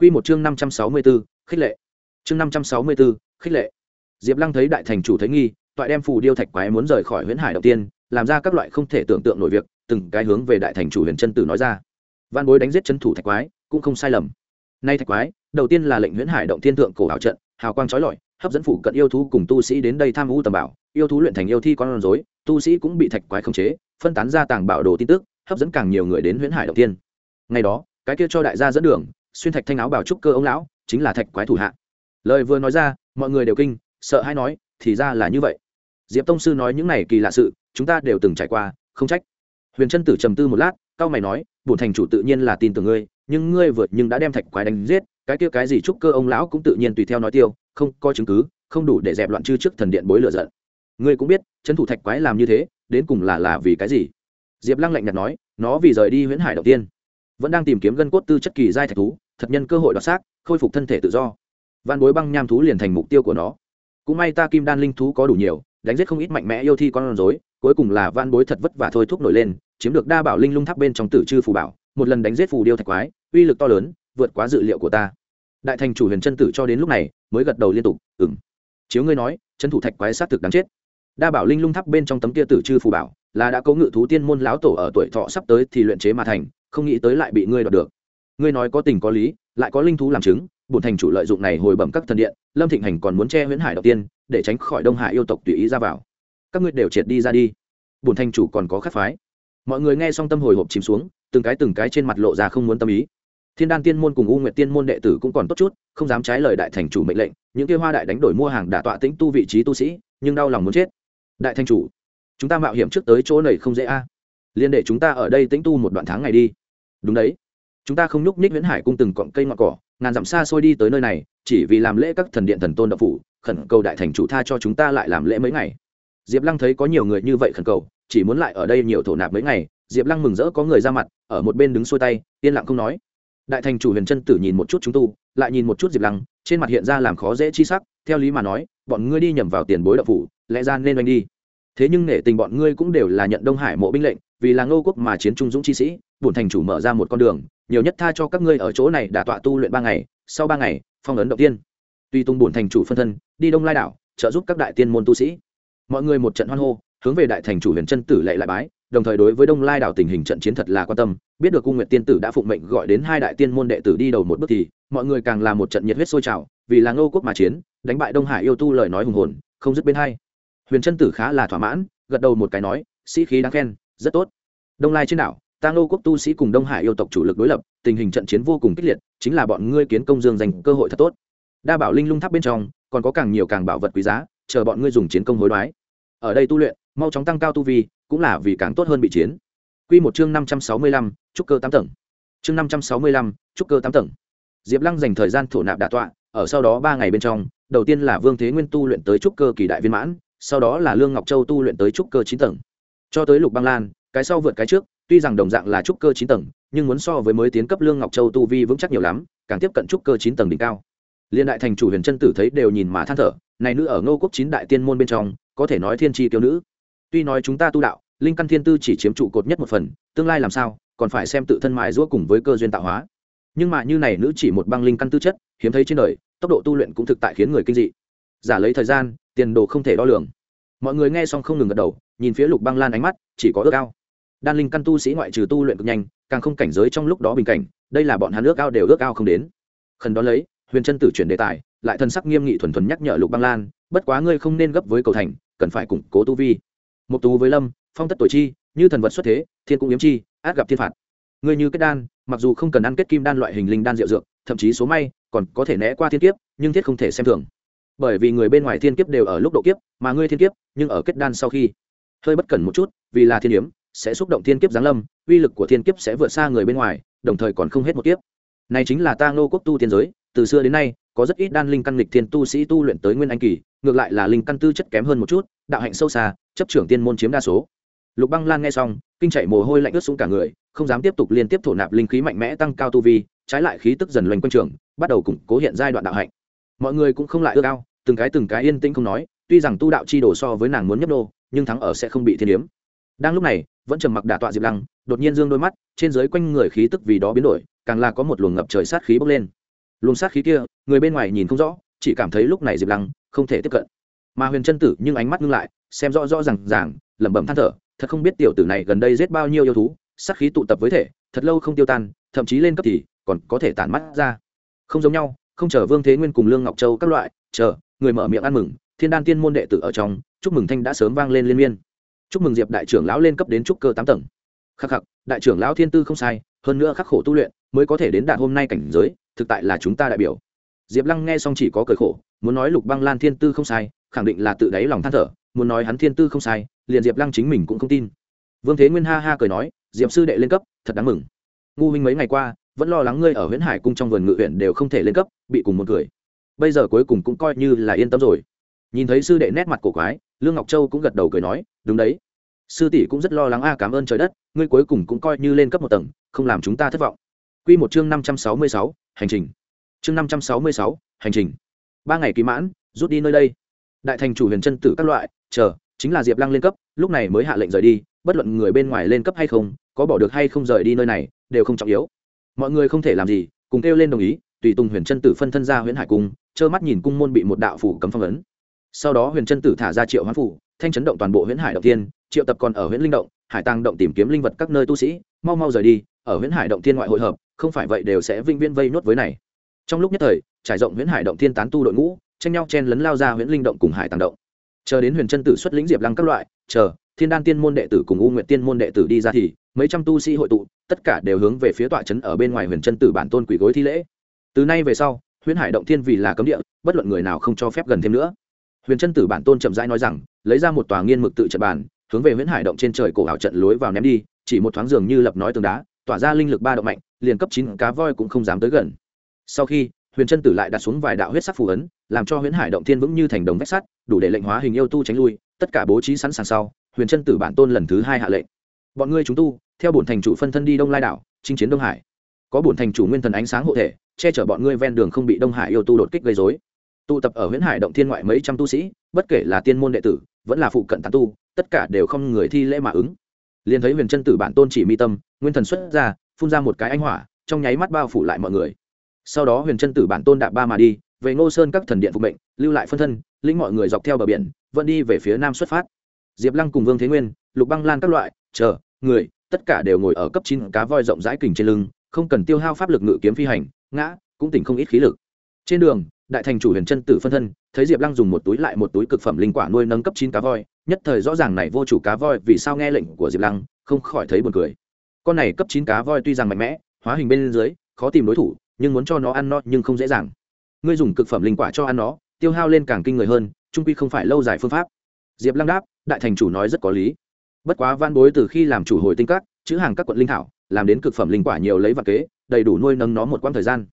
Quy một chương 564, khích lệ. Chương 564, khích lệ. Diệp Lăng thấy đại thành chủ thấy nghi, toại đem phù điêu thạch quái muốn rời khỏi Huyền Hải đầu tiên, làm ra các loại không thể tưởng tượng nổi việc, từng cái hướng về đại thành chủ Huyền Chân Tử nói ra. Vạn Bối đánh giết chân thủ thạch quái, cũng không sai lầm. Nay thạch quái, đầu tiên là lệnh Huyền Hải động thiên thượng cổ ảo trận, hào quang chói lọi, hấp dẫn phụ cận yêu thú cùng tu sĩ đến đây tham u tầm bảo, yêu thú luyện thành yêu thi con rối, tu sĩ cũng bị thạch quái khống chế, phân tán ra tàng bảo đồ tin tức, hấp dẫn càng nhiều người đến Huyền Hải động tiên. Ngày đó, cái kia cho đại gia dẫn đường, xuyên thạch thanh áo bảo trúc cơ ông lão, chính là thạch quái thủ hạ. Lời vừa nói ra, mọi người đều kinh, sợ hay nói, thì ra là như vậy. Diệp tông sư nói những này kỳ lạ sự, chúng ta đều từng trải qua, không trách. Huyền Chân Tử trầm tư một lát, cao mày nói, bổn thành chủ tự nhiên là tin tưởng ngươi, nhưng ngươi vượt nhưng đã đem thạch quái đánh giết, cái kia cái gì trúc cơ ông lão cũng tự nhiên tùy theo nói tiêu, không có chứng cứ, không đủ để dẹp loạn chư trước thần điện bối lửa giận ngươi cũng biết trấn thủ thạch quái làm như thế đến cùng là là vì cái gì diệp lăng lạnh nhạt nói nó vì rời đi huyễn hải đầu tiên vẫn đang tìm kiếm gân cốt tư chất kỳ giai thạch thú, thật nhân cơ hội đoạt xác, khôi phục thân thể tự do. Văn bối băng nham thú liền thành mục tiêu của nó. Cũng may ta kim đan linh thú có đủ nhiều, đánh giết không ít mạnh mẽ yêu thi con rối, cuối cùng là van bối thật vất vả thôi thúc nổi lên, chiếm được đa bảo linh lung tháp bên trong tử chư phù bảo, một lần đánh giết phù điêu thạch quái, uy lực to lớn, vượt quá dự liệu của ta. Đại thành chủ huyền chân tử cho đến lúc này, mới gật đầu liên tục ừng chiếu ngươi nói, chân thủ thạch quái sát thực đáng chết. Đa bảo linh lung tháp bên trong tấm kia tử chư phù bảo là đã cấu ngự thú tiên môn lão tổ ở tuổi thọ sắp tới thì luyện chế mà thành không nghĩ tới lại bị ngươi đoạt được. Ngươi nói có tình có lý, lại có linh thú làm chứng, bổn thành chủ lợi dụng này hồi bẩm các thần điện, lâm thịnh hành còn muốn che huyễn hải đầu tiên, để tránh khỏi đông hải yêu tộc tùy ý ra vào. Các ngươi đều triệt đi ra đi. Bổn thành chủ còn có khắc phái. Mọi người nghe xong tâm hồi hộp chìm xuống, từng cái từng cái trên mặt lộ ra không muốn tâm ý. Thiên đan tiên môn cùng u nguyệt tiên môn đệ tử cũng còn tốt chút, không dám trái lời đại thành chủ mệnh lệnh, những kia hoa đại đánh đổi mua hàng đả tọa tĩnh tu vị trí tu sĩ, nhưng đau lòng muốn chết. Đại thành chủ, chúng ta mạo hiểm trước tới chỗ này không dễ a liên để chúng ta ở đây tĩnh tu một đoạn tháng ngày đi. Đúng đấy. Chúng ta không nhúc nhích viễn hải cung từng cọng cây ngọn cỏ, ngàn dặm xa xôi đi tới nơi này, chỉ vì làm lễ các thần điện thần tôn đậu phủ, khẩn cầu đại thành chủ tha cho chúng ta lại làm lễ mấy ngày. Diệp lăng thấy có nhiều người như vậy khẩn cầu, chỉ muốn lại ở đây nhiều thổ nạp mấy ngày, diệp lăng mừng rỡ có người ra mặt, ở một bên đứng xuôi tay, yên lặng không nói. Đại thành chủ huyền chân tử nhìn một chút chúng tu, lại nhìn một chút diệp lăng, trên mặt hiện ra làm khó dễ chi sắc, theo lý mà nói, bọn ngươi đi nhầm vào tiền bối đậu phủ, lẽ ra nên oanh đi. Thế nhưng nể tình bọn ngươi cũng đều là nhận đông hải mộ binh lệnh vì là ngô quốc mà chiến trung dũng chi sĩ, bổn thành chủ mở ra một con đường, nhiều nhất tha cho các ngươi ở chỗ này đã tọa tu luyện ba ngày, sau ba ngày, phong ấn động tiên. Tuy tung bổn thành chủ phân thân, đi đông lai đảo, trợ giúp các đại tiên môn tu sĩ. Mọi người một trận hoan hô, hướng về đại thành chủ huyền chân tử lệ lại bái, đồng thời đối với đông lai đảo tình hình trận chiến thật là quan tâm, biết được cung nguyệt tiên tử đã phụng mệnh gọi đến hai đại tiên môn đệ tử đi đầu một bước thì, mọi người càng là một trận nhiệt huyết sôi trào, vì là ngô quốc mà chiến, đánh bại đông hải yêu tu lời nói hùng hồn, không dứt bên hai. Huyền trân tử khá là thỏa mãn, gật đầu một cái nói, sĩ khí đáng khen rất tốt đông lai trên đảo ta ngô quốc tu sĩ cùng đông hải yêu tộc chủ lực đối lập tình hình trận chiến vô cùng kích liệt chính là bọn ngươi kiến công dương dành cơ hội thật tốt đa bảo linh lung tháp bên trong còn có càng nhiều càng bảo vật quý giá chờ bọn ngươi dùng chiến công hối đoái ở đây tu luyện mau chóng tăng cao tu vi cũng là vì càng tốt hơn bị chiến Quy một chương năm trăm sáu mươi lăm, trúc cơ tám tầng. Chương năm trăm sáu mươi lăm, trúc cơ tám tầng. Diệp Lăng dành thời gian thổ nạp đả tọa, ở sau đó ba ngày bên trong, đầu tiên là Vương Thế Nguyên tu luyện tới trúc cơ kỳ đại viên mãn, sau đó là Lương Ngọc Châu tu luyện tới trúc cơ chín tầng. Cho tới Lục Băng Lan, cái sau vượt cái trước, tuy rằng đồng dạng là trúc cơ chín tầng, nhưng muốn so với mới tiến cấp Lương Ngọc Châu tu vi vững chắc nhiều lắm, càng tiếp cận trúc cơ chín tầng đỉnh cao. Liên đại thành chủ Huyền Chân Tử thấy đều nhìn mà than thở, này nữ ở Ngô quốc chín đại tiên môn bên trong, có thể nói thiên chi tiêu nữ. Tuy nói chúng ta tu đạo, linh căn thiên tư chỉ chiếm trụ cột nhất một phần, tương lai làm sao, còn phải xem tự thân mài giũa cùng với cơ duyên tạo hóa. Nhưng mà như này nữ chỉ một băng linh căn tư chất, hiếm thấy trên đời, tốc độ tu luyện cũng thực tại khiến người kinh dị. Giả lấy thời gian, tiền đồ không thể đo lường. Mọi người nghe xong không ngừng gật đầu, nhìn phía Lục Băng Lan ánh mắt chỉ có ước ao. Đan linh căn tu sĩ ngoại trừ tu luyện cực nhanh, càng không cảnh giới trong lúc đó bình cảnh, đây là bọn hắn ước ao đều ước ao không đến. Khẩn đó lấy, Huyền Chân Tử chuyển đề tài, lại thân sắc nghiêm nghị thuần thuần nhắc nhở Lục Băng Lan, bất quá ngươi không nên gấp với cầu thành, cần phải củng cố tu vi. Một tú với Lâm, phong tất tuổi chi như thần vật xuất thế thiên cũng yếm chi át gặp thiên phạt ngươi như kết đan mặc dù không cần ăn kết kim đan loại hình linh đan rượu dược thậm chí số may còn có thể né qua thiên kiếp nhưng thiết không thể xem thường bởi vì người bên ngoài thiên kiếp đều ở lúc độ kiếp mà ngươi thiên kiếp nhưng ở kết đan sau khi hơi bất cẩn một chút, vì là thiên yếm sẽ xúc động thiên kiếp giáng lâm, uy lực của thiên kiếp sẽ vượt xa người bên ngoài, đồng thời còn không hết một kiếp. Này chính là ta ngô quốc tu tiên giới, từ xưa đến nay, có rất ít đan linh căn lịch thiên tu sĩ tu luyện tới nguyên anh kỳ, ngược lại là linh căn tư chất kém hơn một chút, đạo hạnh sâu xa, chấp trưởng tiên môn chiếm đa số. Lục băng lan nghe xong, kinh chạy mồ hôi lạnh ướt xuống cả người, không dám tiếp tục liên tiếp thổ nạp linh khí mạnh mẽ tăng cao tu vi, trái lại khí tức dần loành quanh trường, bắt đầu củng cố hiện giai đoạn đạo hạnh. Mọi người cũng không lại ưa cao từng cái từng cái yên tĩnh không nói, tuy rằng tu đạo chi đổ so với nàng muốn nhấp đô nhưng thắng ở sẽ không bị thiên điếm đang lúc này, vẫn trầm mặc đả tọa diệp lăng, đột nhiên dương đôi mắt, trên dưới quanh người khí tức vì đó biến đổi, càng là có một luồng ngập trời sát khí bốc lên. Luồng sát khí kia, người bên ngoài nhìn không rõ, chỉ cảm thấy lúc này diệp lăng không thể tiếp cận. Mà huyền chân tử nhưng ánh mắt ngưng lại, xem rõ rõ r à n g ràng, lẩm bẩm than thở, thật không biết tiểu tử này gần đây giết bao nhiêu yêu thú, sát khí tụ tập với thể, thật lâu không tiêu tan, thậm chí lên cấp thì còn có thể tản mắt ra. Không giống nhau, không chờ vương thế nguyên cùng lương ngọc châu các loại, chờ, người mở miệng ăn mừng thiên đan tiên môn đệ tử ở trong, chúc mừng thanh đã sớm vang lên liên miên. Chúc mừng diệp đại trưởng lão lên cấp đến trúc cơ tám tầng. Khắc khắc, đại trưởng lão thiên tư không sai, hơn nữa khắc khổ tu luyện, mới có thể đến đạt hôm nay cảnh giới, thực tại là chúng ta đại biểu. Diệp lăng nghe xong chỉ có cười khổ, muốn nói lục băng lan thiên tư không sai, khẳng định là tự đáy lòng than thở, muốn nói hắn thiên tư không sai, liền diệp lăng chính mình cũng không tin. Vương thế nguyên ha ha cười nói, diệp sư đệ lên cấp, thật đáng mừng. Ngu huynh mấy ngày qua, vẫn lo lắng ngươi ở huyện hải cung trong vườn ngự huyện đều không thể lên cấp, bị cùng một cười bây giờ cuối cùng cũng coi như là yên tâm rồi nhìn thấy sư đệ nét mặt cổ quái, lương ngọc châu cũng gật đầu cười nói, đúng đấy. Sư tỷ cũng rất lo lắng a, cảm ơn trời đất, ngươi cuối cùng cũng coi như lên cấp một tầng, không làm chúng ta thất vọng. Quy một chương năm trăm sáu mươi sáu, hành trình. Chương năm trăm sáu mươi sáu, hành trình. Ba ngày kỳ mãn, rút đi nơi đây. Đại thành chủ huyền chân tử các loại, chờ, chính là diệp lăng lên cấp, lúc này mới hạ lệnh rời đi, bất luận người bên ngoài lên cấp hay không, có bỏ được hay không rời đi nơi này, đều không trọng yếu. Mọi người không thể làm gì, cùng kêu lên đồng ý, tùy tùng huyền chân tử phân thân ra huyền hải cung, trơ mắt nhìn cung môn bị một đạo phủ cấm phong ấn sau đó huyền Trân tử thả ra triệu hoán phủ, thanh chấn động toàn bộ Huyễn hải động tiên triệu tập còn ở Huyễn linh động, hải tăng động tìm kiếm linh vật các nơi tu sĩ, mau mau rời đi, ở Huyễn hải động thiên ngoại hội hợp, không phải vậy đều sẽ vinh viên vây nốt với này. Trong lúc nhất thời, trải rộng Huyễn hải động thiên tán tu đội ngũ, tranh nhau chen lấn lao ra Huyễn linh động cùng hải tăng động. Chờ đến huyền Trân tử xuất lĩnh diệp lăng các loại, chờ thiên đan tiên môn đệ tử cùng u nguyện tiên môn đệ tử đi ra thì, mấy trăm tu sĩ hội tụ, tất cả đều hướng về phía tọa trấn ở bên ngoài huyền Trân tử bản tôn quỷ gối thi lễ. Từ nay về sau, Huyễn hải động thiên vì là cấm địa, bất luận người nào không cho phép gần thêm nữa huyền chân tử bản tôn chậm rãi nói rằng, lấy ra một tòa nghiên mực tự trận bàn, hướng về Huyễn hải động trên trời cổ hảo trận lối vào ném đi, chỉ một thoáng dường như lập nói tường đá, tỏa ra linh lực ba động mạnh, liền cấp chín cá voi cũng không dám tới gần. Sau khi, huyền chân tử lại đặt xuống vài đạo huyết sắc phù ấn, làm cho Huyễn hải động thiên vững như thành đồng vách sắt, đủ để lệnh hóa hình yêu tu tránh lui, tất cả bố trí sẵn sàng sau, huyền chân tử bản tôn lần thứ hai hạ lệnh. Bọn ngươi chúng tu, theo bổn thành chủ phân thân đi đông lai đảo, chinh chiến đông hải. Có bổn thành chủ nguyên thần ánh sáng hộ thể, che chở bọn ngươi ven đường không bị đông hải yêu tu đột kích gây dối tụ tập ở huyễn hải động thiên ngoại mấy trăm tu sĩ, bất kể là tiên môn đệ tử, vẫn là phụ cận tán tu, tất cả đều không người thi lễ mà ứng. Liền thấy huyền chân tử bản tôn chỉ mi tâm, nguyên thần xuất ra, phun ra một cái ánh hỏa, trong nháy mắt bao phủ lại mọi người. Sau đó huyền chân tử bản tôn đạp ba mà đi, về ngô sơn các thần điện phục mệnh, lưu lại phân thân, lĩnh mọi người dọc theo bờ biển, vẫn đi về phía nam xuất phát. Diệp lăng cùng vương thế nguyên, lục băng lan các loại, chờ, người, tất cả đều ngồi ở cấp chín cá voi rộng rãi kình trên lưng, không cần tiêu hao pháp lực ngự kiếm phi hành, ngã, cũng tỉnh không ít khí lực. Trên đường đại thành chủ huyền chân tử phân thân, thấy diệp lăng dùng một túi lại một túi cực phẩm linh quả nuôi nâng cấp chín cá voi, nhất thời rõ ràng này vô chủ cá voi vì sao nghe lệnh của diệp lăng, không khỏi thấy buồn cười. Con này cấp chín cá voi tuy rằng mạnh mẽ, hóa hình bên dưới, khó tìm đối thủ, nhưng muốn cho nó ăn nó nhưng không dễ dàng. Ngươi dùng cực phẩm linh quả cho ăn nó, tiêu hao lên càng kinh người hơn, trung quy không phải lâu dài phương pháp. Diệp lăng đáp, đại thành chủ nói rất có lý. Bất quá van bối từ khi làm chủ hồi tinh các, chữ hàng các quận linh thảo, làm đến cực phẩm linh quả nhiều lấy và kế, đầy đủ nuôi nâng nó một quãng thời gian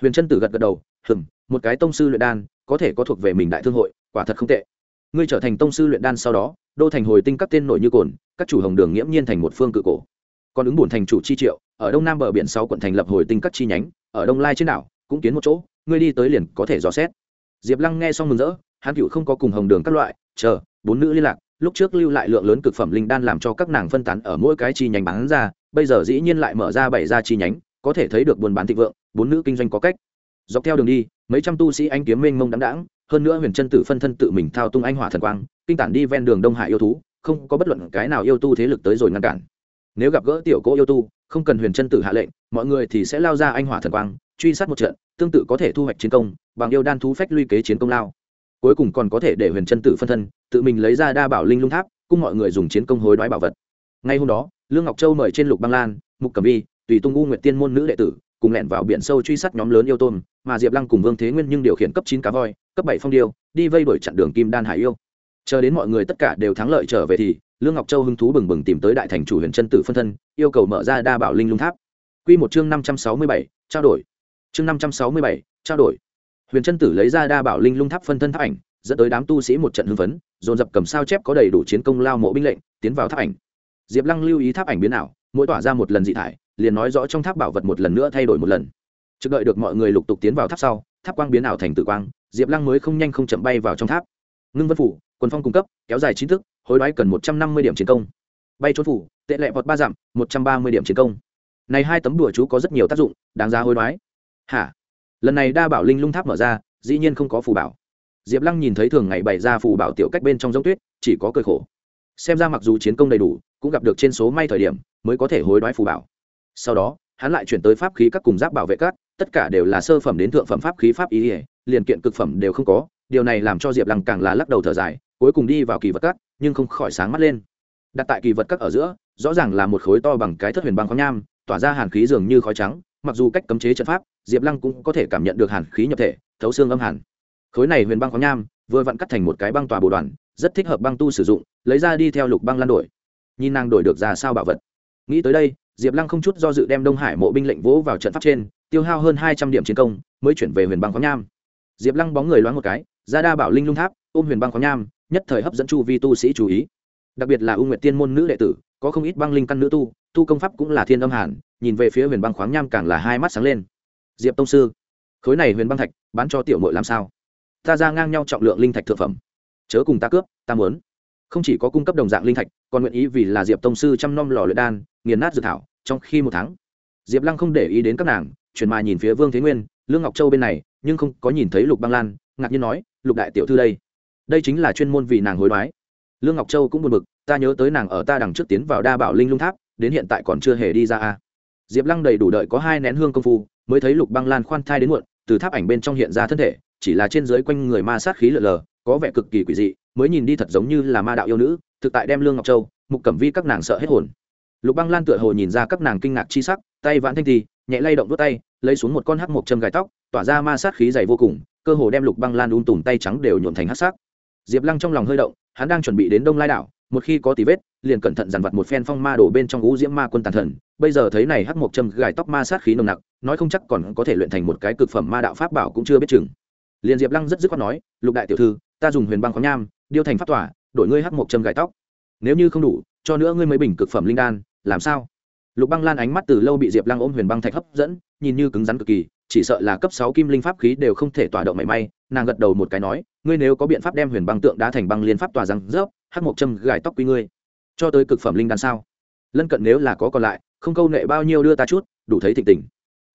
huyền trân tử gật gật đầu hừng một cái tông sư luyện đan có thể có thuộc về mình đại thương hội, quả thật không tệ. Ngươi trở thành tông sư luyện đan sau đó, đô thành hồi tinh các tên nổi như cồn, các chủ hồng đường nghiễm nhiên thành một phương cự cổ. Còn ứng bổn thành chủ chi triệu, ở đông nam bờ biển sáu quận thành lập hồi tinh các chi nhánh, ở đông lai trên đảo, cũng kiến một chỗ, ngươi đi tới liền có thể dò xét. Diệp lăng nghe xong mừng rỡ, hắn cựu không có cùng hồng đường các loại, chờ, bốn nữ liên lạc, lúc trước lưu lại lượng lớn cực phẩm linh đan làm cho các nàng phân tán ở mỗi cái chi nhánh bán ra, bây giờ dĩ nhiên lại mở ra bảy ra chi nhánh có thể thấy được buôn bán thịnh vượng, bốn nữ kinh doanh có cách. Dọc theo đường đi, mấy trăm tu sĩ anh kiếm mênh mông đáng đáng hơn nữa huyền chân tử phân thân tự mình thao tung anh hỏa thần quang, kinh tản đi ven đường đông hải yêu thú, không có bất luận cái nào yêu tu thế lực tới rồi ngăn cản. Nếu gặp gỡ tiểu cỗ yêu tu, không cần huyền chân tử hạ lệnh, mọi người thì sẽ lao ra anh hỏa thần quang, truy sát một trận, tương tự có thể thu hoạch chiến công, bằng yêu đan thú phách luy kế chiến công lao. Cuối cùng còn có thể để huyền chân tử phân thân, tự mình lấy ra đa bảo linh lung tháp, cùng mọi người dùng chiến công hối đoái bảo vật. Ngay hôm đó, lương ngọc châu mời trên lục băng lan, mục cẩm vi tùy tung u nguyệt tiên môn nữ đệ tử, cùng lẻn vào biển sâu truy sát nhóm lớn yêu tôm, mà diệp lăng cùng vương thế nguyên nhưng điều khiển cấp chín cá voi, cấp bảy phong điêu, đi vây đuổi chặn đường kim đan hải yêu. Chờ đến mọi người tất cả đều thắng lợi trở về thì, lương ngọc châu hứng thú bừng bừng tìm tới đại thành chủ huyền Trân tử phân thân, yêu cầu mở ra đa bảo linh lung tháp. Q một chương năm trăm sáu mươi bảy, trao đổi. Chương năm trăm sáu mươi bảy, trao đổi. Huyền Trân tử lấy ra đa bảo linh lung tháp phân thân tháp ảnh, dẫn tới đám tu sĩ một trận hưng phấn, dồn dập cầm sao chép có đầy đủ chiến công lao mộ binh lệnh, tiến vào tháp ảnh. Diệp lăng lưu ý tháp ảnh biến ảo, mỗi tỏa ra một lần dị thải liền nói rõ trong tháp bảo vật một lần nữa thay đổi một lần. Trực đợi được mọi người lục tục tiến vào tháp sau, tháp quang biến ảo thành tự quang, diệp lăng mới không nhanh không chậm bay vào trong tháp. Ngưng vân phủ quần phong cung cấp, kéo dài trí thức, hối đoái cần một trăm năm mươi điểm chiến công. Bay trốn phủ, tệ lệ vọt ba dặm, một trăm ba mươi điểm chiến công. Này hai tấm đùa chú có rất nhiều tác dụng, đáng giá hối đoái. Hả? Lần này đa bảo linh lung tháp mở ra, dĩ nhiên không có phù bảo. Diệp lăng nhìn thấy thường ngày bày ra phù bảo tiểu cách bên trong giống tuyết, chỉ có cười khổ. Xem ra mặc dù chiến công đầy đủ, cũng gặp được trên số may thời điểm, mới có thể hối đoái phù bảo sau đó, hắn lại chuyển tới pháp khí các cùng giáp bảo vệ các, tất cả đều là sơ phẩm đến thượng phẩm pháp khí pháp ý ỉa liền kiện cực phẩm đều không có, điều này làm cho diệp lăng càng là lắc đầu thở dài, cuối cùng đi vào kỳ vật các, nhưng không khỏi sáng mắt lên. Đặt tại kỳ vật các ở giữa, rõ ràng là một khối to bằng cái thất huyền băng khoáng nham, tỏa ra hàn khí dường như khói trắng, mặc dù cách cấm chế trận pháp, diệp lăng cũng có thể cảm nhận được hàn khí nhập thể, thấu xương âm hàn. Khối này huyền băng khoáng nham, vừa vặn cắt thành một cái băng tòa bồ đoàn, rất thích hợp băng tu sử dụng, lấy ra đi theo lục băng lan đổi. Nhìn nàng đổi được ra sao bảo vật. Nghĩ tới đây diệp lăng không chút do dự đem đông hải mộ binh lệnh vỗ vào trận pháp trên, tiêu hao hơn hai trăm điểm chiến công, mới chuyển về huyền băng khoáng nham. Diệp lăng bóng người loáng một cái, ra đa bảo linh lung tháp, ôm huyền băng khoáng nham, nhất thời hấp dẫn chu vi tu sĩ chú ý. Đặc biệt là u nguyệt tiên môn nữ đệ tử, có không ít băng linh căn nữ tu tu công pháp cũng là thiên âm hàn, nhìn về phía huyền băng khoáng nham càng là hai mắt sáng lên. Diệp tông sư, khối này huyền băng thạch, bán cho tiểu mội làm sao? Ta ra ngang nhau trọng lượng linh thạch thượng phẩm. Chớ cùng ta cướp, ta muốn. Không chỉ có cung cấp đồng dạng linh thạch, còn nguyện ý vì là diệp tông sư chăm nom lò luyện đan nghiền nát dự thảo, trong khi một tháng, diệp lăng không để ý đến các nàng, chuyển mà nhìn phía vương thế nguyên, lương ngọc châu bên này, nhưng không có nhìn thấy lục băng lan, ngạc nhiên nói, lục đại tiểu thư đây đây chính là chuyên môn vì nàng hối đoái. Lương ngọc châu cũng buồn bực, ta nhớ tới nàng ở ta đằng trước tiến vào đa bảo linh lung tháp, đến hiện tại còn chưa hề đi ra a diệp lăng đầy đủ đợi có hai nén hương công phu, mới thấy lục băng lan khoan thai đến muộn, từ tháp ảnh bên trong hiện ra thân thể, chỉ là trên dưới quanh người ma sát khí lợ lờ, có vẻ cực kỳ quỷ dị, mới nhìn đi thật giống như là ma đạo yêu nữ, thực tại đem lương ngọc châu, mục cẩm vi các nàng sợ hết hồn lục băng lan tựa hồ nhìn ra các nàng kinh ngạc chi sắc, tay vãn thanh thì nhẹ lay động vớt tay, lấy xuống một con hắc mộc châm gài tóc, tỏa ra ma sát khí dày vô cùng, cơ hồ đem lục băng lan un tùm tay trắng đều nhuộn thành hắc sắc. Diệp lăng trong lòng hơi động, hắn đang chuẩn bị đến đông lai đảo, một khi có tí vết, liền cẩn thận dằn vặt một phen phong ma đổ bên trong ngũ diễm ma quân tàn thần. Bây giờ thấy này hắc mộc châm gài tóc ma sát khí nồng nặc, nói không chắc còn có thể luyện thành một cái cực phẩm ma đạo pháp bảo cũng chưa biết chừng. Liền diệp lăng rất dứt khoát nói, lục đại tiểu thư, ta dùng huyền băng khoáng nham, điêu thành pháp tỏa, đổi ngươi hắc mộc châm gài tóc. Nếu như không đủ cho nữa ngươi mấy bình cực phẩm linh đan, làm sao? Lục băng lan ánh mắt từ lâu bị diệp lăng ôm huyền băng thạch hấp dẫn, nhìn như cứng rắn cực kỳ, chỉ sợ là cấp sáu kim linh pháp khí đều không thể tỏa động mảy may. Nàng gật đầu một cái nói, ngươi nếu có biện pháp đem huyền băng tượng đá thành băng liên pháp tỏa răng rớp, hắc một châm gài tóc quy ngươi. Cho tới cực phẩm linh đan sao? Lân cận nếu là có còn lại, không câu nệ bao nhiêu đưa ta chút, đủ thấy thịnh tình.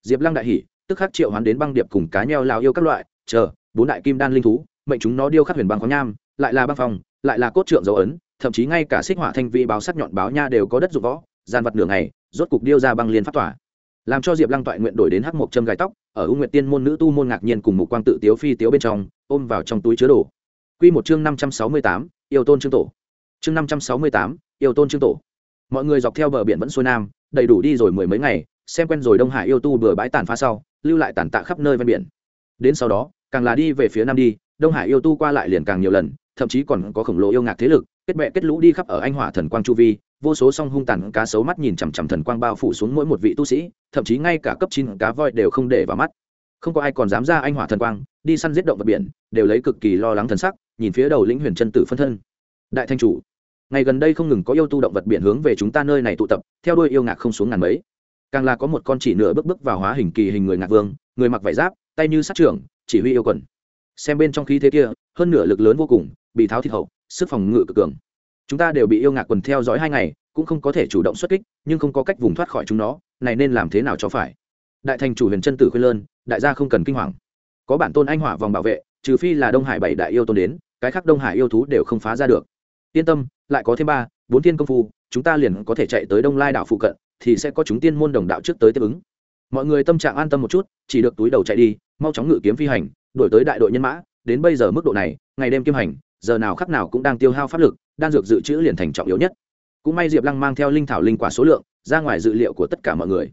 Diệp lăng đại hỉ, tức khắc triệu hoán đến băng điệp cùng cá nheo lào yêu các loại, chờ, bốn đại kim đan linh thú, mệnh chúng nó điêu khắc huyền băng khoáng nham, lại là băng phòng lại là cốt trượng dấu ấn thậm chí ngay cả xích hỏa thanh vị báo sắc nhọn báo nha đều có đất dụng võ, gian vật nửa ngày, rốt cục điêu ra băng liên phát tỏa. Làm cho diệp lăng toại nguyện đổi đến hắc mộc châm gài tóc, ở ưu nguyện tiên môn nữ tu môn ngạc nhiên cùng một quang tự tiếu phi tiếu bên trong, ôm vào trong túi chứa đồ. Q một chương năm trăm sáu mươi tám, yêu tôn trương tổ. Chương năm trăm sáu mươi tám, yêu tôn trương tổ. Mọi người dọc theo bờ biển vẫn xuôi nam, đầy đủ đi rồi mười mấy ngày, xem quen rồi đông hải yêu tu bừa bãi tàn phá sau, lưu lại tàn tạ khắp nơi ven biển. Đến sau đó, càng là đi về phía nam đi, đông hải yêu tu qua lại liền càng nhiều lần, thậm chí còn có khổng lồ yêu ngạc thế lực kết bệ kết lũ đi khắp ở anh hỏa thần quang chu vi, vô số song hung tàn cá sấu mắt nhìn chằm chằm thần quang bao phủ xuống mỗi một vị tu sĩ, thậm chí ngay cả cấp chín cá voi đều không để vào mắt. Không có ai còn dám ra anh hỏa thần quang, đi săn giết động vật biển, đều lấy cực kỳ lo lắng thần sắc, nhìn phía đầu lĩnh huyền chân tử phân thân. Đại thanh chủ, ngày gần đây không ngừng có yêu tu động vật biển hướng về chúng ta nơi này tụ tập, theo đuôi yêu ngạc không xuống ngàn mấy. Càng là có một con chỉ nửa bước bước vào hóa hình kỳ hình người ngạc vương, người mặc vải giáp, tay như sát trưởng chỉ huy yêu quần. Xem bên trong khí thế kia, hơn nửa lực lớn vô cùng, bị tháo thịt hậu sức phòng ngự cực cường. Chúng ta đều bị yêu ngạc quần theo dõi hai ngày, cũng không có thể chủ động xuất kích, nhưng không có cách vùng thoát khỏi chúng nó, này nên làm thế nào cho phải? Đại thành chủ huyền chân tử khuyên lơn, đại gia không cần kinh hoàng. Có bản tôn anh hỏa vòng bảo vệ, trừ phi là đông hải bảy đại yêu tôn đến, cái khác đông hải yêu thú đều không phá ra được. Yên tâm, lại có thêm ba, bốn thiên công phu, chúng ta liền có thể chạy tới đông lai đảo phụ cận, thì sẽ có chúng tiên môn đồng đạo trước tới tiếp ứng. Mọi người tâm trạng an tâm một chút, chỉ được túi đầu chạy đi, mau chóng ngự kiếm phi hành, đổi tới đại đội nhân mã, đến bây giờ mức độ này, ngày đêm kiếm hành giờ nào khắc nào cũng đang tiêu hao pháp lực, đan dược dự trữ liền thành trọng yếu nhất. Cũng may diệp lăng mang theo linh thảo linh quả số lượng, ra ngoài dự liệu của tất cả mọi người.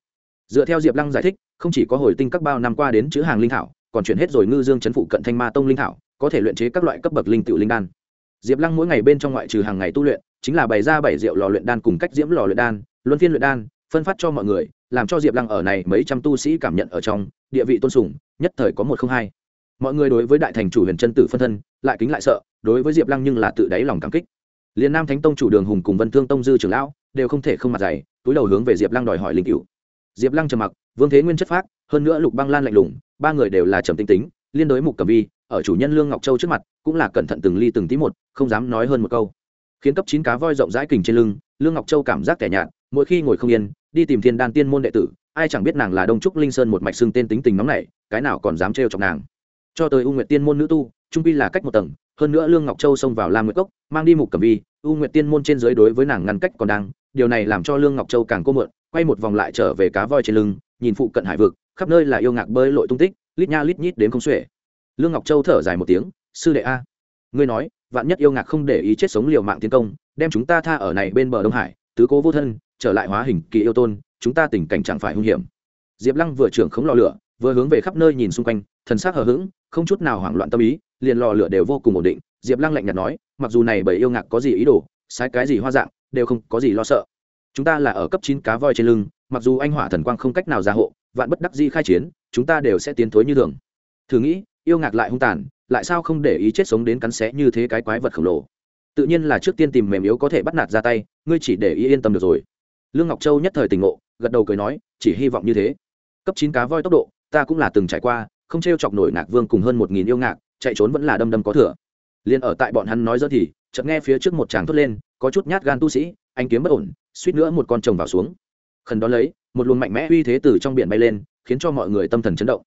Dựa theo diệp lăng giải thích, không chỉ có hồi tinh các bao năm qua đến chữ hàng linh thảo, còn chuyển hết rồi ngư dương chấn phụ cận thanh ma tông linh thảo, có thể luyện chế các loại cấp bậc linh tiểu linh đan. Diệp lăng mỗi ngày bên trong ngoại trừ hàng ngày tu luyện, chính là bày ra bảy rượu lò luyện đan cùng cách diễm lò luyện đan, luân phiên luyện đan, phân phát cho mọi người, làm cho diệp lăng ở này mấy trăm tu sĩ cảm nhận ở trong, địa vị tôn sùng, nhất thời có một không hai mọi người đối với đại thành chủ huyền chân tử phân thân, lại kính lại sợ, đối với diệp lăng nhưng là tự đáy lòng cảm kích. Liền nam thánh tông chủ đường hùng cùng vân thương tông dư trưởng lão đều không thể không mặt dày, túi đầu hướng về diệp lăng đòi hỏi linh cựu diệp lăng trầm mặc, vương thế nguyên chất phác, hơn nữa lục băng lan lạnh lùng, ba người đều là trầm tinh tính, liên đối mục cầm vi, ở chủ nhân lương ngọc châu trước mặt, cũng là cẩn thận từng ly từng tí một, không dám nói hơn một câu. Khiến cấp chín cá voi rộng rãi kình trên lưng, lương ngọc châu cảm giác tẻ nhạt, mỗi khi ngồi không yên, đi tìm thiên đan tiên môn đệ tử, ai chẳng biết nàng là đông trúc linh sơn một mạch xưng tên tính tình nóng này cái nào còn dám trêu chọc nàng cho tới u nguyệt tiên môn nữ tu, trung pi là cách một tầng, hơn nữa lương ngọc châu xông vào lam nguyệt cốc, mang đi mục cẩm vi, u nguyệt tiên môn trên dưới đối với nàng ngăn cách còn đang, điều này làm cho lương ngọc châu càng cô mượn, quay một vòng lại trở về cá voi trên lưng, nhìn phụ cận hải vực, khắp nơi là yêu ngạc bơi lội tung tích, lít nha lít nhít đến không xuể. Lương ngọc châu thở dài một tiếng, sư đệ a, ngươi nói, vạn nhất yêu ngạc không để ý chết sống liều mạng tiến công, đem chúng ta tha ở này bên bờ đông hải, tứ cố vô thân, trở lại hóa hình kỳ yêu tôn, chúng ta tình cảnh chẳng phải hung hiểm. Diệp lăng vừa trưởng khống lò lửa, vừa hướng về khắp nơi nhìn xung quanh, thần sắc hờ hững không chút nào hoảng loạn tâm ý, liền lò lửa đều vô cùng ổn định, diệp lăng lạnh nhạt nói, mặc dù này bởi yêu ngạc có gì ý đồ, sai cái gì hoa dạng, đều không có gì lo sợ. Chúng ta là ở cấp chín cá voi trên lưng, mặc dù anh hỏa thần quang không cách nào gia hộ, vạn bất đắc di khai chiến, chúng ta đều sẽ tiến thối như thường. Thử nghĩ, yêu ngạc lại hung tàn, lại sao không để ý chết sống đến cắn xé như thế cái quái vật khổng lồ? Tự nhiên là trước tiên tìm mềm yếu có thể bắt nạt ra tay, ngươi chỉ để ý yên tâm được rồi. Lương ngọc châu nhất thời tình ngộ, gật đầu cười nói, chỉ hy vọng như thế. Cấp chín cá voi tốc độ, ta cũng là từng trải qua không t r e o chọc nổi ngạc vương cùng hơn một nghìn yêu ngạc, chạy trốn vẫn là đâm đâm có thừa. Liền ở tại bọn hắn nói dỡ thì, chợt nghe phía trước một chàng thốt lên, có chút nhát gan tu sĩ, anh kiếm bất ổn, suýt nữa một con chồng vào xuống. Khẩn đón lấy, một luồng mạnh mẽ uy thế từ trong biển bay lên, khiến cho mọi người tâm thần chấn động.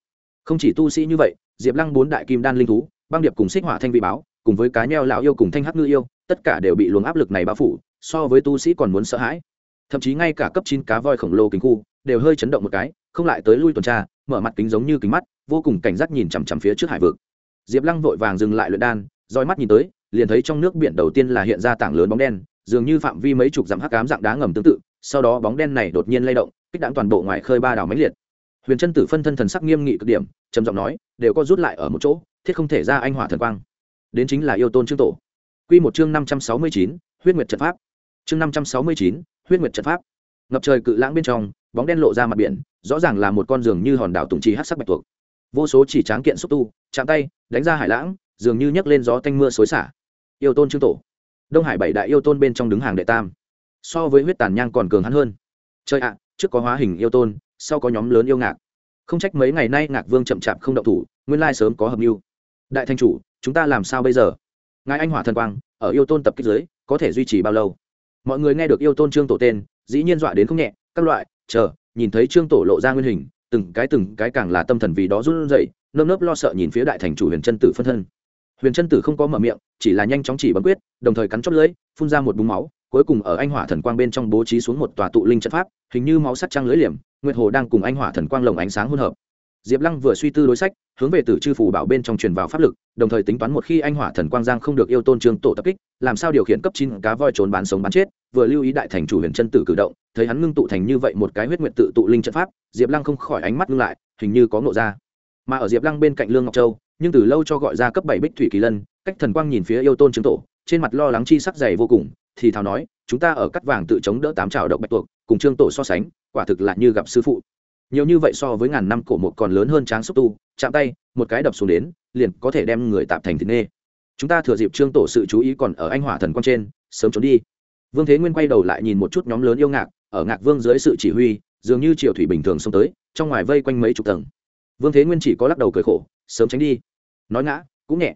Không chỉ tu sĩ như vậy, diệp lăng bốn đại kim đan linh thú, băng điệp cùng xích hỏa thanh vị báo, cùng với cá nheo lão yêu cùng thanh hắc ngư yêu, tất cả đều bị luồng áp lực này bao phủ, so với tu sĩ còn muốn sợ hãi. Thậm chí ngay cả cấp chín cá voi khổng lồ kính khu, đều hơi chấn động một cái, không lại tới lui tuần tra, mở mặt kính giống như kính mắt vô cùng cảnh giác nhìn chằm chằm phía trước hải vực. Diệp lăng vội vàng dừng lại luyện đan, roi mắt nhìn tới, liền thấy trong nước biển đầu tiên là hiện ra tảng lớn bóng đen, dường như phạm vi mấy chục dặm hắc ám dạng đá ngầm tương tự, sau đó bóng đen này đột nhiên lay động, kích đáng toàn bộ ngoài khơi ba đảo máy liệt. Huyền Trân tử phân thân thần sắc nghiêm nghị cực điểm, trầm giọng nói, đều có rút lại ở một chỗ, thiết không thể ra anh hỏa thần quang. Đến chính là yêu tôn trương tổ. Quy một chương năm trăm sáu mươi chín, huyết nguyệt trận pháp. Chương năm trăm sáu mươi chín, huyết nguyệt trận pháp. Ngập trời cự lãng bên trong, bóng đen lộ ra mặt biển, rõ ràng là một con giường như hòn đảo tùng trì hát sắc bạch tuộc vô số chỉ tráng kiện xúc tu, chạm tay, đánh ra hải lãng, dường như nhấc lên gió tanh mưa xối xả. Yêu tôn trương tổ. Đông hải bảy đại yêu tôn bên trong đứng hàng đệ tam. So với huyết tàn nhang còn cường hắn hơn. Chơi ạ, trước có hóa hình yêu tôn, sau có nhóm lớn yêu ngạc. Không trách mấy ngày nay ngạc vương chậm chạp không động thủ, nguyên lai sớm có hợp mưu. Đại thanh chủ, chúng ta làm sao bây giờ? Ngài anh hỏa thần quang, ở yêu tôn tập kích giới có thể duy trì bao lâu? Mọi người nghe được yêu tôn trương tổ tên, dĩ nhiên dọa đến không nhẹ, các loại, chờ, nhìn thấy trương tổ lộ ra nguyên hình từng cái từng cái càng là tâm thần vì đó run rẩy, nơm nớp lo sợ nhìn phía đại thành chủ huyền chân tử phân thân. Huyền chân tử không có mở miệng, chỉ là nhanh chóng chỉ bấm quyết, đồng thời cắn chót lưỡi, phun ra một búng máu, cuối cùng ở anh hỏa thần quang bên trong bố trí xuống một tòa tụ linh trận pháp, hình như máu sắt trăng lưỡi liềm, nguyệt hồ đang cùng anh hỏa thần quang lồng ánh sáng hỗn hợp diệp lăng vừa suy tư đối sách, hướng về tử chư phủ bảo bên trong truyền vào pháp lực, đồng thời tính toán một khi anh hỏa thần quang giang không được yêu tôn trương tổ tập kích, làm sao điều khiển cấp chín cá voi trốn bán sống bán chết, vừa lưu ý đại thành chủ huyền chân tử cử động, thấy hắn ngưng tụ thành như vậy một cái huyết nguyện tự tụ linh trận pháp, diệp lăng không khỏi ánh mắt ngưng lại, hình như có ngộ ra. Mà ở diệp lăng bên cạnh lương ngọc châu, nhưng từ lâu cho gọi ra cấp bảy bích thủy kỳ lân, cách thần quang nhìn phía yêu tôn trương tổ, trên mặt lo lắng chi sắc dày vô cùng, thì thào nói, chúng ta ở cắt vàng tự chống đỡ tám trào độc bạch tuộc, cùng trương tổ so sánh, quả thực là như gặp sư phụ nhiều như vậy so với ngàn năm cổ một còn lớn hơn tráng xúc tu, chạm tay, một cái đập xuống đến, liền có thể đem người tạp thành thịt nê. Chúng ta thừa dịp trương tổ sự chú ý còn ở anh hỏa thần quang trên, sớm trốn đi. Vương thế nguyên quay đầu lại nhìn một chút nhóm lớn yêu ngạc, ở ngạc vương dưới sự chỉ huy, dường như triều thủy bình thường xông tới, trong ngoài vây quanh mấy chục tầng. Vương thế nguyên chỉ có lắc đầu cười khổ, sớm tránh đi. Nói ngã, cũng nhẹ.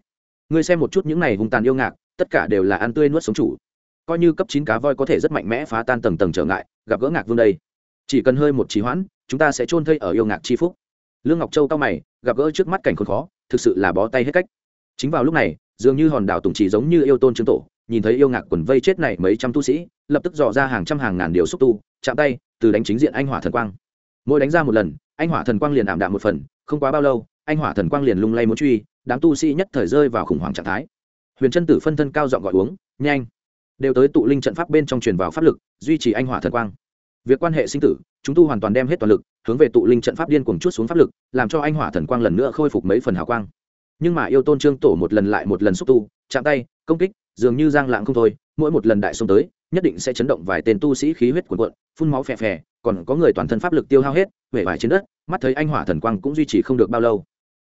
Ngươi xem một chút những này hung tàn yêu ngạc, tất cả đều là ăn tươi nuốt sống chủ. Coi như cấp chín cá voi có thể rất mạnh mẽ phá tan tầng tầng trở ngại, gặp gỡ ngạc vương đây. Chỉ cần hơi một trí hoãn chúng ta sẽ chôn thây ở yêu ngạc chi phúc. Lương ngọc châu cao mày, gặp gỡ trước mắt cảnh khốn khó, thực sự là bó tay hết cách. Chính vào lúc này, dường như hòn đảo tùng chỉ giống như yêu tôn chứng tổ, nhìn thấy yêu ngạc quần vây chết này mấy trăm tu sĩ, lập tức dò ra hàng trăm hàng ngàn điều xúc tu, chạm tay, từ đánh chính diện anh hỏa thần quang. Mỗi đánh ra một lần, anh hỏa thần quang liền ảm đạm một phần, không quá bao lâu, anh hỏa thần quang liền lung lay muốn truy, đám tu sĩ nhất thời rơi vào khủng hoảng trạng thái. Huyền chân tử phân thân cao giọng gọi uống, nhanh! Đều tới tụ linh trận pháp bên trong truyền vào pháp lực, duy trì anh hỏa thần quang. Việc quan hệ sinh tử chúng tu hoàn toàn đem hết toàn lực, hướng về tụ linh trận pháp điên cuồng chút xuống pháp lực, làm cho anh hỏa thần quang lần nữa khôi phục mấy phần hào quang. Nhưng mà yêu tôn trương tổ một lần lại một lần xúc tu, chạm tay, công kích, dường như giang lạng không thôi, mỗi một lần đại xông tới, nhất định sẽ chấn động vài tên tu sĩ khí huyết cuồn cuộn, phun máu phè phè, còn có người toàn thân pháp lực tiêu hao hết huệ vải trên đất, mắt thấy anh hỏa thần quang cũng duy trì không được bao lâu.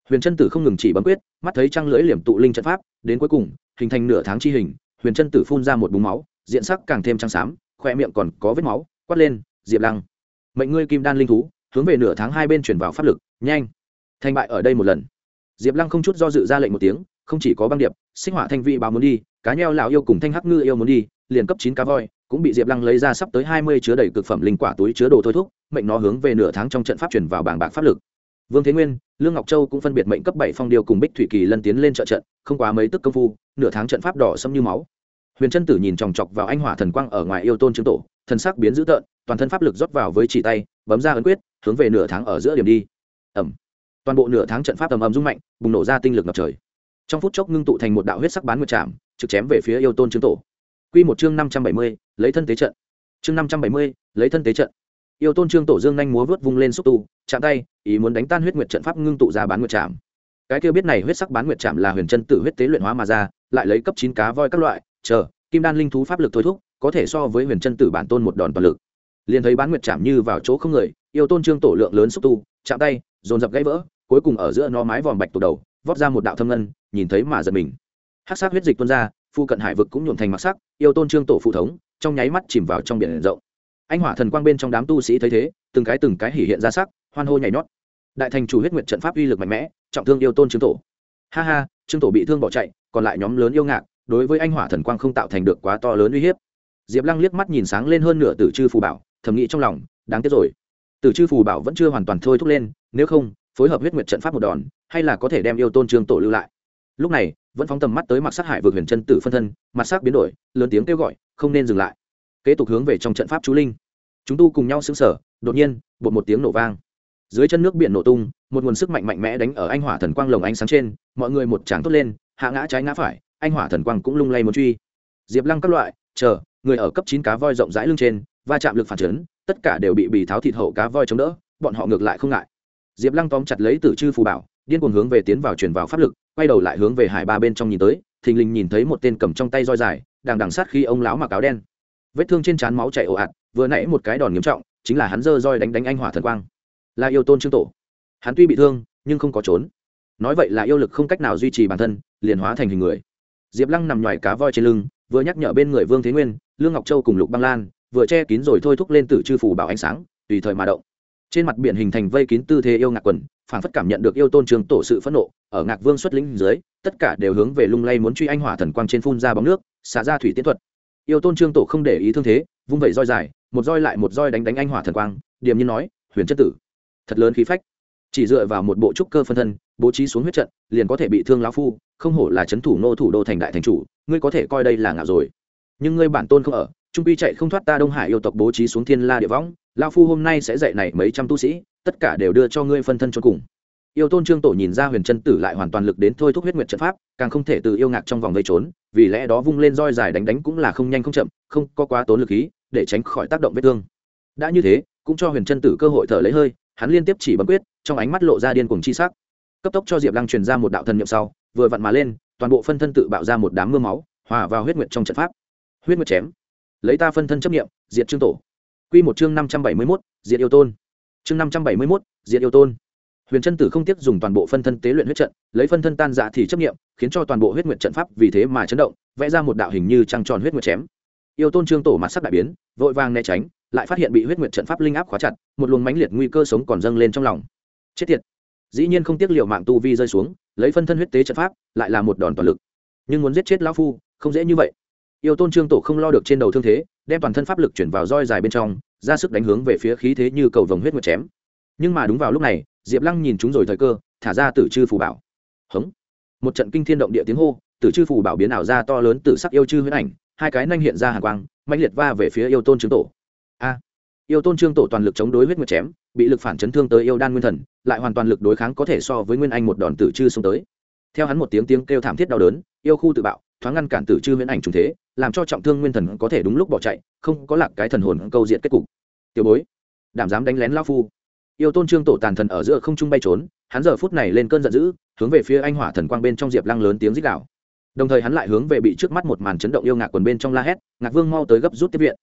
Huyền chân tử không ngừng chỉ bấm quyết, mắt thấy trăng lưỡi liềm tụ linh trận pháp, đến cuối cùng, hình thành nửa tháng chi hình, huyền chân tử phun ra một búng máu, diện sắc càng thêm trắng xám khoe miệng còn có vết máu, quát lên, diệp lăng mệnh ngươi kim đan linh thú, hướng về nửa tháng hai bên chuyển vào pháp lực, nhanh. Thành bại ở đây một lần. Diệp lăng không chút do dự ra lệnh một tiếng, không chỉ có băng điệp, sinh hỏa thanh vị báo muốn đi, cá nheo lão yêu cùng thanh hắc ngư yêu muốn đi, liền cấp chín cá voi, cũng bị diệp lăng lấy ra sắp tới hai mươi chứa đầy cực phẩm linh quả túi chứa đồ thôi thúc, mệnh nó hướng về nửa tháng trong trận pháp chuyển vào bảng bạc pháp lực. Vương thế nguyên, lương ngọc châu cũng phân biệt mệnh cấp bảy phong điều cùng bích thủy kỳ lân tiến lên trợ trận, không quá mấy tức công phu, nửa tháng trận pháp đỏ xâm như máu. Huyền trân tử nhìn chòng chọc vào anh hỏa thần quang ở ngoài yêu tôn chứng tổ thần sắc biến dữ tợn, toàn thân pháp lực rót vào với chỉ tay, bấm ra ấn quyết, hướng về nửa tháng ở giữa điểm đi. Ẩm toàn bộ nửa tháng trận pháp ầm ầm rung mạnh, bùng nổ ra tinh lực ngập trời. Trong phút chốc ngưng tụ thành một đạo huyết sắc bán nguyệt chạm trực chém về phía yêu tôn trương tổ. Quy một chương năm trăm bảy mươi, lấy thân tế trận. Chương năm trăm bảy mươi, lấy thân tế trận. Yêu tôn trương tổ dương nhanh múa vớt vung lên xúc tu, chạm tay, ý muốn đánh tan huyết nguyệt trận pháp ngưng tụ ra bán nguyệt chạm cái kêu biết này huyết sắc bán nguyệt chạm là huyền chân tử huyết tế luyện hóa mà ra, lại lấy cấp chín cá voi các loại, chờ, kim đan linh thú pháp lực thôi thúc có thể so với huyền chân tử bản tôn một đòn toàn lực. Liền thấy bán nguyệt chạm như vào chỗ không người, yêu tôn trương tổ lượng lớn xúc tu, chạm tay, dồn dập gãy vỡ, cuối cùng ở giữa nó mái vòm bạch tổ đầu, vót ra một đạo thâm ngân, nhìn thấy mà giật mình. Hát sắc huyết dịch tuôn ra, phu cận hải vực cũng nhuộm thành mặc sắc, yêu tôn trương tổ phụ thống, trong nháy mắt chìm vào trong biển rộng. Anh hỏa thần quang bên trong đám tu sĩ thấy thế, từng cái từng cái hỉ hiện ra sắc, hoan hô nhảy nhót. Đại thành chủ huyết nguyện trận pháp uy lực mạnh mẽ, trọng thương yêu tôn trương tổ. Ha ha, trương tổ bị thương bỏ chạy, còn lại nhóm lớn yêu ngạc, đối với anh hỏa thần quang không tạo thành được quá to lớn uy hiếp diệp lăng liếc mắt nhìn sáng lên hơn nửa tử chư phù bảo, thầm nghĩ trong lòng, đáng tiếc rồi. Tử chư phù bảo vẫn chưa hoàn toàn thôi thúc lên, nếu không, phối hợp huyết nguyệt trận pháp một đòn, hay là có thể đem yêu tôn trương tổ lưu lại. Lúc này, vẫn phóng tầm mắt tới mặt sát hải vượt huyền chân tử phân thân, mặt sắc biến đổi, lớn tiếng kêu gọi, không nên dừng lại. Kế tục hướng về trong trận pháp chú linh. Chúng tu cùng nhau xứng sở đột nhiên, bột một tiếng nổ vang. Dưới chân nước biển nổ tung, một nguồn sức mạnh mạnh mẽ đánh ở anh hỏa thần quang lồng ánh sáng trên, mọi người một tràng tốt lên, hạ ngã trái ngã phải, anh hỏa thần quang cũng lung lay một truy. Diệp lăng các loại, chờ người ở cấp chín cá voi rộng rãi lưng trên, va chạm lực phản chấn, tất cả đều bị bì tháo thịt hậu cá voi chống đỡ, bọn họ ngược lại không ngại. Diệp lăng tóm chặt lấy tử chư phù bảo, điên cuồng hướng về tiến vào truyền vào pháp lực, quay đầu lại hướng về hải ba bên trong nhìn tới, thình lình nhìn thấy một tên cầm trong tay roi dài, đang đằng sát khi ông lão mặc áo đen. Vết thương trên trán máu chảy ồ ạt, vừa nãy một cái đòn nghiêm trọng, chính là hắn dơ roi đánh đánh anh hỏa thần quang. Là yêu tôn trương tổ. Hắn tuy bị thương, nhưng không có trốn. Nói vậy là yêu lực không cách nào duy trì bản thân, liền hóa thành hình người. Diệp lăng nằm ngoài cá voi trên lưng vừa nhắc nhở bên người vương thế nguyên, lương ngọc châu cùng lục băng lan, vừa che kín rồi thôi thúc lên tử chư phủ bảo ánh sáng, tùy thời mà động. Trên mặt biển hình thành vây kín tư thế yêu ngạc quần phản phất cảm nhận được yêu tôn trường tổ sự phẫn nộ, ở ngạc vương xuất lĩnh dưới, tất cả đều hướng về lung lay muốn truy anh hỏa thần quang trên phun ra bóng nước, xả ra thủy tiến thuật. Yêu tôn trương tổ không để ý thương thế, vung vẩy roi dài, một roi lại một roi đánh đánh anh hỏa thần quang, điềm như nói, huyền chất tử, thật lớn khí phách chỉ dựa vào một bộ trúc cơ phân thân, bố trí xuống huyết trận, liền có thể bị thương lão phu, không hổ là c h ấ n thủ nô thủ đô thành đại thành chủ, ngươi có thể coi đây là ngạo rồi. Nhưng ngươi bản tôn không ở, trung pi chạy không thoát ta đông hải yêu tộc bố trí xuống thiên la địa võng, lão phu hôm nay sẽ dạy này mấy trăm tu sĩ, tất cả đều đưa cho ngươi phân thân cho cùng. Yêu tôn trương tổ nhìn ra huyền chân tử lại hoàn toàn lực đến thôi thúc huyết nguyệt trận pháp, càng không thể từ yêu ngạc trong vòng vây trốn, vì lẽ đó vung lên roi dài đánh đánh cũng là không nhanh không chậm, không có quá tốn lực khí, để tránh khỏi tác động vết thương. Đã như thế, cũng cho huyền chân tử cơ hội thở lấy hơi hắn liên tiếp chỉ bấm quyết, trong ánh mắt lộ ra điên cuồng chi sắc. Cấp tốc cho diệp lăng truyền ra một đạo thần niệm sau, vừa vặn mà lên, toàn bộ phân thân tự bạo ra một đám mưa máu, hòa vào huyết nguyệt trong trận pháp. Huyết nguyệt chém. Lấy ta phân thân chấp niệm, diệt trương tổ. Q một chương năm trăm bảy mươi mốt, diệt yêu tôn. Chương năm trăm bảy mươi mốt, diệt yêu tôn. Huyền chân tử không tiếc dùng toàn bộ phân thân tế luyện huyết trận, lấy phân thân tan dạ thì chấp nghiệm khiến cho toàn bộ huyết nguyệt trận pháp vì thế mà chấn động, vẽ ra một đạo hình như trăng tròn huyết nguyệt chém. Yêu tôn trương tổ mặt sắc đại biến, vội vàng né tránh lại phát hiện bị huyết nguyệt trận pháp linh áp khóa chặt, một luồng mãnh liệt nguy cơ sống còn dâng lên trong lòng. Chết tiệt. Dĩ nhiên không tiếc liệu mạng tu vi rơi xuống, lấy phân thân huyết tế trận pháp, lại là một đòn toàn lực. Nhưng muốn giết chết lão phu, không dễ như vậy. Yêu tôn trương tổ không lo được trên đầu thương thế, đem toàn thân pháp lực chuyển vào roi dài bên trong, ra sức đánh hướng về phía khí thế như cầu vồng huyết nguyệt chém. Nhưng mà đúng vào lúc này, diệp lăng nhìn chúng rồi thời cơ, thả ra tử chư phù bảo. Hống. Một trận kinh thiên động địa tiếng hô, tử chư phù bảo biến ảo ra to lớn từ sắc yêu chư huyết ảnh, hai cái nanh hiện ra hàng quang mạnh liệt va về phía yêu tôn trương tổ a. Yêu tôn trương tổ toàn lực chống đối huyết nguyệt chém, bị lực phản chấn thương tới yêu đan nguyên thần, lại hoàn toàn lực đối kháng có thể so với nguyên anh một đòn tử chư xông tới. Theo hắn một tiếng tiếng kêu thảm thiết đau đớn, yêu khu tự bạo, thoáng ngăn cản tử chư huyễn ảnh trùng thế, làm cho trọng thương nguyên thần có thể đúng lúc bỏ chạy, không có lạc cái thần hồn câu diện kết cục. Tiểu bối, đảm dám đánh lén lao phu. Yêu tôn trương tổ tàn thần ở giữa không trung bay trốn, hắn giờ phút này lên cơn giận dữ, hướng về phía anh hỏa thần quang bên trong diệp lăng lớn tiếng rít đạo đồng thời hắn lại hướng về bị trước mắt một màn chấn động yêu ngạc quần bên trong la hét, ngạc vương mau tới gấp rút tiếp viện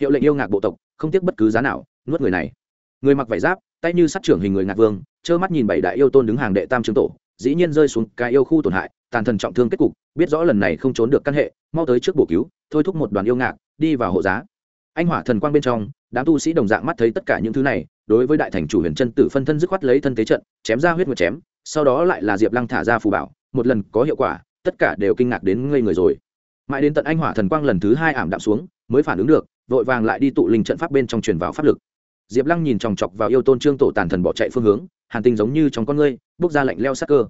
hiệu lệnh yêu ngạc bộ tộc, không tiếc bất cứ giá nào, nuốt người này. Người mặc vải giáp, tay như sát trưởng hình người ngạc vương, trơ mắt nhìn bảy đại yêu tôn đứng hàng đệ tam trương tổ, dĩ nhiên rơi xuống cái yêu khu tổn hại, tàn thần trọng thương kết cục, biết rõ lần này không trốn được căn hệ, mau tới trước bổ cứu, thôi thúc một đoàn yêu ngạc, đi vào hộ giá. Anh hỏa thần quang bên trong, đám tu sĩ đồng dạng mắt thấy tất cả những thứ này, đối với đại thành chủ huyền chân tử phân thân dứt khoát lấy thân tế trận, chém ra huyết nguyệt chém, sau đó lại là diệp lăng thả ra phù bảo, một lần có hiệu quả, tất cả đều kinh ngạc đến ngây người rồi. Mãi đến tận anh hỏa thần quang lần thứ hai ảm đạm xuống, mới phản ứng được vội vàng lại đi tụ linh trận pháp bên trong truyền vào pháp lực. Diệp lăng nhìn chòng chọc vào yêu tôn trương tổ tàn thần bỏ chạy phương hướng, hàn tinh giống như trong con ngươi bước ra lạnh leo sắc cơ.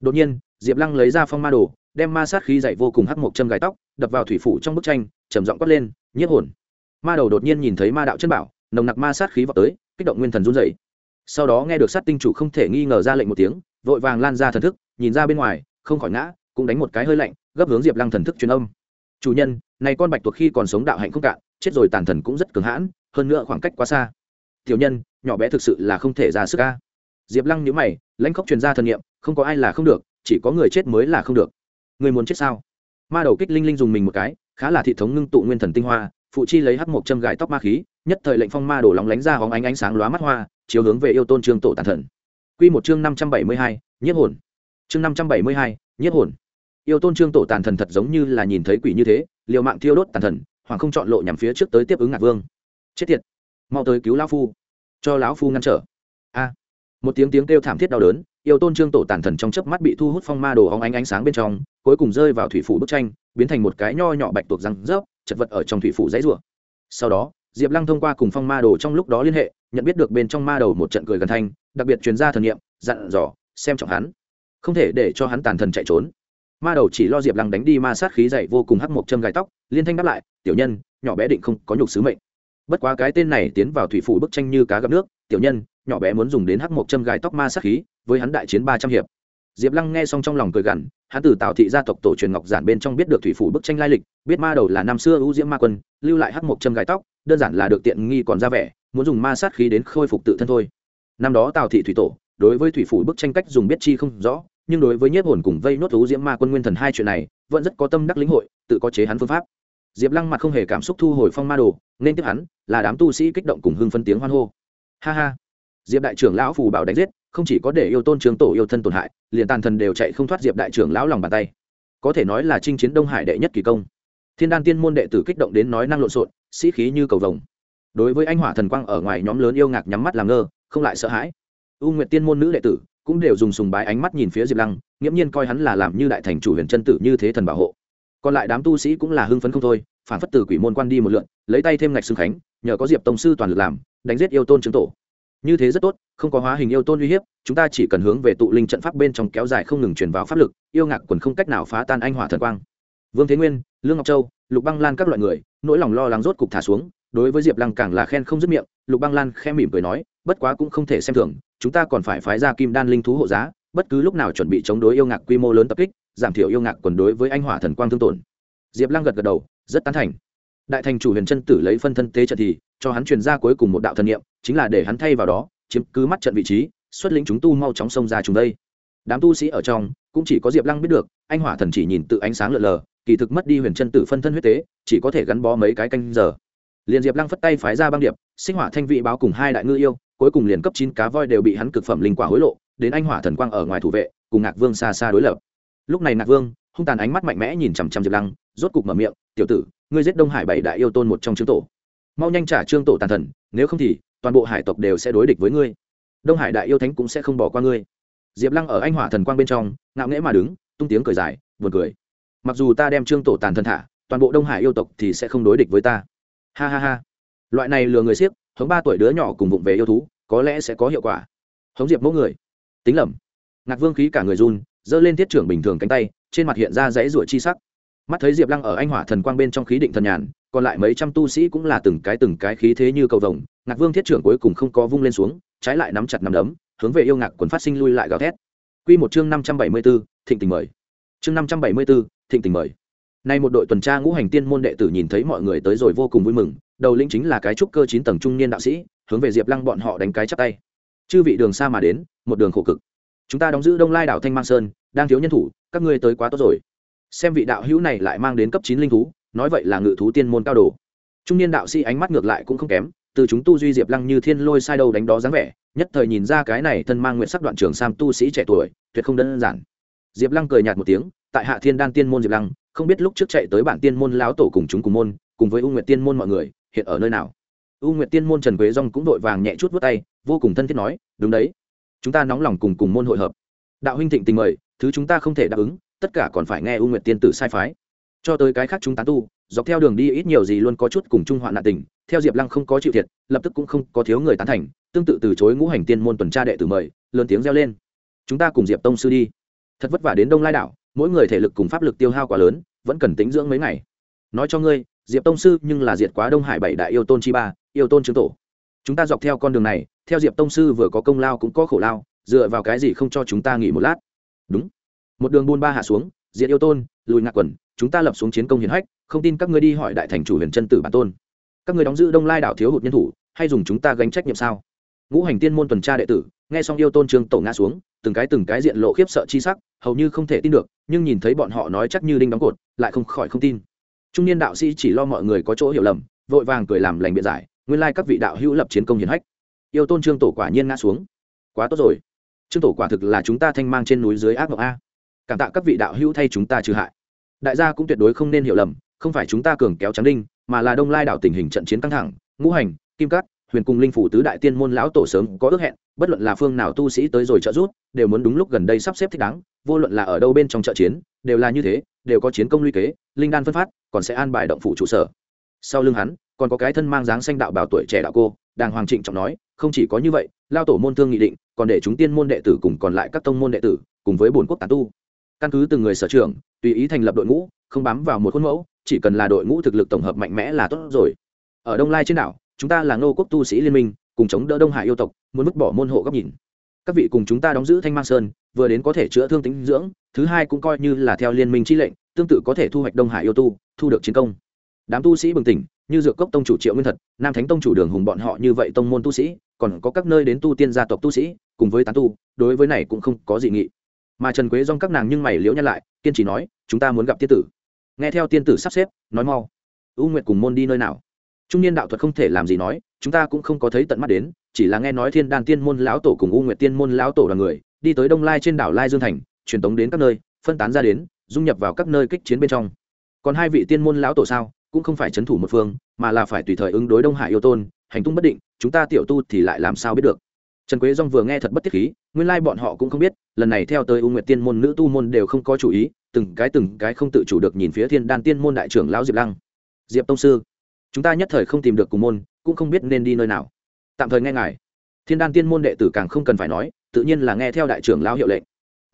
Đột nhiên, diệp lăng lấy ra phong ma đồ, đem ma sát khí dậy vô cùng hắc mộc châm gài tóc, đập vào thủy phủ trong bức tranh, trầm giọng quát lên, nhiếp hồn. Ma đầu đột nhiên nhìn thấy ma đạo chân bảo, nồng nặc ma sát khí vào tới, kích động nguyên thần run rẩy. sau đó nghe được sát tinh chủ không thể nghi ngờ ra lệnh một tiếng, vội vàng lan ra thần thức, nhìn ra bên ngoài, không khỏi ngã, cũng đánh một cái hơi lạnh, gấp hướng diệp lăng thần thức truyền âm. Chủ nhân, này con bạch tuộc khi còn sống đạo hạnh không cạn chết rồi tàn thần cũng rất cường hãn hơn nữa khoảng cách quá xa. Tiểu nhân nhỏ bé thực sự là không thể ra sức ca diệp lăng nhữ mày lãnh khóc truyền ra thần nghiệm không có ai là không được chỉ có người chết mới là không được. Người muốn chết sao? Ma đầu kích linh linh dùng mình một cái khá là thị thống ngưng tụ nguyên thần tinh hoa phụ chi lấy hắc một châm gài tóc ma khí nhất thời lệnh phong ma đổ lóng lánh ra hóng ánh ánh sáng lóa mắt hoa chiếu hướng về yêu tôn trương tổ tàn thần. Quy một chương năm trăm bảy mươi hai, nhiếp hồn. Chương năm trăm bảy mươi hai, nhiếp hồn. Yêu tôn trương tổ tàn thần thật giống như là nhìn thấy quỷ như thế, liều mạng thiêu đốt tàn thần, hoàng không chọn lộ nhằm phía trước tới tiếp ứng ngạc vương. Chết tiệt, mau tới cứu lão phu, cho lão phu ngăn trở. A. Một tiếng tiếng kêu thảm thiết đau đớn, yêu tôn trương tổ tàn thần trong chớp mắt bị thu hút phong ma đồ hóng ánh ánh sáng bên trong, cuối cùng rơi vào thủy phủ bức tranh, biến thành một cái nho nhỏ bạch tuộc răng rớp, chật vật ở trong thủy phủ dãy rủa. Sau đó, Diệp Lăng thông qua cùng phong ma đồ trong lúc đó liên hệ, nhận biết được bên trong ma đầu một trận cười gần thanh, đặc biệt chuyên gia thần nghiệm dặn dò, xem trọng hắn, không thể để cho hắn tàn thần chạy trốn. Ma đầu chỉ lo Diệp Lăng đánh đi ma sát khí dày vô cùng hắc một châm gai tóc, liên thanh đáp lại, tiểu nhân, nhỏ bé định không có nhục sứ mệnh. Bất quá cái tên này tiến vào thủy phủ bức tranh như cá gặp nước, tiểu nhân, nhỏ bé muốn dùng đến hắc một châm gai tóc ma sát khí, với hắn đại chiến ba trăm hiệp. Diệp Lăng nghe xong trong lòng cười gằn, hắn từ Tào thị gia tộc tổ truyền ngọc giản bên trong biết được thủy phủ bức tranh lai lịch, biết ma đầu là năm xưa ưu diễm ma quân, lưu lại hắc một châm gai tóc, đơn giản là được tiện nghi còn ra vẻ muốn dùng ma sát khí đến khôi phục tự thân thôi năm đó tào thị thủy tổ đối với thủy phủ bức tranh cách dùng biết chi không rõ nhưng đối với nhiếp hồn cùng vây nốt thú diễm ma quân nguyên thần hai chuyện này, vẫn rất có tâm đắc lĩnh hội, tự có chế hắn phương pháp. Diệp lăng mặt không hề cảm xúc thu hồi phong ma đồ, nên tiếp hắn, là đám tu sĩ kích động cùng hưng phân tiếng hoan hô. Ha ha. Diệp đại trưởng lão phù bảo đánh giết, không chỉ có để yêu tôn trường tổ yêu thân tổn hại, liền tàn thần đều chạy không thoát diệp đại trưởng lão lòng bàn tay. Có thể nói là chinh chiến đông hải đệ nhất kỳ công. Thiên đan tiên môn đệ tử kích động đến nói năng lộn xộn, sĩ khí như cầu vồng. Đối với anh hỏa thần quang ở ngoài nhóm lớn yêu ngạc nhắm mắt làm ngơ, không lại sợ hãi. U nguyện tiên môn nữ đệ tử cũng đều dùng sùng bái ánh mắt nhìn phía diệp lăng, nghiễm nhiên coi hắn là làm như đại thành chủ huyền chân tử như thế thần bảo hộ. Còn lại đám tu sĩ cũng là hưng phấn không thôi, phản phất từ quỷ môn quan đi một lượn, lấy tay thêm ngạch xương khánh, nhờ có diệp tông sư toàn lực làm, đánh giết yêu tôn chứng tổ. Như thế rất tốt, không có hóa hình yêu tôn uy hiếp, chúng ta chỉ cần hướng về tụ linh trận pháp bên trong kéo dài không ngừng truyền vào pháp lực, yêu ngạc quần không cách nào phá tan anh hỏa thần quang. Vương thế nguyên, lương ngọc châu, lục băng lan các loại người, nỗi lòng lo lắng rốt cục thả xuống, đối với diệp lăng càng là khen không dứt miệng, lục băng lan khen mỉm cười nói, bất quá cũng không thể xem thường chúng ta còn phải phái ra kim đan linh thú hộ giá, bất cứ lúc nào chuẩn bị chống đối yêu ngạc quy mô lớn tập kích, giảm thiểu yêu ngạc quần đối với anh hỏa thần quang thương tổn. Diệp lăng gật gật đầu, rất tán thành. Đại thành chủ huyền chân tử lấy phân thân tế trận thì, cho hắn truyền ra cuối cùng một đạo thần niệm, chính là để hắn thay vào đó, chiếm cứ mắt trận vị trí, xuất lĩnh chúng tu mau chóng xông ra chúng đây. Đám tu sĩ ở trong, cũng chỉ có diệp lăng biết được, anh hỏa thần chỉ nhìn tự ánh sáng lờ lờ, kỳ thực mất đi huyền chân tử phân thân huyết tế, chỉ có thể gắn bó mấy cái canh giờ. Liền diệp lăng phất tay phái ra băng điệp, sinh hỏa thanh vị báo cùng hai đại ngư yêu cuối cùng liền cấp chín cá voi đều bị hắn cực phẩm linh quả hối lộ, đến anh hỏa thần quang ở ngoài thủ vệ, cùng ngạc vương xa xa đối lập. Lúc này ngạc vương, hung tàn ánh mắt mạnh mẽ nhìn chằm chằm diệp lăng, rốt cục mở miệng, tiểu tử, ngươi giết đông hải bảy đại yêu tôn một trong trương tổ. Mau nhanh trả trương tổ tàn thần, nếu không thì toàn bộ hải tộc đều sẽ đối địch với ngươi. Đông hải đại yêu thánh cũng sẽ không bỏ qua ngươi. Diệp lăng ở anh hỏa thần quang bên trong, ngạo nghễ mà đứng, tung tiếng cười dài, buồn cười. Mặc dù ta đem trương tổ tàn thần thả, toàn bộ đông hải yêu tộc thì sẽ không đối địch với ta. Ha ha ha loại này lừa người siếc, hống ba tuổi đứa nhỏ cùng vụng về yêu thú, có lẽ sẽ có hiệu quả. Hống diệp mẫu người. Tính lầm. Ngạc vương khí cả người run, giơ lên thiết trưởng bình thường cánh tay, trên mặt hiện ra dãy ruổi chi sắc. Mắt thấy diệp lăng ở anh hỏa thần quang bên trong khí định thần nhàn, còn lại mấy trăm tu sĩ cũng là từng cái từng cái khí thế như cầu vồng, ngạc vương thiết trưởng cuối cùng không có vung lên xuống, trái lại nắm chặt nắm đấm, hướng về yêu ngạc quần phát sinh lui lại gào thét. Q một chương năm trăm bảy mươi b ố thịnh tình mời. Chương năm trăm bảy mươi b ố thịnh tình mời. Nay một đội tuần tra ngũ hành tiên môn đệ tử nhìn thấy mọi người tới rồi vô cùng vui mừng đầu lĩnh chính là cái trúc cơ chín tầng trung niên đạo sĩ, hướng về diệp lăng bọn họ đánh cái chắp tay. Chư vị đường xa mà đến, một đường khổ cực. Chúng ta đóng giữ đông lai đảo thanh mang sơn, đang thiếu nhân thủ, các ngươi tới quá tốt rồi. Xem vị đạo hữu này lại mang đến cấp chín linh thú, nói vậy là ngự thú tiên môn cao đồ. Trung niên đạo sĩ ánh mắt ngược lại cũng không kém, từ chúng tu duy diệp lăng như thiên lôi sai đâu đánh đó dáng vẻ, nhất thời nhìn ra cái này thân mang nguyện sắc đoạn trường sam tu sĩ trẻ tuổi, tuyệt không đơn giản. Diệp lăng cười nhạt một tiếng, tại hạ thiên đan tiên môn diệp lăng, không biết lúc trước chạy tới bản tiên môn lão tổ cùng chúng cùng môn, cùng với u nguyệt tiên môn mọi người hiện ở nơi nào? U nguyệt tiên môn trần quế dong cũng vội vàng nhẹ chút vút tay, vô cùng thân thiết nói, đúng đấy. Chúng ta nóng lòng cùng cùng môn hội hợp. Đạo huynh thịnh tình mời, thứ chúng ta không thể đáp ứng, tất cả còn phải nghe u nguyệt tiên tử sai phái. Cho tới cái khác chúng tán tu, dọc theo đường đi ít nhiều gì luôn có chút cùng chung hoạn nạn tình, theo diệp lăng không có chịu thiệt, lập tức cũng không có thiếu người tán thành, tương tự từ chối ngũ hành tiên môn tuần tra đệ tử mời, lớn tiếng reo lên. Chúng ta cùng diệp tông sư đi. Thật vất vả đến đông lai đảo, mỗi người thể lực cùng pháp lực tiêu hao quá lớn, vẫn cần tính dưỡng mấy ngày. Nói cho ngươi diệp tông sư nhưng là diệt quá đông hải bảy đại yêu tôn chi ba, yêu tôn chứng tổ. Chúng ta dọc theo con đường này, theo diệp tông sư vừa có công lao cũng có khổ lao, dựa vào cái gì không cho chúng ta nghỉ một lát? Đúng. Một đường buôn ba hạ xuống, diệt yêu tôn, lùi ngạc quần chúng ta lập xuống chiến công hiển hách, không tin các ngươi đi hỏi đại thành chủ huyền chân tử bản tôn. Các ngươi đóng giữ đông lai đảo thiếu hụt nhân thủ, hay dùng chúng ta gánh trách nhiệm sao? Ngũ hành tiên môn tuần tra đệ tử, nghe xong yêu tôn trương tổ ngã xuống, từng cái từng cái diện lộ khiếp sợ chi sắc, hầu như không thể tin được, nhưng nhìn thấy bọn họ nói chắc như đinh đóng cột, lại không khỏi không tin trung niên đạo sĩ chỉ lo mọi người có chỗ hiểu lầm, vội vàng cười làm lành biện giải, nguyên lai các vị đạo hữu lập chiến công hiển hách. Yêu tôn trương tổ quả nhiên ngã xuống. Quá tốt rồi. Trương tổ quả thực là chúng ta thanh mang trên núi dưới ác mộng a. Cảm tạ các vị đạo hữu thay chúng ta trừ hại. Đại gia cũng tuyệt đối không nên hiểu lầm, không phải chúng ta cường kéo trắng đinh, mà là đông lai đảo tình hình trận chiến căng thẳng, ngũ hành, kim cát, huyền cung linh phủ tứ đại tiên môn lão tổ sớm có ước hẹn, bất luận là phương nào tu sĩ tới rồi trợ rút đều muốn đúng lúc gần đây sắp xếp thích đáng vô luận là ở đâu bên trong trợ chiến, đều là như thế, đều có chiến công luy kế, linh đan phân phát, còn sẽ an bài động phủ trụ sở. Sau lưng hắn, còn có cái thân mang dáng xanh đạo bảo tuổi trẻ đạo cô, đàng hoàng trịnh trọng nói, không chỉ có như vậy, lao tổ môn thương nghị định, còn để chúng tiên môn đệ tử cùng còn lại các tông môn đệ tử, cùng với bồn quốc tán tu. Căn cứ từng người sở trường, tùy ý thành lập đội ngũ, không bám vào một khuôn mẫu, chỉ cần là đội ngũ thực lực tổng hợp mạnh mẽ là tốt rồi. Ở đông lai trên đảo, chúng ta là ngô quốc tu sĩ liên minh, cùng chống đỡ đông hải yêu tộc, muốn vứt bỏ môn hộ góc nhìn các vị cùng chúng ta đóng giữ thanh mang sơn, vừa đến có thể chữa thương tính dưỡng, thứ hai cũng coi như là theo liên minh chi lệnh, tương tự có thể thu hoạch đông hải yêu tu, thu được chiến công. Đám tu sĩ bừng tỉnh, như dược cốc tông chủ triệu nguyên thật, nam thánh tông chủ đường hùng bọn họ như vậy tông môn tu sĩ, còn có các nơi đến tu tiên gia tộc tu sĩ, cùng với tán tu, đối với này cũng không có gì nghị. Mà trần quế dong các nàng nhưng mày liễu nhăn lại, kiên trì nói, chúng ta muốn gặp tiên tử. Nghe theo tiên tử sắp xếp, nói mau. U nguyệt cùng môn đi nơi nào? Trung niên đạo thuật không thể làm gì nói, chúng ta cũng không có thấy tận mắt đến chỉ là nghe nói thiên đan tiên môn lão tổ cùng u nguyệt tiên môn lão tổ là người, đi tới đông lai trên đảo lai dương thành, truyền tống đến các nơi, phân tán ra đến, dung nhập vào các nơi kích chiến bên trong. Còn hai vị tiên môn lão tổ sao, cũng không phải c h ấ n thủ một phương, mà là phải tùy thời ứng đối đông hải yêu tôn, hành tung bất định, chúng ta tiểu tu thì lại làm sao biết được? Trần quế dong vừa nghe thật bất tiết khí, nguyên lai bọn họ cũng không biết, lần này theo tới u nguyệt tiên môn nữ tu môn đều không có chủ ý, từng cái từng cái không tự chủ được nhìn phía thiên đan tiên môn đại trưởng lão diệp lăng. Diệp tông sư, chúng ta nhất thời không tìm được cùng môn, cũng không biết nên đi nơi nào tạm thời nghe ngài. Thiên đan tiên môn đệ tử càng không cần phải nói, tự nhiên là nghe theo đại trưởng lão hiệu lệnh.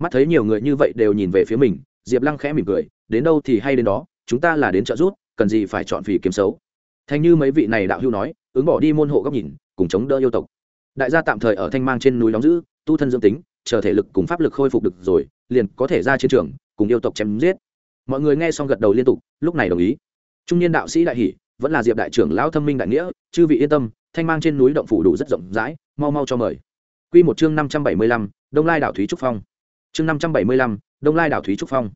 Mắt thấy nhiều người như vậy đều nhìn về phía mình, diệp lăng khẽ mỉm cười, đến đâu thì hay đến đó, chúng ta là đến trợ rút cần gì phải chọn vì kiếm xấu thành như mấy vị này đạo hưu nói, ứng bỏ đi môn hộ góc nhìn, cùng chống đỡ yêu tộc. Đại gia tạm thời ở thanh mang trên núi đóng giữ, tu thân dương tính, chờ thể lực cùng pháp lực khôi phục được rồi, liền có thể ra chiến trường, cùng yêu tộc chém giết. Mọi người nghe xong gật đầu liên tục, lúc này đồng ý. Trung niên đạo sĩ đại hỷ vẫn là diệp đại trưởng lão thâm minh đại nghĩa, chư vị yên tâm thanh mang trên núi động phủ đủ rất rộng rãi, mau mau cho mời. Quy một chương năm trăm bảy mươi lăm, đông lai đảo thúy trúc phong. Chương năm trăm bảy mươi lăm, đông lai đảo thúy trúc phong.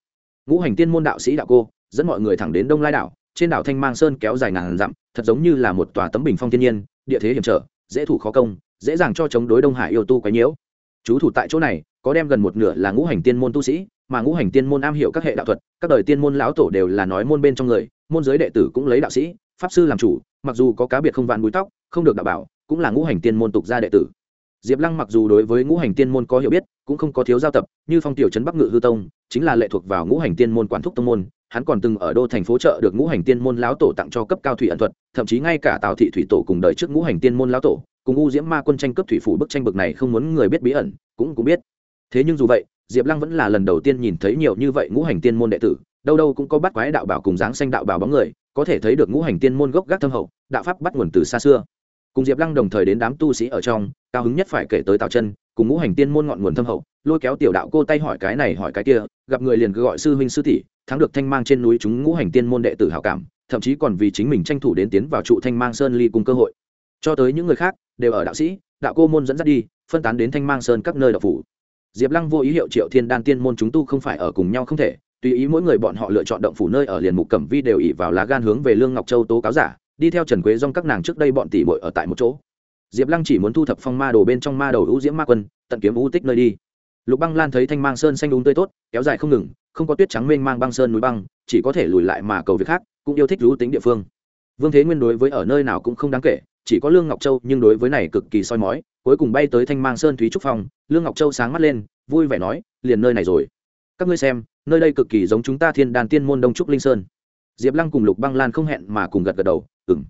Ngũ hành tiên môn đạo sĩ đạo cô, dẫn mọi người thẳng đến đông lai đảo, trên đảo thanh mang sơn kéo dài ngàn dặm, thật giống như là một tòa tấm bình phong thiên nhiên, địa thế hiểm trở, dễ thủ khó công, dễ dàng cho chống đối đông hải yêu tu quấy nhiễu. Chú thủ tại chỗ này, có đem gần một nửa là ngũ hành tiên môn tu sĩ, mà ngũ hành tiên môn am hiểu các hệ đạo thuật, các đời tiên môn lão tổ đều là nói môn bên trong người, môn giới đệ tử cũng lấy đạo sĩ, pháp sư làm chủ, mặc dù có cá biệt không vạn búi tóc không được đảm bảo, cũng là ngũ hành tiên môn tục gia đệ tử. Diệp lăng mặc dù đối với ngũ hành tiên môn có hiểu biết, cũng không có thiếu giao tập, như phong tiểu trấn bắc ngự hư tông, chính là lệ thuộc vào ngũ hành tiên môn quản thúc tông môn, hắn còn từng ở đô thành phố trợ được ngũ hành tiên môn lão tổ tặng cho cấp cao thủy ẩn thuật, thậm chí ngay cả tào thị thủy tổ cùng đời trước ngũ hành tiên môn lão tổ, cùng u diễm ma quân tranh cấp thủy phủ bức tranh bực này không muốn người biết bí ẩn, cũng cũng biết. Thế nhưng dù vậy, diệp lăng vẫn là lần đầu tiên nhìn thấy nhiều như vậy ngũ hành tiên môn đệ tử, đâu đâu cũng có bắt quái đạo bảo cùng dáng xanh đạo bảo bóng người, có thể thấy được ngũ hành tiên môn gốc gác thâm hậu, đạo pháp bắt nguồn từ xa xưa cùng diệp lăng đồng thời đến đám tu sĩ ở trong, cao hứng nhất phải kể tới tào chân, cùng ngũ hành tiên môn ngọn nguồn thâm hậu, lôi kéo tiểu đạo cô tay hỏi cái này hỏi cái kia, gặp người liền cứ gọi sư huynh sư tỷ, thắng được thanh mang trên núi chúng ngũ hành tiên môn đệ tử hảo cảm, thậm chí còn vì chính mình tranh thủ đến tiến vào trụ thanh mang sơn ly cùng cơ hội. Cho tới những người khác, đều ở đạo sĩ, đạo cô môn dẫn dắt đi, phân tán đến thanh mang sơn các nơi đạo phủ. Diệp lăng vô ý hiệu triệu thiên đan tiên môn chúng tu không phải ở cùng nhau không thể, tùy ý mỗi người bọn họ lựa chọn động phủ nơi ở liền mục cẩm vi đều ỉ vào lá gan hướng về lương ngọc châu tố cáo giả đi theo trần quế dong các nàng trước đây bọn tỷ bội ở tại một chỗ. Diệp lăng chỉ muốn thu thập phong ma đồ bên trong ma đầu ưu diễm ma quân, tận kiếm ưu tích nơi đi. Lục băng lan thấy thanh mang sơn xanh đúng tươi tốt, kéo dài không ngừng, không có tuyết trắng mênh mang băng sơn núi băng, chỉ có thể lùi lại mà cầu việc khác, cũng yêu thích rú tính địa phương. Vương thế nguyên đối với ở nơi nào cũng không đáng kể, chỉ có lương ngọc châu, nhưng đối với này cực kỳ soi mói, cuối cùng bay tới thanh mang sơn thúy trúc phong lương ngọc châu sáng mắt lên, vui vẻ nói, liền nơi này rồi. Các ngươi xem, nơi đây cực kỳ giống chúng ta thiên đàn tiên môn đông trúc linh sơn. Diệp lăng cùng lục băng lan không hẹn mà cùng gật gật đầu ừng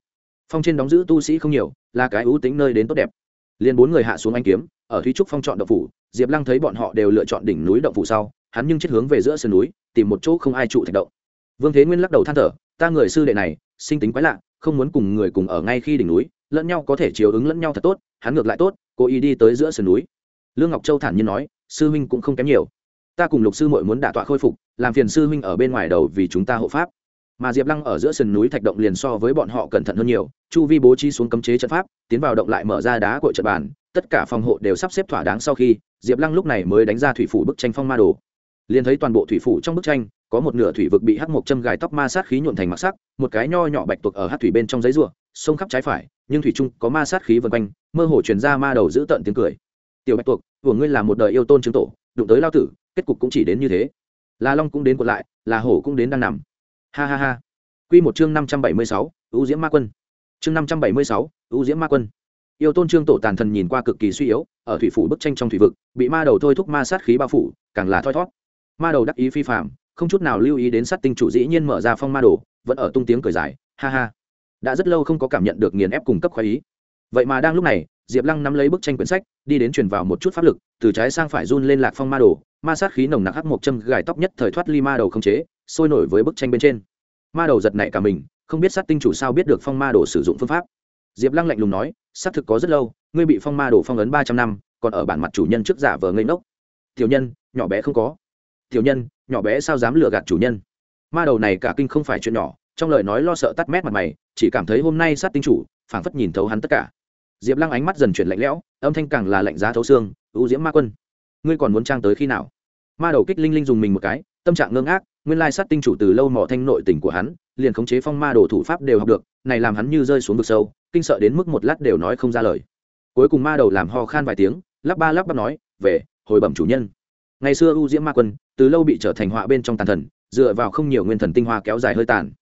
phong trên đóng giữ tu sĩ không nhiều, là cái ưu tính nơi đến tốt đẹp. Liền bốn người hạ xuống anh kiếm, ở thúy trúc phong chọn động phủ, diệp lăng thấy bọn họ đều lựa chọn đỉnh núi động phủ sau, hắn nhưng chết hướng về giữa sườn núi, tìm một chỗ không ai trụ thạch động. Vương thế nguyên lắc đầu than thở, ta người sư đệ này, sinh tính quái lạ, không muốn cùng người cùng ở ngay khi đỉnh núi, lẫn nhau có thể chiều ứng lẫn nhau thật tốt, hắn ngược lại tốt, cố ý đi tới giữa sườn núi. Lương ngọc châu thản nhiên nói, sư huynh cũng không kém nhiều. Ta cùng lục sư muội muốn đả tọa khôi phục, làm phiền sư huynh ở bên ngoài đầu vì chúng ta hộ pháp mà diệp lăng ở giữa sườn núi thạch động liền so với bọn họ cẩn thận hơn nhiều, chu vi bố trí xuống cấm chế trận pháp, tiến vào động lại mở ra đá của trận bàn, tất cả phòng hộ đều sắp xếp thỏa đáng sau khi, diệp lăng lúc này mới đánh ra thủy phủ bức tranh phong ma đồ. Liền thấy toàn bộ thủy phủ trong bức tranh, có một nửa thủy vực bị hắc mộc châm gài tóc ma sát khí nhuộn thành mặc sắc, một cái nho nhỏ bạch tuộc ở hát thủy bên trong giấy ruộng sông khắp trái phải, nhưng thủy trung có ma sát khí vân quanh, mơ hồ truyền ra ma đầu giữ tận tiếng cười. Tiểu bạch tuộc, của ngươi là một đời yêu tôn chứng tổ, đụng tới lao tử, kết cục cũng chỉ đến như thế. Là long cũng đến quật lại là hổ cũng đến đang nằm ha ha ha. Q một chương năm trăm bảy mươi sáu ưu diễm ma quân. Chương năm trăm bảy mươi sáu ưu diễm ma quân. Yêu tôn trương tổ tàn thần nhìn qua cực kỳ suy yếu, ở thủy phủ bức tranh trong thủy vực, bị ma đầu thôi thúc ma sát khí bao phủ, càng là thoi thót. Ma đầu đắc ý phi phạm không chút nào lưu ý đến sát tinh chủ dĩ nhiên mở ra phong ma đồ, vẫn ở tung tiếng cười dài, ha ha. Đã rất lâu không có cảm nhận được nghiền ép cung cấp khoái ý. Vậy mà đang lúc này, diệp lăng nắm lấy bức tranh quyển sách, đi đến truyền vào một chút pháp lực, từ trái sang phải run lên lạc phong ma đồ, ma sát khí nồng nặc hắc một châm gài tóc nhất thời thoát ly ma đầu không chế sôi nổi với bức tranh bên trên. Ma đầu giật nảy cả mình, không biết sát tinh chủ sao biết được phong ma đồ sử dụng phương pháp. Diệp lăng lạnh lùng nói, xác thực có rất lâu, ngươi bị phong ma đồ phong ấn ba trăm năm, còn ở bản mặt chủ nhân trước giả vờ ngây ngốc. Tiểu nhân, nhỏ bé không có. Tiểu nhân, nhỏ bé sao dám lừa gạt chủ nhân? Ma đầu này cả kinh không phải chuyện nhỏ, trong lời nói lo sợ tắt mét mặt mày, chỉ cảm thấy hôm nay sát tinh chủ, phảng phất nhìn thấu hắn tất cả. Diệp lăng ánh mắt dần chuyển lạnh lẽo, âm thanh càng là lạnh giá thấu xương ưu diễm ma quân, ngươi còn muốn trang tới khi nào? Ma đầu kích linh linh dùng mình một cái, tâm trạng ngưng ác nguyên lai sát tinh chủ từ lâu mỏ thanh nội tình của hắn, liền khống chế phong ma đồ thủ pháp đều học được, này làm hắn như rơi xuống vực sâu, kinh sợ đến mức một lát đều nói không ra lời. Cuối cùng ma đầu làm ho khan vài tiếng, lắp ba lắp bắp nói, về, hồi bẩm chủ nhân. Ngày xưa ưu diễm ma quân, từ lâu bị trở thành họa bên trong tàn thần, dựa vào không nhiều nguyên thần tinh hoa kéo dài hơi tàn.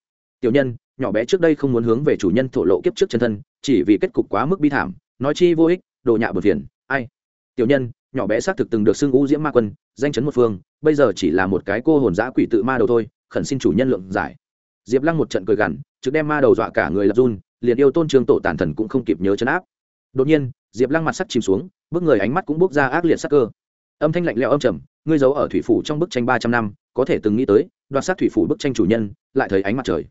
Tiểu nhân, nhỏ bé trước đây không muốn hướng về chủ nhân thổ lộ kiếp trước chân thân, chỉ vì kết cục quá mức bi thảm, nói chi vô ích, đồ nhạ bờ phiền, ai? Tiểu nhân nhỏ bé xác thực từng được xưng u diễm ma quân, danh chấn một phương, bây giờ chỉ là một cái cô hồn giã quỷ tự ma đầu thôi, khẩn xin chủ nhân lượng giải. Diệp lăng một trận cười gằn, trực đem ma đầu dọa cả người lập run, liền yêu tôn trương tổ tàn thần cũng không kịp nhớ chấn áp. Đột nhiên, diệp lăng mặt sắt chìm xuống, bước người ánh mắt cũng bốc ra ác liệt sắc cơ. Âm thanh lạnh lẽo âm trầm, ngươi giấu ở thủy phủ trong bức tranh ba trăm năm, có thể từng nghĩ tới, đoạt sát thủy phủ bức tranh chủ nhân, lại thấy ánh mặt trời.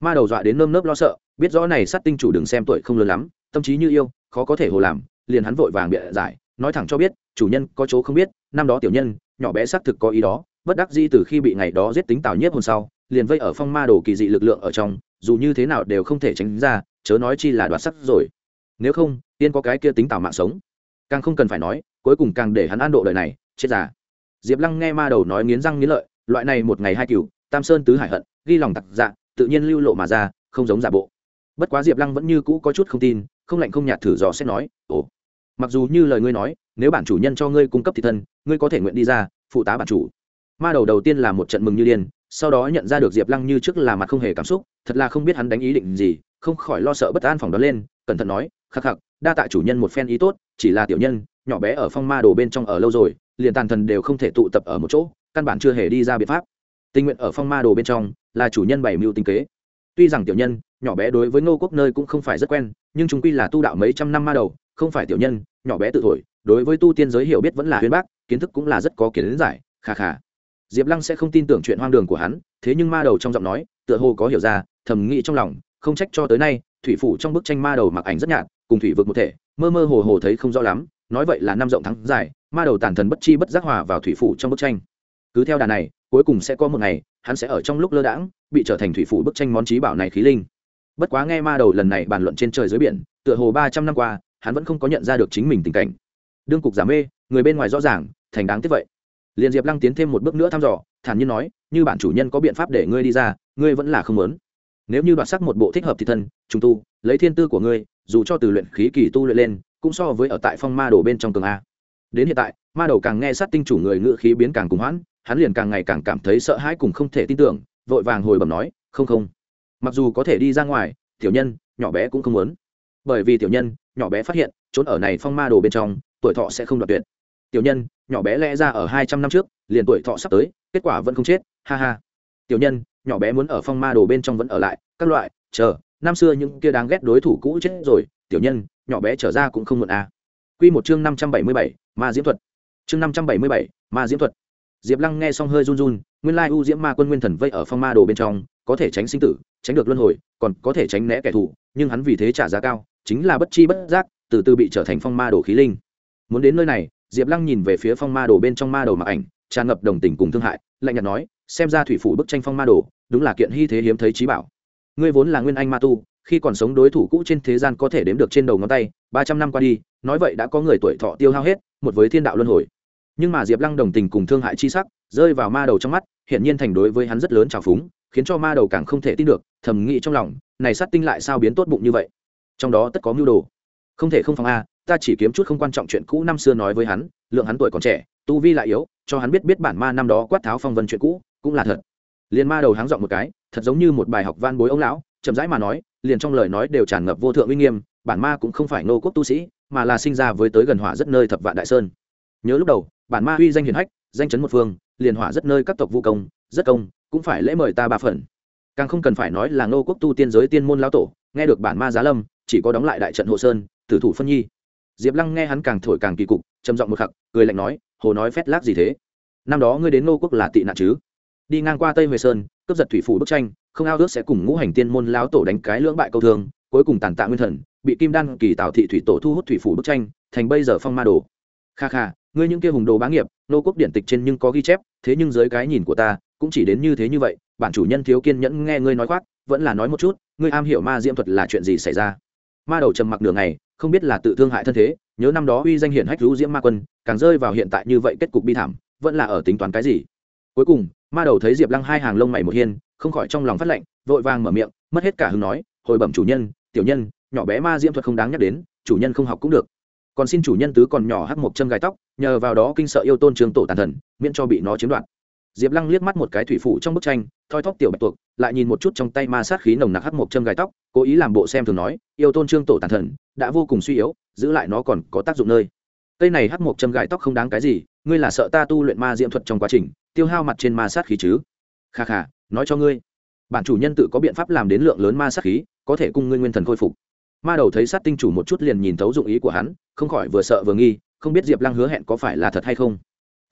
Ma đầu dọa đến nơm nớp lo sợ, biết rõ này sát tinh chủ đừng xem tuổi không lớn lắm, tâm trí như yêu, khó có thể hồ làm, liền hắn vội vàng bịa giải nói thẳng cho biết, chủ nhân có chỗ không biết, năm đó tiểu nhân, nhỏ bé xác thực có ý đó, bất đắc di từ khi bị ngày đó giết tính tào nhiếp hôm sau, liền vây ở phong ma đồ kỳ dị lực lượng ở trong, dù như thế nào đều không thể tránh ra, chớ nói chi là đoạt sắc rồi. Nếu không, tiên có cái kia tính tào mạng sống. Càng không cần phải nói, cuối cùng càng để hắn an độ đời này, chết già. Diệp lăng nghe ma đầu nói nghiến răng nghiến lợi, loại này một ngày hai cửu, tam sơn tứ hải hận, ghi lòng tặc dạ tự nhiên lưu lộ mà ra, không giống giả bộ. Bất quá diệp lăng vẫn như cũ có chút không tin, không lạnh không nhạt thử dò xét nói, ồ mặc dù như lời ngươi nói, nếu bản chủ nhân cho ngươi cung cấp thị thân, ngươi có thể nguyện đi ra, phụ tá bản chủ. Ma đầu đầu tiên là một trận mừng như điên, sau đó nhận ra được diệp lăng như trước là mặt không hề cảm xúc, thật là không biết hắn đánh ý định gì, không khỏi lo sợ bất an phòng đoán lên, cẩn thận nói, khắc khắc, đa tạ chủ nhân một phen ý tốt, chỉ là tiểu nhân, nhỏ bé ở phong ma đồ bên trong ở lâu rồi, liền tàn thần đều không thể tụ tập ở một chỗ, căn bản chưa hề đi ra biện pháp. Tình nguyện ở phong ma đồ bên trong, là chủ nhân bảy mưu tinh kế. Tuy rằng tiểu nhân, nhỏ bé đối với ngô quốc nơi cũng không phải rất quen, nhưng chúng quy là tu đạo mấy trăm năm ma đầu không phải tiểu nhân, nhỏ bé tự thổi, đối với tu tiên giới hiểu biết vẫn là huyên bác, kiến thức cũng là rất có kiến giải khà khà diệp lăng sẽ không tin tưởng chuyện hoang đường của hắn, thế nhưng ma đầu trong giọng nói, tựa hồ có hiểu ra, thầm nghĩ trong lòng, không trách cho tới nay, thủy phủ trong bức tranh ma đầu mặc ảnh rất nhạt, cùng thủy vực một thể, mơ mơ hồ hồ thấy không rõ lắm, nói vậy là năm rộng thắng dài, ma đầu tàn thần bất chi bất giác hòa vào thủy phủ trong bức tranh. Cứ theo đà này, cuối cùng sẽ có một ngày, hắn sẽ ở trong lúc lơ đãng, bị trở thành thủy phủ bức tranh món trí bảo này khí linh. Bất quá nghe ma đầu lần này bàn luận trên trời dưới biển, tựa hồ ba trăm năm qua hắn vẫn không có nhận ra được chính mình tình cảnh. Đương cục giả mê, người bên ngoài rõ ràng, thành đáng tiếc vậy. Liền diệp lăng tiến thêm một bước nữa thăm dò, thản nhiên nói, như bản chủ nhân có biện pháp để ngươi đi ra, ngươi vẫn là không lớn nếu như đoạt sắc một bộ thích hợp thì thân trung tu, lấy thiên tư của ngươi, dù cho từ luyện khí kỳ tu luyện lên, cũng so với ở tại phong ma đồ bên trong cường a. Đến hiện tại, ma đầu càng nghe sát tinh chủ người ngự khí biến càng cùng hoãn, hắn liền càng ngày càng cảm thấy sợ hãi cùng không thể tin tưởng, vội vàng hồi bẩm nói, không không. Mặc dù có thể đi ra ngoài, tiểu nhân, nhỏ bé cũng không muốn. Bởi vì tiểu nhân nhỏ bé phát hiện trốn ở này phong ma đồ bên trong tuổi thọ sẽ không đoạt tuyệt tiểu nhân nhỏ bé lẽ ra ở hai trăm năm trước liền tuổi thọ sắp tới kết quả vẫn không chết ha ha tiểu nhân nhỏ bé muốn ở phong ma đồ bên trong vẫn ở lại các loại chờ năm xưa những kia đáng ghét đối thủ cũ chết rồi tiểu nhân nhỏ bé trở ra cũng không muộn à. Quy một chương năm trăm bảy mươi bảy, ma diễm thuật. Chương năm trăm bảy mươi bảy, ma diễm thuật. Diệp Lăng nghe xong hơi run run, nguyên lai U Diễm Ma Quân nguyên thần vây ở phong ma đồ bên trong, có thể tránh sinh tử, tránh được luân hồi, còn có thể tránh né kẻ thù, nhưng hắn vì thế trả giá cao, chính là bất chi bất giác, từ từ bị trở thành phong ma đồ khí linh. Muốn đến nơi này, Diệp Lăng nhìn về phía phong ma đồ bên trong ma đồ mặc ảnh, tràn ngập đồng tình cùng thương hại, lạnh nhạt nói, xem ra thủy phủ bức tranh phong ma đồ, đúng là kiện hy thế hiếm thấy trí bảo. Ngươi vốn là nguyên anh ma tu, khi còn sống đối thủ cũ trên thế gian có thể đếm được trên đầu ngón tay, ba trăm năm qua đi, nói vậy đã có người tuổi thọ tiêu hao hết, một với thiên đạo luân hồi. Nhưng mà Diệp Lăng đồng tình cùng thương hại chi sắc, rơi vào ma đầu trong mắt, hiện nhiên thành đối với hắn rất lớn trào phúng, khiến cho ma đầu càng không thể tin được, thầm nghĩ trong lòng, này sát tinh lại sao biến tốt bụng như vậy? Trong đó tất có mưu đồ. Không thể không phòng a, ta chỉ kiếm chút không quan trọng chuyện cũ năm xưa nói với hắn, lượng hắn tuổi còn trẻ, tu vi lại yếu, cho hắn biết biết bản ma năm đó quát tháo phong vân chuyện cũ, cũng là thật. liền ma đầu háng dọn một cái, thật giống như một bài học van bối ông lão, chậm rãi mà nói, liền trong lời nói đều tràn ngập vô thượng uy nghiêm, bản ma cũng không phải nô quốc tu sĩ, mà là sinh ra với tới gần hỏa rất nơi thập vạn đại sơn. Nhớ lúc đầu, bản ma uy danh hiển hách, danh chấn một phương, liền hỏa rất nơi các tộc vu công, rất công, cũng phải lễ mời ta ba phần. Càng không cần phải nói là nô quốc tu tiên giới tiên môn lão tổ, nghe được bản ma giá lâm, chỉ có đóng lại đại trận hồ sơn, tử thủ phân nhi. Diệp Lăng nghe hắn càng thổi càng kỳ cục, trầm giọng một khặc cười lạnh nói, hồ nói phét lác gì thế? Năm đó ngươi đến nô quốc là tị nạn chứ? Đi ngang qua Tây Huệ Sơn, cướp giật thủy phủ bức tranh, không ao ước sẽ cùng ngũ hành tiên môn láo tổ đánh cái lưỡng bại câu thương, cuối cùng tàn tạ nguyên thần, bị Kim Đan kỳ tạo thị thủy tổ thu hút thủy phủ bức tranh, thành bây giờ phong ma đồ. Kha kha, ngươi những kia hùng đồ bá nghiệp, nô quốc điện tịch trên nhưng có ghi chép, thế nhưng dưới cái nhìn của ta, cũng chỉ đến như thế như vậy, bản chủ nhân thiếu kiên nhẫn nghe ngươi nói khoác, vẫn là nói một chút, ngươi am hiểu ma diễm thuật là chuyện gì xảy ra? Ma đầu trầm mặc nửa ngày, không biết là tự thương hại thân thế, nhớ năm đó uy danh hiển hách lũ diễm ma quân, càng rơi vào hiện tại như vậy kết cục bi thảm, vẫn là ở tính toán cái gì? Cuối cùng, ma đầu thấy Diệp Lăng hai hàng lông mày một hiên, không khỏi trong lòng phát lạnh, vội vàng mở miệng, mất hết cả hứng nói, hồi bẩm chủ nhân, tiểu nhân, nhỏ bé ma diễm thuật không đáng nhắc đến, chủ nhân không học cũng được. Còn xin chủ nhân tứ còn nhỏ hắc một châm gai tóc, nhờ vào đó kinh sợ yêu tôn trường tổ tàn thần, miễn cho bị nó chiếm đoạt. Diệp Lăng liếc mắt một cái thủy phủ trong bức tranh, thoi thóp tiểu bạch tuộc, lại nhìn một chút trong tay ma sát khí nồng nặc hắc một châm gai tóc, cố ý làm bộ xem thường nói, yêu tôn trương tổ tàn thần đã vô cùng suy yếu, giữ lại nó còn có tác dụng nơi. Cây này hắc một châm gai tóc không đáng cái gì, ngươi là sợ ta tu luyện ma diễm thuật trong quá trình, tiêu hao mặt trên ma sát khí chứ? Kha kha, nói cho ngươi, bản chủ nhân tự có biện pháp làm đến lượng lớn ma sát khí, có thể cung ngươi nguyên thần khôi phục. Ma đầu thấy sát tinh chủ một chút liền nhìn thấu dụng ý của hắn, không khỏi vừa sợ vừa nghi, không biết Diệp Lăng hứa hẹn có phải là thật hay không.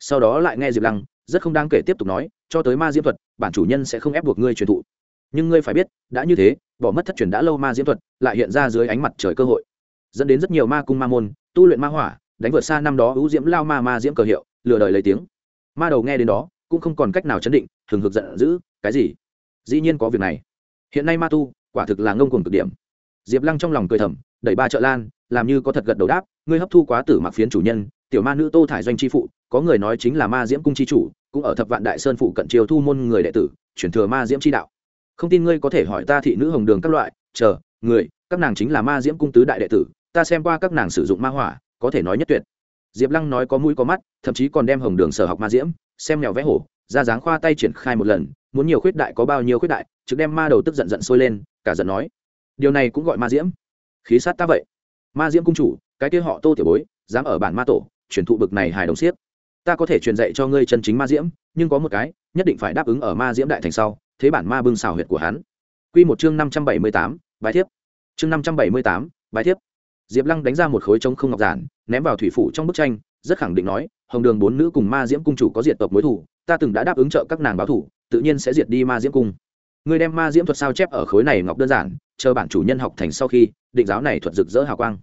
Sau đó lại nghe Diệp Lăng rất không đáng kể tiếp tục nói, cho tới ma diễm thuật, bản chủ nhân sẽ không ép buộc ngươi truyền thụ. Nhưng ngươi phải biết, đã như thế, bỏ mất thất truyền đã lâu ma diễm thuật, lại hiện ra dưới ánh mặt trời cơ hội, dẫn đến rất nhiều ma cung ma môn, tu luyện ma hỏa, đánh vượt xa năm đó ưu diễm lao ma ma diễm cờ hiệu, lừa đời lấy tiếng. Ma đầu nghe đến đó, cũng không còn cách nào chấn định, thường hực giận dữ, cái gì? Dĩ nhiên có việc này. Hiện nay ma tu, quả thực là ngông cuồng cực điểm. Diệp Lăng trong lòng cười thầm, đẩy ba trợ lan, làm như có thật gật đầu đáp, ngươi hấp thu quá tử mặc phiến chủ nhân, tiểu ma nữ Tô thải doanh chi phụ, có người nói chính là ma diễm cung chi chủ, cũng ở thập vạn đại sơn phụ cận triều thu môn người đệ tử, chuyển thừa ma diễm chi đạo. Không tin ngươi có thể hỏi ta thị nữ hồng đường các loại, chờ, người, các nàng chính là ma diễm cung tứ đại đệ tử, ta xem qua các nàng sử dụng ma hỏa, có thể nói nhất tuyệt. Diệp Lăng nói có mũi có mắt, thậm chí còn đem hồng đường sở học ma diễm, xem mèo vẽ hổ, ra dáng khoa tay triển khai một lần, muốn nhiều khuyết đại có bao nhiêu khuyết đại, trực đem ma đầu tức giận giận sôi lên, cả giận nói: "Điều này cũng gọi ma diễm? Khí sát ta vậy?" Ma diễm cung chủ, cái kia họ Tô tiểu bối, dám ở bản ma tổ, truyền thụ bực này hài đồng Siếp, ta có thể truyền dạy cho ngươi chân chính ma diễm nhưng có một cái nhất định phải đáp ứng ở ma diễm đại thành sau thế bản ma bưng xào huyệt của hắn. Q một chương năm trăm bảy mươi tám bài thiếp. Chương năm trăm bảy mươi tám bài thiếp. Diệp lăng đánh ra một khối trống không ngọc giản ném vào thủy phủ trong bức tranh rất khẳng định nói hồng đường bốn nữ cùng ma diễm cung chủ có diệt tộc mối thủ ta từng đã đáp ứng trợ các nàng báo thủ tự nhiên sẽ diệt đi ma diễm cung. Ngươi đem ma diễm thuật sao chép ở khối này ngọc đơn giản chờ bản chủ nhân học thành sau khi định giáo này thuật rực rỡ hào quang.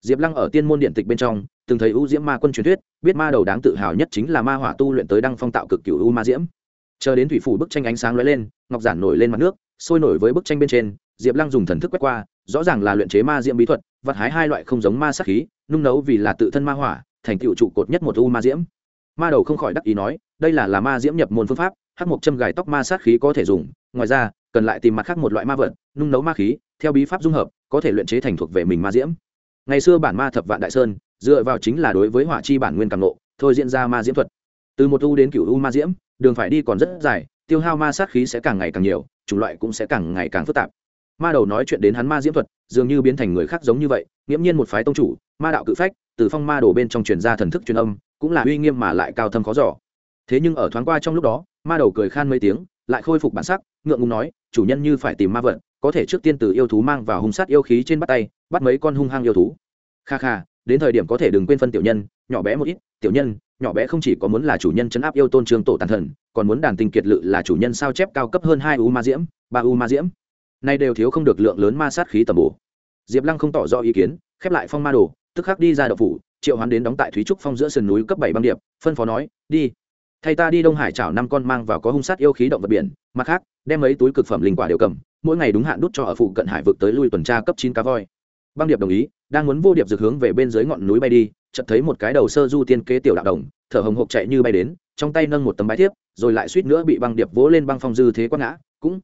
Diệp lăng ở tiên môn điện tịch bên trong từng thấy u diễm ma quân truyền thuyết, biết ma đầu đáng tự hào nhất chính là ma hỏa tu luyện tới đăng phong tạo cực cựu u ma diễm. Chờ đến thủy phủ bức tranh ánh sáng lóe lên, ngọc giản nổi lên mặt nước, sôi nổi với bức tranh bên trên, diệp lăng dùng thần thức quét qua, rõ ràng là luyện chế ma diễm bí thuật, vặt hái hai loại không giống ma sắc khí, nung nấu vì là tự thân ma hỏa, thành tựu trụ cột nhất một u ma diễm. Ma đầu không khỏi đắc ý nói, đây là là ma diễm nhập môn phương pháp, hắc một châm gài tóc ma sát khí có thể dùng, ngoài ra, cần lại tìm mặt khác một loại ma vật, nung nấu ma khí, theo bí pháp dung hợp, có thể luyện chế thành thuộc về mình ma diễm ngày xưa bản ma thập vạn đại sơn, dựa vào chính là đối với hỏa chi bản nguyên càng nộ thôi diễn ra ma diễm thuật. Từ một u đến cựu u ma diễm, đường phải đi còn rất dài, tiêu hao ma sát khí sẽ càng ngày càng nhiều, chủng loại cũng sẽ càng ngày càng phức tạp. Ma đầu nói chuyện đến hắn ma diễm thuật, dường như biến thành người khác giống như vậy, nghiễm nhiên một phái tông chủ, ma đạo cự phách, từ phong ma đổ bên trong truyền ra thần thức truyền âm, cũng là uy nghiêm mà lại cao thâm khó giỏ thế nhưng ở thoáng qua trong lúc đó, ma đầu cười khan mấy tiếng, lại khôi phục bản sắc, ngượng ngùng nói, chủ nhân như phải tìm ma vật có thể trước tiên từ yêu thú mang vào hung sát yêu khí trên bắt tay, bắt mấy con hung hăng yêu thú. Kha kha, đến thời điểm có thể đừng quên phân tiểu nhân, nhỏ bé một ít, tiểu nhân, nhỏ bé không chỉ có muốn là chủ nhân chấn áp yêu tôn trường tổ tàn thần, còn muốn đàn tình kiệt lự là chủ nhân sao chép cao cấp hơn hai u ma diễm, ba u ma diễm. Nay đều thiếu không được lượng lớn ma sát khí tầm bổ. Diệp lăng không tỏ rõ ý kiến, khép lại phong ma đồ, tức khắc đi ra đậu phủ, triệu hoán đến đóng tại thúy trúc phong giữa sườn núi cấp bảy băng điệp, phân phó nói, đi. Thay ta đi đông hải chảo năm con mang vào có hung sát yêu khí động vật biển, mặt khác, đem mấy túi cực phẩm linh quả đều cầm mỗi ngày đúng hạn đút cho ở phụ cận hải vực tới lui tuần tra cấp chín cá voi. Băng điệp đồng ý, đang muốn vô điệp dược hướng về bên dưới ngọn núi bay đi, chợt thấy một cái đầu sơ du tiên kế tiểu đạo đồng, thở hồng hộc chạy như bay đến, trong tay nâng một tấm bái thiếp, rồi lại suýt nữa bị băng điệp vỗ lên băng phong dư thế quát ngã, cũng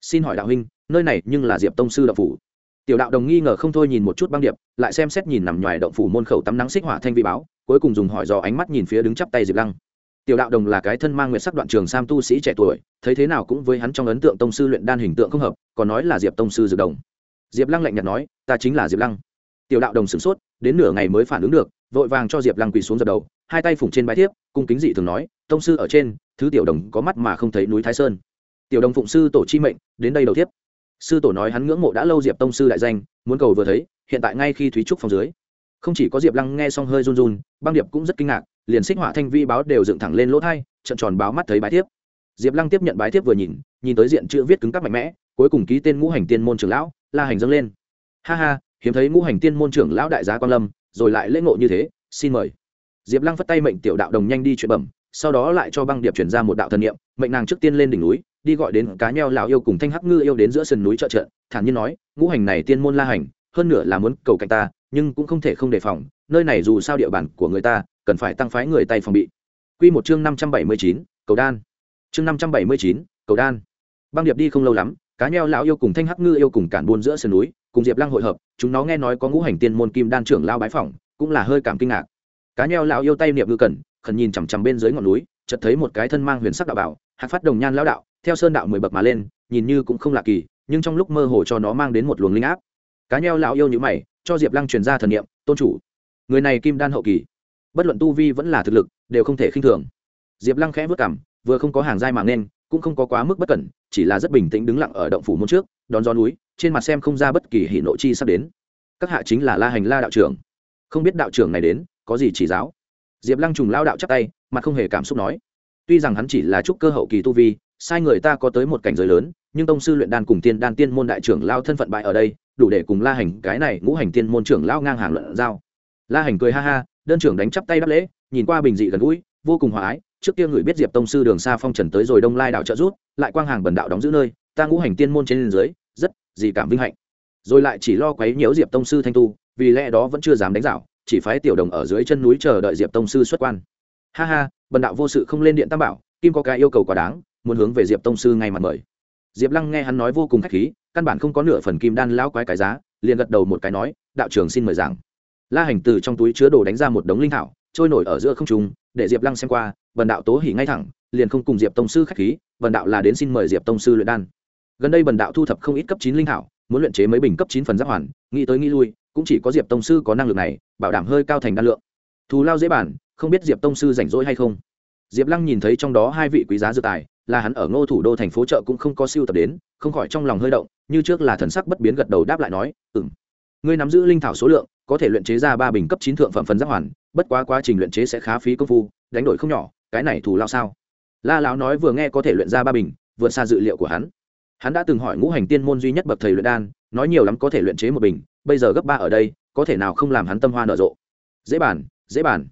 xin hỏi đạo huynh, nơi này nhưng là diệp tông sư đạo phủ. Tiểu đạo đồng nghi ngờ không thôi nhìn một chút băng điệp, lại xem xét nhìn nằm ngoài động phủ môn khẩu tắm nắng xích hỏa thanh vi báo, cuối cùng dùng hỏi dò ánh mắt nhìn phía đứng chắp tay diệp lăng tiểu đạo đồng là cái thân mang nguyệt sắc đoạn trường sam tu sĩ trẻ tuổi, thấy thế nào cũng với hắn trong ấn tượng tông sư luyện đan hình tượng không hợp, còn nói là diệp tông sư dược đồng. Diệp lăng lạnh nhạt nói, ta chính là diệp lăng. Tiểu đạo đồng sửng sốt, đến nửa ngày mới phản ứng được, vội vàng cho diệp lăng quỳ xuống dập đầu, hai tay phủng trên bãi thiếp, cung kính dị thường nói, tông sư ở trên, thứ tiểu đồng có mắt mà không thấy núi thái sơn. Tiểu đồng phụng sư tổ chi mệnh, đến đây đầu thiếp. Sư tổ nói hắn ngưỡng mộ đã lâu diệp tông sư đại danh, muốn cầu vừa thấy, hiện tại ngay khi thúy trúc phòng dưới. Không chỉ có diệp lăng nghe xong hơi run run, băng điệp cũng rất kinh ngạc liền xích họa thanh vi báo đều dựng thẳng lên lỗ thai, trận tròn báo mắt thấy bái thiếp. Diệp lăng tiếp nhận bái thiếp vừa nhìn nhìn tới diện chữ viết cứng cắp mạnh mẽ, cuối cùng ký tên ngũ hành tiên môn trưởng lão, la hành dâng lên. Ha ha, hiếm thấy ngũ hành tiên môn trưởng lão đại giá quan lâm, rồi lại lễ ngộ như thế, xin mời. Diệp lăng phất tay mệnh tiểu đạo đồng nhanh đi chuyện bẩm, sau đó lại cho băng điệp chuyển ra một đạo thần niệm, mệnh nàng trước tiên lên đỉnh núi, đi gọi đến cá nheo lào yêu cùng thanh hắc ngư yêu đến giữa sườn núi trợ trợ, thản nhiên nói, ngũ hành này tiên môn la hành, hơn nửa là muốn cầu cạnh ta, nhưng cũng không thể không đề phòng, nơi này dù sao địa bàn của người ta cần phải tăng phái người tay phòng bị. Quy một chương năm trăm bảy mươi chín, cầu đan. Chương năm trăm bảy mươi chín, cầu đan. Băng điệp đi không lâu lắm, cá nheo lão yêu cùng thanh hắc ngư yêu cùng cản buôn giữa sườn núi, cùng diệp lăng hội hợp, chúng nó nghe nói có ngũ hành tiên môn kim đan trưởng lao bái phỏng, cũng là hơi cảm kinh ngạc. Cá nheo lão yêu tay niệm ngư cẩn khẩn nhìn chằm chằm bên dưới ngọn núi, chợt thấy một cái thân mang huyền sắc đạo bảo hạc phát đồng nhan lão đạo, theo sơn đạo mười bậc mà lên, nhìn như cũng không lạ kỳ, nhưng trong lúc mơ hồ cho nó mang đến một luồng linh áp. Cá nheo lão yêu như mày, cho diệp lăng truyền ra thần niệm, tôn chủ, người này kim đan hậu kỳ bất luận tu vi vẫn là thực lực, đều không thể khinh thường. Diệp lăng khẽ vất cảm vừa không có hàng dai mà nên, cũng không có quá mức bất cẩn, chỉ là rất bình tĩnh đứng lặng ở động phủ môn trước, đón gió núi, trên mặt xem không ra bất kỳ hỷ nộ chi sắp đến. Các hạ chính là la hành la đạo trưởng. Không biết đạo trưởng này đến, có gì chỉ giáo? Diệp lăng trùng lao đạo chắc tay, mặt không hề cảm xúc nói. Tuy rằng hắn chỉ là trúc cơ hậu kỳ tu vi, sai người ta có tới một cảnh giới lớn, nhưng tông sư luyện đan cùng tiên đan tiên môn đại trưởng lao thân phận bại ở đây, đủ để cùng la hành cái này ngũ hành tiên môn trưởng lao ngang hàng luận giao. La hành cười ha ha đơn trưởng đánh chắp tay đáp lễ, nhìn qua bình dị gần gũi, vô cùng hòa ái. Trước kia người biết diệp tông sư đường xa phong trần tới rồi đông lai đạo trợ rút lại quang hàng bần đạo đóng giữ nơi, ta ngũ hành tiên môn trên dưới, rất gì cảm vinh hạnh. Rồi lại chỉ lo quấy nhiễu diệp tông sư thanh tu, vì lẽ đó vẫn chưa dám đánh dạo, chỉ phái tiểu đồng ở dưới chân núi chờ đợi diệp tông sư xuất quan. Ha ha, bần đạo vô sự không lên điện tam bảo, kim có cái yêu cầu quá đáng, muốn hướng về diệp tông sư ngay mặt mời. Diệp lăng nghe hắn nói vô cùng khách khí, căn bản không có nửa phần kim đan lão quái cái giá, liền gật đầu một cái nói, đạo trưởng xin mời giảng la hành từ trong túi chứa đồ đánh ra một đống linh thảo, trôi nổi ở giữa không trung, để diệp lăng xem qua vần đạo tố hỉ ngay thẳng, liền không cùng diệp tông sư k h á c h khí vần đạo là đến xin mời diệp tông sư luyện đan. Gần đây vần đạo thu thập không ít cấp chín linh thảo, muốn luyện chế mấy bình cấp chín phần giáp hoàn, nghĩ tới nghĩ lui, cũng chỉ có diệp tông sư có năng lực này, bảo đảm hơi cao thành đan lượng. Thù lao dễ bản không biết diệp tông sư rảnh rỗi hay không. Diệp lăng nhìn thấy trong đó hai vị quý giá dự tài, là hắn ở ngô thủ đô thành phố chợ cũng không có siêu tập đến, không khỏi trong lòng hơi động, như trước là thần sắc bất biến gật đầu đáp lại nói ừ m ngươi nắm giữ linh thảo số lượng có thể luyện chế ra ba bình cấp chín thượng phẩm phần giác hoàn, bất quá quá trình luyện chế sẽ khá phí công phu, đánh đổi không nhỏ, cái này thù lao sao? La lão nói vừa nghe có thể luyện ra ba bình, vượt xa dự liệu của hắn. Hắn đã từng hỏi ngũ hành tiên môn duy nhất bậc thầy luyện đan, nói nhiều lắm có thể luyện chế một bình, bây giờ gấp ba ở đây, có thể nào không làm hắn tâm hoa nở rộ? Dễ bàn dễ bàn.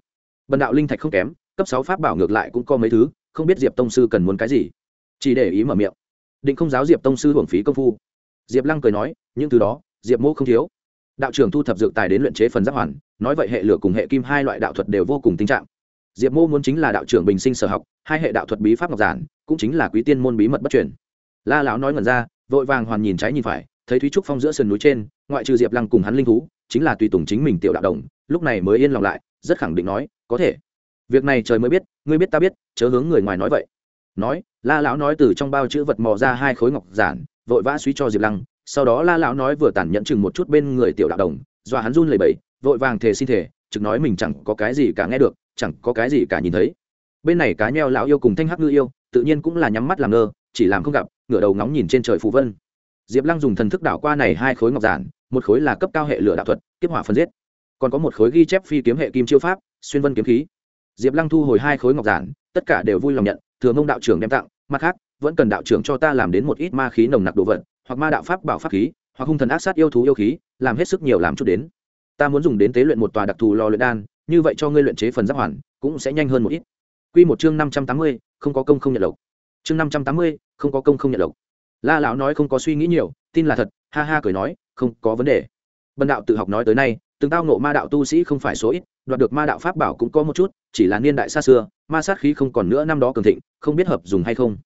Bần đạo linh thạch không kém, cấp sáu pháp bảo ngược lại cũng có mấy thứ, không biết diệp tông sư cần muốn cái gì. Chỉ để ý mở miệng. Định không giáo diệp tông sư hưởng phí công phu. Diệp lăng cười nói, những thứ đó, diệp mô không thiếu đạo trưởng thu thập dược tài đến luyện chế phần giáp hoàn, nói vậy hệ lửa cùng hệ kim hai loại đạo thuật đều vô cùng tinh trạng. Diệp mô muốn chính là đạo trưởng bình sinh sở học, hai hệ đạo thuật bí pháp ngọc giản, cũng chính là quý tiên môn bí mật bất truyền. La lão nói ngẩn ra, vội vàng hoàn nhìn trái nhìn phải, thấy thúy trúc phong giữa sườn núi trên, ngoại trừ diệp lăng cùng hắn linh thú, chính là tùy tùng chính mình tiểu đạo đồng, lúc này mới yên lòng lại, rất khẳng định nói, có thể. Việc này trời mới biết, ngươi biết ta biết, chớ hướng người ngoài nói vậy. Nói, la lão nói từ trong bao chữ vật mò ra hai khối ngọc giản, vội vã suy cho diệp lăng sau đó la lão nói vừa tàn nhẫn chừng một chút bên người tiểu đạo đồng do hắn run lầy bẫy vội vàng thề xin thể chừng nói mình chẳng có cái gì cả nghe được, chẳng có cái gì cả nhìn thấy. Bên này cá nheo lão yêu cùng thanh hắc ngư yêu, tự nhiên cũng là nhắm mắt làm ngơ, chỉ làm không gặp, ngửa đầu ngóng nhìn trên trời phù vân. Diệp lăng dùng thần thức đảo qua này hai khối ngọc giản, một khối là cấp cao hệ lửa đạo thuật, kiếp hỏa phân giết. Còn có một khối ghi chép phi kiếm hệ kim chiêu pháp, xuyên vân kiếm khí. Diệp lăng thu hồi hai khối ngọc giản, tất cả đều vui lòng nhận, thừa ông đạo trưởng đem tặng, mặt khác, vẫn cần đạo trưởng cho ta làm đến một ít ma khí nồng nặc đồ vật hoặc ma đạo pháp bảo pháp khí hoặc hung thần ác sát yêu thú yêu khí làm hết sức nhiều làm chút đến ta muốn dùng đến tế luyện một tòa đặc thù lò luyện đan như vậy cho ngươi luyện chế phần giáp hoàn cũng sẽ nhanh hơn một ít Quy một chương năm trăm tám mươi, không có công không nhận lộc. Chương năm trăm tám mươi, không có công không nhận lộc. La lão nói không có suy nghĩ nhiều, tin là thật, ha ha cười nói, không có vấn đề. Bần đạo tự học nói tới nay, từng tao ngộ ma đạo tu sĩ không phải số ít, đoạt được ma đạo pháp bảo cũng có một chút, chỉ là niên đại xa xưa, ma sát khí không còn nữa năm đó cường thịnh, không biết hợp dùng hay không.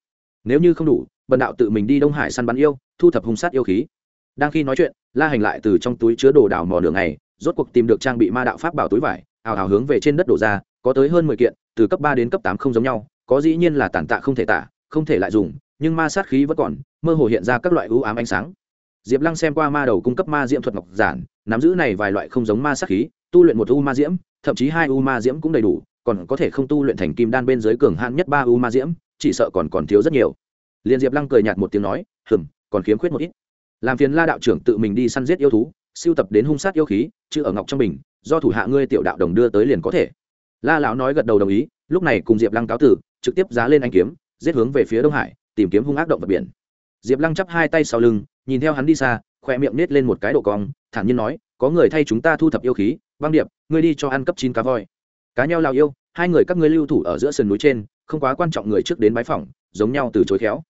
Nếu như không đủ, bần đạo tự mình đi Đông Hải săn bắn yêu, thu thập hung sát yêu khí. Đang khi nói chuyện, La Hành lại từ trong túi chứa đồ đào mò đường này, rốt cuộc tìm được trang bị ma đạo pháp bảo túi vải, ào ào hướng về trên đất đổ ra, có tới hơn mười kiện, từ cấp ba đến cấp tám không giống nhau, có dĩ nhiên là tàn tạ không thể tả, không thể lại dùng, nhưng ma sát khí vẫn còn, mơ hồ hiện ra các loại ưu ám ánh sáng. Diệp Lăng xem qua ma đầu cung cấp ma diễm thuật ngọc giản, nắm giữ này vài loại không giống ma sát khí, tu luyện một u ma diễm, thậm chí hai u ma diễm cũng đầy đủ, còn có thể không tu luyện thành kim đan bên dưới cường hạn nhất ba u ma diễm, chỉ sợ còn còn thiếu rất nhiều. Liên Diệp Lăng cười nhạt một tiếng nói, "Ừm, còn khiếm khuyết một ít." Làm phiền La đạo trưởng tự mình đi săn giết yêu thú, siêu tập đến hung sát yêu khí, chứ ở ngọc trong bình, do thủ hạ ngươi tiểu đạo đồng đưa tới liền có thể. La lão nói gật đầu đồng ý, lúc này cùng Diệp Lăng cáo tử, trực tiếp giá lên anh kiếm, giết hướng về phía Đông Hải, tìm kiếm hung ác động vật biển. Diệp Lăng chắp hai tay sau lưng, nhìn theo hắn đi xa, khỏe miệng nết lên một cái độ cong, thản nhiên nói, có người thay chúng ta thu thập yêu khí, băng điệp, ngươi đi cho ăn cấp chín cá voi. Cá neo lao yêu, hai người các ngươi lưu thủ ở giữa sườn núi trên, không quá quan trọng người trước đến bái phỏng, giống nhau từ chối khéo.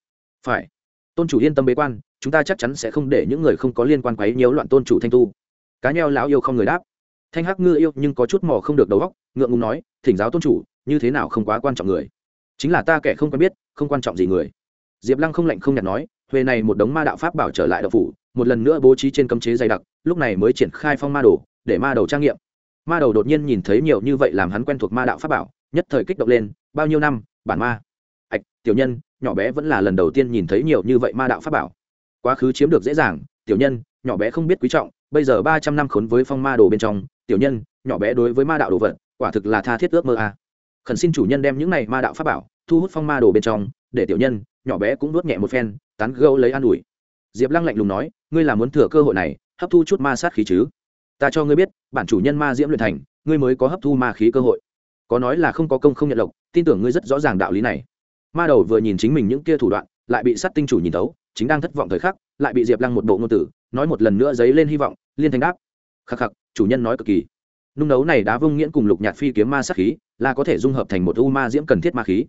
Phải. Tôn chủ yên tâm bế quan, chúng ta chắc chắn sẽ không để những người không có liên quan quấy nhiễu loạn tôn chủ thanh tu. Cá nheo lão yêu không người đáp. Thanh hắc ngư yêu nhưng có chút mò không được đầu óc, ngượng ngùng nói, thỉnh giáo tôn chủ, như thế nào không quá quan trọng người. Chính là ta kẻ không quen biết, không quan trọng gì người. Diệp Lăng không lạnh không nhạt nói, huề này một đống ma đạo pháp bảo trở lại đạo phủ, một lần nữa bố trí trên cấm chế dày đặc lúc này mới triển khai phong ma đồ để ma đầu trang nghiệm ma đầu đột nhiên nhìn thấy nhiều như vậy làm hắn quen thuộc ma đạo pháp bảo nhất thời kích động lên bao nhiêu năm bản ma ạch tiểu nhân nhỏ bé vẫn là lần đầu tiên nhìn thấy nhiều như vậy ma đạo pháp bảo. Quá khứ chiếm được dễ dàng, tiểu nhân, nhỏ bé không biết quý trọng, bây giờ ba trăm năm khốn với phong ma đồ bên trong, tiểu nhân, nhỏ bé đối với ma đạo đồ vật, quả thực là tha thiết ước mơ a. Khẩn xin chủ nhân đem những này ma đạo pháp bảo, thu hút phong ma đồ bên trong, để tiểu nhân, nhỏ bé cũng nuốt nhẹ một phen, tán gâu lấy an ủi. Diệp lăng lạnh lùng nói, ngươi là muốn thừa cơ hội này, hấp thu chút ma sát khí chứ? Ta cho ngươi biết, bản chủ nhân ma diễm luyện thành, ngươi mới có hấp thu ma khí cơ hội. Có nói là không có công không nhận lộc, tin tưởng ngươi rất rõ ràng đạo lý này ma đầu vừa nhìn chính mình những kia thủ đoạn, lại bị sát tinh chủ nhìn tấu chính đang thất vọng thời khắc, lại bị diệp lăng một bộ ngôn tử, nói một lần nữa dấy lên hy vọng, liên thành đáp. Khắc khắc, chủ nhân nói cực kỳ. Nung nấu này đá vung nghiễn cùng lục nhạt phi kiếm ma sát khí, là có thể dung hợp thành một u ma diễm cần thiết ma khí.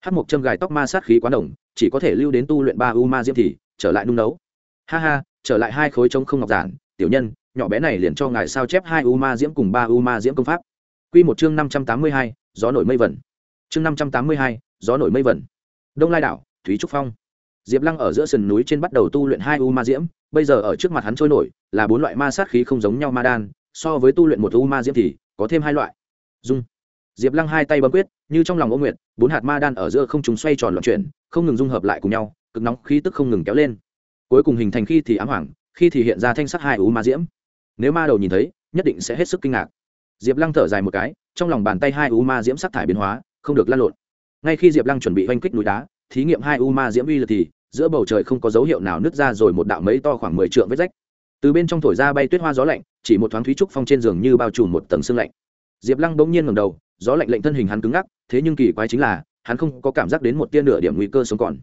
Hát một châm gài tóc ma sát khí quá đồng, chỉ có thể lưu đến tu luyện ba u ma diễm thì, trở lại nung nấu. Ha ha, trở lại hai khối trống không ngọc giản, tiểu nhân, nhỏ bé này liền cho ngài sao chép hai u ma diễm cùng ba u ma diễm công pháp. Q một chương năm trăm tám mươi hai, gió nổi mây vẩn. Chương năm trăm tám mươi hai gió nổi mây vẩn đông lai đảo, thúy trúc phong. Diệp lăng ở giữa sườn núi trên bắt đầu tu luyện hai u ma diễm, bây giờ ở trước mặt hắn trôi nổi là bốn loại ma sát khí không giống nhau ma đan, so với tu luyện một u ma diễm thì có thêm hai loại. Dung. Diệp lăng hai tay bấm quyết, như trong lòng ô nguyệt, bốn hạt ma đan ở giữa không chúng xoay tròn loạn chuyển, không ngừng dung hợp lại cùng nhau, cực nóng khí tức không ngừng kéo lên. Cuối cùng hình thành khi thì ám hoàng, khi thì hiện ra thanh sắc hai u ma diễm. Nếu ma đầu nhìn thấy, nhất định sẽ hết sức kinh ngạc. Diệp lăng thở dài một cái, trong lòng bàn tay hai u ma diễm sắc thải biến hóa, không được lan lộn ngay khi diệp lăng chuẩn bị oanh kích núi đá, thí nghiệm hai u ma diễm uy lực thì, giữa bầu trời không có dấu hiệu nào nứt ra rồi một đạo mấy to khoảng mười trượng vết rách. Từ bên trong thổi ra bay tuyết hoa gió lạnh, chỉ một thoáng thúy trúc phong trên giường như bao trùm một tầng sương lạnh. Diệp lăng bỗng nhiên ngầm đầu, gió lạnh lệnh thân hình hắn cứng ngắc, thế nhưng kỳ quái chính là, hắn không có cảm giác đến một tia nửa điểm nguy cơ sống còn.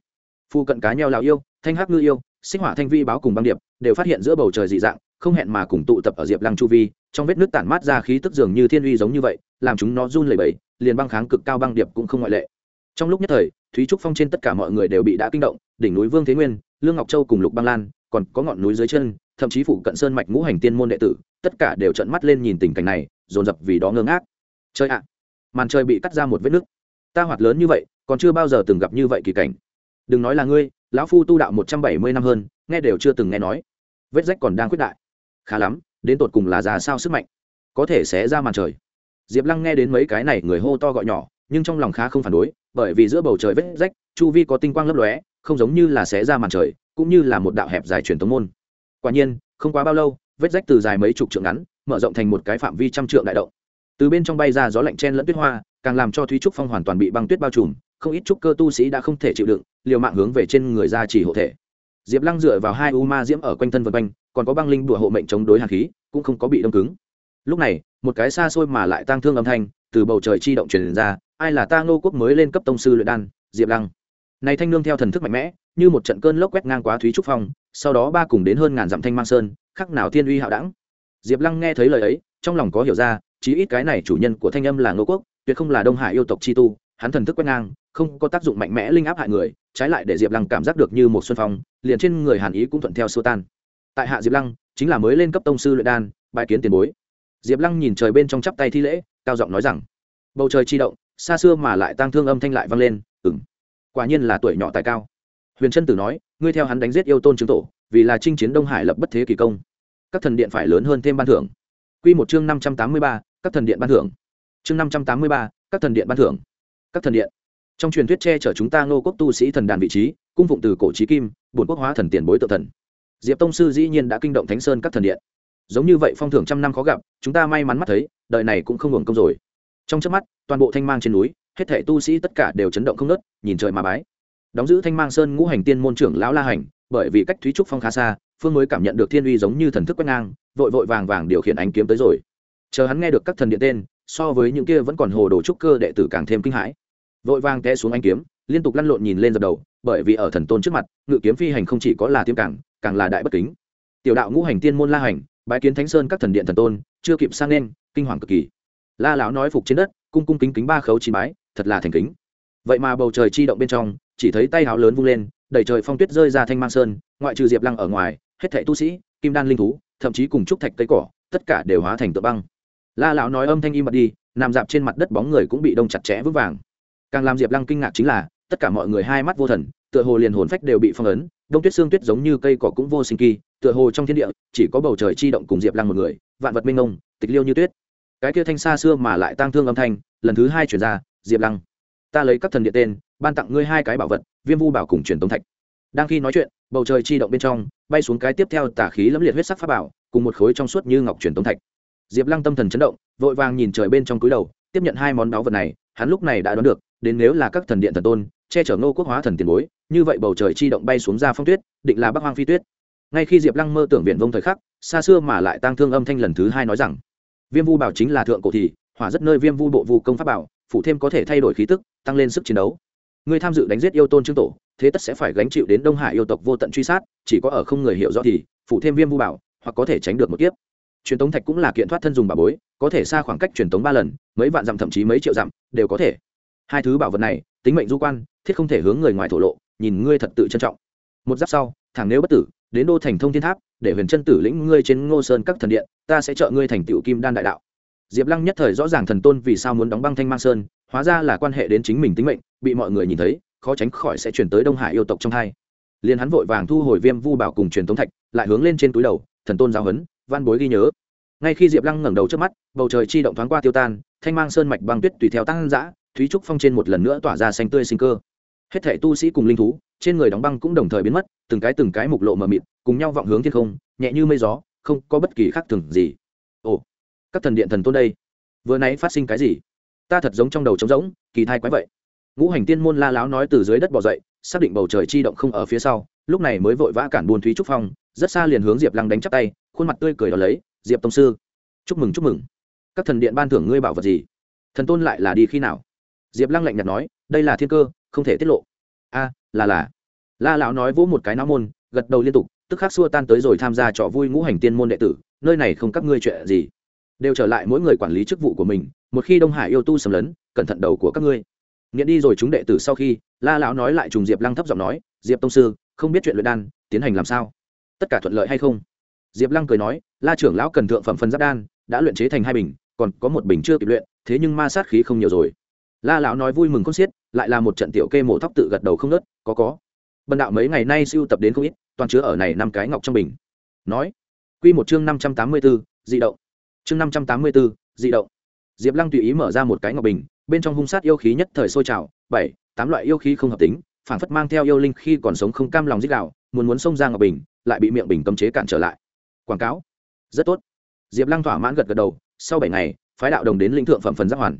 Phu cận cá nheo lào yêu, thanh hắc ngư yêu sinh hỏa thanh vi báo cùng băng điệp, đều phát hiện giữa bầu trời dị dạng, không hẹn mà cùng tụ tập ở diệp lăng chu vi, trong vết nước tản mát ra khí tức dường như thiên uy giống như vậy, làm chúng nó run lẩy bẩy, liền băng kháng cực cao băng điệp cũng không ngoại lệ trong lúc nhất thời, thúy trúc phong trên tất cả mọi người đều bị đã kinh động, đỉnh núi vương thế nguyên, lương ngọc châu cùng lục băng lan, còn có ngọn núi dưới chân, thậm chí phụ cận sơn mạch ngũ hành tiên môn đệ tử, tất cả đều trợn mắt lên nhìn tình cảnh này, dồn dập vì đó ngơ ngác. Chơi ạ! Màn trời bị cắt ra một vết nứt. Ta hoạt lớn như vậy, còn chưa bao giờ từng gặp như vậy kỳ cảnh. Đừng nói là ngươi, lão phu tu đạo một trăm bảy mươi năm hơn, nghe đều chưa từng nghe nói. Vết rách còn đang quyết đại. Khá lắm, đến tột cùng là già sao sức mạnh? Có thể sẽ ra màn trời. Diệp lăng nghe đến mấy cái này, người hô to gọi nhỏ nhưng trong lòng khá không phản đối, bởi vì giữa bầu trời vết rách, chu vi có tinh quang lấp lóe, không giống như là xé ra màn trời, cũng như là một đạo hẹp dài truyền tống môn. Quả nhiên, không quá bao lâu, vết rách từ dài mấy chục trượng ngắn, mở rộng thành một cái phạm vi trăm trượng đại động. Từ bên trong bay ra gió lạnh chen lẫn tuyết hoa, càng làm cho thúy trúc phong hoàn toàn bị băng tuyết bao trùm, không ít trúc cơ tu sĩ đã không thể chịu đựng, liều mạng hướng về trên người ra chỉ hộ thể. Diệp lăng dựa vào hai u ma diễm ở quanh thân vân quanh, còn có băng linh đùa hộ mệnh chống đối hàn khí, cũng không có bị đông cứng lúc này, một cái xa xôi mà lại tang thương âm thanh từ bầu trời chi động truyền ra, ai là ta ngô quốc mới lên cấp tông sư luyện đan, diệp lăng? Này thanh nương theo thần thức mạnh mẽ, như một trận cơn lốc quét ngang quá thúy trúc phong, sau đó ba cùng đến hơn ngàn dặm thanh mang sơn, khắc nào thiên uy hạo đẳng. Diệp lăng nghe thấy lời ấy, trong lòng có hiểu ra, chí ít cái này chủ nhân của thanh âm là ngô quốc, tuyệt không là đông hải yêu tộc chi tu, hắn thần thức quét ngang, không có tác dụng mạnh mẽ linh áp hại người, trái lại để diệp lăng cảm giác được như một xuân phong, liền trên người hàn ý cũng thuận theo xua tan. Tại hạ diệp lăng, chính là mới lên cấp tông sư luyện đan, bài kiến tiền bối diệp lăng nhìn trời bên trong chắp tay thi lễ, cao giọng nói rằng, bầu trời chi động, xa xưa mà lại tăng thương âm thanh lại vang lên ừng quả nhiên là tuổi nhỏ tài cao. Huyền trân tử nói, ngươi theo hắn đánh giết yêu tôn chứng tổ, vì là chinh chiến đông hải lập bất thế kỳ công. Các thần điện phải lớn hơn thêm ban thưởng. Q một chương năm trăm tám mươi ba, các thần điện ban thưởng. Chương năm trăm tám mươi ba, các thần điện ban thưởng. Các thần điện. Trong truyền thuyết che chở chúng ta ngô quốc tu sĩ thần đàn vị trí, cung phụng từ cổ trí kim, bổn quốc hóa thần tiền bối tự thần. Diệp tông sư dĩ nhiên đã kinh động thánh sơn các thần điện giống như vậy phong thưởng trăm năm khó gặp, chúng ta may mắn mắt thấy, đời này cũng không hưởng công rồi. Trong trước mắt, toàn bộ thanh mang trên núi, hết thể tu sĩ tất cả đều chấn động không nớt nhìn trời mà bái. Đóng giữ thanh mang sơn ngũ hành tiên môn trưởng lão la hành, bởi vì cách thúy trúc phong khá xa, phương mới cảm nhận được thiên uy giống như thần thức quét ngang, vội vội vàng vàng điều khiển ánh kiếm tới rồi. Chờ hắn nghe được các thần điện tên, so với những kia vẫn còn hồ đồ trúc cơ đệ tử càng thêm kinh hãi. Vội vàng té xuống ánh kiếm, liên tục lăn lộn nhìn lên dập đầu, bởi vì ở thần tôn trước mặt, ngự kiếm phi hành không chỉ có là tiêm cảng càng là đại bất kính. Tiểu đạo ngũ hành tiên môn la hành bái kiến thánh sơn các thần điện thần tôn, chưa kịp sang nên, kinh hoàng cực kỳ. La lão nói phục trên đất, cung cung kính kính ba khấu chín bái, thật là thành kính. Vậy mà bầu trời chi động bên trong, chỉ thấy tay háo lớn vung lên đẩy trời phong tuyết rơi ra thanh mang sơn, ngoại trừ diệp lăng ở ngoài, hết thảy tu sĩ, kim đan linh thú, thậm chí cùng trúc thạch cây cỏ, tất cả đều hóa thành tượng băng. La lão nói âm thanh im bật đi, nằm dạp trên mặt đất bóng người cũng bị đông chặt chẽ vững vàng. Càng làm diệp lăng kinh ngạc chính là, tất cả mọi người hai mắt vô thần tựa hồ liền hồn phách đều bị phong ấn, đông tuyết xương tuyết giống như cây cỏ cũng vô sinh kỳ, tựa hồ trong thiên địa, chỉ có bầu trời chi động cùng diệp lăng một người, vạn vật minh ông tịch liêu như tuyết. Cái kia thanh xa xưa mà lại tang thương âm thanh, lần thứ hai chuyển ra, diệp lăng, ta lấy các thần điện tên, ban tặng ngươi hai cái bảo vật, viêm vu bảo cùng truyền tống thạch. Đang khi nói chuyện, bầu trời chi động bên trong, bay xuống cái tiếp theo tả khí lẫm liệt huyết sắc pháp bảo, cùng một khối trong suốt như ngọc truyền tống thạch. Diệp lăng tâm thần chấn động, vội vàng nhìn trời bên trong cúi đầu, tiếp nhận hai món báu vật này, hắn lúc này đã đoán được, đến nếu là các thần điện thần tôn che chở ngô quốc hóa thần tiền bối, như vậy bầu trời chi động bay xuống ra phong tuyết, định là bắc hoang phi tuyết. Ngay khi diệp lăng mơ tưởng viện vông thời khắc, xa xưa mà lại tăng thương âm thanh lần thứ hai nói rằng, viêm vu bảo chính là thượng cổ thì, hỏa rất nơi viêm vu bộ vu công pháp bảo phụ thêm có thể thay đổi khí tức, tăng lên sức chiến đấu. Người tham dự đánh giết yêu tôn trương tổ, thế tất sẽ phải gánh chịu đến đông hải yêu tộc vô tận truy sát, chỉ có ở không người hiểu rõ thì phụ thêm viêm vu bảo, hoặc có thể tránh được một kiếp. Truyền tống thạch cũng là kiện thoát thân dùng bà bối, có thể xa khoảng cách truyền tống ba lần, mấy vạn dặm thậm chí mấy triệu dặm, đều có thể. Hai thứ bảo vật này tính mệnh du quan, thiết không thể hướng người ngoài thổ lộ, nhìn ngươi thật tự trân trọng. Một giáp sau thằng nếu bất tử, đến đô thành thông thiên tháp, để huyền chân tử lĩnh ngươi trên ngô sơn các thần điện, ta sẽ trợ ngươi thành tựu kim đan đại đạo. Diệp lăng nhất thời rõ ràng thần tôn vì sao muốn đóng băng thanh mang sơn, hóa ra là quan hệ đến chính mình tính mệnh, bị mọi người nhìn thấy, khó tránh khỏi sẽ chuyển tới đông hải yêu tộc trong hai. Liền hắn vội vàng thu hồi viêm vu bảo cùng truyền tống thạch, lại hướng lên trên túi đầu, thần tôn giáo huấn, văn bối ghi nhớ. Ngay khi diệp lăng ngẩng đầu trước mắt, bầu trời chi động thoáng qua tiêu tan, thanh mang sơn mạch băng tuyết tùy theo tăng giã thúy trúc phong trên một lần nữa tỏa ra xanh tươi sinh cơ. Hết thể tu sĩ cùng linh thú, trên người đóng băng cũng đồng thời biến mất, từng cái từng cái mục lộ mờ mịt, cùng nhau vọng hướng thiên không, nhẹ như mây gió, không có bất kỳ khác thường gì. Ồ, các thần điện thần tôn đây, vừa nãy phát sinh cái gì? Ta thật giống trong đầu trống rỗng, kỳ thai quái vậy. Ngũ hành tiên môn la láo nói từ dưới đất bỏ dậy, xác định bầu trời chi động không ở phía sau, lúc này mới vội vã cản buồn thúy trúc phong, rất xa liền hướng diệp lăng đánh chắp tay, khuôn mặt tươi cười đ ó lấy, diệp tông sư, chúc mừng chúc mừng. Các thần điện ban thưởng ngươi bảo vật gì? Thần tôn lại là đi khi nào? Diệp lăng lạnh nhạt nói, đây là thiên cơ, không thể tiết lộ. A, là là. La lão nói vỗ một cái não môn, gật đầu liên tục, tức khắc xua tan tới rồi tham gia trò vui ngũ hành tiên môn đệ tử, nơi này không các ngươi chuyện gì. Đều trở lại mỗi người quản lý chức vụ của mình, một khi đông hải yêu tu sầm lấn, cẩn thận đầu của các ngươi. Nghiện đi rồi chúng đệ tử sau khi, la lão nói lại trùng diệp lăng thấp giọng nói, diệp tông sư, không biết chuyện luyện đan, tiến hành làm sao? Tất cả thuận lợi hay không? Diệp lăng cười nói, la trưởng lão cần thượng phẩm phân giáp đan, đã luyện chế thành hai bình, còn có một bình chưa kịp luyện, thế nhưng ma sát khí không nhiều rồi la lão nói vui mừng con xiết lại là một trận tiểu kê mổ thóc tự gật đầu không nớt có có. Bần đạo mấy ngày nay siêu tập đến không ít toàn chứa ở này năm cái ngọc trong bình. Nói quy một chương năm trăm tám mươi 584, dị động. Chương năm trăm tám mươi 584, dị động. Diệp lăng tùy ý mở ra một cái ngọc bình bên trong hung sát yêu khí nhất thời sôi trào bảy tám loại yêu khí không hợp tính phản phất mang theo yêu linh khi còn sống không cam lòng dích đạo muốn muốn xông ra ngọc bình lại bị miệng bình cấm chế cản trở lại. Quảng cáo rất tốt. Diệp lăng thỏa mãn gật gật đầu sau bảy ngày phái đạo đồng đến linh thượng phẩm phần giác hoàn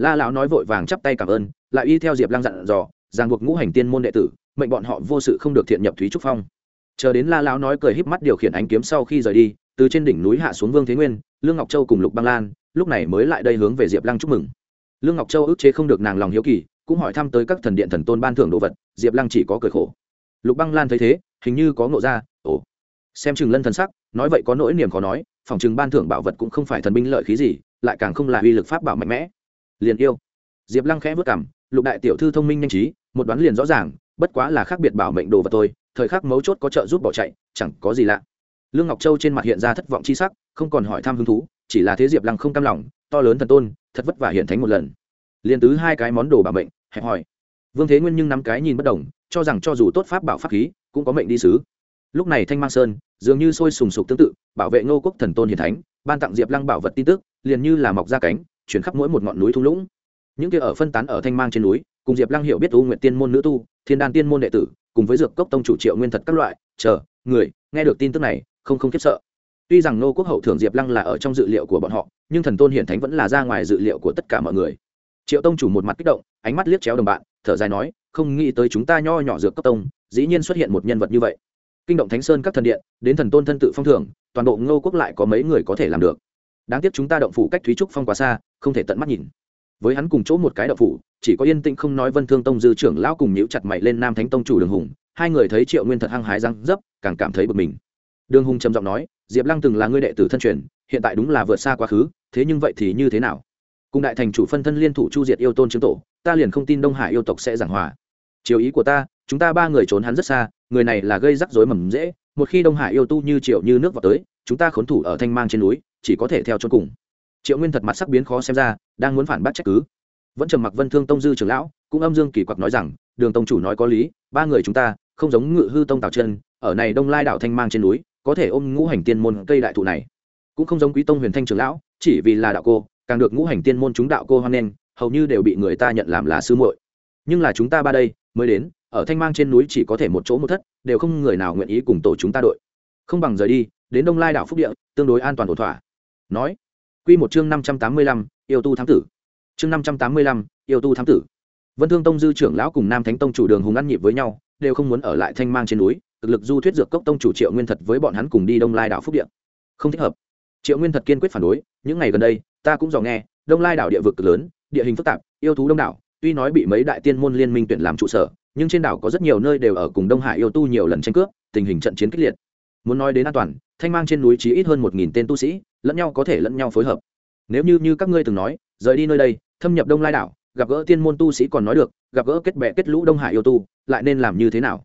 la lão nói vội vàng chắp tay cảm ơn, lại y theo diệp lăng dặn dò, ràng buộc ngũ hành tiên môn đệ tử, mệnh bọn họ vô sự không được thiện nhập thúy trúc phong. Chờ đến la lão nói cười híp mắt điều khiển ánh kiếm sau khi rời đi, từ trên đỉnh núi hạ xuống vương thế nguyên, lương ngọc châu cùng lục băng lan, lúc này mới lại đây hướng về diệp lăng chúc mừng. Lương ngọc châu ức chế không được nàng lòng hiếu kỳ, cũng hỏi thăm tới các thần điện thần tôn ban thưởng đồ vật, diệp lăng chỉ có cười khổ. Lục băng lan thấy thế, hình như có ngộ ra, ồ, xem chừng lân thần sắc, nói vậy có nỗi niềm khó nói, phòng chừng ban thưởng bảo vật cũng không phải thần binh lợi khí gì, lại càng không là uy lực pháp bảo mạnh mẽ liền yêu. Diệp lăng khẽ vất cảm lục đại tiểu thư thông minh nhanh trí, một đoán liền rõ ràng, bất quá là khác biệt bảo mệnh đồ vật tôi thời khắc mấu chốt có trợ giúp bỏ chạy, chẳng có gì lạ. Lương ngọc châu trên mặt hiện ra thất vọng chi sắc, không còn hỏi thăm hứng thú, chỉ là thế diệp lăng không cam lòng, to lớn thần tôn, thật vất vả hiện thánh một lần. Liền tứ hai cái món đồ bảo mệnh, hẹp hỏi vương thế nguyên nhưng nắm cái nhìn bất đồng cho rằng cho dù tốt pháp bảo pháp khí, cũng có mệnh đi sứ. Lúc này thanh mang sơn, dường như sôi sùng sục tương tự, bảo vệ ngô quốc thần tôn hiền thánh, ban tặng diệp lăng bảo vật tin tức, liền như là mọc ra cánh chuyển khắp mỗi một ngọn núi thung lũng. Những kia ở phân tán ở thanh mang trên núi, cùng diệp lăng hiểu biết u nguyện tiên môn nữ tu, thiên đan tiên môn đệ tử, cùng với dược cốc tông chủ triệu nguyên thật các loại, chờ, người, nghe được tin tức này, không không khiếp sợ. Tuy rằng nô quốc hậu thưởng diệp lăng là ở trong dự liệu của bọn họ, nhưng thần tôn hiển thánh vẫn là ra ngoài dự liệu của tất cả mọi người. Triệu tông chủ một mặt kích động, ánh mắt liếc chéo đồng bạn, thở dài nói, không nghĩ tới chúng ta nho nhỏ dược cấp tông, dĩ nhiên xuất hiện một nhân vật như vậy. Kinh động thánh sơn các thần điện, đến thần tôn thân tự phong thưởng, toàn bộ ngô quốc lại có mấy người có thể làm được đáng tiếc chúng ta động phủ cách thúy trúc phong quá xa, không thể tận mắt nhìn. Với hắn cùng chỗ một cái động phủ, chỉ có yên tĩnh không nói vân thương tông dư trưởng lão cùng nhíu chặt mày lên nam thánh tông chủ đường hùng, hai người thấy triệu nguyên thật hăng hái răng dấp, càng cảm thấy bực mình. Đường hùng trầm giọng nói, diệp lăng từng là ngươi đệ tử thân truyền, hiện tại đúng là vượt xa quá khứ, thế nhưng vậy thì như thế nào? Cùng đại thành chủ phân thân liên thủ chu diệt yêu tôn chứng tổ, ta liền không tin đông hải yêu tộc sẽ giảng hòa. Chiều ý của ta, chúng ta ba người trốn hắn rất xa, người này là gây rắc rối mầm dễ, một khi đông hải yêu tu như triệu như nước vào tới, chúng ta khốn thủ ở thanh mang trên núi chỉ có thể theo chôn cùng. Triệu nguyên thật mặt sắc biến khó xem ra, đang muốn phản bác trách cứ. Vẫn trầm mặc vân thương tông dư trưởng lão, cũng âm dương kỳ quặc nói rằng, đường tông chủ nói có lý, ba người chúng ta không giống ngự hư tông tào chân, ở này đông lai đảo thanh mang trên núi, có thể ôm ngũ hành tiên môn cây đại thụ này. Cũng không giống quý tông huyền thanh trưởng lão, chỉ vì là đạo cô, càng được ngũ hành tiên môn chúng đạo cô hoan nghênh, hầu như đều bị người ta nhận làm là sư muội. Nhưng là chúng ta ba đây, mới đến, ở thanh mang trên núi chỉ có thể một chỗ một thất, đều không người nào nguyện ý cùng tổ chúng ta đội. Không bằng rời đi, đến đông lai đảo phúc địa, tương đối an toàn ổn thỏa nói, quy một chương năm trăm tám mươi lăm, yêu tu thám tử. Chương năm trăm tám mươi lăm, yêu tu thám tử. Vân thương tông dư trưởng lão cùng nam thánh tông chủ đường hùng ăn nhịp với nhau, đều không muốn ở lại thanh mang trên núi thực lực du thuyết dược cốc tông chủ triệu nguyên thật với bọn hắn cùng đi đông lai đảo phúc điện không thích hợp. Triệu nguyên thật kiên quyết phản đối, những ngày gần đây, ta cũng dò nghe, đông lai đảo địa vực cực lớn, địa hình phức tạp, yêu thú đông đảo, tuy nói bị mấy đại tiên môn liên minh tuyển làm trụ sở, nhưng trên đảo có rất nhiều nơi đều ở cùng đông hải yêu tu nhiều lần tranh cướp, tình hình trận chiến kích liệt. Muốn nói đến an toàn, thanh mang trên núi chỉ ít hơn một nghìn tên tu sĩ lẫn nhau có thể lẫn nhau phối hợp. Nếu như như các ngươi từng nói, rời đi nơi đây, thâm nhập đông lai đảo, gặp gỡ tiên môn tu sĩ còn nói được, gặp gỡ kết bệ kết lũ đông hải yêu tu, lại nên làm như thế nào?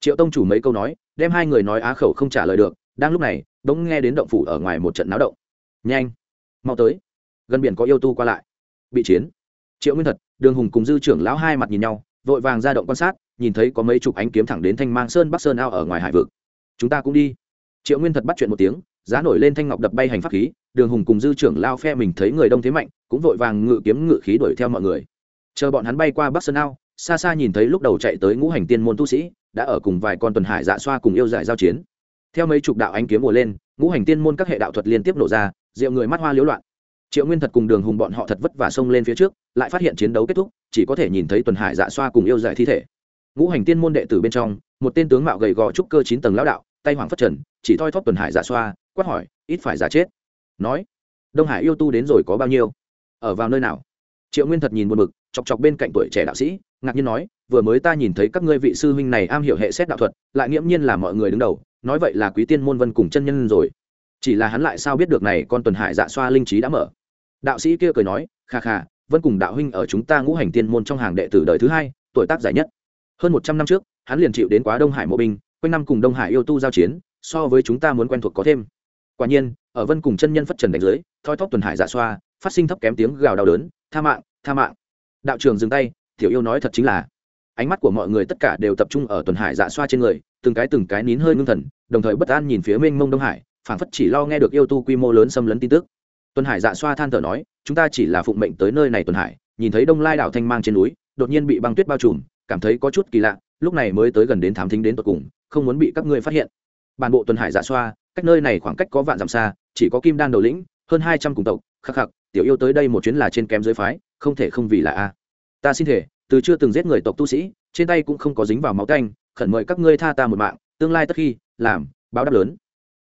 Triệu tông chủ mấy câu nói, đem hai người nói á khẩu không trả lời được, đang lúc này đống nghe đến động phủ ở ngoài một trận náo động. Nhanh, mau tới. Gần biển có yêu tu qua lại. Bị chiến. Triệu nguyên thật, đường hùng cùng dư trưởng lão hai mặt nhìn nhau, vội vàng ra động quan sát, nhìn thấy có mấy chục ánh kiếm thẳng đến thanh mang sơn bắc sơn ao ở ngoài hải vực. Chúng ta cũng đi. Triệu nguyên thật bắt chuyện một tiếng giá nổi lên thanh ngọc đập bay hành pháp khí, đường hùng cùng dư trưởng lao phe mình thấy người đông thế mạnh, cũng vội vàng ngự kiếm ngự khí đuổi theo mọi người. Chờ bọn hắn bay qua bắc sơn ao, xa xa nhìn thấy lúc đầu chạy tới ngũ hành tiên môn tu sĩ, đã ở cùng vài con tuần hải dạ xoa cùng yêu giải giao chiến. Theo mấy chục đạo ánh kiếm mùa lên, ngũ hành tiên môn các hệ đạo thuật liên tiếp nổ ra, rượu người mắt hoa liếu loạn. Triệu nguyên thật cùng đường hùng bọn họ thật vất vả xông lên phía trước, lại phát hiện chiến đấu kết thúc, chỉ có thể nhìn thấy tuần hải dạ xoa cùng yêu giải thi thể. Ngũ hành tiên môn đệ tử bên trong, một tên tướng mạo gầy gò trúc cơ chín tầng lão đạo, tay hoàng phất trần, chỉ thoi thóp tuần hải dạ xoa quát hỏi, ít phải giả chết. Nói, đông hải yêu tu đến rồi có bao nhiêu? Ở vào nơi nào? Triệu nguyên thật nhìn một mực chọc chọc bên cạnh tuổi trẻ đạo sĩ, ngạc nhiên nói, vừa mới ta nhìn thấy các ngươi vị sư huynh này am hiểu hệ xét đạo thuật, lại nghiễm nhiên là mọi người đứng đầu, nói vậy là quý tiên môn vân cùng chân nhân rồi. Chỉ là hắn lại sao biết được này con tuần hải dạ xoa linh trí đã mở? Đạo sĩ kia cười nói, kha kha, vân cùng đạo huynh ở chúng ta ngũ hành tiên môn trong hàng đệ tử đời thứ hai, tuổi tác giải nhất. Hơn một trăm năm trước, hắn liền chịu đến quá đông hải mộ binh, quanh năm cùng đông hải yêu tu giao chiến, so với chúng ta muốn quen thuộc có thêm quả nhiên, ở vân cùng chân nhân phất trần đánh dưới, thoi thóp tuần hải giả xoa, phát sinh thấp kém tiếng gào đau đớn, tha mạng tha mạng. Đạo trường dừng tay, tiểu yêu nói thật chính là. Ánh mắt của mọi người tất cả đều tập trung ở tuần hải dạ xoa trên người, từng cái từng cái nín hơi ngưng thần, đồng thời bất an nhìn phía mênh mông đông hải, phảng phất chỉ lo nghe được yêu tu quy mô lớn xâm lấn tin tức. Tuần hải dạ xoa than thở nói, chúng ta chỉ là phụng mệnh tới nơi này tuần hải, nhìn thấy đông lai đảo thanh mang trên núi, đột nhiên bị băng tuyết bao trùm, cảm thấy có chút kỳ lạ, lúc này mới tới gần đến thám thính đến tột cùng, không muốn bị các ngươi phát hiện. Bản bộ tuần hải dạ xoa cách nơi này khoảng cách có vạn dặm xa, chỉ có kim đan đầu lĩnh, hơn hai trăm cùng tộc, khắc khắc, tiểu yêu tới đây một chuyến là trên kém dưới phái, không thể không vì là a. Ta xin thể, từ chưa từng giết người tộc tu sĩ, trên tay cũng không có dính vào máu canh khẩn mời các ngươi tha ta một mạng, tương lai tất khi, làm, báo đáp lớn.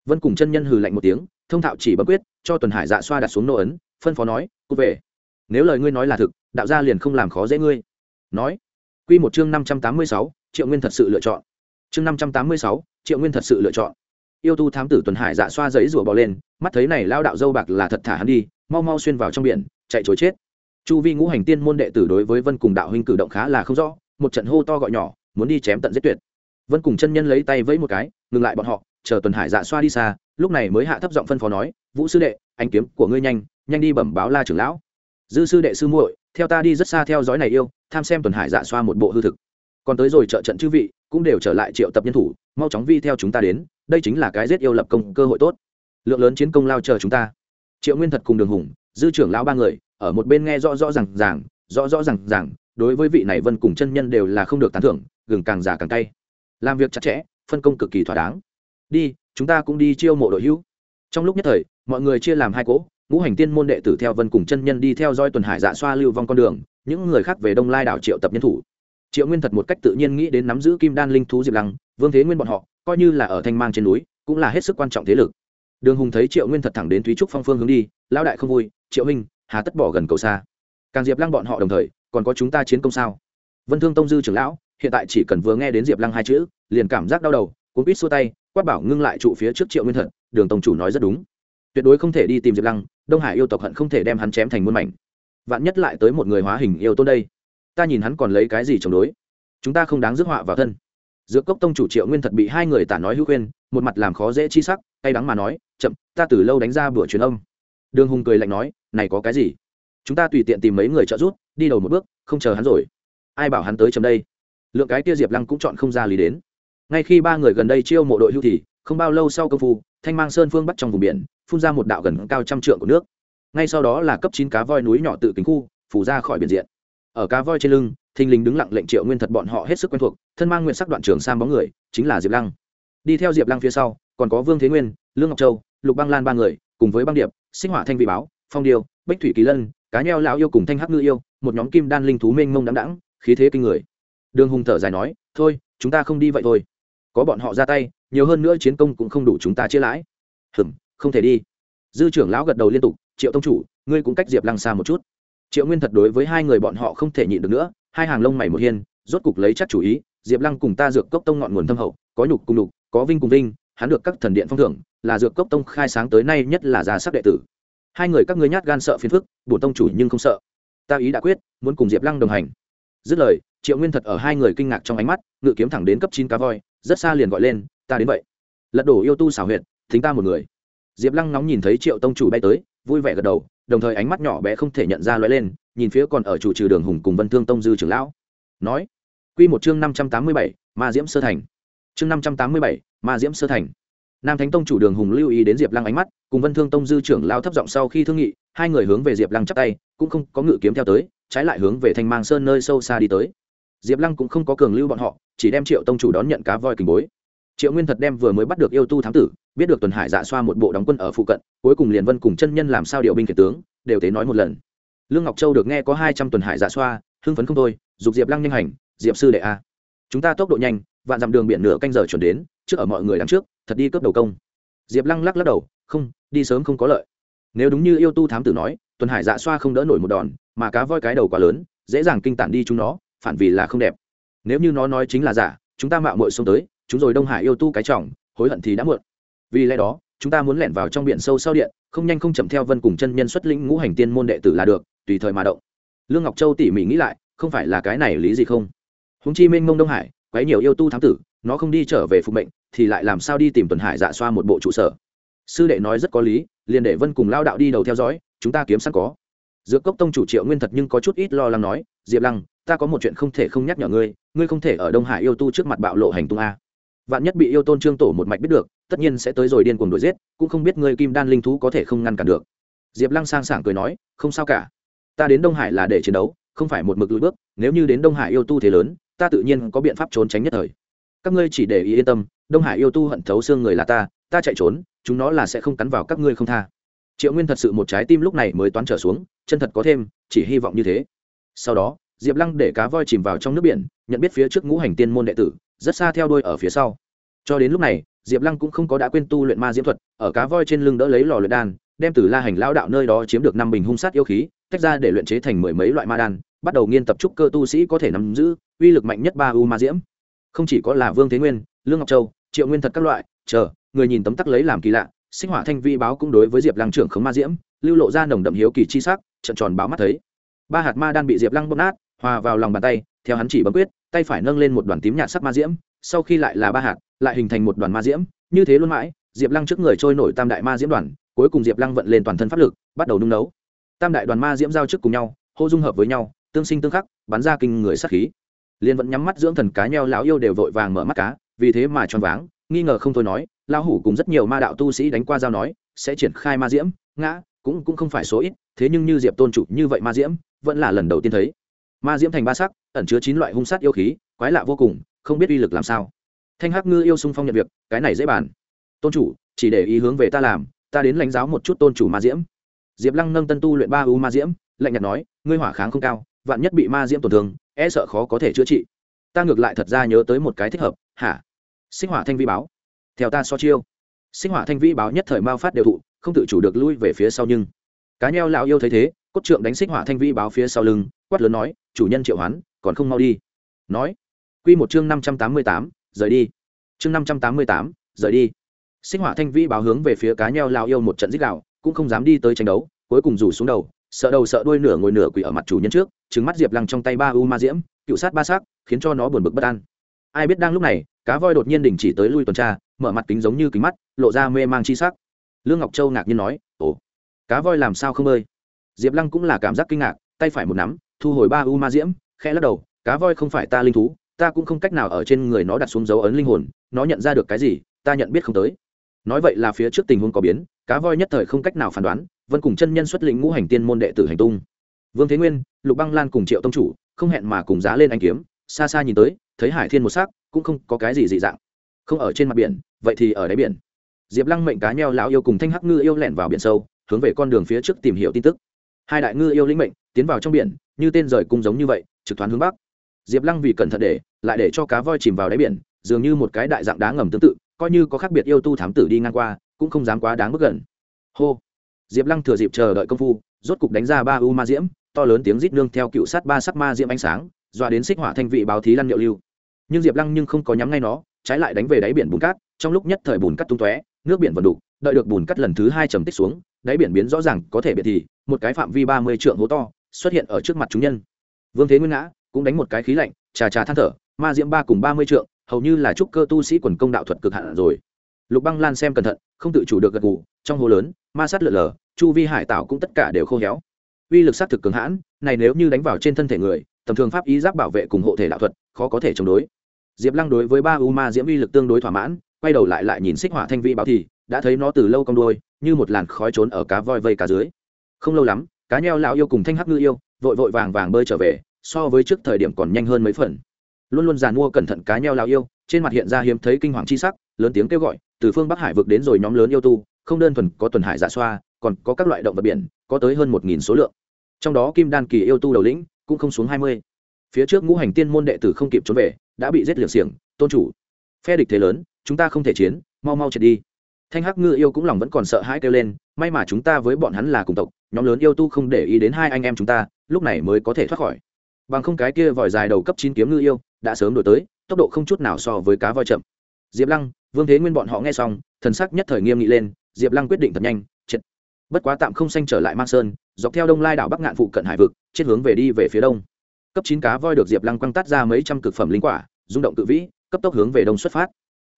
Vân cùng chân nhân hừ lạnh một tiếng, thông thạo chỉ bất quyết, cho tuần hải dạ xoa đặt xuống nô ấn, phân phó nói, cụ về. Nếu lời ngươi nói là thực, đạo gia liền không làm khó dễ ngươi. Nói, quy một chương năm trăm tám mươi sáu, triệu nguyên thật sự lựa chọn. Chương năm trăm tám mươi sáu, triệu nguyên thật sự lựa chọn yêu tu thám tử tuần hải dạ xoa giấy rủa bò lên, mắt thấy này lao đạo dâu bạc là thật thả hắn đi, mau mau xuyên vào trong biển, chạy chối chết. Chu vi ngũ hành tiên môn đệ tử đối với vân cùng đạo huynh cử động khá là không rõ, một trận hô to gọi nhỏ, muốn đi chém tận giết tuyệt. Vân cùng chân nhân lấy tay vẫy một cái, ngừng lại bọn họ, chờ tuần hải dạ xoa đi xa, lúc này mới hạ thấp giọng phân phó nói, vũ sư đệ, anh kiếm của ngươi nhanh nhanh đi bẩm báo la trưởng lão. Dư sư đệ sư muội, theo ta đi rất xa theo dõi này yêu, tham xem tuần hải dạ xoa một bộ hư thực. Còn tới rồi trợ trận chư vị, cũng đều trở lại triệu tập nhân thủ, mau chóng vi theo chúng ta đến đây chính là cái giết yêu lập công cơ hội tốt. Lượng lớn chiến công lao chờ chúng ta. Triệu nguyên thật cùng đường hùng, dư trưởng lão ba người, ở một bên nghe rõ rõ r à n g ràng, rõ rõ r à n g ràng, đối với vị này vân cùng chân nhân đều là không được tán thưởng, gừng càng già càng tay làm việc chặt chẽ, phân công cực kỳ thỏa đáng. Đi, chúng ta cũng đi chiêu mộ đội hữu. Trong lúc nhất thời, mọi người chia làm hai cỗ, ngũ hành tiên môn đệ tử theo vân cùng chân nhân đi theo dõi tuần hải dạ xoa lưu vong con đường, những người khác về đông lai đảo triệu tập nhân thủ triệu nguyên thật một cách tự nhiên nghĩ đến nắm giữ kim đan linh thú diệp lăng, vương thế nguyên bọn họ, coi như là ở thanh mang trên núi, cũng là hết sức quan trọng thế lực. Đường hùng thấy triệu nguyên thật thẳng đến thúy trúc phong phương hướng đi lao đại không vui, triệu minh hà tất bỏ gần cầu xa. Càng diệp lăng bọn họ đồng thời, còn có chúng ta chiến công sao? Vân thương tông dư trưởng lão, hiện tại chỉ cần vừa nghe đến diệp lăng hai chữ, liền cảm giác đau đầu, cuốn quýt xua tay, quát bảo ngưng lại trụ phía trước triệu nguyên thật, đường tông chủ nói rất đúng. Tuyệt đối không thể đi tìm diệp lăng, đông hải yêu tộc hận không thể đem hắn chém thành muôn mảnh. Vạn nhất lại tới một người hóa hình yêu tôn đây ta nhìn hắn còn lấy cái gì chống đối? Chúng ta không đáng rước họa vào thân. Dược cốc tông chủ triệu nguyên thật bị hai người tả nói hữu khuyên, một mặt làm khó dễ chi sắc tay đắng mà nói, chậm, ta từ lâu đánh ra bữa truyền âm. Đường hùng cười lạnh nói, này có cái gì? Chúng ta tùy tiện tìm mấy người trợ giúp, đi đầu một bước, không chờ hắn rồi. Ai bảo hắn tới chấm đây? Lượng cái kia diệp lăng cũng chọn không ra lý đến. Ngay khi ba người gần đây chiêu mộ đội hưu thì, không bao lâu sau công phu, thanh mang sơn phương bắt trong vùng biển, phun ra một đạo gần cao trăm trượng của nước. Ngay sau đó là cấp chín cá voi núi nhỏ tự kính khu phủ ra khỏi biển diện ở cá voi trên lưng, thình lình đứng lặng lệnh triệu nguyên thật bọn họ hết sức quen thuộc, thân mang nguyện sắc đoạn trường sam bóng người, chính là diệp lăng. Đi theo diệp lăng phía sau, còn có vương thế nguyên, lương ngọc châu, lục băng lan ba người, cùng với băng điệp, sinh hỏa thanh vị báo, phong điêu bách thủy kỳ lân, cá nheo lão yêu cùng thanh hắc ngư yêu, một nhóm kim đan linh thú mênh mông đắm đãng, khí thế kinh người. Đường hùng thở dài nói, thôi, chúng ta không đi vậy thôi. Có bọn họ ra tay, nhiều hơn nữa chiến công cũng không đủ chúng ta chia lãi. Hừm, không thể đi. Dư trưởng lão gật đầu liên tục, triệu tông chủ, ngươi cũng cách diệp lăng xa một chút triệu nguyên thật đối với hai người bọn họ không thể nhịn được nữa, hai hàng lông mày một hiên, rốt cục lấy chắc chủ ý, diệp lăng cùng ta dược cốc tông ngọn nguồn thâm hậu, có nhục cùng nhục, có vinh cùng vinh, hắn được các thần điện phong thưởng, là dược cốc tông khai sáng tới nay nhất là già sắc đệ tử. Hai người các ngươi nhát gan sợ phiền phức, bổn tông chủ nhưng không sợ. Ta ý đã quyết, muốn cùng diệp lăng đồng hành. Dứt lời, triệu nguyên thật ở hai người kinh ngạc trong ánh mắt, ngự kiếm thẳng đến cấp chín cá voi, rất xa liền gọi lên, ta đến vậy. Lật đổ yêu tu xảo huyệt, thính ta một người. Diệp lăng nóng nhìn thấy triệu tông chủ bay tới, vui vẻ gật đầu đồng thời ánh mắt nhỏ bé không thể nhận ra lóe lên, nhìn phía còn ở chủ trừ đường hùng cùng vân thương tông dư trưởng lão. Nói q một chương năm trăm tám mươi bảy, ma diễm sơ thành. Chương năm trăm tám mươi bảy, ma diễm sơ thành. Nam thánh tông chủ đường hùng lưu ý đến diệp lăng ánh mắt, cùng vân thương tông dư trưởng lao thấp giọng sau khi thương nghị, hai người hướng về diệp lăng chắp tay, cũng không có ngự kiếm theo tới, trái lại hướng về thanh mang sơn nơi sâu xa đi tới. Diệp lăng cũng không có cường lưu bọn họ, chỉ đem triệu tông chủ đón nhận cá voi kình bối. Triệu nguyên thật đem vừa mới bắt được yêu tu thám tử, biết được tuần hải dạ xoa một bộ đóng quân ở phụ cận, cuối cùng liền vân cùng chân nhân làm sao điều binh kể tướng đều tế nói một lần. Lương ngọc châu được nghe có hai trăm tuần hải dạ xoa, hưng phấn không thôi, dục diệp lăng nhanh hành, diệp sư đệ a, chúng ta tốc độ nhanh, vạn dặm đường biển nửa canh giờ chuẩn đến, trước ở mọi người đằng trước, thật đi cướp đầu công. Diệp lăng lắc lắc đầu, không, đi sớm không có lợi. Nếu đúng như yêu tu thám tử nói, tuần hải dạ xoa không đỡ nổi một đòn, mà cá voi cái đầu quá lớn, dễ dàng kinh tản đi chúng nó, phản vì là không đẹp. Nếu như nó nói chính là giả, chúng ta mạo muội xông tới, chúng rồi đông hải yêu tu cái trọng, hối hận thì đã muộn. Vì lẽ đó, chúng ta muốn lẻn vào trong biển sâu sau điện không nhanh không chậm theo vân cùng chân nhân xuất lĩnh ngũ hành tiên môn đệ tử là được, tùy thời mà động. Lương ngọc châu tỉ mỉ nghĩ lại, không phải là cái này lý gì không? Húng chi minh mông đông hải, quấy nhiều yêu tu thám tử, nó không đi trở về phục mệnh, thì lại làm sao đi tìm tuần hải dạ xoa một bộ trụ sở? Sư đệ nói rất có lý, liền để vân cùng lao đạo đi đầu theo dõi, chúng ta kiếm sẵn có. Dược cốc tông chủ triệu nguyên thật nhưng có chút ít lo lắng nói, diệp lăng, ta có một chuyện không thể không nhắc nhở ngươi ngươi không thể ở đông hải yêu tu trước mặt bạo lộ hành tung a vạn nhất bị yêu tôn trương tổ một mạch biết được, tất nhiên sẽ tới rồi điên cuồng đuổi giết, cũng không biết ngươi kim đan linh thú có thể không ngăn cản được. Diệp lăng sang sảng cười nói, không sao cả. Ta đến đông hải là để chiến đấu, không phải một mực lùi bước, nếu như đến đông hải yêu tu thế lớn, ta tự nhiên có biện pháp trốn tránh nhất thời. Các ngươi chỉ để ý yên tâm, đông hải yêu tu hận thấu xương người là ta ta chạy trốn, chúng nó là sẽ không cắn vào các ngươi không tha. Triệu nguyên thật sự một trái tim lúc này mới toán trở xuống, chân thật có thêm, chỉ hy vọng như thế. Sau đó, diệp lăng để cá voi chìm vào trong nước biển, nhận biết phía trước ngũ hành tiên môn đệ tử rất xa theo đuôi ở phía sau. Cho đến lúc này, diệp lăng cũng không có đã quên tu luyện ma diễm thuật, ở cá voi trên lưng đỡ lấy lò luyện đan, đem từ la hành lao đạo nơi đó chiếm được năm bình hung sát yêu khí, tách ra để luyện chế thành mười mấy loại ma đan, bắt đầu nghiên tập trúc cơ tu sĩ có thể nắm giữ uy lực mạnh nhất ba u ma diễm. Không chỉ có là vương thế nguyên, lương ngọc châu, triệu nguyên thật các loại, chờ, người nhìn tấm tắc lấy làm kỳ lạ, sinh hỏa thanh vi báo cũng đối với diệp lăng trưởng khống ma diễm, lưu lộ ra nồng đậm hiếu kỳ chi sắc, trận tròn báo mắt thấy. Ba hạt ma đan bị diệp lăng bóp nát, hòa vào lòng bàn tay theo hắn chỉ bấm quyết, tay phải nâng lên một đoàn tím nhạt sắc ma diễm, sau khi lại là ba hạt, lại hình thành một đoàn ma diễm, như thế luôn mãi, diệp lăng trước người trôi nổi tam đại ma diễm đoàn, cuối cùng diệp lăng vận lên toàn thân pháp lực, bắt đầu nung nấu. Tam đại đoàn ma diễm giao trước cùng nhau, hô dung hợp với nhau, tương sinh tương khắc, bắn ra kinh người sát khí. Liền vẫn nhắm mắt dưỡng thần cá nheo lão yêu đều vội vàng mở mắt cá, vì thế mà choáng váng, nghi ngờ không thôi nói, lão hủ cùng rất nhiều ma đạo tu sĩ đánh qua giao nói, sẽ triển khai ma diễm, ngã, cũng cũng không phải số ít, thế nhưng như diệp tôn chủ như vậy ma diễm, vẫn là lần đầu tiên thấy. Ma diễm thành ba sắc ẩn chứa chín loại hung sát yêu khí, quái lạ vô cùng, không biết uy lực làm sao. Thanh hắc ngư yêu sung phong nhận việc, cái này dễ bàn. Tôn chủ, chỉ để ý hướng về ta làm, ta đến lãnh giáo một chút tôn chủ ma diễm. Diệp lăng nâng tân tu luyện ba u ma diễm, lạnh nhạt nói, ngươi hỏa kháng không cao, vạn nhất bị ma diễm tổn thương e sợ khó có thể chữa trị. Ta ngược lại thật ra nhớ tới một cái thích hợp, hả? Sinh hỏa thanh vi báo. Theo ta so chiêu. Sinh hỏa thanh vi báo nhất thời mao phát đều thụ, không tự chủ được lui về phía sau nhưng. Cá nheo lão yêu thấy thế, cốt trượng đánh xích hỏa thanh vi báo phía sau lưng, quát lớn nói, chủ nhân triệu hoán còn không mau đi. Nói, quy một chương năm trăm tám mươi tám, rời đi. Chương năm trăm tám mươi tám, rời đi. Xích hỏa thanh vĩ báo hướng về phía cá nheo lao yêu một trận dích đạo cũng không dám đi tới tranh đấu, cuối cùng rủ xuống đầu, sợ đầu sợ đuôi nửa ngồi nửa quỳ ở mặt chủ nhân trước trứng mắt diệp lăng trong tay ba u ma diễm, cựu sát ba sắc, khiến cho nó buồn bực bất an. Ai biết đang lúc này, cá voi đột nhiên đình chỉ tới lui tuần tra, mở mặt kính giống như kính mắt, lộ ra mê mang chi sắc. Lương ngọc châu ngạc nhiên nói, ồ, cá voi làm sao không ơi? Diệp lăng cũng là cảm giác kinh ngạc, tay phải một nắm, thu hồi ba u ma diễm khẽ lắc đầu, cá voi không phải ta linh thú, ta cũng không cách nào ở trên người nó đặt xuống dấu ấn linh hồn, nó nhận ra được cái gì, ta nhận biết không tới. Nói vậy là phía trước tình huống có biến, cá voi nhất thời không cách nào phán đoán vân cùng chân nhân xuất lĩnh ngũ hành tiên môn đệ tử hành tung. Vương thế nguyên, lục băng lan cùng triệu tông chủ, không hẹn mà cùng giá lên anh kiếm, xa xa nhìn tới, thấy hải thiên một xác cũng không có cái gì dị dạng. Không ở trên mặt biển, vậy thì ở đáy biển. Diệp lăng mệnh cá nheo lão yêu cùng thanh hắc ngư yêu lẻn vào biển sâu, hướng về con đường phía trước tìm hiểu tin tức. Hai đại ngư yêu lĩnh mệnh, tiến vào trong biển, như tên rời cung giống như vậy trực thoáng hướng bắc. Diệp lăng vì cẩn thận để, lại để cho cá voi chìm vào đáy biển, dường như một cái đại dạng đá ngầm tương tự, coi như có khác biệt yêu tu thám tử đi ngang qua, cũng không dám quá đáng bước gần. Hô. Diệp lăng thừa dịp chờ đợi công phu, rốt cục đánh ra ba u ma diễm, to lớn tiếng rít nương theo cựu sát ba sắc ma diễm ánh sáng, dọa đến xích hỏa thanh vị báo thí lăn liệu lưu. Nhưng diệp lăng nhưng không có nhắm ngay nó, trái lại đánh về đáy biển bùn cát, trong lúc nhất thời bùn cát tung tóe, nước biển vần đục, đợi được bùn cát lần thứ hai trầm tích xuống, đáy biển biến rõ ràng có thể biệt thì, một cái phạm vi ba mươi trượng hố to, xuất hiện ở trước mặt chúng nhân vương thế nguyên ngã cũng đánh một cái khí lạnh, trà trà than thở, ma diễm ba cùng ba mươi trượng, hầu như là trúc cơ tu sĩ quần công đạo thuật cực hạn rồi. Lục băng lan xem cẩn thận, không tự chủ được gật gù, trong hồ lớn, ma sát lượn lờ chu vi hải tảo cũng tất cả đều khô héo. Uy lực sát thực cường hãn, này nếu như đánh vào trên thân thể người, tầm thường pháp ý giáp bảo vệ cùng hộ thể đạo thuật, khó có thể chống đối. Diệp lăng đối với ba u ma diễm uy lực tương đối thỏa mãn, quay đầu lại lại nhìn xích hỏa thanh vi báo thì, đã thấy nó từ lâu cong đôi như một làn khói trốn ở cá voi vây cá dưới. Không lâu lắm, cá nheo lão yêu cùng thanh hắc ngư yêu, vội vội vàng vàng bơi trở về so với trước thời điểm còn nhanh hơn mấy phần. Luôn luôn giàn mua cẩn thận cá nheo lao yêu, trên mặt hiện ra hiếm thấy kinh hoàng chi sắc, lớn tiếng kêu gọi, từ phương bắc hải vực đến rồi nhóm lớn yêu tu, không đơn thuần có tuần hải dạ xoa, còn có các loại động vật biển, có tới hơn một nghìn số lượng. Trong đó kim đan kỳ yêu tu đầu lĩnh cũng không xuống hai mươi. Phía trước ngũ hành tiên môn đệ tử không kịp trốn về, đã bị giết liệng xiềng, tôn chủ. Phe địch thế lớn, chúng ta không thể chiến, mau mau chạy đi. Thanh hắc ngư yêu cũng lòng vẫn còn sợ hãi kêu lên, may mà chúng ta với bọn hắn là cùng tộc, nhóm lớn yêu tu không để ý đến hai anh em chúng ta, lúc này mới có thể thoát khỏi bằng không cái kia vòi dài đầu cấp chín kiếm ngư yêu, đã sớm đổi tới, tốc độ không chút nào so với cá voi chậm. Diệp lăng, vương thế nguyên bọn họ nghe xong, thần sắc nhất thời nghiêm nghị lên, diệp lăng quyết định thật nhanh triệt bất quá tạm không xanh trở lại mang sơn, dọc theo đông lai đảo bắc ngạn phụ cận hải vực trên hướng về đi về phía đông. Cấp chín cá voi được diệp lăng quăng tắt ra mấy trăm cực phẩm linh quả, rung động tự vĩ, cấp tốc hướng về đông xuất phát.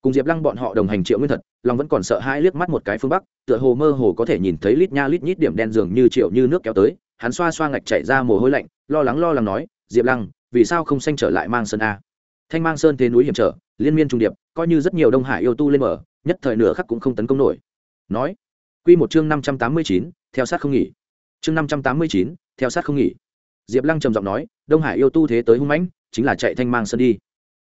Cùng diệp lăng bọn họ đồng hành triệu nguyên thật lòng vẫn còn sợ hai liếc mắt một cái phương bắc, tựa hồ mơ hồ có thể nhìn thấy lít nha lít nhít điểm đen dường như triệu như nước kéo tới, hắn xoa xoa ngạch chạy ra mồ hôi lạnh, lo lắng lo lắng nói diệp lăng, vì sao không xanh trở lại mang sơn a? Thanh mang sơn thế núi hiểm trở, liên miên trung điệp, coi như rất nhiều đông hải yêu tu lên mở nhất thời nửa khắc cũng không tấn công nổi. Nói q một chương năm trăm tám mươi chín, theo sát không nghỉ. Chương năm trăm tám mươi chín, theo sát không nghỉ. Diệp lăng trầm giọng nói, đông hải yêu tu thế tới hung mãnh, chính là chạy thanh mang sơn đi.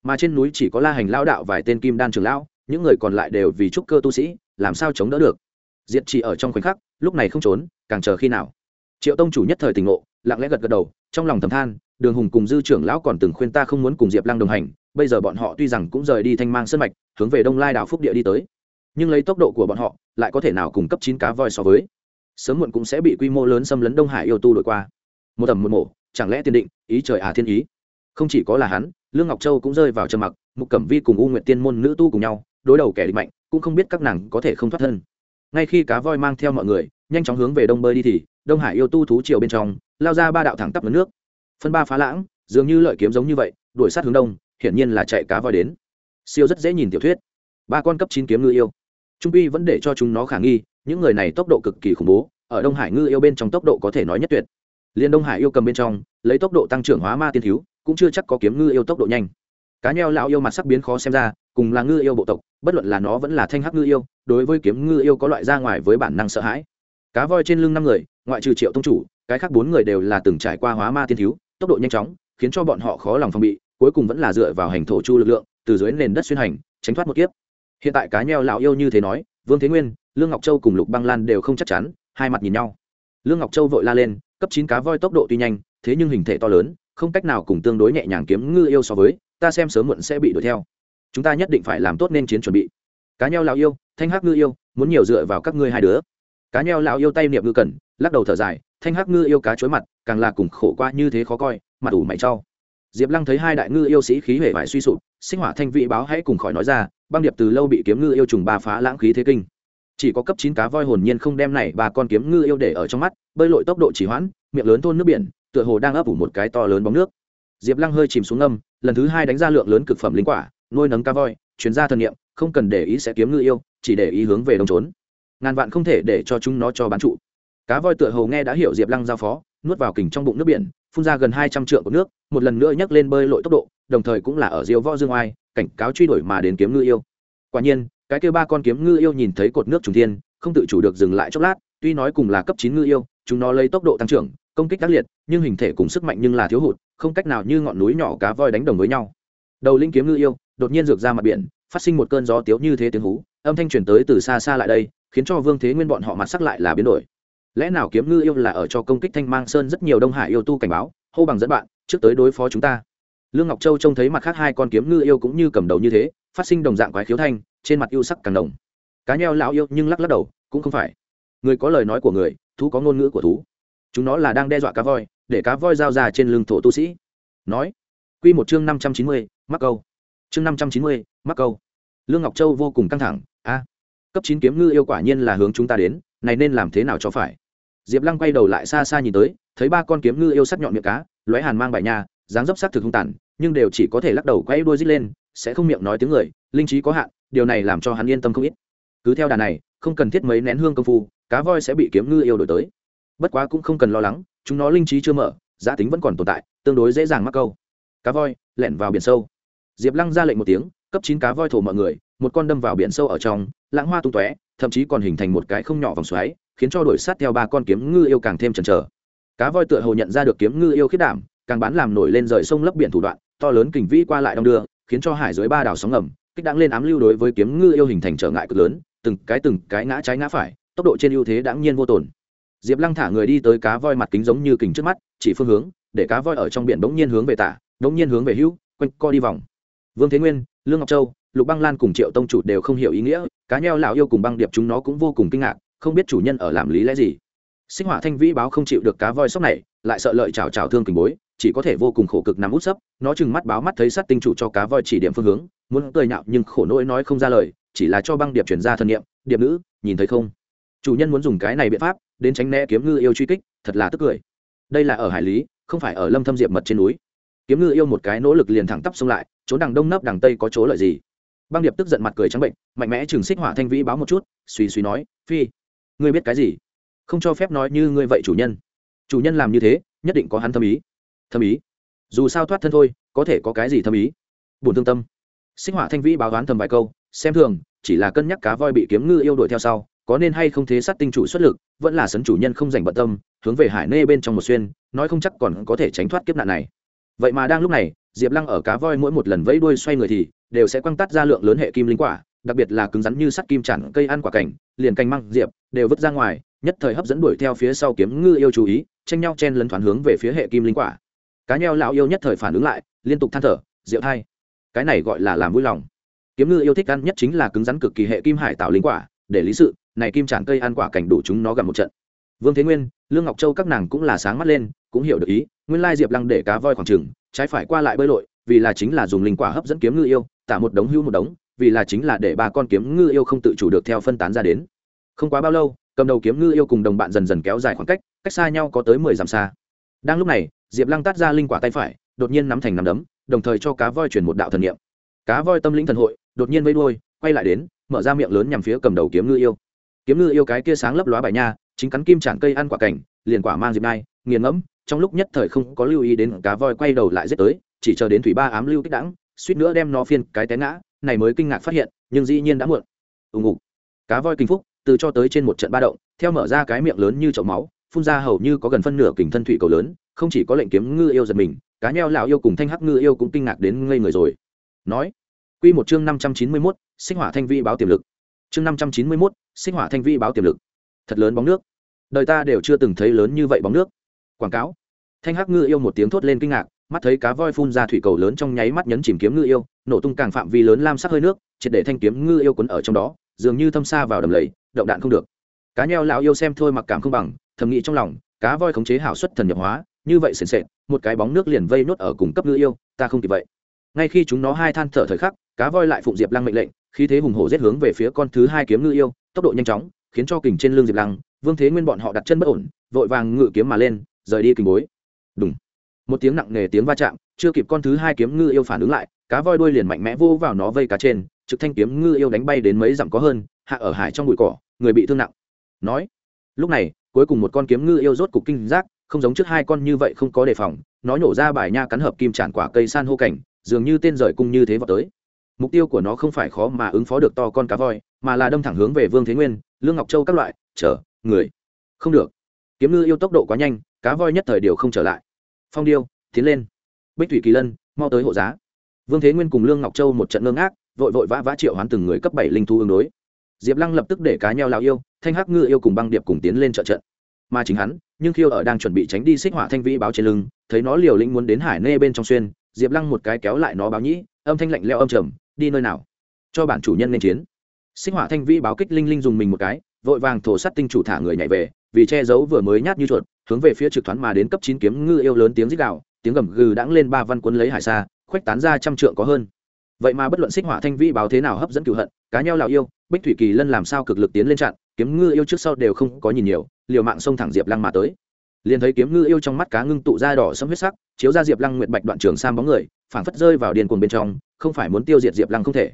Mà trên núi chỉ có la hành lao đạo vài tên kim đan trường lão, những người còn lại đều vì trúc cơ tu sĩ, làm sao chống đỡ được? Diệt chỉ ở trong khoảnh khắc, lúc này không trốn, càng chờ khi nào? Triệu tông chủ nhất thời tỉnh ngộ, lặng lẽ gật gật đầu, trong lòng thầm than đường hùng cùng dư trưởng lão còn từng khuyên ta không muốn cùng diệp lăng đồng hành, bây giờ bọn họ tuy rằng cũng rời đi thanh mang sân mạch, hướng về đông lai đảo phúc địa đi tới. Nhưng lấy tốc độ của bọn họ, lại có thể nào cùng cấp chín cá voi so với? Sớm muộn cũng sẽ bị quy mô lớn xâm lấn đông hải yêu tu đổi qua. Một tầm một mổ chẳng lẽ tiên định, ý trời à thiên ý? Không chỉ có là hắn, lương ngọc châu cũng rơi vào trầm mặc, mục cẩm vi cùng u nguyện tiên môn nữ tu cùng nhau, đối đầu kẻ địch mạnh, cũng không biết các nàng có thể không thoát thân. Ngay khi cá voi mang theo mọi người, nhanh chóng hướng về đông bơi đi thì, đông hải yêu tu thú triều bên trong, lao ra ba đạo thẳng tắp nước phân ba phá lãng, dường như lợi kiếm giống như vậy, đuổi sát hướng đông, hiển nhiên là chạy cá voi đến. Siêu rất dễ nhìn tiểu thuyết. Ba con cấp chín kiếm ngư yêu. Trung uy vẫn để cho chúng nó khả nghi, những người này tốc độ cực kỳ khủng bố, ở đông hải ngư yêu bên trong tốc độ có thể nói nhất tuyệt. Liên đông hải yêu cầm bên trong, lấy tốc độ tăng trưởng hóa ma tiên thiếu, cũng chưa chắc có kiếm ngư yêu tốc độ nhanh. Cá nheo lão yêu mặt sắc biến khó xem ra, cùng là ngư yêu bộ tộc, bất luận là nó vẫn là thanh hắc ngư yêu, đối với kiếm ngư yêu có loại ra ngoài với bản năng sợ hãi. Cá voi trên lưng năm người, ngoại trừ triệu tông chủ, cái khác bốn người đều là từng trải qua hóa ma tiên thiếu tốc độ nhanh chóng, khiến cho bọn họ khó lòng phòng bị, cuối cùng vẫn là dựa vào hành thổ chu lực lượng, từ dưới nền đất xuyên hành, tránh thoát một kiếp. Hiện tại cá nheo lão yêu như thế nói, vương thế nguyên, lương ngọc châu cùng lục băng lan đều không chắc chắn, hai mặt nhìn nhau. Lương ngọc châu vội la lên, cấp chín cá voi tốc độ tuy nhanh, thế nhưng hình thể to lớn, không cách nào cùng tương đối nhẹ nhàng kiếm ngư yêu so với, ta xem sớm muộn sẽ bị đuổi theo. Chúng ta nhất định phải làm tốt nên chiến chuẩn bị. Cá nheo lão yêu, thanh hắc ngư yêu, muốn nhiều dựa vào các ngươi hai đứa. Cá nheo lão yêu tay niệm ngư cần, lắc đầu thở dài, thanh hắc ngư yêu cá chối mặt càng là cùng khổ qua như thế khó coi mặt ủ mày trau diệp lăng thấy hai đại ngư yêu sĩ khí huệ vải suy sụp, sinh hỏa thanh vị báo hãy cùng khỏi nói ra, băng điệp từ lâu bị kiếm ngư yêu trùng ba phá lãng khí thế kinh. Chỉ có cấp chín cá voi hồn nhiên không đem này ba con kiếm ngư yêu để ở trong mắt, bơi lội tốc độ chỉ hoãn, miệng lớn thôn nước biển, tựa hồ đang ấp ủ một cái to lớn bóng nước. Diệp lăng hơi chìm xuống ngâm, lần thứ hai đánh ra lượng lớn cực phẩm linh quả, nuôi nấng cá voi chuyến ra thần nghiệm không cần để ý sẽ kiếm ngư yêu, chỉ để ý hướng về đông trốn. Ngàn vạn không thể để cho chúng nó cho bán trụ. Cá voi tựa hồ nghe đã hiểu diệp lăng giao phó nuốt vào kình trong bụng nước biển, phun ra gần hai trăm trượng của nước, một lần nữa nhấc lên bơi lội tốc độ, đồng thời cũng là ở diêu võ dương oai, cảnh cáo truy đuổi mà đến kiếm ngư yêu. Quả nhiên, cái kêu ba con kiếm ngư yêu nhìn thấy cột nước trùng thiên, không tự chủ được dừng lại chốc lát, tuy nói cùng là cấp chín ngư yêu, chúng nó lấy tốc độ tăng trưởng, công kích tác liệt, nhưng hình thể cùng sức mạnh nhưng là thiếu hụt, không cách nào như ngọn núi nhỏ cá voi đánh đồng với nhau. Đầu linh kiếm ngư yêu, đột nhiên rược ra mặt biển, phát sinh một cơn gió tiếu như thế tiếng hú, âm thanh truyền tới từ xa xa lại đây, khiến cho vương thế nguyên bọn họ mặt sắc lại là biến đổi lẽ nào kiếm ngư yêu là ở cho công kích thanh mang sơn rất nhiều đông hải yêu tu cảnh báo? Hô bằng dẫn bạn, trước tới đối phó chúng ta. Lương ngọc châu trông thấy mặt khác hai con kiếm ngư yêu cũng như cầm đầu như thế, phát sinh đồng dạng quái khiếu thanh, trên mặt yêu sắc càng đồng cá nheo lão yêu nhưng lắc lắc đầu, cũng không phải. Người có lời nói của người, thú có ngôn ngữ của thú. Chúng nó là đang đe dọa cá voi, để cá voi giao ra trên lưng thổ tu sĩ. Nói, quy một chương năm trăm chín mươi, mắc câu. Chương năm trăm chín mươi, mắc câu. Lương ngọc châu vô cùng căng thẳng, a, cấp chín kiếm ngư yêu quả nhiên là hướng chúng ta đến, này nên làm thế nào cho phải? Diệp lăng quay đầu lại xa xa nhìn tới, thấy ba con kiếm ngư yêu sắc nhọn miệng cá, lóe hàn mang bài nhà dáng dấp sắc thực hung tàn, nhưng đều chỉ có thể lắc đầu quay đuôi rít lên, sẽ không miệng nói tiếng người, linh trí có hạn, điều này làm cho hắn yên tâm không ít. Cứ theo đà này, không cần thiết mấy nén hương công phu, cá voi sẽ bị kiếm ngư yêu đổi tới. Bất quá cũng không cần lo lắng, chúng nó linh trí chưa mở, giá tính vẫn còn tồn tại, tương đối dễ dàng mắc câu. Cá voi, lẻn vào biển sâu. Diệp lăng ra lệnh một tiếng, cấp chín cá voi thổ mọi người, một con đâm vào biển sâu ở trong, lãng hoa tung tóe, thậm chí còn hình thành một cái không nhỏ vòng xoáy khiến cho đuổi sát theo ba con kiếm ngư yêu càng thêm chần chờ. Cá voi tựa hồ nhận ra được kiếm ngư yêu khiết đảm, càng bán làm nổi lên rời sông lấp biển thủ đoạn, to lớn kình vĩ qua lại đong đưa, khiến cho hải dưới ba đảo sóng ngầm, kích đáng lên ám lưu đối với kiếm ngư yêu hình thành trở ngại cực lớn, từng cái từng cái ngã trái ngã phải, tốc độ trên ưu thế đáng nhiên vô tồn. Diệp lăng thả người đi tới cá voi mặt kính giống như kính trước mắt, chỉ phương hướng, để cá voi ở trong biển bỗng nhiên hướng về tả, bỗng nhiên hướng về hữu, quanh co đi vòng. Vương thế nguyên, lương ngọc châu, lục băng lan cùng triệu tông chủ đều không hiểu ý nghĩa, cá nheo lão yêu cùng băng điệp chúng nó cũng vô cùng kinh ngạc không biết chủ nhân ở làm lý lẽ gì. Sinh hỏa thanh vĩ báo không chịu được cá voi sóc này, lại sợ lợi chào chào thương kình bối, chỉ có thể vô cùng khổ cực nằm út sấp, nó chừng mắt báo mắt thấy sát tinh chủ cho cá voi chỉ điểm phương hướng, muốn cười nhạo nhưng khổ nỗi nói không ra lời, chỉ là cho băng điệp chuyển ra thân nhiệm điệp nữ, nhìn thấy không? Chủ nhân muốn dùng cái này biện pháp, đến tránh né kiếm ngư yêu truy kích, thật là tức cười. Đây là ở hải lý, không phải ở lâm thâm diệp mật trên núi. Kiếm ngư yêu một cái nỗ lực liền thẳng tắp xông lại, trốn đằng đông nấp đằng tây có chỗ lợi gì? Băng điệp tức giận mặt cười trắng bệnh, mạnh mẽ chừng xích hỏa thanh vĩ báo một chút, suy suy nói, phi ngươi biết cái gì? Không cho phép nói như ngươi vậy chủ nhân. Chủ nhân làm như thế, nhất định có hắn thâm ý. Thâm ý? Dù sao thoát thân thôi, có thể có cái gì thâm ý? Buồn thương tâm. Sinh hỏa thanh vĩ báo đoán thầm vài câu, xem thường, chỉ là cân nhắc cá voi bị kiếm ngư yêu đuổi theo sau, có nên hay không thế sát tinh chủ xuất lực, vẫn là sấn chủ nhân không dành bận tâm, hướng về hải nê bên trong một xuyên, nói không chắc còn có thể tránh thoát kiếp nạn này. Vậy mà đang lúc này, diệp lăng ở cá voi mỗi một lần vẫy đuôi xoay người thì, đều sẽ quăng tắt ra lượng lớn hệ kim linh quả đặc biệt là cứng rắn như sắt kim chản cây ăn quả cảnh, liền canh măng, diệp, đều vứt ra ngoài, nhất thời hấp dẫn đuổi theo phía sau kiếm ngư yêu chú ý, tranh nhau chen lấn thoáng hướng về phía hệ kim linh quả. Cá nheo lão yêu nhất thời phản ứng lại, liên tục than thở rượu thai cái này gọi là làm vui lòng. Kiếm ngư yêu thích ăn nhất chính là cứng rắn cực kỳ hệ kim hải tạo linh quả, để lý sự, này kim tràn cây ăn quả cảnh đủ chúng nó gặp một trận. Vương thế nguyên, lương ngọc châu các nàng cũng là sáng mắt lên, cũng hiểu được ý, nguyên lai diệp lăng để cá voi khoảng trừng trái phải qua lại bơi lội, vì là chính là dùng linh quả hấp dẫn kiếm ngư yêu, tả một đống hưu một đống vì là chính là để ba con kiếm ngư yêu không tự chủ được theo phân tán ra đến. Không quá bao lâu, cầm đầu kiếm ngư yêu cùng đồng bạn dần dần kéo dài khoảng cách cách xa nhau có tới mười dặm xa. Đang lúc này, diệp lăng tát ra linh quả tay phải, đột nhiên nắm thành nắm đấm, đồng thời cho cá voi chuyển một đạo thần niệm. Cá voi tâm lĩnh thần hội, đột nhiên vây đuôi, quay lại đến, mở ra miệng lớn nhằm phía cầm đầu kiếm ngư yêu. Kiếm ngư yêu cái kia sáng lấp lóa bài nha, chính cắn kim chản cây ăn quả cảnh, liền quả mang diệp nai, nghiền ngẫm, trong lúc nhất thời không có lưu ý đến cá voi quay đầu lại giết tới, chỉ chờ đến thủy ba ám lưu kích đẳng suýt nữa đem nó phiên cái té ngã này mới kinh ngạc phát hiện nhưng dĩ nhiên đã muộn. Ù ngục. Cá voi kinh phúc từ cho tới trên một trận ba động theo mở ra cái miệng lớn như chậu máu phun ra hầu như có gần phân nửa kình thân thủy cầu lớn không chỉ có lệnh kiếm ngư yêu giật mình cá nheo lão yêu cùng thanh hắc ngư yêu cũng kinh ngạc đến ngây người rồi. Nói quy một chương năm trăm chín mươi 591, sinh hỏa thanh vi báo tiềm lực. Chương năm trăm chín mươi 591, sinh hỏa thanh vi báo tiềm lực. Thật lớn bóng nước. Đời ta đều chưa từng thấy lớn như vậy bóng nước. Quảng cáo. Thanh hắc ngư yêu một tiếng thốt lên kinh ngạc mắt thấy cá voi phun ra thủy cầu lớn trong nháy mắt nhấn chìm kiếm ngư yêu, nổ tung càng phạm vi lớn lam sắc hơi nước, triệt để thanh kiếm ngư yêu quấn ở trong đó, dường như thâm xa vào đầm lầy, động đạn không được. Cá nheo lão yêu xem thôi mặc cảm không bằng, thầm nghĩ trong lòng, cá voi khống chế hảo suất thần nhập hóa, như vậy sền sệt, một cái bóng nước liền vây nốt ở cùng cấp ngư yêu, ta không kịp vậy. Ngay khi chúng nó hai than thở thời khắc, cá voi lại phụng diệp lăng mệnh lệnh khi thế hùng hổ giết hướng về phía con thứ hai kiếm ngư yêu, tốc độ nhanh chóng, khiến cho kình trên lưng diệp lăng, vương thế nguyên bọn họ đặt chân bất ổn, vội vàng ngự kiếm mà lên, rời đi kình bối. Đúng một tiếng nặng nề tiếng va chạm, chưa kịp con thứ hai kiếm ngư yêu phản ứng lại, cá voi đuôi liền mạnh mẽ vô vào nó vây cá trên, trực thanh kiếm ngư yêu đánh bay đến mấy dặm có hơn, hạ ở hải trong bụi cỏ, người bị thương nặng. Nói, lúc này, cuối cùng một con kiếm ngư yêu rốt cục kinh giác, không giống trước hai con như vậy không có đề phòng, nó nhổ ra bài nha cắn hợp kim tràn quả cây san hô cảnh, dường như tên rời cung như thế vào tới. Mục tiêu của nó không phải khó mà ứng phó được to con cá voi, mà là đâm thẳng hướng về vương thế nguyên, lương ngọc châu các loại, chờ, người. Không được. Kiếm ngư yêu tốc độ quá nhanh, cá voi nhất thời điều không trở lại phong điêu, tiến lên. Bích thủy kỳ lân, mau tới hộ giá. Vương thế nguyên cùng lương ngọc châu một trận ngơ ngác, vội vội vã vã triệu hoán từng người cấp bảy linh thu ứng đối. Diệp lăng lập tức để cá nhau lao yêu, thanh hắc ngư yêu cùng băng điệp cùng tiến lên trợ trận. Mà chính hắn, nhưng khiêu ở đang chuẩn bị tránh đi xích hỏa thanh vĩ báo trên lưng, thấy nó liều lĩnh muốn đến hải nê bên trong xuyên, diệp lăng một cái kéo lại nó báo nhĩ, âm thanh lạnh leo âm trầm, đi nơi nào? Cho bản chủ nhân nên chiến. Xích hỏa thanh vĩ báo kích linh linh dùng mình một cái, vội vàng thổ sắt tinh chủ thả người nhảy về, vì che giấu vừa mới nhát như chuột hướng về phía trực thoán mà đến cấp chín kiếm ngư yêu lớn tiếng rít đạo tiếng gầm gừ đãng lên ba văn cuốn lấy hải xa, khuếch tán ra trăm trượng có hơn. Vậy mà bất luận xích hỏa thanh vĩ báo thế nào hấp dẫn cựu hận, cá nhau lào yêu, bích thủy kỳ lân làm sao cực lực tiến lên chặn, kiếm ngư yêu trước sau đều không có nhìn nhiều, liều mạng xông thẳng diệp lăng mà tới. Liền thấy kiếm ngư yêu trong mắt cá ngưng tụ ra đỏ sẫm huyết sắc, chiếu ra diệp lăng nguyệt bạch đoạn trường sam bóng người, phảng phất rơi vào điền cuồng bên trong, không phải muốn tiêu diệt diệp lăng không thể.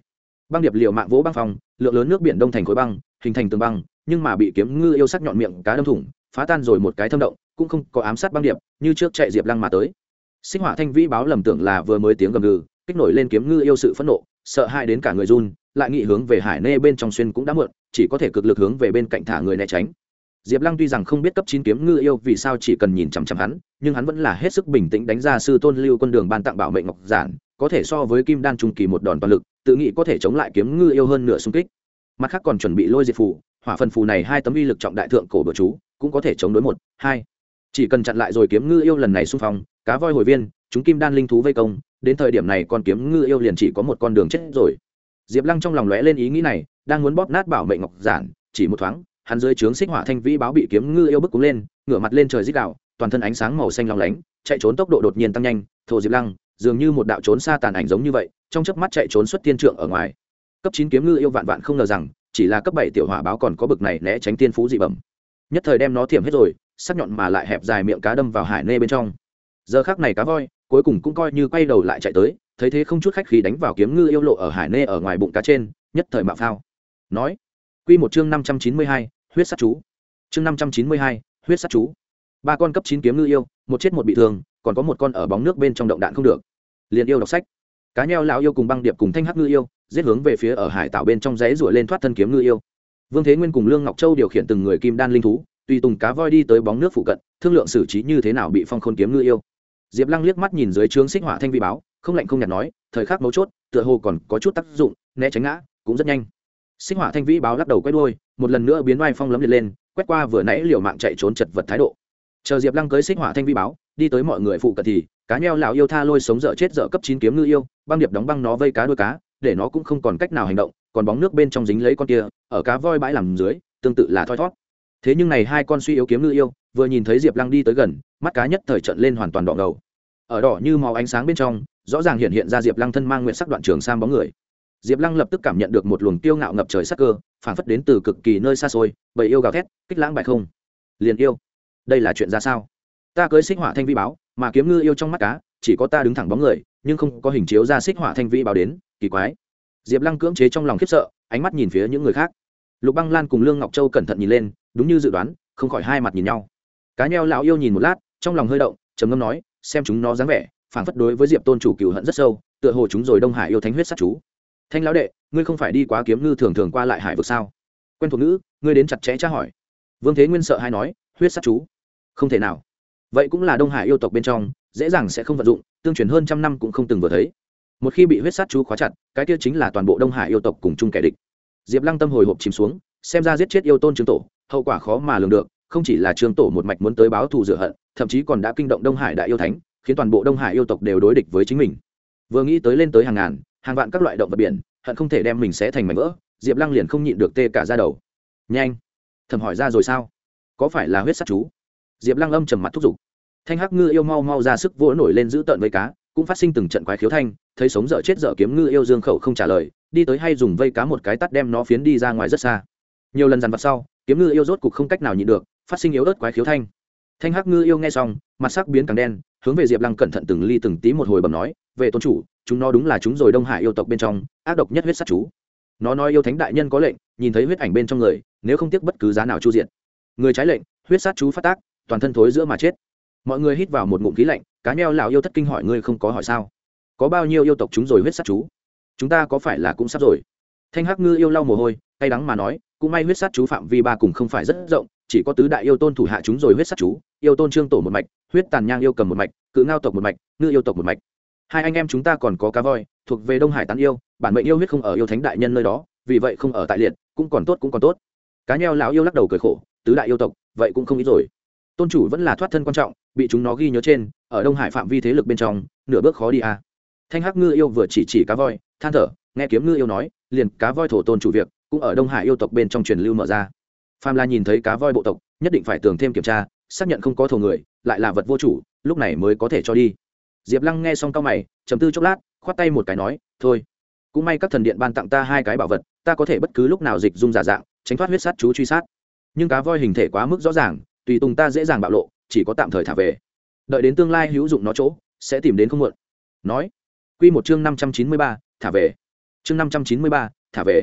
Băng điệp liều mạng vỗ băng phòng lượng lớn nước biển đông thành khối băng, hình thành tường băng, nhưng mà bị kiếm ngư yêu sắc nhọn miệng cá đâm thủng phá tan rồi một cái thâm động, cũng không có ám sát băng điệp, như trước chạy diệp lăng mà tới. Sinh hỏa thanh vĩ báo lầm tưởng là vừa mới tiếng gầm gừ, kích nổi lên kiếm ngư yêu sự phẫn nộ, sợ hãi đến cả người run, lại nghị hướng về hải nê bên trong xuyên cũng đã muộn, chỉ có thể cực lực hướng về bên cạnh thả người né tránh. Diệp lăng tuy rằng không biết cấp chín kiếm ngư yêu vì sao chỉ cần nhìn chằm chằm hắn, nhưng hắn vẫn là hết sức bình tĩnh đánh ra sư tôn lưu quân đường ban tặng bảo mệnh ngọc giản, có thể so với kim đan trung kỳ một đòn toàn lực, tự nghĩ có thể chống lại kiếm ngư yêu hơn nửa xung kích. Mặt khác còn chuẩn bị lôi diệt phù, hỏa phần phù này hai tấm uy lực trọng đại thượng cổ bờ chú cũng có thể chống đối một, hai. Chỉ cần chặn lại rồi kiếm ngư yêu lần này xung phong, cá voi hồi viên, chúng kim đan linh thú vây công, đến thời điểm này con kiếm ngư yêu liền chỉ có một con đường chết rồi. Diệp lăng trong lòng lóe lên ý nghĩ này, đang muốn bóp nát bảo mệnh ngọc giản, chỉ một thoáng, hắn dưới trướng xích hỏa thanh vĩ báo bị kiếm ngư yêu bức cúng lên, ngửa mặt lên trời dích đạo toàn thân ánh sáng màu xanh long lánh, chạy trốn tốc độ đột nhiên tăng nhanh, thổ diệp lăng, dường như một đạo trốn xa tàn ảnh giống như vậy, trong chớp mắt chạy trốn xuất tiên trượng ở ngoài. Cấp chín kiếm ngư yêu vạn vạn không ngờ rằng, chỉ là cấp bảy tiểu hỏa báo còn có bực này né tránh tiên phú dị bẩm nhất thời đem nó thiểm hết rồi, sắc nhọn mà lại hẹp dài miệng cá đâm vào hải nê bên trong. Giờ khác này cá voi, cuối cùng cũng coi như quay đầu lại chạy tới, thấy thế không chút khách khí đánh vào kiếm ngư yêu lộ ở hải nê ở ngoài bụng cá trên, nhất thời mạo phao. Nói, quy một chương năm trăm chín mươi hai, huyết sát chú. Chương năm trăm chín mươi hai, huyết sát chú. Ba con cấp chín kiếm ngư yêu, một chết một bị thương, còn có một con ở bóng nước bên trong động đạn không được. Liền yêu đọc sách. Cá nheo lão yêu cùng băng điệp cùng thanh hắc ngư yêu, giết hướng về phía ở hải tạo bên trong rẽ rủa lên thoát thân kiếm ngư yêu vương thế nguyên cùng lương ngọc châu điều khiển từng người kim đan linh thú, tùy tùng cá voi đi tới bóng nước phụ cận, thương lượng xử trí như thế nào bị phong khôn kiếm ngư yêu. Diệp lăng liếc mắt nhìn dưới trướng xích hỏa thanh vi báo, không lạnh không nhạt nói, thời khắc mấu chốt, tựa hồ còn có chút tác dụng, né tránh ngã, cũng rất nhanh. Xích hỏa thanh vĩ báo lắc đầu quét đôi một lần nữa biến oai phong lấm liệt lên, quét qua vừa nãy liều mạng chạy trốn chật vật thái độ. Chờ diệp lăng cưới xích hỏa thanh vĩ báo, đi tới mọi người phụ cận thì, cá nheo lão yêu tha lôi sống dở chết dở cấp chín kiếm ngư yêu, băng điệp đóng băng nó vây cá đôi cá, để nó cũng không còn cách nào hành động còn bóng nước bên trong dính lấy con kia, ở cá voi bãi làm dưới, tương tự là thoi thót. Thế nhưng này hai con suy yếu kiếm ngư yêu, vừa nhìn thấy diệp lăng đi tới gần, mắt cá nhất thời trận lên hoàn toàn đỏ ngầu. Ở đỏ như màu ánh sáng bên trong, rõ ràng hiện hiện ra diệp lăng thân mang nguyện sắc đoạn trường sang bóng người. Diệp lăng lập tức cảm nhận được một luồng tiêu ngạo ngập trời sắc cơ phản phất đến từ cực kỳ nơi xa xôi, bầy yêu gào thét, kích lãng bại không. Liền yêu, đây là chuyện ra sao? Ta cưới xích hỏa thanh vi báo, mà kiếm ngư yêu trong mắt cá, chỉ có ta đứng thẳng bóng người, nhưng không có hình chiếu ra xích hỏa thanh vi báo đến, kỳ quái diệp lăng cưỡng chế trong lòng khiếp sợ, ánh mắt nhìn phía những người khác. Lục băng lan cùng lương ngọc châu cẩn thận nhìn lên, đúng như dự đoán, không khỏi hai mặt nhìn nhau. Cá nheo lão yêu nhìn một lát, trong lòng hơi động, trầm ngâm nói, xem chúng nó dáng vẻ, phảng phất đối với diệp tôn chủ cựu hận rất sâu, tựa hồ chúng rồi đông hải yêu thánh huyết sát chú. Thanh lão đệ, ngươi không phải đi quá kiếm ngư thường thường qua lại hải vực sao? Quen thuộc ngữ, ngươi đến chặt chẽ tra hỏi. Vương thế nguyên sợ hay nói, huyết sát chú? Không thể nào. Vậy cũng là đông hải yêu tộc bên trong, dễ dàng sẽ không vận dụng, tương truyền hơn trăm năm cũng không từng vừa thấy một khi bị huyết sát chú khóa chặt, cái kia chính là toàn bộ đông hải yêu tộc cùng chung kẻ địch. Diệp lăng tâm hồi hộp chìm xuống, xem ra giết chết yêu tôn trương tổ, hậu quả khó mà lường được, không chỉ là trương tổ một mạch muốn tới báo thù rửa hận, thậm chí còn đã kinh động đông hải đại yêu thánh, khiến toàn bộ đông hải yêu tộc đều đối địch với chính mình. Vừa nghĩ tới lên tới hàng ngàn, hàng vạn các loại động vật biển, hận không thể đem mình sẽ thành mảnh vỡ, diệp lăng liền không nhịn được tê cả ra đầu. Nhanh! Thầm hỏi ra rồi sao? Có phải là huyết sát chú? Diệp lăng âm trầm mặt thúc giục. Thanh hắc ngư yêu mau mau ra sức vỗ nổi lên giữ tợn với cá cũng phát sinh từng trận quái khiếu thanh, thấy sống dở chết dở kiếm ngư yêu dương khẩu không trả lời, đi tới hay dùng vây cá một cái tắt đem nó phiến đi ra ngoài rất xa. Nhiều lần dằn vặt sau, kiếm ngư yêu rốt cục không cách nào nhịn được, phát sinh yếu ớt quái khiếu thanh. Thanh hắc ngư yêu nghe xong, mặt sắc biến càng đen, hướng về diệp lăng cẩn thận từng ly từng tí một hồi bẩm nói, về tôn chủ, chúng nó đúng là chúng rồi đông hải yêu tộc bên trong, ác độc nhất huyết sát chú. Nó nói yêu thánh đại nhân có lệnh, nhìn thấy huyết ảnh bên trong người, nếu không tiếc bất cứ giá nào chu diện. Người trái lệnh, huyết sát chú phát tác, toàn thân thối giữa mà chết. Mọi người hít vào một ngụm khí lạnh cá neo lão yêu thất kinh hỏi ngươi không có hỏi sao? Có bao nhiêu yêu tộc chúng rồi huyết sát chú? Chúng ta có phải là cũng sắp rồi? Thanh hắc ngư yêu lau mồ hôi, cay đắng mà nói, cũng may huyết sát chú phạm vi ba cùng không phải rất rộng, chỉ có tứ đại yêu tôn thủ hạ chúng rồi huyết sát chú, yêu tôn trương tổ một mạch, huyết tàn nhang yêu cầm một mạch, cự ngao tộc một mạch, ngư yêu tộc một mạch. Hai anh em chúng ta còn có cá voi, thuộc về đông hải tán yêu, bản mệnh yêu huyết không ở yêu thánh đại nhân nơi đó, vì vậy không ở tại liệt, cũng còn tốt cũng còn tốt. Cá nheo lão yêu lắc đầu cười khổ, tứ đại yêu tộc, vậy cũng không ít rồi. Tôn chủ vẫn là thoát thân quan trọng, bị chúng nó ghi nhớ trên ở đông hải phạm vi thế lực bên trong, nửa bước khó đi à. thanh hắc ngư yêu vừa chỉ chỉ cá voi, than thở, nghe kiếm ngư yêu nói, liền cá voi thổ tôn chủ việc, cũng ở đông hải yêu tộc bên trong truyền lưu mở ra. Phàm la nhìn thấy cá voi bộ tộc, nhất định phải tường thêm kiểm tra, xác nhận không có thổ người, lại là vật vô chủ, lúc này mới có thể cho đi. Diệp lăng nghe xong cao mày chấm tư chốc lát, khoát tay một cái nói, thôi, cũng may các thần điện ban tặng ta hai cái bảo vật, ta có thể bất cứ lúc nào dịch dung giả dạng, tránh thoát huyết sát chú truy sát. Nhưng cá voi hình thể quá mức rõ ràng, tùy tùng ta dễ dàng bạo lộ, chỉ có tạm thời thả về đợi đến tương lai hữu dụng nó chỗ, sẽ tìm đến không muộn. Nói q một chương năm trăm chín mươi ba, thả về. Chương năm trăm chín mươi ba, thả về.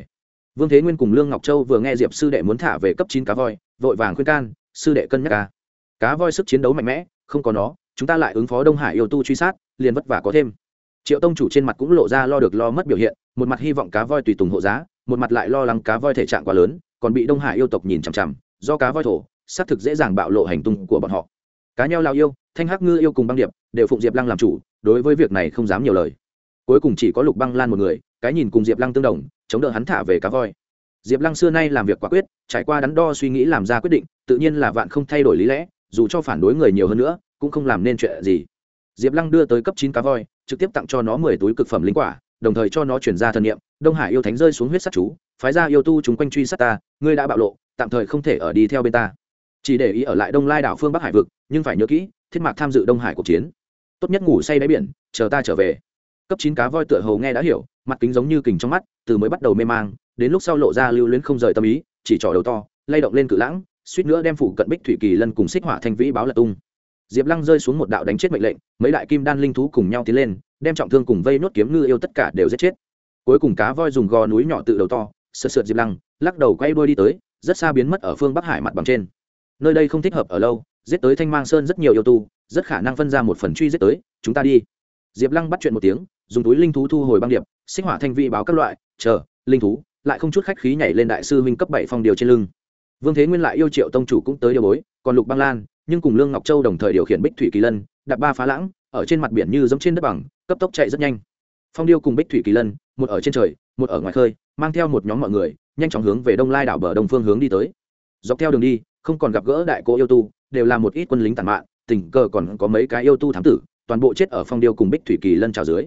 Vương thế nguyên cùng lương ngọc châu vừa nghe diệp sư đệ muốn thả về cấp chín cá voi, vội vàng khuyên can, sư đệ cân nhắc ca cá voi sức chiến đấu mạnh mẽ, không có nó, chúng ta lại ứng phó đông hải yêu tu truy sát, liền vất vả có thêm. Triệu tông chủ trên mặt cũng lộ ra lo được lo mất biểu hiện, một mặt hy vọng cá voi tùy tùng hộ giá, một mặt lại lo lắng cá voi thể trạng quá lớn, còn bị đông hải yêu tộc nhìn chằm chằm, do cá voi thổ, xác thực dễ dàng bạo lộ hành tung của bọn họ cá nheo lao yêu, thanh hắc ngư yêu cùng băng điệp, đều phụng diệp lăng làm chủ, đối với việc này không dám nhiều lời. Cuối cùng chỉ có lục băng lan một người, cái nhìn cùng diệp lăng tương đồng, chống đỡ hắn thả về cá voi. Diệp lăng xưa nay làm việc quả quyết, trải qua đắn đo suy nghĩ làm ra quyết định, tự nhiên là vạn không thay đổi lý lẽ, dù cho phản đối người nhiều hơn nữa, cũng không làm nên chuyện gì. Diệp lăng đưa tới cấp chín cá voi, trực tiếp tặng cho nó mười túi cực phẩm linh quả, đồng thời cho nó chuyển ra thần niệm, đông hải yêu thánh rơi xuống huyết sát chú, phái ra yêu tu chúng quanh truy sát ta, ngươi đã bạo lộ, tạm thời không thể ở đi theo bên ta chỉ để ý ở lại đông lai đảo phương bắc hải vực, nhưng phải nhớ kỹ, thiết mạc tham dự đông hải cuộc chiến. Tốt nhất ngủ say đáy biển, chờ ta trở về. Cấp chín cá voi tựa hầu nghe đã hiểu, mặt kính giống như kình trong mắt, từ mới bắt đầu mê mang, đến lúc sau lộ ra lưu luyến không rời tâm ý, chỉ trỏ đầu to, lay động lên cự lãng, suýt nữa đem phủ cận bích thủy kỳ lân cùng xích hỏa thanh vĩ báo lật tung. Diệp lăng rơi xuống một đạo đánh chết mệnh lệnh, mấy đại kim đan linh thú cùng nhau tiến lên, đem trọng thương cùng vây nốt kiếm ngư yêu tất cả đều giết chết. Cuối cùng cá voi dùng gò núi nhỏ tự đầu to, sượt sượt diệp lăng, lắc đầu quay đuôi đi tới, rất xa biến mất ở phương bắc hải mặt bằng trên nơi đây không thích hợp ở lâu, giết tới thanh mang sơn rất nhiều yêu tu, rất khả năng phân ra một phần truy giết tới, chúng ta đi. Diệp lăng bắt chuyện một tiếng, dùng túi linh thú thu hồi băng điệp xích hỏa thanh vị báo các loại, chờ, linh thú, lại không chút khách khí nhảy lên đại sư huynh cấp bảy phong điều trên lưng. Vương thế nguyên lại yêu triệu tông chủ cũng tới điều bối, còn lục băng lan, nhưng cùng lương ngọc châu đồng thời điều khiển bích thủy kỳ lân, đạp ba phá lãng, ở trên mặt biển như giống trên đất bằng, cấp tốc chạy rất nhanh. Phong điêu cùng bích thủy kỳ lân, một ở trên trời, một ở ngoài khơi, mang theo một nhóm mọi người, nhanh chóng hướng về đông lai đảo bờ đông phương hướng đi tới. Dọc theo đường đi không còn gặp gỡ đại cô yêu tu, đều là một ít quân lính tàn mạn, tình cờ còn có mấy cái yêu tu thám tử, toàn bộ chết ở phong điêu cùng bích thủy kỳ lân trào dưới.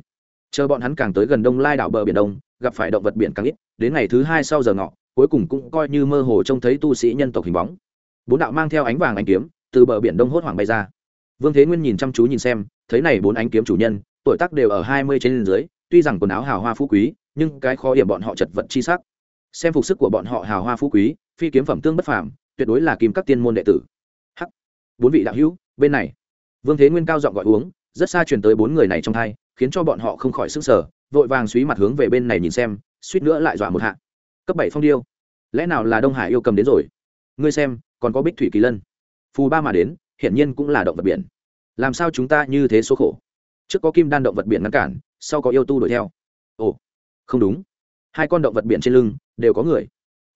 Chờ bọn hắn càng tới gần đông lai đảo bờ biển đông, gặp phải động vật biển càng ít, đến ngày thứ hai sau giờ ngọ, cuối cùng cũng coi như mơ hồ trông thấy tu sĩ nhân tộc hình bóng. Bốn đạo mang theo ánh vàng ánh kiếm, từ bờ biển đông hốt hoảng bay ra. Vương thế nguyên nhìn chăm chú nhìn xem, thấy này bốn ánh kiếm chủ nhân, tuổi tác đều ở hai mươi trên dưới, tuy rằng quần áo hào hoa phú quý, nhưng cái khó điểm bọn họ chật vật chi sắc. Xem phục sức của bọn họ hào hoa phú quý, phi kiếm phẩm tương bất phàm tuyệt đối là kim các tiên môn đệ tử. Hắc. Bốn vị đạo hữu, bên này. Vương thế nguyên cao giọng gọi uống, rất xa truyền tới bốn người này trong thai khiến cho bọn họ không khỏi sức sở vội vàng suý mặt hướng về bên này nhìn xem, suýt nữa lại dọa một hạ. Cấp bảy phong điêu. Lẽ nào là đông hải yêu cầm đến rồi? Ngươi xem, còn có bích thủy kỳ lân. Phù ba mà đến, hiển nhiên cũng là động vật biển. Làm sao chúng ta như thế số khổ? Trước có kim đan động vật biển ngăn cản, sau có yêu tu đuổi theo. Ồ, không đúng. Hai con động vật biển trên lưng, đều có người.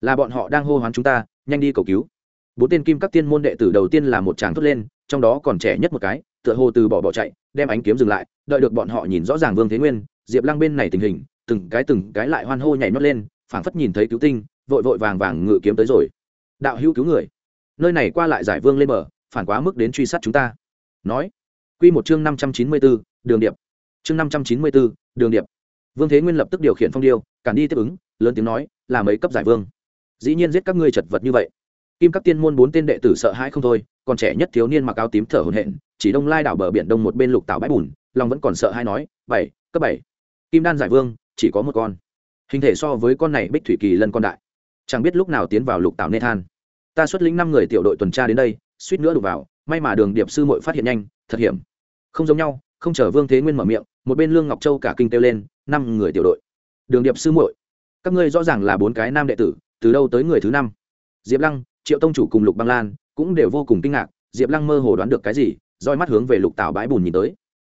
Là bọn họ đang hô hoán chúng ta nhanh đi cầu cứu. Bốn tên kim các tiên môn đệ tử đầu tiên là một chàng thốt lên trong đó còn trẻ nhất một cái tựa hồ từ bỏ bỏ chạy đem ánh kiếm dừng lại đợi được bọn họ nhìn rõ ràng vương thế nguyên diệp lăng bên này tình hình từng cái từng cái lại hoan hô nhảy nhót lên phảng phất nhìn thấy cứu tinh vội vội vàng vàng ngự kiếm tới rồi. Đạo hữu cứu người. Nơi này qua lại giải vương lên bờ phản quá mức đến truy sát chúng ta. Nói. Quy một chương năm trăm chín mươi 594, đường điệp. Chương năm trăm chín mươi 594, đường điệp. Vương thế nguyên lập tức điều khiển phong điêu cản đi tiếp ứng lớn tiếng nói là mấy cấp giải vương dĩ nhiên giết các ngươi chật vật như vậy. Kim các tiên môn bốn tên đệ tử sợ hãi không thôi, còn trẻ nhất thiếu niên mặc áo tím thở hổn hển, chỉ đông lai đảo bờ biển đông một bên lục tảo bãi bùn, lòng vẫn còn sợ hãi nói, bảy, cấp bảy. Kim đan giải vương, chỉ có một con. Hình thể so với con này bích thủy kỳ lân con đại. Chẳng biết lúc nào tiến vào lục tảo nê than. Ta xuất lĩnh năm người tiểu đội tuần tra đến đây, suýt nữa đục vào, may mà đường điệp sư mội phát hiện nhanh, thật hiểm. Không giống nhau, không chờ vương thế nguyên mở miệng, một bên lương ngọc châu cả kinh kêu lên, năm người tiểu đội. Đường điệp sư muội, các ngươi rõ ràng là bốn cái nam đệ tử từ đâu tới người thứ năm? Diệp lăng, triệu tông chủ cùng lục băng lan cũng đều vô cùng kinh ngạc, diệp lăng mơ hồ đoán được cái gì, roi mắt hướng về lục tảo bãi bùn nhìn tới.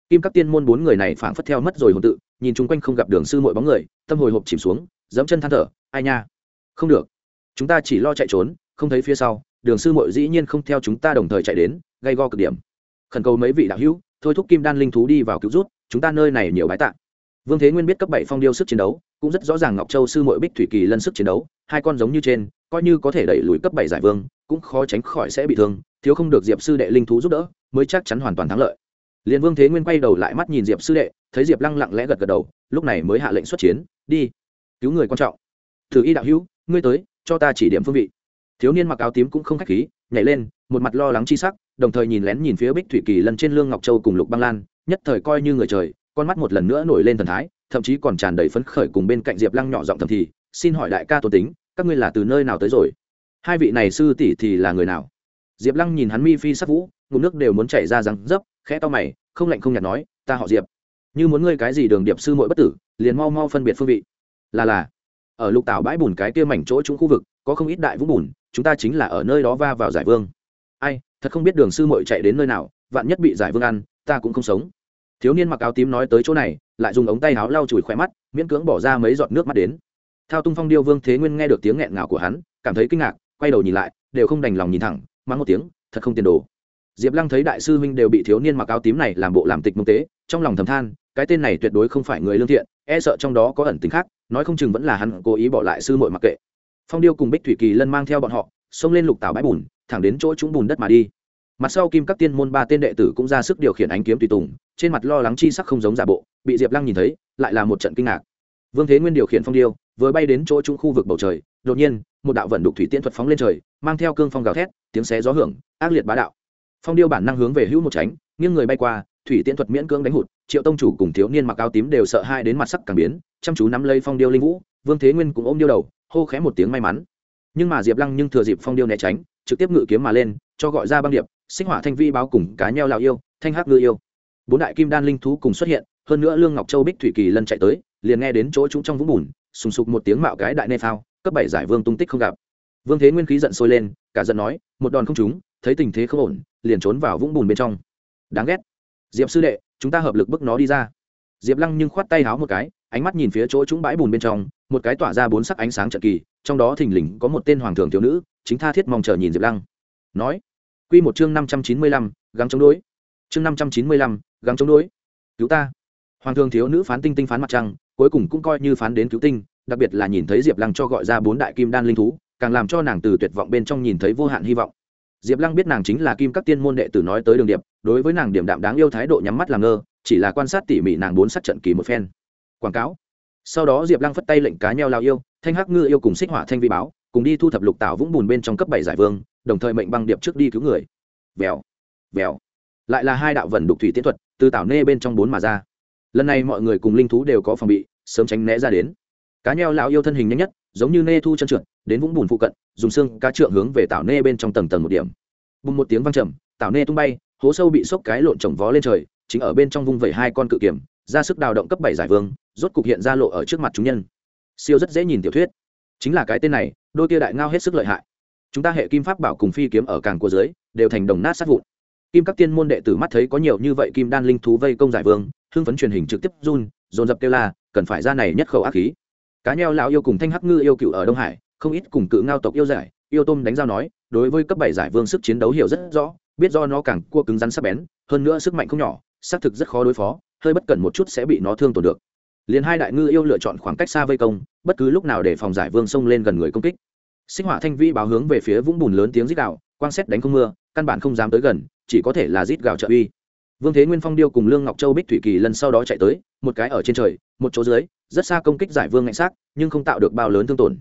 Kim các tiên môn bốn người này phảng phất theo mất rồi hồn tự, nhìn chung quanh không gặp đường sư Mội bóng người, tâm hồi hộp chìm xuống, dẫm chân than thở, ai nha? Không được. Chúng ta chỉ lo chạy trốn, không thấy phía sau, đường sư Mội dĩ nhiên không theo chúng ta đồng thời chạy đến gây go cực điểm. Khẩn cầu mấy vị đạo hữu, thôi thúc kim đan linh thú đi vào cứu rút chúng ta nơi này nhiều bái tạ vương thế nguyên biết cấp bảy phong điêu sức chiến đấu, cũng rất rõ ràng ngọc châu sư mội bích thủy kỳ lân sức chiến đấu, hai con giống như trên, coi như có thể đẩy lùi cấp bảy giải vương, cũng khó tránh khỏi sẽ bị thương, thiếu không được diệp sư đệ linh thú giúp đỡ, mới chắc chắn hoàn toàn thắng lợi. Liền vương thế nguyên quay đầu lại mắt nhìn diệp sư đệ, thấy diệp lăng lặng lẽ gật gật đầu, lúc này mới hạ lệnh xuất chiến, đi, cứu người quan trọng. Thử y đạo hữu, ngươi tới, cho ta chỉ điểm phương vị. Thiếu niên mặc áo tím cũng không khách khí, nhảy lên, một mặt lo lắng chi sắc, đồng thời nhìn lén nhìn phía bích thủy kỳ lân trên lương ngọc châu cùng lục băng lan, nhất thời coi như người trời con mắt một lần nữa nổi lên thần thái, thậm chí còn tràn đầy phấn khởi cùng bên cạnh diệp lăng nhỏ giọng thầm thì, xin hỏi đại ca tôn tính, các ngươi là từ nơi nào tới rồi? Hai vị này sư tỷ thì là người nào? Diệp lăng nhìn hắn mi phi sắc vũ, ngụm nước đều muốn chảy ra răng dấp, khẽ to mày, không lạnh không nhạt nói, ta họ diệp. Như muốn ngươi cái gì đường điệp sư mỗi bất tử, liền mau mau phân biệt phương vị. Là là. Ở lục tảo bãi bùn cái kia mảnh chỗ trúng khu vực, có không ít đại vũng bùn, chúng ta chính là ở nơi đó va vào giải vương. Ai, thật không biết đường sư muội chạy đến nơi nào, vạn nhất bị giải vương ăn, ta cũng không sống thiếu niên mặc áo tím nói tới chỗ này, lại dùng ống tay áo lau chùi khỏe mắt, miễn cưỡng bỏ ra mấy giọt nước mắt đến. Thao tung phong điêu vương thế nguyên nghe được tiếng nghẹn ngào của hắn, cảm thấy kinh ngạc, quay đầu nhìn lại, đều không đành lòng nhìn thẳng, mắng một tiếng, thật không tiền đồ. Diệp lăng thấy đại sư huynh đều bị thiếu niên mặc áo tím này làm bộ làm tịch mông tế, trong lòng thầm than, cái tên này tuyệt đối không phải người lương thiện e sợ trong đó có ẩn tính khác, nói không chừng vẫn là hắn cố ý bỏ lại sư muội mặc kệ. Phong điêu cùng bích thủy kỳ lân mang theo bọn họ, xông lên lục tảo bãi bùn, thẳng đến chỗ chúng bùn đất mà đi. Mặt sau kim các tiên môn ba tên đệ tử cũng ra sức điều khiển ánh kiếm tùy tùng trên mặt lo lắng chi sắc không giống giả bộ, bị diệp lăng nhìn thấy, lại là một trận kinh ngạc. Vương thế nguyên điều khiển phong điêu, vừa bay đến chỗ trung khu vực bầu trời, đột nhiên, một đạo vận đục thủy tiễn thuật phóng lên trời, mang theo cương phong gào thét, tiếng xé gió hưởng, ác liệt bá đạo. Phong điêu bản năng hướng về hữu một tránh, nghiêng người bay qua, thủy tiễn thuật miễn cưỡng đánh hụt, triệu tông chủ cùng thiếu niên mặc áo tím đều sợ hai đến mặt sắc càng biến, chăm chú nắm lấy phong điêu linh vũ, vương thế nguyên cũng ôm điêu đầu, hô khẽ một tiếng may mắn. Nhưng mà diệp lăng nhưng thừa dịp phong điêu né tránh, trực tiếp ngự kiếm mà lên, cho gọi ra băng điệp, sinh hỏa thanh vi báo cùng cá nheo lào yêu, thanh hắc ngư yêu bốn đại kim đan linh thú cùng xuất hiện, hơn nữa lương ngọc châu bích thủy kỳ lân chạy tới, liền nghe đến chỗ chúng trong vũng bùn, sùng sục một tiếng mạo cái đại nê phao, cấp bảy giải vương tung tích không gặp. Vương thế nguyên khí giận sôi lên, cả giận nói, một đòn không trúng, thấy tình thế không ổn, liền trốn vào vũng bùn bên trong. Đáng ghét. Diệp sư đệ, chúng ta hợp lực bức nó đi ra. Diệp lăng nhưng khoát tay háo một cái, ánh mắt nhìn phía chỗ chúng bãi bùn bên trong, một cái tỏa ra bốn sắc ánh sáng trận kỳ, trong đó thình lình có một tên hoàng thường thiếu nữ, chính tha thiết mong chờ nhìn diệp lăng. Nói q một chương năm trăm chín mươi lăm, gắng chống đối. Chương năm trăm chín mươi lăm gắng chống đối. Cứu ta. Hoàng thường thiếu nữ phán tinh tinh phán mặt trăng, cuối cùng cũng coi như phán đến cứu tinh, đặc biệt là nhìn thấy diệp lăng cho gọi ra bốn đại kim đan linh thú, càng làm cho nàng từ tuyệt vọng bên trong nhìn thấy vô hạn hy vọng. Diệp lăng biết nàng chính là kim các tiên môn đệ tử nói tới đường điệp, đối với nàng điểm đạm đáng yêu thái độ nhắm mắt làm ngơ, chỉ là quan sát tỉ mỉ nàng bốn sát trận kỳ một phen. Quảng cáo. Sau đó diệp lăng phất tay lệnh cá nheo lao yêu, thanh hắc ngư yêu cùng xích hỏa thanh vi báo, cùng đi thu thập lục tạo vũng bùn bên trong cấp bảy giải vương, đồng thời mệnh băng điệp trước đi cứu người. Vèo. Vèo lại là hai đạo vần đục thủy tiến thuật từ tảo nê bên trong bốn mà ra. Lần này mọi người cùng linh thú đều có phòng bị, sớm tránh né ra đến. Cá nheo lão yêu thân hình nhanh nhất, giống như nê thu chân trượt, đến vũng bùn phụ cận, dùng xương cá trượng hướng về tảo nê bên trong tầng tầng một điểm. Bùng một tiếng văng trầm, tảo nê tung bay, hố sâu bị sốc cái lộn trồng vó lên trời, chính ở bên trong vung vẩy hai con cự kiểm ra sức đào động cấp bảy giải vương, rốt cục hiện ra lộ ở trước mặt chúng nhân. Siêu rất dễ nhìn tiểu thuyết. Chính là cái tên này, đôi tia đại ngao hết sức lợi hại. Chúng ta hệ kim pháp bảo cùng phi kiếm ở càng của dưới, đều thành đồng nát sát vụn kim các tiên môn đệ tử mắt thấy có nhiều như vậy kim đan linh thú vây công giải vương, hưng phấn truyền hình trực tiếp run, dồn dập kêu la, cần phải ra này nhất khẩu ác khí. Cá nheo lão yêu cùng thanh hắc ngư yêu cựu ở đông hải, không ít cùng cự ngao tộc yêu giải, yêu tôm đánh giao nói, đối với cấp bảy giải vương sức chiến đấu hiểu rất rõ, biết do nó càng cua cứng rắn sắc bén, hơn nữa sức mạnh không nhỏ, xác thực rất khó đối phó, hơi bất cẩn một chút sẽ bị nó thương tổn được. Liền hai đại ngư yêu lựa chọn khoảng cách xa vây công, bất cứ lúc nào để phòng giải vương xông lên gần người công kích. Sinh hỏa thanh vi báo hướng về phía vũng bùn lớn tiếng rít đạo quang xét đánh không mưa, căn bản không dám tới gần chỉ có thể là rít gào trợ uy. Vương thế nguyên phong điêu cùng lương ngọc châu bích thủy kỳ lần sau đó chạy tới, một cái ở trên trời, một chỗ dưới, rất xa công kích giải vương ngạnh sát nhưng không tạo được bao lớn thương tổn.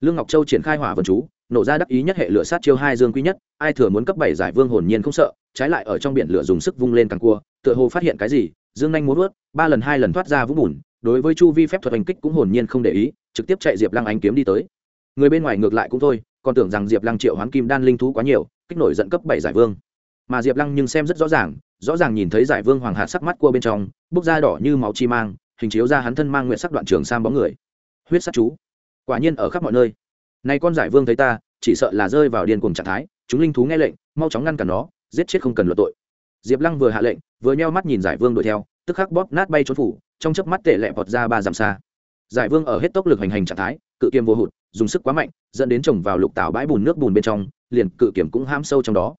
Lương ngọc châu triển khai hỏa vần chú, nổ ra đắc ý nhất hệ lửa sát chiêu hai dương quý nhất, ai thừa muốn cấp bảy giải vương hồn nhiên không sợ, trái lại ở trong biển lửa dùng sức vung lên càng cua, tựa hồ phát hiện cái gì, dương nhanh muốn vớt ba lần hai lần thoát ra vũng bùn, đối với chu vi phép thuật hành kích cũng hồn nhiên không để ý, trực tiếp chạy diệp lăng ánh kiếm đi tới. Người bên ngoài ngược lại cũng thôi, còn tưởng rằng diệp lăng triệu hoán kim đan linh thú quá nhiều, kích nổi dẫn cấp bảy giải vương mà diệp lăng nhưng xem rất rõ ràng rõ ràng nhìn thấy giải vương hoàng hạt sắc mắt cua bên trong, bốc da đỏ như máu chi mang, hình chiếu ra hắn thân mang nguyện sắc đoạn trường sam bóng người. Huyết sắc chú. Quả nhiên ở khắp mọi nơi. Nay con giải vương thấy ta, chỉ sợ là rơi vào điên cuồng trạng thái, chúng linh thú nghe lệnh, mau chóng ngăn cản nó, giết chết không cần luận tội. Diệp lăng vừa hạ lệnh, vừa nheo mắt nhìn giải vương đuổi theo, tức khắc bóp nát bay trốn phủ, trong chớp mắt tệ lẹ vọt ra ba dặm xa. Giải vương ở hết tốc lực hành hành trạng thái, cự kiềm vô hụt, dùng sức quá mạnh, dẫn đến chồng vào lục tảo bãi bùn nước bùn bên trong, liền cự kiểm cũng ham sâu trong đó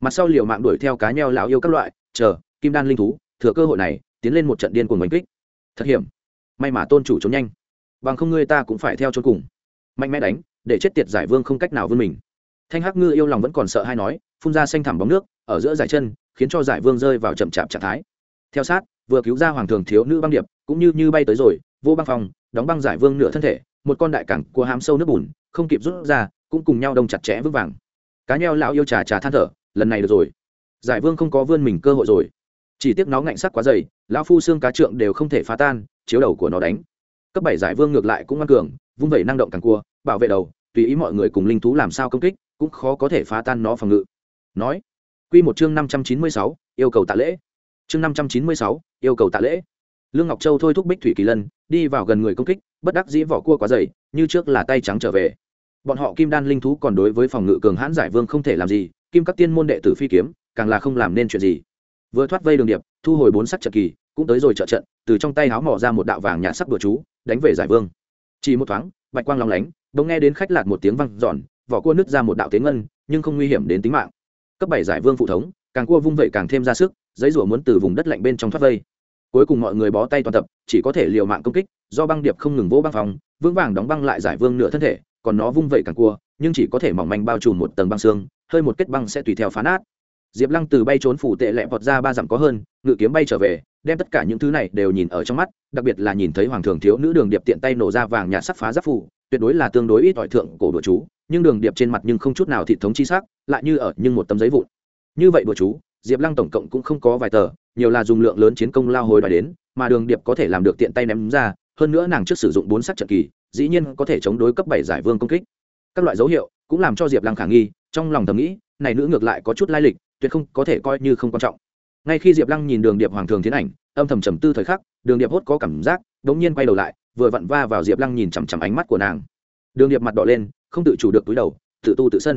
mặt sau liều mạng đuổi theo cá nheo lão yêu các loại, chờ, kim đan linh thú, thừa cơ hội này, tiến lên một trận điên cuồng đánh kích. Thật hiểm. May mà tôn chủ trốn nhanh. Bằng không ngươi ta cũng phải theo trốn cùng. Mạnh mẽ đánh, để chết tiệt giải vương không cách nào vươn mình. Thanh hắc ngư yêu lòng vẫn còn sợ hay nói, phun ra xanh thẳm bóng nước, ở giữa giải chân, khiến cho giải vương rơi vào chậm chạp trạng thái. Theo sát, vừa cứu ra hoàng thường thiếu nữ băng điệp, cũng như như bay tới rồi, vô băng phòng, đóng băng giải vương nửa thân thể, một con đại cẳng của hám sâu nước bùn, không kịp rút ra, cũng cùng nhau đông chặt chẽ vững vàng. Cá nheo lão yêu trà trà than thở lần này được rồi. Giải vương không có vươn mình cơ hội rồi. Chỉ tiếc nó ngạnh sắc quá dày, lão phu xương cá trượng đều không thể phá tan, chiếu đầu của nó đánh. Cấp bảy giải vương ngược lại cũng ngăn cường, vung vẩy năng động càng cua, bảo vệ đầu, tùy ý mọi người cùng linh thú làm sao công kích, cũng khó có thể phá tan nó phòng ngự. Nói, quy một chương năm trăm chín mươi sáu, yêu cầu tạ lễ. Chương năm trăm chín mươi sáu, yêu cầu tạ lễ. Lương ngọc châu thôi thúc bích thủy kỳ lân, đi vào gần người công kích, bất đắc dĩ vỏ cua quá dày, như trước là tay trắng trở về. Bọn họ kim đan linh thú còn đối với phòng ngự cường hãn giải vương không thể làm gì kim các tiên môn đệ tử phi kiếm, càng là không làm nên chuyện gì. Vừa thoát vây đường điệp, thu hồi bốn sắc trận kỳ, cũng tới rồi trợ trận, từ trong tay háo mỏ ra một đạo vàng nhạt sắc bừa chú, đánh về giải vương. Chỉ một thoáng, bạch quang lóng lánh, bỗng nghe đến khách lạt một tiếng văng giòn vỏ cua nứt ra một đạo tiếng ngân, nhưng không nguy hiểm đến tính mạng. Cấp bảy giải vương phụ thống, càng cua vung vậy càng thêm ra sức, giấy rủa muốn từ vùng đất lạnh bên trong thoát vây. Cuối cùng mọi người bó tay toàn tập, chỉ có thể liều mạng công kích, do băng điệp không ngừng vỗ băng phòng, vững vàng đóng băng lại giải vương nửa thân thể, còn nó vung vậy càng cua, nhưng chỉ có thể mỏng manh bao trùm một tầng băng xương hơi một kết băng sẽ tùy theo phá nát. Diệp lăng từ bay trốn phủ tệ lẹ vọt ra ba dặm có hơn, ngự kiếm bay trở về, đem tất cả những thứ này đều nhìn ở trong mắt, đặc biệt là nhìn thấy hoàng thường thiếu nữ đường điệp tiện tay nổ ra vàng nhạt sắc phá giáp phủ, tuyệt đối là tương đối ít ỏi thượng cổ đùa chú, nhưng đường điệp trên mặt nhưng không chút nào thị thống chi sắc, lại như ở nhưng một tấm giấy vụn. Như vậy đùa chú, diệp lăng tổng cộng cũng không có vài tờ, nhiều là dùng lượng lớn chiến công lao hồi đòi đến, mà đường điệp có thể làm được tiện tay ném ra, hơn nữa nàng trước sử dụng bốn sắc trận kỳ, dĩ nhiên có thể chống đối cấp bảy giải vương công kích. Các loại dấu hiệu cũng làm cho diệp lăng khả nghi trong lòng thầm nghĩ, này nữ ngược lại có chút lai lịch, tuyệt không có thể coi như không quan trọng. Ngay khi diệp lăng nhìn đường điệp hoàng thường tiến ảnh, âm thầm trầm tư thời khắc, đường điệp hốt có cảm giác đ ố n g nhiên quay đầu lại, vừa vặn va vào diệp lăng nhìn chằm chằm ánh mắt của nàng. Đường điệp mặt đỏ lên, không tự chủ được túi đầu, tự tu tự sân.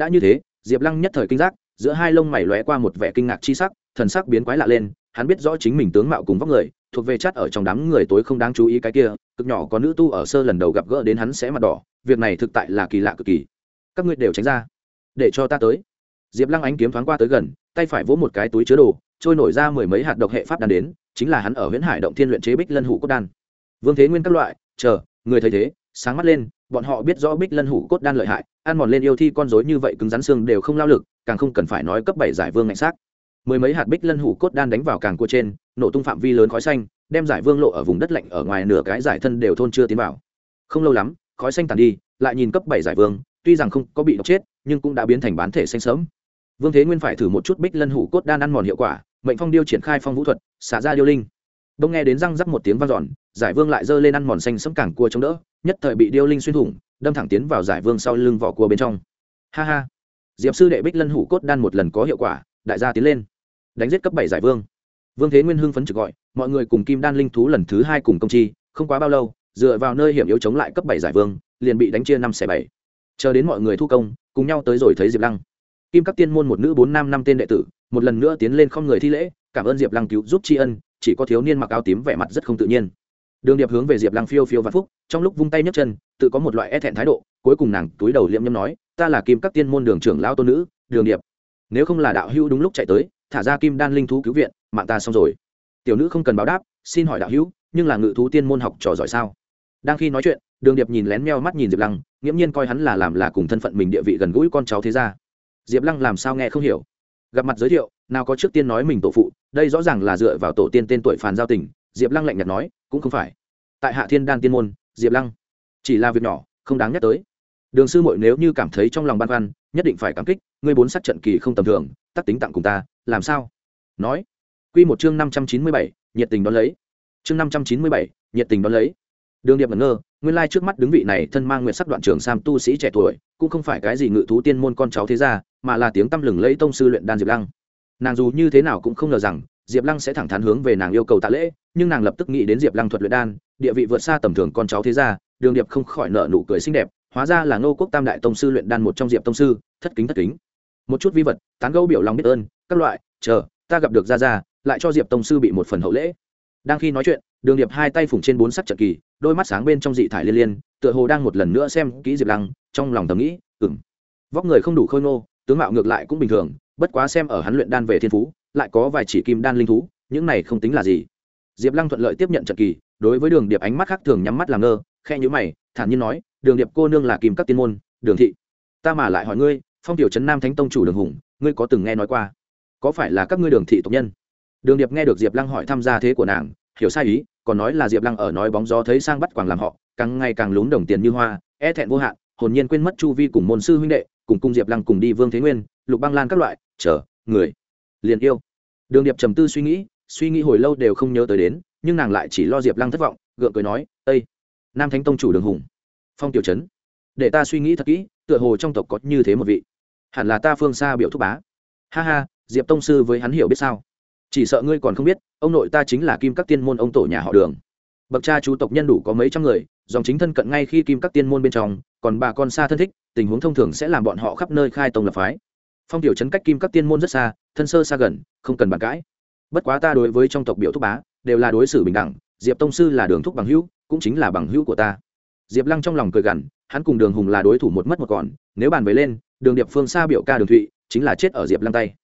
Đã như thế, diệp lăng nhất thời kinh giác, giữa hai lông mày lóe qua một vẻ kinh ngạc chi sắc, thần sắc biến quái lạ lên, hắn biết rõ chính mình tướng mạo cùng vóc người, thuộc về chắt ở trong đám người tối không đáng chú ý cái kia, cực nhỏ có nữ tu ở sơ lần đầu gặp gỡ đến hắn sẽ mặt đỏ, việc này thực tại là kỳ lạ cực kỳ. Các ngươi đều tránh ra để cho ta tới. Diệp lăng ánh kiếm thoáng qua tới gần, tay phải vỗ một cái túi chứa đồ, trôi nổi ra mười mấy hạt độc hệ pháp đan đến, chính là hắn ở huyễn hải động thiên luyện chế bích lân hủ cốt đan. Vương thế nguyên các loại, chờ, người thấy thế, sáng mắt lên, bọn họ biết rõ bích lân hủ cốt đan lợi hại, ăn mòn lên yêu thi con rối như vậy cứng rắn xương đều không lao lực, càng không cần phải nói cấp bảy giải vương ngạnh xác. Mười mấy hạt bích lân hủ cốt đan đánh vào càng cua trên, nổ tung phạm vi lớn khói xanh, đem giải vương lộ ở vùng đất lạnh ở ngoài nửa cái giải thân đều thôn chưa tiến vào. Không lâu lắm, khói xanh tàn đi, lại nhìn cấp bảy giải vương tuy rằng không có bị độc chết, nhưng cũng đã biến thành bán thể xanh sớm vương thế nguyên phải thử một chút bích lân hủ cốt đan ăn mòn hiệu quả, mệnh phong điêu triển khai phong vũ thuật, xả ra điêu linh. Đông nghe đến răng rắc một tiếng vang dọn, giải vương lại giơ lên ăn mòn xanh sẫm cảng cua chống đỡ, nhất thời bị điêu linh xuyên thủng, đâm thẳng tiến vào giải vương sau lưng vỏ cua bên trong. Ha ha. Diệp sư đệ bích lân hủ cốt đan một lần có hiệu quả, đại gia tiến lên. Đánh giết cấp bảy giải vương. Vương thế nguyên hưng phấn trực gọi, mọi người cùng kim đan linh thú lần thứ hai cùng công chi, không quá bao lâu, dựa vào nơi hiểm yếu chống lại cấp bảy giải vương, liền bị đánh chia năm xẻ bảy chờ đến mọi người thu công, cùng nhau tới rồi thấy diệp lăng. Kim các tiên môn một nữ bốn nam năm tên đệ tử, một lần nữa tiến lên không người thi lễ, cảm ơn diệp lăng cứu giúp tri ân, chỉ có thiếu niên mặc áo tím vẻ mặt rất không tự nhiên. Đường điệp hướng về diệp lăng phiêu phiêu vạn phúc, trong lúc vung tay nhấc chân, tự có một loại e thẹn thái độ, cuối cùng nàng túi đầu liệm nhâm nói, ta là kim các tiên môn đường trưởng lao tôn nữ, đường điệp. Nếu không là đạo hữu đúng lúc chạy tới, thả ra kim đan linh thú cứu viện, mạng ta xong rồi. Tiểu nữ không cần báo đáp, xin hỏi đạo hữu, nhưng là ngự thú tiên môn học trò giỏi sao? Đang khi nói chuyện đường điệp nhìn lén meo mắt nhìn diệp lăng, nghiễm nhiên coi hắn là làm là cùng thân phận mình địa vị gần gũi con cháu thế ra diệp lăng làm sao nghe không hiểu? Gặp mặt giới thiệu, nào có trước tiên nói mình tổ phụ, đây rõ ràng là dựa vào tổ tiên tên tuổi phàn giao tình, diệp lăng lạnh nhạt nói, cũng không phải. Tại hạ thiên đan tiên môn, diệp lăng, chỉ là việc nhỏ, không đáng nhắc tới. Đường sư mội nếu như cảm thấy trong lòng băn khoăn, nhất định phải cảm kích, ngươi bốn sắc trận kỳ không tầm thường, tắc tính tặng cùng ta, làm sao? Nói. Quy một chương năm trăm chín mươi bảy, nhiệt tình đón lấy. Chương năm trăm chín mươi bảy, nhiệt tình đón lấy đường điệp ngẩn ngơ, nguyên lai trước mắt đứng vị này thân mang nguyện sắc đoạn trường sam tu sĩ trẻ tuổi, cũng không phải cái gì ngự thú tiên môn con cháu thế gia, mà là tiếng tăm lừng lẫy tông sư luyện đan diệp lăng. Nàng dù như thế nào cũng không ngờ rằng, diệp lăng sẽ thẳng thắn hướng về nàng yêu cầu tạ lễ, nhưng nàng lập tức nghĩ đến diệp lăng thuật luyện đan, địa vị vượt xa tầm thường con cháu thế gia, đường điệp không khỏi nợ nụ cười xinh đẹp, hóa ra là ngô quốc tam đại tông sư luyện đan một trong diệp tông sư, thất kính thất kính. Một chút vi vật, tán gẫu biểu lòng biết ơn, các loại, chờ, ta gặp được ra ra lại cho diệp tông sư bị một phần hậu lễ. Đang khi nói chuyện, đường điệp hai tay phủng trên bốn sắc trận kỳ đôi mắt sáng bên trong dị thải liên liên, tựa hồ đang một lần nữa xem kỹ diệp lăng, trong lòng tầm nghĩ ừng vóc người không đủ khôi ngô, tướng mạo ngược lại cũng bình thường, bất quá xem ở hắn luyện đan về thiên phú, lại có vài chỉ kim đan linh thú, những này không tính là gì. Diệp lăng thuận lợi tiếp nhận trận kỳ, đối với đường điệp ánh mắt khác thường nhắm mắt làm ngơ khe nhữ mày, thản nhiên nói, đường điệp cô nương là kim các tiên môn, đường thị. Ta mà lại hỏi ngươi, phong tiểu trấn nam thánh tông chủ đường hùng, ngươi có từng nghe nói qua? Có phải là các ngươi đường thị tộc nhân? Đường điệp nghe được diệp lăng hỏi tham gia thế của nàng, hiểu sai ý còn nói là diệp lăng ở nói bóng gió thấy sang bắt quàng làm họ, càng ngày càng lún đồng tiền như hoa e thẹn vô hạn, hồn nhiên quên mất chu vi cùng môn sư huynh đệ, cùng cung diệp lăng cùng đi vương thế nguyên, lục băng lan các loại, chờ, người, liền yêu. Đường điệp trầm tư suy nghĩ suy nghĩ hồi lâu đều không nhớ tới đến, nhưng nàng lại chỉ lo diệp lăng thất vọng, gượng cười nói ây nam thánh tông chủ đường hùng, phong tiểu trấn, để ta suy nghĩ thật kỹ, tựa hồ trong tộc có như thế một vị. Hẳn là ta phương xa biểu thúc bá. Ha ha, diệp tông sư với hắn hiểu biết sao? Chỉ sợ ngươi còn không biết, ông nội ta chính là kim các tiên môn ông tổ nhà họ đường. Bậc cha chú tộc nhân đủ có mấy trăm người, dòng chính thân cận ngay khi kim các tiên môn bên trong, còn bà con xa thân thích, tình huống thông thường sẽ làm bọn họ khắp nơi khai tông lập phái. Phong tiểu trấn cách kim các tiên môn rất xa, thân sơ xa gần, không cần bàn cãi. Bất quá ta đối với trong tộc biểu thúc bá, đều là đối xử bình đẳng, diệp tông sư là đường thúc bằng hữu, cũng chính là bằng hữu của ta. Diệp lăng trong lòng cười gằn, hắn cùng đường hùng là đối thủ một mất một còn, nếu bàn về lên, đường điệp phương xa biểu ca đường thụy, chính là chết ở diệp lăng tay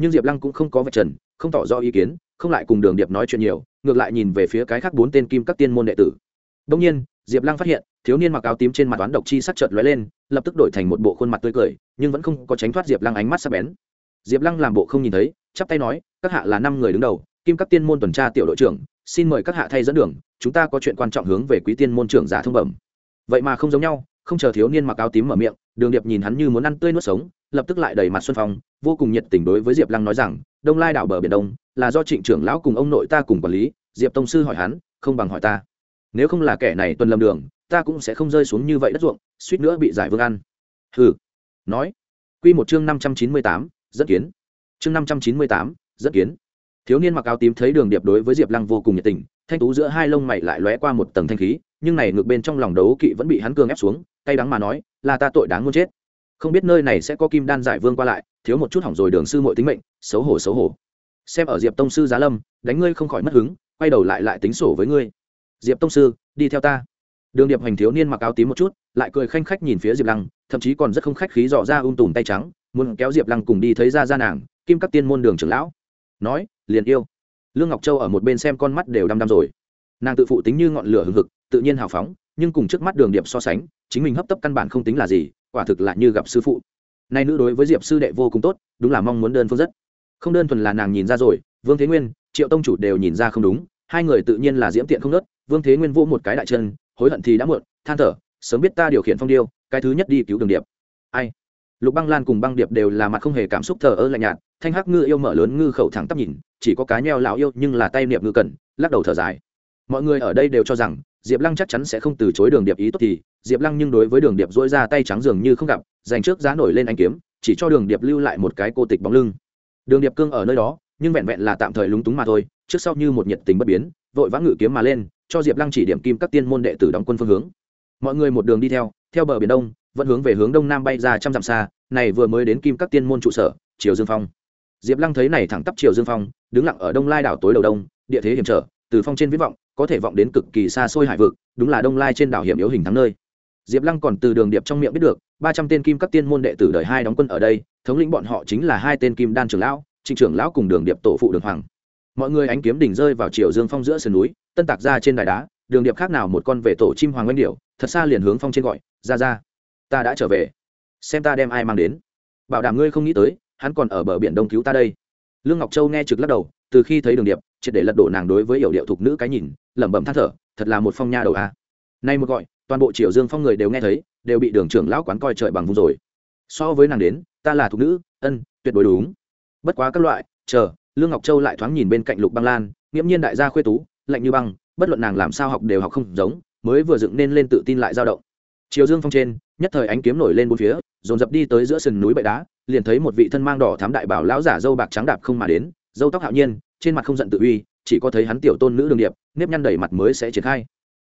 nhưng diệp lăng cũng không có vạch trần, không tỏ rõ ý kiến, không lại cùng đường điệp nói chuyện nhiều, ngược lại nhìn về phía cái khác bốn tên kim các tiên môn đệ tử. Đông nhiên, diệp lăng phát hiện, thiếu niên mặc áo tím trên mặt toán độc chi sắc trợt lóe lên, lập tức đổi thành một bộ khuôn mặt tươi cười, nhưng vẫn không có tránh thoát diệp lăng ánh mắt sắc bén. Diệp lăng làm bộ không nhìn thấy, chắp tay nói, các hạ là năm người đứng đầu, kim các tiên môn tuần tra tiểu đội trưởng, xin mời các hạ thay dẫn đường, chúng ta có chuyện quan trọng hướng về quý tiên môn trưởng giả thông bẩm. Vậy mà không giống nhau, không chờ thiếu niên mặc áo tím mở miệng đường điệp nhìn hắn như muốn ăn tươi nuốt sống, lập tức lại đầy mặt xuân phong, vô cùng nhiệt tình đối với diệp lăng nói rằng, đông lai đảo bờ biển đông, là do trịnh trưởng lão cùng ông nội ta cùng quản lý, diệp tông sư hỏi hắn, không bằng hỏi ta. Nếu không là kẻ này tuần lầm đường, ta cũng sẽ không rơi xuống như vậy đất ruộng, suýt nữa bị giải vương ăn. Hừ, nói. Q một chương năm trăm chín mươi tám, dẫn kiến. Chương năm trăm chín mươi tám, dẫn kiến. Thiếu niên mặc áo tím thấy đường điệp đối với diệp lăng vô cùng nhiệt tình, thanh tú giữa hai lông mày lại lóe qua một tầng thanh khí, nhưng này ngược bên trong lòng đấu kỵ vẫn bị hắn cương ép xuống cay đắng mà nói, là ta tội đáng muốn chết. Không biết nơi này sẽ có kim đan giải vương qua lại, thiếu một chút hỏng rồi đường sư mọi tính mệnh, xấu hổ xấu hổ. Xem ở diệp tông sư giá lâm, đánh ngươi không khỏi mất hứng, quay đầu lại lại tính sổ với ngươi. Diệp tông sư, đi theo ta. Đường điệp hành thiếu niên mặc áo tím một chút, lại cười khanh khách nhìn phía diệp lăng, thậm chí còn rất không khách khí dò ra ung tùm tay trắng, muốn kéo diệp lăng cùng đi thấy ra ra nàng, kim các tiên môn đường trưởng lão. Nói, liền yêu. Lương ngọc châu ở một bên xem con mắt đều đăm đăm rồi. Nàng tự phụ tính như ngọn lửa hừng hực, tự nhiên hào phóng nhưng cùng trước mắt đường điệp so sánh, chính mình hấp tấp căn bản không tính là gì, quả thực là như gặp sư phụ. Nay nữ đối với diệp sư đệ vô cùng tốt, đúng là mong muốn đơn phương rất. Không đơn thuần là nàng nhìn ra rồi, vương thế nguyên, triệu tông chủ đều nhìn ra không đúng, hai người tự nhiên là diễm tiện không nớt, vương thế nguyên vỗ một cái đại chân, hối hận thì đã muộn, than thở, sớm biết ta điều khiển phong điêu, cái thứ nhất đi cứu đường điệp. Ai? Lục băng lan cùng băng điệp đều là mặt không hề cảm xúc thờ ơ lạnh nhạt, thanh hắc ngư yêu mở lớn ngư khẩu thẳng tắp nhìn, chỉ có cá nheo lão yêu nhưng là tay niệm ngư cần, lắc đầu thở dài. Mọi người ở đây đều cho rằng diệp lăng chắc chắn sẽ không từ chối đường điệp ý tốt thì, diệp lăng nhưng đối với đường điệp dỗi ra tay trắng dường như không gặp dành trước giá nổi lên anh kiếm, chỉ cho đường điệp lưu lại một cái cô tịch bóng lưng. Đường điệp cương ở nơi đó, nhưng vẹn vẹn là tạm thời lúng túng mà thôi, trước sau như một nhiệt tình bất biến, vội vã ngự kiếm mà lên, cho diệp lăng chỉ điểm kim các tiên môn đệ tử đóng quân phương hướng. Mọi người một đường đi theo theo bờ biển đông, vẫn hướng về hướng đông nam bay ra trăm dặm xa, này vừa mới đến kim các tiên môn trụ sở, triều dương phong. Diệp lăng thấy này thẳng tắp triều dương phong, đứng lặng ở đông lai đảo tối đầu đông, địa thế hiểm trở từ phong trên viết vọng, có thể vọng đến cực kỳ xa xôi hải vực, đúng là đông lai trên đảo hiểm yếu hình thắng nơi. Diệp lăng còn từ đường điệp trong miệng biết được, ba trăm tên kim các tiên môn đệ tử đời hai đóng quân ở đây, thống lĩnh bọn họ chính là hai tên kim đan trưởng lão, trịnh trưởng lão cùng đường điệp tổ phụ đường hoàng. Mọi người ánh kiếm đỉnh rơi vào chiều dương phong giữa sườn núi, tân tạc ra trên đài đá, đường điệp khác nào một con về tổ chim hoàng oanh điệu thật xa liền hướng phong trên gọi, ra ra, ta đã trở về, xem ta đem ai mang đến. Bảo đảm ngươi không nghĩ tới, hắn còn ở bờ biển đông cứu ta đây lương ngọc châu nghe trực lắc đầu, từ khi thấy đường điệp, triệt để lật đổ nàng đối với yểu điệu thục nữ cái nhìn, lẩm bẩm than thở, thật là một phong nha đầu a. Nay một gọi, toàn bộ triều dương phong người đều nghe thấy, đều bị đường trưởng lão quán coi trời bằng vùng rồi. So với nàng đến, ta là thục nữ, ân, tuyệt đối đúng. Bất quá các loại, chờ, lương ngọc châu lại thoáng nhìn bên cạnh lục băng lan, nghiễm nhiên đại gia khuê tú, lạnh như băng, bất luận nàng làm sao học đều học không giống, mới vừa dựng nên lên tự tin lại dao động. Triều dương phong trên, nhất thời ánh kiếm nổi lên bốn phía, dồn dập đi tới giữa sườn núi bệ đá liền thấy một vị thân mang đỏ thám đại bảo lão giả dâu bạc trắng đạp không mà đến, dâu tóc hạo nhiên, trên mặt không giận tự uy, chỉ có thấy hắn tiểu tôn nữ đường điệp, nếp nhăn đầy mặt mới sẽ triển khai.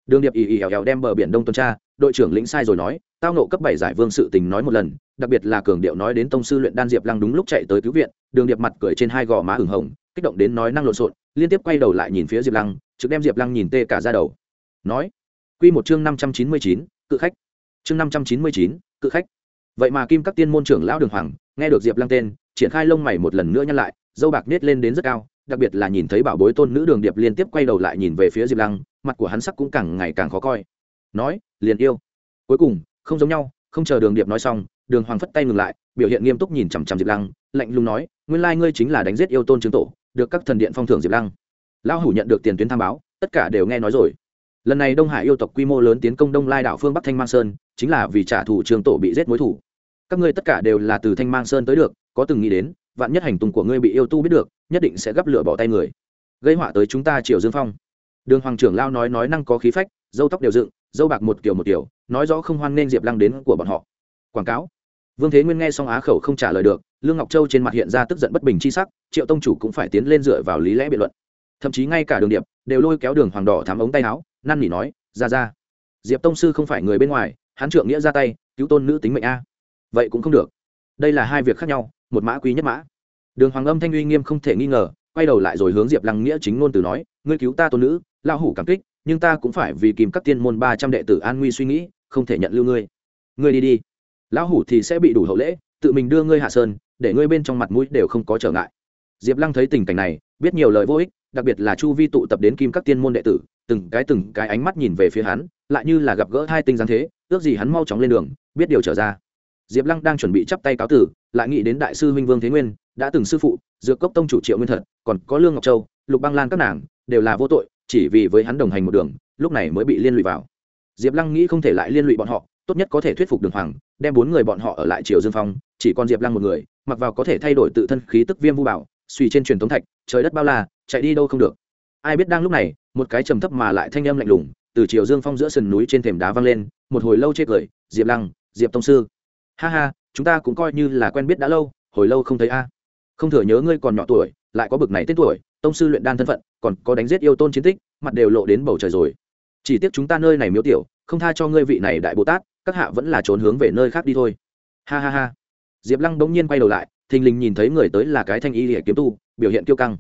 Đường điệp ì ì ẻo ẻo đem bờ biển đông tuần tra, đội trưởng lĩnh sai rồi nói, tao nộ cấp bảy giải vương sự tình nói một lần, đặc biệt là cường điệu nói đến tông sư luyện đan diệp lăng đúng lúc chạy tới cứu viện, đường điệp mặt cười trên hai gò má hửng hồng, kích động đến nói năng lộn xộn, liên tiếp quay đầu lại nhìn phía diệp lăng, trực đem diệp lăng nhìn tê cả ra đầu. Nói q một chương năm trăm chín mươi chín, cự khách. Chương năm trăm chín mươi chín, cự khách vậy mà kim các tiên môn trưởng lão đường hoàng, nghe được diệp lăng tên, triển khai lông mày một lần nữa nhăn lại, dâu bạc nết lên đến rất cao, đặc biệt là nhìn thấy bảo bối tôn nữ đường điệp liên tiếp quay đầu lại nhìn về phía diệp lăng, mặt của hắn sắc cũng càng ngày càng khó coi. Nói, liền yêu. Cuối cùng, không giống nhau, không chờ đường điệp nói xong, đường hoàng phất tay ngừng lại, biểu hiện nghiêm túc nhìn chằm chằm diệp lăng, lạnh lùng nói, nguyên lai ngươi chính là đánh giết yêu tôn chứng tổ, được các thần điện phong thưởng diệp lăng. Lão hủ nhận được tiền tuyến tham báo, tất cả đều nghe nói rồi lần này đông hải yêu tộc quy mô lớn tiến công đông lai đảo phương bắc thanh mang sơn, chính là vì trả thù trường tổ bị giết mối thủ. Các ngươi tất cả đều là từ thanh mang sơn tới được, có từng nghĩ đến, vạn nhất hành tùng của ngươi bị yêu tu biết được, nhất định sẽ gấp lửa bỏ tay người. Gây họa tới chúng ta triều dương phong. Đường hoàng trưởng lao nói nói năng có khí phách, dâu tóc đều dựng, dâu bạc một kiểu một kiểu, nói rõ không hoan nên diệp lăng đến của bọn họ. Quảng cáo. Vương thế nguyên nghe xong á khẩu không trả lời được, lương ngọc châu trên mặt hiện ra tức giận bất bình c h i sắc, triệu tông chủ cũng phải tiến lên dựa vào lý lẽ biện luận thậm chí ngay cả đường điệp đều lôi kéo đường hoàng đỏ thám ống tay áo, năn nỉ nói, ra ra, diệp tông sư không phải người bên ngoài, hắn trượng nghĩa ra tay, cứu tôn nữ tính mệnh a. Vậy cũng không được. Đây là hai việc khác nhau, một mã quý nhất mã. Đường hoàng âm thanh uy nghiêm không thể nghi ngờ, quay đầu lại rồi hướng diệp lăng nghĩa chính ngôn từ nói, ngươi cứu ta tôn nữ lao hủ cảm kích, nhưng ta cũng phải vì kìm các tiên môn ba trăm đệ tử an nguy suy nghĩ, không thể nhận lưu ngươi. Ngươi đi đi. Lão hủ thì sẽ bị đủ hậu lễ, tự mình đưa ngươi hạ sơn, để ngươi bên trong mặt mũi đều không có trở ngại. Diệp lăng thấy tình cảnh này, biết nhiều lời vô ích đặc biệt là chu vi tụ tập đến kim các tiên môn đệ tử, từng cái từng cái ánh mắt nhìn về phía hắn, lại như là gặp gỡ hai tinh giáng thế, ước gì hắn mau chóng lên đường, biết điều trở ra. Diệp lăng đang chuẩn bị chắp tay cáo tử, lại nghĩ đến đại sư Minh vương thế nguyên, đã từng sư phụ, dược cốc tông chủ triệu nguyên thật, còn có lương ngọc châu, lục băng lan các nàng, đều là vô tội, chỉ vì với hắn đồng hành một đường, lúc này mới bị liên lụy vào. Diệp lăng nghĩ không thể lại liên lụy bọn họ, tốt nhất có thể thuyết phục đường hoàng, đem bốn người bọn họ ở lại triều dương phong, chỉ còn diệp lăng một người, mặc vào có thể thay đổi tự thân khí tức viêm vu bảo suy trên truyền thống thạch, trời đất bao la, chạy đi đâu không được. Ai biết đang lúc này, một cái trầm thấp mà lại thanh âm lạnh lùng, từ chiều dương phong giữa sườn núi trên thềm đá văng lên, một hồi lâu chê cười, diệp lăng, diệp tông sư. Ha ha, chúng ta cũng coi như là quen biết đã lâu, hồi lâu không thấy a. Không thừa nhớ ngươi còn nhỏ tuổi, lại có bực này tên tuổi, tông sư luyện đan thân phận, còn có đánh giết yêu tôn chiến tích, mặt đều lộ đến bầu trời rồi. Chỉ tiếc chúng ta nơi này miếu tiểu, không tha cho ngươi vị này đại bồ tát, các hạ vẫn là trốn hướng về nơi khác đi thôi. Ha ha ha. Diệp lăng bỗng nhiên quay đầu lại thình lình nhìn thấy người tới là cái thanh y lìa kiếm tu, biểu hiện kiêu căng.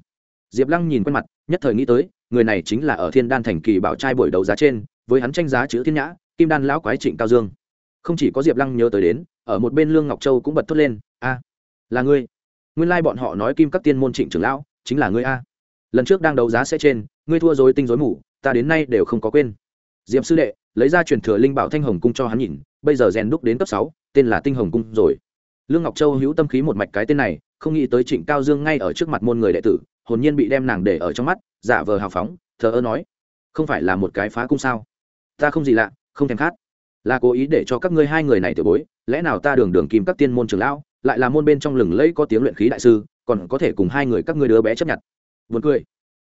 Diệp lăng nhìn quen mặt, nhất thời nghĩ tới, người này chính là ở thiên đan thành kỳ bảo trai buổi đấu giá trên, với hắn tranh giá chữ thiên nhã, kim đan lão quái trịnh cao dương. Không chỉ có diệp lăng nhớ tới đến, ở một bên lương ngọc châu cũng bật thốt lên, a, là ngươi. Nguyên lai、like、bọn họ nói kim các tiên môn trịnh trưởng lão, chính là ngươi a. Lần trước đang đấu giá sẽ trên, ngươi thua dối tinh dối mù, ta đến nay đều không có quên. Diệp sư đệ, lấy ra truyền thừa linh bảo thanh hồng cung cho hắn nhìn, bây giờ rèn đúc đến cấp sáu, tên là tinh hồng cung rồi lương ngọc châu hữu tâm khí một mạch cái tên này, không nghĩ tới trịnh cao dương ngay ở trước mặt môn người đệ tử, hồn nhiên bị đem nàng để ở trong mắt, giả vờ hào phóng, thờ ơ nói, không phải là một cái phá cung sao? Ta không gì lạ, không thèm khát. Là cố ý để cho các ngươi hai người này tiểu bối, lẽ nào ta đường đường kim các tiên môn trường lão, lại là môn bên trong lừng lẫy có tiếng luyện khí đại sư, còn có thể cùng hai người các ngươi đứa bé chấp nhận? Buồn cười.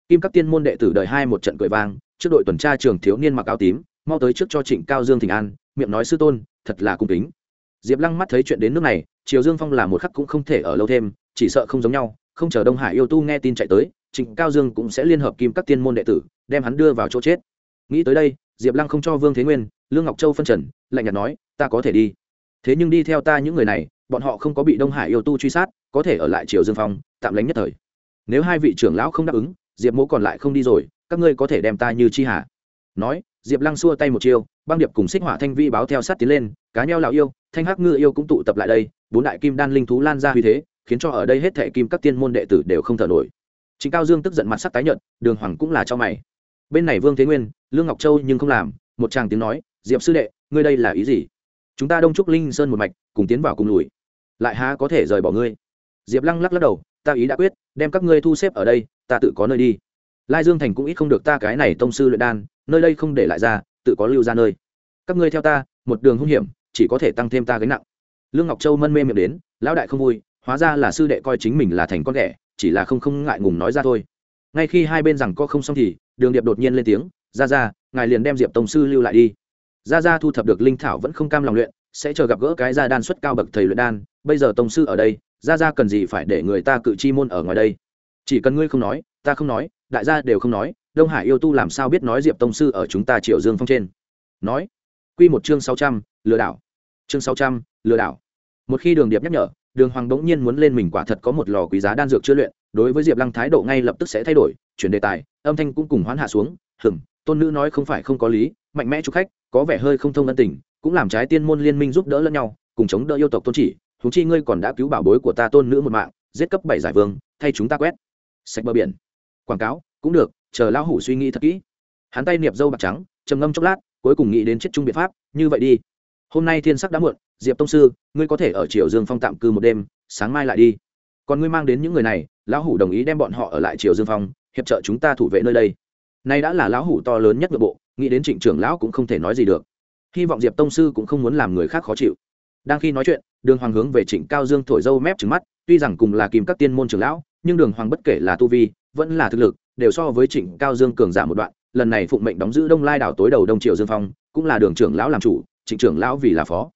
Kim các tiên môn đệ tử đời hai một trận cười vang, trước đội tuần tra trường thiếu niên mặc áo tím, mau tới trước cho trịnh cao dương thịnh an, miệng nói sư tôn, thật là cung kính diệp lăng mắt thấy chuyện đến nước này, triều dương phong là một khắc cũng không thể ở lâu thêm, chỉ sợ không giống nhau, không chờ đông hải yêu tu nghe tin chạy tới, trịnh cao dương cũng sẽ liên hợp kim các tiên môn đệ tử, đem hắn đưa vào chỗ chết. Nghĩ tới đây, diệp lăng không cho vương thế nguyên, lương ngọc châu phân trần, lạnh nhạt nói, ta có thể đi. Thế nhưng đi theo ta những người này, bọn họ không có bị đông hải yêu tu truy sát, có thể ở lại triều dương phong, tạm lánh nhất thời. Nếu hai vị trưởng lão không đáp ứng, diệp mỗ còn lại không đi rồi, các ngươi có thể đem ta như chi hà nói diệp lăng xua tay một chiêu, băng điệp cùng xích hỏa thanh vi báo theo sát tiến lên, cá nheo lão yêu, thanh hắc ngư yêu cũng tụ tập lại đây, bốn đại kim đan linh thú lan ra uy thế, khiến cho ở đây hết thệ kim các tiên môn đệ tử đều không thở nổi. Chính cao dương tức giận mặt sắc tái nhợt, đường hoàng cũng là cho mày. Bên này vương thế nguyên, lương ngọc châu nhưng không làm, một chàng tiếng nói, diệp sư đệ, ngươi đây là ý gì? Chúng ta đông trúc linh sơn một mạch, cùng tiến vào cùng lùi, lại há có thể rời bỏ ngươi? Diệp lăng lắc lắc đầu, ta ý đã quyết, đem các ngươi thu xếp ở đây, ta tự có nơi đi lai dương thành cũng ít không được ta cái này tông sư luyện đan, nơi đây không để lại ra, tự có lưu ra nơi. Các ngươi theo ta, một đường hung hiểm, chỉ có thể tăng thêm ta gánh nặng. Lương ngọc châu mân mê miệng đến, lão đại không vui, hóa ra là sư đệ coi chính mình là thành con ghẻ, chỉ là không không ngại ngùng nói ra thôi. Ngay khi hai bên rằng có không xong thì, đường điệp đột nhiên lên tiếng ra ra ngài liền đem diệp tông sư lưu lại đi. Ra ra thu thập được linh thảo vẫn không cam lòng luyện, sẽ chờ gặp gỡ cái gia đan xuất cao bậc thầy luyện đan, bây giờ tông sư ở đây ra ra cần gì phải để người ta cự chi môn ở ngoài đây? Chỉ cần ngươi không nói ta không nói, đại gia đều không nói, đông hải yêu tu làm sao biết nói diệp tông sư ở chúng ta triệu dương phong trên? Nói. Q một chương sáu trăm, lừa đảo. Chương sáu trăm, lừa đảo. Một khi đường điệp nhắc nhở, đường hoàng bỗng nhiên muốn lên mình quả thật có một lò quý giá đan dược chưa luyện, đối với diệp lăng thái độ ngay lập tức sẽ thay đổi, chuyển đề tài, âm thanh cũng cùng hoán hạ xuống hừng tôn nữ nói không phải không có lý, mạnh mẽ chúc khách, có vẻ hơi không thông ân tình, cũng làm trái tiên môn liên minh giúp đỡ lẫn nhau, cùng chống đỡ yêu tộc tôn chỉ thú chi ngươi còn đã cứu bảo bối của ta tôn nữ một mạng, giết cấp bảy giải vương, thay chúng ta quét. Sạch bờ biển quảng cáo, cũng được, chờ lão hủ suy nghĩ thật kỹ. Hắn tay niệp dâu bạc trắng, trầm ngâm chốc lát, cuối cùng nghĩ đến chết chung biện pháp, như vậy đi. Hôm nay thiên sắc đã muộn, diệp tông sư, ngươi có thể ở triều dương phong tạm cư một đêm, sáng mai lại đi. Còn ngươi mang đến những người này, lão hủ đồng ý đem bọn họ ở lại triều dương phong, hiệp trợ chúng ta thủ vệ nơi đây. Nay đã là lão hủ to lớn nhất nội bộ, nghĩ đến trịnh trưởng lão cũng không thể nói gì được. Hy vọng diệp tông sư cũng không muốn làm người khác khó chịu. Đang khi nói chuyện, đường hoàng hướng về trịnh cao dương thổi dâu mép trứng mắt, tuy rằng cùng là kìm các tiên môn trưởng lão, nhưng đường hoàng bất kể là tu vi vẫn là thực lực, đều so với trịnh cao dương cường giả một đoạn, lần này phụng mệnh đóng giữ đông lai đảo tối đầu đông triều dương phong, cũng là đường trưởng lão làm chủ, trịnh trưởng lão vì là phó.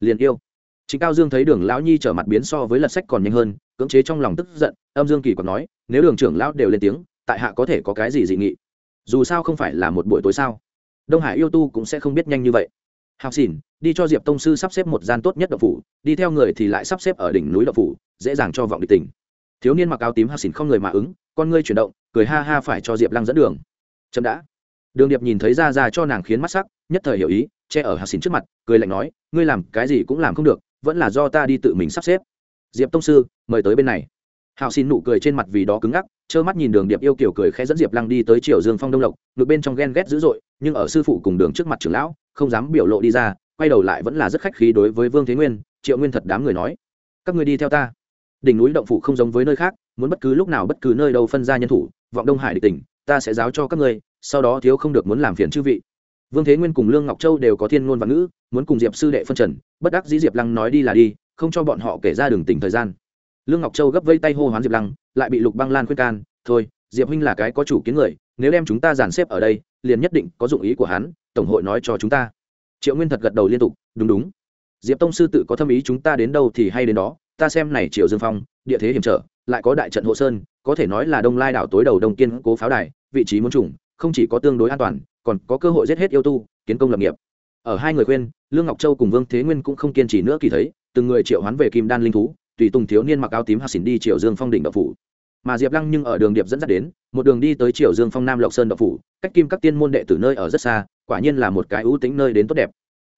Liền yêu. Trịnh cao dương thấy đường lão nhi trở mặt biến so với lật sách còn nhanh hơn, cưỡng chế trong lòng tức giận, âm dương kỳ còn nói, nếu đường trưởng lão đều lên tiếng, tại hạ có thể có cái gì dị nghị? Dù sao không phải là một buổi tối sao? Đông hải yêu tu cũng sẽ không biết nhanh như vậy. Học xỉn đi cho diệp tông sư sắp xếp một gian tốt nhất đậu phủ, đi theo người thì lại sắp xếp ở đỉnh núi đậu phủ, dễ dàng cho vọng địch tình thiếu niên mặc áo tím học xỉn không người mà ứng, con ngươi chuyển động, cười ha ha phải cho diệp lăng dẫn đường. Chậm đã. Đường điệp nhìn thấy ra ra cho nàng khiến mắt sắc, nhất thời hiểu ý, che ở học xỉn trước mặt, cười lạnh nói, ngươi làm cái gì cũng làm không được, vẫn là do ta đi tự mình sắp xếp. Diệp tông sư, mời tới bên này. Hạo xin nụ cười trên mặt vì đó cứng ngắc, trơ mắt nhìn đường điệp yêu kiểu cười khẽ dẫn diệp lăng đi tới triều dương phong đông lộc ngược bên trong ghen ghét dữ dội, nhưng ở sư phụ cùng đường trước mặt trưởng lão, không dám biểu lộ đi ra, quay đầu lại vẫn là rất khách khí đối với vương thế nguyên, triệu nguyên thật đám người nói, các người đi theo ta đỉnh núi động phủ không giống với nơi khác, muốn bất cứ lúc nào bất cứ nơi đâu phân ra nhân thủ, vọng đông hải địch tỉnh, ta sẽ giáo cho các ngươi, sau đó thiếu không được muốn làm phiền chư vị. Vương thế nguyên cùng lương ngọc châu đều có thiên ngôn và ngữ, muốn cùng diệp sư đệ phân trần, bất đắc dĩ diệp lăng nói đi là đi, không cho bọn họ kể ra đường tỉnh thời gian. Lương ngọc châu gấp vây tay hô hoán diệp lăng, lại bị lục băng lan khuyên can, thôi, diệp huynh là cái có chủ kiến người, nếu đem chúng ta dàn xếp ở đây, liền nhất định có dụng ý của hắn, tổng hội nói cho chúng ta. Triệu nguyên thật gật đầu liên tục, đúng đúng. Diệp tông sư tự có thâm ý chúng ta đến đâu thì hay đến đó ta xem này triệu dương phong, địa thế hiểm trở, lại có đại trận hộ sơn, có thể nói là đông lai đảo tối đầu đông kiên cố pháo đài, vị trí muốn trùng, không chỉ có tương đối an toàn, còn có cơ hội giết hết yêu tu, kiến công lập nghiệp. Ở hai người khuyên, lương ngọc châu cùng vương thế nguyên cũng không kiên trì nữa kỳ thấy, từng người triệu hoán về kim đan linh thú, tùy tùng thiếu niên mặc áo tím hạt xỉn đi triệu dương phong đỉnh đậu phủ. Mà diệp lăng nhưng ở đường điệp dẫn dắt đến, một đường đi tới triều dương phong nam lộc sơn đậu phủ, cách kim các tiên môn đệ từ nơi ở rất xa, quả nhiên là một cái ưu tính nơi đến tốt đẹp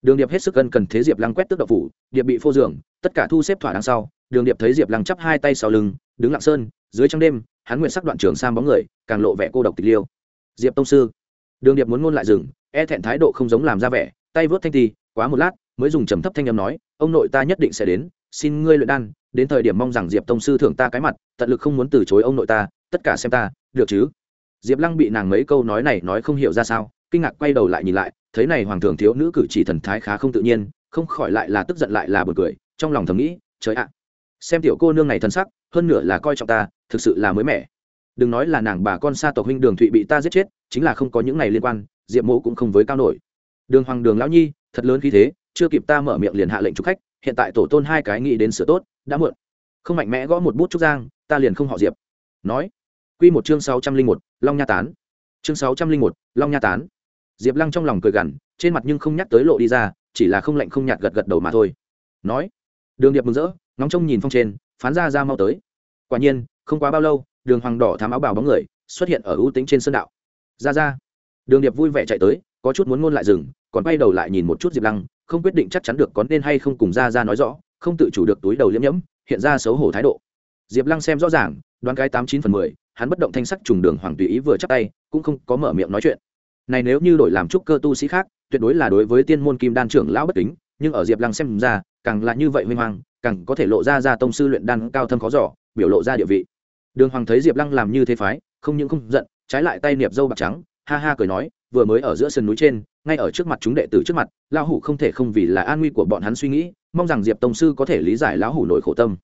đường điệp hết sức cân cần thế diệp lăng quét tước đậu phủ điệp bị phô dường, tất cả thu xếp thỏa đằng sau đường điệp thấy diệp lăng chắp hai tay sau lưng đứng lặng sơn dưới trăng đêm hắn nguyện sắc đoạn trường sang bóng người càng lộ vẻ cô độc tịch liêu. Diệp tông sư. Đường điệp muốn ngôn lại rừng e thẹn thái độ không giống làm ra vẻ tay vớt thanh ti quá một lát mới dùng trầm thấp thanh âm nói ông nội ta nhất định sẽ đến xin ngươi luyện đan đến thời điểm mong rằng diệp tông sư thưởng ta cái mặt tận lực không muốn từ chối ông nội ta tất cả xem ta được chứ? Diệp lăng bị nàng mấy câu nói này nói không hiểu ra sao kinh ngạc quay đầu lại nhìn lại thấy này hoàng thượng thiếu nữ cử chỉ thần thái khá không tự nhiên, không khỏi lại là tức giận lại là bật cười, trong lòng thầm nghĩ, trời ạ, xem tiểu cô nương này thân sắc, hơn nửa là coi trọng ta, thực sự là mới mẻ. Đừng nói là nàng bà con xa tộc huynh đường thụy bị ta giết chết, chính là không có những này liên quan, diệp mộ cũng không với cao nổi. Đường hoàng đường lão nhi, thật lớn khí thế, chưa kịp ta mở miệng liền hạ lệnh chủ khách, hiện tại tổ tôn hai cái nghĩ đến sửa tốt, đã muộn. Không mạnh mẽ gõ một bút trúc giang, ta liền không họ diệp. Nói, quy một chương sáu trăm linh một, long nha tán. Chương sáu trăm linh một, long nha tán diệp lăng trong lòng cười gằn, trên mặt nhưng không nhắc tới lộ đi ra, chỉ là không lạnh không nhạt gật gật đầu mà thôi. Nói, đường điệp mừng rỡ, ngóng trông nhìn phong trên, phán ra ra mau tới. Quả nhiên, không quá bao lâu, đường hoàng đỏ thám áo bào bóng người xuất hiện ở ưu tính trên sân đạo. Ra ra. Đường điệp vui vẻ chạy tới, có chút muốn ngôn lại rừng còn bay đầu lại nhìn một chút diệp lăng, không quyết định chắc chắn được có nên hay không cùng ra ra nói rõ, không tự chủ được túi đầu liếm nhẫm, hiện ra xấu hổ thái độ. Diệp lăng xem rõ ràng, đoán cái tám chín phần mười, hắn bất động thanh sắc trùng đường hoàng tùy ý vừa chắc tay, cũng không có mở miệng nói chuyện này nếu như đổi làm trúc cơ tu sĩ khác, tuyệt đối là đối với tiên môn kim đan trưởng lão bất kính, nhưng ở diệp lăng xem ra, càng là như vậy huy hoàng càng có thể lộ ra ra tông sư luyện đan cao thâm khó giỏ biểu lộ ra địa vị. Đường hoàng thấy diệp lăng làm như thế phái, không những không giận, trái lại tay niệp dâu bạc trắng, ha ha cười nói, vừa mới ở giữa sườn núi trên, ngay ở trước mặt chúng đệ tử trước mặt, lão hủ không thể không vì là an nguy của bọn hắn suy nghĩ, mong rằng diệp tông sư có thể lý giải lão hủ nỗi khổ tâm.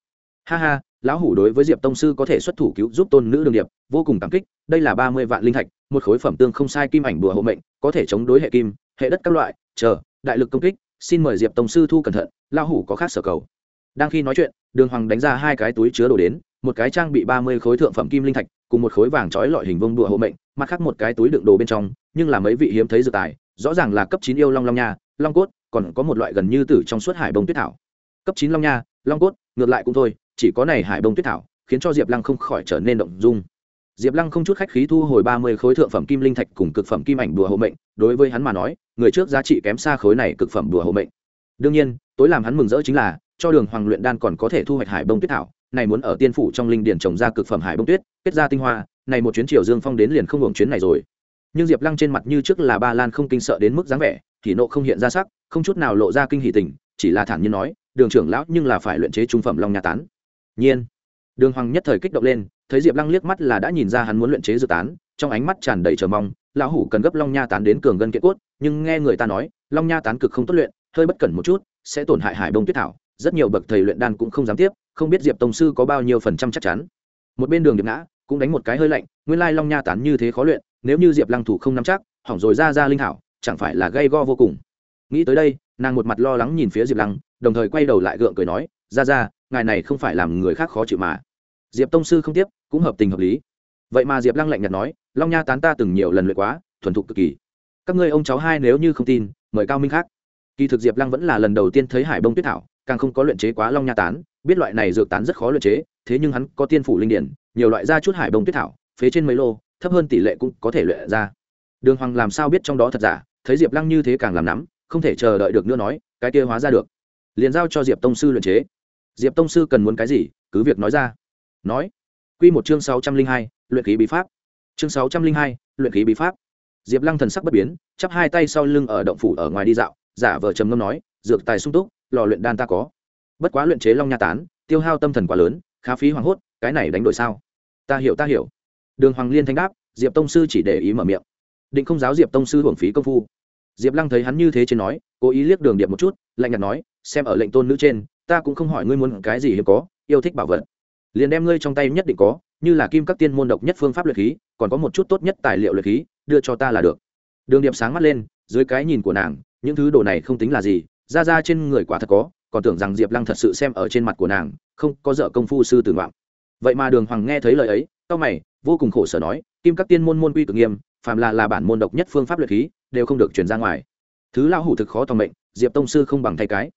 Ha ha lão hủ đối với diệp tông sư có thể xuất thủ cứu giúp tôn nữ đường điệp, vô cùng cảm kích, đây là ba mươi vạn linh thạch, một khối phẩm tương không sai kim ảnh bùa hộ mệnh, có thể chống đối hệ kim, hệ đất các loại, chờ, đại lực công kích, xin mời diệp tông sư thu cẩn thận, lão hủ có khác sở cầu. Đang khi nói chuyện, đường hoàng đánh ra hai cái túi chứa đồ đến, một cái trang bị ba mươi khối thượng phẩm kim linh thạch, cùng một khối vàng trói lọi hình vông đùa hộ mệnh, mặt khác một cái túi đựng đồ bên trong, nhưng là mấy vị hiếm thấy dự tài, rõ ràng là cấp chín yêu long long nha, long cốt, còn có một loại gần như tử trong suốt hải bông tuyết thảo. Cấp chín long nha, long cốt, ngược lại cũng thôi chỉ có này hải bông tuyết thảo, khiến cho diệp lăng không khỏi trở nên động dung. Diệp lăng không chút khách khí thu hồi ba mươi khối thượng phẩm kim linh thạch cùng cực phẩm kim ảnh đùa hộ mệnh, đối với hắn mà nói, người trước giá trị kém xa khối này cực phẩm đùa hộ mệnh. Đương nhiên, tối làm hắn mừng rỡ chính là, cho đường hoàng luyện đan còn có thể thu hoạch hải bông tuyết thảo, này muốn ở tiên phủ trong linh điển trồng ra cực phẩm hải bông tuyết, kết ra tinh hoa, này một chuyến triều dương phong đến liền không hưởng chuyến này rồi. Nhưng diệp lăng trên mặt như trước là ba lan không kinh sợ đến mức dáng vẻ, thì nộ không hiện ra sắc, không chút nào lộ ra kinh hỷ tình, chỉ là thản nhiên nói, đường trưởng lão, nhưng là phải luyện chế trung phẩm long nhà tán nhiên. Đường hoàng nhất thời kích động lên, thấy diệp lăng liếc mắt là đã nhìn ra hắn muốn luyện chế dự tán, trong ánh mắt tràn đầy chờ mong, lão hủ cần gấp long nha tán đến cường gân kiện cốt, nhưng nghe người ta nói, long nha tán cực không tốt luyện, hơi bất cẩn một chút, sẽ tổn hại hải bông tuyết thảo, rất nhiều bậc thầy luyện đan cũng không dám tiếp, không biết diệp tổng sư có bao nhiêu phần trăm chắc chắn. Một bên đường điệp ngã, cũng đánh một cái hơi lạnh, nguyên lai long nha tán như thế khó luyện, nếu như diệp lăng thủ không nắm chắc, hỏng rồi ra ra linh thảo, chẳng phải là gây go vô cùng. Nghĩ tới đây, nàng một mặt lo lắng nhìn phía diệp lăng, đồng thời quay đầu lại gượng cười nói, ra ra ngài này không phải làm người khác khó chịu mà. Diệp tông sư không tiếp, cũng hợp tình hợp lý. Vậy mà diệp lăng lạnh nhạt nói, long nha tán ta từng nhiều lần luyện quá, thuần thục cực kỳ. Các ngươi ông cháu hai nếu như không tin, mời cao minh khác. Kỳ thực diệp lăng vẫn là lần đầu tiên thấy hải bông tuyết thảo, càng không có luyện chế quá long nha tán, biết loại này dược tán rất khó luyện chế, thế nhưng hắn có tiên phủ linh điển, nhiều loại ra chút hải bông tuyết thảo, phế trên mấy lô, thấp hơn tỷ lệ cũng có thể luyện ra. Đường hoàng làm sao biết trong đó thật giả, thấy diệp lăng như thế càng làm nắm, không thể chờ đợi được nữa nói, cái kia hóa ra được. Liền giao cho diệp tông sư luyện chế diệp tông sư cần muốn cái gì, cứ việc nói ra. Nói. Q một chương sáu trăm linh hai, luyện khí bí pháp. Chương sáu trăm linh hai, luyện khí bí pháp. Diệp lăng thần sắc bất biến, chắp hai tay sau lưng ở động phủ ở ngoài đi dạo, giả vờ trầm ngâm nói, dược tài sung túc, lò luyện đan ta có. Bất quá luyện chế long nha tán, tiêu hao tâm thần quá lớn, khá phí hoảng hốt, cái này đánh đổi sao? Ta hiểu ta hiểu. Đường hoàng liên thanh đáp, diệp tông sư chỉ để ý mở miệng. Định không giáo diệp tông sư hưởng phí công phu. Diệp lăng thấy hắn như thế trên nói, cố ý liếc đường điệp một chút, lạnh nhạt nói, xem ở lệnh tôn nữ trên ta cũng không hỏi ngươi muốn cái gì hiếm có, yêu thích bảo vật. Liền đem ngươi trong tay nhất định có, như là kim các tiên môn độc nhất phương pháp luyện khí, còn có một chút tốt nhất tài liệu luyện khí, đưa cho ta là được. Đường điệp sáng mắt lên, dưới cái nhìn của nàng, những thứ đồ này không tính là gì, ra ra trên người quả thật có, còn tưởng rằng diệp lăng thật sự xem ở trên mặt của nàng, không có dở công phu sư tử ngoạm. Vậy mà đường hoàng nghe thấy lời ấy tao mày, vô cùng khổ sở nói, kim các tiên môn môn quy cực nghiêm, phàm là là bản môn độc nhất phương pháp luyện khí, đều không được chuyển ra ngoài. Thứ lão hủ thực khó tòng mệnh, diệp tông sư không bằng thay cái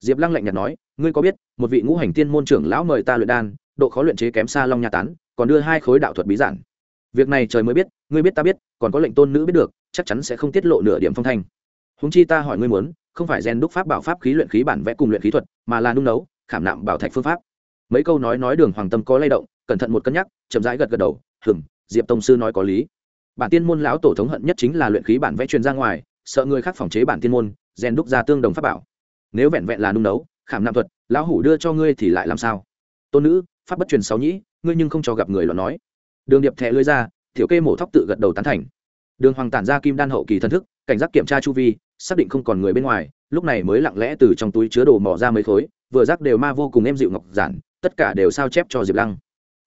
diệp lăng lạnh nhạt nói, ngươi có biết, một vị ngũ hành tiên môn trưởng lão mời ta luyện đan, độ khó luyện chế kém xa long nha tán, còn đưa hai khối đạo thuật bí giản. Việc này trời mới biết, ngươi biết ta biết, còn có lệnh tôn nữ biết được, chắc chắn sẽ không tiết lộ nửa điểm phong thanh. Húng chi ta hỏi ngươi muốn, không phải gen đúc pháp bảo pháp khí luyện khí bản vẽ cùng luyện khí thuật, mà là nung nấu, khảm nạm bảo thạch phương pháp. Mấy câu nói nói đường hoàng tâm có lay động, cẩn thận một cân nhắc, chậm rãi gật gật đầu hừng diệp tông sư nói có lý. Bản tiên môn lão tổ thống hận nhất chính là luyện khí bản vẽ truyền ra ngoài, sợ người khác phòng chế bản tiên môn rèn đúc ra tương đồng pháp bảo nếu vẹn vẹn là nung nấu, khảm nạm thuật, lão hủ đưa cho ngươi thì lại làm sao? Tôn nữ, pháp bất truyền sáu nhĩ, ngươi nhưng không cho gặp người lo nói. Đường điệp thẹ lưới ra, tiểu kê mổ thóc tự gật đầu tán thành. Đường hoàng tản ra kim đan hậu kỳ thân thức, cảnh giác kiểm tra chu vi, xác định không còn người bên ngoài, lúc này mới lặng lẽ từ trong túi chứa đồ mỏ ra mấy khối, vừa rác đều ma vô cùng êm dịu ngọc giản, tất cả đều sao chép cho diệp lăng.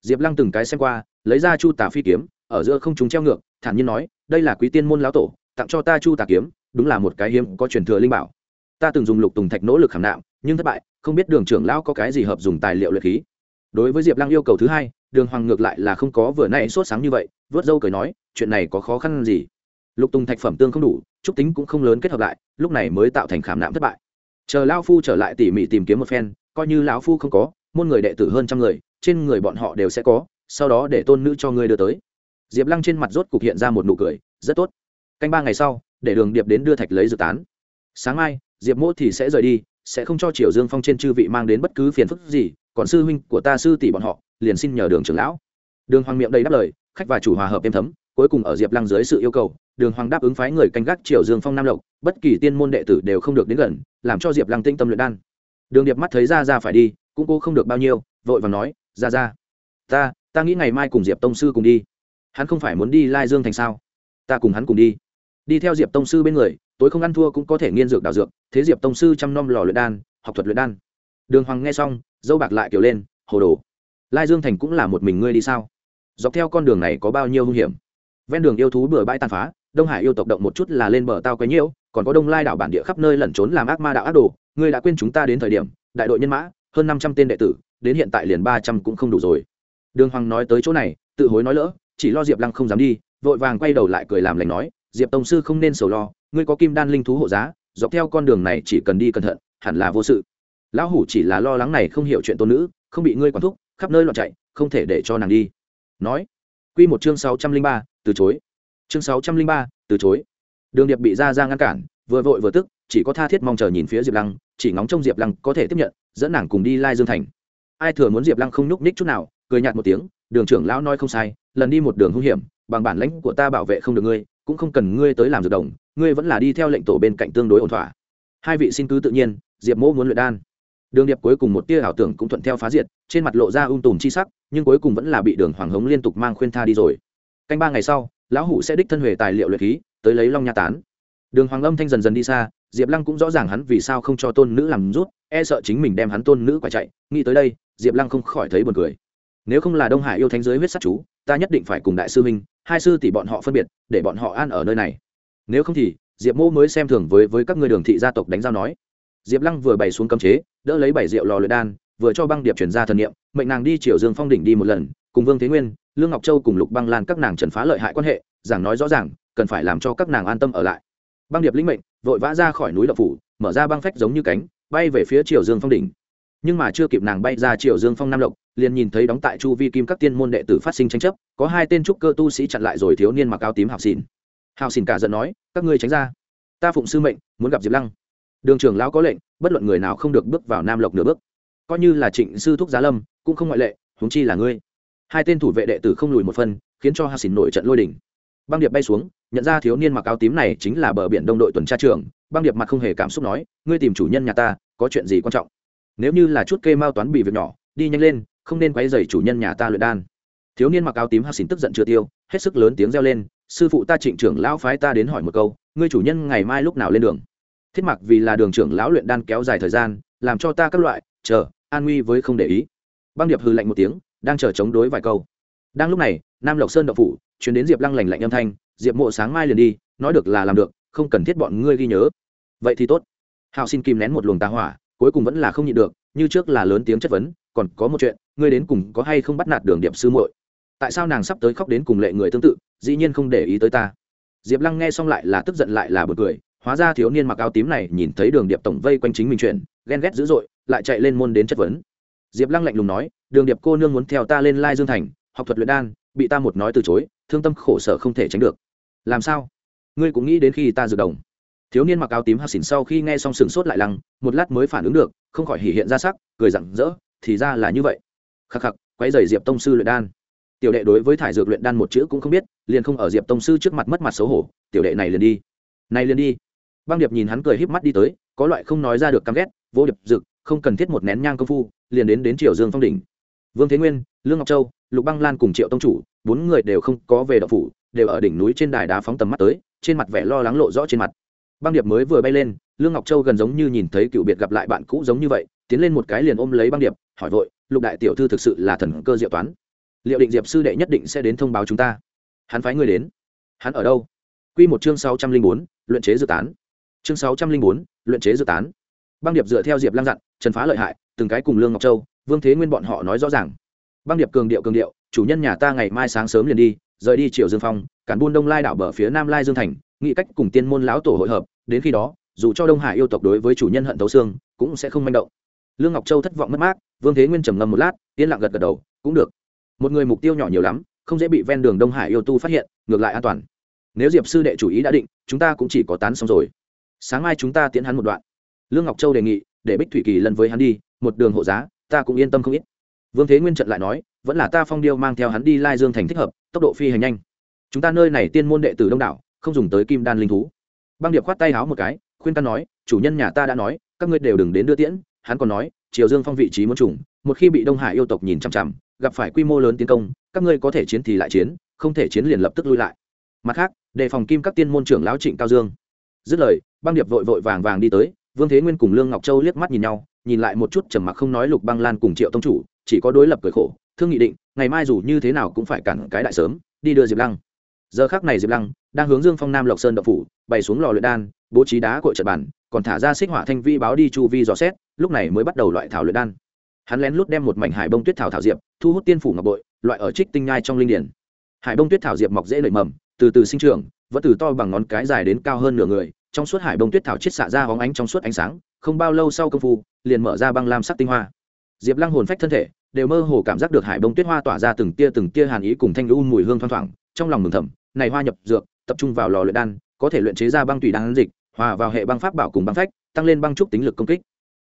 Diệp lăng từng cái xem qua, lấy ra chu tà phi kiếm, ở giữa không chúng treo ngược, thản nhiên nói, đây là quý tiên môn lão tổ, tặng cho ta chu tà kiếm, đúng là một cái hiếm có truyền thừa linh bảo ta từng dùng lục tùng thạch nỗ lực khảm nạm, nhưng thất bại, không biết đường trưởng lão có cái gì hợp dùng tài liệu luyện khí. Đối với diệp lăng yêu cầu thứ hai, đường hoàng ngược lại là không có vừa nay sốt sáng như vậy, vớt dâu cười nói, chuyện này có khó khăn gì? Lục tùng thạch phẩm tương không đủ, trúc tính cũng không lớn kết hợp lại, lúc này mới tạo thành khảm nạm thất bại. Chờ lao phu trở lại tỉ mỉ tìm kiếm một phen, coi như lão phu không có, môn người đệ tử hơn trăm người, trên người bọn họ đều sẽ có, sau đó để tôn nữ cho ngươi đưa tới. Diệp lăng trên mặt rốt cục hiện ra một nụ cười, rất tốt. Canh ba ngày sau, để đường điệp đến đưa thạch lấy dự tán. Sáng mai diệp mỗ thì sẽ rời đi, sẽ không cho triều dương phong trên chư vị mang đến bất cứ phiền phức gì, còn sư huynh của ta sư tỷ bọn họ, liền xin nhờ đường trưởng lão. Đường hoàng miệng đầy đáp lời, khách và chủ hòa hợp êm thấm, cuối cùng ở diệp lăng dưới sự yêu cầu, đường hoàng đáp ứng phái người canh gác triều dương phong nam lộc, bất kỳ tiên môn đệ tử đều không được đến gần, làm cho diệp lăng tĩnh tâm luyện đan. Đường điệp mắt thấy ra ra phải đi, cũng cô không được bao nhiêu, vội và nói ra ra ta ta nghĩ ngày mai cùng diệp tông sư cùng đi. Hắn không phải muốn đi lai dương thành sao? Ta cùng hắn cùng đi. Đi theo diệp tông sư bên người tối không ăn thua cũng có thể nghiên dược đào dược, thế diệp tông sư chăm nom lò luyện đan, học thuật luyện đan. Đường hoàng nghe xong, dâu bạc lại kiểu lên, hồ đồ, lai dương thành cũng là một mình ngươi đi sao? Dọc theo con đường này có bao nhiêu hung hiểm? Ven đường yêu thú bừa bãi tàn phá, đông hải yêu tộc động một chút là lên bờ tao quấy nhiễu, còn có đông lai đảo bản địa khắp nơi lẩn trốn làm ác ma đạo ác đồ, ngươi đã quên chúng ta đến thời điểm, đại đội nhân mã, hơn năm trăm tên đệ tử, đến hiện tại liền ba trăm cũng không đủ rồi. Đường hoàng nói tới chỗ này, tự hối nói lỡ, chỉ lo diệp lăng không dám đi, vội vàng quay đầu lại cười làm lành nói, diệp tông sư không nên sầu lo ngươi có kim đan linh thú hộ giá, dọc theo con đường này chỉ cần đi cẩn thận, hẳn là vô sự. Lão hủ chỉ là lo lắng này không hiểu chuyện tôn nữ, không bị ngươi quản thúc, khắp nơi loạn chạy, không thể để cho nàng đi. Nói, quy một chương sáu trăm linh ba, từ chối. Chương sáu trăm linh ba, từ chối. Đường điệp bị ra ra ngăn cản, vừa vội vừa tức, chỉ có tha thiết mong chờ nhìn phía diệp lăng, chỉ ngóng trông diệp lăng có thể tiếp nhận, dẫn nàng cùng đi lai dương thành. Ai thừa muốn diệp lăng không nhúc ních chút nào, cười nhạt một tiếng, đường trưởng lão nói không sai, lần đi một đường hung hiểm, bằng bản lãnh của ta bảo vệ không được ngươi, cũng không cần ngươi tới làm dược đồng ngươi vẫn là đi theo lệnh tổ bên cạnh tương đối ổn thỏa. Hai vị xin cứ tự nhiên, diệp mỗ muốn luyện đan. Đường điệp cuối cùng một tia ảo tưởng cũng thuận theo phá diệt, trên mặt lộ ra ung tùm chi sắc, nhưng cuối cùng vẫn là bị đường hoàng hống liên tục mang khuyên tha đi rồi. Canh ba ngày sau, lão hủ sẽ đích thân huệ tài liệu luyện khí, tới lấy long nha tán. Đường hoàng âm thanh dần dần đi xa, diệp lăng cũng rõ ràng hắn vì sao không cho tôn nữ làm rút e sợ chính mình đem hắn tôn nữ quả chạy. Nghĩ tới đây, diệp lăng không khỏi thấy buồn cười. Nếu không là đông hải yêu thánh giới huyết sát chú, ta nhất định phải cùng đại sư minh hai sư tỷ bọn họ phân biệt, để bọn họ an ở nơi này nếu không thì, diệp mô mới xem thường với với các người đường thị gia tộc đánh giao nói. Diệp lăng vừa bày xuống cấm chế, đỡ lấy bảy rượu lò luyện đan, vừa cho băng điệp chuyển ra thần niệm, mệnh nàng đi triều dương phong đỉnh đi một lần, cùng vương thế nguyên, lương ngọc châu cùng lục băng lan các nàng trần phá lợi hại quan hệ, giảng nói rõ ràng, cần phải làm cho các nàng an tâm ở lại. Băng điệp lĩnh mệnh, vội vã ra khỏi núi đậu phủ, mở ra băng phách giống như cánh, bay về phía triều dương phong đỉnh. Nhưng mà chưa kịp nàng bay ra triều dương phong nam lộc, liền nhìn thấy đóng tại chu vi kim các tiên môn đệ tử phát sinh tranh chấp, có hai tên trúc cơ tu sĩ chặn lại rồi thiếu niên mặc áo tím học xìn hào xin cả giận nói, các ngươi tránh ra. Ta phụng sư mệnh, muốn gặp diệp lăng. Đường trưởng lão có lệnh, bất luận người nào không được bước vào nam lộc nửa bước. Coi như là trịnh sư thúc giá lâm, cũng không ngoại lệ, huống chi là ngươi. Hai tên thủ vệ đệ tử không lùi một phân, khiến cho hào xin nổi trận lôi đỉnh băng điệp bay xuống, nhận ra thiếu niên mặc áo tím này chính là bờ biển đông đội tuần tra trưởng. Băng điệp mặt không hề cảm xúc nói, ngươi tìm chủ nhân nhà ta, có chuyện gì quan trọng? Nếu như là chút kê mao toán bị việc nhỏ, đi nhanh lên, không nên quấy dày chủ nhân nhà ta luyện đan thiếu niên mặc áo tím hắc xỉn tức giận chưa tiêu, hết sức lớn tiếng reo lên, sư phụ ta trịnh trưởng lão phái ta đến hỏi một câu, ngươi chủ nhân ngày mai lúc nào lên đường? Thiết mặc vì là đường trưởng lão luyện đan kéo dài thời gian, làm cho ta các loại, chờ, an nguy với không để ý. Băng điệp hư lạnh một tiếng, đang chờ chống đối vài câu. Đang lúc này, nam lộc sơn đậu phủ chuyển đến diệp lăng lành lạnh âm thanh, diệp mộ sáng mai liền đi, nói được là làm được, không cần thiết bọn ngươi ghi nhớ. Vậy thì tốt. Hạo xin kìm nén một luồng tà hỏa, cuối cùng vẫn là không nhịn được, như trước là lớn tiếng chất vấn, còn có một chuyện, ngươi đến cùng có hay không bắt nạt đường điệp sư muội? Tại sao nàng sắp tới khóc đến cùng lệ người tương tự, dĩ nhiên không để ý tới ta. Diệp lăng nghe xong lại là tức giận lại là bật cười, hóa ra thiếu niên mặc áo tím này nhìn thấy đường điệp tổng vây quanh chính mình chuyện, ghen ghét dữ dội, lại chạy lên môn đến chất vấn. Diệp lăng lạnh lùng nói, đường điệp cô nương muốn theo ta lên lai dương thành, học thuật luyện đan, bị ta một nói từ chối, thương tâm khổ sở không thể tránh được. Làm sao? Ngươi cũng nghĩ đến khi ta dược đồng. Thiếu niên mặc áo tím hạt xỉn sau khi nghe xong sừng sốt lại lăng, một lát mới phản ứng được, không khỏi hỉ hiện ra sắc, cười rặng rỡ, thì ra là như vậy. Khắc khắc quay dày diệp tông sư luyện đan tiểu đệ đối với thải dược luyện đan một chữ cũng không biết, liền không ở diệp tông sư trước mặt mất mặt xấu hổ, tiểu đệ này liền đi. Này liền đi. Băng điệp nhìn hắn cười híp mắt đi tới, có loại không nói ra được căm ghét, vô điệp dực, không cần thiết một nén nhang công phu, liền đến đến triều dương phong đỉnh. Vương thế nguyên, lương ngọc châu, lục băng lan cùng triệu tông chủ, bốn người đều không có về đậu phủ, đều ở đỉnh núi trên đài đá phóng tầm mắt tới, trên mặt vẻ lo lắng lộ rõ trên mặt. Băng điệp mới vừa bay lên, lương ngọc châu gần giống như nhìn thấy cựu biệt gặp lại bạn cũ giống như vậy, tiến lên một cái liền ôm lấy băng điệp, hỏi vội, lục đại tiểu thư thực sự là thần cơ diệu toán? Liệu định diệp sư đệ nhất định sẽ đến thông báo chúng ta hắn phái người đến hắn ở đâu q một chương sáu trăm linh bốn luyện chế dự tán. Chương sáu trăm linh bốn luyện chế dự tán. Băng điệp dựa theo diệp lăng dặn, trần phá lợi hại, từng cái cùng lương ngọc châu, vương thế nguyên bọn họ nói rõ ràng. Băng điệp cường điệu cường điệu, chủ nhân nhà ta ngày mai sáng sớm liền đi, rời đi triều dương phong, cản buôn đông lai đảo bờ phía nam lai dương thành nghị cách cùng tiên môn lão tổ hội hợp, đến khi đó, dù cho đông hải yêu tộc đối với chủ nhân hận thấu xương, cũng sẽ không manh động. Lương ngọc châu thất vọng mất mát, vương thế nguyên trầm ngâm một lát, yên lặng gật gật đầu, cũng được một người mục tiêu nhỏ nhiều lắm, không dễ bị ven đường đông hải yêu tu phát hiện, ngược lại an toàn. Nếu diệp sư đệ chủ ý đã định, chúng ta cũng chỉ có tán xong rồi. Sáng mai chúng ta tiến hắn một đoạn. Lương ngọc châu đề nghị, để bích thủy kỳ lần với hắn đi, một đường hộ giá, ta cũng yên tâm không ít. Vương thế nguyên trận lại nói, vẫn là ta phong điêu mang theo hắn đi lai dương thành thích hợp, tốc độ phi hành nhanh. Chúng ta nơi này tiên môn đệ tử đông đảo, không dùng tới kim đan linh thú. Băng điệp khoát tay háo một cái, khuyên ta nói, chủ nhân nhà ta đã nói, các ngươi đều đừng đến đưa tiễn, hắn còn nói, triều dương phong vị trí muốn trùng, một khi bị đông hải yêu tộc nhìn chằm chằm gặp phải quy mô lớn tiến công, các ngươi có thể chiến thì lại chiến, không thể chiến liền lập tức lui lại. Mặt khác, đề phòng kim các tiên môn trưởng lão trịnh cao dương. Dứt lời, băng điệp vội vội vàng vàng đi tới, vương thế nguyên cùng lương ngọc châu liếc mắt nhìn nhau, nhìn lại một chút trầm mặc không nói lục băng lan cùng triệu tông chủ, chỉ có đối lập cười khổ, thương nghị định, ngày mai dù như thế nào cũng phải cản cái đại sớm, đi đưa diệp lăng. Giờ khác này diệp lăng đang hướng dương phong nam lộc sơn đậu phủ, bày xuống lò luyện đan, bố trí đá cội trật bản còn thả ra xích hỏa thanh vi báo đi chu vi dò xét, lúc này mới bắt đầu loại thảo luyện đan. Hắn lén lút đem một mảnh hải bông tuyết thảo thảo diệp thu hút tiên phủ ngọc bội, loại ở trích tinh nhai trong linh điển. Hải bông tuyết thảo diệp mọc dễ nảy mầm, từ từ sinh trưởng, vẫn từ to bằng ngón cái dài đến cao hơn nửa người, trong suốt hải bông tuyết thảo chiết xạ ra hóng ánh trong suốt ánh sáng, không bao lâu sau công phu, liền mở ra băng lam sắc tinh hoa. Diệp lăng hồn phách thân thể, đều mơ hồ cảm giác được hải bông tuyết hoa tỏa ra từng tia từng tia hàn ý cùng thanh lưu mùi hương thoang thoảng, trong lòng mừng thầm, này hoa nhập dược, tập trung vào lò luyện đan, có thể luyện chế ra băng tùy đan dịch, hòa vào hệ băng pháp bảo cùng băng phách, tăng lên băng trúc tính lực công kích.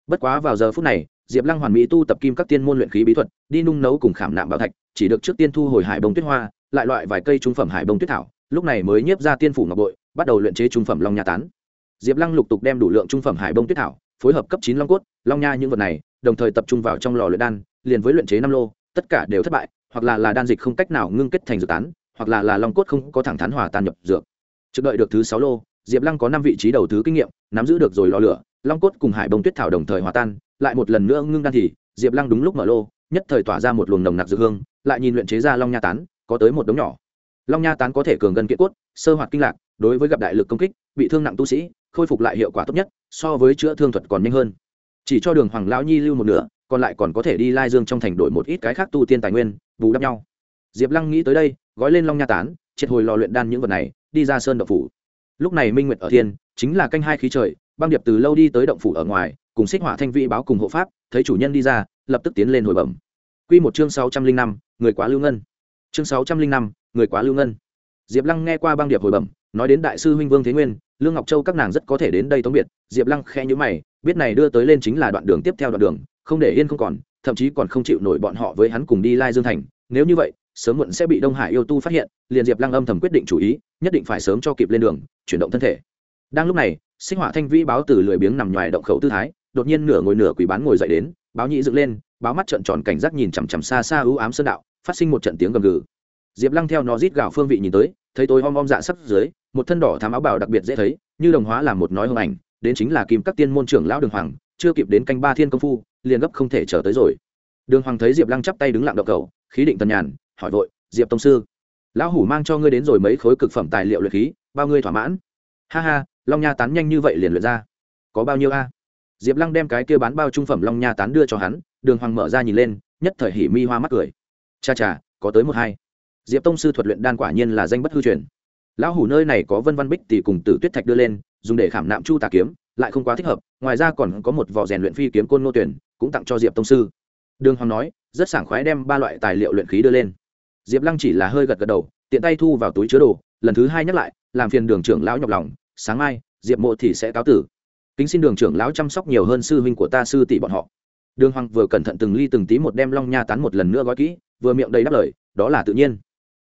Bất quá vào giờ phút này diệp lăng hoàn mỹ tu tập kim các tiên môn luyện khí bí thuật, đi nung nấu cùng khảm nạm bảo thạch, chỉ được trước tiên thu hồi hải bông tuyết hoa, lại loại vài cây trung phẩm hải bông tuyết thảo, lúc này mới nhiếp ra tiên phủ ngọc bội, bắt đầu luyện chế trung phẩm long nha tán. Diệp lăng lục tục đem đủ lượng trung phẩm hải bông tuyết thảo, phối hợp cấp chín long cốt, long nha những vật này, đồng thời tập trung vào trong lò luyện đan, liền với luyện chế năm lô, tất cả đều thất bại, hoặc là là đan dịch không cách nào ngưng kết thành dược tán, hoặc là là long cốt không có thẳng thắn hòa tan nhập dược. Trực đợi được thứ sáu lô, diệp lăng có năm vị trí đầu thứ kinh nghiệm, nắm giữ được rồi lò lửa, long cốt cùng hải bông tuyết thảo đồng thời hòa tan lại một lần nữa ngưng đan thì, diệp lăng đúng lúc mở lô, nhất thời tỏa ra một luồng nồng nặc dược hương, lại nhìn luyện chế ra long nha tán, có tới một đống nhỏ. Long nha tán có thể cường gần kiện cốt, sơ hoạt kinh lạc, đối với gặp đại lực công kích, bị thương nặng tu sĩ, khôi phục lại hiệu quả tốt nhất, so với chữa thương thuật còn nhanh hơn. Chỉ cho đường hoàng lão nhi lưu một nửa, còn lại còn có thể đi lai dương trong thành đổi một ít cái khác tu tiên tài nguyên, bù đắp nhau. Diệp lăng nghĩ tới đây, gói lên long nha tán, triệt hồi lò luyện đan những vật này, đi ra sơn động phủ. Lúc này minh nguyệt ở thiên, chính là canh hai khí trời, băng điệp từ lâu đi tới động phủ ở ngoài cùng xích hỏa thanh vị báo cùng hộ pháp, thấy chủ nhân đi ra, lập tức tiến lên hồi bẩm. Q một chương sáu trăm linh năm, người quá lưu ngân. Chương sáu trăm linh năm, người quá lưu ngân. Diệp lăng nghe qua băng điệp hồi bẩm, nói đến đại sư huynh vương thế nguyên, lương ngọc châu các nàng rất có thể đến đây tống biệt. Diệp lăng khe nhữ mày, biết này đưa tới lên chính là đoạn đường tiếp theo đoạn đường, không để yên không còn, thậm chí còn không chịu nổi bọn họ với hắn cùng đi lai dương thành. Nếu như vậy, sớm muộn sẽ bị đông hải yêu tu phát hiện, liền diệp lăng âm thầm quyết định chủ ý, nhất định phải sớm cho kịp lên đường, chuyển động thân thể. Đang lúc này sinh hỏa thanh vĩ báo từ lười biếng nằm ngoài động khẩu tư thái đột nhiên nửa ngồi nửa quỳ bán ngồi dậy đến, báo nhĩ dựng lên, báo mắt trợn tròn cảnh giác nhìn chằm chằm xa xa ưu ám sơn đạo, phát sinh một trận tiếng gầm gừ. Diệp lăng theo nó rít gào phương vị nhìn tới, thấy tôi om om dạ sắp dưới, một thân đỏ thám áo bào đặc biệt dễ thấy, như đồng hóa làm một nói hưng ảnh, đến chính là kim các tiên môn trưởng lão đường hoàng, chưa kịp đến canh ba thiên công phu, liền gấp không thể chờ tới rồi. Đường hoàng thấy diệp lăng chắp tay đứng lặng đậu cầu, khí định tần nhàn, hỏi vội, diệp tông sư, lão hủ mang cho ngươi đến rồi mấy khối cực phẩm tài liệu luyện khí, bao ngươi thỏa mãn? Ha ha, long nha tán nhanh như vậy liền luyện ra. Có bao nhiêu a? Diệp lăng đem cái kia bán bao trung phẩm long nha tán đưa cho hắn, đường hoàng mở ra nhìn lên, nhất thời hỉ mi hoa mắt cười. Cha cha, có tới một hai. Diệp tông sư thuật luyện đan quả nhiên là danh bất hư truyền. Lão hủ nơi này có vân văn bích tỷ cùng tử tuyết thạch đưa lên, dùng để khảm nạm chu tà kiếm, lại không quá thích hợp, ngoài ra còn có một vỏ rèn luyện phi kiếm côn nô tuyển, cũng tặng cho diệp tông sư. Đường hoàng nói, rất sảng khoái đem ba loại tài liệu luyện khí đưa lên. Diệp lăng chỉ là hơi gật gật đầu, tiện tay thu vào túi chứa đồ, lần thứ hai nhắc lại, làm phiền đường trưởng lão nhọc lòng, sáng mai, diệp mộ thì sẽ cáo tử kính xin đường trưởng lão chăm sóc nhiều hơn sư huynh của ta sư tỷ bọn họ. Đường hoàng vừa cẩn thận từng ly từng tí một đem long nha tán một lần nữa gói kỹ, vừa miệng đầy đáp lời, đó là tự nhiên.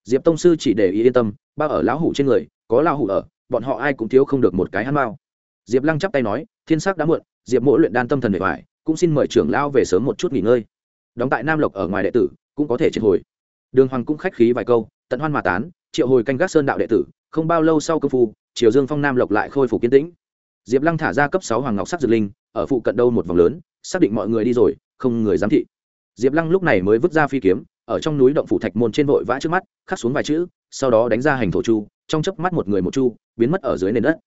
Diệp tông sư chỉ để ý yên tâm, ba ở lão hủ trên người, có lão hủ ở, bọn họ ai cũng thiếu không được một cái hắn bao. Diệp lăng chắp tay nói, thiên sắc đã muộn, diệp mỗi luyện đan tâm thần bề ngoài cũng xin mời trưởng lão về sớm một chút nghỉ ngơi. Đóng tại nam lộc ở ngoài đệ tử, cũng có thể triệt hồi. Đường hoàng cũng khách khí vài câu, tận hoan mà tán, triệu hồi canh gác sơn đạo đệ tử, không bao lâu sau công phu, triều dương phong nam lộc lại khôi phục kiến tĩnh diệp lăng thả ra cấp sáu hoàng ngọc sắc dược linh, ở phụ cận đâu một vòng lớn, xác định mọi người đi rồi, không người giám thị. Diệp lăng lúc này mới vứt ra phi kiếm, ở trong núi động phủ thạch môn trên vội vã trước mắt, khắc xuống vài chữ, sau đó đánh ra hành thổ chu, trong chớp mắt một người một chu, biến mất ở dưới nền đất.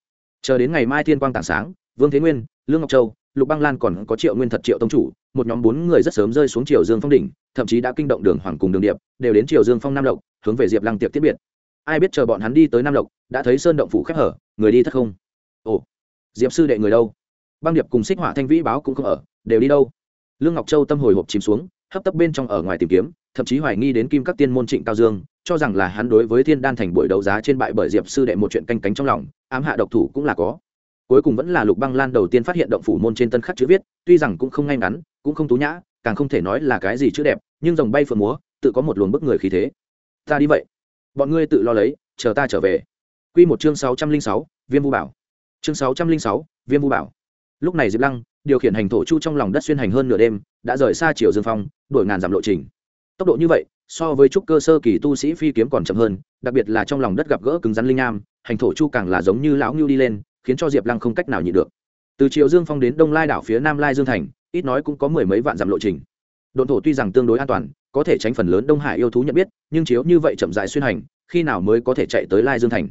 Chờ đến ngày mai thiên quang tảng sáng, vương thế nguyên, lương ngọc châu, lục băng lan còn có triệu nguyên thật triệu tông chủ, một nhóm bốn người rất sớm rơi xuống triều dương phong đỉnh, thậm chí đã kinh động đường hoàng cùng đường điệp, đều đến triều dương phong nam lộc, hướng về diệp lăng tiệc tiết biệt. Ai biết chờ bọn hắn đi tới nam lộc, đã thấy sơn động phủ khép hở, người đi thất không? Ồ diệp sư đệ người đâu? Băng điệp cùng xích họa thanh vĩ báo cũng không ở, đều đi đâu? Lương ngọc châu tâm hồi hộp chìm xuống, hấp tấp bên trong ở ngoài tìm kiếm, thậm chí hoài nghi đến kim các tiên môn trịnh cao dương, cho rằng là hắn đối với thiên đan thành buổi đấu giá trên bại bởi diệp sư đệ một chuyện canh cánh trong lòng, ám hạ độc thủ cũng là có. Cuối cùng vẫn là lục băng lan đầu tiên phát hiện động phủ môn trên tân khắc chữ viết, tuy rằng cũng không ngay ngắn, cũng không tú nhã, càng không thể nói là cái gì chữ đẹp, nhưng dòng bay phượng múa, tự có một luồng bức người khí thế. Ta đi vậy. Bọn ngươi tự lo lấy, chờ ta trở về. Quy một chương sáu trăm linh sáu, viêm vu bảo chương sáu trăm linh sáu, viêm vũ bảo. Lúc này diệp lăng điều khiển hành thổ chu trong lòng đất xuyên hành hơn nửa đêm, đã rời xa chiều dương phong đổi ngàn dặm lộ trình. Tốc độ như vậy, so với trúc cơ sơ kỳ tu sĩ phi kiếm còn chậm hơn, đặc biệt là trong lòng đất gặp gỡ cứng rắn linh am, hành thổ chu càng là giống như lão ngưu đi lên, khiến cho diệp lăng không cách nào nhịn được. Từ triều dương phong đến đông lai đảo phía nam lai dương thành, ít nói cũng có mười mấy vạn dặm lộ trình. Đồn thổ tuy rằng tương đối an toàn, có thể tránh phần lớn đông hải yêu thú nhận biết, nhưng chiếu như vậy chậm dại xuyên hành, khi nào mới có thể chạy tới lai dương thành?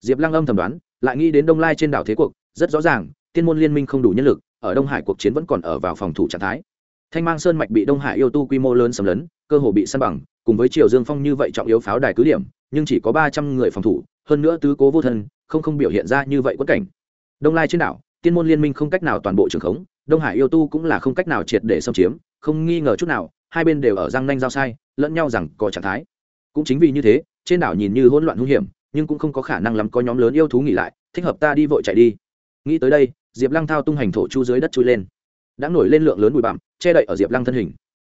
Diệp lăng âm thầm đoán lại nghĩ đến đông lai trên đảo thế cuộc, rất rõ ràng, tiên môn liên minh không đủ nhân lực, ở đông hải cuộc chiến vẫn còn ở vào phòng thủ trạng thái. Thanh mang sơn mạch bị đông hải yêu tu quy mô lớn xâm lấn, cơ hồ bị săn bằng, cùng với triều dương phong như vậy trọng yếu pháo đài cứ điểm, nhưng chỉ có ba trăm người phòng thủ, hơn nữa tứ cố vô thân, không không biểu hiện ra như vậy quất cảnh. Đông lai trên đảo, tiên môn liên minh không cách nào toàn bộ trường khống, đông hải yêu tu cũng là không cách nào triệt để xâm chiếm, không nghi ngờ chút nào, hai bên đều ở răng nanh giao sai, lẫn nhau rằng có trạng thái. Cũng chính vì như thế, trên đảo nhìn như hỗn loạn hung hiểm nhưng cũng không có khả năng lắm có nhóm lớn yêu thú nghỉ lại, thích hợp ta đi vội chạy đi. Nghĩ tới đây, diệp lăng thao tung hành thổ chu dưới đất chui lên. Đã nổi lên lượng lớn bụi bặm, che đậy ở diệp lăng thân hình.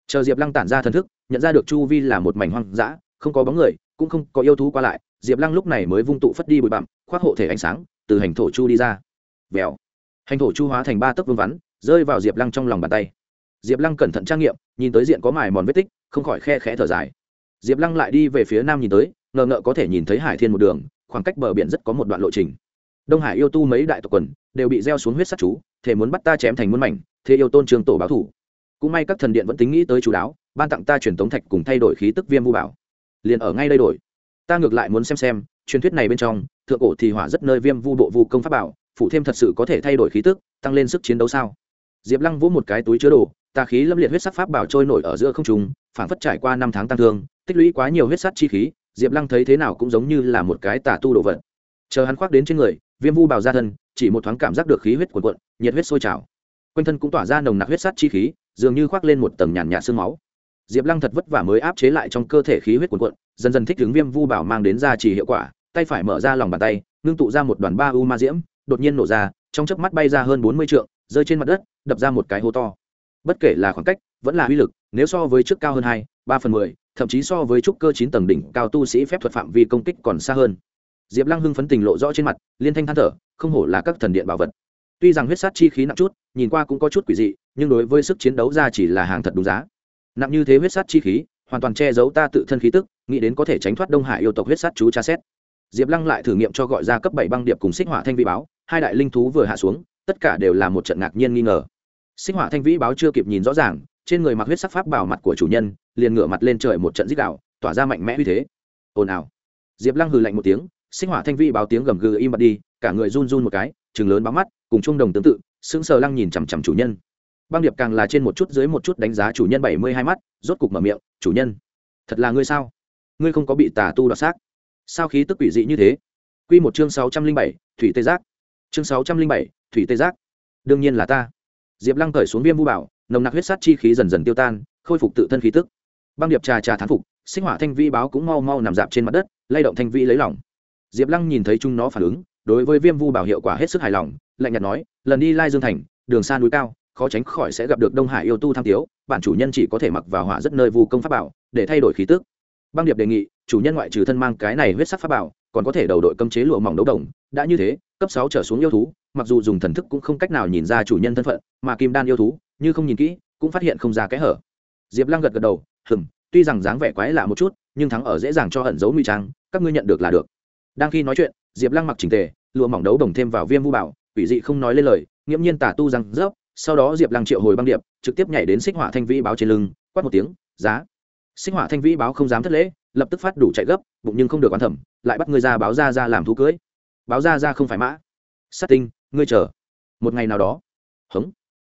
Chờ diệp lăng tản ra thần thức, nhận ra được chu vi là một mảnh hoang dã, không có bóng người, cũng không có yêu thú qua lại, diệp lăng lúc này mới vung tụ phất đi bụi bặm, khoác hộ thể ánh sáng, từ hành thổ chu đi ra. Vèo. Hành thổ chu hóa thành ba tấc vương vắn, rơi vào diệp lăng trong lòng bàn tay. Diệp lăng cẩn thận trang nghiệm, nhìn tới diện có mài mòn vết tích, không khỏi khe khẽ thở dài. Diệp lăng lại đi về phía nam nhìn tới ngờ ngợ có thể nhìn thấy hải thiên một đường, khoảng cách bờ biển rất có một đoạn lộ trình. Đông hải yêu tu mấy đại tộc quần đều bị gieo xuống huyết sắt chú thể muốn bắt ta chém thành muôn mảnh thế yêu tôn trường tổ báo thủ. Cũng may các thần điện vẫn tính nghĩ tới chú đáo, ban tặng ta truyền tống thạch cùng thay đổi khí tức viêm vu bảo. Liền ở ngay đây đổi. Ta ngược lại muốn xem xem, truyền thuyết này bên trong, thượng cổ thì hỏa rất nơi viêm vu bộ vu công pháp bảo, phụ thêm thật sự có thể thay đổi khí tức, tăng lên sức chiến đấu sao? Diệp lăng vỗ một cái túi chứa đồ tà khí lâm liệt huyết sắc pháp bảo trôi nổi ở giữa không trùng phản phất trải qua năm tháng tăng thương, tích lũy quá nhiều huyết sắt chi khí diệp lăng thấy thế nào cũng giống như là một cái tà tu đồ vật. Chờ hắn khoác đến trên người, viêm vu bào ra thân, chỉ một thoáng cảm giác được khí huyết cuồn cuộn, nhiệt huyết sôi trào. Quanh thân cũng tỏa ra nồng nặc huyết sắt chi khí, dường như khoác lên một tầng nhàn nhạt sương máu. Diệp lăng thật vất vả mới áp chế lại trong cơ thể khí huyết cuồn cuộn, dần dần thích ứng viêm vu bảo mang đến ra chỉ hiệu quả, tay phải mở ra lòng bàn tay, ngưng tụ ra một đoàn ba u ma diễm, đột nhiên nổ ra, trong chớp mắt bay ra hơn bốn mươi trượng, rơi trên mặt đất, đập ra một cái hố to. Bất kể là khoảng cách, vẫn là uy lực, nếu so với trước cao hơn hai, ba phần mười thậm chí so với trúc cơ chín tầng đỉnh cao tu sĩ phép thuật phạm vi công kích còn xa hơn. Diệp lăng hưng phấn tình lộ rõ trên mặt, liên thanh than thở, không hổ là các thần điện bảo vật. Tuy rằng huyết sát chi khí nặng chút, nhìn qua cũng có chút quỷ dị, nhưng đối với sức chiến đấu ra chỉ là hàng thật đúng giá. Nặng như thế huyết sát chi khí, hoàn toàn che giấu ta tự thân khí tức, nghĩ đến có thể tránh thoát đông hải yêu tộc huyết sát chú tra xét. Diệp lăng lại thử nghiệm cho gọi ra cấp bảy băng điệp cùng xích hỏa thanh vi báo, hai đại linh thú vừa hạ xuống, tất cả đều là một trận ngạc nhiên nghi ngờ. Xích hỏa thanh vĩ báo chưa kịp nhìn rõ ràng trên người mặc huyết sắc pháp bảo mặt của chủ nhân, liền ngửa mặt lên trời một trận dích đạo tỏa ra mạnh mẽ uy thế. Ồn ào. Diệp lăng hừ lạnh một tiếng, sinh hỏa thanh vĩ báo tiếng gầm gừ im bặt đi, cả người run run một cái chừng lớn báo mắt, cùng Chung đồng tương tự, sững sờ lăng nhìn chằm chằm chủ nhân. Băng điệp càng là trên một chút dưới một chút đánh giá chủ nhân bảy mươi hai mắt, rốt cục mở miệng, chủ nhân, thật là ngươi sao? Ngươi không có bị tà tu đoạt xác? Sao khí tức quỷ dị như thế? Q một chương sáu trăm linh bảy, thủy tê giác. Chương sáu trăm linh bảy, thủy tê giác. Đương nhiên là ta. Diệp lăng cởi xuống viêm vu bảo nồng nặc huyết sát chi khí dần dần tiêu tan, khôi phục tự thân khí tức. Băng điệp trà trà thán phục, sinh hỏa thanh vi báo cũng mau mau nằm dạp trên mặt đất, lay động thanh vi lấy lỏng diệp lăng nhìn thấy chúng nó phản ứng, đối với viêm vu bảo hiệu quả hết sức hài lòng, lạnh nhạt nói, lần đi lai dương thành, đường xa núi cao, khó tránh khỏi sẽ gặp được đông hải yêu tu tham tiếu bản chủ nhân chỉ có thể mặc vào hỏa rất nơi vu công pháp bảo, để thay đổi khí tức. Băng điệp đề nghị, chủ nhân ngoại trừ thân mang cái này huyết sắc pháp bảo, còn có thể đầu đội cấm chế lụa mỏng đấu đồng, đã như thế, cấp sáu trở xuống yêu thú, mặc dù dùng thần thức cũng không cách nào nhìn ra chủ nhân thân phận, mà kim đan yêu thú như không nhìn kỹ, cũng phát hiện không ra kẽ hở. Diệp lăng gật gật đầu hừng tuy rằng dáng vẻ quái lạ một chút, nhưng thắng ở dễ dàng cho ẩn giấu nguy trang, các ngươi nhận được là được. Đang khi nói chuyện, diệp lăng mặc trình tề, lụa mỏng đấu đồng thêm vào viêm vu bảo ủy dị không nói lên lời, nghiễm nhiên tả tu rằng rớp, sau đó diệp lăng triệu hồi băng điệp, trực tiếp nhảy đến xích hỏa thanh vĩ báo trên lưng, quát một tiếng, giá. Xích hỏa thanh vĩ báo không dám thất lễ, lập tức phát đủ chạy gấp, bụng nhưng không được quan thẩm, lại bắt ngươi ra báo ra ra làm thú cưới. Báo ra ra không phải mã. Sát tinh, ngươi chờ. Một ngày nào đó. Hống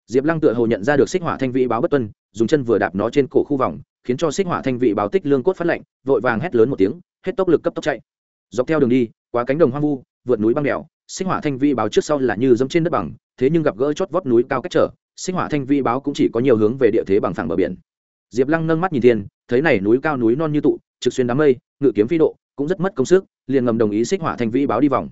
diệp lăng tựa hồ nhận ra được xích hỏa thanh vĩ báo bất tuân, dùng chân vừa đạp nó trên cổ khu vòng, khiến cho xích hỏa thanh vĩ báo tích lương cốt phát lạnh, vội vàng hét lớn một tiếng, hết tốc lực cấp tốc chạy. Dọc theo đường đi, qua cánh đồng hoang vu, vượt núi băng đèo, xích hỏa thanh vị báo trước sau là như dẫm trên đất bằng, thế nhưng gặp gỡ chót vót núi cao cách trở sinh hỏa thanh vi báo cũng chỉ có nhiều hướng về địa thế bằng phẳng bờ biển. Diệp lăng nâng mắt nhìn thiên, thấy này núi cao núi non như tụ, trực xuyên đám mây, ngự kiếm phi độ, cũng rất mất công sức, liền ngầm đồng ý xích hỏa thanh vi báo đi vòng.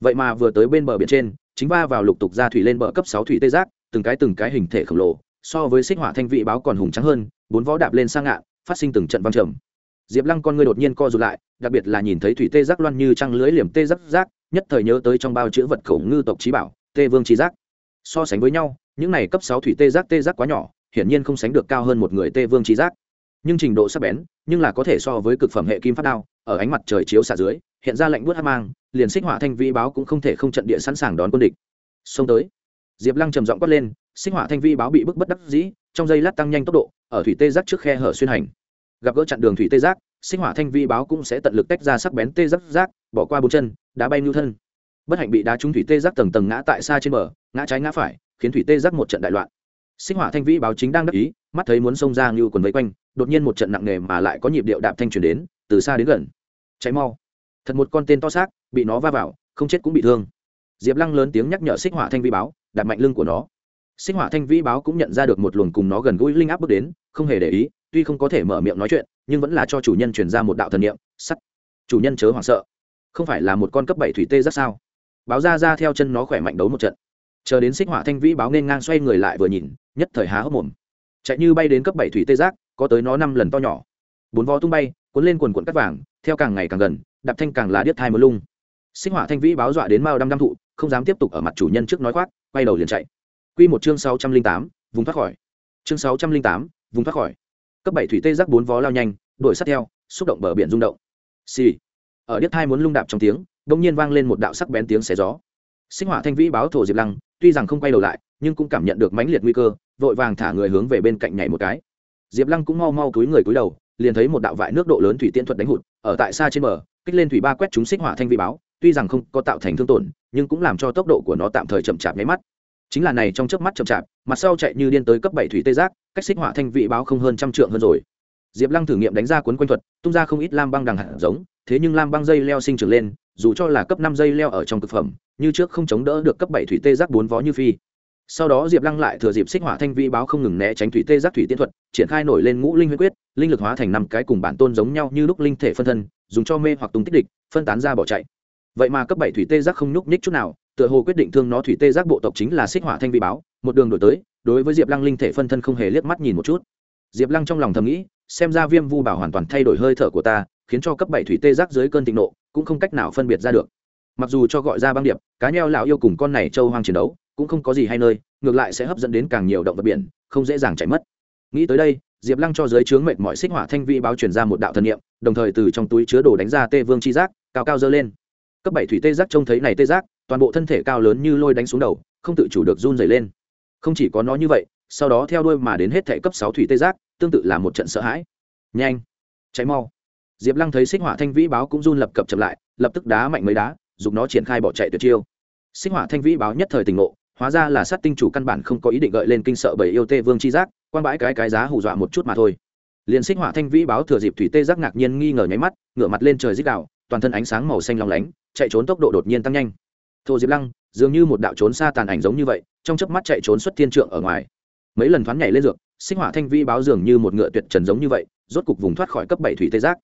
Vậy mà vừa tới bên bờ biển trên, chính va vào lục tục ra thủy lên bờ cấp sáu thủy tê giác từng cái từng cái hình thể khổng lồ, so với xích hỏa thanh vị báo còn hùng trắng hơn, bốn vó đạp lên sang ngạn, phát sinh từng trận văng trầm. Diệp lăng con ngươi đột nhiên co rụt lại, đặc biệt là nhìn thấy thủy tê giác loan như trăng lưới liềm tê giác giác, nhất thời nhớ tới trong bao chữ vật khẩu ngư tộc trí bảo, tê vương trí giác. So sánh với nhau, những này cấp sáu thủy tê giác tê giác quá nhỏ, hiển nhiên không sánh được cao hơn một người tê vương trí giác. Nhưng trình độ sắc bén, nhưng là có thể so với cực phẩm hệ kim phát đao, ở ánh mặt trời chiếu xạ dưới, hiện ra lạnh buốt hát mang, liền xích hỏa thanh vĩ báo cũng không thể không trận địa sẵn sàng đón quân địch. Xông tới diệp lăng trầm giọng quát lên xích hỏa thanh Vi báo bị bức bất đắc dĩ, trong giây lát tăng nhanh tốc độ, ở thủy tê giác trước khe hở xuyên hành. Gặp gỡ chặn đường thủy tê giác, sinh hỏa thanh vi báo cũng sẽ tận lực tách ra sắc bén tê giác giác, bỏ qua bốn chân, đá bay nưu thân. Bất hạnh bị đá trúng thủy tê giác tầng tầng ngã tại xa trên bờ, ngã trái ngã phải, khiến thủy tê giác một trận đại loạn. Sinh hỏa thanh vi báo chính đang đắc ý, mắt thấy muốn xông ra như quần vây quanh, đột nhiên một trận nặng nề mà lại có nhịp điệu đạp thanh truyền đến, từ xa đến gần. Cháy mau. Thật một con tên to xác, bị nó va vào, không chết cũng bị thương. Diệp lăng lớn tiếng nhắc nhở xích hỏa thanh vi báo đặt mạnh lưng của nó. Xích hỏa thanh vĩ báo cũng nhận ra được một luồng cùng nó gần gũi linh áp bước đến, không hề để ý, tuy không có thể mở miệng nói chuyện, nhưng vẫn là cho chủ nhân truyền ra một đạo thần niệm, sắt. Chủ nhân chớ hoảng sợ. Không phải là một con cấp bảy thủy tê rất sao? Báo ra ra theo chân nó khỏe mạnh đấu một trận. Chờ đến xích hỏa thanh vĩ báo nên ngang xoay người lại vừa nhìn, nhất thời há hốc mồm. Chạy như bay đến cấp bảy thủy tê giác, có tới nó năm lần to nhỏ. Bốn vó tung bay, cuốn lên quần quận cắt vàng, theo càng ngày càng gần, đạp thanh càng là điếc thai mưa lung. Xích hỏa thanh vĩ báo dọa đến mao đăm đăm thụ, không dám tiếp tục ở mặt chủ nhân trước nói khoác quay đầu liền chạy. Quy một chương sáu trăm linh tám, vùng thoát khỏi. Chương sáu trăm linh tám, vùng thoát khỏi. Cấp bảy thủy tê giác bốn vó lao nhanh, đuổi sát theo, xúc động bờ biển rung động. Xì. Ở điếc thai muốn lung đạp trong tiếng đông nhiên vang lên một đạo sắc bén tiếng xé gió. Sinh hỏa thanh vĩ báo thổ diệp lăng, tuy rằng không quay đầu lại, nhưng cũng cảm nhận được mãnh liệt nguy cơ, vội vàng thả người hướng về bên cạnh nhảy một cái. Diệp lăng cũng mau mau cúi người cúi đầu, liền thấy một đạo vại nước độ lớn thủy tiễn thuật đánh hụt, ở tại xa trên bờ, kích lên thủy ba quét chúng xích hỏa thanh vĩ báo, tuy rằng không có tạo thành thương tổn nhưng cũng làm cho tốc độ của nó tạm thời chậm chạp nháy mắt. Chính là này trong chớp mắt chậm chạp, mặt sau chạy như điên tới cấp bảy thủy tê giác, cách xích hỏa thanh vị báo không hơn trăm trượng hơn rồi. Diệp lăng thử nghiệm đánh ra cuốn quanh thuật, tung ra không ít lam băng đằng hạt giống, thế nhưng lam băng dây leo sinh trưởng lên, dù cho là cấp năm dây leo ở trong thực phẩm, như trước không chống đỡ được cấp bảy thủy tê giác bốn vó như phi. Sau đó diệp lăng lại thừa dịp xích hỏa thanh vị báo không ngừng né tránh thủy tê giác thủy tiên thuật, triển khai nổi lên ngũ linh huyết quyết, linh lực hóa thành năm cái cùng bản tôn giống nhau như lúc linh thể phân thân, dùng cho mê hoặc tung tích địch, phân tán ra bỏ chạy vậy mà cấp bảy thủy tê giác không nhúc nhích chút nào, tựa hồ quyết định thương nó thủy tê giác bộ tộc chính là xích hỏa thanh vị báo, một đường đổi tới, đối với diệp lăng linh thể phân thân không hề liếc mắt nhìn một chút. Diệp lăng trong lòng thầm nghĩ, xem ra viêm vu bảo hoàn toàn thay đổi hơi thở của ta, khiến cho cấp bảy thủy tê giác dưới cơn thịnh nộ, cũng không cách nào phân biệt ra được. Mặc dù cho gọi ra băng điệp, cá nheo lão yêu cùng con này châu hoang chiến đấu, cũng không có gì hay nơi, ngược lại sẽ hấp dẫn đến càng nhiều động vật biển, không dễ dàng chạy mất. Nghĩ tới đây, diệp lăng cho giới chướng mệt mọi xích hỏa thanh vị báo truyền ra một đạo thần niệm, đồng thời từ trong túi chứa đồ đánh ra tê vương chi giác, cao cao dơ lên cấp bảy thủy tê giác trông thấy này tê giác, toàn bộ thân thể cao lớn như lôi đánh xuống đầu, không tự chủ được run dày lên. Không chỉ có nó như vậy, sau đó theo đuôi mà đến hết thẻ cấp sáu thủy tê giác, tương tự là một trận sợ hãi. Nhanh cháy mau. Diệp lăng thấy xích hỏa thanh vĩ báo cũng run lập cập chậm lại, lập tức đá mạnh mấy đá dùng nó triển khai bỏ chạy tuyệt chiêu. Xích hỏa thanh vĩ báo nhất thời tỉnh ngộ, hóa ra là sát tinh chủ căn bản không có ý định gợi lên kinh sợ bởi yêu tê vương chi giác quan bãi cái cái giá hù dọa một chút mà thôi. Liền xích hỏa thanh vĩ báo thừa dịp thủy tê giác ngạc nhiên nghi ngờ nháy mắt, ngửa mặt lên trời dích đạo toàn thân ánh sáng màu xanh long lánh, chạy trốn tốc độ đột nhiên tăng nhanh. Thô diệp lăng, dường như một đạo trốn xa tàn ảnh giống như vậy, trong chớp mắt chạy trốn xuất thiên trượng ở ngoài. Mấy lần thoáng nhảy lên dược, sinh hỏa thanh vi báo dường như một ngựa tuyệt trần giống như vậy, rốt cục vùng thoát khỏi cấp bảy thủy tê giác.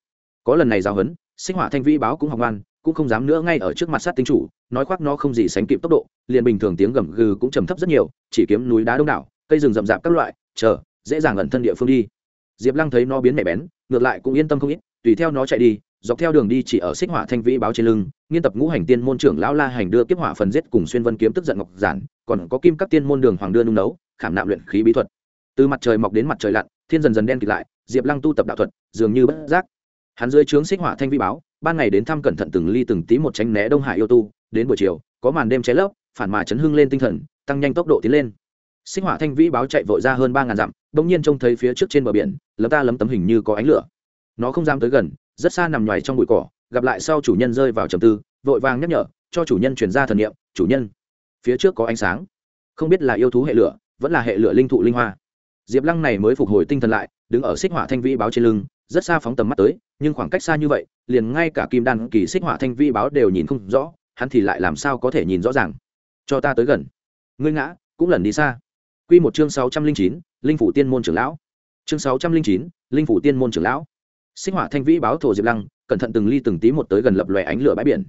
Có lần này giao hấn, sinh hỏa thanh vi báo cũng học ngoan cũng không dám nữa ngay ở trước mặt sát tinh chủ, nói khoác nó không gì sánh kịp tốc độ, liền bình thường tiếng gầm gừ cũng trầm thấp rất nhiều, chỉ kiếm núi đá đông đảo, cây rừng rậm rạp các loại, chờ, dễ dàng ẩn thân địa phương đi. Diệp lăng thấy nó biến mẹ bén, ngược lại cũng yên tâm không ít, tùy theo nó chạy đi dọc theo đường đi chỉ ở xích hỏa thanh vĩ báo trên lưng, nghiên tập ngũ hành tiên môn trưởng lão la hành đưa kiếp hỏa phần giết cùng xuyên vân kiếm tức giận ngọc giản, còn có kim các tiên môn đường hoàng đưa nung nấu, khảm nạm luyện khí bí thuật. Từ mặt trời mọc đến mặt trời lặn, thiên dần dần đen kịt lại, diệp lăng tu tập đạo thuật, dường như bất giác. Hắn dưới trướng xích hỏa thanh vi báo, ban ngày đến thăm cẩn thận từng ly từng tí một tránh né đông hải yêu tu, đến buổi chiều, có màn đêm cháy lấp, phản mà chấn hưng lên tinh thần, tăng nhanh tốc độ tiến lên. Xích hỏa thanh vĩ báo chạy vội ra hơn ba ngàn dặm, bỗng nhiên trông thấy phía trước trên bờ biển, lấm ta lấm tấm hình như có ánh lửa. Nó không dám tới gần rất xa nằm ngoài trong bụi cỏ, gặp lại sau chủ nhân rơi vào trầm tư, vội vàng nhắc nhở, cho chủ nhân chuyển ra thần niệm, chủ nhân, phía trước có ánh sáng. Không biết là yêu thú hệ lửa, vẫn là hệ lửa linh thụ linh hoa. Diệp lăng này mới phục hồi tinh thần lại, đứng ở xích hỏa thanh vĩ báo trên lưng, rất xa phóng tầm mắt tới, nhưng khoảng cách xa như vậy, liền ngay cả kim đan kỳ xích hỏa thanh vĩ báo đều nhìn không rõ, hắn thì lại làm sao có thể nhìn rõ ràng. Cho ta tới gần. Ngươi ngã, cũng lần đi xa. Quy một chương sáu trăm linh chín, linh phủ tiên môn trưởng lão. Chương sáu trăm linh chín, linh phủ tiên môn trưởng lão xích hỏa thanh vĩ báo thổ diệp lăng, cẩn thận từng ly từng tí một tới gần lập lòe ánh lửa bãi biển.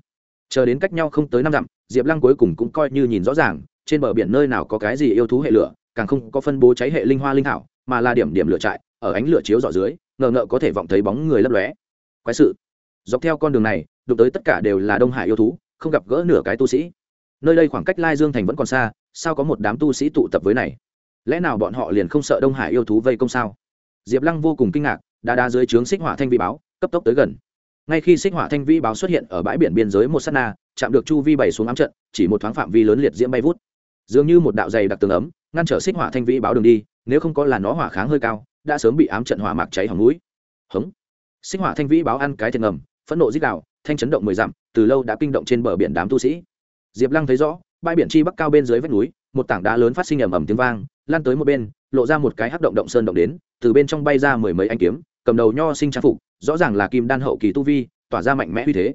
Chờ đến cách nhau không tới năm dặm, diệp lăng cuối cùng cũng coi như nhìn rõ ràng, trên bờ biển nơi nào có cái gì yêu thú hệ lửa, càng không có phân bố cháy hệ linh hoa linh thảo, mà là điểm điểm lửa trại, ở ánh lửa chiếu dọ dưới, ngờ ngợ có thể vọng thấy bóng người lấp lóe. Quái sự. Dọc theo con đường này, đụng tới tất cả đều là đông hải yêu thú, không gặp gỡ nửa cái tu sĩ. Nơi đây khoảng cách lai dương thành vẫn còn xa, sao có một đám tu sĩ tụ tập với này? Lẽ nào bọn họ liền không sợ đông hải yêu thú vây công sao? Diệp lăng vô cùng kinh ngạc đá đá dưới trướng xích hỏa thanh vi báo, cấp tốc tới gần. Ngay khi xích hỏa thanh vi báo xuất hiện ở bãi biển biên giới một s á t na, chạm được chu vi bày xuống ám trận, chỉ một thoáng phạm vi lớn liệt diễm bay vút. Dường như một đạo dày đặc tường ấm, ngăn trở xích hỏa thanh vi báo đường đi, nếu không có là nó hỏa kháng hơi cao, đã sớm bị ám trận hỏa mạc cháy hỏng núi. Hống. Xích hỏa thanh vi báo ăn cái thiệt ngầm, phẫn nộ dích đạo thanh chấn động mười dặm, từ lâu đã kinh động trên bờ biển đám tu sĩ. Diệp lăng thấy rõ, bãi biển chi bắc cao bên dưới vách núi, một tảng đá lớn phát sinh ầm ầm tiếng vang, lan tới một bên, lộ ra một cái hắc động động sơn động đến, từ bên trong bay ra mười mấy anh kiếm cầm đầu nho sinh trang phục, rõ ràng là kim đan hậu kỳ tu vi, tỏa ra mạnh mẽ uy thế.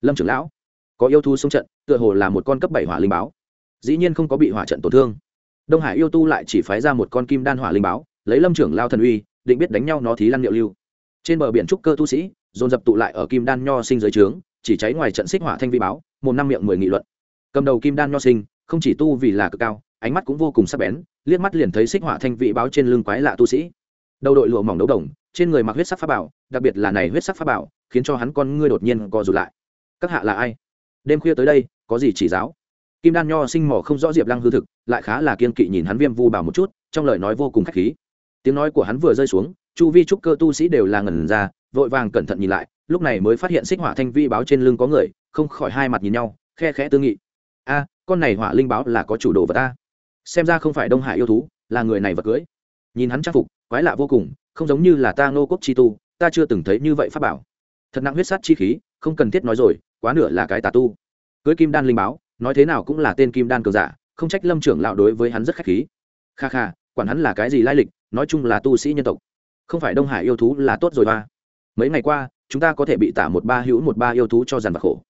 Lâm trưởng lão, có yêu thu xông trận, tựa hồ là một con cấp bảy hỏa linh báo. Dĩ nhiên không có bị hỏa trận tổn thương. Đông hải yêu tu lại chỉ phái ra một con kim đan hỏa linh báo, lấy lâm trưởng lao thần uy, định biết đánh nhau nó thí lăn liệu lưu. Trên bờ biển trúc cơ tu sĩ, dồn dập tụ lại ở kim đan nho sinh dưới trướng, chỉ cháy ngoài trận xích hỏa thanh vi báo, một năm miệng mười nghị luận. Cầm đầu kim đan nho sinh, không chỉ tu vì là cực cao, ánh mắt cũng vô cùng sắc bén, liếc mắt liền thấy xích hỏa thanh vị báo trên lưng quái lạ tu sĩ. Đầu đội lụa mỏng đấu đồng trên người mặc huyết sắc pháp bảo, đặc biệt là này huyết sắc pháp bảo, khiến cho hắn con ngươi đột nhiên co rụt lại. Các hạ là ai? Đêm khuya tới đây, có gì chỉ giáo? Kim đan nho sinh mỏ không rõ diệp lăng hư thực, lại khá là kiên kỵ nhìn hắn viêm vu bảo một chút, trong lời nói vô cùng khách khí. Tiếng nói của hắn vừa rơi xuống, chu vi trúc cơ tu sĩ đều là ngẩn ra, vội vàng cẩn thận nhìn lại, lúc này mới phát hiện xích hỏa thanh vi báo trên lưng có người, không khỏi hai mặt nhìn nhau, khe khẽ tư nghị. A, con này hỏa linh báo là có chủ đồ vật ta? Xem ra không phải đông hải yêu thú, là người này vật cưới. Nhìn hắn trang phục, quái lạ vô cùng không giống như là ta ngô quốc chi tu, ta chưa từng thấy như vậy pháp bảo. Thật nặng huyết sát chi khí, không cần thiết nói rồi, quá nửa là cái tà tu. Cưới kim đan linh báo, nói thế nào cũng là tên kim đan cường giả, không trách lâm trưởng lão đối với hắn rất khách khí. Kha kha, quản hắn là cái gì lai lịch, nói chung là tu sĩ nhân tộc. Không phải đông hải yêu thú là tốt rồi ba mấy ngày qua, chúng ta có thể bị tả một ba hữu một ba yêu thú cho dàn vặt khổ.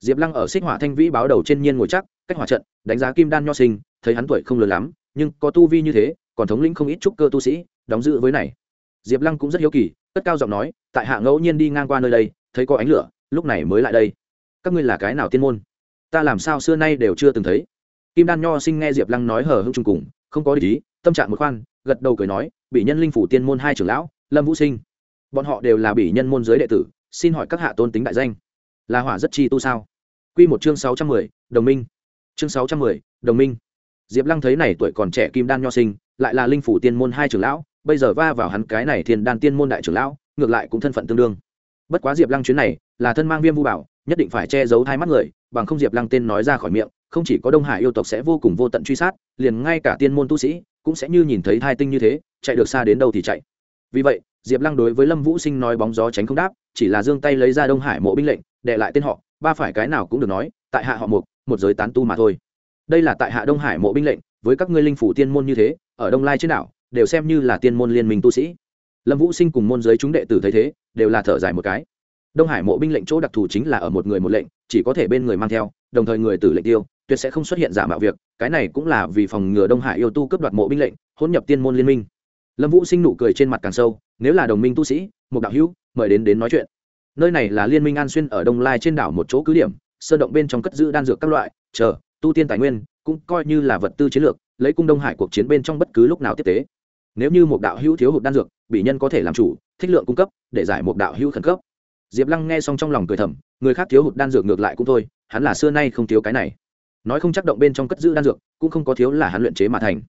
Diệp lăng ở xích hỏa thanh vĩ báo đầu trên nhiên ngồi chắc, cách hỏa trận, đánh giá kim đan nho sinh, thấy hắn tuổi không lớn lắm, nhưng có tu vi như thế, còn thống lĩnh không ít trúc cơ tu sĩ, đóng giữ với này diệp lăng cũng rất hiếu kỳ, cất cao giọng nói, tại hạ ngẫu nhiên đi ngang qua nơi đây, thấy có ánh lửa, lúc này mới lại đây. Các ngươi là cái nào tiên môn? Ta làm sao xưa nay đều chưa từng thấy? Kim đan nho sinh nghe diệp lăng nói hờ hưng trung cùng, không có lý tâm trạng một khoan, gật đầu cười nói bị nhân linh phủ tiên môn hai trưởng lão, lâm vũ sinh. Bọn họ đều là bị nhân môn giới đệ tử, xin hỏi các hạ tôn tính đại danh. Là hỏa rất chi tu sao? Q một chương sáu trăm mười, đồng minh. Chương sáu trăm mười, đồng minh. Diệp lăng thấy này tuổi còn trẻ kim đan nho sinh, lại là linh phủ tiên môn hai trưởng lão bây giờ va vào hắn cái này thiên đan tiên môn đại trưởng lão, ngược lại cũng thân phận tương đương. Bất quá diệp lăng chuyến này là thân mang viêm vu bảo, nhất định phải che giấu hai mắt người, bằng không diệp lăng tên nói ra khỏi miệng, không chỉ có đông hải yêu tộc sẽ vô cùng vô tận truy sát, liền ngay cả tiên môn tu sĩ cũng sẽ như nhìn thấy thai tinh như thế, chạy được xa đến đâu thì chạy. Vì vậy, diệp lăng đối với lâm vũ sinh nói bóng gió tránh không đáp, chỉ là giương tay lấy ra đông hải mộ binh lệnh đệ lại tên họ, ba phải cái nào cũng được nói, tại hạ họ mục, một giới tán tu mà thôi. Đây là tại hạ đông hải mộ binh lệnh, với các ngươi linh phủ tiên môn như thế, ở đông lai trên đảo đều xem như là tiên môn liên minh tu sĩ. Lâm vũ sinh cùng môn giới chúng đệ tử thấy thế, đều là thở dài một cái. Đông hải mộ binh lệnh chỗ đặc thù chính là ở một người một lệnh, chỉ có thể bên người mang theo, đồng thời người tử lệnh tiêu, tuyệt sẽ không xuất hiện giả mạo việc, cái này cũng là vì phòng ngừa đông hải yêu tu cướp đoạt mộ binh lệnh, hỗn nhập tiên môn liên minh. Lâm vũ sinh nụ cười trên mặt càng sâu, nếu là đồng minh tu sĩ, một đạo hữu, mời đến đến nói chuyện. Nơi này là liên minh an xuyên ở đông lai trên đảo một chỗ cứ điểm, sơn động bên trong cất giữ đan dược các loại, chờ, tu tiên tài nguyên, cũng coi như là vật tư chiến lược, lấy cung đông hải cuộc chiến bên trong bất cứ lúc nào tiếp tế nếu như một đạo hữu thiếu hụt đan dược, bị nhân có thể làm chủ, thích lượng cung cấp, để giải một đạo hữu khẩn cấp. Diệp lăng nghe xong trong lòng cười thầm, người khác thiếu hụt đan dược ngược lại cũng thôi, hắn là xưa nay không thiếu cái này. Nói không chắc động bên trong cất giữ đan dược, cũng không có thiếu là hắn luyện chế mà thành.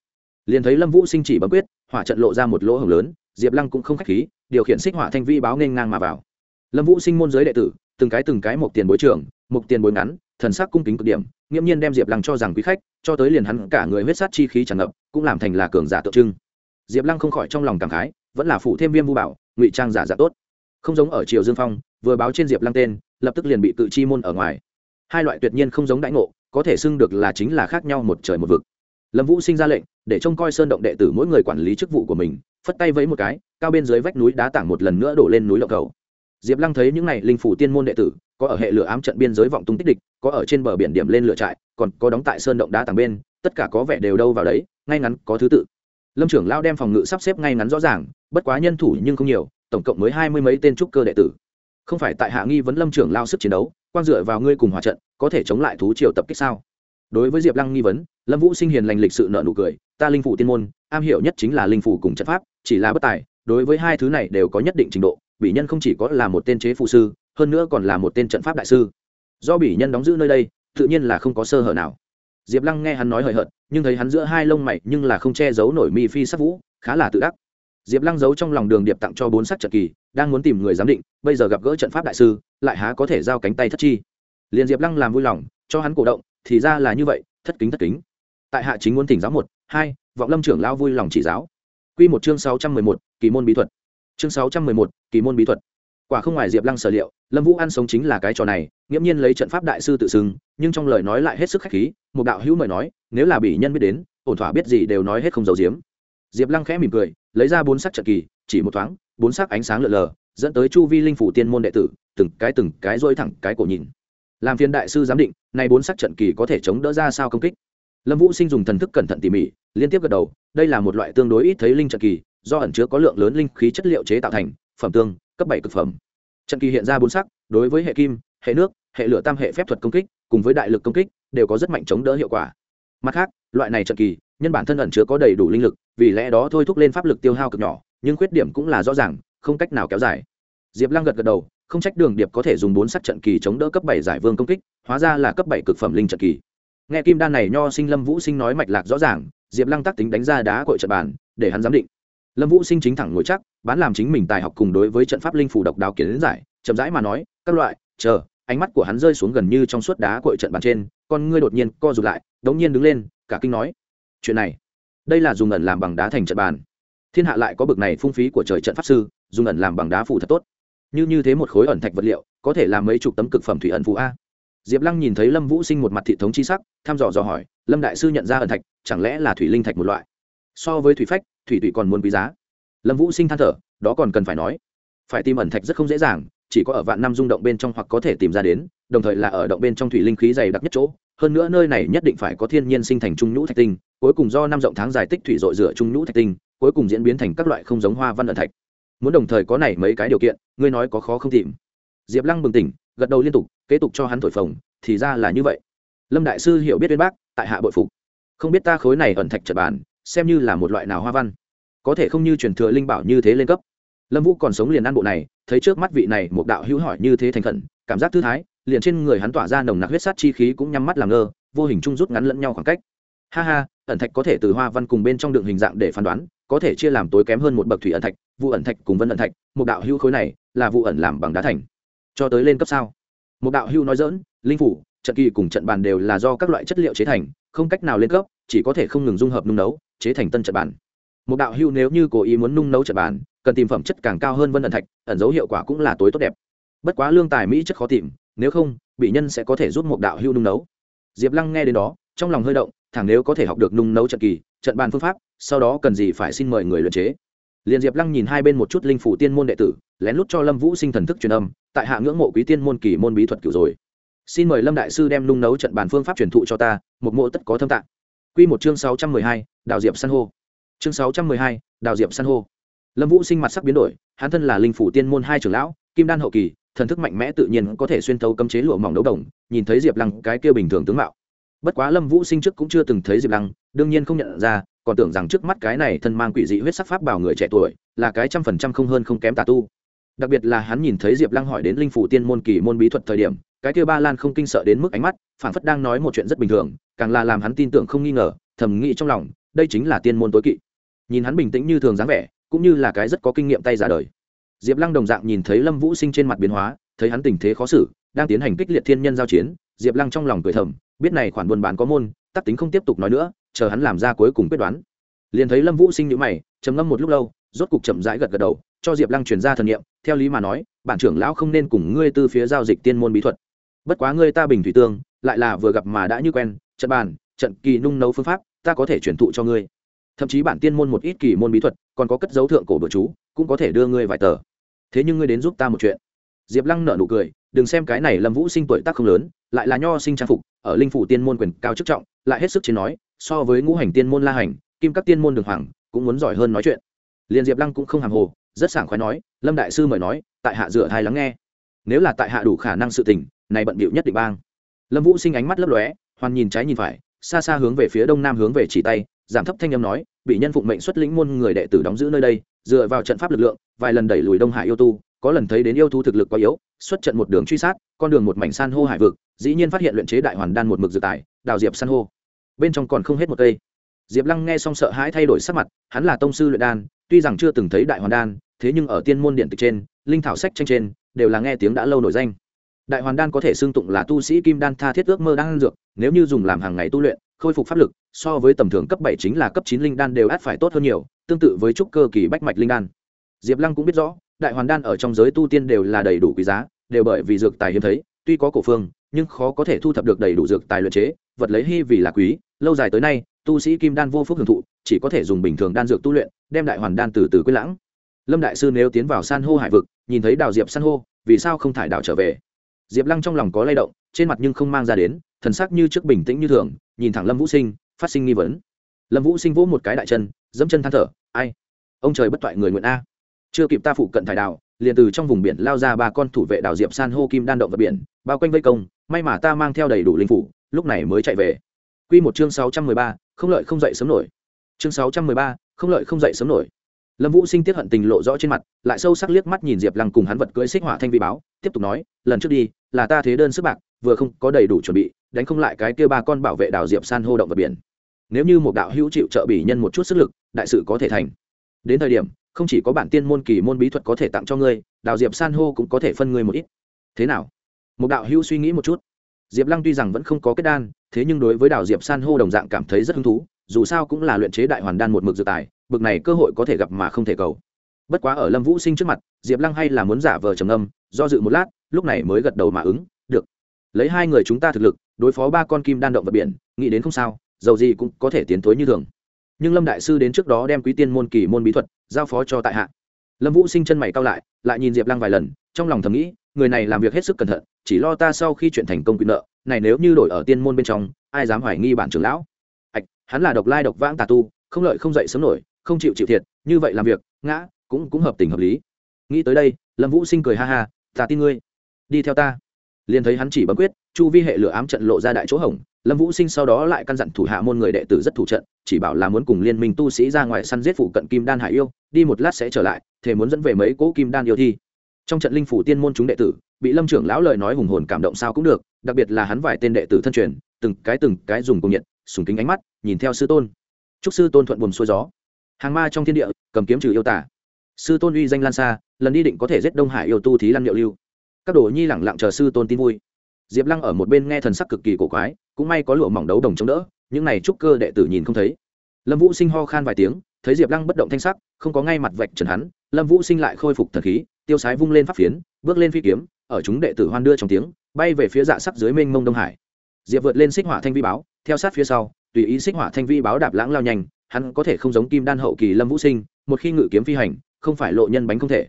Liền thấy lâm vũ sinh chỉ bấm quyết, hỏa trận lộ ra một lỗ hồng lớn, diệp lăng cũng không k h á c h khí, điều khiển xích hỏa thanh vi báo nên ngang mà vào. Lâm vũ sinh môn giới đệ tử, từng cái từng cái một tiền bối trưởng, một tiền bối ngắn, thần sắc cung kính cực điểm, nghiễm nhiên đem diệp lăng cho rằng quý khách, cho tới liền hắn cả người huyết sát chi khí tràn ngập, cũng làm thành là cường giả tượng trưng diệp lăng không khỏi trong lòng cảm khái, vẫn là phụ thêm viêm vu bảo, ngụy trang giả giả tốt. Không giống ở triều dương phong, vừa báo trên diệp lăng tên, lập tức liền bị cự chi môn ở ngoài. Hai loại tuyệt nhiên không giống đãi ngộ, có thể xưng được là chính là khác nhau một trời một vực. Lâm vũ sinh ra lệnh, để trông coi sơn động đệ tử mỗi người quản lý chức vụ của mình, phất tay vẫy một cái, cao bên dưới vách núi đá tảng một lần nữa đổ lên núi lộng cầu. Diệp lăng thấy những n à y linh phủ tiên môn đệ tử, có ở hệ lửa ám trận biên giới vọng tung tích địch, có ở trên bờ biển điểm lên lửa trại, còn có đóng tại sơn động đá tảng bên, tất cả có vẻ đều đâu vào đấy, ngay ngắn có thứ tự lâm trưởng lao đem phòng ngự sắp xếp ngay ngắn rõ ràng, bất quá nhân thủ nhưng không nhiều, tổng cộng mới hai mươi mấy tên trúc cơ đệ tử. Không phải tại hạ nghi vấn lâm trưởng lao sức chiến đấu quan dựa vào ngươi cùng hòa trận, có thể chống lại thú triều tập kích sao? Đối với diệp lăng nghi vấn, lâm vũ sinh hiền lành lịch sự nợ nụ cười, ta linh phủ tiên môn, am hiểu nhất chính là linh phủ cùng trận pháp, chỉ là bất tài, đối với hai thứ này đều có nhất định trình độ bị nhân không chỉ có là một tên chế phụ sư, hơn nữa còn là một tên trận pháp đại sư. Do bị nhân đóng giữ nơi đây, tự nhiên là không có sơ hở nào. Diệp lăng nghe hắn nói hời hợt nhưng thấy hắn giữa hai lông mày nhưng là không che giấu nổi mi phi sắc vũ, khá là tự đắc. Diệp lăng giấu trong lòng đường điệp tặng cho bốn sắc trận kỳ, đang muốn tìm người giám định, bây giờ gặp gỡ trận pháp đại sư, lại há có thể giao cánh tay thất chi. Liền diệp lăng làm vui lòng, cho hắn cổ động, thì ra là như vậy, thất kính thất kính. Tại hạ chính muốn tỉnh giáo một, hai, vọng lâm trưởng lao vui lòng chỉ giáo. Q một chương sáu trăm mười một, kỳ môn bí thuật. Chương sáu trăm mười một, kỳ môn bí thuật quả không ngoài diệp lăng sở liệu, lâm vũ ăn sống chính là cái trò này, nghiễm nhiên lấy trận pháp đại sư tự xưng, nhưng trong lời nói lại hết sức khách khí, một đạo hữu mời nói, nếu là bị nhân biết đến, ổn thỏa biết gì đều nói hết không giấu giếm. Diệp lăng khẽ mỉm cười, lấy ra bốn sắc trận kỳ, chỉ một thoáng, bốn sắc ánh sáng lợn lờ, dẫn tới chu vi linh phủ tiên môn đệ tử, từng cái từng cái dôi thẳng cái cổ nhìn. Làm phiên đại sư giám định, nay bốn sắc trận kỳ có thể chống đỡ ra sao công kích? Lâm vũ sinh dùng thần thức cẩn thận tỉ mỉ, liên tiếp gật đầu, đây là một loại tương đối ít thấy linh trận kỳ, do ẩn chứa có lượng lớn linh khí chất liệu chế tạo thành, phẩm tương cấp bảy cực phẩm. Trận kỳ hiện ra bốn sắc, đối với hệ kim, hệ nước, hệ lửa tam hệ phép thuật công kích, cùng với đại lực công kích, đều có rất mạnh chống đỡ hiệu quả. Mặt khác, loại này trận kỳ, nhân bản thân ẩn chứa có đầy đủ linh lực, vì lẽ đó thôi thúc lên pháp lực tiêu hao cực nhỏ, nhưng khuyết điểm cũng là rõ ràng, không cách nào kéo dài. Diệp lăng gật gật đầu, không trách đường điệp có thể dùng bốn sắc trận kỳ chống đỡ cấp bảy giải vương công kích, hóa ra là cấp bảy cực phẩm linh trận kỳ. Nghe kim đan này nho sinh lâm vũ sinh nói mạch lạc rõ ràng, diệp lăng tác tính đánh ra đá cội trận bàn, để hắn giám định lâm vũ sinh chính thẳng ngồi chắc, bán làm chính mình tài học cùng đối với trận pháp linh phủ độc đáo kiến giải, chậm rãi mà nói, các loại, chờ, ánh mắt của hắn rơi xuống gần như trong suốt đá cội trận bàn trên, con ngươi đột nhiên co rụt lại, đống nhiên đứng lên, cả kinh nói, chuyện này, đây là dùng ẩn làm bằng đá thành trận bàn. Thiên hạ lại có bực này phung phí của trời trận pháp sư, dùng ẩn làm bằng đá phủ thật tốt. Như như thế một khối ẩn thạch vật liệu, có thể làm mấy chục tấm cực phẩm thủy ẩn phù a. Diệp lăng nhìn thấy lâm vũ sinh một mặt thị thống chi sắc, thăm dò dò hỏi, lâm đại sư nhận ra ẩn thạch, chẳng lẽ là thủy linh thạch một loại? So với thủy phách, thủy thủy còn muốn quý giá. Lâm vũ sinh than thở, đó còn cần phải nói. Phải tìm ẩn thạch rất không dễ dàng, chỉ có ở vạn năm rung động bên trong hoặc có thể tìm ra đến, đồng thời là ở động bên trong thủy linh khí dày đặc nhất chỗ. Hơn nữa nơi này nhất định phải có thiên nhiên sinh thành trung nhũ thạch tinh, cuối cùng do năm rộng tháng dài tích thủy dội rửa trung nhũ thạch tinh, cuối cùng diễn biến thành các loại không giống hoa văn ẩn thạch. Muốn đồng thời có này mấy cái điều kiện, ngươi nói có khó không tìm. Diệp lăng bừng tỉnh, gật đầu liên tục, kế tục cho hắn thổi phồng, thì ra là như vậy. Lâm đại sư hiểu biết bên bác, tại hạ bội phục. Không biết ta khối này ẩn thạch trật bàn xem như là một loại nào hoa văn. Có thể không như truyền thừa linh bảo như thế lên cấp. Lâm vũ còn sống liền ăn bộ này, thấy trước mắt vị này một đạo hữu hỏi như thế thành khẩn, cảm giác thư thái, liền trên người hắn tỏa ra nồng nặc huyết sát chi khí cũng nhắm mắt làm ngơ, vô hình chung rút ngắn lẫn nhau khoảng cách. Ha ha, ẩn thạch có thể từ hoa văn cùng bên trong đường hình dạng để phán đoán, có thể chia làm tối kém hơn một bậc thủy ẩn thạch, vụ ẩn thạch cùng vân ẩn thạch, một đạo hữu khối này là vụ ẩn làm bằng đá thành. Cho tới lên cấp sao? Một đạo hữu nói dỡn, linh phủ, trận kỳ cùng trận bàn đều là do các loại chất liệu chế thành, không cách nào lên cấp, chỉ có thể không ngừng dung hợp nung nấu chế thành tân trận bàn một đạo hữu nếu như cố ý muốn nung nấu trận bàn cần tìm phẩm chất càng cao hơn vân ẩn thạch, ẩn dấu hiệu quả cũng là tối tốt đẹp. Bất quá lương tài mỹ chất khó tìm, nếu không, bị nhân sẽ có thể giúp một đạo hữu nung nấu. Diệp lăng nghe đến đó, trong lòng hơi động, thẳng nếu có thể học được nung nấu trận kỳ, trận bàn phương pháp, sau đó cần gì phải xin mời người luyện chế. Liền diệp lăng nhìn hai bên một chút linh phủ tiên môn đệ tử, lén lút cho lâm vũ sinh thần thức truyền âm, tại hạ ngưỡng mộ quý tiên môn kỳ môn bí thuật cửu rồi. Xin mời lâm đại sư đem nung nấu trận bàn phương pháp truyền thụ cho ta, một mộ tất có thâm tạng. Quy một chương sáu trăm mười hai, đào diệp san hô. Chương sáu trăm mười hai, đào diệp san hô. Lâm vũ sinh mặt sắc biến đổi, hắn thân là linh phủ tiên môn hai trưởng lão, kim đan hậu kỳ, thần thức mạnh mẽ tự nhiên có thể xuyên thấu cấm chế lụa mỏng đấu đồng, nhìn thấy diệp lăng cái kia bình thường tướng mạo. Bất quá lâm vũ sinh trước cũng chưa từng thấy diệp lăng, đương nhiên không nhận ra, còn tưởng rằng trước mắt cái này thân mang quỷ dị huyết sắc pháp bảo người trẻ tuổi, là cái trăm phần trăm không hơn không kém tà tu đặc biệt là hắn nhìn thấy diệp lăng hỏi đến linh phủ tiên môn kỳ môn bí thuật thời điểm, cái kia ba lan không kinh sợ đến mức ánh mắt phản phất đang nói một chuyện rất bình thường, càng là làm hắn tin tưởng không nghi ngờ, thầm nghĩ trong lòng, đây chính là tiên môn tối kỵ. Nhìn hắn bình tĩnh như thường dáng vẻ, cũng như là cái rất có kinh nghiệm tay giả đời. Diệp lăng đồng dạng nhìn thấy lâm vũ sinh trên mặt biến hóa, thấy hắn tình thế khó xử, đang tiến hành kích liệt thiên nhân giao chiến, diệp lăng trong lòng cười thầm, biết này khoản buôn bán có môn, tắc tính không tiếp tục nói nữa, chờ hắn làm ra cuối cùng quyết đoán. Liền thấy lâm vũ sinh nhữ mày, trầm ngâm một lúc lâu, rốt cục chậm rãi gật gật đầu cho diệp lăng chuyển ra thần nghiệm theo lý mà nói, bản trưởng lão không nên cùng ngươi từ phía giao dịch tiên môn bí thuật. Bất quá ngươi ta bình thủy tương, lại là vừa gặp mà đã như quen, trận bàn, trận kỳ nung nấu phương pháp, ta có thể truyền thụ cho ngươi. Thậm chí bản tiên môn một ít kỳ môn bí thuật, còn có cất dấu thượng cổ bữa chú, cũng có thể đưa ngươi vài tờ. Thế nhưng ngươi đến giúp ta một chuyện. Diệp lăng nợ nụ cười, đừng xem cái này lâm vũ sinh tuổi tác không lớn, lại là nho sinh trang phục, ở linh phủ tiên môn quyền cao chức trọng, lại hết sức chiến nói, so với ngũ hành tiên môn la hành, kim các tiên môn đường hoàng, cũng muốn giỏi hơn nói chuyện. Liền diệp lăng cũng không hàng hồ rất sảng khoái nói, lâm đại sư mời nói, tại hạ dựa thai lắng nghe. Nếu là tại hạ đủ khả năng sự tình, này bận bịu nhất định bang. Lâm vũ sinh ánh mắt lấp lóe, hoàn nhìn trái nhìn phải, xa xa hướng về phía đông nam hướng về chỉ tay, giảm thấp thanh âm nói, bị nhân phụng mệnh xuất lĩnh môn người đệ tử đóng giữ nơi đây, dựa vào trận pháp lực lượng, vài lần đẩy lùi đông hải yêu tu, có lần thấy đến yêu tu thực lực quá yếu, xuất trận một đường truy sát, con đường một mảnh san hô hải vực, dĩ nhiên phát hiện luyện chế đại hoàn đan một mực dự tài, đào diệp san hô. Bên trong còn không hết một cây. Diệp lăng nghe xong sợ hãi thay đổi sắc mặt, hắn là tông sư luyện đan tuy rằng chưa từng thấy đại hoàn đan, thế nhưng ở tiên môn điện tịch trên, linh thảo sách tranh trên, đều là nghe tiếng đã lâu nổi danh. Đại hoàn đan có thể xưng tụng là tu sĩ kim đan tha thiết ước mơ đang dược, nếu như dùng làm hàng ngày tu luyện, khôi phục pháp lực, so với tầm thường cấp bảy chính là cấp chín linh đan đều át phải tốt hơn nhiều, tương tự với trúc cơ kỳ bách mạch linh đan. Diệp lăng cũng biết rõ, đại hoàn đan ở trong giới tu tiên đều là đầy đủ quý giá, đều bởi vì dược tài hiếm thấy, tuy có cổ phương, nhưng khó có thể thu thập được đầy đủ dược tài luyện chế, vật lấy hy vì là quý lâu dài tới nay, tu sĩ kim đan vô phúc hưởng thụ, chỉ có thể dùng bình thường đan dược tu luyện, đem đại hoàn đan từ từ quyết lãng. Lâm đại sư nếu tiến vào san hô hải vực, nhìn thấy đào diệp san hô, vì sao không thải đào trở về? Diệp lăng trong lòng có lay động, trên mặt nhưng không mang ra đến, thần sắc như trước bình tĩnh như thường, nhìn thẳng lâm vũ sinh, phát sinh nghi vấn. Lâm vũ sinh vỗ một cái đại chân, dẫm chân than thở, ai? Ông trời bất toại người nguyện a. Chưa kịp ta phụ cận thải đào liền từ trong vùng biển lao ra ba con thủ vệ đào diệp san hô kim đan động vật biển, bao quanh vây công, may mà ta mang theo đầy đủ linh phủ, lúc này mới chạy về. Quy một chương sáu trăm mười ba, không lợi không dậy sớm nổi. Chương sáu trăm mười ba, không lợi không dậy sớm nổi. Lâm vũ sinh tiếc hận tình lộ rõ trên mặt, lại sâu sắc liếc mắt nhìn diệp lăng cùng hắn vật cưỡi xích hỏa thanh vi báo, tiếp tục nói, lần trước đi, là ta thế đơn sức bạc, vừa không có đầy đủ chuẩn bị, đánh không lại cái kia ba con bảo vệ đào diệp san hô động vật biển. Nếu như một đạo hữu chịu trợ bỉ nhân một chút sức lực, đại sự có thể thành. Đến thời điểm, không chỉ có bản tiên môn kỳ môn bí thuật có thể tặng cho ngươi đào diệp san hô cũng có thể phân ngươi một ít. Thế nào? Một đạo hữu suy nghĩ một chút diệp lăng tuy rằng vẫn không có kết đan, thế nhưng đối với đào diệp san hô đồng dạng cảm thấy rất hứng thú, dù sao cũng là luyện chế đại hoàn đan một mực dự tài, bực này cơ hội có thể gặp mà không thể cầu. Bất quá ở lâm vũ sinh trước mặt, diệp lăng hay là muốn giả vờ trầm âm do dự một lát, lúc này mới gật đầu mà ứng, được. Lấy hai người chúng ta thực lực, đối phó ba con kim đan động vật biển, nghĩ đến không sao, dầu gì cũng có thể tiến thối như thường. Nhưng lâm đại sư đến trước đó đem quý tiên môn kỳ môn bí thuật giao phó cho tại hạ. Lâm vũ sinh chân mày cao lại lại nhìn diệp lăng vài lần, trong lòng thầm nghĩ, người này làm việc hết sức cẩn thận chỉ lo ta sau khi chuyện thành công quyền nợ, này nếu như đổi ở tiên môn bên trong, ai dám hoài nghi bản trưởng lão? Ạch hắn là độc lai độc vãng tà tu, không lợi không dậy sớm nổi, không chịu chịu thiệt, như vậy làm việc, ngã, cũng cũng hợp tình hợp lý. Nghĩ tới đây, lâm vũ sinh cười ha ha, ta tin ngươi. Đi theo ta. Liền thấy hắn chỉ bấm quyết, chu vi hệ lửa ám trận lộ ra đại chỗ hỏng lâm vũ sinh sau đó lại căn dặn thủ hạ môn người đệ tử rất thủ trận, chỉ bảo là muốn cùng liên minh tu sĩ ra ngoài săn giết phụ cận kim đan hải yêu, đi một lát sẽ trở lại thể muốn dẫn về mấy cỗ kim đan yêu thi trong trận linh phủ tiên môn chúng đệ tử, bị lâm trưởng lão lời nói hùng hồn cảm động sao cũng được, đặc biệt là hắn vài tên đệ tử thân truyền, từng cái từng cái dùng cùng nhiệt, sùng kính ánh mắt, nhìn theo sư tôn. Chúc sư tôn thuận buồm xuôi gió. Hàng ma trong thiên địa, cầm kiếm trừ yêu tả sư tôn uy danh lan xa, lần đi định có thể giết đông hải yêu tu thí lăn liệu lưu. Các đồ nhi lẳng lặng chờ sư tôn tin vui. Diệp lăng ở một bên nghe thần sắc cực kỳ cổ quái, cũng may có lụa mỏng đấu đồng chống đỡ, những này trúc cơ đệ tử nhìn không thấy. Lâm vũ sinh ho khan vài tiếng, thấy diệp lăng bất động thanh sắc, không có ngay mặt vạch trần hắn, lâm vũ sinh lại khôi phục thần khí tiêu sái vung lên pháp phiến, bước lên phi kiếm, ở chúng đệ tử hoan đưa trong tiếng, bay về phía dạ sắc dưới mênh mông đông hải. Diệp vượt lên xích hỏa thanh vi báo, theo sát phía sau, tùy ý xích hỏa thanh vi báo đạp lãng lao nhanh, hắn có thể không giống kim đan hậu kỳ lâm vũ sinh, một khi ngự kiếm phi hành, không phải lộ nhân bánh không thể.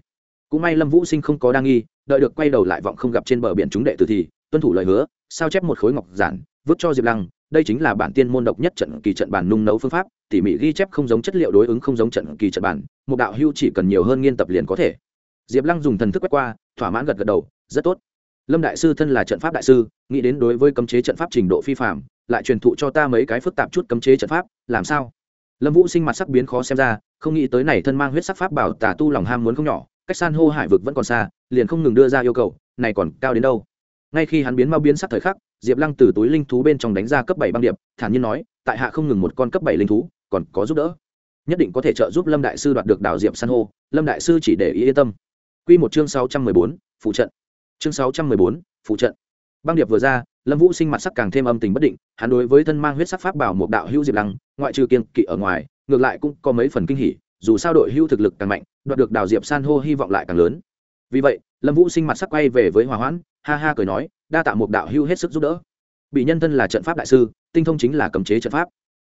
Cũng may lâm vũ sinh không có đa nghi, đợi được quay đầu lại vọng không gặp trên bờ biển chúng đệ tử thì, tuân thủ lời hứa, sao chép một khối ngọc giản, vứt cho diệp lăng, đây chính là bản tiên môn độc nhất trận kỳ trận bản nung nấu phương pháp, tỉ mỉ ghi chép không giống chất liệu đối ứng không giống trận kỳ trận bản, một đạo hưu chỉ cần nhiều hơn nghiên tập liền có thể diệp lăng dùng thần thức quét qua, thỏa mãn gật gật đầu, rất tốt. Lâm đại sư thân là trận pháp đại sư, nghĩ đến đối với cấm chế trận pháp trình độ phi phạm lại truyền thụ cho ta mấy cái phức tạp chút cấm chế trận pháp, làm sao? Lâm vũ sinh mặt sắc biến khó xem ra, không nghĩ tới này thân mang huyết sắc pháp bảo tà tu lòng ham muốn không nhỏ, cách san hô hải vực vẫn còn xa, liền không ngừng đưa ra yêu cầu, này còn cao đến đâu? Ngay khi hắn biến mau biến sắc thời khắc, diệp lăng từ túi linh thú bên trong đánh ra cấp bảy băng điệp, thản nhiên nói, tại hạ không ngừng một con cấp bảy linh thú, còn có giúp đỡ. Nhất định có thể trợ giúp lâm đại sư đoạt được đảo diệp san hô, lâm đại sư chỉ để ý yên tâm. Quy một chương sáu trăm mười bốn, phụ trận. Chương sáu trăm mười bốn, phụ trận. Băng điệp vừa ra, lâm vũ sinh mặt sắc càng thêm âm tình bất định, hắn đối với thân mang huyết sắc pháp bảo một đạo hữu diệp lăng, ngoại trừ kiên kỵ ở ngoài, ngược lại cũng có mấy phần kinh hỉ, dù sao đội hữu thực lực càng mạnh, đoạt được đào diệp san hô hy vọng lại càng lớn. Vì vậy, lâm vũ sinh mặt sắc quay về với hòa hoãn, ha ha cười nói, đa tạ một đạo hữu hết sức giúp đỡ. Bị nhân thân là trận pháp đại sư, tinh thông chính là cấm chế trận pháp.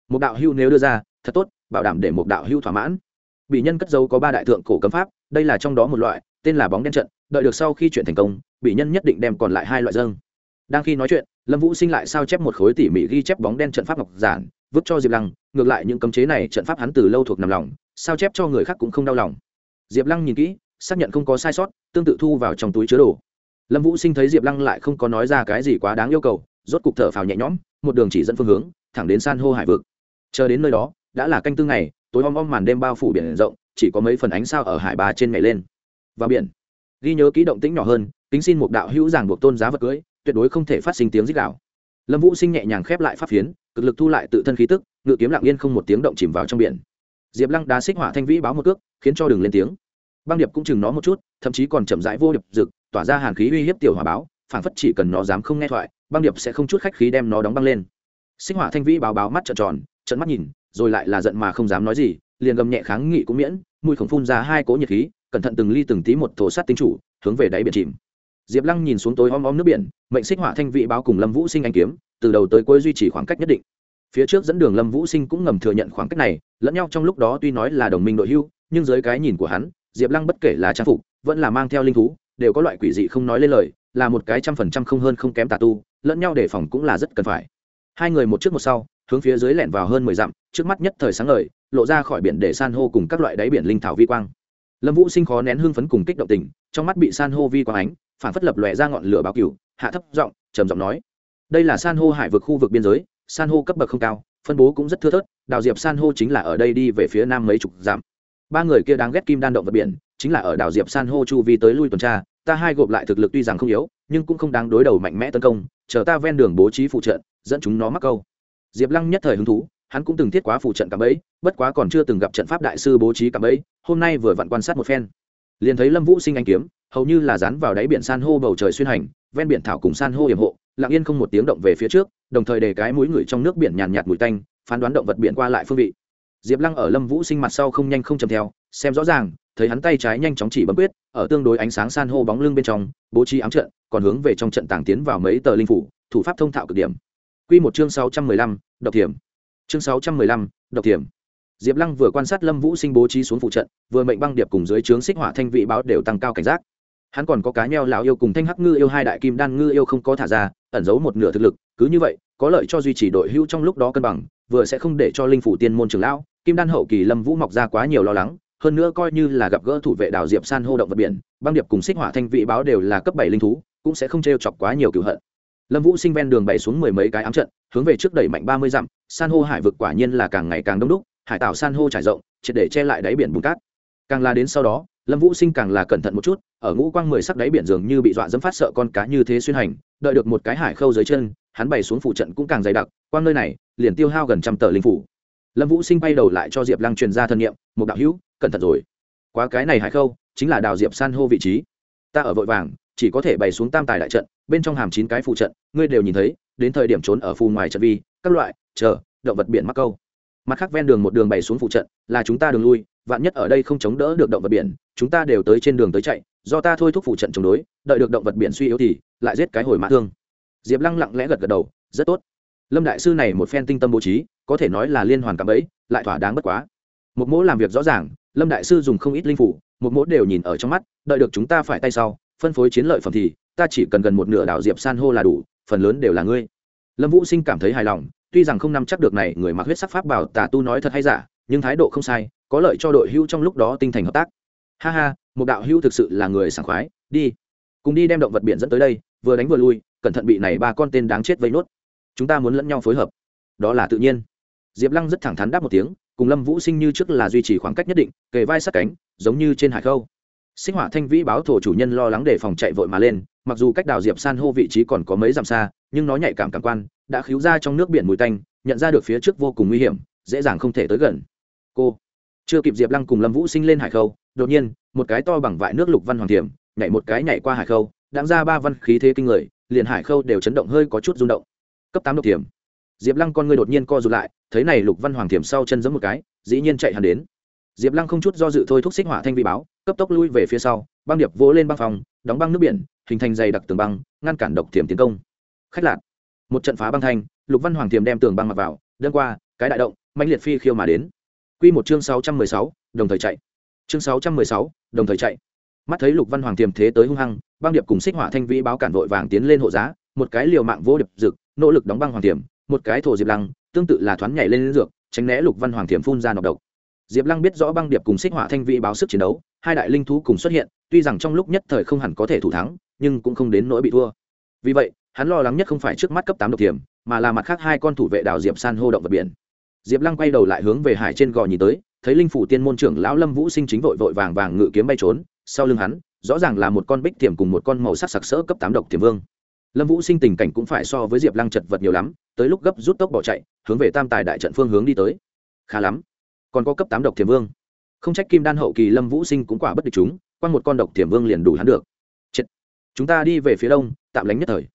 Một đạo hữu nếu đưa ra, thật tốt, bảo đảm để một đạo hữu thỏa mãn. Bị nhân cất dấu có ba đại thượng cổ cấm pháp, đây là trong đó một loại tên là bóng đen trận, đợi được sau khi chuyện thành công, bị nhân nhất định đem còn lại hai loại dâng. Đang khi nói chuyện, lâm vũ sinh lại sao chép một khối tỉ mỉ ghi chép bóng đen trận pháp ngọc giản, vứt cho diệp lăng, ngược lại những cấm chế này trận pháp hắn từ lâu thuộc nằm lòng, sao chép cho người khác cũng không đau lòng. Diệp lăng nhìn kỹ, xác nhận không có sai sót, tương tự thu vào trong túi chứa đồ. Lâm vũ sinh thấy diệp lăng lại không có nói ra cái gì quá đáng yêu cầu, rốt cục thở phào nhẹ nhõm, một đường chỉ dẫn phương hướng, thẳng đến san hô hải vực. Chờ đến nơi đó, đã là canh tư ngày, tối om om màn đêm bao phủ biển rộng, chỉ có mấy phần ánh sao ở hải bà trên nhảy lên và biển. Ghi nhớ kỹ động tĩnh nhỏ hơn, kính xin một đạo hữu giảng buộc tôn giá vật cưới, tuyệt đối không thể phát sinh tiếng rít gạo lâm vũ sinh nhẹ nhàng khép lại pháp phiến, cực lực thu lại tự thân khí tức, ngự kiếm lặng yên không một tiếng động chìm vào trong biển. Diệp lăng đá xích hỏa thanh vĩ báo một cước, khiến cho đường lên tiếng. Băng điệp cũng chừng nó một chút, thậm chí còn chậm rãi vô điệp rực, tỏa ra hàn khí uy hiếp tiểu hỏa báo phản phất chỉ cần nó dám không nghe thoại, băng điệp sẽ không chút khách khí đem nó đóng băng lên. Xích hỏa thanh vĩ báo báo mắt trợn tròn trận mắt nhìn, rồi lại là giận mà không dám nói gì, liền gầm nhẹ kháng nghị cũng miễn mùi khổng phun ra hai cỗ nhiệt khí cẩn thận từng ly từng tí một thổ sát tinh chủ, hướng về đáy biển chìm. Diệp lăng nhìn xuống tối om om nước biển, mệnh xích hỏa thanh vị báo cùng lâm vũ sinh anh kiếm, từ đầu tới cuối duy trì khoảng cách nhất định. Phía trước dẫn đường lâm vũ sinh cũng ngầm thừa nhận khoảng cách này, lẫn nhau trong lúc đó tuy nói là đồng minh đội hưu, nhưng dưới cái nhìn của hắn, diệp lăng bất kể là trang phục, vẫn là mang theo linh thú, đều có loại quỷ dị không nói lên lời, là một cái trăm phần trăm không hơn không kém tà tu, lẫn nhau đề phòng cũng là rất cần phải. Hai người một trước một sau, hướng phía dưới lẻn vào hơn mười dặm, trước mắt nhất thời sáng ngời, lộ ra khỏi biển để san hô cùng các loại đáy biển linh thảo vi quang lâm vũ sinh khó nén hưng phấn cùng kích động tình, trong mắt bị san hô vi quang ánh phản phất lập lòe ra ngọn lửa báo cửu, hạ thấp giọng, trầm giọng nói, đây là san hô hải vực khu vực biên giới, san hô cấp bậc không cao, phân bố cũng rất thưa thớt đào diệp san hô chính là ở đây đi về phía nam mấy chục dặm. Ba người kia đáng ghét kim đan động vật biển, chính là ở đảo diệp san hô chu vi tới lui tuần tra, ta hai gộp lại thực lực tuy rằng không yếu, nhưng cũng không đáng đối đầu mạnh mẽ tấn công, chờ ta ven đường bố trí phụ trận dẫn chúng nó mắc câu. Diệp lăng nhất thời hứng thú hắn cũng từng thiết quá phụ trận cạm ấy bất quá còn chưa từng gặp trận pháp đại sư bố trí cạm ấy hôm nay vừa vặn quan sát một phen. Liền thấy lâm vũ sinh anh kiếm, hầu như là dán vào đáy biển san hô bầu trời xuyên hành, ven biển thảo cùng san hô hiểm hộ, lặng yên không một tiếng động về phía trước, đồng thời để cái mũi người trong nước biển nhàn nhạt mùi tanh, phán đoán động vật biển qua lại phương vị. Diệp lăng ở lâm vũ sinh mặt sau không nhanh không chầm theo, xem rõ ràng, thấy hắn tay trái nhanh chóng chỉ bấm quyết, ở tương đối ánh sáng san hô bóng lưng bên trong, bố trí ám trận, còn hướng về trong trận tàng tiến vào mấy tờ linh phủ, thủ pháp thông thạo cực điểm. Q một chương sáu trăm mười lăm, độc thiểm chương sáu trăm mười lăm, độc thiểm. Diệp lăng vừa quan sát lâm vũ sinh bố trí xuống phụ trận, vừa mệnh băng điệp cùng dưới trướng xích hỏa thanh vị báo đều tăng cao cảnh giác. Hắn còn có cá nheo lão yêu cùng thanh hắc ngư yêu hai đại kim đan ngư yêu không có thả ra, ẩn giấu một nửa thực lực, cứ như vậy, có lợi cho duy trì đội hữu trong lúc đó cân bằng, vừa sẽ không để cho linh phủ tiên môn trường lão, kim đan hậu kỳ lâm vũ mọc ra quá nhiều lo lắng, hơn nữa coi như là gặp gỡ thủ vệ đảo diệp san hô động vật biển, băng điệp cùng xích hỏa thanh vị báo đều là cấp bảy linh thú, cũng sẽ không t chọc quá nhiều cựu hận lâm vũ sinh ven đường bày xuống mười mấy cái ám trận, hướng về trước đẩy mạnh ba mươi dặm, san hô hải vực quả nhiên là càng ngày càng đông đúc, hải tạo san hô trải rộng, triệt để che lại đáy biển bùn cát. Càng là đến sau đó, lâm vũ sinh càng là cẩn thận một chút, ở ngũ quang mười sắc đáy biển dường như bị dọa dẫm phát sợ con cá như thế xuyên hành, đợi được một cái hải khâu dưới chân, hắn bày xuống phụ trận cũng càng dày đặc, quang nơi này, liền tiêu hao gần trăm tờ linh phủ. Lâm vũ sinh bay đầu lại cho diệp lăng truyền ra thân nhiệm một đạo hữu, cẩn thận rồi. Quá cái này hải khâu, chính là đào diệp san hô vị trí. Ta ở vội vàng chỉ có thể bày xuống tam tài đại trận, bên trong hàm chín cái phụ trận, ngươi đều nhìn thấy, đến thời điểm trốn ở phù ngoài trận vi, các loại, chờ, động vật biển mắc câu. Mặt khác ven đường một đường bày xuống phụ trận, là chúng ta đường lui, vạn nhất ở đây không chống đỡ được động vật biển, chúng ta đều tới trên đường tới chạy, do ta thôi thúc phụ trận chống đối, đợi được động vật biển suy yếu thì, lại giết cái hồi mã thương. Diệp lăng lặng lẽ gật gật đầu, rất tốt. Lâm đại sư này một phen tinh tâm bố trí, có thể nói là liên hoàn cảm ấy lại thỏa đáng bất quá. Một mỗ làm việc rõ ràng, lâm đại sư dùng không ít linh phủ một mỗ đều nhìn ở trong mắt, đợi được chúng ta phải tay sau phân phối chiến lợi phẩm thì, ta chỉ cần gần một nửa đảo diệp san hô là đủ, phần lớn đều là ngươi. Lâm vũ sinh cảm thấy hài lòng, tuy rằng không nắm chắc được này người mặc huyết sắc pháp bảo tà tu nói thật hay giả, nhưng thái độ không sai, có lợi cho đội hưu trong lúc đó tinh thành hợp tác. Ha ha, một đạo hưu thực sự là người sảng khoái, đi. Cùng đi đem động vật biển dẫn tới đây, vừa đánh vừa lui, cẩn thận bị này ba con tên đáng chết vây nốt. Chúng ta muốn lẫn nhau phối hợp. Đó là tự nhiên. Diệp lăng rất thẳng thắn đáp một tiếng, cùng lâm vũ sinh như trước là duy trì khoảng cách nhất định, kề vai sát cánh, giống như trên hải khâu sinh hỏa thanh vĩ báo thổ chủ nhân lo lắng để phòng chạy vội mà lên, mặc dù cách đảo diệp san hô vị trí còn có mấy dặm xa, nhưng nó nhạy cảm cảm quan, đã khiếu ra trong nước biển mùi tanh, nhận ra được phía trước vô cùng nguy hiểm, dễ dàng không thể tới gần. Cô, chưa kịp diệp lăng cùng lâm vũ sinh lên hải khâu, đột nhiên, một cái to bằng vại nước lục văn hoàng thiểm, nhảy một cái nhảy qua hải khâu, đáng ra ba văn khí thế kinh người, liền hải khâu đều chấn động hơi có chút rung động. Cấp tám độc thiểm. Diệp lăng con người đột nhiên co rụt lại, thấy này lục văn hoàng thiểm sau chân giẫm một cái, dĩ nhiên chạy hẳn đến diệp lăng không chút do dự thôi thúc xích hỏa thanh vi báo, cấp tốc lui về phía sau, băng điệp vỗ lên băng phòng đóng băng nước biển, hình thành dày đặc tường băng, ngăn cản độc thiểm tiến công. Khách lạc một trận phá băng thanh, lục văn hoàng Tiềm đem tường băng mặc vào đơn qua, cái đại động mạnh liệt phi khiêu mà đến. Quy một chương sáu trăm mười sáu, đồng thời chạy. Chương sáu trăm mười sáu, đồng thời chạy. Mắt thấy lục văn hoàng tiềm thế tới hung hăng, băng điệp cùng xích hỏa thanh vĩ báo cản vội vàng tiến lên hộ giá, một cái liều mạng vô điệp dực nỗ lực đóng băng hoàng tiềm một cái thổ diệp lăng, tương tự là thoáng nhảy lên dược, tránh né lục văn hoàng tiềm phun ra nọc độc diệp lăng biết rõ băng điệp cùng xích hỏa thanh vị báo sức chiến đấu, hai đại linh thú cùng xuất hiện, tuy rằng trong lúc nhất thời không hẳn có thể thủ thắng, nhưng cũng không đến nỗi bị thua. Vì vậy, hắn lo lắng nhất không phải trước mắt cấp tám độc tiềm mà là mặt khác hai con thủ vệ đảo diệp san hô động vật biển. Diệp lăng quay đầu lại hướng về hải trên gò nhìn tới, thấy linh phủ tiên môn trưởng lão lâm vũ sinh chính vội vội vàng vàng ngự kiếm bay trốn, sau lưng hắn, rõ ràng là một con bích tiềm cùng một con màu sắc sặc sỡ cấp tám độc tiềm vương. Lâm vũ sinh tình cảnh cũng phải so với diệp lăng chật vật nhiều lắm, tới lúc gấp rút tốc bỏ chạy, hướng về tam tài đại trận phương hướng đi tới. Khá lắm còn có cấp tám độc tiềm vương. Không trách kim đan hậu kỳ lâm vũ sinh cũng quả bất địch chúng quan một con độc tiềm vương liền đủ hắn được. Chết. chúng ta đi về phía đông, tạm lánh nhất thời.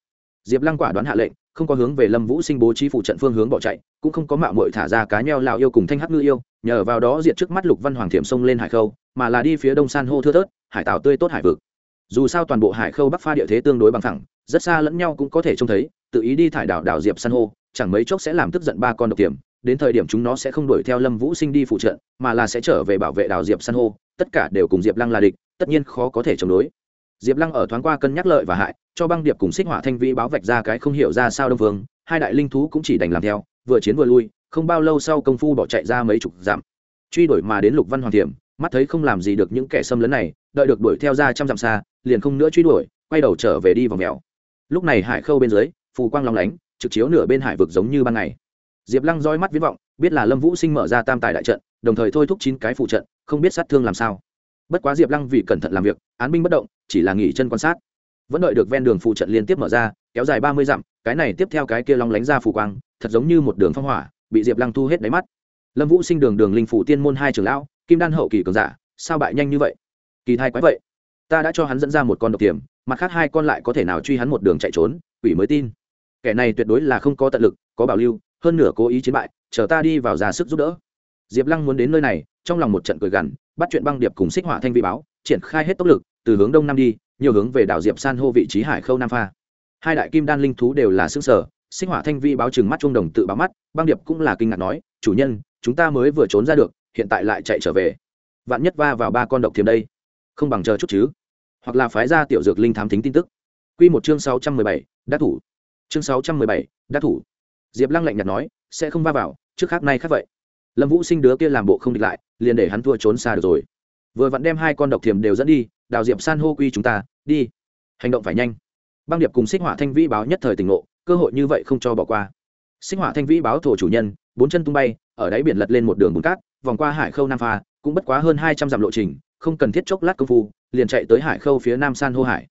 Diệp lăng quả đoán hạ lệnh, không có hướng về lâm vũ sinh bố trí phụ trận phương hướng bỏ chạy, cũng không có mạo mội thả ra cá nheo lào yêu cùng thanh hắc ngư yêu, nhờ vào đó diệt trước mắt lục văn hoàng thiểm sông lên hải khâu, mà là đi phía đông san hô thưa thớt, hải tảo tươi tốt hải vực. Dù sao toàn bộ hải khâu bắc pha địa thế tương đối bằng thẳng rất xa lẫn nhau cũng có thể trông thấy, tự ý đi thải đảo đảo diệp san hô, chẳng mấy chốc sẽ làm tức giận ba con độc tiềm đến thời điểm chúng nó sẽ không đuổi theo lâm vũ sinh đi phụ trận mà là sẽ trở về bảo vệ đảo diệp san hô, tất cả đều cùng diệp lăng là địch, tất nhiên khó có thể chống đối. Diệp lăng ở thoáng qua cân nhắc lợi và hại, cho băng điệp cùng xích họa thanh vĩ báo vạch ra cái không hiểu ra sao đông vương, hai đại linh thú cũng chỉ đành làm theo, vừa chiến vừa lui, không bao lâu sau công phu bỏ chạy ra mấy chục dặm. Truy đuổi mà đến lục văn hoàng thiểm, mắt thấy không làm gì được những kẻ xâm lấn này, đợi được đuổi theo ra trăm dặm xa, liền không nữa truy đuổi, quay đầu trở về đi vòng mèo. Lúc này hải khâu bên dưới, phù quang long lánh, trực chiếu nửa bên hải vực giống như ban ngày diệp lăng roi mắt viễn vọng, biết là lâm vũ sinh mở ra tam tài đại trận, đồng thời thôi thúc chín cái phụ trận, không biết sát thương làm sao. Bất quá diệp lăng vì cẩn thận làm việc, án binh bất động, chỉ là nghỉ chân quan sát. Vẫn đợi được ven đường phụ trận liên tiếp mở ra, kéo dài ba mươi dặm, cái này tiếp theo cái kia long lánh ra phủ quang, thật giống như một đường phong hỏa, bị diệp lăng thu hết đáy mắt. Lâm vũ sinh đường đường linh phủ tiên môn hai trường lão, kim đan hậu kỳ cường giả, sao bại nhanh như vậy? Kỳ thai quái vậy. Ta đã cho hắn dẫn ra một con độc tiềm, mặt khác hai con lại có thể nào truy hắn một đường chạy trốn, quỷ mới tin. Kẻ này tuyệt đối là không có tận lực, có bảo lưu hơn nửa cố ý chiến bại, chờ ta đi vào ra sức giúp đỡ. Diệp lăng muốn đến nơi này, trong lòng một trận cười gằn, bắt chuyện băng điệp cùng xích hỏa thanh vi báo, triển khai hết tốc lực, từ hướng đông nam đi, nhiều hướng về đảo diệp san hô vị trí hải khâu nam pha. Hai đại kim đan linh thú đều là xương sở sinh hỏa thanh vi báo chừng mắt trung đồng tự báo mắt, băng điệp cũng là kinh ngạc nói, chủ nhân, chúng ta mới vừa trốn ra được, hiện tại lại chạy trở về. Vạn nhất va vào ba con độc thiềm đây, không bằng chờ chút chứ. Hoặc là phái ra tiểu dược linh thám thính tin tức. Quy một chương sáu trăm mười bảy, đắc thủ. Chương sáu trăm mười bảy, đắc thủ diệp lăng lạnh nhạt nói, sẽ không va vào, trước khác nay khác vậy. Lâm vũ sinh đứa kia làm bộ không địch lại, liền để hắn thua trốn xa được rồi. Vừa vặn đem hai con độc thiềm đều dẫn đi, đào diệp san hô quy chúng ta, đi. Hành động phải nhanh. Băng điệp cùng xích hỏa thanh vĩ báo nhất thời tỉnh ngộ, cơ hội như vậy không cho bỏ qua. Xích hỏa thanh vĩ báo thổ chủ nhân, bốn chân tung bay, ở đáy biển lật lên một đường bùn cát, vòng qua hải khâu nam pha, cũng bất quá hơn hai trăm dặm lộ trình, không cần thiết chốc lát công phu, liền chạy tới hải khâu phía nam san hô hải.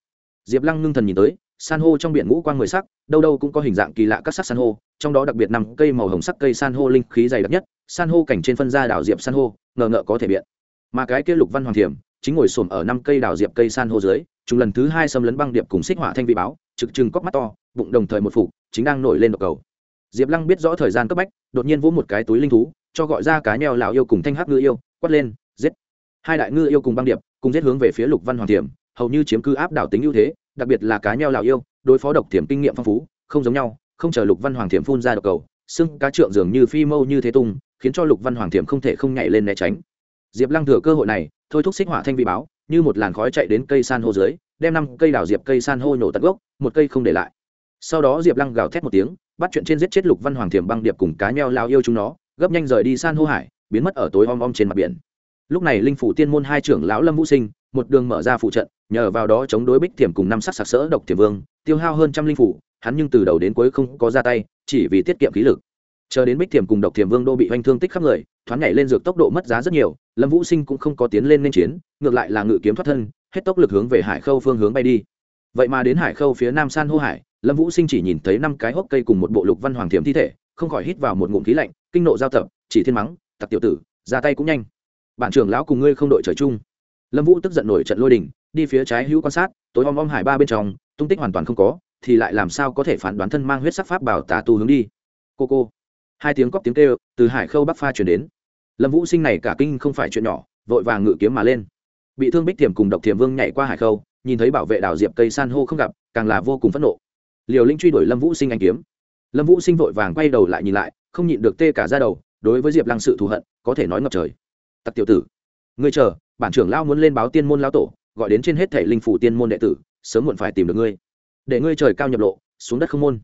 Diệp lăng ngưng thần nhìn tới, san hô trong biển ngũ quang mười sắc, đâu đâu cũng có hình dạng kỳ lạ các sắc san hô trong đó đặc biệt năm cây màu hồng sắc cây san hô linh khí dày đặc nhất, san hô cảnh trên phân ra đảo diệp san hô, ngờ ngợ có thể biện. Mà cái kia lục văn hoàng thiểm, chính ngồi xổm ở năm cây đảo diệp cây san hô dưới, chúng lần thứ hai xâm lấn băng điệp cùng xích hỏa thanh vi báo, trực trừng cóc mắt to, bụng đồng thời một phủ, chính đang nổi lên độc cầu. Diệp lăng biết rõ thời gian cấp bách, đột nhiên vỗ một cái túi linh thú, cho gọi ra cá nheo lào yêu cùng thanh hắc ngư yêu, quát lên, giết. Hai đại ngư yêu cùng băng điệp, cùng giết hướng về phía lục văn hoàng thiểm, hầu như chiếm cứ áp đảo tính ưu thế, đặc biệt là cá nheo lào yêu, đối phó độc thiểm kinh nghiệm phong phú, không giống nhau không chờ lục văn hoàng thiểm phun ra độc cầu xưng cá trượng dường như phi mâu như thế tung, khiến cho lục văn hoàng thiểm không thể không nhảy lên né tránh. Diệp lăng thừa cơ hội này, thôi thúc xích hỏa thanh vi báo, như một làn khói chạy đến cây san hô dưới, đem năm cây đào diệp cây san hô nổ tận gốc, một cây không để lại. Sau đó diệp lăng gào thét một tiếng, bắt chuyện trên giết chết lục văn hoàng thiểm băng điệp cùng cá nheo lao yêu chúng nó, gấp nhanh rời đi san hô hải, biến mất ở tối om om trên mặt biển. Lúc này linh phủ tiên môn hai trưởng lão lâm vũ sinh, một đường mở ra phụ trận, nhờ vào đó chống đối bích thiểm cùng năm sắc sặc sỡ độc thiểm vương, tiêu hao hơn trăm linh phủ hắn nhưng từ đầu đến cuối không có ra tay, chỉ vì tiết kiệm khí lực. Chờ đến bích thiềm cùng độc thiềm vương đô bị oanh thương tích khắp người, thoáng nhảy lên dược tốc độ mất giá rất nhiều, lâm vũ sinh cũng không có tiến lên nên chiến, ngược lại là ngự kiếm thoát thân, hết tốc lực hướng về hải khâu phương hướng bay đi. Vậy mà đến hải khâu phía nam san hô hải, lâm vũ sinh chỉ nhìn thấy năm cái hốc cây cùng một bộ lục văn hoàng thiềm thi thể, không khỏi hít vào một ngụm khí lạnh, kinh nộ giao tập, chỉ thiên mắng, tặc tiểu tử, ra tay cũng nhanh. Bản trưởng lão cùng ngươi không đội trời chung. Lâm vũ tức giận nổi trận lôi đình, đi phía trái hữu quan sát, tối om om hải ba bên trong, tung tích hoàn toàn không có thì lại làm sao có thể phán đoán thân mang huyết sắc pháp bảo tà tu hướng đi? Cô cô. Hai tiếng cóp tiếng kêu, từ hải khâu bắc pha chuyển đến. Lâm vũ sinh này cả kinh không phải chuyện nhỏ, vội vàng ngự kiếm mà lên. Bị thương bích thiềm cùng độc thiềm vương nhảy qua hải khâu, nhìn thấy bảo vệ đảo diệp cây san hô không gặp, càng là vô cùng phẫn nộ. Liều linh truy đuổi lâm vũ sinh anh kiếm. Lâm vũ sinh vội vàng quay đầu lại nhìn lại, không nhịn được tê cả ra đầu, đối với diệp lăng sự thù hận, có thể nói ngập trời. Tặc tiểu tử, ngươi chờ, bản trưởng lao muốn lên báo tiên môn lao tổ, gọi đến trên hết thể linh phủ tiên môn đệ tử, sớm muộn phải tìm được ngươi để ngươi trời cao nhập lộ, xuống đất không môn.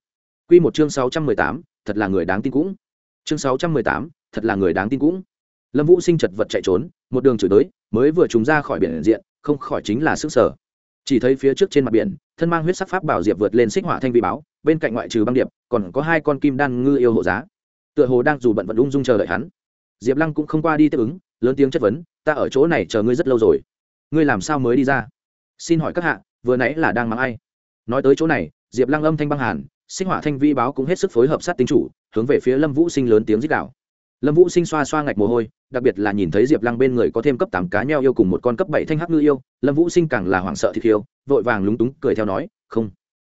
Q một chương sáu trăm mười tám, thật là người đáng tin cũng. Chương sáu trăm mười tám, thật là người đáng tin cũng. Lâm vũ sinh chật vật chạy trốn, một đường chửi tới, mới vừa trúng ra khỏi biển diện, không khỏi chính là sức sở. Chỉ thấy phía trước trên mặt biển, thân mang huyết sắc pháp bảo diệp vượt lên xích hỏa thanh vi báo, bên cạnh ngoại trừ băng điệp, còn có hai con kim đan ngư yêu hộ giá. Tựa hồ đang dù bận vận ung dung chờ đợi hắn. Diệp lăng cũng không qua đi tiếp ứng, lớn tiếng chất vấn, ta ở chỗ này chờ ngươi rất lâu rồi. Ngươi làm sao mới đi ra? Xin hỏi các hạ, vừa nãy là đang mắng ai? Nói tới chỗ này, diệp lăng âm thanh băng hàn, sinh hỏa thanh vi báo cũng hết sức phối hợp sát tinh chủ, hướng về phía lâm vũ sinh lớn tiếng dích đạo lâm vũ sinh xoa xoa ngạch mồ hôi, đặc biệt là nhìn thấy diệp lăng bên người có thêm cấp tám cá nheo yêu cùng một con cấp bảy thanh hắc ngư yêu, lâm vũ sinh càng là hoảng sợ thịt yêu, vội vàng lúng túng cười theo nói, không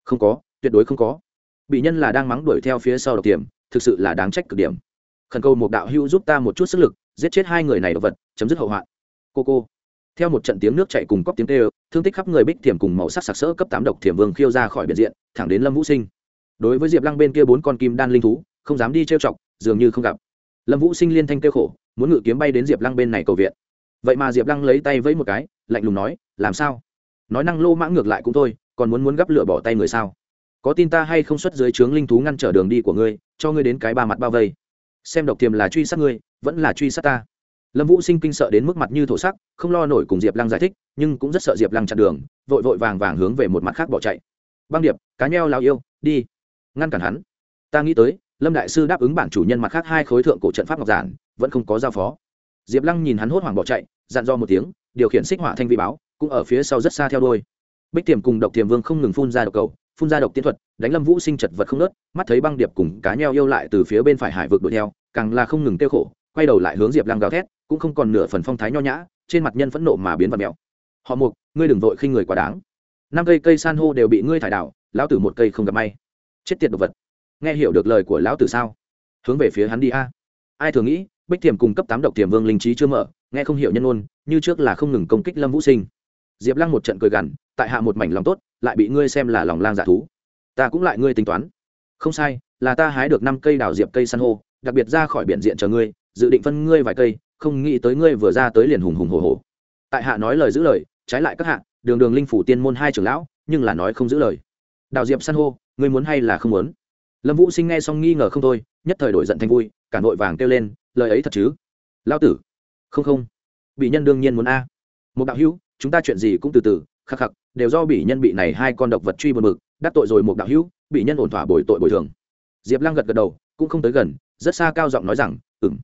không có, tuyệt đối không có. Bị nhân là đang mắng đuổi theo phía sau độc tiềm, thực sự là đáng trách cực điểm. Khẩn cầu một đạo hưu giúp ta một chút sức lực, giết chết hai người này đ ộ vật, chấm dứt hậu hoạn. Cô cô theo một trận tiếng nước chạy cùng cóc tiếng tê thương tích khắp người bích thiểm cùng màu sắc sặc sỡ cấp tám độc thiểm vương khiêu ra khỏi biển diện, thẳng đến lâm vũ sinh. Đối với diệp lăng bên kia bốn con kim đan linh thú, không dám đi trêu chọc, dường như không gặp. Lâm vũ sinh liên thanh kêu khổ, muốn ngự kiếm bay đến diệp lăng bên này cầu viện. Vậy mà diệp lăng lấy tay vẫy một cái, lạnh lùng nói, làm sao? Nói năng lô mãng ngược lại cũng thôi, còn muốn muốn gắp lửa bỏ tay người sao? Có tin ta hay không xuất dưới trướng linh thú ngăn trở đường đi của ngươi, cho ngươi đến cái ba mặt bao vây. Xem độc thiềm là truy sát ngươi, vẫn là truy sát ta lâm vũ sinh kinh sợ đến mức mặt như thổ sắc, không lo nổi cùng diệp lăng giải thích, nhưng cũng rất sợ diệp lăng chặn đường, vội vội vàng vàng hướng về một mặt khác bỏ chạy. Băng điệp, cá nheo lao yêu, đi. Ngăn cản hắn. Ta nghĩ tới, lâm đại sư đáp ứng bản chủ nhân mặt khác hai khối thượng cổ trận pháp ngọc giản, vẫn không có giao phó. Diệp lăng nhìn hắn hốt hoảng bỏ chạy, dặn do một tiếng, điều khiển xích hỏa thanh vi báo, cũng ở phía sau rất xa theo đôi bích tiềm cùng độc tiềm vương không ngừng phun ra độc cầu, phun ra độc tiến thuật, đánh lâm vũ sinh chật vật không nớt mắt thấy băng điệp cùng cá nheo yêu lại từ phía bên phải hải vực đuổi theo, càng là không ngừng tiêu khổ quay đầu lại hướng diệp lăng gào thét, cũng không còn nửa phần phong thái nho nhã, trên mặt nhân phẫn nộ mà biến vật mèo. Họ mục, ngươi đừng vội khinh người quá đáng. Năm cây cây san hô đều bị ngươi thải đảo, lão tử một cây không gặp may. Chết tiệt đồ vật. Nghe hiểu được lời của lão tử sao? Hướng về phía hắn đi a. Ai thường nghĩ, bích tiềm cùng cấp tám độc tiềm vương linh trí chưa mở, nghe không hiểu nhân ôn như trước là không ngừng công kích lâm vũ sinh. Diệp lăng một trận cười gằn, tại hạ một mảnh lòng tốt, lại bị ngươi xem là lòng lang giả dạ thú. Ta cũng lại ngươi tính toán. Không sai, là ta hái được năm cây đào diệp cây san hô, đặc biệt ra khỏi biển diện chờ ngươi dự định phân ngươi vài cây, không nghĩ tới ngươi vừa ra tới liền hùng hùng hồ hồ tại hạ nói lời giữ lời, trái lại các hạ, đường đường linh phủ tiên môn hai trưởng lão, nhưng là nói không giữ lời. Đào diệp san hô, ngươi muốn hay là không muốn? Lâm vũ sinh nghe xong nghi ngờ không thôi, nhất thời đổi giận thành vui, cả nội vàng kêu lên, lời ấy thật chứ? Lao tử. Không không. Bị nhân đương nhiên muốn a. Một đạo hữu, chúng ta chuyện gì cũng từ từ, khắc khắc, đều do bị nhân bị này hai con độc vật truy buồn mực đắc tội rồi một đạo hữu, bị nhân ổn thỏa bồi tội bồi thường. Diệp lăng gật gật đầu, cũng không tới gần, rất xa cao giọng nói rằng ừng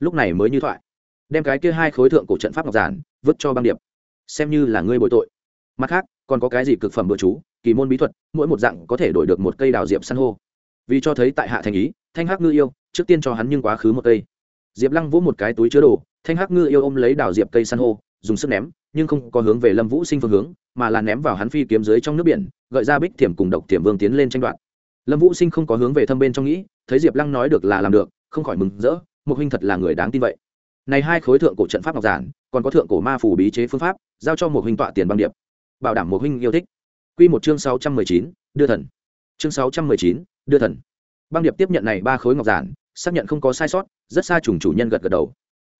lúc này mới như thoại. Đem cái kia hai khối thượng cổ trận pháp ngọc giản, vứt cho băng điệp. Xem như là ngươi bồi tội. Mặt khác, còn có cái gì cực phẩm bữa chú, kỳ môn bí thuật, mỗi một dạng có thể đổi được một cây đào diệp san hô. Vì cho thấy tại hạ thành ý, thanh hắc ngư yêu, trước tiên cho hắn nhưng quá khứ một cây. Diệp lăng vỗ một cái túi chứa đồ, thanh hắc ngư yêu ôm lấy đào diệp cây san hô, dùng sức ném, nhưng không có hướng về lâm vũ sinh phương hướng, mà là ném vào hắn phi kiếm dưới trong nước biển, gợi ra bích thiểm cùng độc thiểm vương tiến lên tranh đoạt. Lâm vũ sinh không có hướng về thâm bên trong nghĩ, thấy diệp lăng nói được là làm được, không khỏi mừng rỡ một huynh thật là người đáng tin vậy. Này hai khối thượng cổ trận pháp ngọc giản, còn có thượng cổ ma phủ bí chế phương pháp, giao cho một huynh tọa tiền băng điệp. Bảo đảm một huynh yêu thích. Quy một chương sáu trăm mười chín, đưa thần. Chương sáu trăm mười chín, đưa thần. Băng điệp tiếp nhận này ba khối ngọc giản, xác nhận không có sai sót, rất xa trùng chủ nhân gật gật đầu.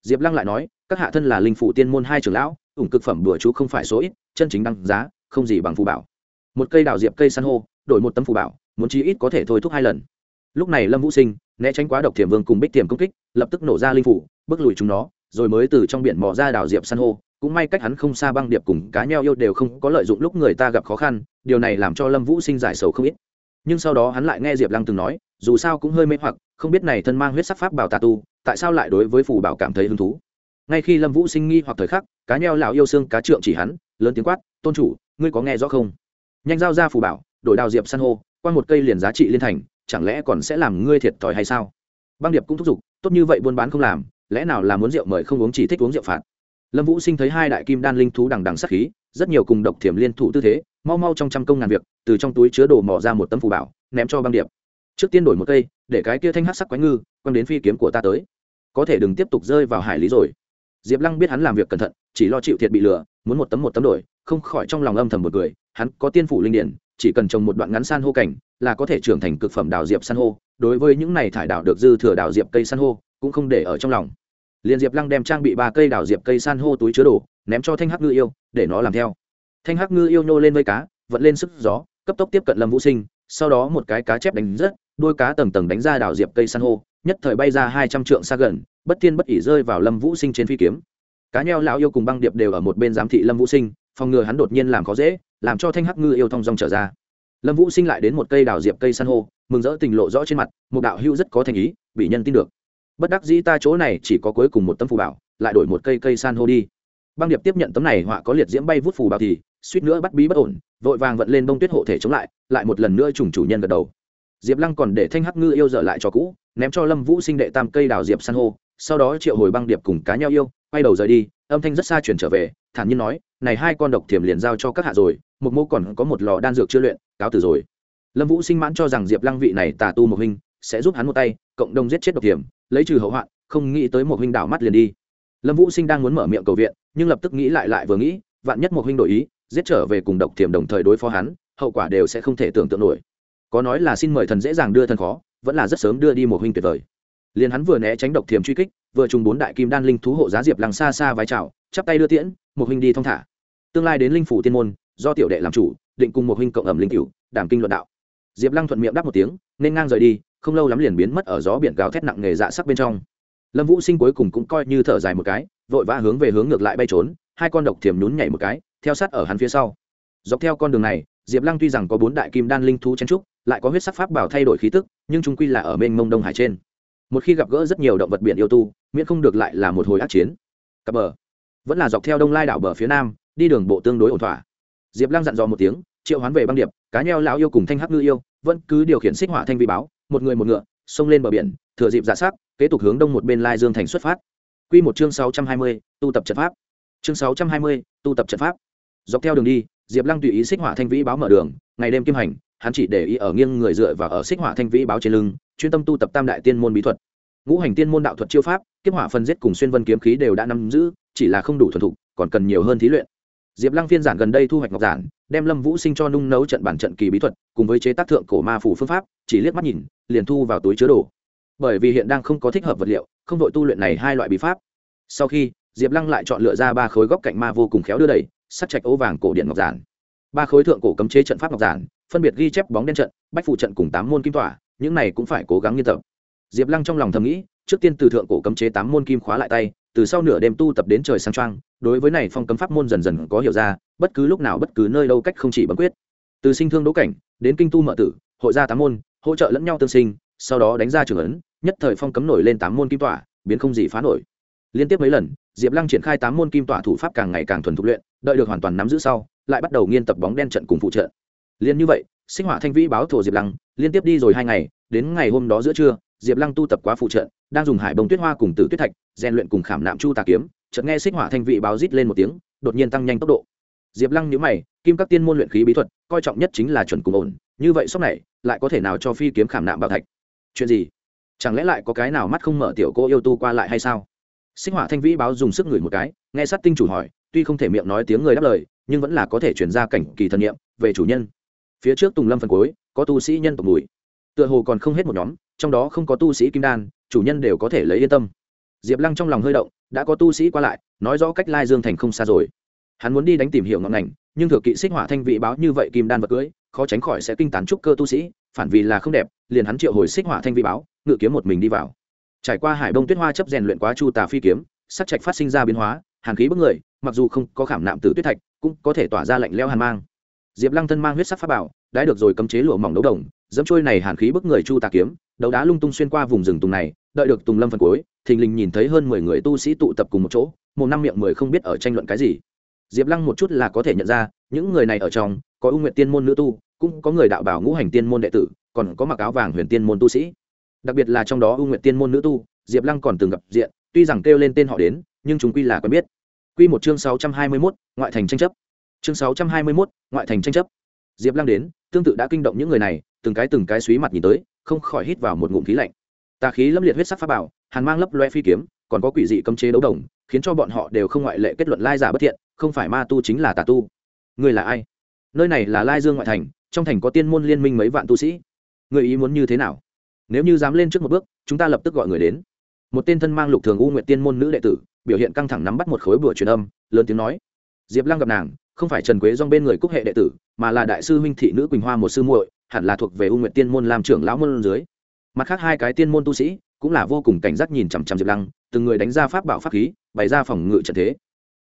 Diệp lăng lại nói, các hạ thân là linh phụ tiên môn hai trưởng lão, ủng cực phẩm đùa chú không phải số ít, chân chính đăng giá, không gì bằng phù bảo. Một cây đào diệp cây san hô, đổi một tấm phù bảo, muốn chí ít có thể thôi thúc hai lần lúc này lâm vũ sinh, né tránh quá độc thiểm vương cùng bích tiềm công kích, lập tức nổ ra linh phủ, bước lùi chúng nó, rồi mới từ trong biển mò ra đào diệp san hô. Cũng may cách hắn không xa băng điệp cùng cá nheo yêu đều không có lợi dụng lúc người ta gặp khó khăn, điều này làm cho lâm vũ sinh giải sầu không ít. Nhưng sau đó hắn lại nghe diệp lăng từng nói, dù sao cũng hơi mê hoặc, không biết này thân mang huyết sắc pháp bảo tà tu, tại sao lại đối với phù bảo cảm thấy hứng thú? Ngay khi lâm vũ sinh nghi hoặc thời khắc, cá nheo lão yêu xương cá trượng chỉ hắn, lớn tiếng quát, tôn chủ, ngươi có nghe rõ không? Nhanh giao ra phù bảo, đổi đào diệp san hô qua một cây liền giá trị liên thành chẳng lẽ còn sẽ làm ngươi thiệt thòi hay sao? Băng điệp cũng thúc giục, tốt như vậy buôn bán không làm, lẽ nào là muốn rượu mời không uống chỉ thích uống rượu phạt? Lâm vũ sinh thấy hai đại kim đan linh thú đằng đằng sắc khí, rất nhiều cùng độc thiểm liên thủ tư thế, mau mau trong trăm công ngàn việc, từ trong túi chứa đồ mỏ ra một tấm phù bảo, ném cho băng điệp. Trước tiên đổi một cây, để cái kia thanh hát sắc quái ngư, quăng đến phi kiếm của ta tới. Có thể đừng tiếp tục rơi vào hải lý rồi. Diệp lăng biết hắn làm việc cẩn thận, chỉ lo chịu thiệt bị lừa, muốn một tấm một tấm đổi, không khỏi trong lòng âm thầm một cười, hắn có tiên phủ linh điển, chỉ cần trồng một đoạn ngắn san hô cảnh là có thể trưởng thành cực phẩm đào diệp san hô, đối với những này thải đào được dư thừa đào diệp cây san hô, cũng không để ở trong lòng. Liền diệp lăng đem trang bị ba cây đào diệp cây san hô túi chứa đồ, ném cho thanh hắc ngư yêu, để nó làm theo. Thanh hắc ngư yêu nhô lên vây cá, vận lên sức gió, cấp tốc tiếp cận lâm vũ sinh, sau đó một cái cá chép đánh rớt đôi cá tầng tầng đánh ra đào diệp cây san hô, nhất thời bay ra hai trăm trượng xa gần, bất thiên bất ỉ rơi vào lâm vũ sinh trên phi kiếm. Cá nheo lão yêu cùng băng điệp đều ở một bên giám thị lâm vũ sinh, phòng ngừa hắn đột nhiên làm khó dễ, làm cho thanh hắc ngư yêu thong dong trở ra lâm vũ sinh lại đến một cây đào diệp cây san hô, mừng rỡ tình lộ rõ trên mặt, một đạo hưu rất có thành ý, bị nhân tin được. Bất đắc dĩ ta chỗ này chỉ có cuối cùng một tấm phù bảo, lại đổi một cây cây san hô đi. Băng điệp tiếp nhận tấm này, họa có liệt diễm bay vút phù bảo thì, suýt nữa bắt bí bất ổn, vội vàng vận lên bông tuyết hộ thể chống lại lại một lần nữa trùng chủ nhân gật đầu. Diệp lăng còn để thanh hắc ngư yêu dở lại cho cũ, ném cho lâm vũ sinh đệ tam cây đào diệp san hô, sau đó triệu hồi băng điệp cùng cá nhau yêu, quay đầu rời đi, âm thanh rất xa chuyển trở về, thản nhiên nói, này hai con độc thiểm liền giao cho các hạ rồi, một mô còn có một lò đan dược chưa luyện cáo từ rồi. Lâm vũ sinh mãn cho rằng diệp lăng vị này tà tu một huynh sẽ giúp hắn một tay, cộng đồng giết chết độc thiểm lấy trừ hậu hoạn, không nghĩ tới một huynh đảo mắt liền đi. Lâm vũ sinh đang muốn mở miệng cầu viện, nhưng lập tức nghĩ lại lại vừa nghĩ, vạn nhất một huynh đổi ý, giết trở về cùng độc thiểm đồng thời đối phó hắn, hậu quả đều sẽ không thể tưởng tượng nổi. Có nói là xin mời thần dễ dàng đưa thần khó, vẫn là rất sớm đưa đi một huynh tuyệt vời. Liền hắn vừa né tránh độc thiểm truy kích, vừa trùng bốn đại kim đan linh thú hộ giá diệp lăng xa xa vái chào, chắp tay đưa tiễn, một huynh đi thong thả. Tương lai đến linh phủ tiên môn, do tiểu đệ làm chủ định cùng một huynh cộng ẩm linh cửu đảm kinh luận đạo. Diệp lăng thuận miệng đáp một tiếng, nên ngang rời đi, không lâu lắm liền biến mất ở gió biển gào thét nặng nghề dạ sắc bên trong. Lâm vũ sinh cuối cùng cũng coi như thở dài một cái, vội vã hướng về hướng ngược lại bay trốn, hai con độc thiềm nhún nhảy một cái, theo sát ở hắn phía sau. Dọc theo con đường này, diệp lăng tuy rằng có bốn đại kim đan linh thú chen trúc, lại có huyết sắc pháp bảo thay đổi khí tức, nhưng chúng quy là ở bên mông đông hải trên. Một khi gặp gỡ rất nhiều động vật biển yêu tu, miễn không được lại là một hồi ác chiến. Cặp bờ. Vẫn là dọc theo đông lai đảo bờ phía nam, đi đường bộ tương đối ổn thỏa diệp lăng dặn dò một tiếng, triệu hoán về băng điệp, cá nheo lão yêu cùng thanh hắc ngư yêu, vẫn cứ điều khiển xích hỏa thanh vị báo, một người một ngựa, xông lên bờ biển, thừa dịp dạ sắc kế tục hướng đông một bên lai dương thành xuất phát. Q một chương sáu trăm hai mươi, tu tập trận pháp. Chương sáu trăm hai mươi, tu tập trận pháp. Dọc theo đường đi, diệp lăng tùy ý xích hỏa thanh vĩ báo mở đường, ngày đêm kim hành, hắn chỉ để ý ở nghiêng người dựa và ở xích hỏa thanh vĩ báo trên lưng, chuyên tâm tu tập tam đại tiên môn bí thuật. Ngũ hành tiên môn đạo thuật chiêu pháp, kiếp hỏa phân giết cùng xuyên vân kiếm khí đều đã nắm giữ, chỉ là không đủ thuần thục, còn cần nhiều hơn thí luyện diệp lăng phiên giản gần đây thu hoạch ngọc giản, đem lâm vũ sinh cho nung nấu trận bản trận kỳ bí thuật, cùng với chế tác thượng cổ ma phủ phương pháp, chỉ liếc mắt nhìn, liền thu vào túi chứa đồ. Bởi vì hiện đang không có thích hợp vật liệu, không đội tu luyện này hai loại bí pháp. Sau khi, diệp lăng lại chọn lựa ra ba khối góc cạnh ma vô cùng khéo đưa đẩy sắt chạch ố vàng cổ điện ngọc giản. Ba khối thượng cổ cấm chế trận pháp ngọc giản, phân biệt ghi chép bóng đen trận, bách phụ trận cùng tám môn kim tỏa, những này cũng phải cố gắng nghiên tập. Diệp lăng trong lòng thầm nghĩ, trước tiên từ thượng cổ cấm chế tám môn kim khóa lại tay từ sau nửa đêm tu tập đến trời sáng trăng đối với này phong cấm pháp môn dần dần có hiểu ra, bất cứ lúc nào bất cứ nơi đâu cách không chỉ bấm quyết. Từ sinh thương đỗ cảnh, đến kinh tu mở tử, hội gia tám môn, hỗ trợ lẫn nhau tương sinh, sau đó đánh ra trường ấn, nhất thời phong cấm nổi lên tám môn kim tỏa, biến không gì phá nổi. Liên tiếp mấy lần, diệp lăng triển khai tám môn kim tỏa thủ pháp càng ngày càng thuần thục luyện, đợi được hoàn toàn nắm giữ sau, lại bắt đầu nghiên tập bóng đen trận cùng phụ trợ. Liên như vậy, sinh hỏa thanh vĩ báo thổ diệp lăng, liên tiếp đi rồi hai ngày, đến ngày hôm đó giữa trưa diệp lăng tu tập quá phụ trận, đang dùng hải bông tuyết hoa cùng tử tuyết thạch rèn luyện cùng khảm nạm chu tà kiếm chợt nghe xích hỏa thanh vị báo rít lên một tiếng đột nhiên tăng nhanh tốc độ. Diệp lăng nhíu mày kim các tiên môn luyện khí bí thuật coi trọng nhất chính là chuẩn cùng ổn như vậy sốc này lại có thể nào cho phi kiếm khảm nạm bảo thạch? Chuyện gì? Chẳng lẽ lại có cái nào mắt không mở tiểu cô yêu tu qua lại hay sao? Xích hỏa thanh vĩ báo dùng sức ngửi một cái nghe sát tinh chủ hỏi tuy không thể miệng nói tiếng người đáp lời nhưng vẫn là có thể chuyển ra cảnh kỳ thần nghiệm về chủ nhân. Phía trước tùng lâm phần cuối có tu sĩ nhân tộc mùi. Tựa hồ còn không hết một nhóm trong đó không có tu sĩ kim đan, chủ nhân đều có thể lấy yên tâm. Diệp lăng trong lòng hơi động, đã có tu sĩ qua lại, nói rõ cách lai dương thành không xa rồi. Hắn muốn đi đánh tìm hiểu ngọn ngành, nhưng thừa kỵ xích hỏa thanh vị báo như vậy kim đan vật cưới, khó tránh khỏi sẽ kinh tán trúc cơ tu sĩ, phản vì là không đẹp, liền hắn triệu hồi xích hỏa thanh vị báo, ngự kiếm một mình đi vào. Trải qua hải đông tuyết hoa chấp rèn luyện quá chu tà phi kiếm, sắc trạch phát sinh ra biến hóa, hàn khí bức người, mặc dù không có khảm nạm từ tuyết thạch, cũng có thể tỏa ra lạnh leo hàn mang. Diệp lăng thân mang huyết sắc pháp bảo đã được rồi cấm chế lụa mỏng đấu đồng dẫm trôi này hàn khí bức người chu tà kiếm đấu đá lung tung xuyên qua vùng rừng tùng này đợi được tùng lâm phần cuối thình lình nhìn thấy hơn mười người tu sĩ tụ tập cùng một chỗ một năm miệng mười không biết ở tranh luận cái gì diệp lăng một chút là có thể nhận ra những người này ở trong có ưu nguyện tiên môn nữ tu cũng có người đạo bảo ngũ hành tiên môn đệ tử còn có mặc áo vàng huyền tiên môn tu sĩ đặc biệt là trong đó ưu nguyện tiên môn nữ tu diệp lăng còn từng gặp diện tuy rằng kêu lên tên họ đến nhưng chúng quy là quen biết Quy một chương 621, ngoại thành tranh chấp. Chương 621, ngoại thành tranh chấp. Diệp Lăng đến, tương tự đã kinh động những người này, từng cái từng cái xúy mặt nhìn tới, không khỏi hít vào một ngụm khí lạnh. Tà khí lâm liệt huyết sắc pháp bảo, hàn mang lấp loe phi kiếm, còn có quỷ dị cấm chế đấu đồng, khiến cho bọn họ đều không ngoại lệ kết luận lai giả bất thiện, không phải ma tu chính là tà tu. Người là ai? Nơi này là Lai Dương ngoại thành, trong thành có tiên môn liên minh mấy vạn tu sĩ. Người ý muốn như thế nào? Nếu như dám lên trước một bước, chúng ta lập tức gọi người đến. Một tên thân mang lục thường u nguyện tiên môn nữ đệ tử, biểu hiện căng thẳng nắm bắt một khối bửa truyền âm lớn tiếng nói diệp lăng gặp nàng không phải trần quế dong bên người cúc hệ đệ tử, mà là đại sư huynh thị nữ quỳnh hoa một sư muội, hẳn là thuộc về u nguyện tiên môn làm trưởng lão môn dưới. Mặt khác hai cái tiên môn tu sĩ, cũng là vô cùng cảnh giác nhìn chằm chằm diệp lăng, từng người đánh ra pháp bảo pháp khí, bày ra phòng ngự trận thế.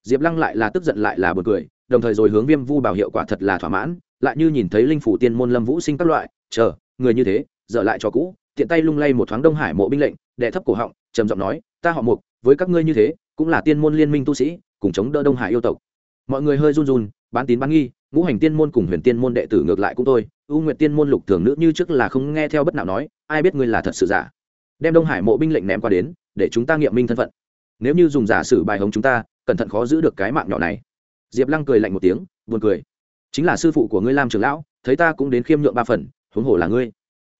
Diệp lăng lại là tức giận lại là bật cười, đồng thời rồi hướng viêm vu bảo hiệu quả thật là thỏa mãn, lại như nhìn thấy linh phủ tiên môn lâm vũ sinh các loại, chờ, người như thế, dở lại cho cũ, tiện tay lung lay một thoáng đông hải mộ binh lệnh, đệ thấp cổ họng, trầm giọng nói, ta họ mục, với các ngươi như thế, cũng là tiên môn liên minh tu sĩ, cùng chống đỡ đông hải yêu tộc mọi người hơi run run, bán tín bán nghi, ngũ hành tiên môn cùng huyền tiên môn đệ tử ngược lại cũng tôi ưu nguyện tiên môn lục thường nữ như trước là không nghe theo bất nào nói, ai biết ngươi là thật sự giả. Đem đông hải mộ binh lệnh ném qua đến, để chúng ta nghiệm minh thân phận. Nếu như dùng giả sử bài hống chúng ta, cẩn thận khó giữ được cái mạng nhỏ này. Diệp lăng cười lạnh một tiếng, buồn cười. Chính là sư phụ của ngươi lam trường lão, thấy ta cũng đến khiêm nhượng ba phần, huống hồ là ngươi.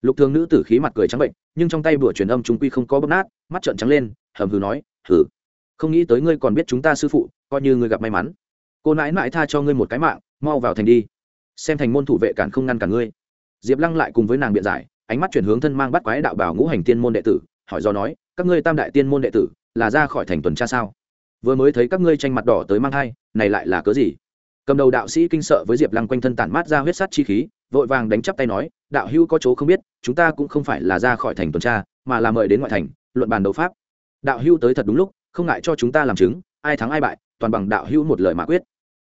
Lục thường nữ tử khí mặt cười trắng bệnh, nhưng trong tay bữa truyền âm chúng quy không có bóp nát, mắt trợn trắng lên, hầm hừ nói, hừ, không nghĩ tới ngươi còn biết chúng ta sư phụ, coi như ngươi gặp may mắn cô nãi nãi tha cho ngươi một cái mạng, mau vào thành đi. Xem thành môn thủ vệ cản không ngăn cả ngươi. Diệp lăng lại cùng với nàng biện giải, ánh mắt chuyển hướng thân mang bắt quái đạo bảo ngũ hành tiên môn đệ tử, hỏi do nói, các ngươi tam đại tiên môn đệ tử, là ra khỏi thành tuần tra sao? Vừa mới thấy các ngươi tranh mặt đỏ tới mang thai, này lại là cớ gì? Cầm đầu đạo sĩ kinh sợ với diệp lăng quanh thân tản mát ra huyết sắt chi khí, vội vàng đánh chắp tay nói, đạo hữu có chỗ không biết, chúng ta cũng không phải là ra khỏi thành tuần tra, mà là mời đến ngoại thành, luận bàn đấu pháp. Đạo hữu tới thật đúng lúc, không ngại cho chúng ta làm chứng, ai thắng ai bại, toàn bằng đạo hữu một lời mà quyết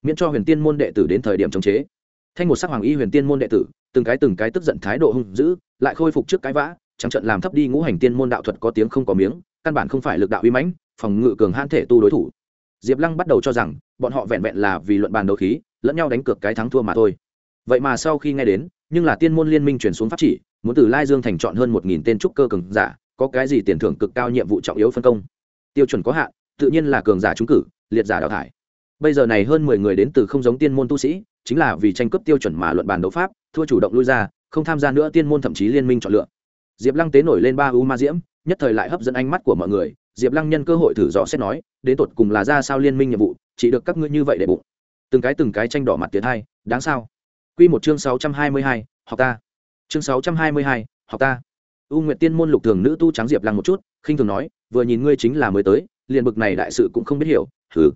miễn cho huyền tiên môn đệ tử đến thời điểm chống chế. Thanh một sắc hoàng y huyền tiên môn đệ tử, từng cái từng cái tức giận thái độ hung dữ, lại khôi phục trước cái vã, trắng trận làm thấp đi ngũ hành tiên môn đạo thuật có tiếng không có miếng, căn bản không phải lực đạo uy mãnh, phòng ngự cường hãn thể tu đối thủ. Diệp lăng bắt đầu cho rằng, bọn họ vẹn vẹn là vì luận bàn đấu khí, lẫn nhau đánh cược cái thắng thua mà thôi. Vậy mà sau khi nghe đến, nhưng là tiên môn liên minh chuyển xuống pháp chỉ, muốn từ lai dương thành chọn hơn một nghìn tên trúc cơ cường giả, có cái gì tiền thưởng cực cao nhiệm vụ trọng yếu phân công? Tiêu chuẩn có hạn, tự nhiên là cường giả trúng cử, liệt giả đào thải bây giờ này hơn mười người đến từ không giống tiên môn tu sĩ, chính là vì tranh cướp tiêu chuẩn mà luận bàn đấu pháp, thua chủ động lui ra, không tham gia nữa tiên môn thậm chí liên minh chọn lựa. Diệp lăng tế nổi lên ba u ma diễm, nhất thời lại hấp dẫn ánh mắt của mọi người. Diệp lăng nhân cơ hội thử dò xét nói, đến tột cùng là ra sao liên minh nhiệm vụ, chỉ được các ngươi như vậy để bụng. Từng cái từng cái tranh đỏ mặt tiến hai, đáng sao? Q một chương sáu trăm hai mươi hai, học ta. Chương sáu trăm hai mươi hai, học ta. U nguyện tiên môn lục thường nữ tu trắng diệp lăng một chút, khinh thường nói, vừa nhìn ngươi chính là mới tới, liền bực này đại sự cũng không biết hiểu thử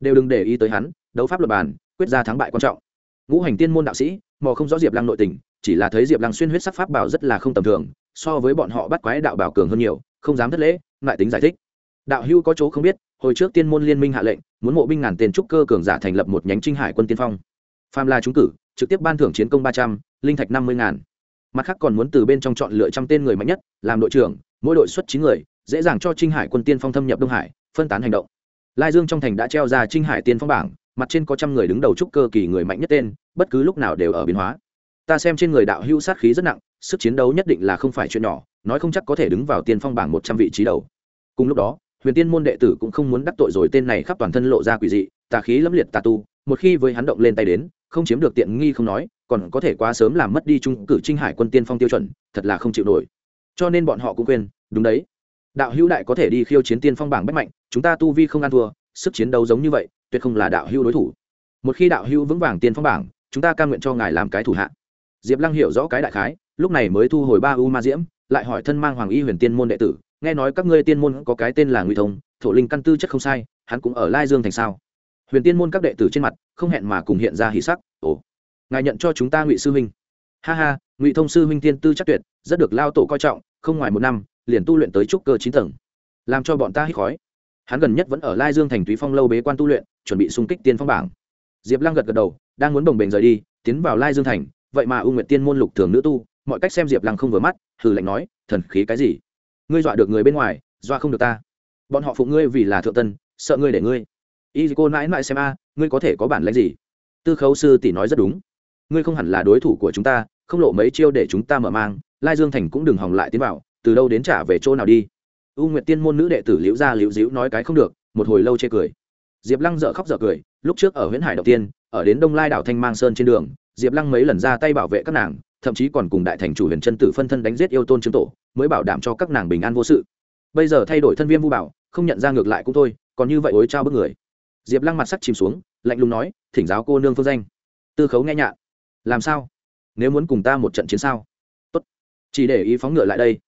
đều đừng để ý tới hắn, đấu pháp luật bàn, quyết ra thắng bại quan trọng. Ngũ hành tiên môn đạo sĩ, mò không rõ diệp lăng nội tình, chỉ là thấy diệp lăng xuyên huyết sắc pháp bảo rất là không tầm thường, so với bọn họ bắt quái đạo bảo cường hơn nhiều, không dám thất lễ, lại tính giải thích. Đạo hưu có chỗ không biết, hồi trước tiên môn liên minh hạ lệnh, muốn mộ binh ngàn tên trúc cơ cường giả thành lập một nhánh trinh hải quân tiên phong. Pham la trúng cử, trực tiếp ban thưởng chiến công ba trăm, linh thạch năm mươi ngàn. Mặt khác còn muốn từ bên trong chọn lựa trăm tên người mạnh nhất, làm đội trưởng, mỗi đội xuất chín người, dễ dàng cho trinh hải quân tiên phong thâm nhập đông hải, phân tán hành động lai dương trong thành đã treo ra trinh hải tiên phong bảng, mặt trên có trăm người đứng đầu trúc cơ kỳ người mạnh nhất tên, bất cứ lúc nào đều ở biến hóa. Ta xem trên người đạo hữu sát khí rất nặng, sức chiến đấu nhất định là không phải chuyện nhỏ, nói không chắc có thể đứng vào tiên phong bảng một trăm vị trí đầu. Cùng lúc đó, huyền tiên môn đệ tử cũng không muốn đắc tội rồi tên này khắp toàn thân lộ ra quỷ dị, tà khí lâm liệt tà tu, một khi với hắn động lên tay đến, không chiếm được tiện nghi không nói, còn có thể quá sớm làm mất đi trung cử trinh hải quân tiên phong tiêu chuẩn, thật là không chịu nổi. Cho nên bọn họ cũng quên, đúng đấy đạo hữu đại có thể đi khiêu chiến tiên phong bảng bách mạnh, chúng ta tu vi không ăn thua, sức chiến đấu giống như vậy, tuyệt không là đạo hữu đối thủ. Một khi đạo hữu vững vàng tiên phong bảng, chúng ta ca nguyện cho ngài làm cái thủ hạ. Diệp lăng hiểu rõ cái đại khái, lúc này mới thu hồi ba u ma diễm, lại hỏi thân mang hoàng y huyền tiên môn đệ tử, nghe nói các ngươi tiên môn có cái tên là nguy thông, thổ linh căn tư chất không sai, hắn cũng ở lai dương thành sao? Huyền tiên môn các đệ tử trên mặt, không hẹn mà cùng hiện ra hỷ sắc, ồ, ngài nhận cho chúng ta ngụy sư huynh. Ha ha, ngụy thông sư huynh tiên tư chắc tuyệt, rất được lao tổ coi trọng, không ngoài một năm liền tu luyện tới trúc cơ chín tầng, làm cho bọn ta hít khói. Hắn gần nhất vẫn ở lai dương thành túy phong lâu bế quan tu luyện, chuẩn bị xung kích tiên phong bảng. Diệp lăng gật gật đầu, đang muốn bồng bềnh rời đi, tiến vào lai dương thành, vậy mà u nguyệt tiên môn lục thường nữ tu, mọi cách xem diệp lăng không vừa mắt, hừ lạnh nói, thần khí cái gì? Ngươi dọa được người bên ngoài, dọa không được ta. Bọn họ phụ ngươi vì là thượng tân, sợ ngươi để ngươi. Y cô mãi mãi xem a, ngươi có thể có bản lãnh gì? Tư khấu sư tỷ nói rất đúng. Ngươi không hẳn là đối thủ của chúng ta, không lộ mấy chiêu để chúng ta mở mang, lai dương thành cũng đừng hòng lại tiến vào từ đâu đến trả về chỗ nào đi? U nguyệt tiên môn nữ đệ tử liễu gia liễu diễu nói cái không được, một hồi lâu chê cười. Diệp lăng dợ khóc dợ cười, lúc trước ở huyện hải đầu tiên, ở đến đông lai đảo thanh mang sơn trên đường, diệp lăng mấy lần ra tay bảo vệ các nàng, thậm chí còn cùng đại thành chủ huyền chân tử phân thân đánh giết yêu tôn chứng tổ, mới bảo đảm cho các nàng bình an vô sự. Bây giờ thay đổi thân viên vu bảo, không nhận ra ngược lại cũng thôi, còn như vậy ối trao bức người. Diệp lăng mặt sắc chìm xuống, lạnh lùng nói, thỉnh giáo cô nương phương danh. Tư khấu nghe nhạ, làm sao? Nếu muốn cùng ta một trận chiến sao? Tốt, chỉ để ý phóng ngựa lại đây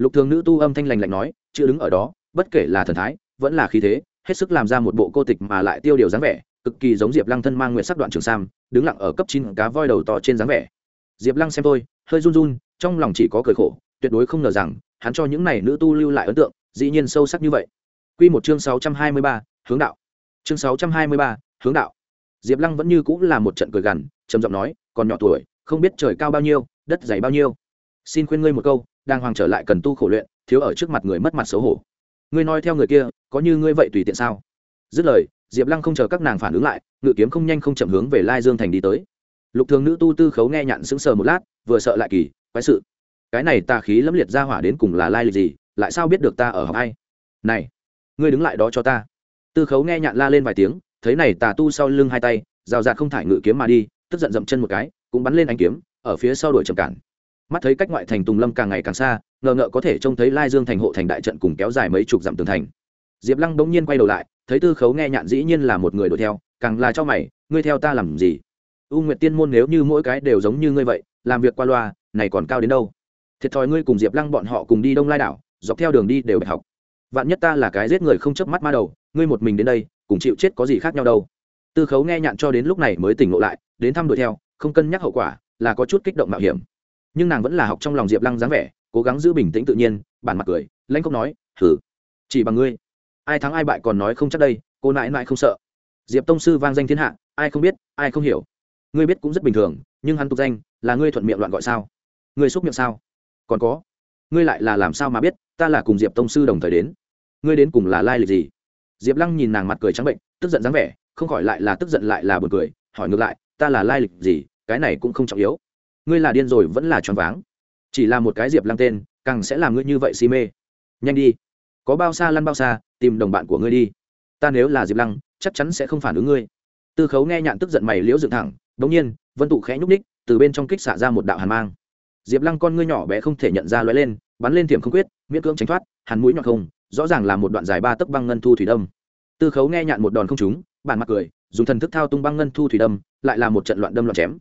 lục thường nữ tu âm thanh lành lạnh nói chưa đứng ở đó bất kể là thần thái vẫn là khí thế hết sức làm ra một bộ cô tịch mà lại tiêu điều dáng vẻ cực kỳ giống diệp lăng thân mang nguyện sắc đoạn trường sam đứng lặng ở cấp chín cá voi đầu to trên dáng vẻ diệp lăng xem tôi hơi run run trong lòng chỉ có cười khổ tuyệt đối không ngờ rằng hắn cho những này nữ tu lưu lại ấn tượng dĩ nhiên sâu sắc như vậy Quy một chương sáu trăm hai mươi ba, hướng đạo. Chương sáu trăm hai mươi ba, hướng đạo. Diệp Lăng vẫn như cũng là một trận cười gằn, trầm giọng nói, còn nhỏ tuổi, không biết trời cao bao nhiêu, đất dày bao nhiêu. Xin khuyên ngươi một câu, đang hoàng trở lại cần tu khổ luyện, thiếu ở trước mặt người mất mặt xấu hổ. Ngươi nói theo người kia, có như ngươi vậy tùy tiện sao? Dứt lời, Diệp Lăng không chờ các nàng phản ứng lại, ngự kiếm không nhanh không chậm hướng về Lai Dương thành đi tới. Lục Thường nữ tu tư khấu nghe nhạn sững sờ một lát, vừa sợ lại kỳ, quái sự. Cái này tà khí lẫm liệt ra hỏa đến cùng là lai lịch gì, lại sao biết được ta ở học ai? Này, ngươi đứng lại đó cho ta tư khấu nghe nhạn la lên vài tiếng thấy này tà tu sau lưng hai tay rào rạt không thải ngự kiếm mà đi tức giận dậm chân một cái cũng bắn lên anh kiếm ở phía sau đuổi chậm cản mắt thấy cách ngoại thành tùng lâm càng ngày càng xa, ngờ ngợ có thể trông thấy lai dương thành hộ thành đại trận cùng kéo dài mấy chục dặm tường thành. Diệp lăng bỗng nhiên quay đầu lại, thấy tư khấu nghe nhạn dĩ nhiên là một người đuổi theo, càng là cho mày, ngươi theo ta làm gì? U nguyệt tiên môn nếu như mỗi cái đều giống như ngươi vậy, làm việc qua loa, này còn cao đến đâu? Thiệt thòi ngươi cùng diệp lăng bọn họ cùng đi đông lai đảo, dọc theo đường đi đều bạch học. Vạn nhất ta là cái giết người không chớp mắt ma đầu, ngươi một mình đến đây, cùng chịu chết có gì khác nhau đâu? Tư khấu nghe nhạn cho đến lúc này mới tỉnh ngộ lại, đến thăm đuổi theo, không cân nhắc hậu quả, là có chút kích động mạo hiểm nhưng nàng vẫn là học trong lòng diệp lăng dáng vẻ, cố gắng giữ bình tĩnh tự nhiên, bản mặt cười, lãnh không nói thử chỉ bằng ngươi. Ai thắng ai bại còn nói không chắc đây, cô nãi nãi không sợ. Diệp tông sư vang danh thiên hạ, ai không biết, ai không hiểu. Ngươi biết cũng rất bình thường, nhưng hắn tục danh là ngươi thuận miệng loạn gọi sao? Ngươi xúc miệng sao? Còn có, ngươi lại là làm sao mà biết, ta là cùng diệp tông sư đồng thời đến? Ngươi đến cùng là lai lịch gì? Diệp lăng nhìn nàng mặt cười trắng bệnh, tức giận dáng vẻ, không khỏi lại là tức giận lại là b u ồ n cười, hỏi ngược lại, ta là lai lịch gì? Cái này cũng không trọng yếu ngươi là điên rồi vẫn là choáng váng. Chỉ là một cái diệp lăng tên, càng sẽ làm ngươi như vậy si mê. Nhanh đi. Có bao xa lăn bao xa, tìm đồng bạn của ngươi đi. Ta nếu là diệp lăng, chắc chắn sẽ không phản ứng ngươi. Tư khấu nghe nhạn tức giận mày liễu dựng thẳng đ ỗ n g nhiên, vân tụ khẽ nhúc ních từ bên trong kích xả ra một đạo hàn mang. Diệp lăng con ngươi nhỏ bé không thể nhận ra lóe lên, bắn lên tiềm không quyết, miễn cưỡng tránh thoát, hàn mũi nhọn không, rõ ràng là một đoạn dài ba tấc băng ngân thu thủy đâm. Tư khấu nghe nhạn một đòn không trúng, bản mặt cười, dùng thần thức thao tung băng ngân thu thủy đâm, lại là một trận loạn đâm loạn chém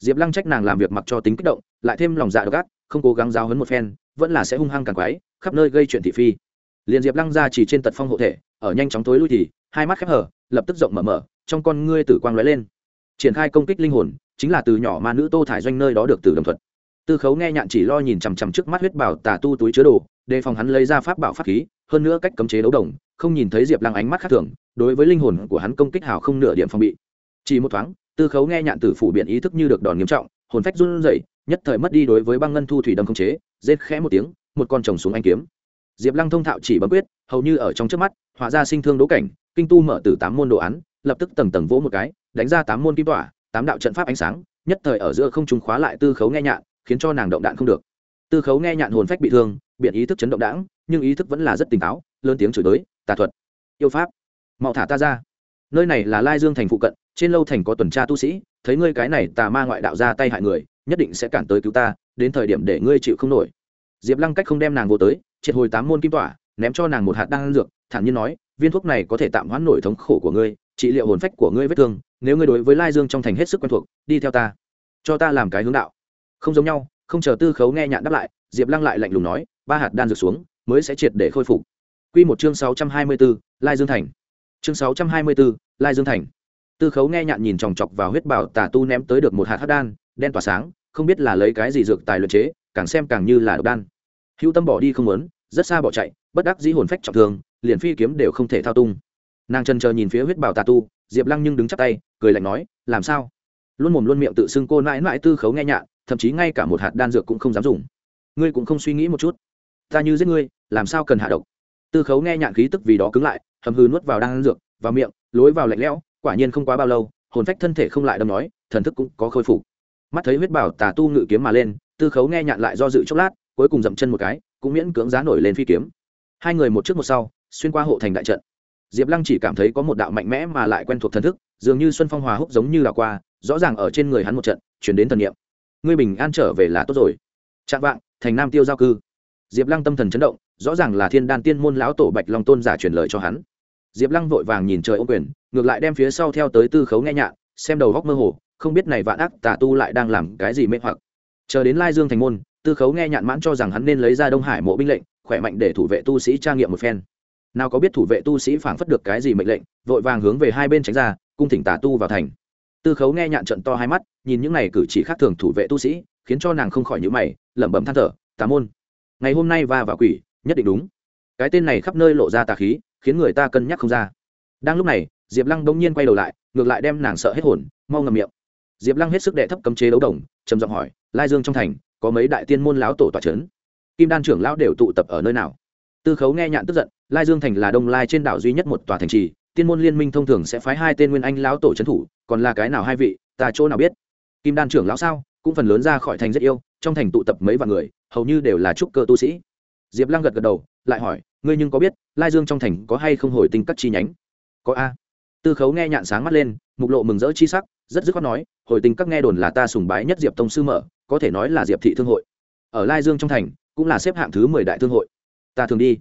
diệp lăng trách nàng làm việc mặc cho tính kích động, lại thêm lòng dạ độc ác, không cố gắng giáo hấn một phen, vẫn là sẽ hung hăng càng quái, khắp nơi gây chuyện thị phi. Liền diệp lăng ra chỉ trên tật phong hộ thể, ở nhanh chóng tối lui thì, hai mắt khép hở, lập tức rộng mở mở, trong con ngươi tử quang lóe lên. Triển khai công kích linh hồn, chính là từ nhỏ mà nữ tô thải doanh nơi đó được từ đồng thuận tư khấu nghe nhạn chỉ lo nhìn chằm chằm trước mắt huyết bảo tà tu túi chứa đồ, đề phòng hắn lấy ra pháp bảo pháp khí, hơn nữa cách cấm chế đấu đồng, không nhìn thấy diệp lăng ánh mắt khác thường, đối với linh hồn của hắn công kích hào không nửa điểm phòng bị. Chỉ một thoáng tư khấu nghe nhạn tử phủ biện ý thức như được đòn nghiêm trọng, hồn phách run rẩy, nhất thời mất đi đối với băng ngân thu thủy đâm không chế rết khẽ một tiếng, một con chồng xuống anh kiếm. Diệp lăng thông thạo chỉ bấm quyết, hầu như ở trong trước mắt họa ra sinh thương đố cảnh, kinh tu mở từ tám môn đồ án, lập tức tầng tầng vỗ một cái, đánh ra tám môn kim tỏa, tám đạo trận pháp ánh sáng, nhất thời ở giữa không trùng khóa lại tư khấu nghe nhạn, khiến cho nàng động đạn không được. Tư khấu nghe nhạn hồn phách bị thương biện ý thức chấn động đãng, nhưng ý thức vẫn là rất tỉnh táo, lớn tiếng chửi đới tà thuật, yêu pháp, mau thả ta ra. Nơi này là lai dương thành phụ cận trên lâu thành có tuần tra tu sĩ, thấy ngươi cái này tà ma ngoại đạo ra tay hại người, nhất định sẽ cản tới cứu ta, đến thời điểm để ngươi chịu không nổi. Diệp lăng cách không đem nàng vô tới, triệt hồi tám môn kim tỏa, ném cho nàng một hạt đan dược, thản nhiên nói, viên thuốc này có thể tạm hoãn nổi thống khổ của ngươi, trị liệu hồn phách của ngươi vết thương, nếu ngươi đối với lai dương trong thành hết sức quen thuộc, đi theo ta. Cho ta làm cái hướng đạo. Không giống nhau, không chờ tư khấu nghe nhạn đáp lại, diệp lăng lại lạnh lùng nói, ba hạt đan dược xuống, mới sẽ triệt để khôi phục. Q một chương sáu trăm hai mươi b ố lai dương thành. Chương sáu trăm hai mươi b ố lai dương thành tư khấu nghe nhạn nhìn chòng chọc vào huyết bảo tà tu ném tới được một hạt hát đan, đen tỏa sáng, không biết là lấy cái gì dược tài luyện chế, càng xem càng như là độc đan. Hữu tâm bỏ đi không muốn, rất xa bỏ chạy, bất đắc dĩ hồn phách trọng thương, liền phi kiếm đều không thể thao tung. Nàng trần chờ nhìn phía huyết bảo tà tu, diệp lăng nhưng đứng chắp tay, cười lạnh nói, làm sao? Luôn mồm luôn miệng tự xưng cô mãi mãi tư khấu nghe nhạn, thậm chí ngay cả một hạt đan dược cũng không dám dùng. Ngươi cũng không suy nghĩ một chút? Ta như giết ngươi, làm sao cần hạ độc? Tư khấu nghe nhạn khí tức vì đó cứng lại, hầm hư nuốt vào đan dược, vào miệng, lối vào lạnh lẽo quả nhiên không quá bao lâu, hồn phách thân thể không lại đâm nói, thần thức cũng có khôi phục. Mắt thấy huyết bảo tà tu ngự kiếm mà lên, tư khấu nghe nhạn lại do dự chốc lát, cuối cùng dậm chân một cái, cũng miễn cưỡng giá nổi lên phi kiếm. Hai người một trước một sau, xuyên qua hộ thành đại trận. Diệp lăng chỉ cảm thấy có một đạo mạnh mẽ mà lại quen thuộc thần thức, dường như xuân phong hòa húc giống như là qua, rõ ràng ở trên người hắn một trận, chuyển đến thần nghiệm ngươi bình an trở về là tốt rồi. Chạm vạng, thành nam tiêu giao cư. Diệp lăng tâm thần chấn động, rõ ràng là thiên đan tiên môn lão tổ bạch long tôn giả truyền lời cho hắn. Diệp lăng vội vàng nhìn trời ô quyền ngược lại đem phía sau theo tới tư khấu nghe nhạn xem đầu góc mơ hồ, không biết này vạn ác tà tu lại đang làm cái gì mê hoặc. Chờ đến lai dương thành môn, tư khấu nghe nhạn mãn cho rằng hắn nên lấy ra đông hải mộ binh lệnh, khỏe mạnh để thủ vệ tu sĩ tra nghiệm một phen. Nào có biết thủ vệ tu sĩ phảng phất được cái gì mệnh lệnh, vội vàng hướng về hai bên tránh ra, cung thỉnh tà tu vào thành. Tư khấu nghe nhạn trận to hai mắt, nhìn những này cử chỉ khác thường thủ vệ tu sĩ, khiến cho nàng không khỏi nhữ mày, lẩm bẩm than thở, tà môn, ngày hôm nay va vào quỷ, nhất định đúng. Cái tên này khắp nơi lộ ra tà khí, khiến người ta cân nhắc không ra. Đang lúc này diệp lăng bỗng nhiên quay đầu lại, ngược lại đem nàng sợ hết hồn, mau ngầm miệng. Diệp lăng hết sức đệ thấp cấm chế đấu đồng, trầm giọng hỏi, lai dương trong thành, có mấy đại tiên môn lão tổ tòa c h ấ n kim đan trưởng lão đều tụ tập ở nơi nào? Tư khấu nghe nhạn tức giận, lai dương thành là đông lai trên đảo duy nhất một tòa thành trì, tiên môn liên minh thông thường sẽ phái hai tên nguyên anh lão tổ c thủ, còn là cái nào hai vị, ta chỗ nào biết? Kim đan trưởng lão sao, cũng phần lớn ra khỏi thành rất yêu, trong thành tụ tập mấy vạn người, hầu như đều là trúc cơ tu sĩ. Diệp lăng gật gật đầu, lại hỏi, ngươi nhưng có biết lai dương trong thành có hay không hồi tinh các chi nhánh? Có a tư khấu nghe nhạn sáng mắt lên, mục lộ mừng rỡ chi sắc, rất dứt khoát nói, hồi tình các nghe đồn là ta sùng bái nhất diệp tông sư mở, có thể nói là diệp thị thương hội. Ở lai dương trong thành, cũng là xếp hạng thứ mười đại thương hội. Ta thường đi.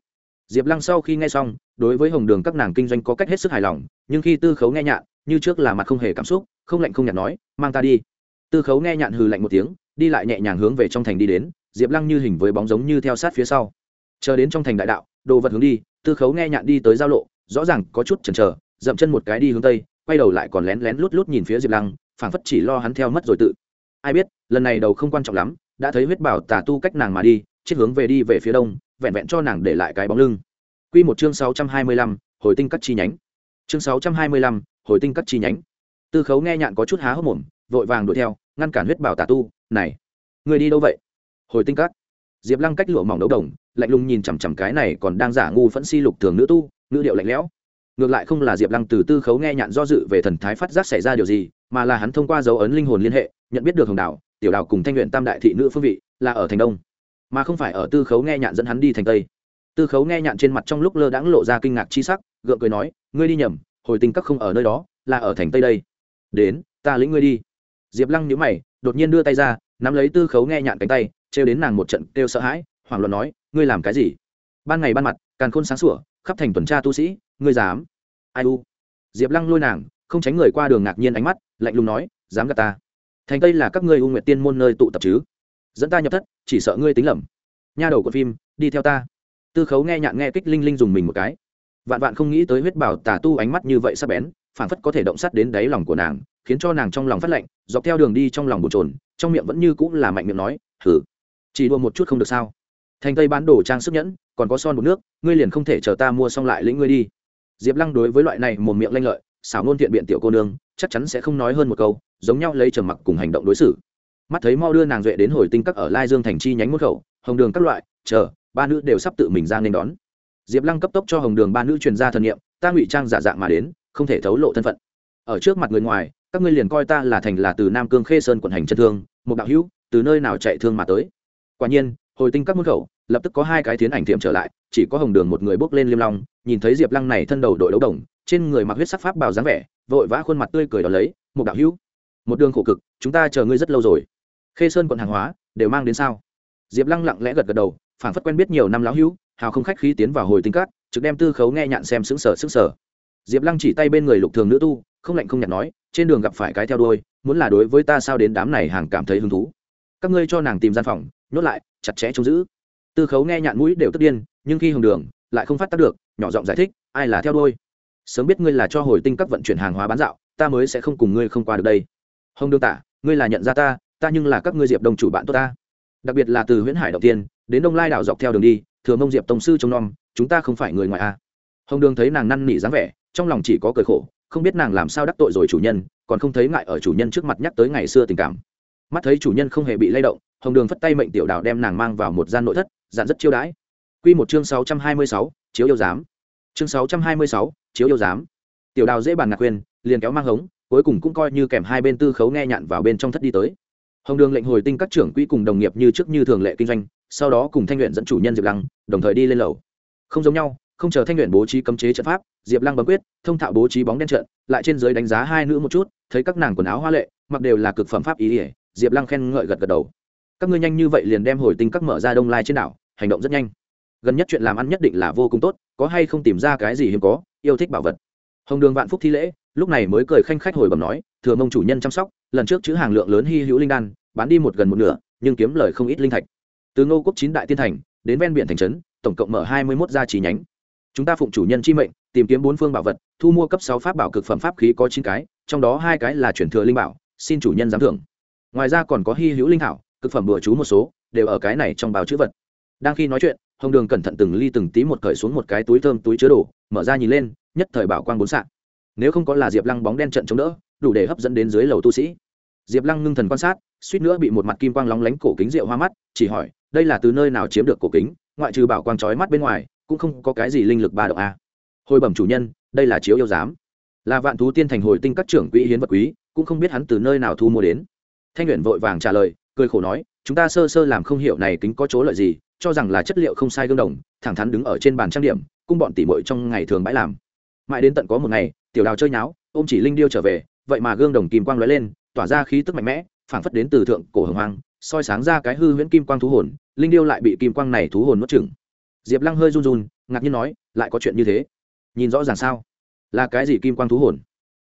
Diệp lăng sau khi nghe xong, đối với hồng đường các nàng kinh doanh có cách hết sức hài lòng, nhưng khi tư khấu nghe nhạn, như trước là mặt không hề cảm xúc, không lạnh không nhạt nói, mang ta đi. Tư khấu nghe nhạn hừ lạnh một tiếng, đi lại nhẹ nhàng hướng về trong thành đi đến, diệp lăng như hình với bóng giống như theo sát phía sau. Chờ đến trong thành đại đạo, đồ vật hướng đi, tư khấu nghe nhạn đi tới giao lộ, rõ ràng có chút chần chờ dậm chân một cái đi hướng tây, quay đầu lại còn lén lén lút lút nhìn phía diệp lăng, phảng phất chỉ lo hắn theo mất rồi tự. Ai biết, lần này đầu không quan trọng lắm, đã thấy huyết bảo tà tu cách nàng mà đi, chết hướng về đi về phía đông, vẹn vẹn cho nàng để lại cái bóng lưng. Q một chương sáu trăm hai mươi lăm, hồi tinh cắt chi nhánh. Chương sáu trăm hai mươi lăm, hồi tinh cắt chi nhánh. Tư khấu nghe nhạn có chút há hốc mồm, vội vàng đuổi theo, ngăn cản huyết bảo tà tu, này, người đi đâu vậy? Hồi tinh cắt diệp lăng cách lụa mỏng đấu đồng, lạnh lùng nhìn chằm chằm cái này còn đang giả ngu phẫn si lục thường nữ tu nữ điệu lạnh lẽo ngược lại không là diệp lăng từ tư khấu nghe nhạn do dự về thần thái phát giác xảy ra điều gì, mà là hắn thông qua dấu ấn linh hồn liên hệ, nhận biết được hồng đảo, tiểu đảo cùng thanh luyện tam đại thị nữ phương vị là ở thành đông, mà không phải ở tư khấu nghe nhạn dẫn hắn đi thành tây. Tư khấu nghe nhạn trên mặt trong lúc lơ đãng lộ ra kinh ngạc chi sắc, gượng cười nói, ngươi đi nhầm, hồi tình các không ở nơi đó, là ở thành tây đây. Đến, ta lĩnh ngươi đi. Diệp lăng nhíu mày, đột nhiên đưa tay ra, nắm lấy tư khấu nghe nhạn cánh tay, trêu đến nàng một trận kêu sợ hãi, hoảng loạn nói, ngươi làm cái gì? Ban ngày ban mặt, càn khôn sáng sủa, khắp thành tuần tra tu sĩ ngươi dám. Ai u? Diệp lăng lôi nàng, không tránh người qua đường ngạc nhiên ánh mắt, lạnh lùng nói, dám gạt ta. Thành tây là các ngươi u nguyệt tiên môn nơi tụ tập chứ? Dẫn ta nhập thất, chỉ sợ ngươi tính lầm. Nha đầu của phim, đi theo ta. Tư khấu nghe nhạn nghe kích linh linh dùng mình một cái. Vạn vạn không nghĩ tới huyết bảo tà tu ánh mắt như vậy sắp bén phản phất có thể động sắt đến đáy lòng của nàng, khiến cho nàng trong lòng phát lạnh, dọc theo đường đi trong lòng bồn trồn trong miệng vẫn như cũng là mạnh miệng nói thử chỉ đua một chút không được sao? Thành tây bán đồ trang sức nhẫn, còn có son bột nước, ngươi liền không thể chờ ta mua xong lại lĩnh ngươi đi diệp lăng đối với loại này một miệng lanh lợi, xảo ngôn thiện biện tiểu cô nương, chắc chắn sẽ không nói hơn một câu, giống nhau lấy trầm mặc cùng hành động đối xử. Mắt thấy mau đưa nàng duệ đến hồi tinh các ở lai dương thành chi nhánh môn khẩu, hồng đường các loại, chờ, ba nữ đều sắp tự mình ra nên đón. Diệp lăng cấp tốc cho hồng đường ba nữ truyền ra thần nghiệm ta ngụy trang giả dạng mà đến, không thể thấu lộ thân phận. Ở trước mặt người ngoài, các ngươi liền coi ta là thành là từ nam cương khê sơn quận hành chân thương, một đạo hữu, từ nơi nào chạy thương mà tới? Quả nhiên, hồi tinh các môn khẩu lập tức có hai cái tiến ảnh tiệm trở lại, chỉ có hồng đường một người bước lên liêm long, nhìn thấy diệp lăng này thân đầu đội đấu đồng, trên người mặc huyết sắc pháp bào dáng vẻ, vội vã khuôn mặt tươi cười đón lấy một đạo hữu, một đường khổ cực, chúng ta chờ ngươi rất lâu rồi. Khê sơn quận hàng hóa, đều mang đến sao? Diệp lăng lặng lẽ gật gật đầu, phảng phất quen biết nhiều năm lão hữu, hào không khách khí tiến vào hồi tinh cát trực đem tư khấu nghe nhạn xem xứng sở xứng sở diệp lăng chỉ tay bên người lục thường nữ tu, không lạnh không nhạt nói, trên đường gặp phải cái theo đôi muốn là đối với ta sao đến đám này hàng cảm thấy hứng thú. Các ngươi cho nàng tìm gian phòng, nhốt lại, chặt chẽ trông giữ tư khấu nghe nhạn mũi đều tức điên, nhưng khi hồng đường, lại không phát tác được, nhỏ giọng giải thích, ai là theo đôi sớm biết ngươi là cho hồi tinh các vận chuyển hàng hóa bán dạo, ta mới sẽ không cùng ngươi không qua được đây. Hồng đường tả, ngươi là nhận ra ta ta nhưng là các ngươi diệp đồng chủ bạn tốt ta. Đặc biệt là từ huyễn hải đầu tiên, đến đông lai đảo dọc theo đường đi, thừa mông diệp tổng sư trông nom, chúng ta không phải người ngoài a. Hồng đường thấy nàng năn nỉ dáng vẻ, trong lòng chỉ có cười khổ, không biết nàng làm sao đắc tội rồi chủ nhân, còn không thấy ngại ở chủ nhân trước mặt nhắc tới ngày xưa tình cảm. Mắt thấy chủ nhân không hề bị lay động, hồng đường phất tay mệnh tiểu đào đem nàng mang vào một gian nội thất dạn rất chiêu đãi. Q một chương sáu trăm hai mươi sáu, chiếu yêu giám. Chương sáu trăm hai mươi sáu, chiếu yêu giám. Tiểu đào dễ bàn ngạc quyền liền kéo mang hống, cuối cùng cũng coi như kèm hai bên tư khấu nghe nhạn vào bên trong thất đi tới. Hồng đường lệnh hồi tinh các trưởng quỹ cùng đồng nghiệp như trước như thường lệ kinh doanh, sau đó cùng thanh luyện dẫn chủ nhân diệp lăng, đồng thời đi lên lầu. Không giống nhau, không chờ thanh luyện bố trí cấm chế trận pháp, diệp lăng bấm quyết, thông thạo bố trí bóng đen trận, lại trên giới đánh giá hai nữ một chút, thấy các nàng quần áo hoa lệ, mặc đều là cực phẩm pháp ý ỉa diệp lăng khen ngợi gật gật đầu các ngươi nhanh như vậy liền đem hồi tinh các mở ra đông lai trên đảo, hành động rất nhanh. Gần nhất chuyện làm ăn nhất định là vô cùng tốt, có hay không tìm ra cái gì hiếm có, yêu thích bảo vật. Hồng đường vạn phúc thi lễ, lúc này mới cười khanh khách hồi bẩm nói, thừa mông chủ nhân chăm sóc, lần trước chữ hàng lượng lớn hy hữu linh đan, bán đi một gần một nửa, nhưng kiếm lời không ít linh thạch. Từ ngô quốc chín đại tiên thành, đến ven biển thành trấn, tổng cộng mở hai mươi một gia trí nhánh. Chúng ta phụng chủ nhân chi mệnh, tìm kiếm bốn phương bảo vật, thu mua cấp sáu pháp bảo cực phẩm pháp khí có chín cái, trong đó hai cái là chuyển thừa linh bảo, xin chủ nhân giám thưởng. Ngoài ra còn có hy hữu linh thảo cực phẩm bừa chú một số, đều ở cái này trong báo chữ vật. Đang khi nói chuyện, hồng đường cẩn thận từng ly từng tí một cởi xuống một cái túi thơm túi chứa đồ, mở ra nhìn lên, nhất thời bảo quang bốn sạn nếu không có là diệp lăng bóng đen trận chống đỡ, đủ để hấp dẫn đến dưới lầu tu sĩ. Diệp lăng ngưng thần quan sát, suýt nữa bị một mặt kim quang lóng lánh cổ kính rượu hoa mắt, chỉ hỏi, đây là từ nơi nào chiếm được cổ kính? Ngoại trừ bảo quang trói mắt bên ngoài, cũng không có cái gì linh lực ba độ a. Hồi bẩm chủ nhân, đây là chiếu yêu giám. Là vạn thú tiên thành hồi tinh các trưởng quỹ hiến vật quý, cũng không biết hắn từ nơi nào thu mua đến. Thanh nguyện vội vàng trả lời cười khổ nói, chúng ta sơ sơ làm không hiểu này kính có chỗ lợi gì, cho rằng là chất liệu không sai gương đồng, thẳng thắn đứng ở trên bàn trang điểm, cung bọn tỉ mội trong ngày thường bãi làm. Mãi đến tận có một ngày, tiểu đào chơi nháo, ôm chỉ linh điêu trở về, vậy mà gương đồng kim quang lóe lên, tỏa ra khí tức mạnh mẽ, phảng phất đến từ thượng cổ hồng hoang, soi sáng ra cái hư huyễn kim quang thú hồn, linh điêu lại bị kim quang này thú hồn nuốt chừng diệp lăng hơi run run, ngạc nhiên nói, lại có chuyện như thế? Nhìn rõ ràng sao? Là cái gì kim quang thú hồn?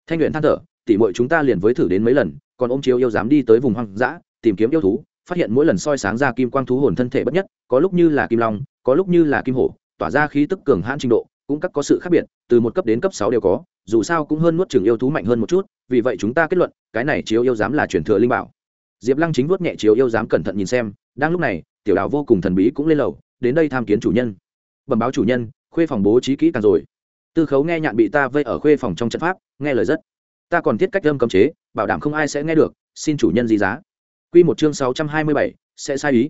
Thanh luyện than thở, tỉ mội chúng ta liền với thử đến mấy lần, còn ôm chiếu yêu dám đi tới vùng hoang dã tìm kiếm yêu thú, phát hiện mỗi lần soi sáng ra kim quang thú hồn thân thể bất nhất, có lúc như là kim long, có lúc như là kim hổ, tỏa ra khí tức cường hãn trình độ, cũng các có sự khác biệt, từ một cấp đến cấp sáu đều có, dù sao cũng hơn nuốt trường yêu thú mạnh hơn một chút, vì vậy chúng ta kết luận, cái này chiếu yêu dám là truyền thừa linh bảo. Diệp lăng chính vuốt nhẹ chiếu yêu dám cẩn thận nhìn xem, đang lúc này, tiểu đào vô cùng thần bí cũng lên lầu, đến đây tham kiến chủ nhân. Bẩm báo chủ nhân, khuê phòng bố trí kỹ càng rồi. Tư khấu nghe nhạn bị ta vây ở khuê phòng trong trận pháp, nghe lời rất. Ta còn thiết cách âm cấm chế, bảo đảm không ai sẽ nghe được, xin chủ nhân di giá quy một chương sáu trăm hai mươi bảy, sẽ sai ý.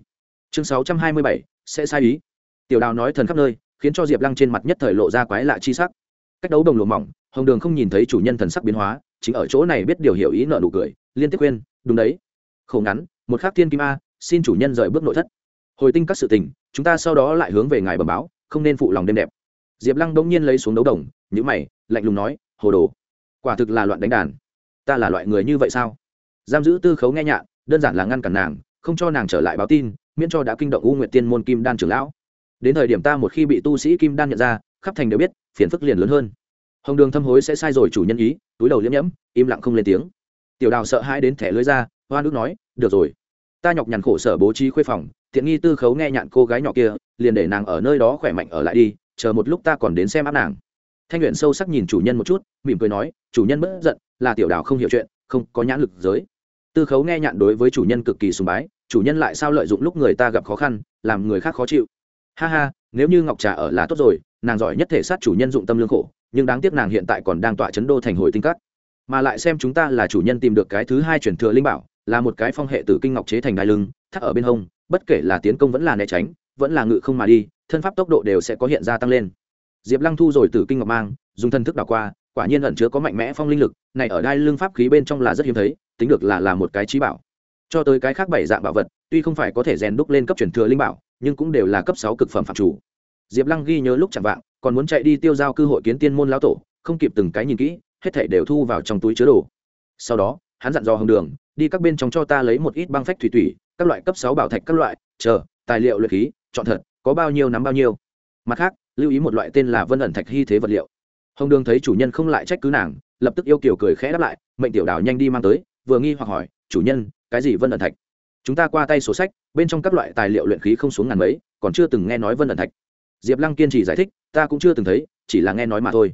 Chương sáu trăm hai mươi bảy, sẽ sai ý. Tiểu đào nói thần khắp nơi, khiến cho diệp lăng trên mặt nhất thời lộ ra quái lạ chi sắc. Cách đấu đồng lụa mỏng, hồng đường không nhìn thấy chủ nhân thần sắc biến hóa, chính ở chỗ này biết điều hiểu ý nợ nụ cười, liên tiếp khuyên, đúng đấy. Khổ ngắn, một khắc thiên kim a, xin chủ nhân rời bước nội thất. Hồi tinh các sự tình, chúng ta sau đó lại hướng về ngài bẩm báo, không nên phụ lòng đêm đẹp. Diệp lăng bỗng nhiên lấy xuống đấu đồng, nhíu mày, lạnh lùng nói, hồ đồ, quả thực là loạn đánh đàn. Ta là loại người như vậy sao? Giam giữ tư khấu nghe nhạ đơn giản là ngăn cản nàng, không cho nàng trở lại báo tin, miễn cho đã kinh động u nguyệt tiên môn kim đan trưởng lão. Đến thời điểm ta một khi bị tu sĩ kim đan nhận ra, khắp thành đều biết, phiền phức liền lớn hơn. Hồng đường thâm hối sẽ sai rồi chủ nhân ý, túi đầu liếm nhẫm, im lặng không lên tiếng. Tiểu đào sợ hãi đến thẻ lưới ra, hoa nước nói, được rồi. Ta nhọc nhằn khổ sở bố trí khuê phòng thiện nghi tư khấu nghe nhạn cô gái nhỏ kia, liền để nàng ở nơi đó khỏe mạnh ở lại đi, chờ một lúc ta còn đến xem áp nàng. Thanh luyện sâu sắc nhìn chủ nhân một chút, mỉm cười nói, chủ nhân bất giận, là tiểu đào không hiểu chuyện, không có nhãn lực giới tư khấu nghe nhạn đối với chủ nhân cực kỳ sùng bái, chủ nhân lại sao lợi dụng lúc người ta gặp khó khăn, làm người khác khó chịu. Ha ha, nếu như ngọc trà ở là tốt rồi, nàng giỏi nhất thể sát chủ nhân dụng tâm lương khổ, nhưng đáng tiếc nàng hiện tại còn đang tọa chấn đô thành hồi tinh cắt mà lại xem chúng ta là chủ nhân tìm được cái thứ hai chuyển thừa linh bảo, là một cái phong hệ tử kinh ngọc chế thành đai lưng, thắt ở bên hông, bất kể là tiến công vẫn là né tránh, vẫn là ngự không mà đi, thân pháp tốc độ đều sẽ có hiện ra tăng lên. Diệp lăng thu rồi tử kinh ngọc mang, dùng thân thức đảo qua, quả nhiên ẩn chứa có mạnh mẽ phong linh lực, này ở đai lưng pháp khí bên trong là rất hiếm thấy tính được là là một cái trí bảo. Cho tới cái khác bảy dạng bảo vật, tuy không phải có thể rèn đúc lên cấp truyền thừa linh bảo, nhưng cũng đều là cấp sáu cực phẩm phạm chủ. Diệp lăng ghi nhớ lúc chẳng vạng, còn muốn chạy đi tiêu giao cơ hội kiến tiên môn lão tổ, không kịp từng cái nhìn kỹ, hết thảy đều thu vào trong túi chứa đồ. Sau đó, hắn dặn dò hồng đường, đi các bên trong cho ta lấy một ít băng phách thủy thủy các loại cấp sáu bảo thạch các loại, chờ, tài liệu luyện khí, chọn thật, có bao nhiêu nắm bao nhiêu. Mặt khác, lưu ý một loại tên là vân ẩn thạch hy thế vật liệu. Hồng đường thấy chủ nhân không lại trách cứ nàng, lập tức yêu kiều cười khẽ đáp lại, mệnh tiểu đào nhanh đi mang tới vừa nghi hoặc hỏi, chủ nhân, cái gì vân ẩn thạch? Chúng ta qua tay sổ sách, bên trong các loại tài liệu luyện khí không xuống ngàn mấy, còn chưa từng nghe nói vân ẩn thạch. Diệp lăng kiên trì giải thích, ta cũng chưa từng thấy, chỉ là nghe nói mà thôi.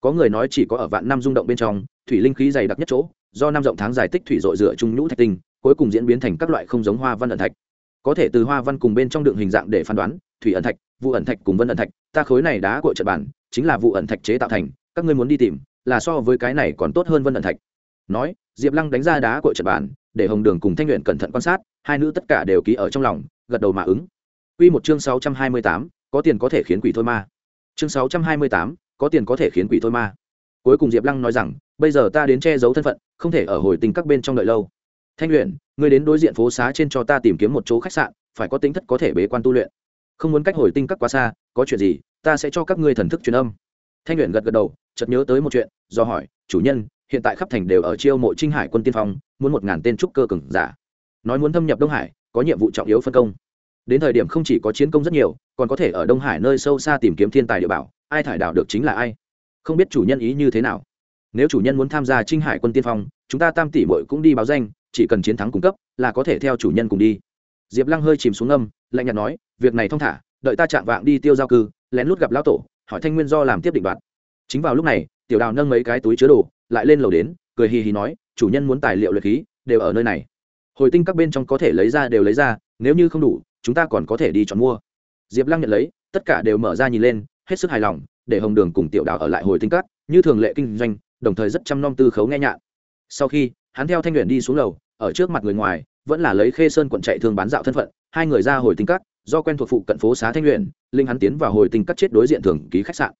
Có người nói chỉ có ở vạn năm rung động bên trong, thủy linh khí dày đặc nhất chỗ, do năm rộng tháng dài tích thủy dội dựa trung nhũ thạch tinh, cuối cùng diễn biến thành các loại không giống hoa văn ẩn thạch. Có thể từ hoa văn cùng bên trong đường hình dạng để phán đoán, thủy ẩn thạch, vụ ẩn thạch cùng vân ẩn thạch, ta khối này đá của trật bản, chính là vụ ẩn thạch chế tạo thành, các ngươi muốn đi tìm, là so với cái này còn tốt hơn vân ẩn thạch nói diệp lăng đánh ra đá của trận bàn để hồng đường cùng thanh luyện cẩn thận quan sát hai nữ tất cả đều ký ở trong lòng gật đầu mà ứng Quy một chương sáu trăm hai mươi tám, có tiền có thể khiến quỷ thôi ma. Chương sáu trăm hai mươi tám, có tiền có thể khiến quỷ thôi ma. Cuối cùng Diệp Lăng nói rằng, bây giờ ta đến che giấu thân phận, không thể ở hồi tình các bên trong đợi lâu. Thanh luyện, ngươi đến đối diện phố xá trên cho ta tìm kiếm một chỗ khách sạn, phải có tính thất có thể bế quan tu luyện không muốn cách hồi tinh các quá xa có chuyện gì ta sẽ cho các ngươi thần thức truyền âm thanh luyện gật gật đầu chợt nhớ tới một chuyện do hỏi chủ nhân hiện tại khắp thành đều ở chiêu mộ trinh hải quân tiên phong, muốn một ngàn tên trúc cơ cường giả. Nói muốn thâm nhập đông hải, có nhiệm vụ trọng yếu phân công. Đến thời điểm không chỉ có chiến công rất nhiều, còn có thể ở đông hải nơi sâu xa tìm kiếm thiên tài địa bảo, ai thải đảo được chính là ai. Không biết chủ nhân ý như thế nào. Nếu chủ nhân muốn tham gia trinh hải quân tiên phong, chúng ta tam tỷ bội cũng đi báo danh, chỉ cần chiến thắng cung cấp, là có thể theo chủ nhân cùng đi. Diệp lăng hơi chìm xuống âm lạnh nhạt nói, việc này thong thả, đợi ta chạm vạng đi tiêu giao cư, lén lút gặp lão tổ, hỏi thanh nguyên do làm tiếp định đoạt. Chính vào lúc này, tiểu đào nâng mấy cái túi chứa đồ lại lên lầu đến, cười hì hì nói, chủ nhân muốn tài liệu luyện khí, đều ở nơi này. Hồi tinh các bên trong có thể lấy ra đều lấy ra, nếu như không đủ, chúng ta còn có thể đi chọn mua. Diệp lăng nhận lấy, tất cả đều mở ra nhìn lên, hết sức hài lòng, để hồng đường cùng tiểu đào ở lại hồi tinh các, như thường lệ kinh doanh, đồng thời rất chăm nom tư khấu nghe nhạn sau khi, hắn theo thanh luyện đi xuống lầu, ở trước mặt người ngoài, vẫn là lấy khê sơn quận chạy thương bán dạo thân phận, hai người ra hồi tinh các, do quen thuộc phụ cận phố xá thanh luyện linh hắn tiến vào hồi tinh các chết đối diện thường ký khách sạn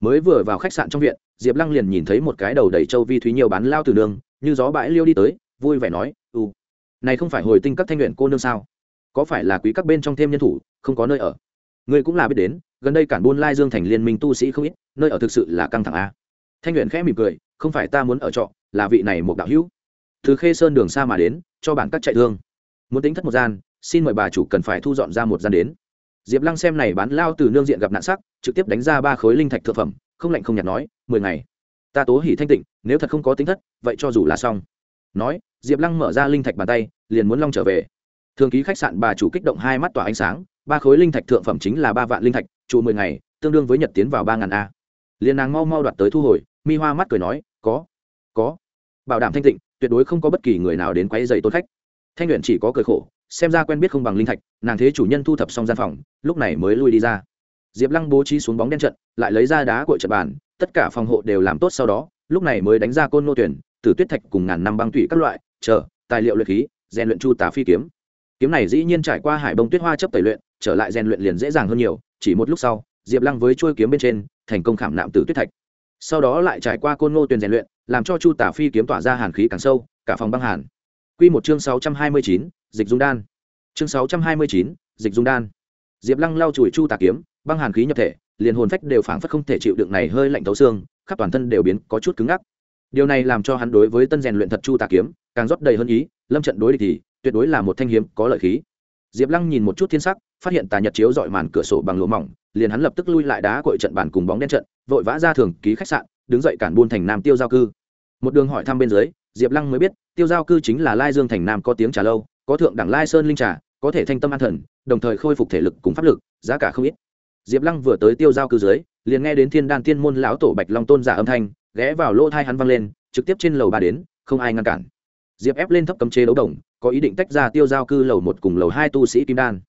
mới vừa vào khách sạn trong viện, diệp lăng liền nhìn thấy một cái đầu đầy châu vi thúy nhiều bán lao từ đường, như gió bãi liêu đi tới, vui vẻ nói u này không phải hồi tinh các thanh luyện cô nương sao? Có phải là quý các bên trong thêm nhân thủ, không có nơi ở? Ngươi cũng là biết đến, gần đây cản buôn lai dương thành liên minh tu sĩ không ít, nơi ở thực sự là căng thẳng a. Thanh luyện khẽ mỉm cười, không phải ta muốn ở trọ, là vị này một đạo hữu. Từ khê sơn đường xa mà đến, cho bản các chạy thương. Muốn tính thất một gian, xin mời bà chủ cần phải thu dọn ra một gian đến diệp lăng xem này bán lao từ nương diện gặp nạn sắc, trực tiếp đánh ra ba khối linh thạch thực phẩm, không lạnh không nhạt nói, mười ngày, ta tố hỉ thanh tịnh, nếu thật không có tính thất, vậy cho dù là xong. Nói, diệp lăng mở ra linh thạch bàn tay, liền muốn long trở về. Thường ký khách sạn bà chủ kích động hai mắt tỏa ánh sáng, ba khối linh thạch thượng phẩm chính là ba vạn linh thạch, trụ mười ngày, tương đương với nhật tiến vào ba ngàn a. Liền nàng mau mau đoạt tới thu hồi, mi hoa mắt cười nói, có có. Bảo đảm thanh tịnh, tuyệt đối không có bất kỳ người nào đến quấy dày tôn khách. Thanh luyện chỉ có cười khổ xem ra quen biết không bằng linh thạch, nàng thế chủ nhân thu thập xong gian phòng, lúc này mới lui đi ra. Diệp lăng bố trí xuống bóng đen trận, lại lấy ra đá cội trận bàn, tất cả phòng hộ đều làm tốt sau đó, lúc này mới đánh ra côn nô tuyển, tử tuyết thạch cùng ngàn năm băng thủy các loại, chờ, tài liệu luyện khí, rèn luyện chu tà phi kiếm. Kiếm này dĩ nhiên trải qua hải bông tuyết hoa chấp tẩy luyện, trở lại rèn luyện liền dễ dàng hơn nhiều, chỉ một lúc sau, diệp lăng với chuôi kiếm bên trên, thành công khảm nạm tử tuyết thạch. Sau đó lại trải qua côn ngô tuyền rèn luyện, làm cho chu tả phi kiếm tỏa ra hàn khí càng sâu, cả phòng băng hàn. Q một chương sáu trăm hai mươi chín dịch dung đan. Chương sáu trăm hai mươi chín, dịch dung đan. Diệp lăng lau chùi chu tà kiếm, băng hàn khí nhập thể, liền hồn phách đều phảng phất không thể chịu đựng này hơi lạnh thấu xương, khắp toàn thân đều biến có chút cứng ngắc. Điều này làm cho hắn đối với tân rèn luyện thật chu tà kiếm càng rót đầy hơn ý, lâm trận đối địch thì tuyệt đối là một thanh hiếm có lợi khí. Diệp lăng nhìn một chút thiên sắc, phát hiện tà nhật chiếu dọi màn cửa sổ bằng lỗ mỏng, liền hắn lập tức lui lại đá cội trận bàn cùng bóng đen trận, vội vã ra thường ký khách sạn, đứng dậy cản buôn thành nam tiêu giao cư. Một đường hỏi thăm bên dưới, diệp lăng mới biết, tiêu giao cư chính là lai dương thành nam có tiếng trà lâu có thượng đẳng lai sơn linh trà, có thể thanh tâm an thần, đồng thời khôi phục thể lực cùng pháp lực, giá cả không ít. Diệp lăng vừa tới tiêu giao cư dưới, liền nghe đến thiên đan tiên môn lão tổ bạch long tôn giả âm thanh, ghé vào lỗ thai hắn văng lên, trực tiếp trên lầu ba đến, không ai ngăn cản. Diệp ép lên thấp cấm chế đấu đồng, có ý định tách ra tiêu giao cư lầu một cùng lầu hai tu sĩ kim đan.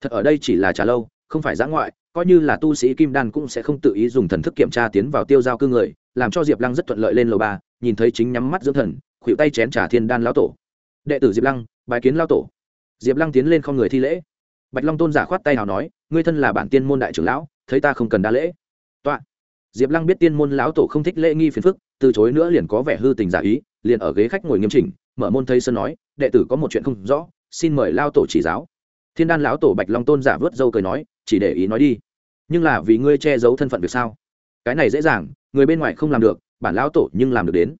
Thật ở đây chỉ là trà lâu, không phải giã ngoại, coi như là tu sĩ kim đan cũng sẽ không tự ý dùng thần thức kiểm tra tiến vào tiêu giao cư người, làm cho diệp lăng rất thuận lợi lên lầu ba, nhìn thấy chính nhắm mắt dưỡng thần khuỵu tay chén trà thiên đan lão tổ đệ tử diệp lăng bài kiến lao tổ. Diệp lăng tiến lên không người thi lễ. Bạch long tôn giả khoát tay nào nói, ngươi thân là bản tiên môn đại trưởng lão, thấy ta không cần đa lễ. Tọa diệp lăng biết tiên môn lão tổ không thích lễ nghi phiền phức, từ chối nữa liền có vẻ hư tình giả ý, liền ở ghế khách ngồi nghiêm chỉnh, mở môn thấy sơn nói, đệ tử có một chuyện không rõ, xin mời lao tổ chỉ giáo. Thiên đan lão tổ bạch long tôn giả vớt dâu cười nói, chỉ để ý nói đi. Nhưng là vì ngươi che giấu thân phận việc sao? Cái này dễ dàng, người bên ngoài không làm được, bản lão tổ nhưng làm được đến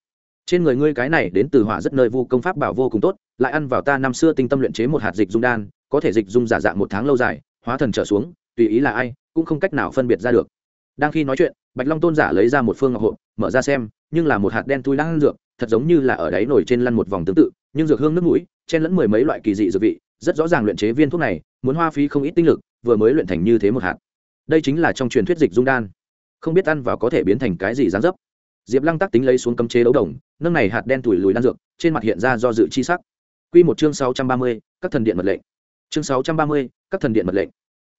trên người ngươi cái này đến từ hỏa rất nơi vu công pháp bảo vô cùng tốt, lại ăn vào ta năm xưa tinh tâm luyện chế một hạt dịch dung đan, có thể dịch dung giả dạng một tháng lâu dài, hóa thần trở xuống, tùy ý là ai, cũng không cách nào phân biệt ra được. Đang khi nói chuyện, bạch long tôn giả lấy ra một phương ngọc hộp mở ra xem, nhưng là một hạt đen thui đang dược, thật giống như là ở đáy nổi trên lăn một vòng tương tự, nhưng dược hương nước mũi, chen lẫn mười mấy loại kỳ dị dược vị, rất rõ ràng luyện chế viên thuốc này, muốn hoa phí không ít tinh lực, vừa mới luyện thành như thế một hạt. Đây chính là trong truyền thuyết dịch dung đan. Không biết ăn vào có thể biến thành cái gì dán dấp diệp lăng tác tính lấy xuống cấm chế đấu đồng, nâng này hạt đen tủi lùi đan dược, trên mặt hiện ra do dự chi sắc. Q một chương sáu trăm ba mươi, các thần điện mật lệnh. Chương sáu trăm ba mươi, các thần điện mật lệnh.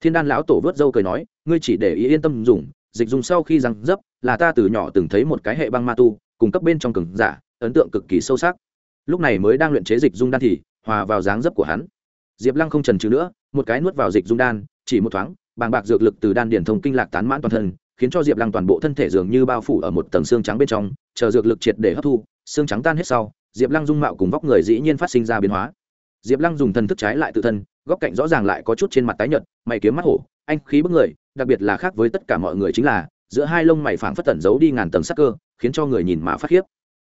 Thiên đan lão tổ vớt dâu cười nói, ngươi chỉ để ý yên tâm dùng, dịch dùng sau khi răng dấp, là ta từ nhỏ từng thấy một cái hệ băng ma tu, cùng cấp bên trong cường giả, ấn tượng cực kỳ sâu sắc. Lúc này mới đang luyện chế dịch dung đan thì, hòa vào dáng dấp của hắn. Diệp lăng không trần trừ nữa, một cái nuốt vào dịch dung đan, chỉ một thoáng, bàng bạc dược lực từ đan điển thông kinh lạc tán mãn toàn thân khiến cho diệp lăng toàn bộ thân thể dường như bao phủ ở một tầng xương trắng bên trong, chờ dược lực triệt để hấp thu, xương trắng tan hết sau, diệp lăng dung mạo cùng vóc người dĩ nhiên phát sinh ra biến hóa. Diệp lăng dùng thần thức trái lại tự thân, góc cạnh rõ ràng lại có chút trên mặt tái nhợt, mày kiếm mắt hổ, anh khí bức người, đặc biệt là khác với tất cả mọi người chính là, giữa hai lông mày phảng phất tẩn giấu đi ngàn tầng sắc cơ, khiến cho người nhìn mà phát khiếp.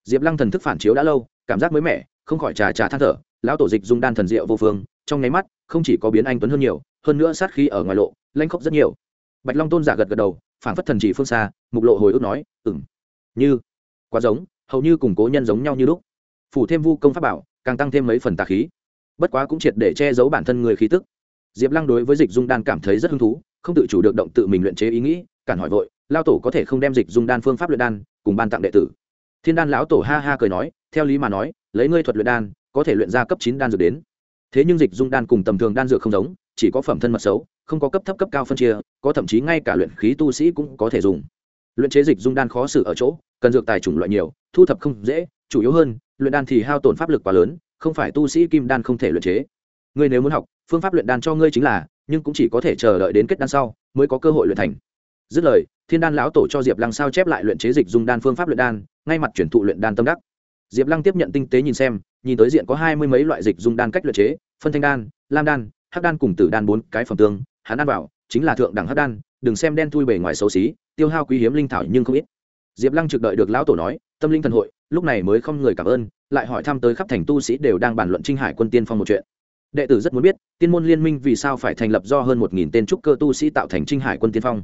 Diệp lăng thần thức phản chiếu đã lâu, cảm giác mới mẻ, không khỏi trà trà than thở, lão tổ dịch dung đan thần diệu vô phương, trong nháy mắt, không chỉ có biến anh tuấn hơn nhiều, hơn nữa sát khí ở ngoài lộ lanh khốc rất nhiều. Bạch long tôn giả gật gật đầu phảng phất thần chỉ phương xa, mục lộ hồi ức nói ừng như, quá giống, hầu như cùng cố nhân giống nhau như lúc. Phủ thêm vu công pháp bảo, càng tăng thêm mấy phần tà khí. Bất quá cũng triệt để che giấu bản thân người khí tức. Diệp lăng đối với dịch dung đan cảm thấy rất hứng thú, không tự chủ được động tự mình luyện chế ý nghĩ, cản hỏi vội lao tổ có thể không đem dịch dung đan phương pháp luyện đan cùng ban tặng đệ tử? Thiên đan lão tổ ha ha cười nói, theo lý mà nói, lấy ngươi thuật luyện đan, có thể luyện ra cấp chín đan dược đến. Thế nhưng dịch dung đan cùng tầm thường đan dược không giống chỉ có phẩm thân mật xấu, không có cấp thấp cấp cao phân chia, có thậm chí ngay cả luyện khí tu sĩ cũng có thể dùng. Luyện chế dịch dung đan khó xử ở chỗ, cần dược tài chủng loại nhiều, thu thập không dễ, chủ yếu hơn, luyện đan thì hao tổn pháp lực quá lớn, không phải tu sĩ kim đan không thể luyện chế. Ngươi nếu muốn học, phương pháp luyện đan cho ngươi chính là, nhưng cũng chỉ có thể chờ đợi đến kết đan sau, mới có cơ hội luyện thành. Dứt lời, thiên đan lão tổ cho diệp lăng sao chép lại luyện chế dịch dung đan phương pháp luyện đan, ngay mặt chuyển thụ luyện đan tâm đắc. Diệp lăng tiếp nhận tinh tế nhìn xem, nhìn tới diện có hai mươi mấy loại dịch dung đan cách luyện chế, phân thanh đan, lam đan hắc đan cùng tử đan bốn cái phẩm tương, hắn ăn vào, chính là thượng đẳng hắc đan, đừng xem đen thui bề ngoài xấu xí, tiêu hao quý hiếm linh thảo nhưng không ít. Diệp lăng trực đợi được lão tổ nói, tâm linh thần hội, lúc này mới không người cảm ơn, lại hỏi thăm tới khắp thành tu sĩ đều đang bàn luận trinh hải quân tiên phong một chuyện. Đệ tử rất muốn biết, tiên môn liên minh vì sao phải thành lập do hơn một nghìn tên trúc cơ tu sĩ tạo thành trinh hải quân tiên phong.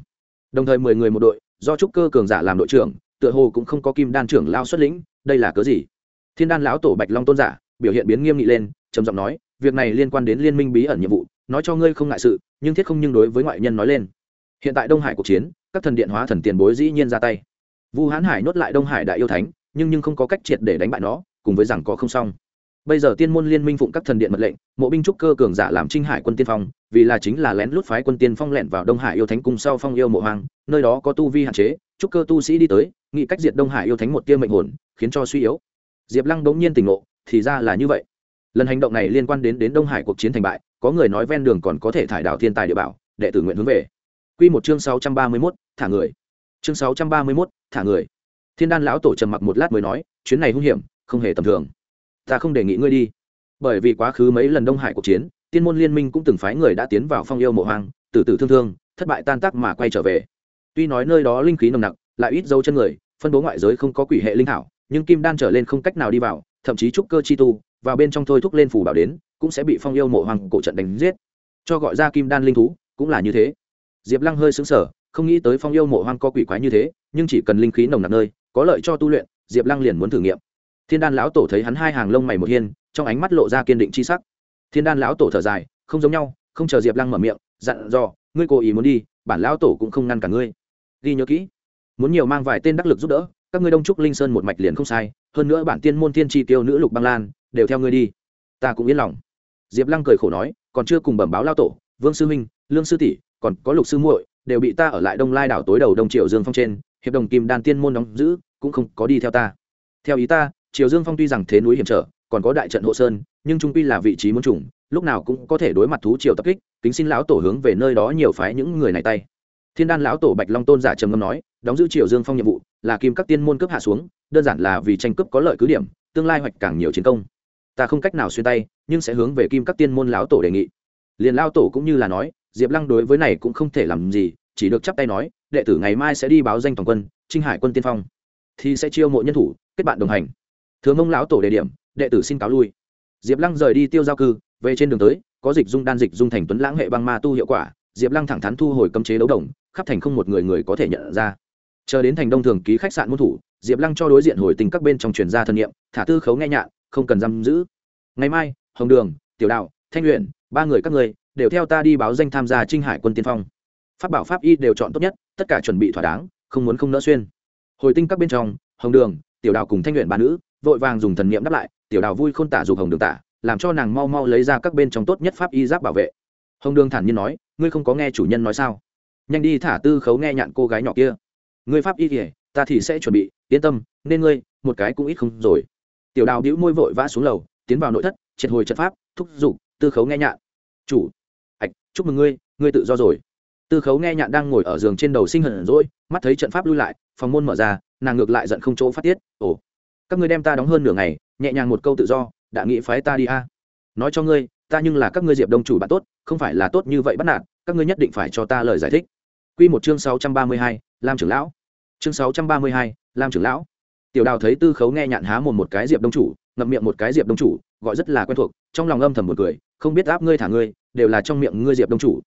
Đồng thời mười người một đội, do trúc cơ cường giả làm đội trưởng, tựa hồ cũng không có kim đan trưởng lao xuất lĩnh, đây là cớ gì? Thiên đan lão tổ bạch long tôn giả, biểu hiện biến nghiêm nghị lên, trầm giọng nói việc này liên quan đến liên minh bí ẩn nhiệm vụ, nói cho ngươi không ngại sự, nhưng thiết không nhưng đối với ngoại nhân nói lên. Hiện tại đông hải cuộc chiến, các thần điện hóa thần tiền bối dĩ nhiên ra tay. Vu hán hải nuốt lại đông hải đại yêu thánh, nhưng nhưng không có cách triệt để đánh bại nó, cùng với rằng có không xong. Bây giờ tiên môn liên minh phụng các thần điện mật lệnh, mộ binh trúc cơ cường giả làm trinh hải quân tiên phong, vì là chính là lén lút phái quân tiên phong lẻn vào đông hải yêu thánh cung sau phong yêu mộ hoàng nơi đó có tu vi hạn chế, trúc cơ tu sĩ đi tới, nghĩ cách diệt đông hải yêu thánh một tiêu mệnh hồn, khiến cho suy yếu. Diệp lăng bỗng nhiên tỉnh ngộ, thì ra là như vậy lần hành động này liên quan đến đến đông hải cuộc chiến thành bại, có người nói ven đường còn có thể thải đảo thiên tài địa bảo, đệ tử nguyện hướng về. Q một chương sáu trăm ba mươi mốt, thả người. Chương sáu trăm ba mươi mốt, thả người. Thiên đan lão tổ trầm mặc một lát mới nói, chuyến này hung hiểm, không hề tầm thường. Ta không đề nghị ngươi đi. Bởi vì quá khứ mấy lần đông hải cuộc chiến, tiên môn liên minh cũng từng phái người đã tiến vào phong yêu mộ hoang, tử tử thương thương, thất bại tan tác mà quay trở về. Tuy nói nơi đó linh khí nồng nặc, lại ít dấu chân người, phân bố ngoại giới không có quỷ hệ linh thảo, nhưng kim đan trở lên không cách nào đi vào, thậm chí trúc cơ chi tu vào bên trong thôi thúc lên phủ bảo đến, cũng sẽ bị phong yêu mộ hoàng cổ trận đánh giết. Cho gọi ra kim đan linh thú, cũng là như thế. Diệp lăng hơi xứng sở không nghĩ tới phong yêu mộ hoang có quỷ quái như thế, nhưng chỉ cần linh khí nồng nặc nơi, có lợi cho tu luyện, diệp lăng liền muốn thử nghiệm. Thiên đan lão tổ thấy hắn hai hàng lông mày một hiên, trong ánh mắt lộ ra kiên định c h i sắc. Thiên đan lão tổ thở dài, không giống nhau, không chờ diệp lăng mở miệng, dặn dò, ngươi cố ý muốn đi, bản lão tổ cũng không ngăn cả ngươi. Ghi nhớ kỹ, muốn nhiều mang vài tên đắc lực giúp đỡ, các ngươi đông trúc linh sơn một mạch liền không sai, hơn nữa bản tiên môn thiên tri tiêu nữ lục băng lan đều theo ngươi đi. Ta cũng yên lòng. Diệp lăng cười khổ nói, còn chưa cùng bẩm báo lao tổ, vương sư huynh lương sư tỷ, còn có lục sư muội, đều bị ta ở lại đông lai đảo tối đầu đông triệu dương phong trên, hiệp đồng kim đan tiên môn đóng giữ, cũng không có đi theo ta. Theo ý ta, triều dương phong tuy rằng thế núi hiểm trở, còn có đại trận hộ sơn, nhưng trung quy là vị trí muốn trùng, lúc nào cũng có thể đối mặt thú triều tập kích, kính xin lão tổ hướng về nơi đó nhiều phái những người này tay. Thiên đan lão tổ bạch long tôn giả trầm ngâm nói, đóng giữ triều dương phong nhiệm vụ, là kim các tiên môn cướp hạ xuống, đơn giản là vì tranh cướp có lợi cứ điểm, tương lai hoạch càng nhiều chiến công ta không cách nào xuyên tay, nhưng sẽ hướng về kim các tiên môn lão tổ đề nghị. Liền lao tổ cũng như là nói, diệp lăng đối với này cũng không thể làm gì, chỉ được chắp tay nói, đệ tử ngày mai sẽ đi báo danh toàn quân, trinh hải quân tiên phong, thì sẽ chiêu mộ nhân thủ, kết bạn đồng hành. Thừa mông lão tổ đề điểm, đệ tử xin cáo lui. Diệp lăng rời đi tiêu giao cư, về trên đường tới, có dịch dung đan dịch dung thành tuấn lãng hệ băng ma tu hiệu quả, diệp lăng thẳng thắn thu hồi cấm chế đấu đồng, khắp thành không một người người có thể nhận ra. Chờ đến thành đông thường ký khách sạn môn thủ, diệp lăng cho đối diện hồi tình các bên trong truyền gia thân nhiệm thả tư khấu nghe nhạn không cần giam giữ. Ngày mai, hồng đường, tiểu đạo, thanh luyện ba người các người đều theo ta đi báo danh tham gia trinh hải quân tiên phong. Pháp bảo, pháp y đều chọn tốt nhất, tất cả chuẩn bị thỏa đáng, không muốn không nỡ xuyên. Hồi tinh các bên trong, hồng đường, tiểu đạo cùng thanh luyện ba nữ vội vàng dùng thần niệm đáp lại, tiểu đạo vui khôn tả dục hồng đường tả, làm cho nàng mau mau lấy ra các bên trong tốt nhất pháp y giáp bảo vệ. Hồng đường thản nhiên nói, ngươi không có nghe chủ nhân nói sao? Nhanh đi thả tư khấu nghe nhạn cô gái nhỏ kia. Ngươi pháp y kể ta thì sẽ chuẩn bị, yên tâm, nên ngươi, một cái cũng ít không rồi tiểu đào đĩu môi vội vã xuống lầu tiến vào nội thất triệt hồi trận pháp thúc giục tư khấu nghe nhạn chủ ạch chúc mừng ngươi ngươi tự do rồi. Tư khấu nghe nhạn đang ngồi ở giường trên đầu sinh hận rỗi mắt thấy trận pháp lui lại phòng môn mở ra nàng ngược lại giận không chỗ phát tiết ồ các ngươi đem ta đóng hơn nửa ngày nhẹ nhàng một câu tự do đã nghĩ phái ta đi a. Nói cho ngươi ta nhưng là các ngươi diệp đông chủ bạn tốt không phải là tốt như vậy bắt nạt các ngươi nhất định phải cho ta lời giải thích. Quy một chương sáu trăm ba mươi hai, lam trưởng lão. Chương sáu trăm ba mươi hai, lam trưởng lão tiểu đào thấy tư khấu nghe nhạn há mồm một cái diệp đông chủ, ngậm miệng một cái diệp đông chủ, gọi rất là quen thuộc, trong lòng âm thầm một cười, không biết áp ngươi thả ngươi, đều là trong miệng ngươi diệp đông chủ.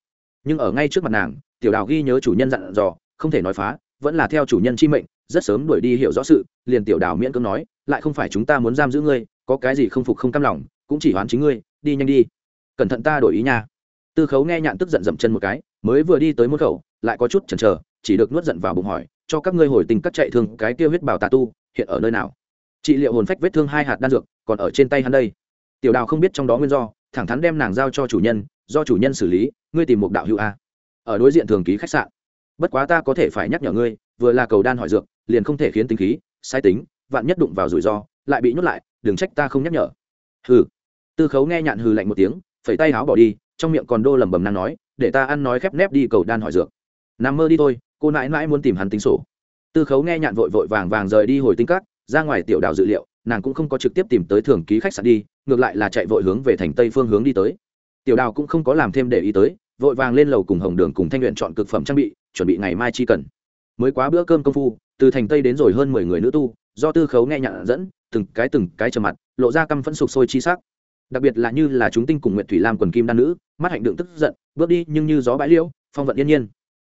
Nhưng ở ngay trước mặt nàng, tiểu đào ghi nhớ chủ nhân dặn dò, không thể nói phá, vẫn là theo chủ nhân chi mệnh, rất sớm đuổi đi hiểu rõ sự, liền tiểu đào miễn cưỡng nói, lại không phải chúng ta muốn giam giữ ngươi, có cái gì không phục không cam lòng, cũng chỉ hoán chính ngươi, đi nhanh đi. Cẩn thận ta đổi ý nha. Tư khấu nghe nhạn tức giận dậm chân một cái, mới vừa đi tới môn khẩu, lại có chút chần chờ, chỉ được nuốt giận vào bụng hỏi cho các ngươi hồi tình cắt chạy thương, cái tiêu huyết bảo tà tu, hiện ở nơi nào? Trị liệu hồn phách vết thương hai hạt đan dược, còn ở trên tay hắn đây. Tiểu đào không biết trong đó nguyên do, thẳng thắn đem nàng giao cho chủ nhân, do chủ nhân xử lý, ngươi tìm một đạo hữu a. Ở đối diện thường ký khách sạn. Bất quá ta có thể phải nhắc nhở ngươi, vừa là cầu đan hỏi dược, liền không thể khiến tính khí, sai tính, vạn nhất đụng vào rủi ro, lại bị nhốt lại, đừng trách ta không nhắc nhở. Hừ. Tư khấu nghe nhạn hừ lạnh một tiếng, phẩy tay áo bỏ đi, trong miệng còn đô lẩm bẩm nàng nói, để ta ăn nói khép nép đi cầu đan hỏi dược. Nằm mơ đi thôi cô nãi nãi muốn tìm hắn tính sổ. Tư khấu nghe nhạn vội vội vàng vàng rời đi hồi tinh cát ra ngoài tiểu đảo dự liệu, nàng cũng không có trực tiếp tìm tới thường ký khách sạn đi, ngược lại là chạy vội hướng về thành tây phương hướng đi tới. Tiểu đào cũng không có làm thêm để ý tới, vội vàng lên lầu cùng hồng đường cùng thanh luyện chọn cực phẩm trang bị, chuẩn bị ngày mai chi cần. Mới quá bữa cơm công phu, từ thành tây đến rồi hơn mười người nữ tu, do tư khấu nghe nhạn dẫn, từng cái từng cái trầm mặt, lộ ra căm phẫn sục sôi chi sắc. Đặc biệt là như là chúng tinh cùng nguyện thủy lam quần kim đan nữ, mắt hạnh đựng tức giận, bước đi nhưng như gió bãi liễu, phong vận yên nhiên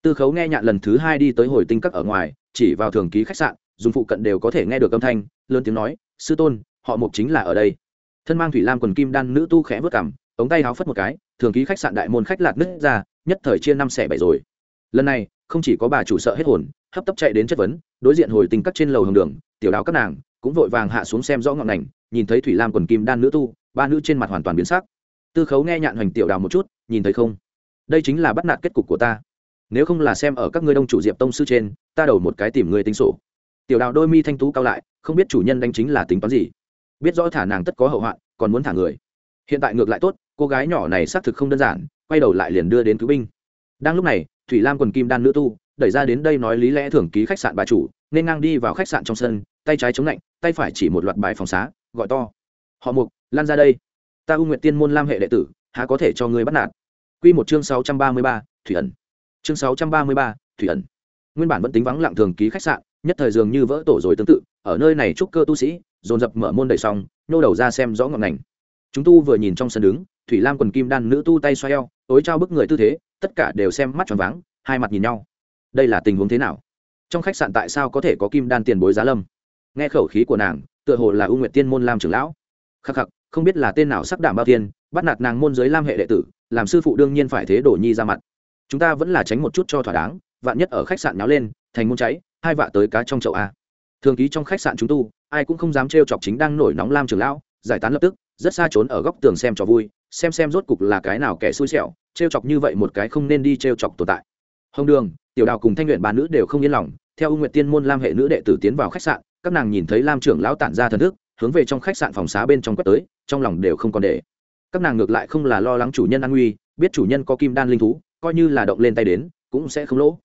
tư khấu nghe nhạn lần thứ hai đi tới hồi tinh các ở ngoài, chỉ vào thường ký khách sạn, dùng phụ cận đều có thể nghe được âm thanh, lớn tiếng nói, sư tôn, họ mục chính là ở đây. Thân mang thủy lam quần kim đan nữ tu khẽ vớt cảm ống tay háo phất một cái, thường ký khách sạn đại môn khách lạt nứt ra, nhất thời chia năm xẻ bảy rồi. Lần này, không chỉ có bà chủ sợ hết hồn, hấp tấp chạy đến chất vấn, đối diện hồi tình cắt trên lầu hồng đường, tiểu đáo các nàng, cũng vội vàng hạ xuống xem rõ ngọn ngành nhìn thấy thủy lam quần kim đan nữ tu, ba nữ trên mặt hoàn toàn biến sắc. Tư khấu nghe nhạn hoành tiểu đào một chút, nhìn thấy không? Đây chính là bắt nạt kết cục của ta nếu không là xem ở các ngươi đông chủ diệp tông sư trên, ta đầu một cái tìm người tính sổ. Tiểu đào đôi mi thanh tú cao lại, không biết chủ nhân đánh chính là tính toán gì. Biết rõ thả nàng tất có hậu hoạn, còn muốn thả người. Hiện tại ngược lại tốt, cô gái nhỏ này xác thực không đơn giản, quay đầu lại liền đưa đến cứu binh. Đang lúc này, thủy lam quần kim đan nữ tu, đẩy ra đến đây nói lý lẽ thưởng ký khách sạn bà chủ, nên ngang đi vào khách sạn trong sân, tay trái chống lạnh, tay phải chỉ một loạt bài phòng xá, gọi to. Họ mục, lan ra đây. Ta u nguyện tiên môn lam hệ đệ tử, há có thể cho ngươi bắt nạt. Q một chương sáu trăm ba mươi ba, thủy ẩn chương sáu trăm ba mươi ba, thủy ẩn. Nguyên bản vẫn tính vắng lặng thường ký khách sạn, nhất thời dường như vỡ tổ rồi tương tự, ở nơi này trúc cơ tu sĩ, dồn dập mở môn đầy xong, nhô đầu ra xem rõ ngọn ngành. Chúng tu vừa nhìn trong sân đứng, thủy lam quần kim đan nữ tu tay xoay eo, tối trao bức người tư thế, tất cả đều xem mắt tròn váng, hai mặt nhìn nhau. Đây là tình huống thế nào? Trong khách sạn tại sao có thể có kim đan tiền bối giá lâm? Nghe khẩu khí của nàng, tựa hồ là ưu nguyện tiên môn lam trưởng lão. Khắc khắc, không biết là tên nào sắc đảm bao tiên bắt nạt nàng môn giới lam hệ đệ tử, làm sư phụ đương nhiên phải thế đổ nhi ra mặt chúng ta vẫn là tránh một chút cho thỏa đáng, vạn nhất ở khách sạn nháo lên, thành môn cháy, hai vạ tới cá trong chậu a. Thường ký trong khách sạn chúng tu, ai cũng không dám trêu chọc chính đang nổi nóng lam trưởng lão, giải tán lập tức, rất xa trốn ở góc tường xem cho vui, xem xem rốt cục là cái nào kẻ xui xẻo, trêu chọc như vậy một cái không nên đi trêu chọc tồn tại. Hồng đường, tiểu đào cùng thanh luyện ba nữ đều không yên lòng, theo ưu nguyện tiên môn lam hệ nữ đệ tử tiến vào khách sạn, các nàng nhìn thấy lam trưởng lão tản ra thần thức, hướng về trong khách sạn phòng xá bên trong quét tới, trong lòng đều không còn để. Các nàng ngược lại không là lo lắng chủ nhân an nguy, biết chủ nhân có kim đan linh thú coi như là động lên tay đến, cũng sẽ không lỗ.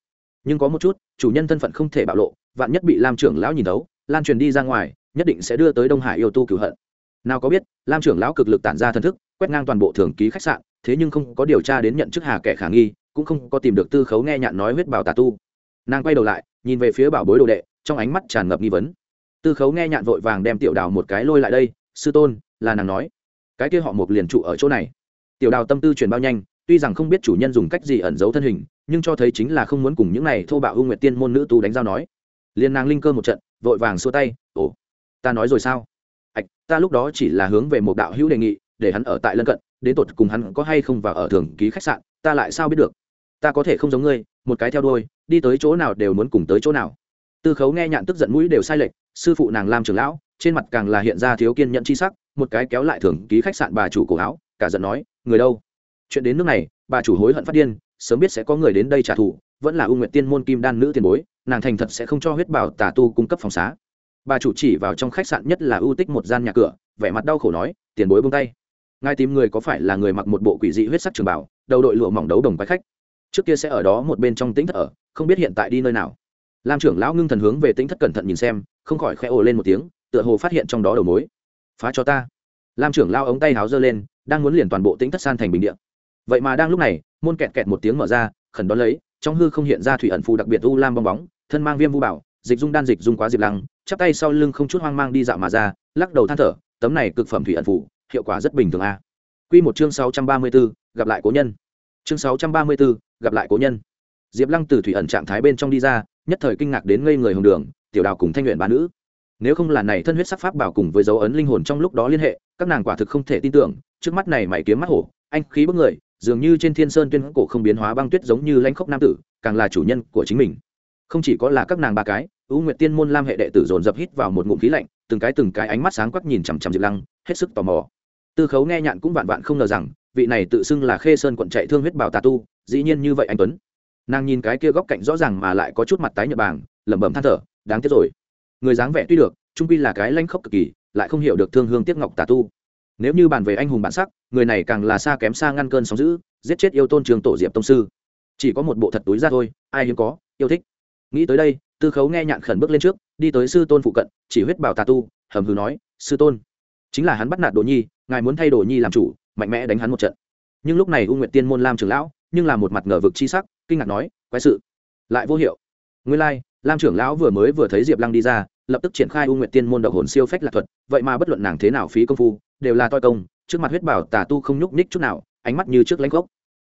Nhưng có một chút, chủ nhân thân phận không thể bạo lộ, vạn nhất bị lam trưởng lão nhìn thấu, lan truyền đi ra ngoài, nhất định sẽ đưa tới đông hải yêu tu cửu hận. Nào có biết, lam trưởng lão cực lực tản ra thần thức, quét ngang toàn bộ thường ký khách sạn, thế nhưng không có điều tra đến nhận chức hà kẻ khả nghi, cũng không có tìm được tư khấu nghe nhạn nói huyết bảo tà tu. Nàng quay đầu lại, nhìn về phía bảo bối đồ đệ, trong ánh mắt tràn ngập nghi vấn. Tư khấu nghe nhạn vội vàng đem tiểu đào một cái lôi lại đây, sư tôn, là nàng nói. Cái kia họ một liền trụ ở chỗ này. Tiểu đào tâm tư truyền bao nhanh tuy rằng không biết chủ nhân dùng cách gì ẩn giấu thân hình, nhưng cho thấy chính là không muốn cùng những này thô bạo ưu nguyệt tiên môn nữ tu đánh giao nói. Liên nàng linh cơ một trận, vội vàng xua tay, ồ, ta nói rồi sao? Ạch, ta lúc đó chỉ là hướng về một đạo hữu đề nghị, để hắn ở tại lân cận, đến tột cùng hắn có hay không và ở thường ký khách sạn, ta lại sao biết được? Ta có thể không giống ngươi, một cái theo đuôi, đi tới chỗ nào đều muốn cùng tới chỗ nào. Tư khấu nghe nhạn tức giận mũi đều sai lệch, sư phụ nàng làm trưởng lão, trên mặt càng là hiện ra thiếu kiên nhẫn chi sắc, một cái kéo lại thường ký khách sạn bà chủ cổ áo, cả giận nói, người đâu? Chuyện đến nước này, bà chủ hối hận phát điên, sớm biết sẽ có người đến đây trả thù, vẫn là ưu nguyện tiên môn kim đan nữ tiền bối, nàng thành thật sẽ không cho huyết bảo tà tu cung cấp phòng xá. Bà chủ chỉ vào trong khách sạn nhất là ưu tích một gian nhà cửa, vẻ mặt đau khổ nói, tiền bối bông tay. Ngài tìm người có phải là người mặc một bộ quỷ dị huyết sắc trường bảo, đầu đội lụa mỏng đấu đồng quái khách. Trước kia sẽ ở đó một bên trong tính thất ở, không biết hiện tại đi nơi nào. Lam trưởng lão ngưng thần hướng về tính thất cẩn thận nhìn xem, không khỏi khẽ ồ lên một tiếng, tựa hồ phát hiện trong đó đầu mối. Phá cho ta. Lam trưởng lao ống tay háo giơ lên, đang muốn liền toàn bộ tính thất san thành bình điện vậy mà đang lúc này môn kẹt kẹt một tiếng mở ra khẩn đón lấy trong hư không hiện ra thủy ẩn phù đặc biệt u lam bong bóng thân mang viêm vu bảo dịch dung đan dịch dung quá diệp lăng chắp tay sau lưng không chút hoang mang đi dạo mà ra lắc đầu than thở tấm này cực phẩm thủy ẩn phù hiệu quả rất bình thường a Quy một chương 634, gặp lại cố nhân. Chương 634, gặp lại cố nhân. Diệp Lăng từ thủy ẩn trạng thái bên trong đi ra, nhất thời kinh ngạc đến ngây người hồng đường, tiểu đào cùng thanh luyện ba nữ. Nếu không là này thân huyết sắc pháp bảo cùng với dấu ấn linh hồn trong lúc đó liên hệ, các nàng quả thực không thể tin tưởng, trước mắt này mày kiếm mắt hổ, anh khí bức người, dường như trên thiên sơn tuyên cổ không biến hóa băng tuyết giống như lãnh khốc nam tử, càng là chủ nhân của chính mình. Không chỉ có là các nàng ba cái, U Nguyệt Tiên môn Lam hệ đệ tử dồn dập hít vào một ngụm khí lạnh, từng cái từng cái ánh mắt sáng quắc nhìn chằm chằm Diệp Lăng, hết sức tò mò. Tư khấu nghe nhạn cũng vạn vạn không ngờ rằng vị này tự xưng là khê sơn quận chạy thương huyết bảo tà tu dĩ nhiên như vậy anh tuấn. Nàng nhìn cái kia góc cạnh rõ ràng mà lại có chút mặt tái nhợt bàng lẩm bẩm than thở đáng tiếc rồi. Người dáng vẻ tuy được trung quy là cái lanh khốc cực kỳ lại không hiểu được thương hương tiếc ngọc tà tu nếu như bàn về anh hùng bản sắc người này càng là xa kém xa ngăn cơn sóng giữ giết chết yêu tôn trường tổ diệp tông sư. Chỉ có một bộ thật túi ra thôi ai hiếm có yêu thích. Nghĩ tới đây tư khấu nghe nhạn khẩn bước lên trước đi tới sư tôn phụ cận chỉ huyết bảo tà tu hầm hừ nói sư tôn chính là hắn bắt nạt đồ nhi ngài muốn thay đồ nhi làm chủ mạnh mẽ đánh hắn một trận. Nhưng lúc này u nguyệt tiên môn lam trưởng lão nhưng là một mặt ngờ vực chi sắc kinh ngạc nói quái sự lại vô hiệu. Nguyên lai、like, lam trưởng lão vừa mới vừa thấy diệp lăng đi ra lập tức triển khai u nguyệt tiên môn độc hồn siêu phách lạc thuật, vậy mà bất luận nàng thế nào phí công phu, đều là toi công, trước mặt huyết bảo tà tu không nhúc nhích chút nào, ánh mắt như trước lãnh gốc.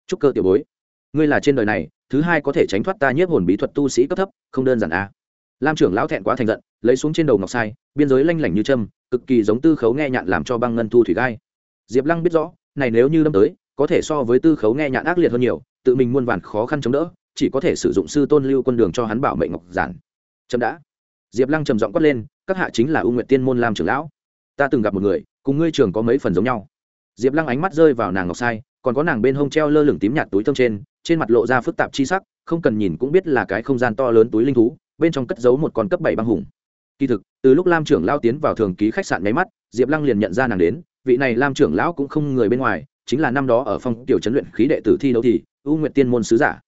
Chúc cơ tiểu bối, ngươi là trên đời này, thứ hai có thể tránh thoát ta nhiếp hồn bí thuật tu sĩ cấp thấp, không đơn giản à. lam trưởng lão thẹn quá thành giận, lấy xuống trên đầu ngọc sai, biên giới lanh lảnh như châm, cực kỳ giống tư khấu nghe nhạn làm cho băng ngân thu thủy gai. Diệp lăng biết rõ, này nếu như đâm tới, có thể so với tư khấu nghe nhạn ác liệt hơn nhiều, tự mình muôn vàn khó khăn chống đỡ, chỉ có thể sử dụng sư tôn lưu quân đường cho hắn bảo mệnh ngọc giản. Chậm đã diệp lăng trầm giọng quát lên, các hạ chính là u nguyện tiên môn làm trưởng lão. Ta từng gặp một người, cùng ngươi trường có mấy phần giống nhau. Diệp lăng ánh mắt rơi vào nàng ngọc sai, còn có nàng bên hông treo lơ lửng tím nhạt túi thơm trên trên mặt lộ ra phức tạp chi sắc, không cần nhìn cũng biết là cái không gian to lớn túi linh thú, bên trong cất giấu một con cấp bảy băng hùng. Kỳ thực, từ lúc lam trưởng lao tiến vào thường ký khách sạn nháy mắt, diệp lăng liền nhận ra nàng đến, vị này lam trưởng lão cũng không người bên ngoài, chính là năm đó ở phong tiểu trấn luyện khí đệ tử thi đấu thì, u nguyện tiên môn sứ giả.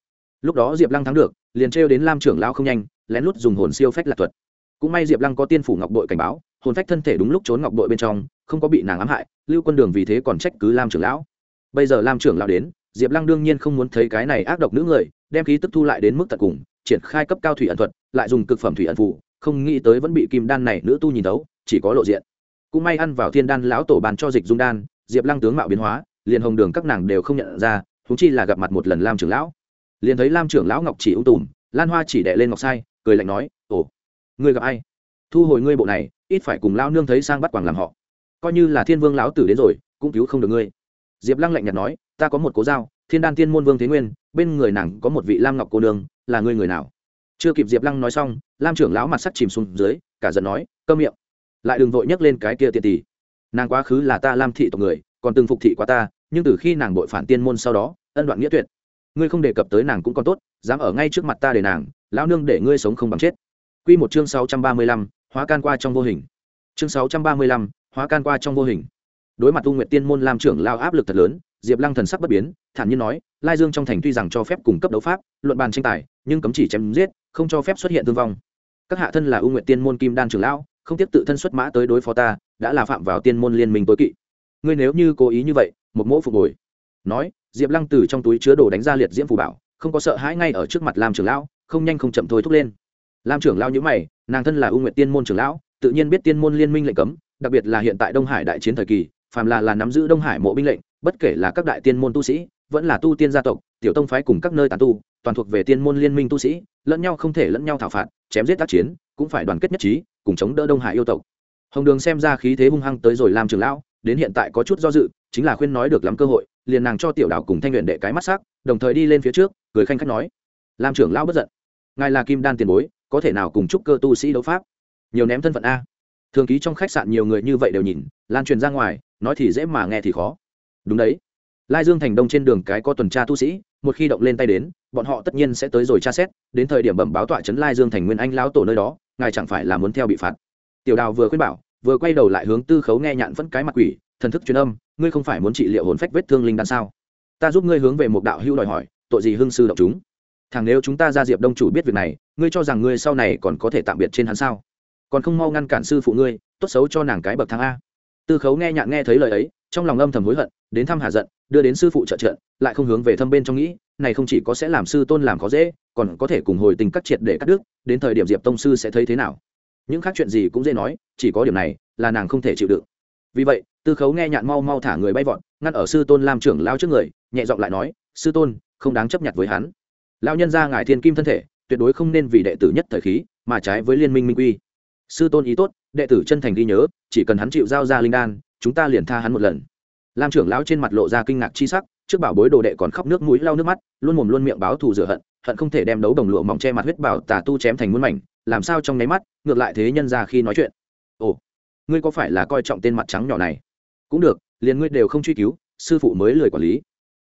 Lúc đó diệp lăng thắng được, liền trêu đến lam trưởng lão không nhanh, lén lút dùng hồn siêu phách lạc thuật cũng may diệp lăng có tiên phủ ngọc bội cảnh báo, hồn phách thân thể đúng lúc trốn ngọc bội bên trong, không có bị nàng ám hại, lưu quân đường vì thế còn trách cứ lam trưởng lão. Bây giờ lam trưởng lão đến, diệp lăng đương nhiên không muốn thấy cái này ác độc nữ người, đem khí tức thu lại đến mức tận cùng, triển khai cấp cao thủy ẩn thuật, lại dùng cực phẩm thủy ẩn phủ không nghĩ tới vẫn bị kim đan này nữ tu nhìn thấu, chỉ có lộ diện. Cũng may ăn vào thiên đan lão tổ bàn cho dịch dung đan, diệp lăng tướng mạo biến hóa, liền hồng đường các nàng đều không nhận ra thú chi là gặp mặt một lần lam trưởng lão. Liền thấy lam trưởng lão ngọc chỉ ung tùm, lan hoa chỉ đệ lên ngọc sai, cười lạnh nói ngươi gặp ai? Thu hồi ngươi bộ này, ít phải cùng lao nương thấy sang bắt quảng làm họ. Coi như là thiên vương lão tử đến rồi, cũng cứu không được ngươi. Diệp lăng lạnh nhạt nói, ta có một cố dao, thiên đan tiên môn vương thế nguyên, bên người nàng có một vị lam ngọc cô nương, là ngươi người nào? Chưa kịp diệp lăng nói xong, lam trưởng lão mặt sắt chìm xuống dưới, cả giận nói, cơ miệng. Lại đừng vội nhắc lên cái kia tiện tỷ nàng quá khứ là ta lam thị tộc người, còn từng phục thị qua ta, nhưng từ khi nàng bội phản tiên môn sau đó, ân đoạn nghĩa tuyệt. Ngươi không đề cập tới nàng cũng còn tốt, dám ở ngay trước mặt ta để nàng, lão nương để ngươi sống không bằng chết. Quy một chương sáu trăm ba mươi lăm, hóa can qua trong vô hình. Chương sáu trăm ba mươi lăm, hóa can qua trong vô hình. Đối mặt Tu Nguyệt Tiên môn Lam trưởng lao áp lực thật lớn, Diệp Lăng thần sắc bất biến, thản nhiên nói, Lai Dương trong thành tuy rằng cho phép cung cấp đấu pháp, luận bàn tranh tài, nhưng cấm chỉ chém giết, không cho phép xuất hiện thương vong. Các hạ thân là U Nguyệt Tiên môn Kim Đan trưởng lão, không tiếp tự thân xuất mã tới đối phó ta đã là phạm vào tiên môn liên minh tối kỵ ngươi nếu như cố ý như vậy một mỗ phục hồi nói diệp lăng từ trong túi chứa đồ đánh ra liệt diễm phù bảo không có sợ hãi ngay ở trước mặt lam trưởng lão không nhanh không chậm thôi thúc lên lam trưởng lão nhữ mày, nàng thân là U nguyện tiên môn trưởng lão, tự nhiên biết tiên môn liên minh lệnh cấm, đặc biệt là hiện tại đông hải đại chiến thời kỳ, phàm là là nắm giữ đông hải mộ binh lệnh, bất kể là các đại tiên môn tu sĩ, vẫn là tu tiên gia tộc, tiểu tông phái cùng các nơi tàn tu, toàn thuộc về tiên môn liên minh tu sĩ, lẫn nhau không thể lẫn nhau thảo phạt, chém giết tác chiến, cũng phải đoàn kết nhất trí, cùng chống đỡ đông hải yêu tộc. Hồng đường xem ra khí thế hung hăng tới rồi làm trường lão, đến hiện tại có chút do dự, chính là khuyên nói được lắm cơ hội, liền nàng cho tiểu đảo cùng thanh luyện đệ cái mắt sắc, đồng thời đi lên phía trước, cười khanh khách nói. Làm trưởng lão bất giận. Ngài là kim đan tiền bối có thể nào cùng chúc cơ tu sĩ đấu pháp? Nhiều ném thân phận a. Thường ký trong khách sạn nhiều người như vậy đều nhìn, lan truyền ra ngoài, nói thì dễ mà nghe thì khó. Đúng đấy. Lai dương thành đông trên đường cái có tuần tra tu sĩ, một khi động lên tay đến, bọn họ tất nhiên sẽ tới rồi tra xét, đến thời điểm bẩm báo tọa trấn lai dương thành nguyên anh lão tổ nơi đó, ngài chẳng phải là muốn theo bị phạt. Tiểu đào vừa khuyên bảo, vừa quay đầu lại hướng tư khấu nghe nhạn vẫn cái mặt quỷ, thần thức truyền âm, ngươi không phải muốn trị liệu hồn phách vết thương linh đan sao? Ta giúp ngươi hướng về một đạo hưu đòi hỏi, tội gì hương sư động chúng? Thằng nếu chúng ta ra diệp đông chủ biết việc này, ngươi cho rằng ngươi sau này còn có thể tạm biệt trên hắn sao? Còn không mau ngăn cản sư phụ ngươi, tốt xấu cho nàng cái bậc thang a. Tư khấu nghe nhạn nghe thấy lời ấy, trong lòng âm thầm hối hận, đến thăm hà giận, đưa đến sư phụ trợ trận lại không hướng về thâm bên trong nghĩ, này không chỉ có sẽ làm sư tôn làm khó dễ, còn có thể cùng hồi tình các triệt để cắt đứt, đến thời điểm diệp tông sư sẽ thấy thế nào? Những khác chuyện gì cũng dễ nói, chỉ có điểm này, là nàng không thể chịu đựng. Vì vậy, tư khấu nghe nhạn mau mau thả người bay vọt, ngăn ở sư tôn làm trưởng lao trước người, nhẹ giọng lại nói, sư tôn, không đáng chấp nhận với hắn lao nhân ra ngài thiên kim thân thể, tuyệt đối không nên vì đệ tử nhất thời khí, mà trái với liên minh minh quy. Sư tôn ý tốt, đệ tử chân thành ghi nhớ, chỉ cần hắn chịu giao ra linh đan, chúng ta liền tha hắn một lần. Lam trưởng lão trên mặt lộ ra kinh ngạc chi sắc, trước bảo bối đồ đệ còn khóc nước mũi lau nước mắt, luôn mồm luôn miệng báo thù rửa hận hận không thể đem đấu đồng lụa mỏng che mặt huyết bảo tà tu chém thành muôn mảnh, làm sao trong nháy mắt, ngược lại thế nhân ra khi nói chuyện. Ồ, ngươi có phải là coi trọng tên mặt trắng nhỏ này? Cũng được, liền ngươi đều không truy cứu, sư phụ mới lười quản lý.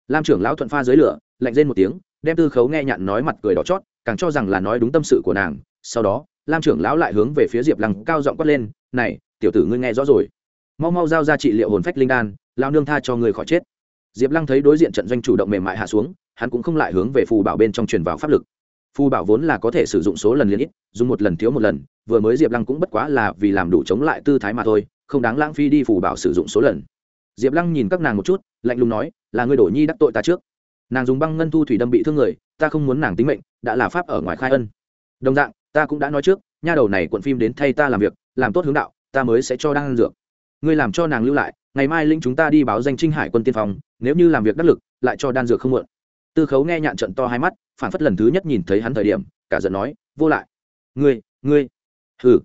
Lam trưởng lão thuận pha dưới lửa, lạnh rên một tiếng đem tư khấu nghe nhạn nói mặt cười đỏ chót, càng cho rằng là nói đúng tâm sự của nàng. Sau đó, lam trưởng lão lại hướng về phía diệp lăng cao giọng quát lên, này, tiểu tử ngươi nghe rõ rồi. Mau mau giao ra trị liệu hồn phách linh đan lao nương tha cho người khỏi chết. Diệp lăng thấy đối diện trận doanh chủ động mềm mại hạ xuống, hắn cũng không lại hướng về phù bảo bên trong truyền vào pháp lực. Phù bảo vốn là có thể sử dụng số lần liên ít, dùng một lần thiếu một lần, vừa mới diệp lăng cũng bất quá là vì làm đủ chống lại tư thái mà thôi, không đáng lãng phí đi phù bảo sử dụng số lần. Diệp lăng nhìn các nàng một chút, lạnh lùng nói, là người đổ nhi đắc tội ta trước nàng dùng băng ngân thu thủy đâm bị thương người ta không muốn nàng tính mệnh đã là pháp ở ngoài khai ân. Đồng dạng ta cũng đã nói trước nha đầu này cuộn phim đến thay ta làm việc làm tốt hướng đạo ta mới sẽ cho đang dược. Ngươi làm cho nàng lưu lại ngày mai linh chúng ta đi báo danh trinh hải quân tiên phòng, nếu như làm việc đắc lực lại cho đan dược không muộn. Tư khấu nghe nhạn trận to hai mắt phản phất lần thứ nhất nhìn thấy hắn thời điểm cả giận nói vô lại. Ngươi ngươi. Hừ.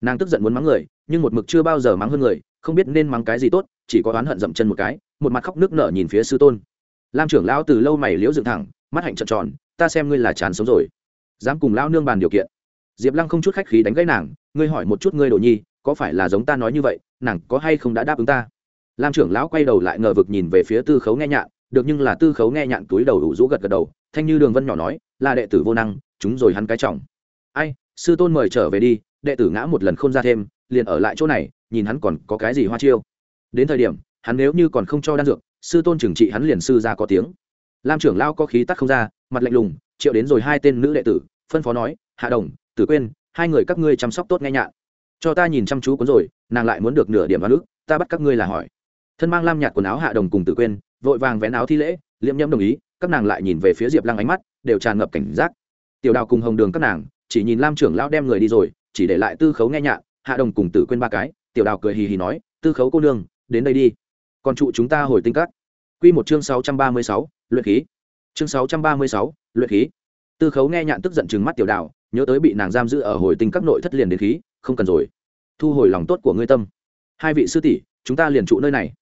Nàng tức giận muốn mắng người nhưng một mực chưa bao giờ mắng hơn người không biết nên mắng cái gì tốt chỉ có oán hận dậm chân một cái một mặt khóc nước nở nhìn phía sư tôn lam trưởng lão từ lâu mày liễu dựng thẳng, mắt hạnh trợn tròn, ta xem ngươi là chán sống rồi. Dám cùng lão nương bàn điều kiện. Diệp lăng không chút khách khí đánh gãy nàng, ngươi hỏi một chút ngươi đồ nhi, có phải là giống ta nói như vậy, nàng có hay không đã đáp ứng ta? Lam trưởng lão quay đầu lại ngờ vực nhìn về phía tư khấu nghe nhạn, được nhưng là tư khấu nghe nhạn túi đầu đủ rũ gật gật đầu, thanh như đường vân nhỏ nói, là đệ tử vô năng, chúng rồi hắn cái trọng. Ai, sư tôn mời trở về đi, đệ tử ngã một lần không ra thêm, liền ở lại chỗ này, nhìn hắn còn có cái gì hoa chiêu. Đến thời điểm, hắn nếu như còn không cho đan dược sư tôn trừng trị hắn liền sư ra có tiếng. Lam trưởng lao có khí tắc không ra, mặt lạnh lùng, triệu đến rồi hai tên nữ đệ tử, phân phó nói, hạ đồng, tử quên hai người các ngươi chăm sóc tốt nghe nhạn cho ta nhìn chăm chú cuốn rồi, nàng lại muốn được nửa điểm vào nước ta bắt các ngươi là hỏi. Thân mang lam nhạt quần áo hạ đồng cùng tử quên vội vàng vén áo thi lễ, liễm nhâm đồng ý, các nàng lại nhìn về phía diệp lăng ánh mắt, đều tràn ngập cảnh giác. Tiểu đào cùng hồng đường các nàng, chỉ nhìn lam trưởng lão đem người đi rồi, chỉ để lại tư khấu nghe nhạn hạ đồng cùng tử quên ba cái, tiểu đào cười hì hì nói, tư khấu cô nương, đến đây đi còn trụ chúng ta hồi tinh các. Quy một chương sáu trăm ba mươi sáu, luyện khí. Chương sáu trăm ba mươi sáu, luyện khí. Tư khấu nghe nhạn tức giận chừng mắt tiểu đào nhớ tới bị nàng giam giữ ở hồi tinh các nội thất liền đến khí, không cần rồi. Thu hồi lòng tốt của ngươi tâm. Hai vị sư tỷ, chúng ta liền trụ nơi này.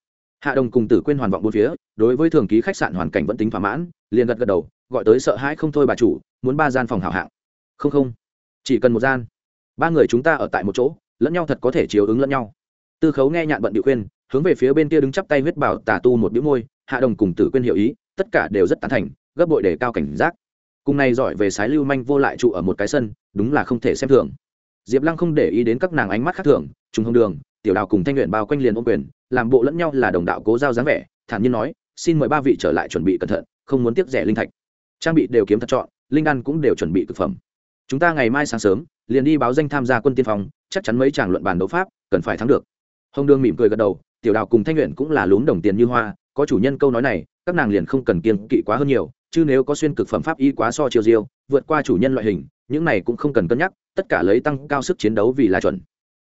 Hạ đồng cùng tử quên hoàn vọng bốn phía, đối với thường ký khách sạn hoàn cảnh vẫn tính thỏa mãn, liền gật gật đầu, gọi tới sợ hãi không thôi bà chủ, muốn ba gian phòng hảo hạng. Không không, chỉ cần một gian. Ba người chúng ta ở tại một chỗ, lẫn nhau thật có thể chiếu ứng lẫn nhau. Tư khấu nghe nhạn bận bị khuyên hướng về phía bên kia đứng chắp tay huyết bảo tà tu một bĩu môi, hạ đồng cùng tử quên hiểu ý, tất cả đều rất tán thành, gấp bội để cao cảnh giác. Cùng này giỏi về sái lưu manh vô lại trụ ở một cái sân, đúng là không thể xem thường. Diệp lăng không để ý đến các nàng ánh mắt khác thường, trùng hông đường, tiểu đào cùng thanh luyện bao quanh liền ôm quyền, làm bộ lẫn nhau là đồng đạo cố giao dáng vẻ, thản nhiên nói, xin mời ba vị trở lại chuẩn bị cẩn thận, không muốn tiếc rẻ linh thạch. Trang bị đều kiếm thật chọn, linh đan cũng đều chuẩn bị thực phẩm. Chúng ta ngày mai sáng sớm, liền đi báo danh tham gia quân tiên phong, chắc chắn mấy chàng luận bàn đấu pháp, cần phải thắng được. Hồng đường mỉm cười gật đầu tiểu đào cùng thanh nguyện cũng là lún đồng tiền như hoa, có chủ nhân câu nói này, các nàng liền không cần kiên kỵ quá hơn nhiều, chứ nếu có xuyên cực phẩm pháp y quá so chiều diêu, vượt qua chủ nhân loại hình, những này cũng không cần cân nhắc, tất cả lấy tăng cao sức chiến đấu vì là chuẩn.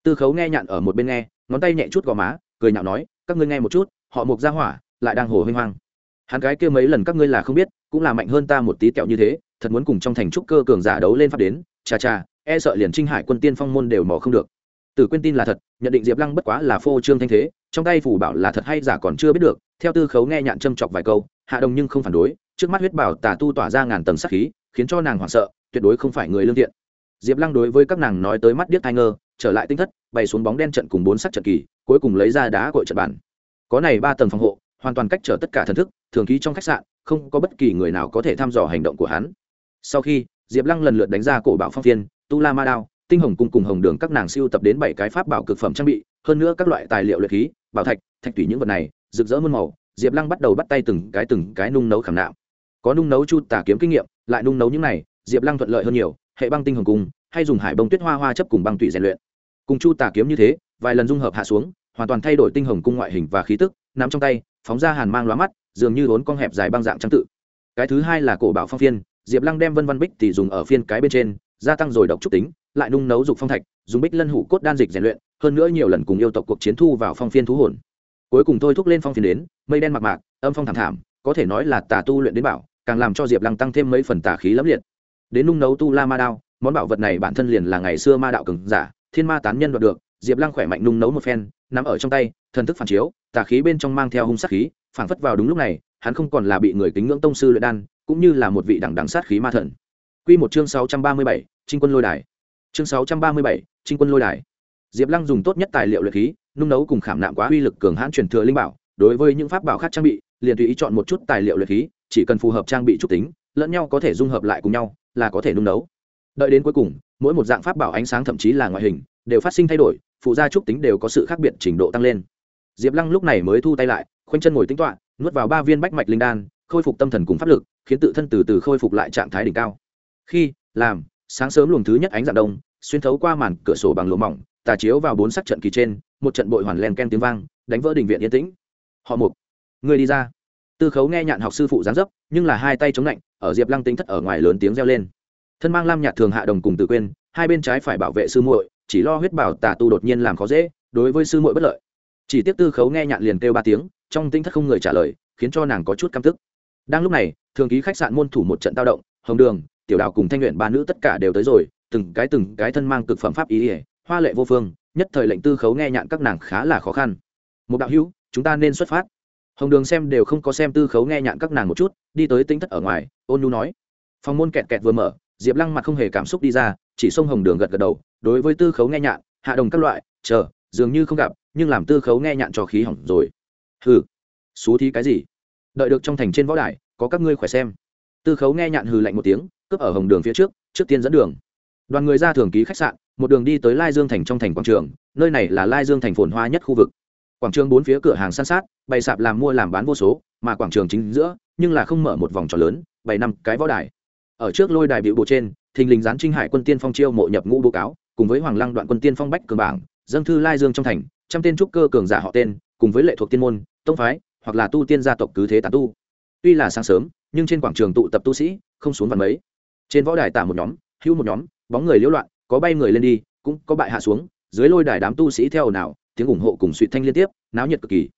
Tư khấu nghe nhạn ở một bên nghe, ngón tay nhẹ chút gò má, cười nhạo nói, các ngươi nghe một chút, họ mục ra hỏa, lại đang hồ hinh hoang. Hắn gái kêu mấy lần các ngươi là không biết, cũng là mạnh hơn ta một tí kẹo như thế, thật muốn cùng trong thành trúc cơ cường giả đấu lên pháp đến, cha cha e sợ liền trinh hải quân tiên phong môn đều mò không được tử quyên tin là thật, nhận định diệp lăng bất quá là phô trương thanh thế, trong tay phủ bảo là thật hay giả còn chưa biết được, theo tư khấu nghe nhạn châm chọc vài câu, hạ đồng nhưng không phản đối, trước mắt huyết bảo tà tu tỏa ra ngàn tầng sắc khí, khiến cho nàng hoảng sợ, tuyệt đối không phải người lương thiện. Diệp lăng đối với các nàng nói tới mắt điếc thai ngơ, trở lại tinh thất, bày xuống bóng đen trận cùng bốn sắc trận kỳ, cuối cùng lấy ra đá cội trận bản có này ba tầng phòng hộ, hoàn toàn cách trở tất cả thần thức, thường ký trong khách sạn, không có bất kỳ người nào có thể thăm dò hành động của hắn. Sau khi, diệp lăng lần lượt đánh ra cổ bảo phong phiên, tu la ma đao tinh hồng cung cùng hồng đường các nàng siêu tập đến bảy cái pháp bảo cực phẩm trang bị, hơn nữa các loại tài liệu luyện khí, bảo thạch thạch thủy những vật này, rực rỡ muôn màu, diệp lăng bắt đầu bắt tay từng cái từng cái nung nấu khảm nạm. Có nung nấu chu tả kiếm kinh nghiệm, lại nung nấu những này, diệp lăng thuận lợi hơn nhiều, hệ băng tinh hồng cung, hay dùng hải bông tuyết hoa hoa chấp cùng băng tủy rèn luyện. Cùng chu tả kiếm như thế, vài lần dung hợp hạ xuống, hoàn toàn thay đổi tinh hồng cung ngoại hình và khí tức, nắm trong tay, phóng ra hàn mang lóa mắt, dường như vốn con hẹp dài băng dạng trang tự. Cái thứ hai là cổ bảo phong phiên, diệp lăng đem vân văn bích thì dùng ở phiên cái bên trên, gia tăng rồi độc trúc tính lại nung nấu dục phong thạch dùng bích lân hủ cốt đan dịch rèn luyện hơn nữa nhiều lần cùng yêu tộc cuộc chiến thu vào phong phiên thú hồn. Cuối cùng thôi thúc lên phong phiên đến mây đen mặc mạc âm phong thảm thảm có thể nói là tà tu luyện đến bảo càng làm cho diệp lăng tăng thêm mấy phần tà khí lẫm liệt. Đến nung nấu tu la ma đao món bảo vật này bản thân liền là ngày xưa ma đạo cường giả thiên ma tán nhân đoạt được diệp lăng khỏe mạnh nung nấu một phen nằm ở trong tay thần thức phản chiếu tà khí bên trong mang theo hung sát khí phảng phất vào đúng lúc này hắn không còn là bị người kính ngưỡng tông sư luyện đan cũng như là một vị đẳng đẳng sát khí ma thần. Quy một chương 637, Trinh quân lôi đài. Chương 637, Trinh quân lôi đài. Diệp Lăng dùng tốt nhất tài liệu luyện khí, nung nấu cùng khảm nạm quá uy lực cường hãn truyền thừa linh bảo, đối với những pháp bảo khác trang bị, liền tùy ý chọn một chút tài liệu luyện khí, chỉ cần phù hợp trang bị trúc tính, lẫn nhau có thể dung hợp lại cùng nhau, là có thể nung nấu. Đợi đến cuối cùng, mỗi một dạng pháp bảo ánh sáng thậm chí là ngoại hình, đều phát sinh thay đổi, phụ gia trúc tính đều có sự khác biệt trình độ tăng lên. Diệp Lăng lúc này mới thu tay lại, khoanh chân ngồi tính toạ nuốt vào ba viên bách mạch linh đan, khôi phục tâm thần cùng pháp lực, khiến tự thân từ từ khôi phục lại trạng thái đỉnh cao khi làm sáng sớm luồng thứ nhất ánh dạng đông, xuyên thấu qua màn cửa sổ bằng lụa mỏng, tà chiếu vào bốn sắc trận kỳ trên, một trận bội hoàn len ken tiếng vang, đánh vỡ đình viện yên tĩnh. Họ mục người đi ra. Tư khấu nghe nhạn học sư phụ gián dấp, nhưng là hai tay chống lạnh, ở diệp lăng tính thất ở ngoài lớn tiếng reo lên. Thân mang lam nhạt thường hạ đồng cùng tự quên hai bên trái phải bảo vệ sư muội, chỉ lo huyết bảo tà tu đột nhiên làm khó dễ, đối với sư muội bất lợi. Chỉ tiếp tư khấu nghe nhạn liền kêu ba tiếng, trong tinh thất không người trả lời, khiến cho nàng có chút căm tức. Đang lúc này, thường ký khách sạn môn thủ một trận tao động, hồng đường tiểu đào cùng thanh luyện ba nữ tất cả đều tới rồi, từng cái từng cái thân mang cực phẩm pháp ý ỉa hoa lệ vô phương, nhất thời lệnh tư khấu nghe nhạn các nàng khá là khó khăn. Một đạo hữu, chúng ta nên xuất phát. Hồng đường xem đều không có xem tư khấu nghe nhạn các nàng một chút, đi tới tính thất ở ngoài, ôn nhu nói. Phòng môn kẹt kẹt vừa mở, diệp lăng mặt không hề cảm xúc đi ra, chỉ xông hồng đường gật gật đầu, đối với tư khấu nghe nhạn, hạ đồng các loại, chờ, dường như không gặp, nhưng làm tư khấu nghe nhạn cho khí hỏng rồi. Hừ, xú thí cái gì? Đợi được trong thành trên võ đài, có các ngươi khỏe xem. Tư khấu nghe nhạn hừ lạnh một tiếng cướp ở hồng đường phía trước trước tiên dẫn đường. Đoàn người ra thường ký khách sạn, một đường đi tới lai dương thành trong thành quảng trường, nơi này là lai dương thành phồn hoa nhất khu vực. Quảng trường bốn phía cửa hàng san sát, bày sạp làm mua làm bán vô số, mà quảng trường chính giữa, nhưng là không mở một vòng tròn lớn bảy năm cái võ đài. Ở trước lôi đài biểu bộ trên, thình lình gián trinh hải quân tiên phong chiêu mộ nhập ngũ báo cáo, cùng với hoàng lăng đoạn quân tiên phong bách cường bảng dâng thư lai dương trong thành, trăm tên trúc cơ cường giả họ tên, cùng với lệ thuộc tiên môn, tông phái, hoặc là tu tiên gia tộc cứ thế tán tu. Tuy là sáng sớm, nhưng trên quảng trường tụ tập tu sĩ, không xuống vần mấy trên võ đài tả một nhóm hữu một nhóm, bóng người liễu loạn, có bay người lên đi, cũng có bại hạ xuống, dưới lôi đài đám tu sĩ theo nào, tiếng ủng hộ cùng suy thanh liên tiếp, náo nhiệt cực kỳ.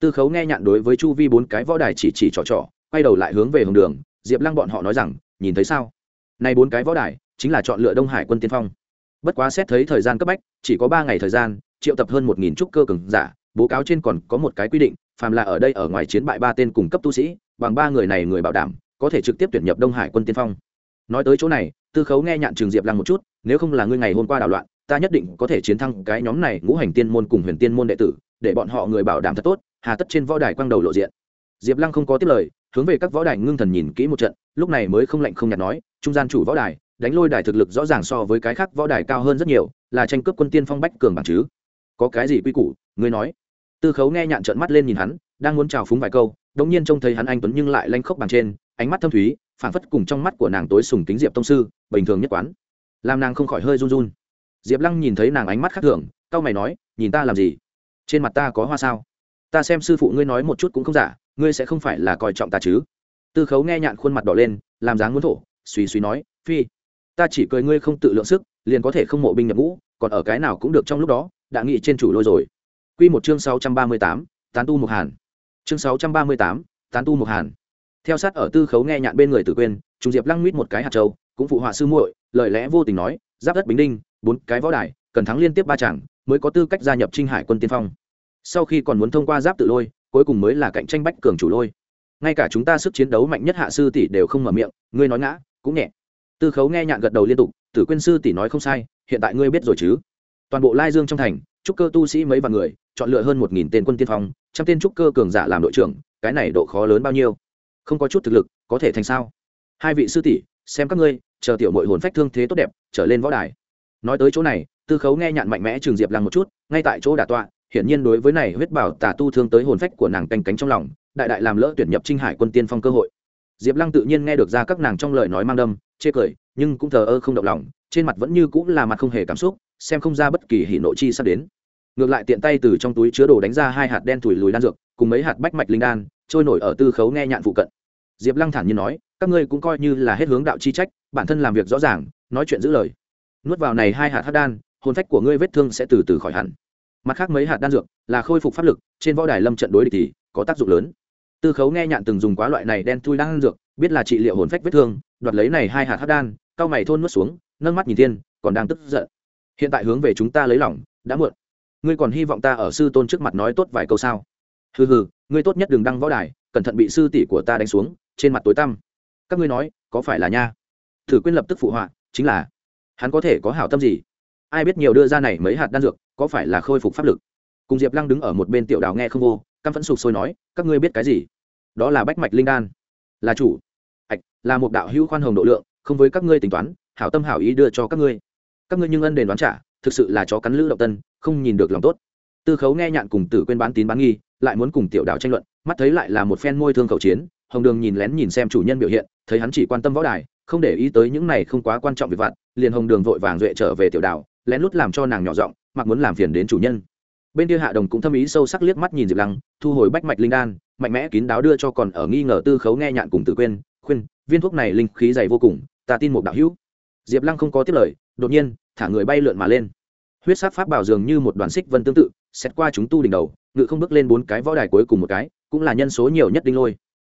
Tư khấu nghe nhạn đối với chu vi bốn cái võ đài chỉ chỉ trò trò, quay đầu lại hướng về hồng đường, diệp lăng bọn họ nói rằng, nhìn thấy sao? Nay bốn cái võ đài, chính là chọn lựa đông hải quân tiên phong. Bất quá xét thấy thời gian cấp bách, chỉ có ba ngày thời gian, triệu tập hơn một nghìn trúc cơ cường giả, bố cáo trên còn có một cái quy định, phàm là ở đây ở ngoài chiến bại ba tên cùng cấp tu sĩ, bằng ba người này người bảo đảm, có thể trực tiếp tuyển nhập đông hải quân tiên phong nói tới chỗ này, tư khấu nghe nhạn trường diệp lăng một chút, nếu không là ngươi ngày hôm qua đảo loạn, ta nhất định có thể chiến thắng cái nhóm này ngũ hành tiên môn cùng huyền tiên môn đệ tử, để bọn họ người bảo đảm thật tốt, hà tất trên võ đài quang đầu lộ diện. Diệp lăng không có tiếp lời, hướng về các võ đài ngưng thần nhìn kỹ một trận, lúc này mới không lạnh không nhạt nói, trung gian chủ võ đài, đánh lôi đài thực lực rõ ràng so với cái khác võ đài cao hơn rất nhiều, là tranh cướp quân tiên phong bách cường bằng chứ. Có cái gì quy củ? Ngươi nói. Tư khấu nghe nhạn trợn mắt lên nhìn hắn, đang muốn chào phúng vài câu đống nhiên trông thấy hắn anh tuấn nhưng lại lanh khóc bằng trên, ánh mắt thâm thúy phảng phất cùng trong mắt của nàng tối sùng kính diệp tông sư, bình thường nhất quán. Làm nàng không khỏi hơi run run. Diệp lăng nhìn thấy nàng ánh mắt khác thường, cau mày nói, nhìn ta làm gì? Trên mặt ta có hoa sao? Ta xem sư phụ ngươi nói một chút cũng không giả, ngươi sẽ không phải là coi trọng ta chứ? Tư khấu nghe nhạn khuôn mặt đỏ lên, làm dáng muốn thổ, suy suy nói, phi, ta chỉ cười ngươi không tự lượng sức, liền có thể không mộ binh nhập ngũ, còn ở cái nào cũng được trong lúc đó, đã nghị trên chủ lôi rồi. Quy một chương sáu trăm ba mươi tám, tán tu một hàn. Chương sáu trăm ba mươi tám, tán tu một hàn theo sát ở tư khấu nghe nhạn bên người tử quên trung diệp lăng mít một cái hạt châu, cũng phụ họa sư muội, lời lẽ vô tình nói, giáp đất bình đinh, bốn cái võ đài, cần thắng liên tiếp ba chàng mới có tư cách gia nhập trinh hải quân tiên phong. Sau khi còn muốn thông qua giáp tự lôi, cuối cùng mới là cạnh tranh bách cường chủ lôi. Ngay cả chúng ta sức chiến đấu mạnh nhất hạ sư tỷ đều không mở miệng, ngươi nói ngã, cũng nhẹ. Tư khấu nghe nhạn gật đầu liên tục, tử quyên sư tỷ nói không sai, hiện tại ngươi biết rồi chứ. Toàn bộ lai dương trong thành, trúc cơ tu sĩ mấy vạn người, chọn lựa hơn một nghìn tên quân tiên phong, trăm tên trúc cơ cường giả làm đội trưởng, cái này độ khó lớn bao nhiêu? Không có chút thực lực, có thể thành sao? Hai vị sư tỷ, xem các ngươi, chờ tiểu mội hồn phách thương thế tốt đẹp, trở lên võ đài. Nói tới chỗ này, tư khấu nghe nhạn mạnh mẽ trường diệp lăng một chút, ngay tại chỗ đà tọa, hiển nhiên đối với này huyết bảo tà tu thương tới hồn phách của nàng canh cánh trong lòng, đại đại làm lỡ tuyển nhập trinh hải quân tiên phong cơ hội. Diệp lăng tự nhiên nghe được ra các nàng trong lời nói mang đâm, chê cười, nhưng cũng thờ ơ không động lòng, trên mặt vẫn như cũng là mặt không hề cảm xúc, xem không ra bất kỳ hỉ nộ chi sắp đến. Ngược lại tiện tay từ trong túi chứa đồ đánh ra hai hạt đen thủi lùi đan dược, cùng mấy hạt bách mạch linh đan trôi nổi ở tư khấu nghe nhạn phụ cận. Diệp lăng thản nhiên nói, các ngươi cũng coi như là hết hướng đạo chi trách, bản thân làm việc rõ ràng, nói chuyện giữ lời. Nuốt vào này hai hạt hát đan, hồn phách của ngươi vết thương sẽ từ từ khỏi hẳn. Mặt khác mấy hạt đan dược, là khôi phục pháp lực, trên võ đài lâm trận đối địch thì có tác dụng lớn. Tư khấu nghe nhạn từng dùng quá loại này đen thui đan dược, biết là trị liệu hồn phách vết thương, đoạt lấy này hai hạt hát đan, cao mày thôn nuốt xuống, nâng mắt nhìn thiên, còn đang tức giận. Hiện tại hướng về chúng ta lấy lòng, đã muộn. Ngươi còn hy vọng ta ở sư tôn trước mặt nói tốt vài câu sao? Hừ hừ, ngươi tốt nhất đừng đăng võ đài, cẩn thận bị sư tỷ của ta đánh xuống, trên mặt tối tăm. Các ngươi nói, có phải là nha? Thử quyên lập tức phụ họa, chính là, hắn có thể có hảo tâm gì? Ai biết nhiều đưa ra này mấy hạt đan dược, có phải là khôi phục pháp lực? Cùng diệp lăng đứng ở một bên tiểu đào nghe không vô, căm phẫn sục sôi nói, các ngươi biết cái gì? Đó là bách mạch linh đan. Là chủ. Ạch, là một đạo hữu khoan hồng độ lượng, không với các ngươi tính toán, hảo tâm hảo ý đưa cho các ngươi. Các ngươi nhưng ân đền đoán trả, thực sự là chó cắn lữ động tân, không nhìn được lòng tốt. Tư khấu nghe nhạn cùng tử quên bán tín bán nghi lại muốn cùng tiểu đào tranh luận, mắt thấy lại là một phen môi thương khẩu chiến, hồng đường nhìn lén nhìn xem chủ nhân biểu hiện, thấy hắn chỉ quan tâm võ đài, không để ý tới những này không quá quan trọng việc vặt, liền hồng đường vội vàng duệ trở về tiểu đào lén lút làm cho nàng nhỏ giọng, mặc muốn làm phiền đến chủ nhân. Bên kia hạ đồng cũng thâm ý sâu sắc liếc mắt nhìn diệp lăng, thu hồi bách mạch linh đan, mạnh mẽ kín đáo đưa cho còn ở nghi ngờ tư khấu nghe nhạn cùng tử quên khuyên, viên thuốc này linh khí dày vô cùng, ta tin một đạo hữu. Diệp lăng không có tiếp lời, đột nhiên, thả người bay lượn mà lên. Huyết sát pháp bảo dường như một đoàn xích vân tương tự xét qua chúng tu đỉnh đầu ngự không bước lên bốn cái võ đài cuối cùng một cái, cũng là nhân số nhiều nhất đinh lôi.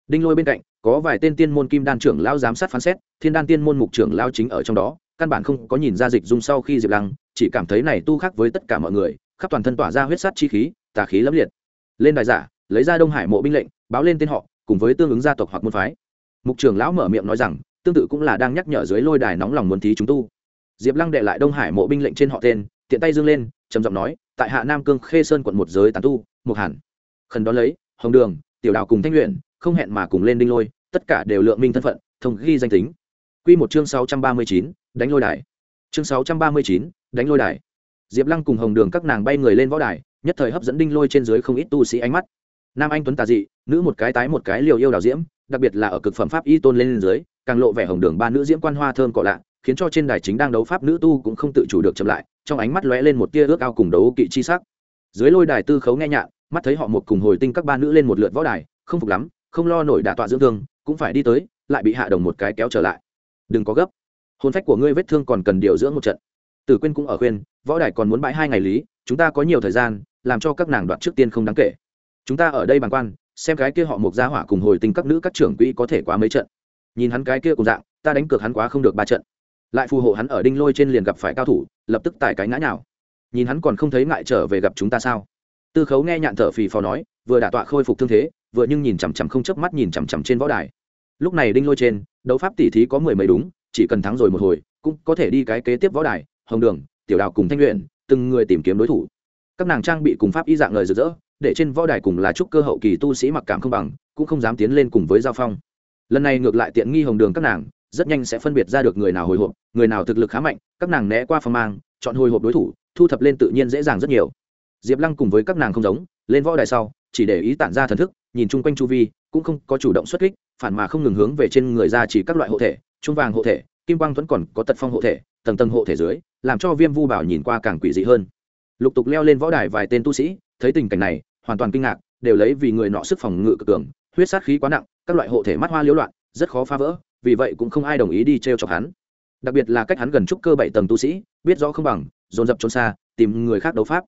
Đinh lôi bên cạnh, có vài tên tiên môn kim đan trưởng lao giám sát phán xét, thiên đan tiên môn mục trưởng lao chính ở trong đó, căn bản không có nhìn ra dịch dung sau khi diệp lăng, chỉ cảm thấy này tu khác với tất cả mọi người, khắp toàn thân tỏa ra huyết sát chi khí, tà khí lẫm liệt. Lên đài giả, lấy ra đông hải mộ binh lệnh, báo lên tên họ, cùng với tương ứng gia tộc hoặc môn phái. Mục trưởng lão mở miệng nói rằng, tương tự cũng là đang nhắc nhở dưới lôi đài nóng lòng muốn thí chúng tu. Diệp lăng đệ lại đông hải mộ binh lệnh trên họ tên, tiện tay dương lên, trầm giọng nói tại hạ nam cương khê sơn quận một giới tán tu mục hẳn khẩn đón lấy, hồng đường, tiểu đào cùng thanh luyện không hẹn mà cùng lên đinh lôi, tất cả đều lượng minh thân phận, thông ghi danh tính. Quy một chương sáu trăm ba mươi chín, đánh lôi đài. Chương sáu trăm ba mươi chín, đánh lôi đài. Diệp lăng cùng hồng đường các nàng bay người lên võ đài, nhất thời hấp dẫn đinh lôi trên dưới không ít tu sĩ ánh mắt. Nam anh tuấn tà dị, nữ một cái tái một cái liều yêu đào diễm, đặc biệt là ở cực phẩm pháp y tôn lên dưới, càng lộ vẻ hồng đường ba nữ diễm quan hoa thơm cọ lạ, khiến cho trên đài chính đang đấu pháp nữ tu cũng không tự chủ được chậm lại trong ánh mắt lóe lên một tia ước ao cùng đấu kỵ chi sắc. Dưới lôi đài tư khấu nghe nhạn mắt thấy họ một cùng hồi tinh các ba nữ lên một lượt võ đài, không phục lắm, không lo nổi đả tọa dưỡng thương, cũng phải đi tới, lại bị hạ đồng một cái kéo trở lại. Đừng có gấp. Hồn phách của ngươi vết thương còn cần điều dưỡng một trận. Tử quyên cũng ở khuyên, võ đài còn muốn bãi hai ngày lý, chúng ta có nhiều thời gian, làm cho các nàng đoạt trước tiên không đáng kể. Chúng ta ở đây bàn quan, xem cái kia họ mục gia hỏa cùng hồi tinh các nữ các trưởng quỹ có thể quá mấy trận. Nhìn hắn cái kia cùng dạng, ta đánh cược hắn quá không được ba trận lại phù hộ hắn ở đinh lôi trên liền gặp phải cao thủ, lập tức tại cái ngã nào nhìn hắn còn không thấy ngại trở về gặp chúng ta sao? Tư khấu nghe nhạn thở phì phò nói, vừa đả tọa khôi phục thương thế, vừa nhưng nhìn chằm chằm không chớp mắt nhìn chằm chằm trên võ đài. Lúc này đinh lôi trên, đấu pháp tỷ thí có mười mấy đúng, chỉ cần thắng rồi một hồi, cũng có thể đi cái kế tiếp võ đài, hồng đường, tiểu đào cùng thanh luyện từng người tìm kiếm đối thủ. Các nàng trang bị cùng pháp y dạng lời rực rỡ, để trên võ đài cùng là chúc cơ hậu kỳ tu sĩ mặc cảm không bằng, cũng không dám tiến lên cùng với giao phong. Lần này ngược lại tiện nghi hồng đường các nàng rất nhanh sẽ phân biệt ra được người nào hồi hộp, người nào thực lực khá mạnh, các nàng né qua phong mang, chọn hồi hộp đối thủ, thu thập lên tự nhiên dễ dàng rất nhiều. Diệp lăng cùng với các nàng không giống, lên võ đài sau, chỉ để ý tản ra thần thức, nhìn chung quanh chu vi, cũng không có chủ động xuất kích, phản mà không ngừng hướng về trên người ra chỉ các loại hộ thể, trung vàng hộ thể, kim quang vẫn còn có tật phong hộ thể, tầng tầng hộ thể dưới, làm cho viêm vu bảo nhìn qua càng quỷ dị hơn. Lục tục leo lên võ đài vài tên tu sĩ, thấy tình cảnh này, hoàn toàn kinh ngạc, đều lấy vì người nọ sức phòng ngự cực cường, huyết sát khí quá nặng, các loại hộ thể mắt hoa liễu loạn, rất khó phá vỡ vì vậy cũng không ai đồng ý đi t r e o chọc hắn. Đặc biệt là cách hắn gần trúc cơ bảy tầng tu sĩ, biết rõ không bằng, dồn dập trốn xa, tìm người khác đấu pháp.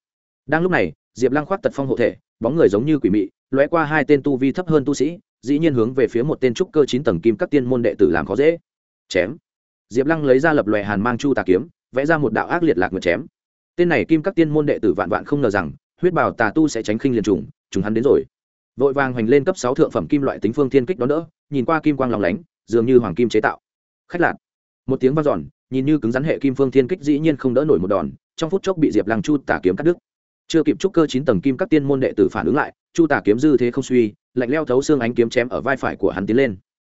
Đang lúc này, diệp lăng khoác tật phong hộ thể, bóng người giống như quỷ mị, lóe qua hai tên tu vi thấp hơn tu sĩ, dĩ nhiên hướng về phía một tên trúc cơ chín tầng kim các tiên môn đệ tử làm khó dễ. Chém. Diệp lăng lấy ra lập lòe hàn mang chu tà kiếm, vẽ ra một đạo ác liệt lạc ngược chém. Tên này kim các tiên môn đệ tử vạn vạn không ngờ rằng, huyết bảo tà tu sẽ tránh khinh liền trùng trùng hắn đến rồi. Vội vàng hoành lên cấp sáu thượng phẩm kim loại tính phương thiên kích đó đỡ, nhìn qua kim quang lòng lánh dường như hoàng kim chế tạo. Khách lạc một tiếng vang giòn nhìn như cứng rắn hệ kim phương thiên kích dĩ nhiên không đỡ nổi một đòn, trong phút chốc bị diệp lăng chu tà kiếm cắt đứt. Chưa kịp trúc cơ chín tầng kim các tiên môn đệ tử phản ứng lại, chu tà kiếm dư thế không suy, lạnh leo thấu xương ánh kiếm chém ở vai phải của hắn tiến lên.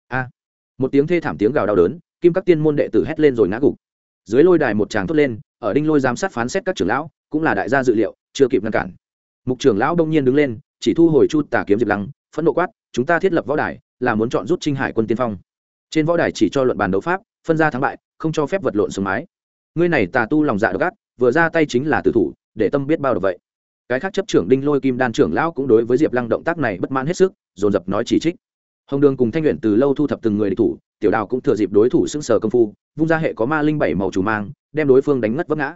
A. Một tiếng thê thảm tiếng gào đau đớn, kim các tiên môn đệ tử hét lên rồi ngã gục. Dưới lôi đài một tràng thốt lên, ở đinh lôi giám sát phán xét các trưởng lão, cũng là đại gia dự liệu, chưa kịp ngăn cản. Mục trưởng lão đông nhiên đứng lên, chỉ thu hồi chu tà kiếm diệp lăng, phẫn nộ quát, chúng ta thiết lập võ đài, là muốn chọn rút trinh hải quân tiên phong trên võ đài chỉ cho luận bàn đấu pháp, phân ra thắng bại, không cho phép vật lộn xuống mái. Ngươi này tà tu lòng dạ độc ác, vừa ra tay chính là tử thủ, để tâm biết bao được vậy. Cái khác chấp trưởng đinh lôi kim đan trưởng lão cũng đối với diệp lăng động tác này bất mãn hết sức, dồn dập nói chỉ trích. Hồng đường cùng thanh luyện từ lâu thu thập từng người địch thủ, tiểu đào cũng thừa dịp đối thủ xưng sờ công phu, vung ra hệ có ma linh bảy màu chủ mang, đem đối phương đánh ngất vấp ngã.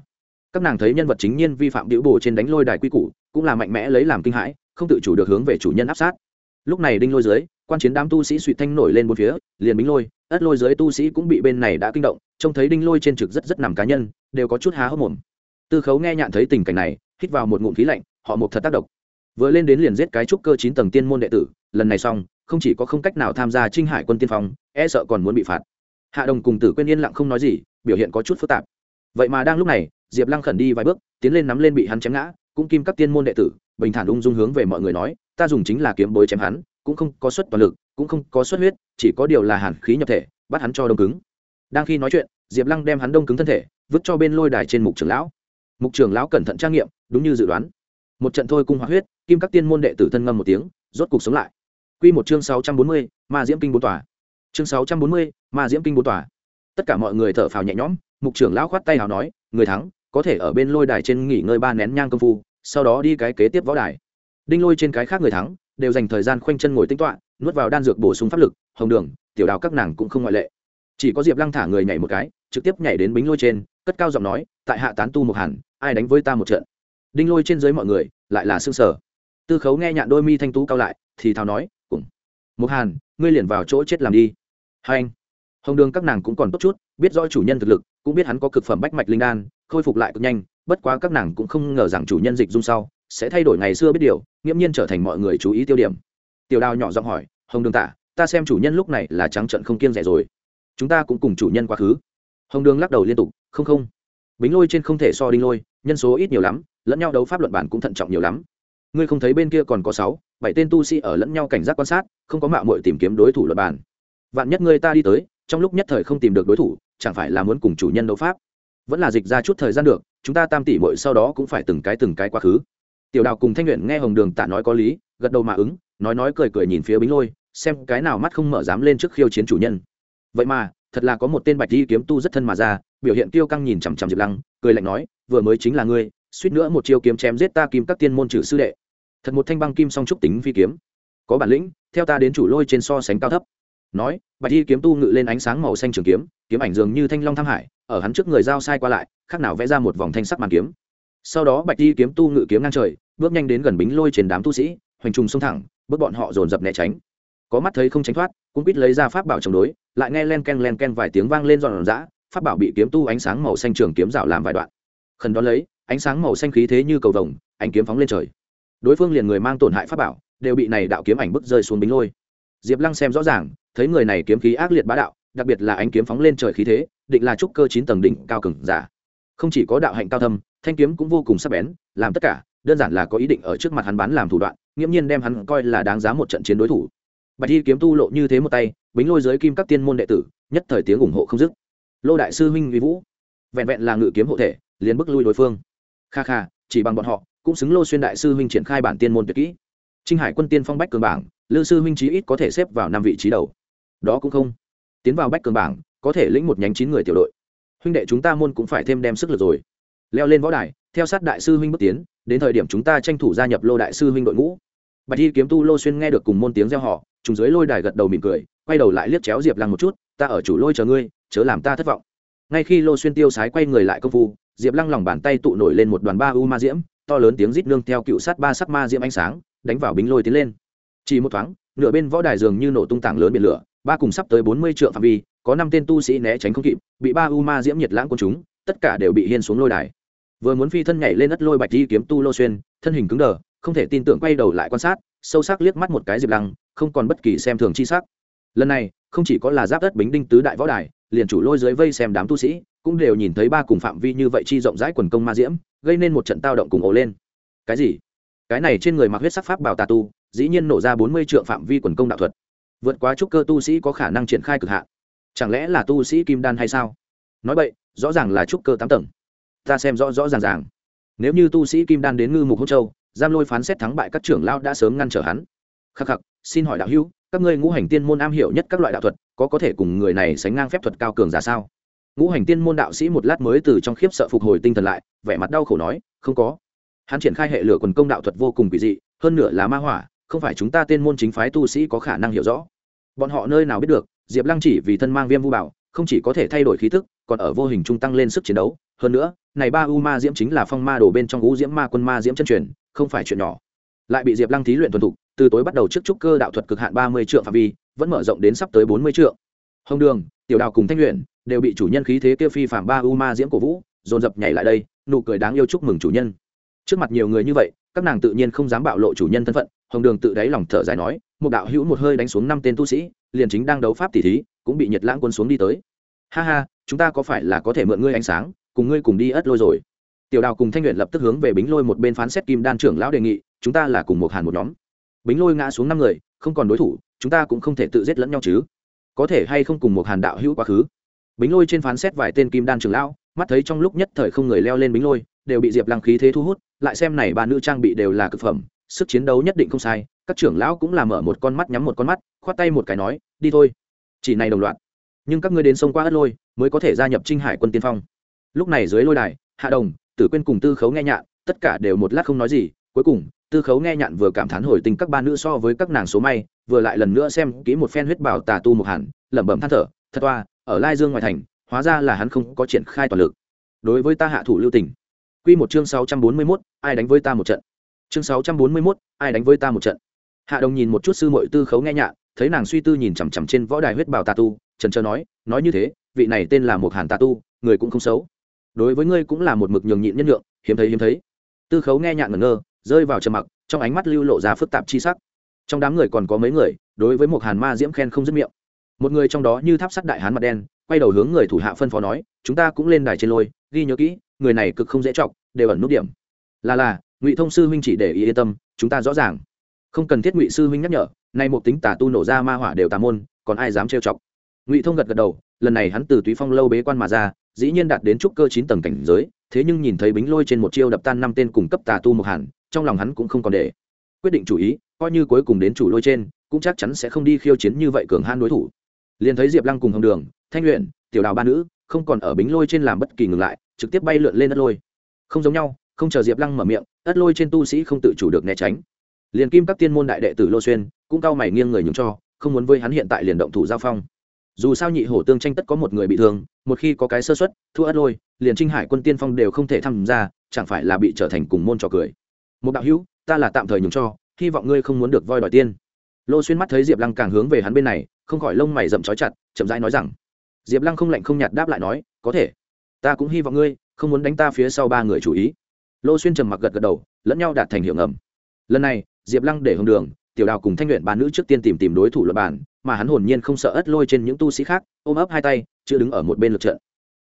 Các nàng thấy nhân vật chính nhiên vi phạm biểu bồ trên đánh lôi đài quy củ, cũng là mạnh mẽ lấy làm kinh hãi, không tự chủ được hướng về chủ nhân áp sát. Lúc này đinh lôi dưới quan chiến đám tu sĩ suy thanh nổi lên một phía, liền bính lôi, ất lôi dưới tu sĩ cũng bị bên này đã kinh động, trông thấy đinh lôi trên trực rất rất nằm cá nhân, đều có chút há hốc mồm. Tư khấu nghe nhạn thấy tình cảnh này, hít vào một ngụm khí lạnh, họ một thật tác động. Vừa lên đến liền giết cái trúc cơ chín tầng tiên môn đệ tử, lần này xong, không chỉ có không cách nào tham gia trinh hải quân tiên phong e sợ còn muốn bị phạt. Hạ đồng cùng tử quên yên lặng không nói gì, biểu hiện có chút phức tạp. Vậy mà đang lúc này, diệp lăng khẩn đi vài bước, tiến lên nắm lên bị hắn chém ngã, cũng kim các tiên môn đệ tử, bình thản ung dung hướng về mọi người nói, ta dùng chính là kiếm bối chém hắn cũng không có suất toàn lực cũng không có suất huyết chỉ có điều là hàn khí nhập thể bắt hắn cho đông cứng đang khi nói chuyện diệp lăng đem hắn đông cứng thân thể vứt cho bên lôi đài trên mục trưởng lão mục trưởng lão cẩn thận trang nghiệm đúng như dự đoán một trận thôi cung hóa huyết kim các tiên môn đệ tử thân ngâm một tiếng rốt cục sống lại Quy một chương sáu trăm bốn mươi, Ma Diễm Kinh bốn tòa. Chương sáu trăm bốn mươi, Ma Diễm Kinh bốn tòa. Tất cả mọi người thở phào nhẹ nhõm, mục trưởng lão khoát tay hào nói, người thắng, có thể ở bên lôi đài trên nghỉ ngơi ba nén nhang công phu, sau đó đi cái kế tiếp võ đài. Đinh lôi trên cái khác người thắng, đều dành thời gian khoanh chân ngồi tính toán, nuốt vào đan dược bổ sung pháp lực, hồng đường, tiểu đào các nàng cũng không ngoại lệ. Chỉ có Diệp Lăng thả người nhảy một cái, trực tiếp nhảy đến bính lôi trên, cất cao giọng nói, tại hạ tán tu một hàn, ai đánh với ta một trận. Đinh lôi trên dưới mọi người, lại là sương sở. Tư Khấu nghe nhạn đôi mi thanh tú cao lại, thì thào nói, cùng Một hàn ngươi liền vào chỗ chết làm đi hai anh hồng đường các nàng cũng còn tốt chút biết rõ chủ nhân thực lực cũng biết hắn có cực phẩm bách mạch linh đan khôi phục lại cực nhanh bất quá các nàng cũng không ngờ rằng chủ nhân dịch dung sau sẽ thay đổi ngày xưa biết điều, nghiễm nhiên trở thành mọi người chú ý tiêu điểm. Tiểu đào nhỏ giọng hỏi, hồng đường tả ta xem chủ nhân lúc này là trắng trận không kiêng rẻ rồi. Chúng ta cũng cùng chủ nhân quá khứ. Hồng đường lắc đầu liên tục, không không. Bính lôi trên không thể so đinh lôi, nhân số ít nhiều lắm, lẫn nhau đấu pháp luận bản cũng thận trọng nhiều lắm. Ngươi không thấy bên kia còn có sáu, bảy tên tu sĩ ở lẫn nhau cảnh giác quan sát, không có mạo muội tìm kiếm đối thủ luận bản. vạn nhất ngươi ta đi tới, trong lúc nhất thời không tìm được đối thủ, chẳng phải là muốn cùng chủ nhân đấu pháp? Vẫn là dịch ra chút thời gian được, chúng ta tam tỷ muội sau đó cũng phải từng cái từng cái quá khứ tiểu đào cùng thanh luyện nghe hồng đường tạ nói có lý, gật đầu mà ứng, nói nói cười cười nhìn phía bính lôi, xem cái nào mắt không mở dám lên trước khiêu chiến chủ nhân. Vậy mà, thật là có một tên bạch di kiếm tu rất thân mà ra, biểu hiện tiêu căng nhìn chằm chằm diệp lăng, cười lạnh nói, vừa mới chính là ngươi, suýt nữa một chiêu kiếm chém giết ta kim các tiên môn trừ sư đệ. Thật một thanh băng kim song trúc tính phi kiếm. Có bản lĩnh, theo ta đến chủ lôi trên so sánh cao thấp. Nói, bạch y kiếm tu ngự lên ánh sáng màu xanh trường kiếm kiếm ảnh dường như thanh long tham hải, ở hắn trước người giao sai qua lại, khác nào vẽ ra một vòng thanh sắc màn kiếm. Sau đó bạch y kiếm tu ngự kiếm ngang trời bước nhanh đến gần bính lôi trên đám tu sĩ, hoành trùng xông thẳng, bước bọn họ dồn dập né tránh. Có mắt thấy không tránh thoát cũng biết lấy ra pháp bảo chống đối, lại nghe len ken len ken vài tiếng vang lên giòn giã, pháp bảo bị kiếm tu ánh sáng màu xanh trường kiếm rào làm vài đoạn. Khẩn đón lấy, ánh sáng màu xanh khí thế như cầu vồng, ánh kiếm phóng lên trời. Đối phương liền người mang tổn hại pháp bảo, đều bị này đạo kiếm ảnh bức rơi xuống bính lôi. Diệp lăng xem rõ ràng, thấy người này kiếm khí ác liệt bá đạo, đặc biệt là ánh kiếm phóng lên trời khí thế, định là trúc cơ chín tầng đỉnh cao cừng giả. Không chỉ có đạo hạnh cao thâm, thanh kiếm cũng vô cùng sắc bén, làm tất cả đơn giản là có ý định ở trước mặt hắn bán làm thủ đoạn, nghiễm nhiên đem hắn coi là đáng giá một trận chiến đối thủ. Bạch y kiếm tu lộ như thế một tay, bính lôi giới kim các tiên môn đệ tử, nhất thời tiếng ủng hộ không dứt. Lô đại sư huynh uy vũ, vẹn vẹn là ngự kiếm hộ thể, liền bức lui đối phương. Kha kha, chỉ bằng bọn họ, cũng xứng lô xuyên đại sư huynh triển khai bản tiên môn tuyệt kỹ. Trinh hải quân tiên phong bách cường bảng, lư sư huynh chí ít có thể xếp vào năm vị trí đầu. Đó cũng không. Tiến vào bách cường bảng, có thể lĩnh một nhánh chín người tiểu đội. Huynh đệ chúng ta môn cũng phải thêm đem sức lực rồi. Leo lên võ đài theo sát đại sư huynh bước tiến, đến thời điểm chúng ta tranh thủ gia nhập lô đại sư huynh đội ngũ. Bạch y kiếm tu lô xuyên nghe được cùng môn tiếng reo họ chúng dưới lôi đài gật đầu mỉm cười, quay đầu lại liếc chéo diệp lăng một chút, ta ở chủ lôi chờ ngươi, chớ làm ta thất vọng. Ngay khi lô xuyên tiêu sái quay người lại công phu, diệp lăng lòng bàn tay tụ nổi lên một đoàn ba u ma diễm, to lớn tiếng rít nương theo cựu sát ba sắc ma diễm ánh sáng, đánh vào bính lôi tiến lên. Chỉ một thoáng, nửa bên võ đài dường như nổ tung tảng lớn biển lửa, ba cùng sắp tới bốn mươi triệu phạm vi, có năm tên tu sĩ né tránh không kịp, bị ba u ma diễm nhiệt lãng quân chúng, tất cả đều bị hiên xuống lôi đài vừa muốn phi thân nhảy lên đất lôi bạch di kiếm tu lô xuyên, thân hình cứng đờ, không thể tin tưởng quay đầu lại quan sát, sâu sắc liếc mắt một cái diệp lăng, không còn bất kỳ xem thường chi sắc. Lần này, không chỉ có là giáp đất bính đinh tứ đại võ đài, liền chủ lôi dưới vây xem đám tu sĩ, cũng đều nhìn thấy ba cùng phạm vi như vậy chi rộng rãi quần công ma diễm, gây nên một trận tao động cùng ồ lên. Cái gì? Cái này trên người mặc huyết sắc pháp bảo tà tu, dĩ nhiên nổ ra bốn mươi triệu phạm vi quần công đạo thuật. Vượt quá trúc cơ tu sĩ có khả năng triển khai cực hạn. Chẳng lẽ là tu sĩ kim đan hay sao? Nói vậy rõ ràng là trúc cơ tám tầng ta xem rõ rõ ràng ràng. Nếu như tu sĩ kim đan đến ngư mục hỗ châu, giam lôi phán xét thắng bại các trưởng lao đã sớm ngăn trở hắn. Khắc khắc, xin hỏi đạo hữu, các ngươi ngũ hành tiên môn am hiểu nhất các loại đạo thuật, có có thể cùng người này sánh ngang phép thuật cao cường giả sao? Ngũ hành tiên môn đạo sĩ một lát mới từ trong khiếp sợ phục hồi tinh thần lại, vẻ mặt đau khổ nói, không có. Hắn triển khai hệ lửa quần công đạo thuật vô cùng kỳ dị, hơn nữa là ma hỏa, không phải chúng ta tiên môn chính phái tu sĩ có khả năng hiểu rõ. Bọn họ nơi nào biết được, diệp lăng chỉ vì thân mang viêm vu bảo, không chỉ có thể thay đổi khí thức còn ở vô hình trung tăng lên sức chiến đấu hơn nữa, này ba u ma diễm chính là phong ma đổ bên trong u diễm ma quân ma diễm chân truyền, không phải chuyện nhỏ. Lại bị diệp lăng thí luyện thuần thục, từ tối bắt đầu trước trúc cơ đạo thuật cực hạn ba mươi triệu phạm vi, vẫn mở rộng đến sắp tới bốn mươi triệu hồng đường, tiểu đào cùng thanh luyện đều bị chủ nhân khí thế kia phi phạm ba u ma diễm cổ vũ, dồn dập nhảy lại đây, nụ cười đáng yêu chúc mừng chủ nhân. Trước mặt nhiều người như vậy, các nàng tự nhiên không dám bạo lộ chủ nhân thân phận, hồng đường tự đáy lòng thở dài nói, một đạo hữu một hơi đánh xuống năm tên tu sĩ, liền chính đang đấu pháp tỷ thí, cũng bị nhiệt lãng quân xuống đi tới. Ha ha, chúng ta có phải là có thể mượn ngươi ánh sáng? Cùng ngươi cùng đi ất lôi rồi. Tiểu đào cùng thanh luyện lập tức hướng về bính lôi một bên phán xét kim đan trưởng lão đề nghị, chúng ta là cùng một hàn một nhóm. Bính lôi ngã xuống năm người, không còn đối thủ, chúng ta cũng không thể tự giết lẫn nhau chứ. Có thể hay không cùng một hàn đạo hữu quá khứ? Bính lôi trên phán xét vài tên kim đan trưởng lão, mắt thấy trong lúc nhất thời không người leo lên bính lôi, đều bị diệp lăng khí thế thu hút, lại xem này ba nữ trang bị đều là cực phẩm, sức chiến đấu nhất định không sai, các trưởng lão cũng làm mở một con mắt nhắm một con mắt, khoát tay một cái nói, đi thôi, chỉ này đồng loạt. Nhưng các ngươi đến sông qua ất lôi, mới có thể gia nhập trinh hải quân tiên phong lúc này dưới lôi đài hạ đồng tử quên cùng tư khấu nghe nhạn tất cả đều một lát không nói gì. Cuối cùng tư khấu nghe nhạn vừa cảm thán hồi tình các ba nữ so với các nàng số may vừa lại lần nữa xem kỹ một phen huyết bảo tà tu một hẳn lẩm bẩm than thở thật toa ở lai dương ngoài thành hóa ra là hắn không có triển khai toàn lực. Đối với ta hạ thủ lưu tình. Quy một chương sáu trăm bốn mươi 641, ai đánh với ta một trận? Chương sáu trăm bốn mươi 641, ai đánh với ta một trận? Hạ đồng nhìn một chút sư muội tư khấu nghe nhạn thấy nàng suy tư nhìn chằm chằm trên võ đài huyết bảo tà tu trần trơ nói nói như thế vị này tên là một hàn tà tu người cũng không xấu đối với ngươi cũng là một mực nhường nhịn nhân lượng hiếm thấy hiếm thấy. Tư khấu nghe nhạn ngẩn ngơ, rơi vào trầm mặc, trong ánh mắt lưu lộ ra phức tạp chi sắc. Trong đám người còn có mấy người, đối với một hàn ma diễm khen không dứt miệng. Một người trong đó như tháp sắt đại hán mặt đen, quay đầu hướng người thủ hạ phân phó nói, chúng ta cũng lên đài trên lôi, ghi nhớ kỹ, người này cực không dễ chọc, đều ẩn nút điểm. Là là, ngụy thông sư huynh chỉ để ý yên tâm, chúng ta rõ ràng. Không cần thiết ngụy sư huynh nhắc nhở, nay một tính tà tu nổ ra ma hỏa đều tà môn, còn ai dám trêu chọc? Ngụy thông gật gật đầu, lần này hắn từ túy phong lâu bế quan mà ra dĩ nhiên đạt đến trúc cơ chín tầng cảnh giới, thế nhưng nhìn thấy bính lôi trên một chiêu đập tan năm tên cùng cấp tà tu một hẳn, trong lòng hắn cũng không còn để quyết định chủ ý, coi như cuối cùng đến chủ lôi trên, cũng chắc chắn sẽ không đi khiêu chiến như vậy cường han đối thủ. Liền thấy diệp lăng cùng hồng đường, thanh luyện tiểu đào ba nữ, không còn ở bính lôi trên làm bất kỳ ngừng lại, trực tiếp bay lượn lên đất lôi. Không giống nhau, không chờ diệp lăng mở miệng, đất lôi trên tu sĩ không tự chủ được né tránh. Liền kim các tiên môn đại đệ tử lô xuyên, cũng cao mày nghiêng người nhường cho, không muốn với hắn hiện tại liền động thủ giao phong dù sao nhị hổ tương tranh tất có một người bị thương, một khi có cái sơ xuất thua ất lôi, liền trinh hải quân tiên phong đều không thể tham gia, chẳng phải là bị trở thành cùng môn trò cười. Một đạo hữu, ta là tạm thời nhường cho, hy vọng ngươi không muốn được voi đòi tiên. Lô xuyên mắt thấy diệp lăng càng hướng về hắn bên này, không khỏi lông mày rậm trói chặt, chậm rãi nói rằng, diệp lăng không lạnh không nhạt đáp lại nói, có thể, ta cũng hy vọng ngươi không muốn đánh ta phía sau ba người chủ ý. Lô xuyên trầm mặc gật gật đầu, lẫn nhau đạt thành hiệu ngầm. Lần này, diệp lăng để hồng đường, tiểu đào cùng thanh luyện ba nữ trước tiên tìm tìm đối thủ luật bản mà hắn hồn nhiên không sợ ất lôi trên những tu sĩ khác, ôm ấp hai tay, chưa đứng ở một bên lượt trận.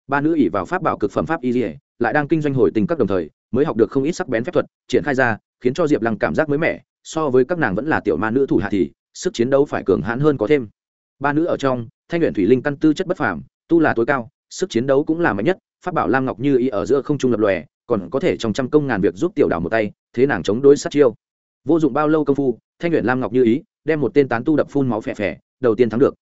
Ba nữ ỉ vào pháp bảo cực phẩm pháp y dỉa lại đang kinh doanh hồi tình các đồng thời, mới học được không ít sắc bén phép thuật, triển khai ra, khiến cho diệp lăng cảm giác mới mẻ, so với các nàng vẫn là tiểu ma nữ thủ hạ thì, sức chiến đấu phải cường hãn hơn có thêm. Ba nữ ở trong, thanh luyện thủy linh căn tư chất bất phàm, tu là tối cao, sức chiến đấu cũng là mạnh nhất, pháp bảo lam ngọc như y ở giữa không trung lập lòe, còn có thể trong trăm công ngàn việc giúp tiểu đảo một tay, thế nàng chống đối sát chiêu. Vô dụng bao lâu công phu, thanh luyện lam ngọc như ý đem một tên tán tu đập phun máu phè phè đầu tiên thắng được.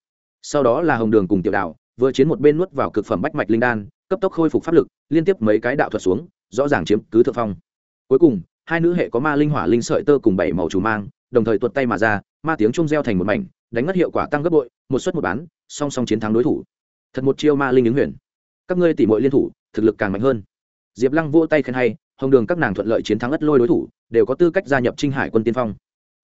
Sau đó là hồng đường cùng tiểu đào vừa chiến một bên nuốt vào cực phẩm bách mạch linh đan, cấp tốc khôi phục pháp lực, liên tiếp mấy cái đạo thuật xuống, rõ ràng chiếm cứ thượng phong. Cuối cùng, hai nữ hệ có ma linh hỏa linh sợi tơ cùng bảy màu chủ mang, đồng thời tuột tay mà ra, ma tiếng trung reo thành một mảnh, đánh mất hiệu quả tăng gấp bội, một suất một bán, song song chiến thắng đối thủ. Thật một chiêu ma linh ứng huyền. Các ngươi tỉ mọi liên thủ, thực lực càng mạnh hơn. Diệp lăng vỗ tay khen hay, hồng đường các nàng thuận lợi chiến thắng ất lôi đối thủ, đều có tư cách gia nhập trinh hải quân tiên phong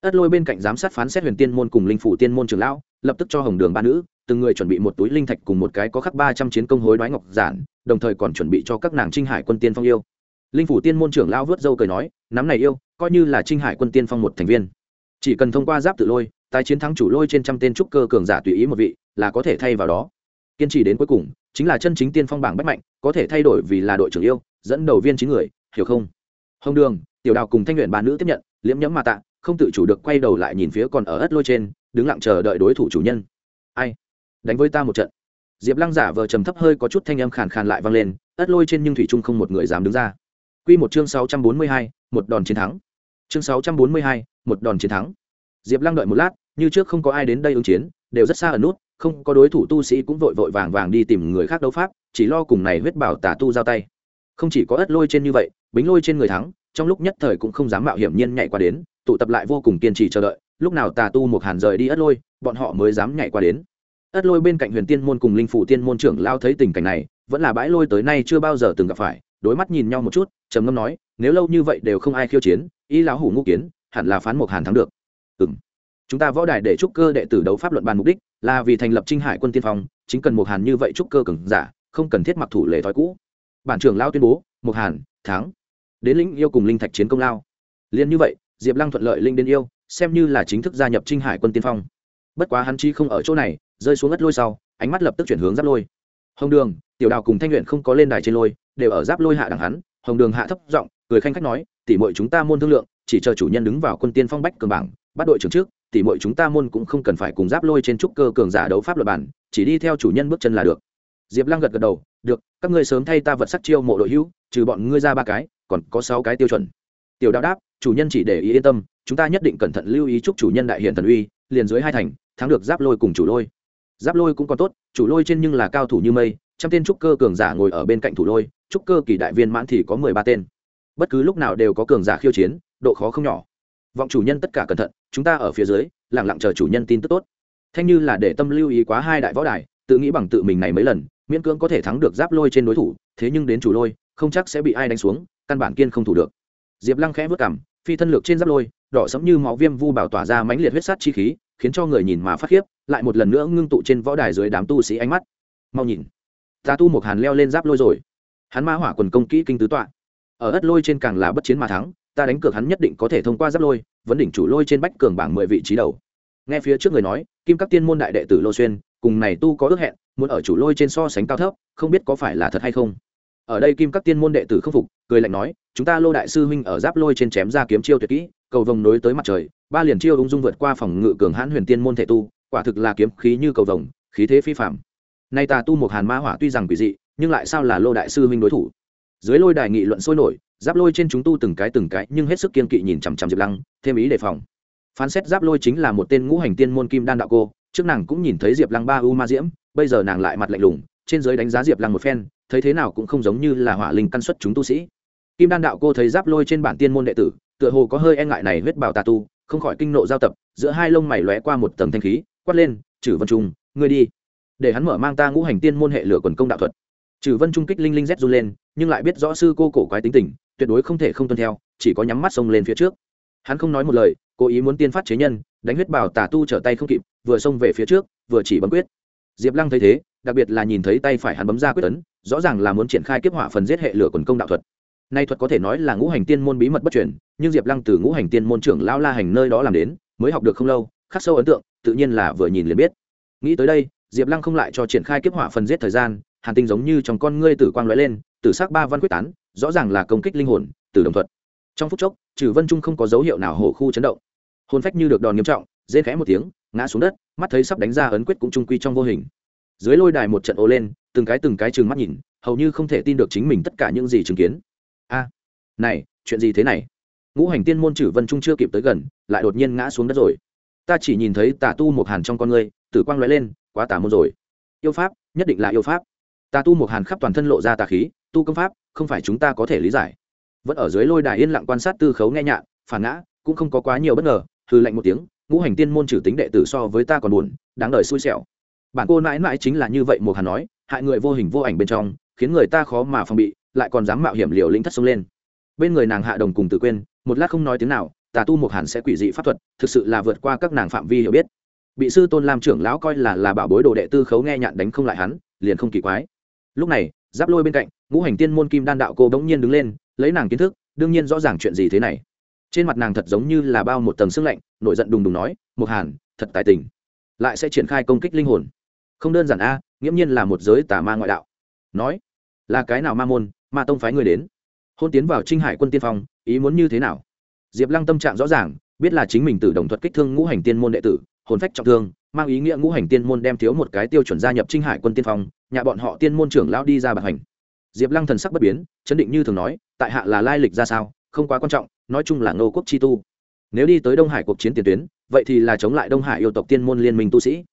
ất lôi bên cạnh giám sát phán xét huyền tiên môn cùng linh phủ tiên môn trường lão, lập tức cho hồng đường ba nữ, từng người chuẩn bị một túi linh thạch cùng một cái có khắc ba trăm chiến công hối đoái ngọc giản, đồng thời còn chuẩn bị cho các nàng trinh hải quân tiên phong yêu. Linh phủ tiên môn trưởng lão vớt dâu cười nói, nắm này yêu, coi như là trinh hải quân tiên phong một thành viên. Chỉ cần thông qua giáp tự lôi, tái chiến thắng chủ lôi trên trăm tên trúc cơ cường giả tùy ý một vị, là có thể thay vào đó. Kiên trì đến cuối cùng, chính là chân chính tiên phong bảng bách mạnh, có thể thay đổi vì là đội trưởng yêu, dẫn đầu viên chín người, hiểu không? Hồng đường, tiểu đào cùng thanh luyện bà nữ tiếp nhận liễm nhẫm mà tạ không tự chủ được quay đầu lại nhìn phía còn ở ất lôi trên, đứng lặng chờ đợi đối thủ chủ nhân. Ai? Đánh với ta một trận. Diệp lăng giả vờ trầm thấp hơi có chút thanh âm khàn khàn lại vang lên, ất lôi trên nhưng thủy trung không một người dám đứng ra. Q một chương sáu trăm bốn mươi hai, một đòn chiến thắng. Chương sáu trăm bốn mươi hai, một đòn chiến thắng. Diệp lăng đợi một lát, như trước không có ai đến đây ứng chiến, đều rất xa ở nút, không có đối thủ tu sĩ cũng vội vội vàng vàng đi tìm người khác đấu pháp, chỉ lo cùng này huyết bảo tả tu giao tay. Không chỉ có ất lôi trên như vậy, bính lôi trên người thắng, trong lúc nhất thời cũng không dám mạo hiểm nhiên nhảy qua đến tụ tập lại vô cùng kiên trì chờ đợi, lúc nào tà tu một hàn rời đi ất lôi, bọn họ mới dám nhảy qua đến. Ất lôi bên cạnh huyền tiên môn cùng linh phủ tiên môn trưởng lao thấy tình cảnh này, vẫn là bãi lôi tới nay chưa bao giờ từng gặp phải, đối mắt nhìn nhau một chút, trầm ngâm nói, nếu lâu như vậy đều không ai khiêu chiến, y lão hủ ngũ kiến, hẳn là phán một hàn thắng được. Ừng chúng ta võ đài để trúc cơ đệ tử đấu pháp luận bàn mục đích là vì thành lập trinh hải quân tiên phong, chính cần một hàn như vậy trúc cơ cừng giả, không cần thiết mặc thủ lệ thói cũ. Bản trưởng lao tuyên bố, một hàn, thắng. Đến lĩnh yêu cùng linh thạch chiến công lao. Liền như vậy diệp lăng thuận lợi linh đến yêu, xem như là chính thức gia nhập trinh hải quân tiên phong. Bất quá hắn chi không ở chỗ này, rơi xuống ngất lôi sau, ánh mắt lập tức chuyển hướng giáp lôi. Hồng đường, tiểu đào cùng thanh luyện không có lên đài trên lôi, đều ở giáp lôi hạ đằng hắn. Hồng đường hạ thấp giọng, cười khanh khách nói tỉ mọi chúng ta môn thương lượng, chỉ chờ chủ nhân đứng vào quân tiên phong bách cường bảng, bắt đội trưởng trước tỉ mọi chúng ta môn cũng không cần phải cùng giáp lôi trên trúc cơ cường giả đấu pháp luật bản, chỉ đi theo chủ nhân bước chân là được. Diệp lăng gật gật đầu, được, các ngươi sớm thay ta vật sắc chiêu mộ đội hữu, trừ bọn ngươi ra ba cái, còn có sáu cái tiêu chuẩn. Tiểu đạo đáp chủ nhân chỉ để ý yên tâm, chúng ta nhất định cẩn thận lưu ý chúc chủ nhân đại hiển thần uy, liền dưới hai thành, thắng được giáp lôi cùng chủ lôi. Giáp lôi cũng còn tốt, chủ lôi trên nhưng là cao thủ như mây, trăm tên trúc cơ cường giả ngồi ở bên cạnh thủ lôi, trúc cơ kỳ đại viên mãn thì có mười ba tên. Bất cứ lúc nào đều có cường giả khiêu chiến, độ khó không nhỏ. Vọng chủ nhân tất cả cẩn thận, chúng ta ở phía dưới lẳng lặng chờ chủ nhân tin tức tốt. Thanh như là để tâm lưu ý quá hai đại võ đài, tự nghĩ bằng tự mình này mấy lần, miễn cưỡng có thể thắng được giáp lôi trên đối thủ, thế nhưng đến chủ lôi, không chắc sẽ bị ai đánh xuống, căn bản kiên không thủ được. Diệp lăng khẽ vất cảm phi thân lược trên giáp lôi, đỏ sẫm như máu viêm vu bảo tỏa ra mãnh liệt huyết sát chi khí, khiến cho người nhìn mà phát khiếp, lại một lần nữa ngưng tụ trên võ đài dưới đám tu sĩ ánh mắt. Mau nhìn. Ta tu một hàn leo lên giáp lôi rồi. Hắn ma hỏa quần công kỹ kinh tứ tọa. Ở ất lôi trên càng là bất chiến mà thắng, ta đánh cược hắn nhất định có thể thông qua giáp lôi, vấn đỉnh chủ lôi trên bách cường bảng mười vị trí đầu. Nghe phía trước người nói, kim các tiên môn đại đệ tử lô xuyên, cùng này tu có ước hẹn, muốn ở chủ lôi trên so sánh cao thấp, không biết có phải là thật hay không. Ở đây kim các tiên môn đệ tử không phục cười lạnh nói, chúng ta lô đại sư huynh ở giáp lôi trên chém ra kiếm chiêu tuyệt kỹ, cầu vồng nối tới mặt trời, ba liền chiêu ung dung vượt qua phòng ngự cường hãn huyền tiên môn thể tu, quả thực là kiếm khí như cầu vồng, khí thế phi phạm nay ta tu một hàn ma hỏa tuy rằng quỷ dị, nhưng lại sao là lô đại sư huynh đối thủ? Dưới lôi đài nghị luận sôi nổi, giáp lôi trên chúng tu từng cái từng cái, nhưng hết sức kiên kỵ nhìn chằm chằm diệp lăng, thêm ý đề phòng. Phán xét giáp lôi chính là một tên ngũ hành tiên môn kim đan đạo cô, trước nàng cũng nhìn thấy diệp lăng ba u ma diễm, bây giờ nàng lại mặt lạnh lùng, trên giới đánh giá diệp lăng một phen, thấy thế nào cũng không giống như là hỏa linh căn xuất chúng tu sĩ kim đan đạo cô thấy giáp lôi trên bản tiên môn đệ tử, tựa hồ có hơi e ngại này huyết bảo tà tu, không khỏi kinh nộ giao tập, giữa hai lông mày lóe qua một tầng thanh khí, quát lên chử vân trung, ngươi đi. Để hắn mở mang ta ngũ hành tiên môn hệ lửa quần công đạo thuật. Chử vân trung kích linh linh rét run lên, nhưng lại biết rõ sư cô cổ quái tính tình, tuyệt đối không thể không tuân theo, chỉ có nhắm mắt xông lên phía trước. Hắn không nói một lời, cố ý muốn tiên phát chế nhân, đánh huyết bảo tà tu trở tay không kịp, vừa xông về phía trước, vừa chỉ bấm quyết. Diệp lăng thấy thế, đặc biệt là nhìn thấy tay phải hắn bấm ra quyết tấn rõ ràng là muốn triển khai kiếp hỏa phần giết hệ lửa quần công đạo thuật nay thuật có thể nói là ngũ hành tiên môn bí mật bất truyền, nhưng diệp lăng từ ngũ hành tiên môn trưởng lao la hành nơi đó làm đến, mới học được không lâu, khắc sâu ấn tượng, tự nhiên là vừa nhìn liền biết. Nghĩ tới đây, diệp lăng không lại cho triển khai kiếp hỏa phần giết thời gian, hàn tinh giống như trong con ngươi tử quang lóe lên, tử sắc ba văn quyết tán, rõ ràng là công kích linh hồn, tử đồng thuật. Trong phút chốc, trừ vân trung không có dấu hiệu nào hổ khu chấn động. Hồn phách như được đòn nghiêm trọng, rên khẽ một tiếng, ngã xuống đất, mắt thấy sắp đánh ra ấn quyết cũng trung quy trong vô hình. Dưới lôi đài một trận ô lên, từng cái từng cái chừng mắt nhìn, hầu như không thể tin được chính mình tất cả những gì chứng kiến này, chuyện gì thế này? Ngũ hành tiên môn chử vân trung chưa kịp tới gần, lại đột nhiên ngã xuống đất rồi. Ta chỉ nhìn thấy tà tu một hàn trong con ngươi, tử quang lóe lên, quá tà môn rồi. Yêu pháp, nhất định là yêu pháp. Tà tu một hàn khắp toàn thân lộ ra tà khí, tu công pháp, không phải chúng ta có thể lý giải. Vẫn ở dưới lôi đài yên lặng quan sát tư khấu nghe nhạn phản ngã, cũng không có quá nhiều bất ngờ hư lạnh một tiếng, ngũ hành tiên môn trừ tính đệ tử so với ta còn buồn, đáng đời xui xẻo. Bản cô mãi mãi chính là như vậy một hàn nói, hại người vô hình vô ảnh bên trong, khiến người ta khó mà phòng bị, lại còn dám mạo hiểm liều lĩnh thất sông lên bên người nàng hạ đồng cùng tự quên, một lát không nói tiếng nào, tà tu một hàn sẽ quỷ dị pháp thuật, thực sự là vượt qua các nàng phạm vi hiểu biết. Bị sư tôn làm trưởng lão coi là là bảo bối đồ đệ tư khấu nghe nhạn đánh không lại hắn, liền không kỳ quái. Lúc này, giáp lôi bên cạnh, ngũ hành tiên môn kim đan đạo cô bỗng nhiên đứng lên, lấy nàng kiến thức, đương nhiên rõ ràng chuyện gì thế này. Trên mặt nàng thật giống như là bao một tầng sức lạnh, nổi giận đùng đùng nói một hàn, thật tài tình. Lại sẽ triển khai công kích linh hồn. Không đơn giản a, nghiễm nhiên là một giới tà ma ngoại đạo. Nói, là cái nào ma môn, ma tông phái người đến? Hôn tiến vào trinh hải quân tiên phong, ý muốn như thế nào? Diệp lăng tâm trạng rõ ràng, biết là chính mình tự đồng thuật kích thương ngũ hành tiên môn đệ tử, hồn phách trọng thương, mang ý nghĩa ngũ hành tiên môn đem thiếu một cái tiêu chuẩn gia nhập trinh hải quân tiên phong nhà bọn họ tiên môn trưởng lão đi ra bạc hành. Diệp lăng thần sắc bất biến, chấn định như thường nói, tại hạ là lai lịch ra sao, không quá quan trọng, nói chung là ngô quốc chi tu. Nếu đi tới đông hải cuộc chiến tiền tuyến, vậy thì là chống lại đông hải yêu tộc tiên môn liên minh tu sĩ.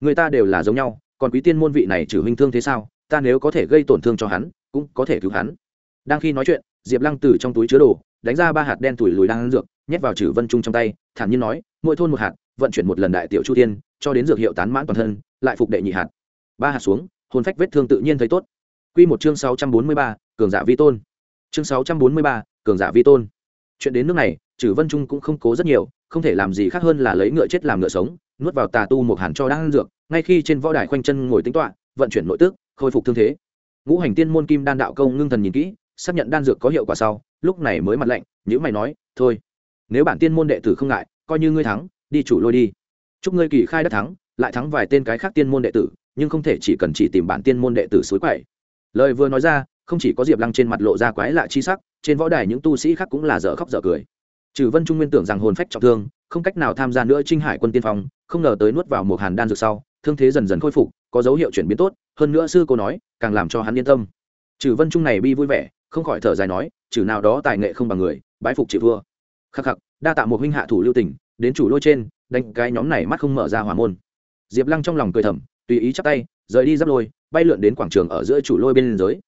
Người ta đều là giống nhau, còn quý tiên môn vị này trừ huynh thương thế sao, ta nếu có thể gây tổn thương cho hắn, cũng có thể cứu hắn đang khi nói chuyện diệp lăng từ trong túi chứa đồ đánh ra ba hạt đen tuổi lùi đang ăn dược nhét vào Chử vân trung trong tay thản nhiên nói mỗi thôn một hạt vận chuyển một lần đại tiểu chu tiên cho đến dược hiệu tán mãn toàn thân lại phục đệ nhị hạt ba hạt xuống hồn phách vết thương tự nhiên thấy tốt Quy một chương sáu trăm bốn mươi ba, cường giả vi tôn. Chương sáu trăm bốn mươi ba, cường giả vi tôn. Chuyện đến nước này, Chử Vân Trung cũng không cố rất nhiều, không thể làm gì khác hơn là lấy ngựa chết làm ngựa sống, nuốt vào tà tu một hàn cho đang ăn dược, ngay khi trên võ đài khoanh chân ngồi tính toạ vận chuyển nội tức, khôi phục thương thế. Ngũ hành tiên môn kim đan đạo công ngưng thần nhìn kỹ, xác nhận đan dược có hiệu quả sau, lúc này mới mặt lạnh, nhữ mày nói, "Thôi, nếu bản tiên môn đệ tử không ngại, coi như ngươi thắng, đi chủ lôi đi. Chúc ngươi kỳ khai đã thắng, lại thắng vài tên cái khác tiên môn đệ tử, nhưng không thể chỉ cần chỉ tìm bản tiên môn đệ tử suối quậy." Lời vừa nói ra, không chỉ có Diệp Lăng trên mặt lộ ra quái lạ chi sắc, trên võ đài những tu sĩ khác cũng là dở khóc dở cười. Trừ Vân Trung nguyên tưởng rằng hồn phách trọng thương, không cách nào tham gia nữa Trinh Hải quân tiên phong, không ngờ tới nuốt vào một hàn đan dược sau, thương thế dần dần khôi phục, có dấu hiệu chuyển biến tốt, hơn nữa sư cô nói, càng làm cho hắn yên tâm. Trừ Vân Trung này bi vui vẻ, không khỏi thở dài nói, trừ nào đó tài nghệ không bằng người, bái phục chịu vua Khắc khắc, đa tạ một huynh hạ thủ lưu tình, đến chủ lôi trên, đánh cái nhóm này mắt không mở ra hỏa môn. Diệp Lăng trong lòng cười thầm, tùy ý chắp tay, rời đi giáp lôi, bay lượn đến quảng trường ở giữa chủ lôi bên giới.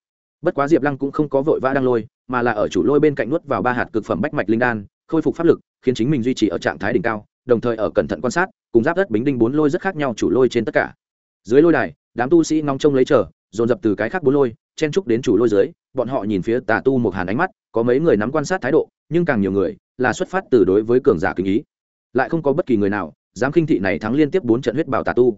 Bất quá Diệp Lăng cũng không có vội vã đang lôi, mà là ở chủ lôi bên cạnh nuốt vào ba hạt cực phẩm bách mạch linh đan, khôi phục pháp lực, khiến chính mình duy trì ở trạng thái đỉnh cao, đồng thời ở cẩn thận quan sát, cùng giáp đất bính đinh bốn lôi rất khác nhau chủ lôi trên tất cả. Dưới lôi đài, đám tu sĩ ngóng trông lấy chờ, dồn dập từ cái khác bốn lôi, chen trúc đến chủ lôi dưới, bọn họ nhìn phía Tà Tu một hàn ánh mắt, có mấy người nắm quan sát thái độ, nhưng càng nhiều người là xuất phát từ đối với cường giả kính ý. Lại không có bất kỳ người nào dám khinh thị này thắng liên tiếp bốn trận huyết bảo Tà Tu.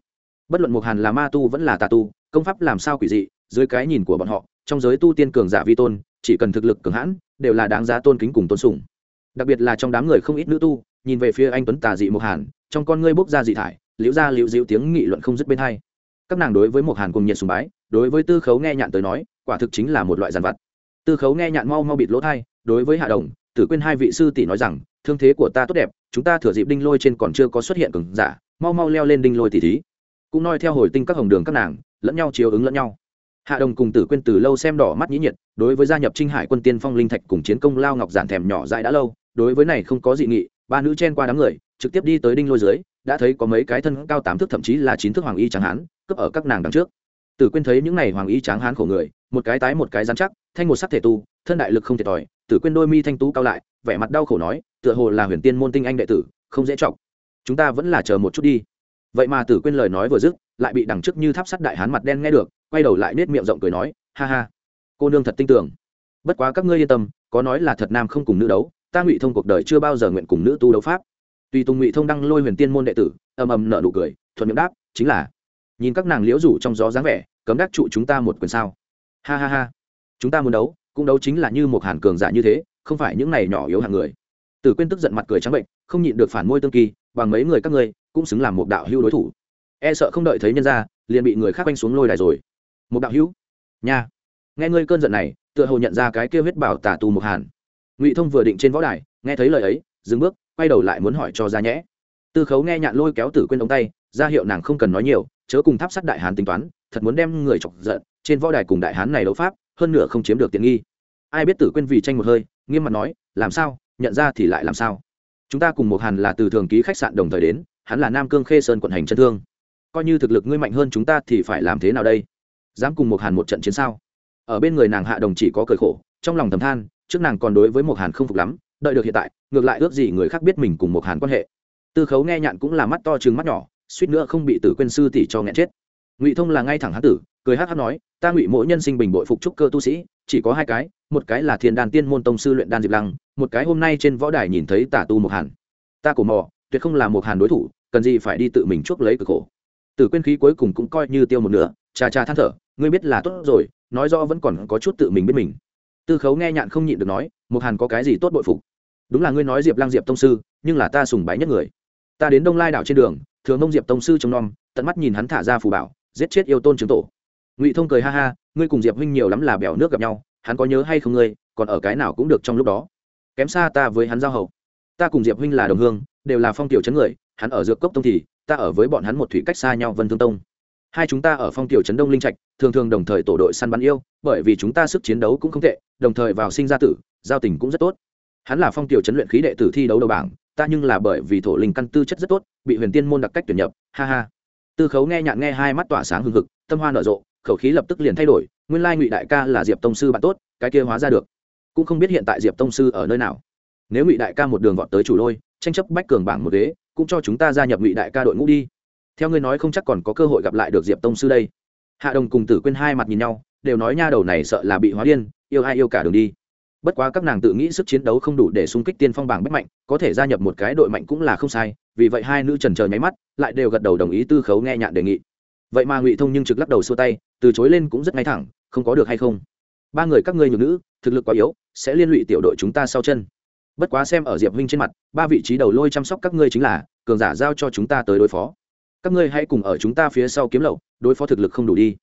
Bất luận một hàn là ma tu vẫn là Tà Tu, công pháp làm sao quỷ dị, dưới cái nhìn của bọn họ, trong giới tu tiên cường giả vi tôn, chỉ cần thực lực cường hãn, đều là đáng giá tôn kính cùng tôn sùng. Đặc biệt là trong đám người không ít nữ tu, nhìn về phía anh tuấn tà dị một hàn, trong con ngươi bốc ra dị thải, liễu ra liễu dịu tiếng nghị luận không dứt bên hai. Các nàng đối với một hàn cùng nhiệt sùng bái, đối với tư khấu nghe nhạn tới nói, quả thực chính là một loại giàn vật. Tư khấu nghe nhạn mau mau bịt lỗ thai, đối với hạ đồng, tử quên hai vị sư tỷ nói rằng, thương thế của ta tốt đẹp, chúng ta thừa dịp đinh lôi trên còn chưa có xuất hiện cường giả, mau mau leo lên đinh lôi tỷ thí. Cũng nói theo hồi tinh các hồng đường các nàng, lẫn nhau chiếu ứng lẫn nhau hạ đồng cùng tử quên từ lâu xem đỏ mắt nhĩ nhiệt đối với gia nhập trinh hải quân tiên phong linh thạch cùng chiến công lao ngọc giản thèm nhỏ dại đã lâu đối với này không có dị nghị ba nữ chen qua đám người trực tiếp đi tới đinh lôi dưới đã thấy có mấy cái thân cao tám thước thậm chí là chín thước hoàng y chẳng hán cướp ở các nàng đằng trước tử quên thấy những này hoàng y tráng hán khổ người, một cái tái một cái dán chắc, thanh một sắc thể tu, thân đại lực không thiệt tỏi. Tử quên đôi mi thanh tú cao lại, vẻ mặt đau khổ nói, tựa hồ là huyền tiên môn tinh anh đệ tử, không dễ chọc. Chúng ta vẫn là chờ một chút đi. Vậy mà tử quên lời nói vừa dứt, lại bị đằng trước như tháp sắt đại hán mặt đen nghe được, quay đầu lại nết miệng rộng cười nói, ha ha, cô nương thật tin tưởng. Bất quá các ngươi yên tâm, có nói là thật nam không cùng nữ đấu, ta ngụy thông cuộc đời chưa bao giờ nguyện cùng nữ tu đấu pháp. Tùy tùng ngụy thông đăng lôi huyền tiên môn đệ tử, ầm ầm nở nụ cười, thuận miệng đáp, chính là nhìn các nàng liễu rủ trong gió dáng vẻ, cấm đắc trụ chúng ta một quyền sao. Ha ha ha. Chúng ta muốn đấu, cũng đấu chính là như một hàn cường giả như thế, không phải những này nhỏ yếu hàng người. Tử quên tức giận mặt cười trắng bệnh, không nhịn được phản môi tương kỳ, bằng mấy người các ngươi, cũng xứng làm một đạo hưu đối thủ. E sợ không đợi thấy nhân ra, liền bị người khác quanh xuống lôi đài rồi. Một đạo hữu? Nha. Nghe ngươi cơn giận này, tựa hồ nhận ra cái kêu huyết bảo tả tù một hàn. Ngụy thông vừa định trên võ đài, nghe thấy lời ấy, dừng bước, quay đầu lại muốn hỏi cho ra nhẽ. Tư khấu nghe nhạn lôi kéo tử quên ống tay ra hiệu nàng không cần nói nhiều, chớ cùng tháp sắt đại hán tính toán, thật muốn đem người chọc giận, trên võ đài cùng đại hán này đấu pháp, hơn nửa không chiếm được tiện nghi. Ai biết tử quên vì tranh một hơi, nghiêm mặt nói, làm sao? Nhận ra thì lại làm sao? Chúng ta cùng một hàn là từ thường ký khách sạn đồng thời đến, hắn là nam cương khê sơn quận hành chân thương. Coi như thực lực ngươi mạnh hơn chúng ta thì phải làm thế nào đây? Dám cùng một hàn một trận chiến sao? Ở bên người nàng hạ đồng chỉ có cười khổ, trong lòng thầm than, trước nàng còn đối với một hàn không phục lắm, đợi được hiện tại, ngược lại ước gì người khác biết mình cùng một hàn quan hệ. Tư khấu nghe nhạn cũng là mắt to chừng mắt nhỏ suýt nữa không bị tử quên sư tỷ cho nghẹn chết. Ngụy thông là ngay thẳng hán tử, cười hát hát nói, ta ngụy mỗi nhân sinh bình bội phục trúc cơ tu sĩ, chỉ có hai cái, một cái là thiên đàn tiên môn tông sư luyện đan diệp lăng, một cái hôm nay trên võ đài nhìn thấy tả tu một hàn. Ta cổ mò, tuyệt không là một hàn đối thủ, cần gì phải đi tự mình chuốc lấy cực khổ. Tử quên khí cuối cùng cũng coi như tiêu một nửa, cha cha than thở, ngươi biết là tốt rồi, nói rõ vẫn còn có chút tự mình biết mình. Tư khấu nghe nhạn không nhịn được nói một hàn có cái gì tốt bội phục? Đúng là ngươi nói diệp lang diệp tông sư, nhưng là ta sùng bái nhất người. Ta đến đông lai đảo trên đường thường mông diệp tông sư trông nom, tận mắt nhìn hắn thả ra phù bảo, giết chết yêu tôn chứng tổ. Ngụy thông cười ha ha, ngươi cùng diệp huynh nhiều lắm là bèo nước gặp nhau, hắn có nhớ hay không ngươi, còn ở cái nào cũng được trong lúc đó. Kém xa ta với hắn giao hậu. Ta cùng diệp huynh là đồng hương, đều là phong tiểu chấn người, hắn ở dược cốc tông thì, ta ở với bọn hắn một thủy cách xa nhau vân thương tông. Hai chúng ta ở phong tiểu trấn đông linh trạch, thường thường đồng thời tổ đội săn bắn yêu, bởi vì chúng ta sức chiến đấu cũng không tệ, đồng thời vào sinh ra tử, giao tình cũng rất tốt. Hắn là phong tiểu trấn luyện khí đệ tử thi đấu đầu bảng ta nhưng là bởi vì thổ linh căn tư chất rất tốt, bị huyền tiên môn đặc cách tuyển nhập, ha ha. Tư khấu nghe nhạn nghe hai mắt tỏa sáng hừng hực, tâm hoa nở rộ, khẩu khí lập tức liền thay đổi, nguyên lai ngụy đại ca là diệp tông sư bạn tốt, cái kia hóa ra được. Cũng không biết hiện tại diệp tông sư ở nơi nào. Nếu ngụy đại ca một đường vọt tới chủ lôi, tranh chấp bách cường bảng một ghế, cũng cho chúng ta gia nhập ngụy đại ca đội ngũ đi. Theo ngươi nói không chắc còn có cơ hội gặp lại được diệp tông sư đây. Hạ đồng cùng tử quên hai mặt nhìn nhau, đều nói nha đầu này sợ là bị hóa điên, yêu ai yêu cả đường đi bất quá các nàng tự nghĩ sức chiến đấu không đủ để xung kích tiên phong bảng bất mạnh, có thể gia nhập một cái đội mạnh cũng là không sai, vì vậy hai nữ trần chờ nháy mắt, lại đều gật đầu đồng ý tư khấu nghe nhạn đề nghị. Vậy mà ngụy thông nhưng trực lắc đầu xua tay, từ chối lên cũng rất ngay thẳng, không có được hay không? Ba người các ngươi nhược nữ, thực lực quá yếu, sẽ liên lụy tiểu đội chúng ta sau chân. Bất quá xem ở diệp huynh trên mặt, ba vị trí đầu lôi chăm sóc các ngươi chính là, cường giả giao cho chúng ta tới đối phó. Các ngươi hãy cùng ở chúng ta phía sau kiếm lậu, đối phó thực lực không đủ đi.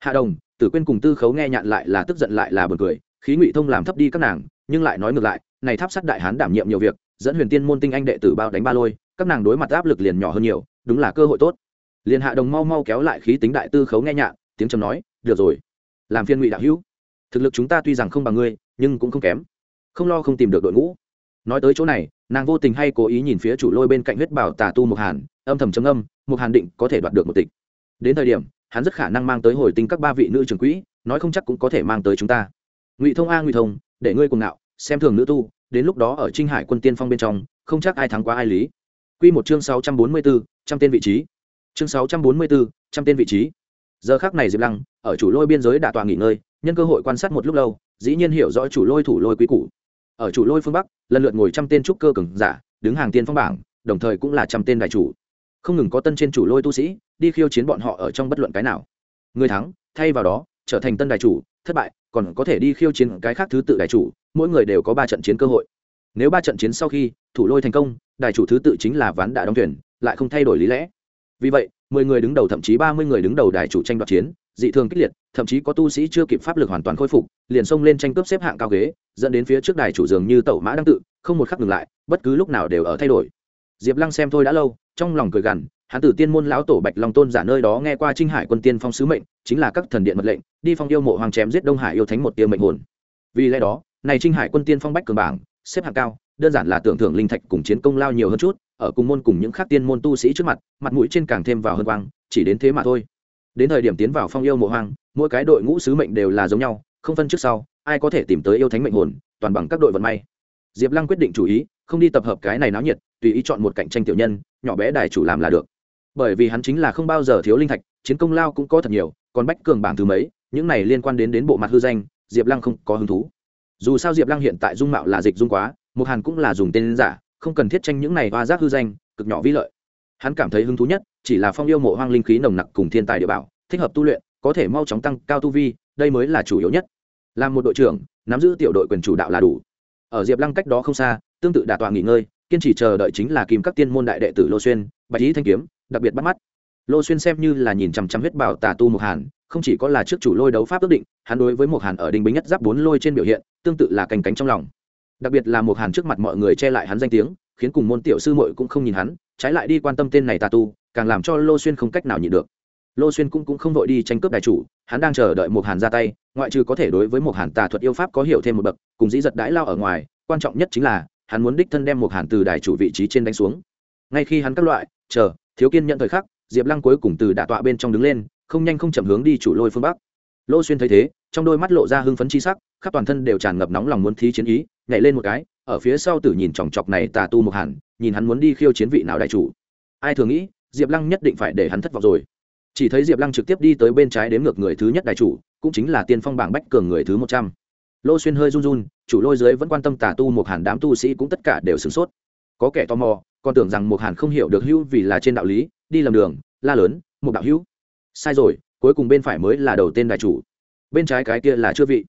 Hạ đồng, tử quên cùng tư khấu nghe nhạn lại là tức giận lại là b u ồ n cười khí ngụy thông làm thấp đi các nàng, nhưng lại nói ngược lại, này tháp sắt đại hán đảm nhiệm nhiều việc, dẫn huyền tiên môn tinh anh đệ tử bao đánh ba lôi, các nàng đối mặt áp lực liền nhỏ hơn nhiều, đúng là cơ hội tốt. Liền hạ đồng mau mau kéo lại khí tính đại tư khấu nghe nhạn tiếng trầm nói, được rồi, làm phiên ngụy đạo hữu. Thực lực chúng ta tuy rằng không bằng ngươi, nhưng cũng không kém. Không lo không tìm được đội ngũ. Nói tới chỗ này, nàng vô tình hay cố ý nhìn phía chủ lôi bên cạnh huyết bảo tà tu mục hàn, âm thầm chấm âm mục hàn định có thể đoạt được một tịch. Đến thời điểm, hắn rất khả năng mang tới hồi tinh các ba vị nữ trưởng quỹ, nói không chắc cũng có thể mang tới chúng ta ngụy thông a ngụy thông để ngươi cùng ngạo, xem thường nữ tu đến lúc đó ở trinh hải quân tiên phong bên trong không chắc ai thắng quá ai lý Quy một chương sáu trăm bốn mươi bốn trăm tên vị trí. Chương sáu trăm bốn mươi bốn trăm tên vị trí. Giờ khắc này Diệp Lăng, ở chủ lôi biên giới đả tòa nghỉ ngơi, nhân cơ hội quan sát một lúc lâu, dĩ nhiên hiểu rõ chủ lôi thủ lôi quý cũ. Ở chủ lôi phương Bắc, lần lượt ngồi trăm tên trúc cơ cường giả, đứng hàng tiên phong bảng, đồng thời cũng là trăm tên đại chủ không ngừng có tân trên chủ lôi tu sĩ đi khiêu chiến bọn họ ở trong bất luận cái nào người thắng thay vào đó trở thành tân đại chủ thất bại, còn có thể đi khiêu chiến cái khác thứ tự đại chủ, mỗi người đều có ba trận chiến cơ hội. Nếu ba trận chiến sau khi thủ lôi thành công, đại chủ thứ tự chính là ván đã đóng thuyền, lại không thay đổi lý lẽ. Vì vậy, mười người đứng đầu thậm chí ba mươi người đứng đầu đại chủ tranh đoạt chiến, dị thường kích liệt, thậm chí có tu sĩ chưa kịp pháp lực hoàn toàn khôi phục, liền xông lên tranh cướp xếp hạng cao ghế, dẫn đến phía trước đài chủ dường như tẩu mã đăng tự, không một khắc ngừng lại, bất cứ lúc nào đều ở thay đổi. Diệp lăng xem thôi đã lâu, trong lòng cười gằn hắn từ tiên môn lão tổ bạch long tôn giả nơi đó nghe qua trinh hải quân tiên phong sứ mệnh, chính là các thần điện mật lệnh, đi phong yêu mộ hoàng chém giết đông hải yêu thánh một tiêu mệnh hồn. Vì lẽ đó, này trinh hải quân tiên phong bách cường bảng, xếp hạng cao, đơn giản là tưởng thưởng linh thạch cùng chiến công lao nhiều hơn chút, ở cùng môn cùng những khác tiên môn tu sĩ trước mặt mặt mũi trên càng thêm vào hơn quang, chỉ đến thế mà thôi. Đến thời điểm tiến vào phong yêu mộ hoàng mỗi cái đội ngũ sứ mệnh đều là giống nhau, không phân trước sau, ai có thể tìm tới yêu thánh mệnh hồn, toàn bằng các đội vận may. Diệp lăng quyết định chủ ý, không đi tập hợp cái này náo nhiệt, tùy ý chọn một cạnh tranh tiểu nhân, nhỏ bé đài chủ làm là được bởi vì hắn chính là không bao giờ thiếu linh thạch, chiến công lao cũng có thật nhiều, còn bách cường bảng thứ mấy, những này liên quan đến đến bộ mặt hư danh, diệp lăng không có hứng thú. Dù sao diệp lăng hiện tại dung mạo là dịch dung quá một hàn cũng là dùng tên giả, không cần thiết tranh những này hoa giác hư danh, cực nhỏ vi lợi. Hắn cảm thấy hứng thú nhất, chỉ là phong yêu mộ hoang linh khí nồng nặc cùng thiên tài địa bảo, thích hợp tu luyện, có thể mau chóng tăng cao tu vi, đây mới là chủ yếu nhất. Làm một đội trưởng, nắm giữ tiểu đội quyền chủ đạo là đủ. Ở diệp lăng cách đó không xa, tương tự đà tọa nghỉ ngơi, kiên trì chờ đợi chính là kim các tiên môn đại đệ tử lô xuyên, bạch lý thanh kiếm đặc biệt bắt mắt. Lô xuyên xem như là nhìn chằm chằm huyết bảo tà tu một hàn, không chỉ có là trước chủ lôi đấu pháp ước định, hắn đối với một hàn ở đình bính nhất giáp bốn lôi trên biểu hiện, tương tự là cành cánh trong lòng. Đặc biệt là một hàn trước mặt mọi người che lại hắn danh tiếng, khiến cùng môn tiểu sư muội cũng không nhìn hắn, trái lại đi quan tâm tên này tà tu, càng làm cho lô xuyên không cách nào nhịn được. Lô xuyên cũng cũng không vội đi tranh cướp đại chủ, hắn đang chờ đợi một hàn ra tay, ngoại trừ có thể đối với một hàn tà thuật yêu pháp có hiểu thêm một bậc, cùng dĩ giật đãi lao ở ngoài, quan trọng nhất chính là, hắn muốn đích thân đem một hàn từ đại chủ vị trí trên đánh xuống. Ngay khi hắn các loại, chờ thiếu kiên nhận thời khắc diệp lăng cuối cùng từ đả tọa bên trong đứng lên không nhanh không chậm hướng đi chủ lôi phương bắc. Lô xuyên thấy thế trong đôi mắt lộ ra hưng phấn chi sắc khắp toàn thân đều tràn ngập nóng lòng muốn thí chiến ý nhảy lên một cái ở phía sau tử nhìn chòng chọc này tà tu một hẳn, nhìn hắn muốn đi khiêu chiến vị nào đại chủ. Ai thường nghĩ diệp lăng nhất định phải để hắn thất vọng rồi. Chỉ thấy diệp lăng trực tiếp đi tới bên trái đếm ngược người thứ nhất đại chủ cũng chính là tiên phong bảng bách cường người thứ một trăm. Lô xuyên hơi run run chủ lôi dưới vẫn quan tâm tà tu một hàn đám tu sĩ cũng tất cả đều sửng sốt. Có kẻ tò mò còn tưởng rằng một hàn không hiểu được hữu vì là trên đạo lý, đi lầm đường, la lớn một đạo hữu. Sai rồi, cuối cùng bên phải mới là đầu tên đại chủ. Bên trái cái kia là chưa vị.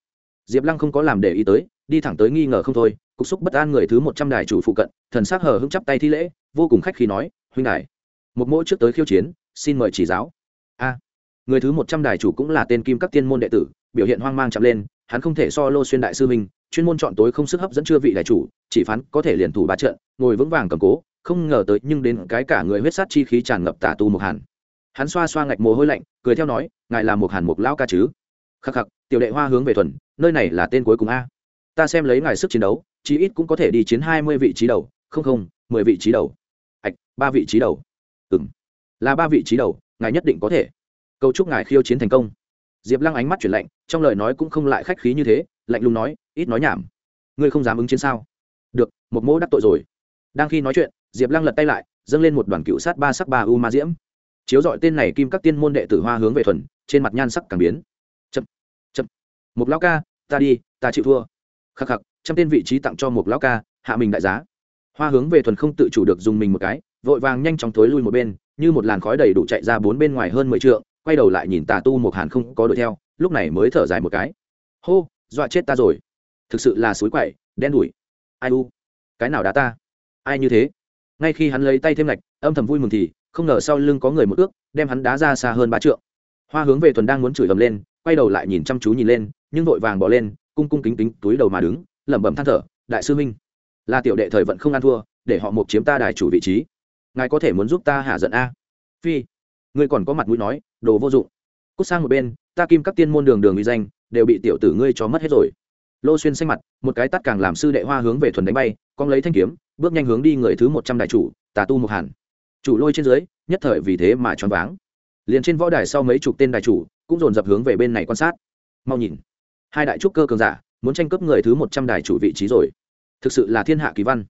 Diệp lăng không có làm để ý tới, đi thẳng tới nghi ngờ không thôi, cục xúc bất an người thứ một trăm đài chủ phụ cận, thần s c hờ hững chắp tay thi lễ, vô cùng khách khi nói, huynh đài một mỗi trước tới khiêu chiến, xin mời chỉ giáo. A, người thứ một trăm đài chủ cũng là tên kim các tiên môn đệ tử, biểu hiện hoang mang chậm lên, hắn không thể so lô xuyên đại sư mình chuyên môn chọn tối không sức hấp dẫn chưa vị đại chủ, chỉ phán có thể liền thủ ba trận, ngồi vững vàng cầm cố không ngờ tới nhưng đến cái cả người huyết sát chi khí tràn ngập tả tu một hàn. Hắn xoa xoa ngạch mồ hôi lạnh, cười theo nói, ngài là một hàn mục lão ca chứ? Khắc khắc, tiểu đệ hoa hướng về thuần, nơi này là tên cuối cùng a. Ta xem lấy ngài sức chiến đấu, chí ít cũng có thể đi chiến hai mươi vị trí đầu, không không, mười vị trí đầu. Ạch ba vị trí đầu. Ừ m là ba vị trí đầu, ngài nhất định có thể. Cầu chúc ngài khiêu chiến thành công. Diệp lăng ánh mắt chuyển lạnh, trong lời nói cũng không lại khách khí như thế, lạnh lùng nói, ít nói nhảm. Ngươi không dám ứng chiến sao? Được một mỗ đắc tội rồi. Đang khi nói chuyện diệp lăng lật tay lại, dâng lên một đoàn cựu sát ba sắc ba u ma diễm. Chiếu dọi tên này kim các tiên môn đệ tử hoa hướng về thuần, trên mặt nhan sắc càng biến. Chậm chậm. Một lão ca, ta đi, ta chịu thua. Khắc khắc, trăm tên vị trí tặng cho một lão ca, hạ mình đại giá. Hoa hướng về thuần không tự chủ được dùng mình một cái, vội vàng nhanh chóng thối lui một bên, như một làn khói đầy đủ chạy ra bốn bên ngoài hơn mười t quay đầu lại nhìn tà tu một hàn không có đuổi theo, lúc này mới thở dài một cái. Hô, dọa chết ta rồi. Thực sự là suối quậy, đen đủi. Ai u? Cái nào đá ta? Ai như thế? Ngay khi hắn lấy tay thêm lạch âm thầm vui mừng thì, không ngờ sau lưng có người một ước, đem hắn đá ra xa hơn ba trượng. Hoa hướng về thuần đang muốn chửi ầm lên, quay đầu lại nhìn chăm chú nhìn lên, nhưng vội vàng bỏ lên, cung cung kính kính túi đầu mà đứng, lẩm bẩm than thở, đại sư minh là tiểu đệ thời vận không ăn thua, để họ mục chiếm ta đài chủ vị trí. Ngài có thể muốn giúp ta hạ giận a? Phi ngươi còn có mặt mũi nói, đồ vô dụng. Cút sang một bên, ta kim các tiên môn đường đường uy danh, đều bị tiểu tử ngươi cho mất hết rồi. Lô xuyên xanh mặt, một cái tắt càng làm sư đệ hoa hướng về thuần đánh bay con lấy thanh kiếm bước nhanh hướng đi người thứ một trăm đại chủ, tà tu một hàn. Chủ lôi trên dưới, nhất thời vì thế mà choáng váng. Liền trên võ đài sau mấy chục tên đại chủ cũng dồn dập hướng về bên này quan sát. Mau nhìn, hai đại trúc cơ cường giả muốn tranh cướp người thứ một trăm đài chủ vị trí rồi. Thực sự là thiên hạ kỳ văn.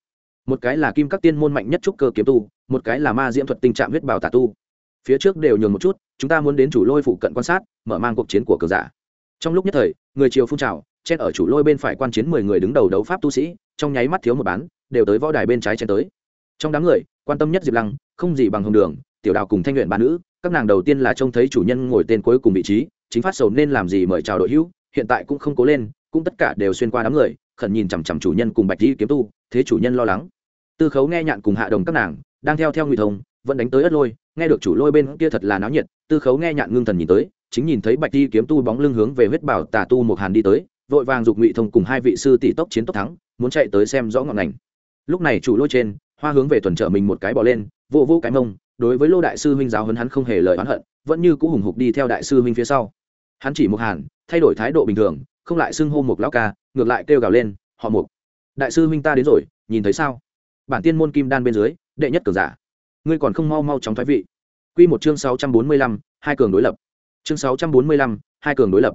Một cái là kim các tiên môn mạnh nhất trúc cơ kiếm tu, một cái là ma diễm thuật tình trạng huyết bào tà tu. Phía trước đều nhường một chút, chúng ta muốn đến chủ lôi phụ cận quan sát, mở mang cuộc chiến của cường giả. Trong lúc nhất thời, người triều phun trào chen ở chủ lôi bên phải quan chiến mười người đứng đầu đấu pháp tu sĩ, trong nháy mắt thiếu một bán đều tới võ đài bên trái chen tới. Trong đám người, quan tâm nhất diệp lăng, không gì bằng hồng đường, tiểu đào cùng thanh luyện ba nữ, các nàng đầu tiên là trông thấy chủ nhân ngồi tên cuối cùng vị trí, chính phát sầu nên làm gì mời chào đội hữu, hiện tại cũng không cố lên, cũng tất cả đều xuyên qua đám người, khẩn nhìn chằm chằm chủ nhân cùng bạch di kiếm tu, thế chủ nhân lo lắng. Tư khấu nghe nhạn cùng hạ đồng các nàng, đang theo theo ngụy thông, vẫn đánh tới ất lôi, nghe được chủ lôi bên kia thật là náo nhiệt, tư khấu nghe nhạn ngưng thần nhìn tới, chính nhìn thấy bạch di kiếm tu bóng lưng hướng về huyết bảo tà tu một hàn đi tới, vội vàng giục ngụy thông cùng hai vị sư tỷ tốc chiến tốc thắng, muốn chạy tới xem rõ ngọn ngành lúc này chủ lôi trên, hoa hướng về tuần trở mình một cái bỏ lên, vô vô cái mông, đối với lô đại sư huynh giáo hấn hắn không hề lời oán hận, vẫn như cũ hùng hục đi theo đại sư huynh phía sau. Hắn chỉ một hàn, thay đổi thái độ bình thường, không lại xưng hô một lão ca, ngược lại kêu gào lên, họ mục, đại sư huynh ta đến rồi, nhìn thấy sao? Bản tiên môn kim đan bên dưới, đệ nhất cường giả. Ngươi còn không mau mau chóng thoái vị. Quy một chương sáu trăm bốn mươi lăm, hai cường đối lập. Chương sáu trăm bốn mươi lăm, hai cường đối lập.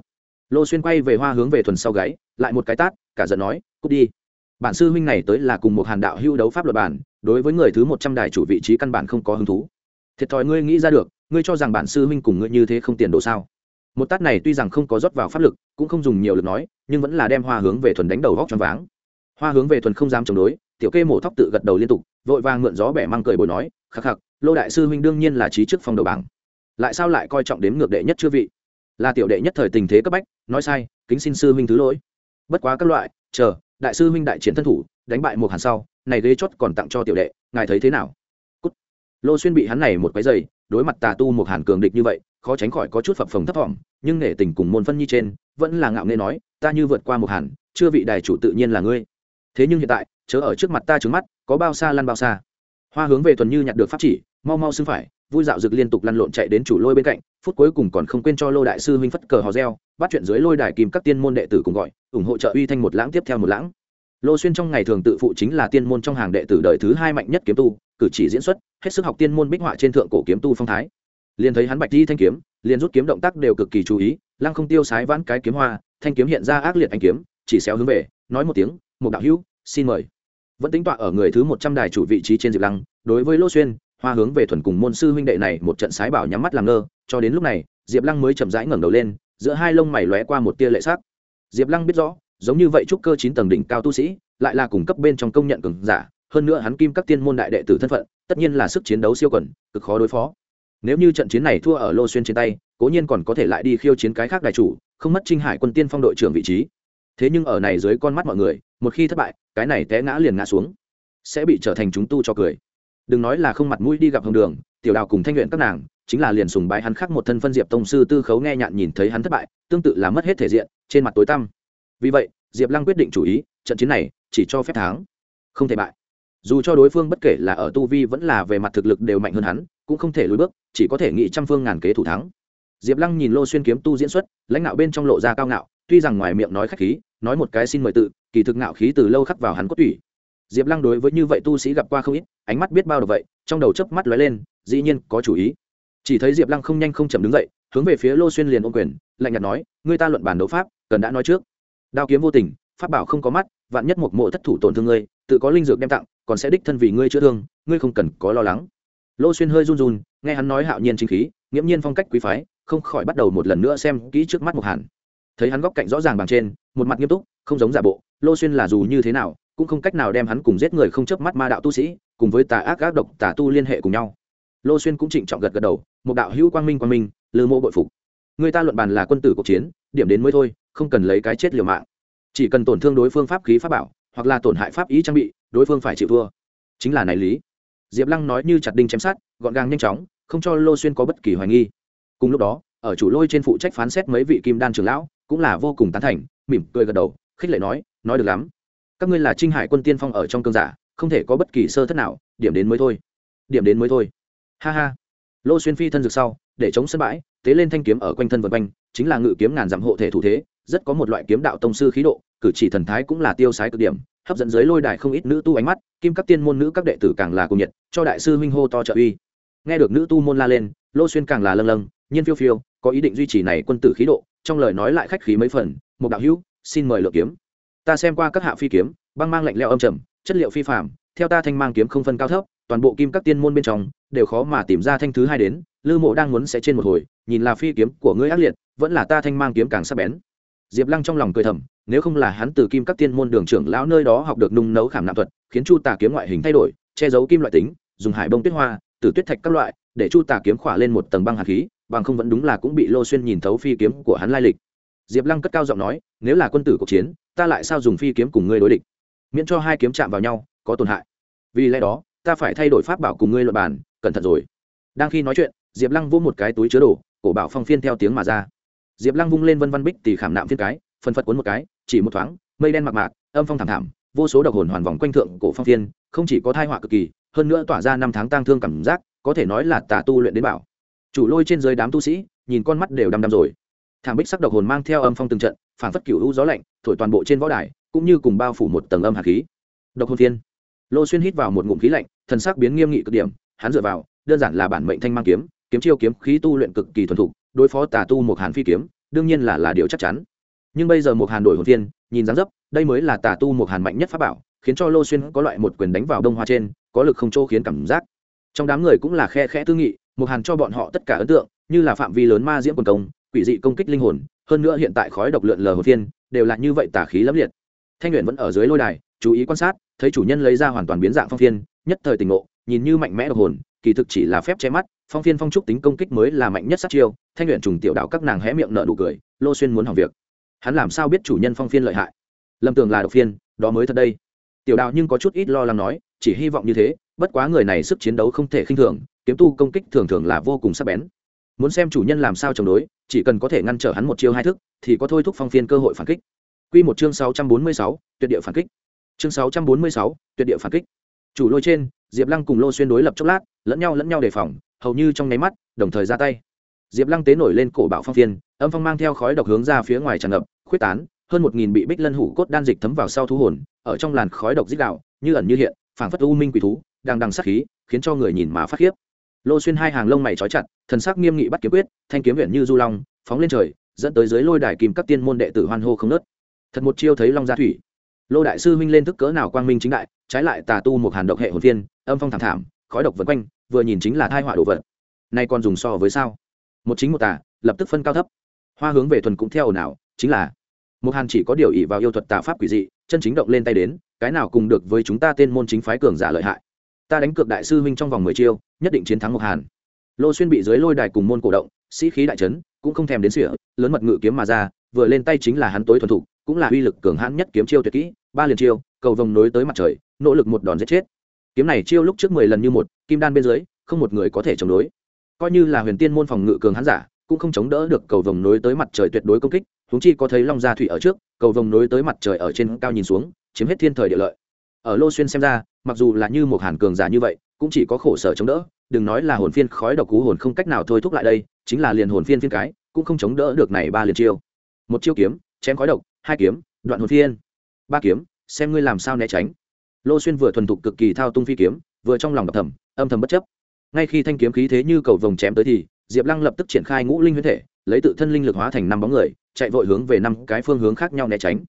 Lô xuyên quay về hoa hướng về thuần sau gáy, lại một cái tát, cả giận nói, cút đi bản sư huynh này tới là cùng một hàn đạo hưu đấu pháp luật bản, đối với người thứ một trăm đài chủ vị trí căn bản không có hứng thú. Thiệt thòi ngươi nghĩ ra được, ngươi cho rằng bản sư huynh cùng ngươi như thế không tiền đồ sao? Một tát này tuy rằng không có rót vào pháp lực, cũng không dùng nhiều lực nói, nhưng vẫn là đem hoa hướng về thuần đánh đầu góc cho váng. Hoa hướng về thuần không dám chống đối, tiểu kê mổ thóc tự gật đầu liên tục, vội vàng mượn gió bẻ mang cười bồi nói, khắc khắc, lô đại sư huynh đương nhiên là trí chức phong đầu bảng. Lại sao lại coi trọng đếm ngược đệ nhất chưa vị? Là tiểu đệ nhất thời tình thế cấp bách, nói sai, kính xin sư huynh thứ lỗi. Bất quá các loại, chờ đại sư huynh đại chiến thân thủ, đánh bại một hàn sau, này ghế chót còn tặng cho tiểu đệ, ngài thấy thế nào? Cút. lô xuyên bị hắn này một cái giày, đối mặt tà tu một hàn cường địch như vậy, khó tránh khỏi có chút phập phồng thấp thỏm, nhưng nể tình cùng môn phân nhi trên, vẫn là ngạo nghê nói, ta như vượt qua một hàn, chưa vị đài chủ tự nhiên là ngươi. Thế nhưng hiện tại, chớ ở trước mặt ta trứng mắt, có bao xa lăn bao xa. Hoa hướng về tuần như nhặt được pháp chỉ, mau mau xưng phải, vui dạo dực liên tục lăn lộn chạy đến chủ lôi bên cạnh, phút cuối cùng còn không quên cho lô đại sư huynh phất cờ hò reo, bắt chuyện dưới lôi đài kìm các tiên môn đệ tử cùng gọi ủng hộ trợ uy thanh một lãng tiếp theo một lãng. Lô xuyên trong ngày thường tự phụ chính là tiên môn trong hàng đệ tử đời thứ hai mạnh nhất kiếm tu, cử chỉ diễn xuất, hết sức học tiên môn bích họa trên thượng cổ kiếm tu phong thái. Liền thấy hắn bạch đi thanh kiếm, liền rút kiếm động tác đều cực kỳ chú ý, lăng không tiêu sái vãn cái kiếm hoa, thanh kiếm hiện ra ác liệt anh kiếm, chỉ xéo hướng về, nói một tiếng một đạo hữu, xin mời. Vẫn tính tọa ở người thứ một trăm đài chủ vị trí trên diệp lăng, đối với lô xuyên, hoa hướng về thuần cùng môn sư huynh đệ này một trận sái bảo nhắm mắt làm ngơ, cho đến lúc này, diệp lăng mới chậm rãi ngẩng đầu lên, giữa hai lông mày lóe qua một tia lệ sắc diệp lăng biết rõ, giống như vậy trúc cơ chín tầng đỉnh cao tu sĩ, lại là cung cấp bên trong công nhận cường giả, hơn nữa hắn kim các tiên môn đại đệ tử thân phận, tất nhiên là sức chiến đấu siêu quẩn cực khó đối phó. Nếu như trận chiến này thua ở lô xuyên trên tay, cố nhiên còn có thể lại đi khiêu chiến cái khác đại chủ, không mất trinh hải quân tiên phong đội trưởng vị trí. Thế nhưng ở này dưới con mắt mọi người, một khi thất bại, cái này té ngã liền ngã xuống, sẽ bị trở thành chúng tu cho cười. Đừng nói là không mặt mũi đi gặp hồng đường, tiểu đào cùng thanh luyện các nàng chính là liền sùng bái hắn khác một thân phân diệp tông sư tư khấu nghe nhạn nhìn thấy hắn thất bại, tương tự là mất hết thể diện, trên mặt tối tăm. Vì vậy, diệp lăng quyết định chủ ý, trận chiến này chỉ cho phép tháng không thể bại. Dù cho đối phương bất kể là ở tu vi vẫn là về mặt thực lực đều mạnh hơn hắn, cũng không thể lùi bước, chỉ có thể nghĩ trăm phương ngàn kế thủ thắng. Diệp lăng nhìn lô xuyên kiếm tu diễn xuất, lãnh đạo bên trong lộ ra cao ngạo, tuy rằng ngoài miệng nói khách khí, nói một cái xin mời tự, kỳ thực ngạo khí từ lâu khắc vào hắn cốt tủy. Diệp lăng đối với như vậy tu sĩ gặp qua không ít, ánh mắt biết bao được vậy, trong đầu chớp mắt lóe lên, dĩ nhiên có chủ ý chỉ thấy diệp lăng không nhanh không chậm đứng dậy, hướng về phía lô xuyên liền ôm quyền, lạnh nhạt nói người ta luận bản đấu pháp, cần đã nói trước. Đao kiếm vô tình, pháp bảo không có mắt, vạn nhất một mộ thất thủ tổn thương ngươi, tự có linh dược đem tặng, còn sẽ đích thân vì ngươi chữa thương, ngươi không cần có lo lắng. Lô xuyên hơi run run, nghe hắn nói hạo nhiên chính khí, nghiễm nhiên phong cách quý phái, không khỏi bắt đầu một lần nữa xem kỹ trước mắt một hàn. Thấy hắn góc cạnh rõ ràng bằng trên, một mặt nghiêm túc, không giống giả bộ, lô xuyên là dù như thế nào, cũng không cách nào đem hắn cùng giết người không chớp mắt ma đạo tu sĩ, cùng với tà ác ác độc tà tu liên hệ cùng nhau. Lô xuyên cũng trịnh trọng gật gật đầu một đạo hữu quang minh quang minh, lư mô bội phục. Người ta luận bàn là quân tử cuộc chiến, điểm đến mới thôi, không cần lấy cái chết liều mạng. Chỉ cần tổn thương đối phương pháp khí pháp bảo, hoặc là tổn hại pháp ý trang bị, đối phương phải chịu thua. Chính là này lý. Diệp lăng nói như chặt đinh chém sát gọn gàng nhanh chóng, không cho lô xuyên có bất kỳ hoài nghi. Cùng lúc đó, ở chủ lôi trên phụ trách phán xét mấy vị kim đan trưởng lão, cũng là vô cùng tán thành, mỉm cười gật đầu, khích lệ nói nói được lắm. Các ngươi là trinh hải quân tiên phong ở trong cơn giả, không thể có bất kỳ sơ thất nào, điểm đến mới thôi. Điểm đến mới thôi. Ha ha lô xuyên phi thân rực sau, để chống sân bãi, tế lên thanh kiếm ở quanh thân vân quanh, chính là ngự kiếm ngàn dặm hộ thể thủ thế, rất có một loại kiếm đạo tông sư khí độ, cử chỉ thần thái cũng là tiêu sái cực điểm, hấp dẫn giới lôi đài không ít nữ tu ánh mắt, kim các tiên môn nữ các đệ tử càng là cùng nhiệt, cho đại sư huynh hô to trợ uy. Nghe được nữ tu môn la lên, lô xuyên càng là lâng lâng, nhiên phiêu phiêu, có ý định duy trì này quân tử khí độ, trong lời nói lại khách khí mấy phần, một đạo hữu, xin mời lựa kiếm. Ta xem qua các hạ phi kiếm, băng mang lạnh leo âm trầm, chất liệu phi phạm theo ta thanh mang kiếm không phân cao thấp toàn bộ kim các tiên môn bên trong, đều khó mà tìm ra thanh thứ hai đến, lư mộ đang muốn sẽ trên một hồi, nhìn là phi kiếm của ngươi ác liệt, vẫn là ta thanh mang kiếm càng sắc bén. Diệp lăng trong lòng cười thầm, nếu không là hắn từ kim các tiên môn đường trưởng lão nơi đó học được nung nấu khảm nạm thuật, khiến chu tà kiếm ngoại hình thay đổi, che giấu kim loại tính, dùng hải bông tuyết hoa từ tuyết thạch các loại, để chu tà kiếm khỏa lên một tầng băng hạt khí, bằng không vẫn đúng là cũng bị lô xuyên nhìn thấu phi kiếm của hắn lai lịch. Diệp lăng cất cao giọng nói, nếu là quân tử cuộc chiến, ta lại sao dùng phi kiếm cùng ngươi đối địch? Miễn cho hai kiếm chạm vào nhau, có tổn hại. Vì lẽ đó ta phải thay đổi pháp bảo cùng ngươi luật bàn, cẩn thận rồi. Đang khi nói chuyện, diệp lăng vỗ một cái túi chứa đồ, cổ bảo phong phiên theo tiếng mà ra. Diệp lăng vung lên vân văn bích tỉ khảm nạm phiên cái, phần phật cuốn một cái, chỉ một thoáng, mây đen mạc mạc, âm phong thảm thảm, vô số độc hồn hoàn vòng quanh thượng cổ phong phiên, không chỉ có thai họa cực kỳ, hơn nữa tỏa ra năm tháng tang thương cảm giác, có thể nói là tà tu luyện đến bảo. Chủ lôi trên dưới đám tu sĩ, nhìn con mắt đều đăm đăm rồi. Thảm bích sắc độc hồn mang theo âm phong từng trận, phản phất cựu hữu gió lạnh, thổi toàn bộ trên võ đài, cũng như cùng bao phủ một tầng âm hạt khí. Độc hồn phiên. Lô xuyên hít vào một ngụm khí lạnh thần sắc biến nghiêm nghị cực điểm hắn dựa vào đơn giản là bản mệnh thanh mang kiếm kiếm chiêu kiếm khí tu luyện cực kỳ thuần thục đối phó tà tu một hàn phi kiếm đương nhiên là là điều chắc chắn nhưng bây giờ một hàn đổi hồn thiên, nhìn dáng dấp đây mới là tà tu một hàn mạnh nhất pháp bảo khiến cho lô xuyên có loại một quyền đánh vào đông hoa trên có lực không chỗ khiến cảm giác trong đám người cũng là khe khẽ tư nghị một hàn cho bọn họ tất cả ấn tượng như là phạm vi lớn ma diễm quần công quỷ dị công kích linh hồn hơn nữa hiện tại khói độc lượn lờ hồn phiên đều là như vậy tà khí lẫm liệt thanh luyện vẫn ở dưới lôi đài chú ý quan sát thấy chủ nhân lấy ra hoàn toàn biến dạng phong thiên nhất thời tình ngộ nhìn như mạnh mẽ độc hồn kỳ thực chỉ là phép che mắt phong phiên phong trúc tính công kích mới là mạnh nhất sát chiêu thanh luyện trùng tiểu đạo các nàng hé miệng nợ nụ cười lô xuyên muốn hỏng việc. Hắn làm sao biết chủ nhân phong phiên lợi hại? Lâm tường là độc phiên đó mới thật đây. Tiểu đạo nhưng có chút ít lo lắng nói chỉ hy vọng như thế bất quá người này sức chiến đấu không thể khinh thường kiếm tu công kích thường thường là vô cùng sắc bén. Muốn xem chủ nhân làm sao chống đối chỉ cần có thể ngăn trở hắn một chiêu hai thức thì có thôi thúc phong phiên cơ hội phản kích. Quy một chương 646, tuyệt địa phản kích. Chương 646, tuyệt địa phản kích. Chủ lôi trên, Diệp Lăng cùng Lô Xuyên đối lập chốc lát, lẫn nhau lẫn nhau đề phòng, hầu như trong nháy mắt, đồng thời ra tay. Diệp Lăng tế nổi lên cổ bạo phong phiên, âm phong mang theo khói độc hướng ra phía ngoài tràn ngập, khuyết tán, hơn 1000 bị Bích Lân hủ cốt đan dịch thấm vào sau thú hồn, ở trong làn khói độc dích đạo như ẩn như hiện, phảng phất u minh quỷ thú, đang đằng sát khí, khiến cho người nhìn mà phát khiếp. Lô Xuyên hai hàng lông mày chói chặt, thần sắc nghiêm nghị bắt kiếm quyết, thanh kiếm huyền như du long, phóng lên trời, dẫn tới dưới lôi đài kìm các tiên môn đệ tử hoan hô không nớt thật một chiêu thấy long gia thủy lô đại sư huynh lên thức cỡ nào quang minh chính đại, trái lại tà tu một hàn độc hệ hồn viên âm phong thảm thảm, khói độc vân quanh, vừa nhìn chính là thai họa đồ vật. Nay còn dùng so với sao? Một chính một tà, lập tức phân cao thấp. Hoa hướng về thuần cũng theo ồn ào, chính là, một hàn chỉ có điều ỷ vào yêu thuật tà pháp quỷ dị, chân chính động lên tay đến, cái nào cùng được với chúng ta tên môn chính phái cường giả lợi hại. Ta đánh cược đại sư huynh trong vòng mười chiêu, nhất định chiến thắng một hàn. Lô xuyên bị dưới lôi đài cùng môn cổ động, sĩ khí đại trấn cũng không thèm đến sỉa, lớn mật ngự kiếm mà ra, vừa lên tay chính là hắn tối thuần thục, cũng là uy lực cường hãn nhất kiếm chiêu tuyệt kỹ ba liền chiêu, cầu vồng nối tới mặt trời, nỗ lực một đòn giết chết. Kiếm này chiêu lúc trước mười lần như một, kim đan bên dưới, không một người có thể chống đối. Coi như là huyền tiên môn phòng ngự cường hán giả, cũng không chống đỡ được cầu vồng nối tới mặt trời tuyệt đối công kích, huống chi có thấy long gia thủy ở trước, cầu vồng nối tới mặt trời ở trên cao nhìn xuống, chiếm hết thiên thời địa lợi. Ở lô xuyên xem ra, mặc dù là như một hàn cường giả như vậy, cũng chỉ có khổ sở chống đỡ, đừng nói là hồn phiên khói độc cú hồn không cách nào thôi thúc lại đây, chính là liền hồn phiên phiên cái, cũng không chống đỡ được này ba liền chiêu. Một chiêu kiếm, chém khói độc, hai kiếm, đoạn hồn phiên ba kiếm, xem ngươi làm sao né tránh. Lô xuyên vừa thuần thục cực kỳ thao tung phi kiếm, vừa trong lòng đập thầm, âm thầm bất chấp. Ngay khi thanh kiếm khí thế như cầu vồng chém tới thì, diệp lăng lập tức triển khai ngũ linh huyết thể, lấy tự thân linh lực hóa thành năm bóng người, chạy vội hướng về năm cái phương hướng khác nhau né tránh.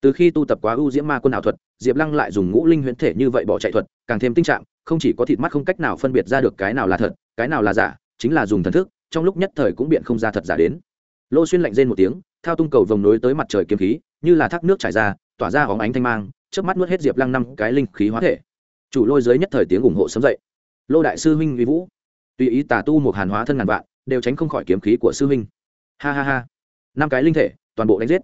Từ khi tu tập quá ưu diễm ma quân ảo thuật, diệp lăng lại dùng ngũ linh huyễn thể như vậy bỏ chạy thuật, càng thêm tinh trạng, không chỉ có thịt mắt không cách nào phân biệt ra được cái nào là thật, cái nào là giả, chính là dùng thần thức, trong lúc nhất thời cũng biện không ra thật giả đến. Lô xuyên lạnh rên một tiếng, thao tung cầu vồng nối tới mặt trời kiếm khí, như là thác nước trải ra tỏa ra hóng ánh thanh mang trước mắt nuốt hết diệp lăng năm cái linh khí hóa thể. Chủ lôi giới nhất thời tiếng ủng hộ sớm dậy. Lô đại sư huynh uy vũ. Tùy ý tà tu một hàn hóa thân ngàn vạn, đều tránh không khỏi kiếm khí của sư huynh. Ha ha ha. Năm cái linh thể, toàn bộ đánh giết.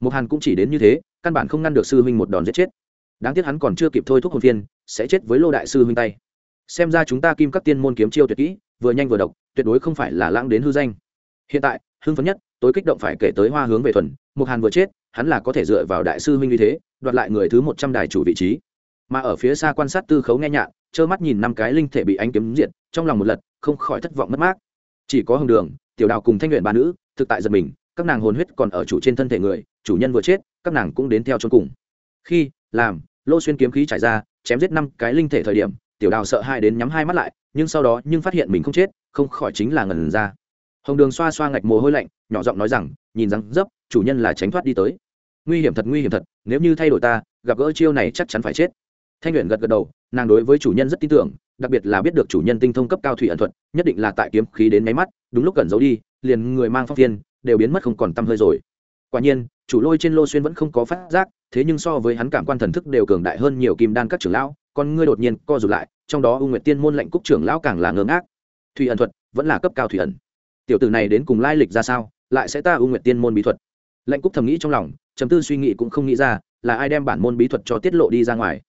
Một hàn cũng chỉ đến như thế, căn bản không ngăn được sư huynh một đòn giết chết. Đáng tiếc hắn còn chưa kịp thôi thúc hồn phiên, sẽ chết với lô đại sư huynh tay. Xem ra chúng ta kim các tiên môn kiếm chiêu tuyệt kỹ, vừa nhanh vừa độc, tuyệt đối không phải là lãng đến hư danh. Hiện tại, hưng phấn nhất tối kích động phải kể tới hoa hướng về thuần mục hàn vừa chết, hắn là có thể dựa vào đại sư huynh như thế, đoạt lại người thứ một trăm đài chủ vị trí. Mà ở phía xa quan sát tư khấu nghe nhạn trơ mắt nhìn năm cái linh thể bị anh kiếm diệt, trong lòng một lật, không khỏi thất vọng mất mát. Chỉ có hồng đường, tiểu đào cùng thanh luyện ba nữ, thực tại giật mình, các nàng hồn huyết còn ở chủ trên thân thể người, chủ nhân vừa chết, các nàng cũng đến theo cho cùng. Khi, làm, lô xuyên kiếm khí trải ra, chém giết năm cái linh thể thời điểm, tiểu đào sợ hai đến nhắm hai mắt lại, nhưng sau đó nhưng phát hiện mình không chết, không khỏi chính là ngần ra. Hồng đường xoa xoa ngạch mồ hôi lạnh nhỏ giọng nói rằng, nhìn rằng dấp, chủ nhân là tránh thoát đi tới. Nguy hiểm thật, nguy hiểm thật, nếu như thay đổi ta, gặp gỡ chiêu này chắc chắn phải chết. Thanh luyện gật gật đầu, nàng đối với chủ nhân rất tin tưởng, đặc biệt là biết được chủ nhân tinh thông cấp cao thủy ẩn thuật, nhất định là tại kiếm khí đến máy mắt, đúng lúc cần giấu đi, liền người mang phong phiên đều biến mất không còn tăm hơi rồi. Quả nhiên, chủ lôi trên lô xuyên vẫn không có phát giác, thế nhưng so với hắn cảm quan thần thức đều cường đại hơn nhiều kim đan các trưởng lão còn ngươi đột nhiên co rụt lại, trong đó u nguyệt tiên môn lệnh cúc trưởng lão càng là ngơ ngác. Thủy ẩn thuật vẫn là cấp cao thủy ẩn. Tiểu tử này đến cùng lai lịch ra sao? Lại sẽ ta ưu nguyện tiên môn bí thuật. Lệnh cúc thầm nghĩ trong lòng chấm tư suy nghĩ cũng không nghĩ ra, là ai đem bản môn bí thuật cho tiết lộ đi ra ngoài.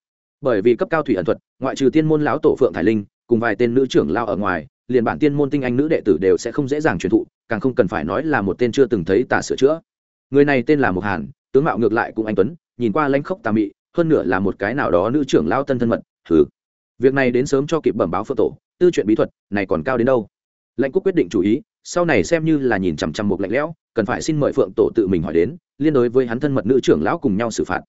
Bởi vì cấp cao thủy ẩn thuật, ngoại trừ tiên môn lão tổ phượng thải linh, cùng vài tên nữ trưởng lao ở ngoài, liền bản tiên môn tinh anh nữ đệ tử đều sẽ không dễ dàng truyền thụ, càng không cần phải nói là một tên chưa từng thấy tả sửa chữa. Người này tên là mục hàn, tướng mạo ngược lại cũng anh tuấn, nhìn qua lãnh khốc tà mị, hơn nữa là một cái nào đó nữ trưởng lao tân thân mật thử việc này đến sớm cho kịp bẩm báo phượng tổ, tư chuyện bí thuật này còn cao đến đâu? Lãnh quốc quyết định chủ ý sau này xem như là nhìn chằm chằm một lạnh lẽo, cần phải xin mời phượng tổ tự mình hỏi đến, liên đối với hắn thân mật nữ trưởng lão cùng nhau xử phạt.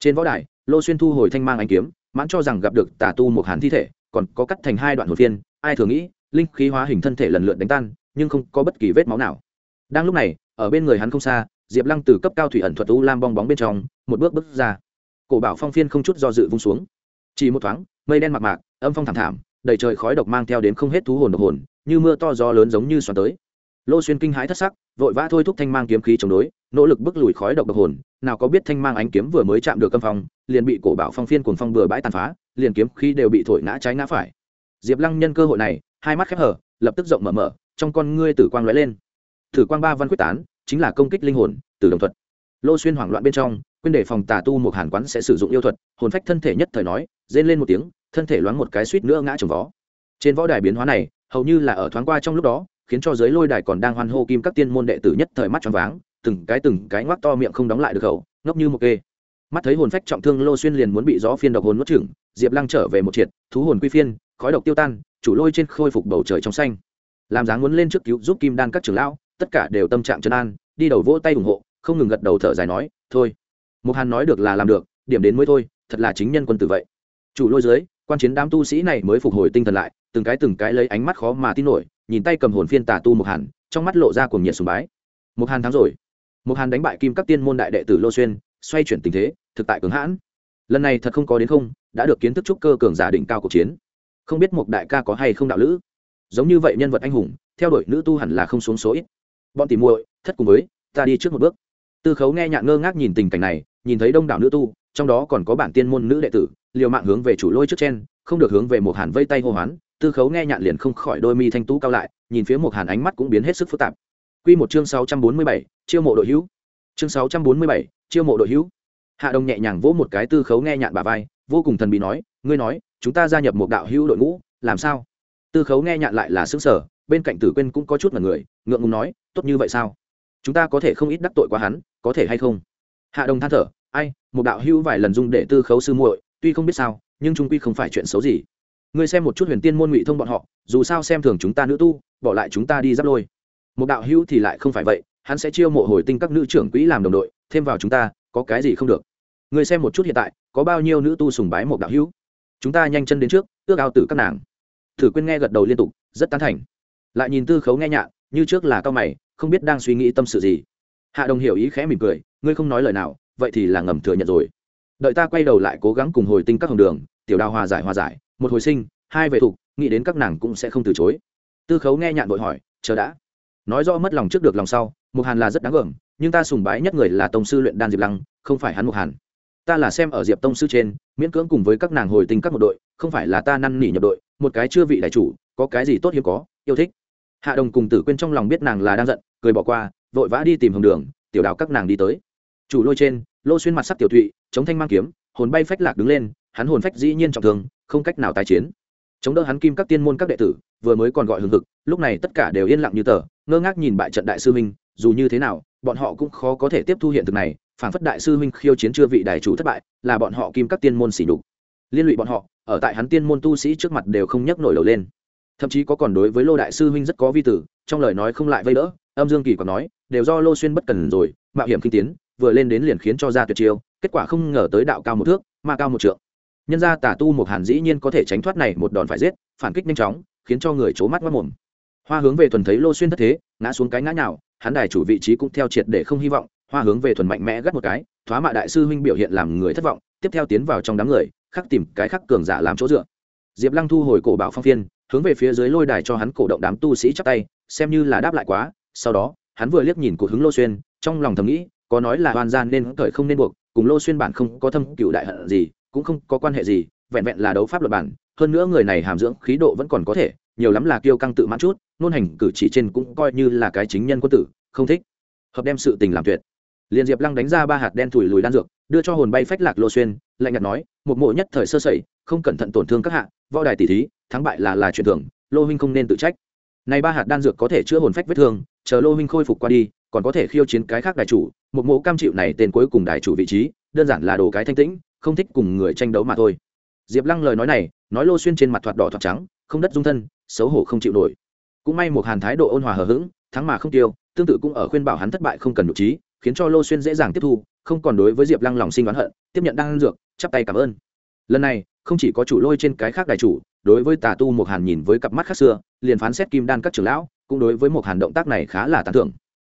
Trên võ đài, lô xuyên thu hồi thanh mang anh kiếm, mãn cho rằng gặp được tà tu một hàn thi thể, còn có cắt thành hai đoạn hồn phiên, ai thường nghĩ, linh khí hóa hình thân thể lần lượt đánh tan, nhưng không có bất kỳ vết máu nào. Đang lúc này, ở bên người hắn không xa, diệp lăng từ cấp cao thủy ẩn thuật u lam bong bóng bên trong, một bước bước ra. Cổ bảo phong phiên không chút do dự vung xuống. Chỉ một thoáng, mây đen mạc mạc, âm phong thảm thảm, đầy trời khói độc mang theo đến không hết thú hồn độc hồn, như mưa to gió lớn giống như xoắn tới lô xuyên kinh hãi thất sắc, vội vã thôi thúc thanh mang kiếm khí chống đối, nỗ lực bức lùi khói độc độc hồn, nào có biết thanh mang ánh kiếm vừa mới chạm được âm phong, liền bị cổ bảo phong phiên cuồng phong bừa bãi tàn phá, liền kiếm khí đều bị thổi ngã trái ngã phải. Diệp lăng nhân cơ hội này, hai mắt khép hở lập tức rộng mở mở, trong con ngươi tử quang lóe lên. Tử quang ba văn quyết tán, chính là công kích linh hồn từ đồng thuật. Lô xuyên hoảng loạn bên trong, quên để phòng tà tu một hàn quán sẽ sử dụng yêu thuật, hồn phách thân thể nhất thời nói, rên lên một tiếng, thân thể loáng một cái suýt nữa ngã trồng vó. Trên võ đài biến hóa này, hầu như là ở thoáng qua trong lúc đó khiến cho giới lôi đài còn đang hoan hô kim các tiên môn đệ tử nhất thời mắt tròn váng, từng cái từng cái ngoác to miệng không đóng lại được khẩu ngốc như một kê. Mắt thấy hồn phách trọng thương lô xuyên liền muốn bị gió phiên độc hồn nuốt chửng, diệp lăng trở về một triệt, thú hồn quy phiên, khói độc tiêu tan, chủ lôi trên khôi phục bầu trời trong xanh. Làm dáng muốn lên trước cứu giúp kim đan các trưởng lão, tất cả đều tâm trạng chân an, đi đầu vỗ tay ủng hộ, không ngừng gật đầu thở dài nói, thôi một hàn nói được là làm được, điểm đến mới thôi, thật là chính nhân quân tử vậy. Chủ lôi dưới quan chiến đám tu sĩ này mới phục hồi tinh thần lại, từng cái từng cái lấy ánh mắt khó mà tin nổi, nhìn tay cầm hồn phiên tà tu một hàn, trong mắt lộ ra cuồng nhiệt sùng bái. Một hàn thắng rồi. Một hàn đánh bại kim các tiên môn đại đệ tử lô xuyên, xoay chuyển tình thế, thực tại cường hãn. Lần này thật không có đến không, đã được kiến thức trúc cơ cường giả đỉnh cao cuộc chiến. Không biết mục đại ca có hay không đạo lữ? Giống như vậy nhân vật anh hùng, theo đuổi nữ tu hẳn là không xuống số ít. Bọn tìm muội, thất cùng với, ta đi trước một bước. Tư khấu nghe nhạn ngơ ngác nhìn tình cảnh này, nhìn thấy đông đảo nữ tu, trong đó còn có bản tiên môn nữ đệ tử liều mạng hướng về chủ lôi trước trên không được hướng về một hàn vây tay hô hoán tư khấu nghe nhạn liền không khỏi đôi mi thanh tú cao lại nhìn phía một hàn ánh mắt cũng biến hết sức phức tạp Quy một chương sáu trăm bốn mươi bảy, chiêu mộ đội hữu. Chương sáu trăm bốn mươi bảy, chiêu mộ đội hữu. Hạ Đông nhẹ nhàng vỗ một cái tư khấu nghe nhạn bà vai, vô cùng thần bí nói, ngươi nói, chúng ta gia nhập một đạo hữu đội ngũ, làm sao? Tư khấu nghe nhạn lại là sững sờ, bên cạnh Tử Quyên cũng có chút mặt người, ngượng ngùng nói, tốt như vậy sao? Chúng ta có thể không ít đắc tội quá hắn, có thể hay không? Hạ Đông than thở, ai, một đạo hữu vài lần dung để tư khấu sư muội, tuy không biết sao, nhưng trung quy không phải chuyện xấu gì. Ngươi xem một chút huyền tiên môn ngụy thông bọn họ dù sao xem thường chúng ta nữ tu bỏ lại chúng ta đi giáp lôi. Một đạo hữu thì lại không phải vậy hắn sẽ chiêu mộ hồi tinh các nữ trưởng quỹ làm đồng đội thêm vào chúng ta có cái gì không được? Ngươi xem một chút hiện tại có bao nhiêu nữ tu sùng bái một đạo hữu? Chúng ta nhanh chân đến trước ước ao tử các nàng. Thử quên nghe gật đầu liên tục rất tán thành. Lại nhìn tư khấu nghe nhạ như trước là cao mày không biết đang suy nghĩ tâm sự gì. Hạ đồng hiểu ý khẽ mỉm cười ngươi không nói lời nào vậy thì là ngầm thừa nhận rồi đợi ta quay đầu lại cố gắng cùng hồi tinh các hồng đường, tiểu đào hòa giải hòa giải, một hồi sinh, hai về thục nghĩ đến các nàng cũng sẽ không từ chối. Tư khấu nghe nhạn vội hỏi, chờ đã. Nói rõ mất lòng trước được lòng sau, mục hàn là rất đáng gờm, nhưng ta sùng bái nhất người là tông sư luyện đan diệp lăng, không phải hắn mục hàn. Ta là xem ở diệp tông sư trên, miễn cưỡng cùng với các nàng hồi tình các một đội, không phải là ta năn nỉ nhập đội, một cái chưa vị đại chủ, có cái gì tốt hiếm có, yêu thích. Hạ đồng cùng tử quên trong lòng biết nàng là đang giận, cười bỏ qua, vội vã đi tìm hồng đường, tiểu đào các nàng đi tới. Chủ lôi trên, lô xuyên mặt sắc tiểu thụy chống thanh mang kiếm, hồn bay phách lạc đứng lên, hắn hồn phách dĩ nhiên trọng thương, không cách nào tái chiến. Chống đỡ hắn kim các tiên môn các đệ tử, vừa mới còn gọi hừng hực, lúc này tất cả đều yên lặng như tờ, ngơ ngác nhìn bại trận đại sư minh dù như thế nào, bọn họ cũng khó có thể tiếp thu hiện thực này, phản phất đại sư minh khiêu chiến chưa vị đại chủ thất bại, là bọn họ kim các tiên môn xỉ đục liên lụy bọn họ, ở tại hắn tiên môn tu sĩ trước mặt đều không nhấc nổi đầu lên. Thậm chí có còn đối với lô đại sư huynh rất có vi tử, trong lời nói không lại vây đỡ, âm dương kỳ còn nói, đều do lô xuyên bất cần rồi, mạo hiểm kinh tiến, vừa lên đến liền khiến cho ra tuyệt chiêu kết quả không ngờ tới đạo cao một thước, mà cao một trượng. Nhân ra tả tu một hàn dĩ nhiên có thể tránh thoát này một đòn phải giết, phản kích nhanh chóng, khiến cho người c mắt mất mồm. Hoa hướng về thuần thấy lô xuyên thất thế, ngã xuống cái ngã nào hắn đài chủ vị trí cũng theo triệt để không hy vọng, hoa hướng về thuần mạnh mẽ gắt một cái, thoá mạ đại sư huynh biểu hiện làm người thất vọng, tiếp theo tiến vào trong đám người, khắc tìm cái khắc cường giả làm chỗ dựa. Diệp lăng thu hồi cổ bảo phong phiên, hướng về phía dưới lôi đài cho hắn cổ động đám tu sĩ chắp tay, xem như là đáp lại quá, sau đó, hắn vừa liếc nhìn cột hứng lô xuyên, trong lòng thầm nghĩ, có nói là hoàn gian nên cởi không nên buộc cùng lô xuyên bản không có thâm cựu đại hận gì, cũng không có quan hệ gì, vẹn vẹn là đấu pháp luật bản, hơn nữa người này hàm dưỡng khí độ vẫn còn có thể, nhiều lắm là kiêu căng tự mãn chút, nôn hành cử chỉ trên cũng coi như là cái chính nhân quân tử, không thích. Hợp đem sự tình làm tuyệt. Liền diệp lăng đánh ra ba hạt đen thủi lùi đan dược, đưa cho hồn bay phách lạc lô xuyên, lạnh nhạt nói, một mộ nhất thời sơ sẩy, không cẩn thận tổn thương các hạ, võ đài tỷ thí, thắng bại là là chuyện thường, lô huynh không nên tự trách. Này ba hạt đan dược có thể chữa hồn phách vết thương, chờ lô huynh khôi phục qua đi còn có thể khiêu chiến cái khác đại chủ, một mộ cam chịu này tên cuối cùng đại chủ vị trí, đơn giản là đồ cái thanh tĩnh, không thích cùng người tranh đấu mà thôi. Diệp lăng lời nói này, nói lô xuyên trên mặt thoạt đỏ thoạt trắng, không đất dung thân, xấu hổ không chịu nổi. Cũng may một hàn thái độ ôn hòa hờ hững, thắng mà không tiêu, tương tự cũng ở khuyên bảo hắn thất bại không cần nhục trí, khiến cho lô xuyên dễ dàng tiếp thu, không còn đối với diệp lăng lòng sinh oán hận, tiếp nhận đan dược, chắp tay cảm ơn. Lần này, không chỉ có chủ lôi trên cái khác đại chủ, đối với tà tu một hàn nhìn với cặp mắt khác xưa, liền phán xét kim đan các trưởng lão, cũng đối với một hàn động tác này khá là tán thưởng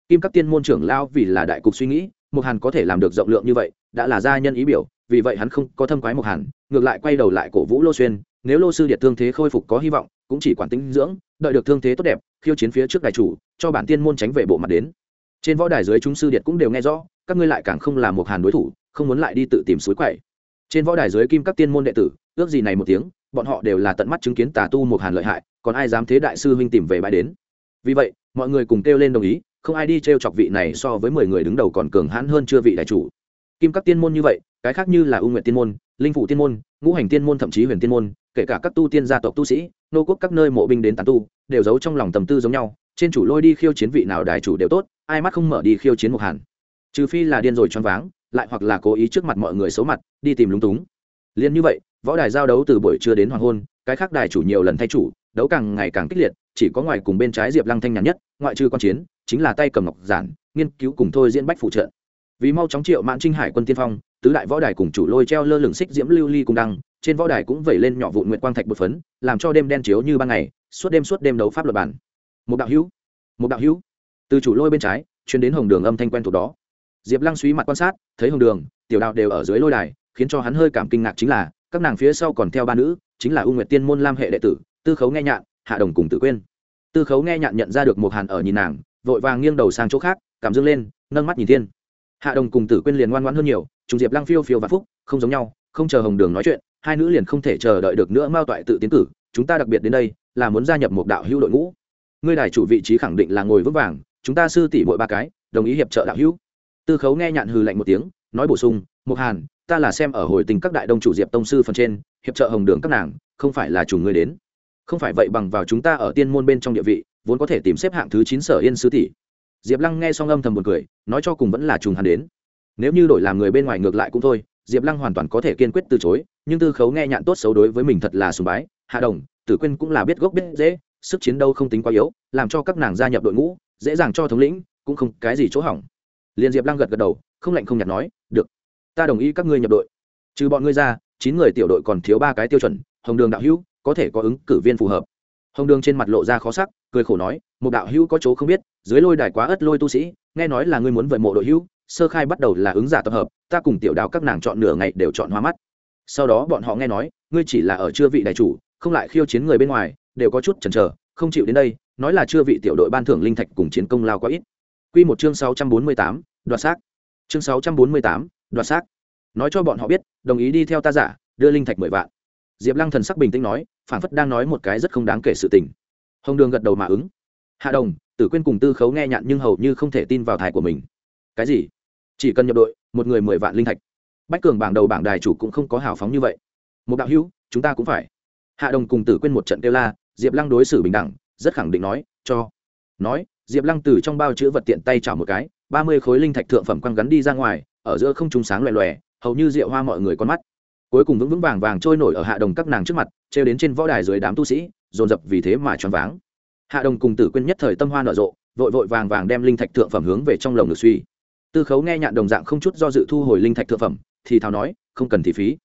kim các tiên môn trưởng lao vì là đại cục suy nghĩ một hàn có thể làm được rộng lượng như vậy, đã là gia nhân ý biểu, vì vậy hắn không có thâm quái một hàn, ngược lại quay đầu lại cổ vũ lô xuyên. Nếu lô sư điệt thương thế khôi phục có hy vọng, cũng chỉ quản tính dưỡng, đợi được thương thế tốt đẹp, khiêu chiến phía trước đại chủ, cho bản tiên môn tránh về bộ mặt đến. Trên võ đài dưới chúng sư điệt cũng đều nghe rõ, các ngươi lại càng không là một hàn đối thủ, không muốn lại đi tự tìm suối quậy. Trên võ đài dưới kim các tiên môn đệ tử, ước gì này một tiếng, bọn họ đều là tận mắt chứng kiến tà tu một hàn lợi hại, còn ai dám thế đại sư huynh tìm về bãi đến. Vì vậy, mọi người cùng kêu lên đồng ý không ai đi t r e o chọc vị này so với mười người đứng đầu còn cường hãn hơn chưa vị đại chủ. Kim các tiên môn như vậy, cái khác như là ưu nguyện tiên môn, linh phủ tiên môn, ngũ hành tiên môn, thậm chí huyền tiên môn, kể cả các tu tiên gia tộc tu sĩ, nô quốc các nơi mộ binh đến tàn tu, đều giấu trong lòng tầm tư giống nhau, trên chủ lôi đi khiêu chiến vị nào đại chủ đều tốt, ai mắt không mở đi khiêu chiến một hàn. Trừ phi là điên rồi choáng váng, lại hoặc là cố ý trước mặt mọi người xấu mặt, đi tìm lúng túng. Liền như vậy, võ đài giao đấu từ buổi trưa đến hoàng hôn, cái khác đài chủ nhiều lần thay chủ, đấu càng ngày càng kích liệt, chỉ có ngoài cùng bên trái diệp lăng thanh nhàn nhất ngoại trừ quan chiến, chính là tay cầm ngọc giản, nghiên cứu cùng thôi diễn bách phụ trợ. Vì mau chóng triệu mạn trinh hải quân tiên phong, tứ đại võ đài cùng chủ lôi treo lơ lửng xích diễm lưu ly cùng đăng, trên võ đài cũng vẩy lên nhỏ vụn nguyện quang thạch bột phấn, làm cho đêm đen chiếu như ban ngày, suốt đêm suốt đêm đấu pháp luật bản. Một đạo hữu một đạo hữu. Từ chủ lôi bên trái chuyển đến hồng đường âm thanh quen thuộc đó. Diệp lăng suy mặt quan sát, thấy hồng đường, tiểu đạo đều ở dưới lôi đài, khiến cho hắn hơi cảm kinh ngạc chính là, các nàng phía sau còn theo ba nữ, chính là u nguyệt tiên môn lam hệ đệ tử, tư khấu nghe nhạn, hạ đồng cùng tử quên tư khấu nghe nhạn nhận ra được một hàn ở nhìn nàng, vội vàng nghiêng đầu sang chỗ khác, cảm dương lên, nâng mắt nhìn thiên. Hạ đồng cùng tử quên liền ngoan ngoãn hơn nhiều trùng diệp lăng phiêu phiêu và phúc, không giống nhau, không chờ hồng đường nói chuyện, hai nữ liền không thể chờ đợi được nữa mao toại tự tiến cử, chúng ta đặc biệt đến đây, là muốn gia nhập một đạo hữu đội ngũ. Ngươi đài chủ vị trí khẳng định là ngồi vững vàng, chúng ta sư tỷ mỗi ba cái, đồng ý hiệp trợ đạo hữu. Tư khấu nghe nhạn hừ lạnh một tiếng, nói bổ sung mục hàn, ta là xem ở hồi tình các đại đông chủ diệp tông sư phần trên, hiệp trợ hồng đường các nàng, không phải là chủ ngươi đến không phải vậy bằng vào chúng ta ở tiên môn bên trong địa vị, vốn có thể tìm xếp hạng thứ chín sở yên sứ tỷ. Diệp lăng nghe xong âm thầm một cười, nói cho cùng vẫn là trùng hàn đến. Nếu như đổi làm người bên ngoài ngược lại cũng thôi, diệp lăng hoàn toàn có thể kiên quyết từ chối, nhưng tư khấu nghe nhạn tốt xấu đối với mình thật là sùng bái, hạ đồng, tử quyên cũng là biết gốc biết dễ sức chiến đấu không tính quá yếu, làm cho các nàng gia nhập đội ngũ, dễ dàng cho thống lĩnh, cũng không cái gì chỗ hỏng. Liền diệp lăng gật gật đầu, không lạnh không nhạt nói, được, ta đồng ý các ngươi nhập đội. Trừ bọn ngươi ra, chín người tiểu đội còn thiếu ba cái tiêu chuẩn, hồng đường đạo hữu có thể có ứng cử viên phù hợp hồng đường trên mặt lộ ra khó sắc cười khổ nói một đạo hữu có chỗ không biết dưới lôi đài quá ất lôi tu sĩ nghe nói là ngươi muốn vợi mộ đội hữu sơ khai bắt đầu là ứng giả tập hợp ta cùng tiểu đào các nàng chọn nửa ngày đều chọn hoa mắt sau đó bọn họ nghe nói ngươi chỉ là ở chưa vị đại chủ không lại khiêu chiến người bên ngoài đều có chút chần chờ không chịu đến đây nói là chưa vị tiểu đội ban thưởng linh thạch cùng chiến công lao quá ít Quy một chương 648, đoạt xác. Chương 648, đoạt xác. Nói cho bọn họ biết, đồng ý đi theo ta giả, đưa linh thạch 10 vạn. Diệp Lăng thần sắc bình tĩnh nói, phản phất đang nói một cái rất không đáng kể sự tình. Hồng Đường gật đầu mà ứng. Hạ Đồng, Tử Quyên cùng Tư Khấu nghe nhạn nhưng hầu như không thể tin vào thải của mình. Cái gì? Chỉ cần nhập đội, một người 10 vạn linh thạch. Bách Cường bảng đầu bảng đài chủ cũng không có hào phóng như vậy. Một đạo hữu, chúng ta cũng phải. Hạ Đồng cùng Tử Quyên một trận kêu la, Diệp Lăng đối xử bình đẳng, rất khẳng định nói, cho. Nói, diệp lăng từ trong bao chữ vật tiện tay chảo một cái ba mươi khối linh thạch thượng phẩm quăng gắn đi ra ngoài ở giữa không trung sáng loè loè hầu như rượu hoa mọi người con mắt cuối cùng vững vững vàng vàng trôi nổi ở hạ đồng các nàng trước mặt treo đến trên võ đài dưới đám tu sĩ, dồn dập vì thế mà choáng váng. Hạ đồng cùng tử quyên nhất thời tâm hoa nở rộ, vội vội vàng vàng đem linh thạch thượng phẩm hướng về trong lồng được suy. Tư khấu nghe nhạn đồng dạng không chút do dự thu hồi linh thạch thượng phẩm, thì thào nói, không cần thị phí.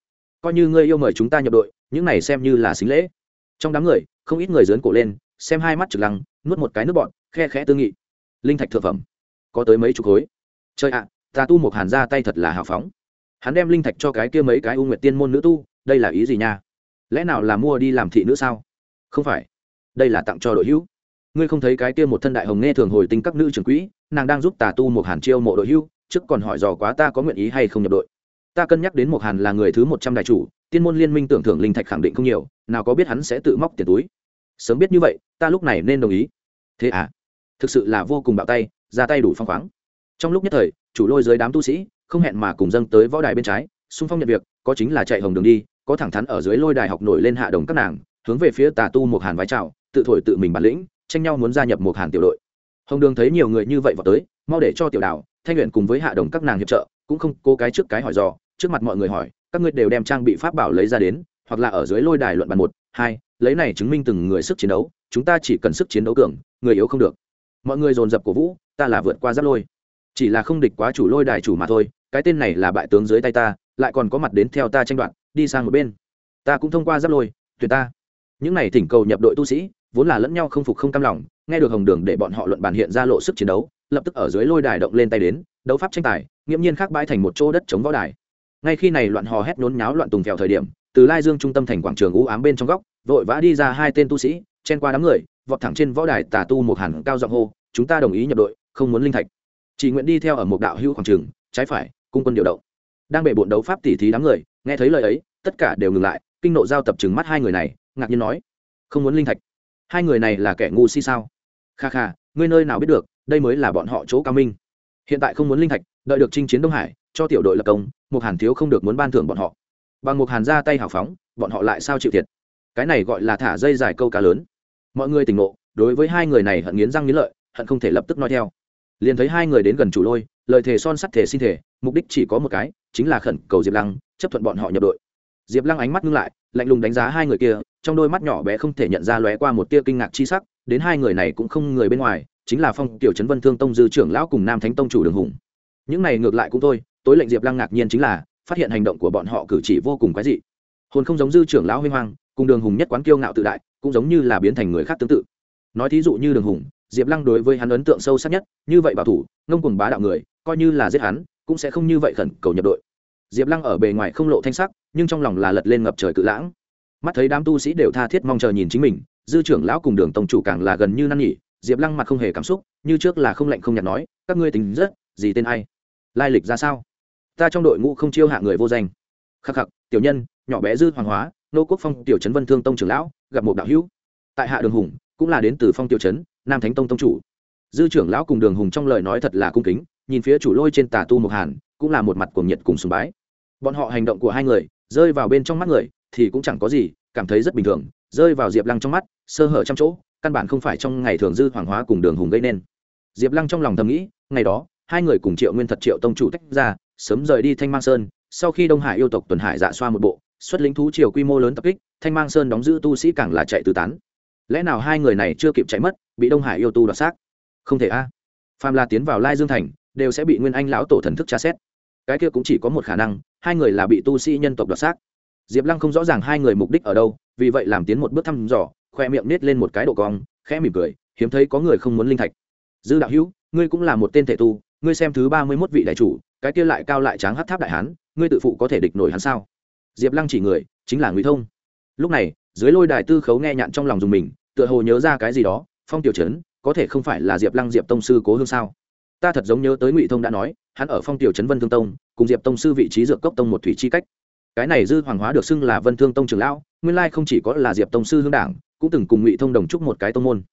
Coi như ngươi yêu mời chúng ta nhập đội, những này xem như là xính lễ. Trong đám người, không ít người dớn cổ lên, xem hai mắt trực lăng, nuốt một cái nước bọn khe khẽ tư nghị. Linh thạch thượng phẩm, có tới mấy chục khối? Chơi ạ, ta tu một hàn ra tay thật là hào phóng hắn đem linh thạch cho cái kia mấy cái u nguyệt tiên môn nữ tu, đây là ý gì nha? Lẽ nào là mua đi làm thị nữ sao? Không phải. Đây là tặng cho đội hữu. Ngươi không thấy cái kia một thân đại hồng nghe thường hồi tinh các nữ trưởng quỹ, nàng đang giúp tà tu một hàn chiêu mộ đội hữu, trước còn hỏi dò quá ta có nguyện ý hay không nhập đội. Ta cân nhắc đến một hàn là người thứ một trăm đại chủ, tiên môn liên minh tưởng thưởng linh thạch khẳng định không nhiều, nào có biết hắn sẽ tự móc tiền túi. Sớm biết như vậy, ta lúc này nên đồng ý. Thế à? Thực sự là vô cùng bạo tay, ra tay đủ phăng khoáng. Trong lúc nhất thời, chủ lôi dưới đám tu sĩ không hẹn mà cùng dâng tới võ đài bên trái, xung phong nhận việc, có chính là chạy hồng đường đi, có thẳng thắn ở dưới lôi đài học nổi lên hạ đồng các nàng, hướng về phía tà tu một hàn vái trào tự thổi tự mình bản lĩnh, tranh nhau muốn gia nhập một hàn tiểu đội. Hồng đường thấy nhiều người như vậy vào tới, mau để cho tiểu đào thanh luyện cùng với hạ đồng các nàng hiệp trợ, cũng không cố cái trước cái hỏi dò, trước mặt mọi người hỏi, các ngươi đều đem trang bị pháp bảo lấy ra đến, hoặc là ở dưới lôi đài luận bàn một, hai, lấy này chứng minh từng người sức chiến đấu, chúng ta chỉ cần sức chiến đấu cường, người yếu không được. Mọi người dồn dập cổ vũ, ta là vượt qua giáp lôi. Chỉ là không địch quá chủ lôi đài chủ mà thôi cái tên này là bại tướng dưới tay ta, lại còn có mặt đến theo ta tranh đoạt, đi sang một bên. Ta cũng thông qua giáp lôi tuyệt ta. Những này thỉnh cầu nhập đội tu sĩ, vốn là lẫn nhau không phục không cam lòng, nghe được hồng đường để bọn họ luận bàn hiện ra lộ sức chiến đấu, lập tức ở dưới lôi đài động lên tay đến, đấu pháp tranh tài, nghiễm nhiên khác bãi thành một chỗ đất chống võ đài. Ngay khi này loạn hò hét nhốn nháo loạn tùng kẹo thời điểm, từ lai dương trung tâm thành quảng trường u ám bên trong góc, vội vã đi ra hai tên tu sĩ, chen qua đám người, vọt thẳng trên võ đài tà tu một hàn cao giọng hô, chúng ta đồng ý nhập đội, không muốn linh thạch. Chỉ nguyện đi theo ở một đạo hữu quảng trường, trái phải cung quân điều động. Đang bệ bộn đấu pháp tỉ thí đám người, nghe thấy lời ấy, tất cả đều ngừng lại, kinh nộ giao tập trừng mắt hai người này, ngạc nhiên nói, không muốn linh thạch. Hai người này là kẻ ngu si sao? Kha kha, ngươi nơi nào biết được, đây mới là bọn họ chỗ cao minh. Hiện tại không muốn linh thạch, đợi được chinh chiến đông hải, cho tiểu đội lập công một hàn thiếu không được muốn ban thưởng bọn họ. Bằng một hàn ra tay hào phóng, bọn họ lại sao chịu thiệt? Cái này gọi là thả dây dài câu cá lớn. Mọi người tỉnh ngộ, đối với hai người này hận nghiến răng nghiến lợi, hận không thể lập tức nói theo liền thấy hai người đến gần chủ lôi, lời thề son sắt thể xin thể mục đích chỉ có một cái, chính là khẩn cầu diệp lăng, chấp thuận bọn họ nhập đội. Diệp lăng ánh mắt ngưng lại, lạnh lùng đánh giá hai người kia, trong đôi mắt nhỏ bé không thể nhận ra lóe qua một tia kinh ngạc chi sắc, đến hai người này cũng không người bên ngoài, chính là phong tiểu trấn vân thương tông dư trưởng lão cùng nam thánh tông chủ đường hùng. Những này ngược lại cũng thôi, tối lệnh diệp lăng ngạc nhiên chính là, phát hiện hành động của bọn họ cử chỉ vô cùng quái dị. Hồn không giống dư trưởng lão huy hoang, cùng đường hùng nhất quán kiêu ngạo tự đại, cũng giống như là biến thành người khác tương tự. Nói thí dụ như đường hùng diệp lăng đối với hắn ấn tượng sâu sắc nhất, như vậy bảo thủ, ngông cùng bá đạo người, coi như là giết hắn, cũng sẽ không như vậy khẩn cầu nhập đội. Diệp lăng ở bề ngoài không lộ thanh sắc, nhưng trong lòng là lật lên ngập trời cự lãng. Mắt thấy đám tu sĩ đều tha thiết mong chờ nhìn chính mình, dư trưởng lão cùng đường tông chủ càng là gần như năn nhỉ diệp lăng mặt không hề cảm xúc, như trước là không lạnh không nhạt nói, các ngươi tính rất, gì tên ai? Lai lịch ra sao? Ta trong đội ngũ không chiêu hạ người vô danh. Khắc khắc, tiểu nhân, nhỏ bé dư hoàng hóa, nô quốc phong tiểu trấn vân thương tông trưởng lão, gặp một đạo hữu. Tại hạ đường hùng, cũng là đến từ phong tiểu trấn nam thánh tông tông chủ. Dư trưởng lão cùng đường hùng trong lời nói thật là cung kính, nhìn phía chủ lôi trên tà tu mộc hàn, cũng là một mặt cuồng nhiệt cùng sùng bái. Bọn họ hành động của hai người, rơi vào bên trong mắt người, thì cũng chẳng có gì, cảm thấy rất bình thường, rơi vào diệp lăng trong mắt, sơ hở trăm chỗ, căn bản không phải trong ngày thường dư hoàng hóa cùng đường hùng gây nên. Diệp lăng trong lòng thầm nghĩ, ngày đó, hai người cùng triệu nguyên thật triệu tông chủ tách ra, sớm rời đi thanh mang sơn, sau khi đông hải yêu tộc tuần hải dạ xoa một bộ, xuất lính thú triều quy mô lớn tập kích, thanh mang sơn đóng giữ tu sĩ càng là chạy tứ tán lẽ nào hai người này chưa kịp chạy mất, bị đông hải yêu tu đoạt xác? Không thể a. À. phàm la tiến vào lai dương thành, đều sẽ bị nguyên anh lão tổ thần thức tra xét. Cái kia cũng chỉ có một khả năng, hai người là bị tu sĩ nhân tộc đoạt xác. Diệp lăng không rõ ràng hai người mục đích ở đâu, vì vậy làm tiến một bước thăm dò, khoe miệng nết lên một cái độ cong, khẽ mỉm cười, hiếm thấy có người không muốn linh thạch. Dư đạo hữu, ngươi cũng là một tên thể tu, ngươi xem thứ ba mươi mốt vị đại chủ, cái kia lại cao lại tráng hát tháp đại hán, ngươi tự phụ có thể địch nổi hắn sao? Diệp lăng chỉ người, chính là ngụy thông. Lúc này, dưới lôi đài tư khấu nghe nhạn trong lòng dùng mình tựa hồ nhớ ra cái gì đó, phong tiểu trấn, có thể không phải là diệp lăng diệp tông sư cố hương sao? Ta thật giống nhớ tới ngụy thông đã nói, hắn ở phong tiểu trấn vân thương tông, cùng diệp tông sư vị trí dược cốc tông một thủy chi cách. Cái này dư hoàng hóa được xưng là vân thương tông trường lão, nguyên lai không chỉ có là diệp tông sư hương đảng, cũng từng cùng ngụy thông đồng chúc một cái tông môn.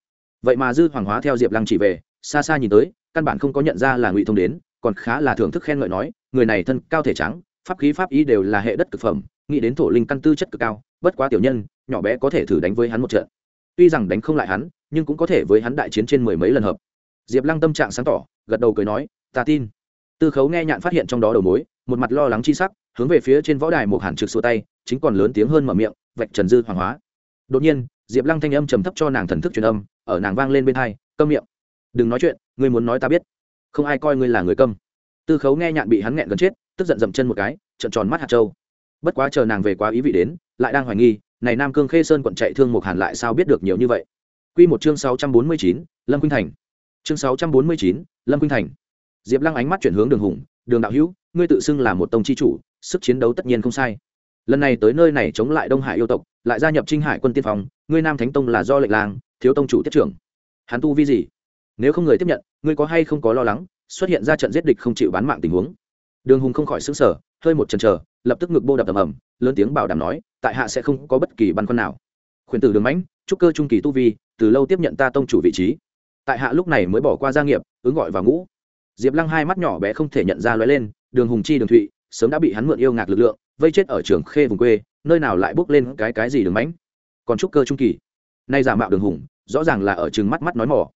Vậy mà dư hoàng hóa theo diệp lăng chỉ về, xa xa nhìn tới, căn bản không có nhận ra là ngụy thông đến, còn khá là thưởng thức khen ngợi nói, người này thân cao thể trắng, pháp khí pháp ý đều là hệ đất cực phẩm, nghĩ đến thổ linh căn tư chất cực cao, bất quá tiểu nhân, nhỏ bé có thể thử đánh với hắn một trận tuy rằng đánh không lại hắn, nhưng cũng có thể với hắn đại chiến trên mười mấy lần hợp. Diệp lăng tâm trạng sáng tỏ, gật đầu cười nói, ta tin. Tư khấu nghe nhạn phát hiện trong đó đầu mối, một mặt lo lắng chi sắc, hướng về phía trên võ đài một hàn trực xua tay, chính còn lớn tiếng hơn mở miệng, vạch trần dư hoàng hóa. Đột nhiên, diệp lăng thanh âm trầm thấp cho nàng thần thức truyền âm, ở nàng vang lên bên hai, câm miệng. Đừng nói chuyện, ngươi muốn nói ta biết. Không ai coi ngươi là người câm. Tư khấu nghe nhạn bị hắn nghẹn gần chết, tức giận dậm chân một cái trận tròn mắt hạt châu. Bất quá chờ nàng về quá ý vị đến, lại đang hoài nghi này nam cương khê sơn quận chạy thương một hàn lại sao biết được nhiều như vậy? Quy một chương sáu trăm bốn mươi chín, lâm quynh thành. Chương sáu trăm bốn mươi chín, lâm quynh thành. Diệp lăng ánh mắt chuyển hướng đường hùng, đường đạo hữu, ngươi tự xưng là một tông chi chủ, sức chiến đấu tất nhiên không sai. Lần này tới nơi này chống lại đông hải yêu tộc, lại gia nhập trinh hải quân tiên phong, ngươi nam thánh tông là do lệnh làng, thiếu tông chủ tiết trưởng. Hắn tu vi gì? Nếu không người tiếp nhận, ngươi có hay không có lo lắng, xuất hiện ra trận giết địch không chịu bán mạng tình huống? Đường hùng không khỏi xứng sở hơi một chần chờ lập tức ngực bô đập ầm ầm, lớn tiếng bảo đảm nói, tại hạ sẽ không có bất kỳ băn khoăn nào. Khuyển tử đường mãnh trúc cơ trung kỳ tu vi, từ lâu tiếp nhận ta tông chủ vị trí. Tại hạ lúc này mới bỏ qua gia nghiệp, ứng gọi vào ngũ. Diệp lăng hai mắt nhỏ bé không thể nhận ra lóe lên, đường hùng chi đường thụy, sớm đã bị hắn mượn yêu ngạc lực lượng, vây chết ở trường khê vùng quê, nơi nào lại bước lên cái cái gì đường mãnh. Còn trúc cơ trung kỳ, nay giả mạo đường hùng, rõ ràng là ở chừng mắt mắt nói mỏ.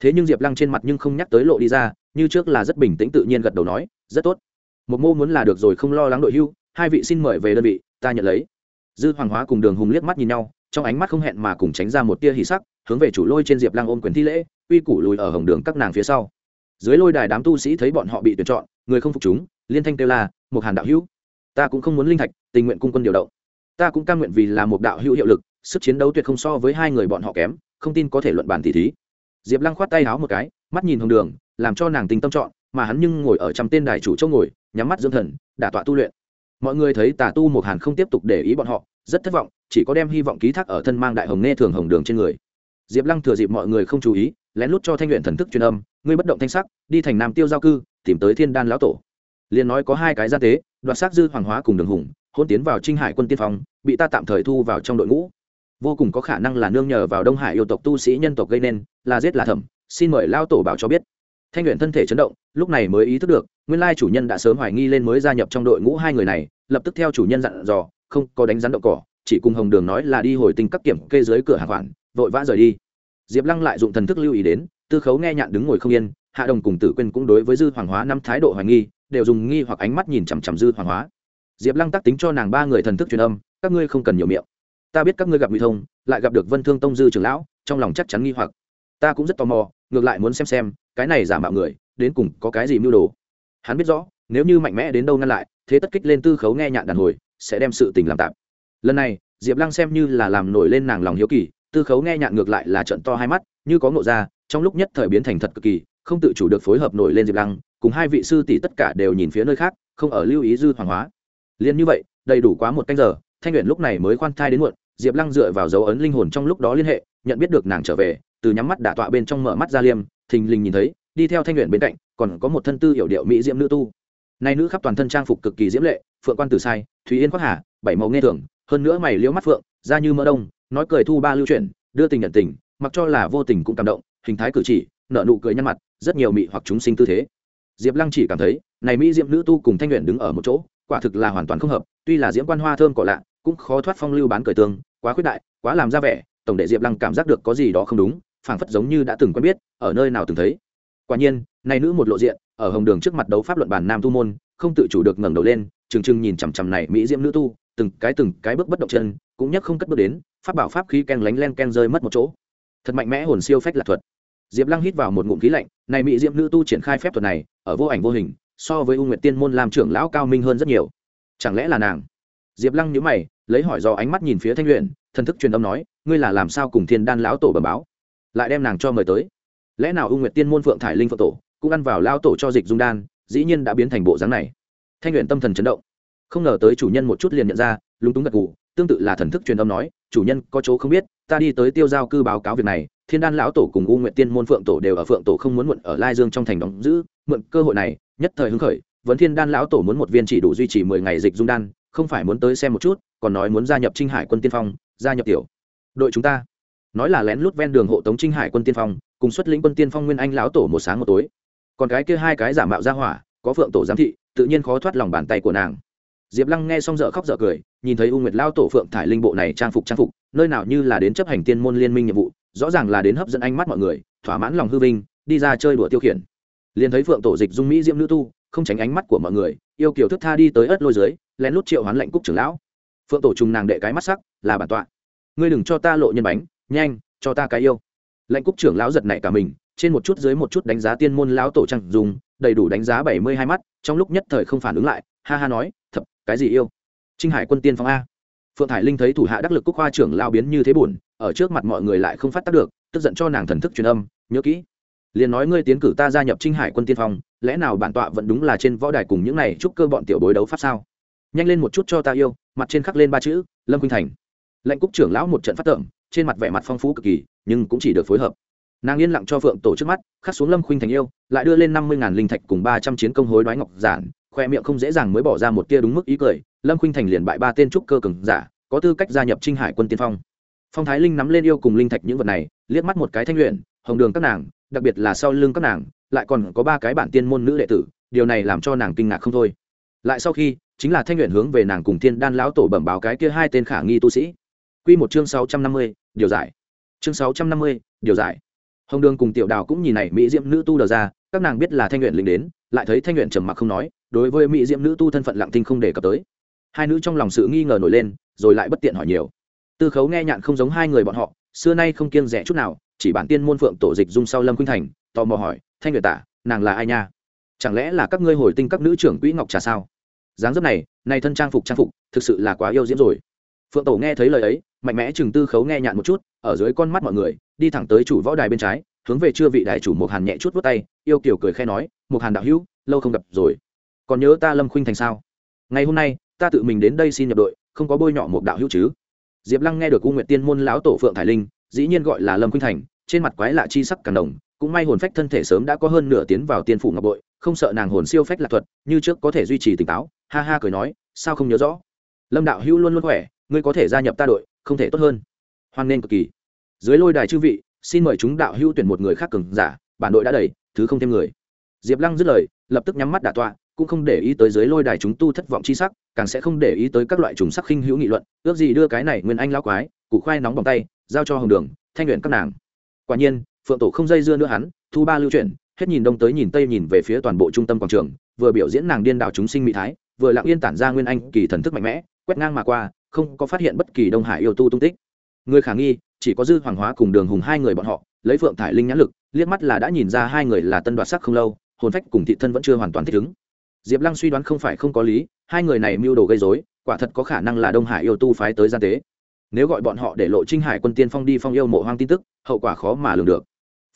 Thế nhưng diệp lăng trên mặt nhưng không nhắc tới lộ đi ra, như trước là rất bình tĩnh tự nhiên gật đầu nói, rất tốt. Một mô muốn là được rồi không lo lắng đội hưu hai vị xin mời về đơn vị, ta nhận lấy. Dư hoàng hóa cùng đường hùng liếc mắt nhìn nhau, trong ánh mắt không hẹn mà cùng tránh ra một tia hỉ sắc, hướng về chủ lôi trên diệp lăng ôm quyền thi lễ, uy củ lùi ở hồng đường các nàng phía sau. Dưới lôi đài đám tu sĩ thấy bọn họ bị tuyển chọn, người không phục chúng, liên thanh kêu là một hàn đạo hữu, ta cũng không muốn linh thạch, tình nguyện cung quân điều động. Ta cũng cam nguyện vì là một đạo hữu hiệu lực, sức chiến đấu tuyệt không so với hai người bọn họ kém, không tin có thể luận bàn tỷ thí. Diệp lăng khoát tay háo một cái, mắt nhìn hồng đường, làm cho nàng tình tâm chọn, mà hắn nhưng ngồi ở trăm tên đài chủ châu ngồi, nhắm mắt dưỡng thần, đả tọa tu luyện mọi người thấy tà tu một hàn không tiếp tục để ý bọn họ, rất thất vọng, chỉ có đem hy vọng ký thác ở thân mang đại hồng nghe thường hồng đường trên người. Diệp lăng thừa dịp mọi người không chú ý, lén lút cho thanh luyện thần thức truyền âm, ngươi bất động thanh sắc, đi thành nam tiêu giao cư, tìm tới thiên đan lão tổ. Liền nói có hai cái gia tế, đoạt xác dư hoàng hóa cùng đường hùng hôn tiến vào trinh hải quân tiên phong, bị ta tạm thời thu vào trong đội ngũ. Vô cùng có khả năng là nương nhờ vào đông hải yêu tộc tu sĩ nhân tộc gây nên, là giết là thẩm, xin mời lao tổ bảo cho biết thanh luyện thân thể chấn động, lúc này mới ý thức được, nguyên lai chủ nhân đã sớm hoài nghi lên mới gia nhập trong đội ngũ hai người này, lập tức theo chủ nhân dặn dò, không có đánh rắn đậu cỏ, chỉ cùng hồng đường nói là đi hồi tinh các kiểm kê dưới cửa hàng khoản, vội vã rời đi. Diệp lăng lại dụng thần thức lưu ý đến, tư khấu nghe nhạn đứng ngồi không yên, hạ đồng cùng tử quên cũng đối với dư hoàng hóa năm thái độ hoài nghi, đều dùng nghi hoặc ánh mắt nhìn chằm chằm dư hoàng hóa. Diệp lăng tác tính cho nàng ba người thần thức truyền âm, các ngươi không cần nhiều miệng. Ta biết các ngươi gặp nguy thông, lại gặp được vân thương tông dư trưởng lão, trong lòng chắc chắn nghi hoặc ta cũng rất tò mò, ngược lại muốn xem xem, cái này giả mạo người, đến cùng có cái gì mưu đồ. Hắn biết rõ, nếu như mạnh mẽ đến đâu ngăn lại, thế tất kích lên tư khấu nghe nhạn đàn hồi, sẽ đem sự tình làm tạm. Lần này, diệp lăng xem như là làm nổi lên nàng lòng hiếu kỳ, tư khấu nghe nhạn ngược lại là trận to hai mắt, như có ngộ ra, trong lúc nhất thời biến thành thật cực kỳ, không tự chủ được phối hợp nổi lên diệp lăng, cùng hai vị sư tỷ tất cả đều nhìn phía nơi khác, không ở lưu ý dư hoàng hóa. Liền như vậy, đầy đủ quá một canh giờ, thanh luyện lúc này mới khoan thai đến muộn diệp lăng dựa vào dấu ấn linh hồn trong lúc đó liên hệ, nhận biết được nàng trở về, từ nhắm mắt đả tọa bên trong mở mắt ra liêm, thình lình nhìn thấy, đi theo thanh luyện bên cạnh, còn có một thân tư hiểu điệu mỹ diễm nữ tu. Nay nữ khắp toàn thân trang phục cực kỳ diễm lệ, phượng quan tử sai thúy yên khoác hà, bảy màu nghe thường, hơn nữa mày liễu mắt phượng, da như mỡ đông, nói cười thu ba lưu chuyển, đưa tình nhận tình, mặc cho là vô tình cũng cảm động, hình thái cử chỉ nợ nụ cười nhăn mặt, rất nhiều mị hoặc chúng sinh tư thế. Diệp lăng chỉ cảm thấy, này mỹ diễm nữ tu cùng thanh luyện đứng ở một chỗ, quả thực là hoàn toàn không hợp, tuy là diễm quan hoa thơm cỏ lạ cũng khó thoát phong lưu bán cười tương quá khuyết đại, quá làm ra vẻ, tổng đệ diệp lăng cảm giác được có gì đó không đúng, phảng phất giống như đã từng quen biết, ở nơi nào từng thấy. Quả nhiên này nữ một lộ diện, ở hồng đường trước mặt đấu pháp luận bản nam tu môn, không tự chủ được ngẩng đầu lên, trừng trừng nhìn chằm chằm này mỹ diễm nữ tu, từng cái từng cái bước bất động chân, cũng nhắc không cất bước đến, pháp bảo pháp khí ken lánh len ken rơi mất một chỗ. Thật mạnh mẽ hồn siêu phách lạc thuật. Diệp lăng hít vào một ngụm khí lạnh, này mỹ diễm nữ tu triển khai phép thuật này, ở vô ảnh vô hình, so với u nguyệt tiên môn làm trưởng lão cao minh hơn rất nhiều. Chẳng lẽ là nàng? Diệp lăng nhíu mày lấy hỏi do ánh mắt nhìn phía thanh luyện, thần thức truyền âm nói, ngươi là làm sao cùng thiên đan lão tổ bẩm báo? Lại đem nàng cho mời tới. Lẽ nào ung nguyệt tiên môn phượng thải linh phượng tổ, cũng ăn vào lao tổ cho dịch dung đan, dĩ nhiên đã biến thành bộ dáng này. Thanh luyện tâm thần chấn động. Không ngờ tới chủ nhân một chút liền nhận ra, lúng túng gật gù, tương tự là thần thức truyền âm nói, chủ nhân, có chỗ không biết, ta đi tới tiêu giao cư báo cáo việc này, thiên đan lão tổ cùng u nguyện tiên môn phượng tổ đều ở phượng tổ không muốn muộn ở lai dương trong thành đóng giữ, mượn cơ hội này, nhất thời hứng khởi vấn thiên đan lão tổ muốn một viên chỉ đủ duy trì mười ngày dịch dung đan không phải muốn tới xem một chút, còn nói muốn gia nhập trinh hải quân tiên phong, gia nhập tiểu đội chúng ta. Nói là lén lút ven đường hộ tống trinh hải quân tiên phong, cùng xuất lĩnh quân tiên phong nguyên anh lão tổ một sáng một tối. Còn cái kia hai cái giả mạo ra hỏa, có phượng tổ giám thị, tự nhiên khó thoát lòng bàn tay của nàng. Diệp lăng nghe xong dở khóc dở cười, nhìn thấy u nguyệt lao tổ phượng thải linh bộ này trang phục trang phục, nơi nào như là đến chấp hành tiên môn liên minh nhiệm vụ, rõ ràng là đến hấp dẫn ánh mắt mọi người, thỏa mãn lòng hư vinh, đi ra chơi đùa tiêu khiển. Liền thấy phượng tổ dịch dung mỹ diễm nữ tu không tránh ánh mắt của mọi người, yêu kiều thức tha đi tới ớt lôi dưới, lén lút triệu hoán lệnh cúc trưởng lão. Phượng tổ trùng nàng đệ cái mắt sắc, là bản tọa. Ngươi đừng cho ta lộ nhân bánh, nhanh, cho ta cái yêu. Lệnh cúc trưởng lão giật nảy cả mình, trên một chút dưới một chút đánh giá tiên môn lão tổ trăng dùng, đầy đủ đánh giá bảy mươi hai mắt, trong lúc nhất thời không phản ứng lại, ha ha nói, thập, cái gì yêu? Trinh hải quân tiên phong a. Phượng hải linh thấy thủ hạ đắc lực cúc hoa trưởng lao biến như thế buồn, ở trước mặt mọi người lại không phát tác được, tức giận cho nàng thần thức truyền âm, nhớ kỹ, liền nói ngươi tiến cử ta gia nhập trinh hải quân tiên phong lẽ nào bản tọa vẫn đúng là trên võ đài cùng những này chúc cơ bọn tiểu bối đấu pháp sao? Nhanh lên một chút cho ta yêu, mặt trên khắc lên ba chữ, lâm khuynh thành. Lệnh cúc trưởng lão một trận phát tượng trên mặt vẻ mặt phong phú cực kỳ, nhưng cũng chỉ được phối hợp. Nàng yên lặng cho phượng tổ trước mắt, khắc xuống lâm khuynh thành yêu, lại đưa lên năm mươi ngàn linh thạch cùng ba trăm chiến công hối đoái ngọc giản, khoe miệng không dễ dàng mới bỏ ra một tia đúng mức ý cười, lâm khuynh thành liền bại ba tên trúc cơ cường giả, có tư cách gia nhập trinh hải quân tiên phong. Phong thái linh nắm lên yêu cùng linh thạch những vật này, liếc mắt một cái thanh luyện hồng đường các nàng, đặc biệt là sau lưng các nàng lại còn có ba cái bản tiên môn nữ đệ tử, điều này làm cho nàng kinh ngạc không thôi. Lại sau khi, chính là thanh nguyện hướng về nàng cùng thiên đan lão tổ bẩm báo cái kia hai tên khả nghi tu sĩ. Quy một chương sáu trăm năm mươi, điều giải. Chương sáu trăm năm mươi, điều giải. Hồng đường cùng tiểu đào cũng nhìn này mỹ diệm nữ tu đờ ra, các nàng biết là thanh nguyện lính đến, lại thấy thanh nguyện trầm mặc không nói, đối với mỹ diệm nữ tu thân phận lặng thinh không đề cập tới. Hai nữ trong lòng sự nghi ngờ nổi lên, rồi lại bất tiện hỏi nhiều. Tư khấu nghe nhạn không giống hai người bọn họ, xưa nay không kiêng rẻ chút nào, chỉ bản tiên môn phượng tổ dịch dung sau lâm khuynh thành, tò mò hỏi thanh nguyệt tả, nàng là ai nha? Chẳng lẽ là các ngươi hồi tinh các nữ trưởng quỹ ngọc trà sao? Dáng dấp này này thân trang phục trang phục, thực sự là quá yêu diễm rồi. Phượng tổ nghe thấy lời ấy, mạnh mẽ chừng tư khấu nghe nhạn một chút, ở dưới con mắt mọi người, đi thẳng tới chủ võ đài bên trái, hướng về chưa vị đại chủ một hàn nhẹ chút vút tay, yêu kiểu cười khe nói một hàn đạo hữu, lâu không gặp rồi. Còn nhớ ta lâm khuynh thành sao? Ngày hôm nay, ta tự mình đến đây xin nhập đội, không có bôi nhọ một đạo hữu chứ? Diệp lăng nghe được u nguyện tiên môn lão tổ phượng thải linh, dĩ nhiên gọi là lâm khuynh thành, trên mặt quái lạ chi sắc càng đồng cũng may hồn phách thân thể sớm đã có hơn nửa tiến vào tiên phủ ngọc bội, không sợ nàng hồn siêu phách lạc thuật, như trước có thể duy trì tỉnh táo, ha ha cười nói, sao không nhớ rõ? Lâm đạo hữu luôn luôn khỏe, ngươi có thể gia nhập ta đội, không thể tốt hơn. Hoan nên cực kỳ. Dưới lôi đài chư vị, xin mời chúng đạo hữu tuyển một người khác cường giả, bản đội đã đầy, thứ không thêm người. Diệp lăng dứt lời, lập tức nhắm mắt đả tọa, cũng không để ý tới dưới lôi đài chúng tu thất vọng chi sắc, càng sẽ không để ý tới các loại trùng sắc khinh hữu nghị luận, ước gì đưa cái này nguyên anh lao quái, củ khoai nóng bằng tay, giao cho hồng đường, thanh luyện các nàng. Quả nhiên phượng tổ không dây dưa nữa hắn, thu ba lưu chuyển, hết nhìn đông tới nhìn tây nhìn về phía toàn bộ trung tâm quảng trường, vừa biểu diễn nàng điên đảo chúng sinh mỹ thái, vừa lặng yên tản ra nguyên anh kỳ thần thức mạnh mẽ, quét ngang mà qua, không có phát hiện bất kỳ đông hải yêu tu tung tích. Người khả nghi, chỉ có dư hoàng hóa cùng đường hùng hai người bọn họ, lấy phượng thải linh nhãn lực, liếc mắt là đã nhìn ra hai người là tân đoạt sắc không lâu, hồn phách cùng thị thân vẫn chưa hoàn toàn thích ứng. Diệp lăng suy đoán không phải không có lý, hai người này mưu đồ gây dối quả thật có khả năng là đông hải yêu tu phái tới gian tế. Nếu gọi bọn họ để lộ trinh hải quân tiên phong đi phong yêu mộ hoang tin tức, hậu quả khó mà lường được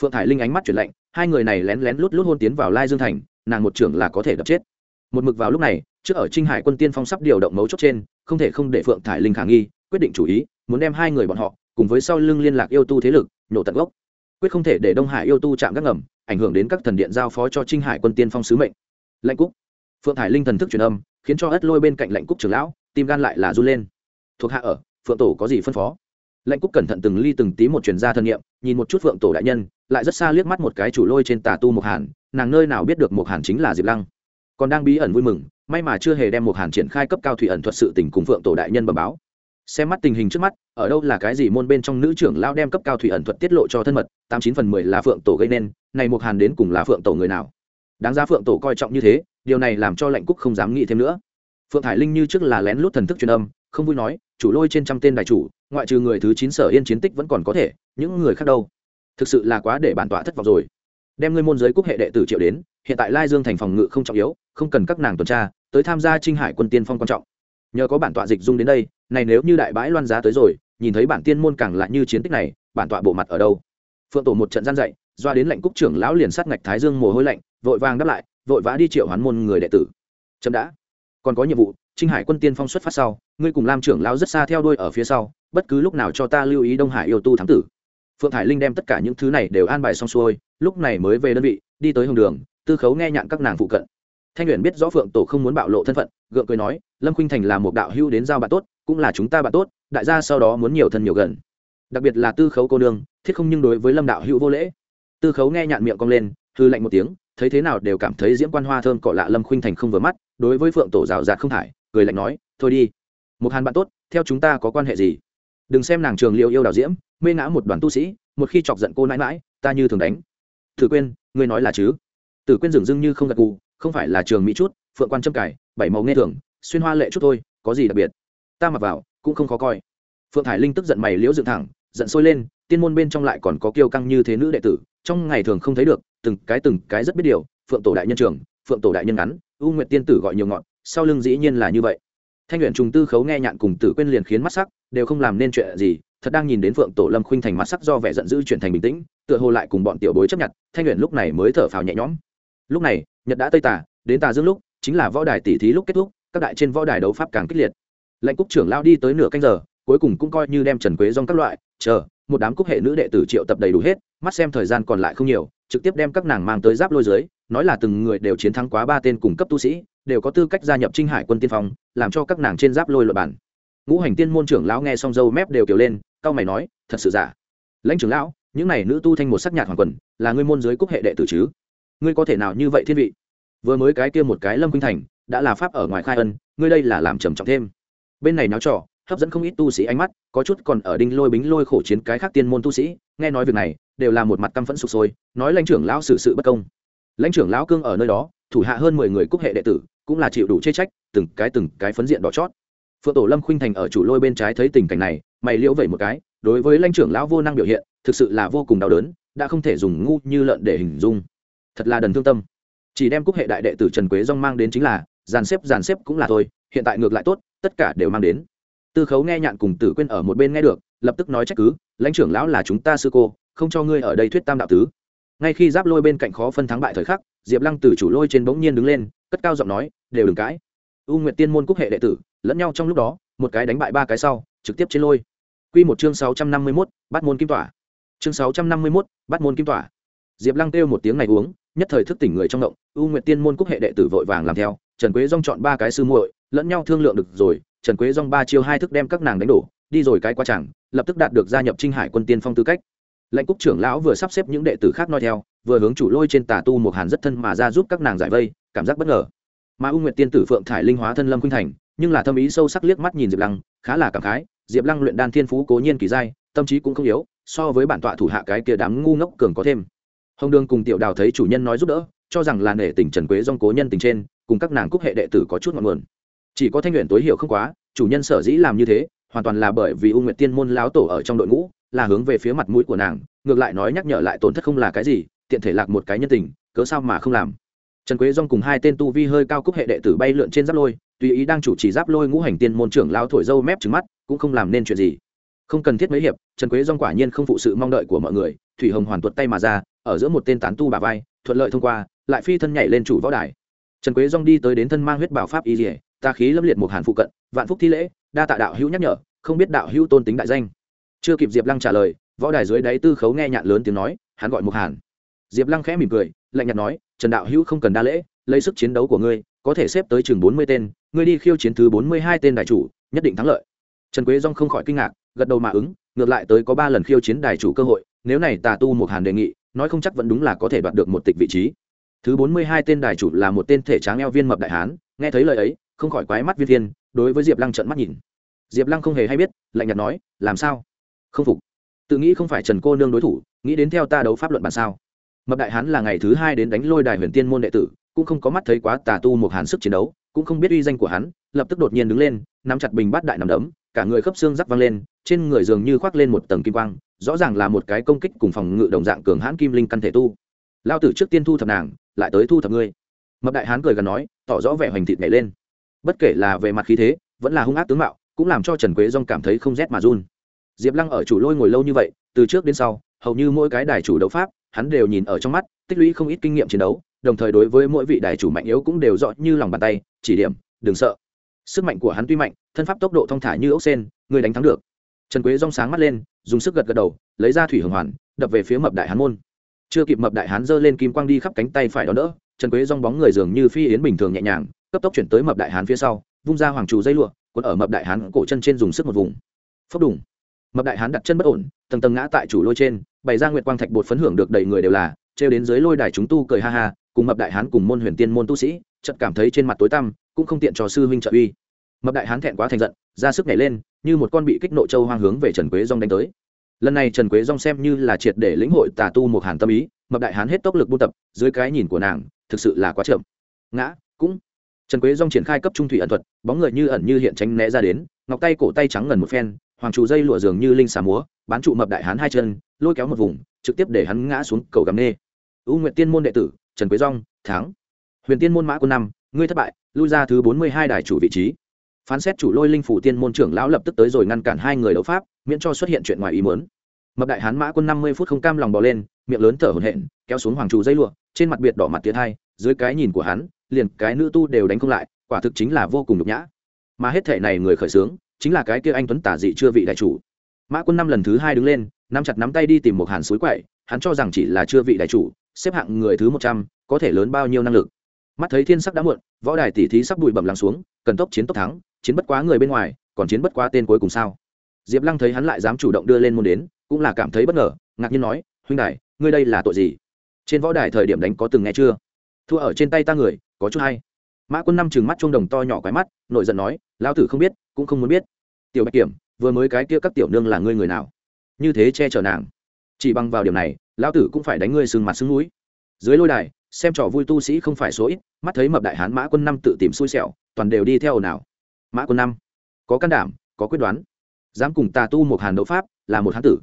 phượng thải linh ánh mắt chuyển lạnh, hai người này lén lén lút lút hôn tiến vào lai dương thành, nàng một trưởng là có thể đập chết. Một mực vào lúc này, trước ở trinh hải quân tiên phong sắp điều động mấu chốt trên, không thể không để phượng thải linh khả nghi, quyết định chủ ý, muốn đem hai người bọn họ cùng với sau lưng liên lạc yêu tu thế lực, nhổ tận gốc. Quyết không thể để đông hải yêu tu chạm các ngầm, ảnh hưởng đến các thần điện giao phó cho trinh hải quân tiên phong sứ mệnh. Lệnh cúc. Phượng thải linh thần thức truyền âm, khiến cho ất lôi bên cạnh lệnh cúc trưởng lão, tim gan lại là run lên. Thuộc hạ ở, phượng tổ có gì phân phó? Lệnh cúc cẩn thận từng ly từng tí một truyền ra thân nhiệm nhìn một chút phượng tổ đại nhân, lại rất xa liếc mắt một cái chủ lôi trên tà tu mộc hàn, nàng nơi nào biết được mộc hàn chính là diệp lăng. Còn đang bí ẩn vui mừng, may mà chưa hề đem mộc hàn triển khai cấp cao thủy ẩn thuật sự tình cùng phượng tổ đại nhân bẩm báo. Xem mắt tình hình trước mắt, ở đâu là cái gì môn bên trong nữ trưởng lao đem cấp cao thủy ẩn thuật tiết lộ cho thân mật, tám chín phần mười là phượng tổ gây nên, này mộc hàn đến cùng là phượng tổ người nào? Đáng giá phượng tổ coi trọng như thế, điều này làm cho lệnh cúc không dám nghĩ thêm nữa. Phượng thải linh như trước là lén lút thần thức truyền âm không vui nói, chủ lôi trên trăm tên đại chủ, ngoại trừ người thứ chín sở yên chiến tích vẫn còn có thể, những người khác đâu? Thực sự là quá để bản tọa thất vọng rồi. Đem ngươi môn giới quốc hệ đệ tử triệu đến, hiện tại lai dương thành phòng ngự không trọng yếu, không cần các nàng tuần tra, tới tham gia trinh hải quân tiên phong quan trọng. Nhờ có bản tọa dịch dung đến đây, này nếu như đại bãi loan giá tới rồi, nhìn thấy bản tiên môn càng lại như chiến tích này, bản tọa bộ mặt ở đâu? Phượng tổ một trận gian dạy doa đến lệnh cúc trưởng lão liền sát ngạch thái dương mồ hôi lạnh, vội vàng đáp lại, vội vã đi triệu hoán môn người đệ tử. Chậm đã. Còn có nhiệm vụ trinh hải quân tiên phong xuất phát sau, ngươi cùng lam trưởng lão rất xa theo đuôi ở phía sau, bất cứ lúc nào cho ta lưu ý đông hải yêu tu thám tử. Phượng thải linh đem tất cả những thứ này đều an bài xong xuôi, lúc này mới về đơn vị, đi tới hồng đường, tư khấu nghe nhạn các nàng phụ cận. Thanh luyện biết rõ phượng tổ không muốn bạo lộ thân phận, gượng cười nói, lâm khuynh thành là một đạo hữu đến giao bạn tốt, cũng là chúng ta bạn tốt, đại gia sau đó muốn nhiều thân nhiều gần. Đặc biệt là tư khấu cô nương, thiết không nhưng đối với lâm đạo hữu vô lễ. Tư khấu nghe nhạn miệng cong lên, hư lạnh một tiếng, thấy thế nào đều cảm thấy diễm quan hoa thơm cỏ lạ lâm khuynh thành không vừa mắt, đối với phượng tổ rào rạt không thải cười lạnh nói, thôi đi. Một hàn bạn tốt, theo chúng ta có quan hệ gì? Đừng xem nàng trường liêu yêu đào diễm, mê ngã một đoàn tu sĩ, một khi chọc giận cô nãi mãi ta như thường đánh. Thử quên ngươi nói là chứ? Tử quên dường dưng như không gật cù không phải là trường mỹ chút, phượng quan trâm cải, bảy màu nghe thường, xuyên hoa lệ chút thôi, có gì đặc biệt? Ta mặc vào, cũng không khó coi. Phượng thải linh tức giận mày liễu dựng thẳng, giận sôi lên, tiên môn bên trong lại còn có kiêu căng như thế nữ đệ tử, trong ngày thường không thấy được, từng cái từng cái rất biết điều, phượng tổ đại nhân trường, phượng tổ đại nhân ngắn, u nguyệt tiên tử gọi nhiều ngọn sau lưng dĩ nhiên là như vậy. Thanh luyện trùng tư khấu nghe nhạn cùng tử quên liền khiến mắt sắc, đều không làm nên chuyện gì, thật đang nhìn đến phượng tổ lâm khuynh thành mắt sắc do vẻ giận dữ chuyển thành bình tĩnh, tựa hồ lại cùng bọn tiểu bối chấp nhận, thanh luyện lúc này mới thở phào nhẹ nhõm. Lúc này, nhật đã tây tà, đến tà dương lúc, chính là võ đài tỷ thí lúc kết thúc, các đại trên võ đài đấu pháp càng kích liệt. Lệnh cúc trưởng lao đi tới nửa canh giờ, cuối cùng cũng coi như đem trần quế dong các loại, chờ, một đám cúc hệ nữ đệ tử triệu tập đầy đủ hết, mắt xem thời gian còn lại không nhiều, trực tiếp đem các nàng mang tới giáp lôi dưới, nói là từng người đều chiến thắng quá ba tên cùng cấp tu sĩ đều có tư cách gia nhập trinh hải quân tiên phong, làm cho các nàng trên giáp lôi luật bản ngũ hành tiên môn trưởng lão nghe xong dâu mép đều kiểu lên cao mày nói, thật sự giả? Lãnh trưởng lão, những này nữ tu thanh một sắc nhạt hoàng quần, là ngươi môn giới cúc hệ đệ tử chứ? Ngươi có thể nào như vậy thiên vị? Vừa mới cái kia một cái lâm khuynh thành, đã là pháp ở ngoài khai ân, ngươi đây là làm trầm trọng thêm. Bên này náo trò, hấp dẫn không ít tu sĩ ánh mắt, có chút còn ở đinh lôi bính lôi khổ chiến cái khác tiên môn tu sĩ, nghe nói việc này, đều là một mặt căm phẫn sụp sôi, nói lãnh trưởng lão xử sự bất công. Lãnh trưởng lão cương ở nơi đó thủ hạ hơn mười người cúc hệ đệ tử, cũng là chịu đủ chê trách, từng cái từng cái phấn diện đỏ chót. Phượng tổ lâm khuynh thành ở chủ lôi bên trái thấy tình cảnh này, mày liễu vẩy một cái, đối với lãnh trưởng lão vô năng biểu hiện, thực sự là vô cùng đau đớn, đã không thể dùng ngu như lợn để hình dung. Thật là đần thương tâm. Chỉ đem cúc hệ đại đệ tử trần quế dong mang đến chính là, dàn xếp dàn xếp cũng là thôi, hiện tại ngược lại tốt, tất cả đều mang đến. Tư khấu nghe nhạn cùng tử quên ở một bên nghe được, lập tức nói trách cứ, lãnh trưởng lão là chúng ta sư cô, không cho ngươi ở đây thuyết tam đạo tứ. Ngay khi giáp lôi bên cạnh khó phân thắng bại thời khắc diệp lăng từ chủ lôi trên bỗng nhiên đứng lên, cất cao giọng nói, đều đừng cãi. U nguyệt tiên môn cúc hệ đệ tử, lẫn nhau trong lúc đó, một cái đánh bại ba cái sau, trực tiếp trên lôi. Q một chương sáu trăm năm mươi mốt, bắt môn kim tỏa. Chương sáu trăm năm mươi mốt, bắt môn kim tỏa. Diệp lăng kêu một tiếng này uống, nhất thời thức tỉnh người trong động, u nguyệt tiên môn cúc hệ đệ tử vội vàng làm theo, trần quế dong chọn ba cái sư muội, lẫn nhau thương lượng được rồi, trần quế dong ba chiêu hai thức đem các nàng đánh đổ, đi rồi cái qua chẳng, lập tức đạt được gia nhập trinh hải quân tiên phong tư cách. Lãnh cúc trưởng lão vừa sắp xếp những đệ tử khác nói theo, vừa hướng chủ lôi trên tà tu một hàn rất thân mà ra giúp các nàng giải vây, cảm giác bất ngờ. Mà u nguyệt tiên tử phượng thải linh hóa thân lâm khuynh thành, nhưng là thâm ý sâu sắc liếc mắt nhìn diệp lăng, khá là cảm khái, diệp lăng luyện đan thiên phú cố nhiên kỳ giai tâm trí cũng không yếu, so với bản tọa thủ hạ cái kia đám ngu ngốc cường có thêm. Hồng đường cùng tiểu đào thấy chủ nhân nói giúp đỡ, cho rằng là nể tình trần quế dong cố nhân tình trên, cùng các nàng cúc hệ đệ tử có chút ngọn nguồn. Chỉ có thanh luyện tối hiểu không quá, chủ nhân sở dĩ làm như thế hoàn toàn là bởi vì u nguyệt tiên môn lão tổ ở trong đội ngũ, là hướng về phía mặt mũi của nàng, ngược lại nói nhắc nhở lại tổn thất không là cái gì, tiện thể lạc một cái nhân tình, cớ sao mà không làm. Trần quế dong cùng hai tên tu vi hơi cao cúc hệ đệ tử bay lượn trên giáp lôi, tùy ý đang chủ trì giáp lôi ngũ hành tiên môn trưởng lao thổi dâu mép trứng mắt, cũng không làm nên chuyện gì. Không cần thiết mấy hiệp, trần quế dong quả nhiên không phụ sự mong đợi của mọi người, thủy hồng hoàn tuột tay mà ra, ở giữa một tên tán tu bà vai, thuận lợi thông qua, lại phi thân nhảy lên chủ võ đài. Trần quế dong đi tới đến thân mang huyết bảo pháp y dỉa ta khí lâm liệt một hàn phụ cận, vạn phúc thi lễ đa tạ đạo hữu nhắc nhở, không biết đạo hữu tôn tính đại danh. Chưa kịp diệp lăng trả lời, võ đài dưới đáy tư khấu nghe nhạn lớn tiếng nói, hắn gọi Mục hàn. Diệp lăng khẽ mỉm cười, lạnh nhạt nói, trần đạo hữu không cần đa lễ, lấy sức chiến đấu của ngươi, có thể xếp tới chừng bốn mươi tên, ngươi đi khiêu chiến thứ bốn mươi hai tên đại chủ, nhất định thắng lợi. Trần quế dong không khỏi kinh ngạc, gật đầu mà ứng, ngược lại tới có ba lần khiêu chiến đài chủ cơ hội, nếu này tà tu Mục hàn đề nghị, nói không chắc vẫn đúng là có thể đoạt được một tịch vị trí. Thứ bốn mươi hai tên đài chủ là một tên thể tráng eo viên mập đại hán, nghe thấy lời ấy, không khỏi quái mắt viên viên đối với diệp lăng trận mắt nhìn. Diệp lăng không hề hay biết, lạnh nhạt nói, làm sao? Không phục. Tự nghĩ không phải trần cô nương đối thủ, nghĩ đến theo ta đấu pháp luận bản sao? Mập đại hán là ngày thứ hai đến đánh lôi đài huyền tiên môn đệ tử, cũng không có mắt thấy quá tà tu một hàn sức chiến đấu, cũng không biết uy danh của hắn, lập tức đột nhiên đứng lên, nắm chặt bình bát đại nằm đấm, cả người khớp xương rắc văng lên, trên người dường như khoác lên một tầng kim quang, rõ ràng là một cái công kích cùng phòng ngự đồng dạng cường hãn kim linh căn thể tu. Lao tử trước tiên thu thập nàng, lại tới thu thập ngươi. Mập đại hán cười gần nói, tỏ rõ vẻ hoành thịt nhảy lên bất kể là về mặt khí thế, vẫn là hung ác tướng mạo, cũng làm cho trần quế dong cảm thấy không rét mà run. Diệp lăng ở chủ lôi ngồi lâu như vậy, từ trước đến sau, hầu như mỗi cái đài chủ đấu pháp, hắn đều nhìn ở trong mắt, tích lũy không ít kinh nghiệm chiến đấu, đồng thời đối với mỗi vị đại chủ mạnh yếu cũng đều rõ như lòng bàn tay, chỉ điểm, đừng sợ. Sức mạnh của hắn tuy mạnh, thân pháp tốc độ thong thả như ốc sen, người đánh thắng được. Trần quế rong sáng mắt lên, dùng sức gật gật đầu, lấy ra thủy hưởng hoàn, đập về phía mập đại hán môn. Chưa kịp mập đại hán giơ lên kim quang đi khắp cánh tay phải đó đỡ, trần quế rong bóng người dường như phi yến bình thường nhẹ nhàng cấp tốc chuyển tới mập đại hán phía sau, vung ra hoàng trù dây lụa quấn ở mập đại hán cổ chân trên dùng sức một vùng. Phốc đùng. Mập đại hán đặt chân bất ổn, tầng tầng ngã tại chủ lôi trên, bày ra nguyệt quang thạch bột phấn hưởng được đầy người đều là, trêu đến dưới lôi đài chúng tu cười ha ha, cùng mập đại hán cùng môn huyền tiên môn tu sĩ, chợt cảm thấy trên mặt tối tăm, cũng không tiện cho sư huynh trợ uy. Mập đại hán thẹn quá thành giận, ra sức nhảy lên, như một con bị kích nộ châu hoang hướng về trần quế dong đánh tới. Lần này trần quế dong xem như là triệt để lĩnh hội tà tu một hàn tâm ý, mập đại hán hết tốc lực buôn tập, dưới cái nhìn của nàng, thực sự là quá chậm. Ngã, cũng trần quế dong triển khai cấp trung thủy ẩn thuật, bóng người như ẩn như hiện tránh né ra đến, ngọc tay cổ tay trắng ngần một phen, hoàng trụ dây lụa dường như linh xà múa, bán trụ mập đại hán hai chân, lôi kéo một vùng, trực tiếp để hắn ngã xuống cầu gầm nê. U nguyện tiên môn đệ tử, trần quế dong thắng. Huyền tiên môn mã quân năm, ngươi thất bại, lui ra thứ bốn mươi hai đài chủ vị trí. Phán xét chủ lôi linh phủ tiên môn trưởng lão lập tức tới rồi ngăn cản hai người đấu pháp, miễn cho xuất hiện chuyện ngoài ý muốn. Mập đại hán mã quân năm mươi phút không cam lòng bò lên, miệng lớn thở hổn hển, kéo xuống hoàng trụ dây lụa, trên mặt biệt đỏ mặt tiến hai, dưới cái nhìn của hắn liền cái nữ tu đều đánh không lại, quả thực chính là vô cùng nhục nhã. Mà hết thể này người khởi xướng chính là cái kia anh tuấn tả dị chưa vị đại chủ. Mã quân năm lần thứ hai đứng lên, nắm chặt nắm tay đi tìm một hàn suối quậy, hắn cho rằng chỉ là chưa vị đại chủ, xếp hạng người thứ một trăm, có thể lớn bao nhiêu năng lực. Mắt thấy thiên sắc đã muộn, võ đài tỉ thí sắp bụi bẩm lắng xuống, cần tốc chiến tốc thắng, chiến bất quá người bên ngoài, còn chiến bất quá tên cuối cùng sao? Diệp lăng thấy hắn lại dám chủ động đưa lên môn đến, cũng là cảm thấy bất ngờ, ngạc nhiên nói, huynh đại ngươi đây là tội gì? Trên võ đài thời điểm đánh có từng nghe chưa? Thua ở trên tay ta người có chút hay. Mã quân năm chừng mắt chuông đồng to nhỏ quái mắt nội giận nói, lão tử không biết, cũng không muốn biết. Tiểu bạch kiểm, vừa mới cái kia các tiểu nương là ngươi người nào? Như thế che chở nàng. Chỉ bằng vào điểm này, lão tử cũng phải đánh ngươi sừng mặt sưng núi dưới lôi đài, xem trò vui tu sĩ không phải số ít, mắt thấy mập đại hán mã quân năm tự tìm xui xẻo, toàn đều đi theo ồn ào. Mã quân năm, có can đảm, có quyết đoán. Dám cùng tà tu một hàn đấu pháp, là một hán tử.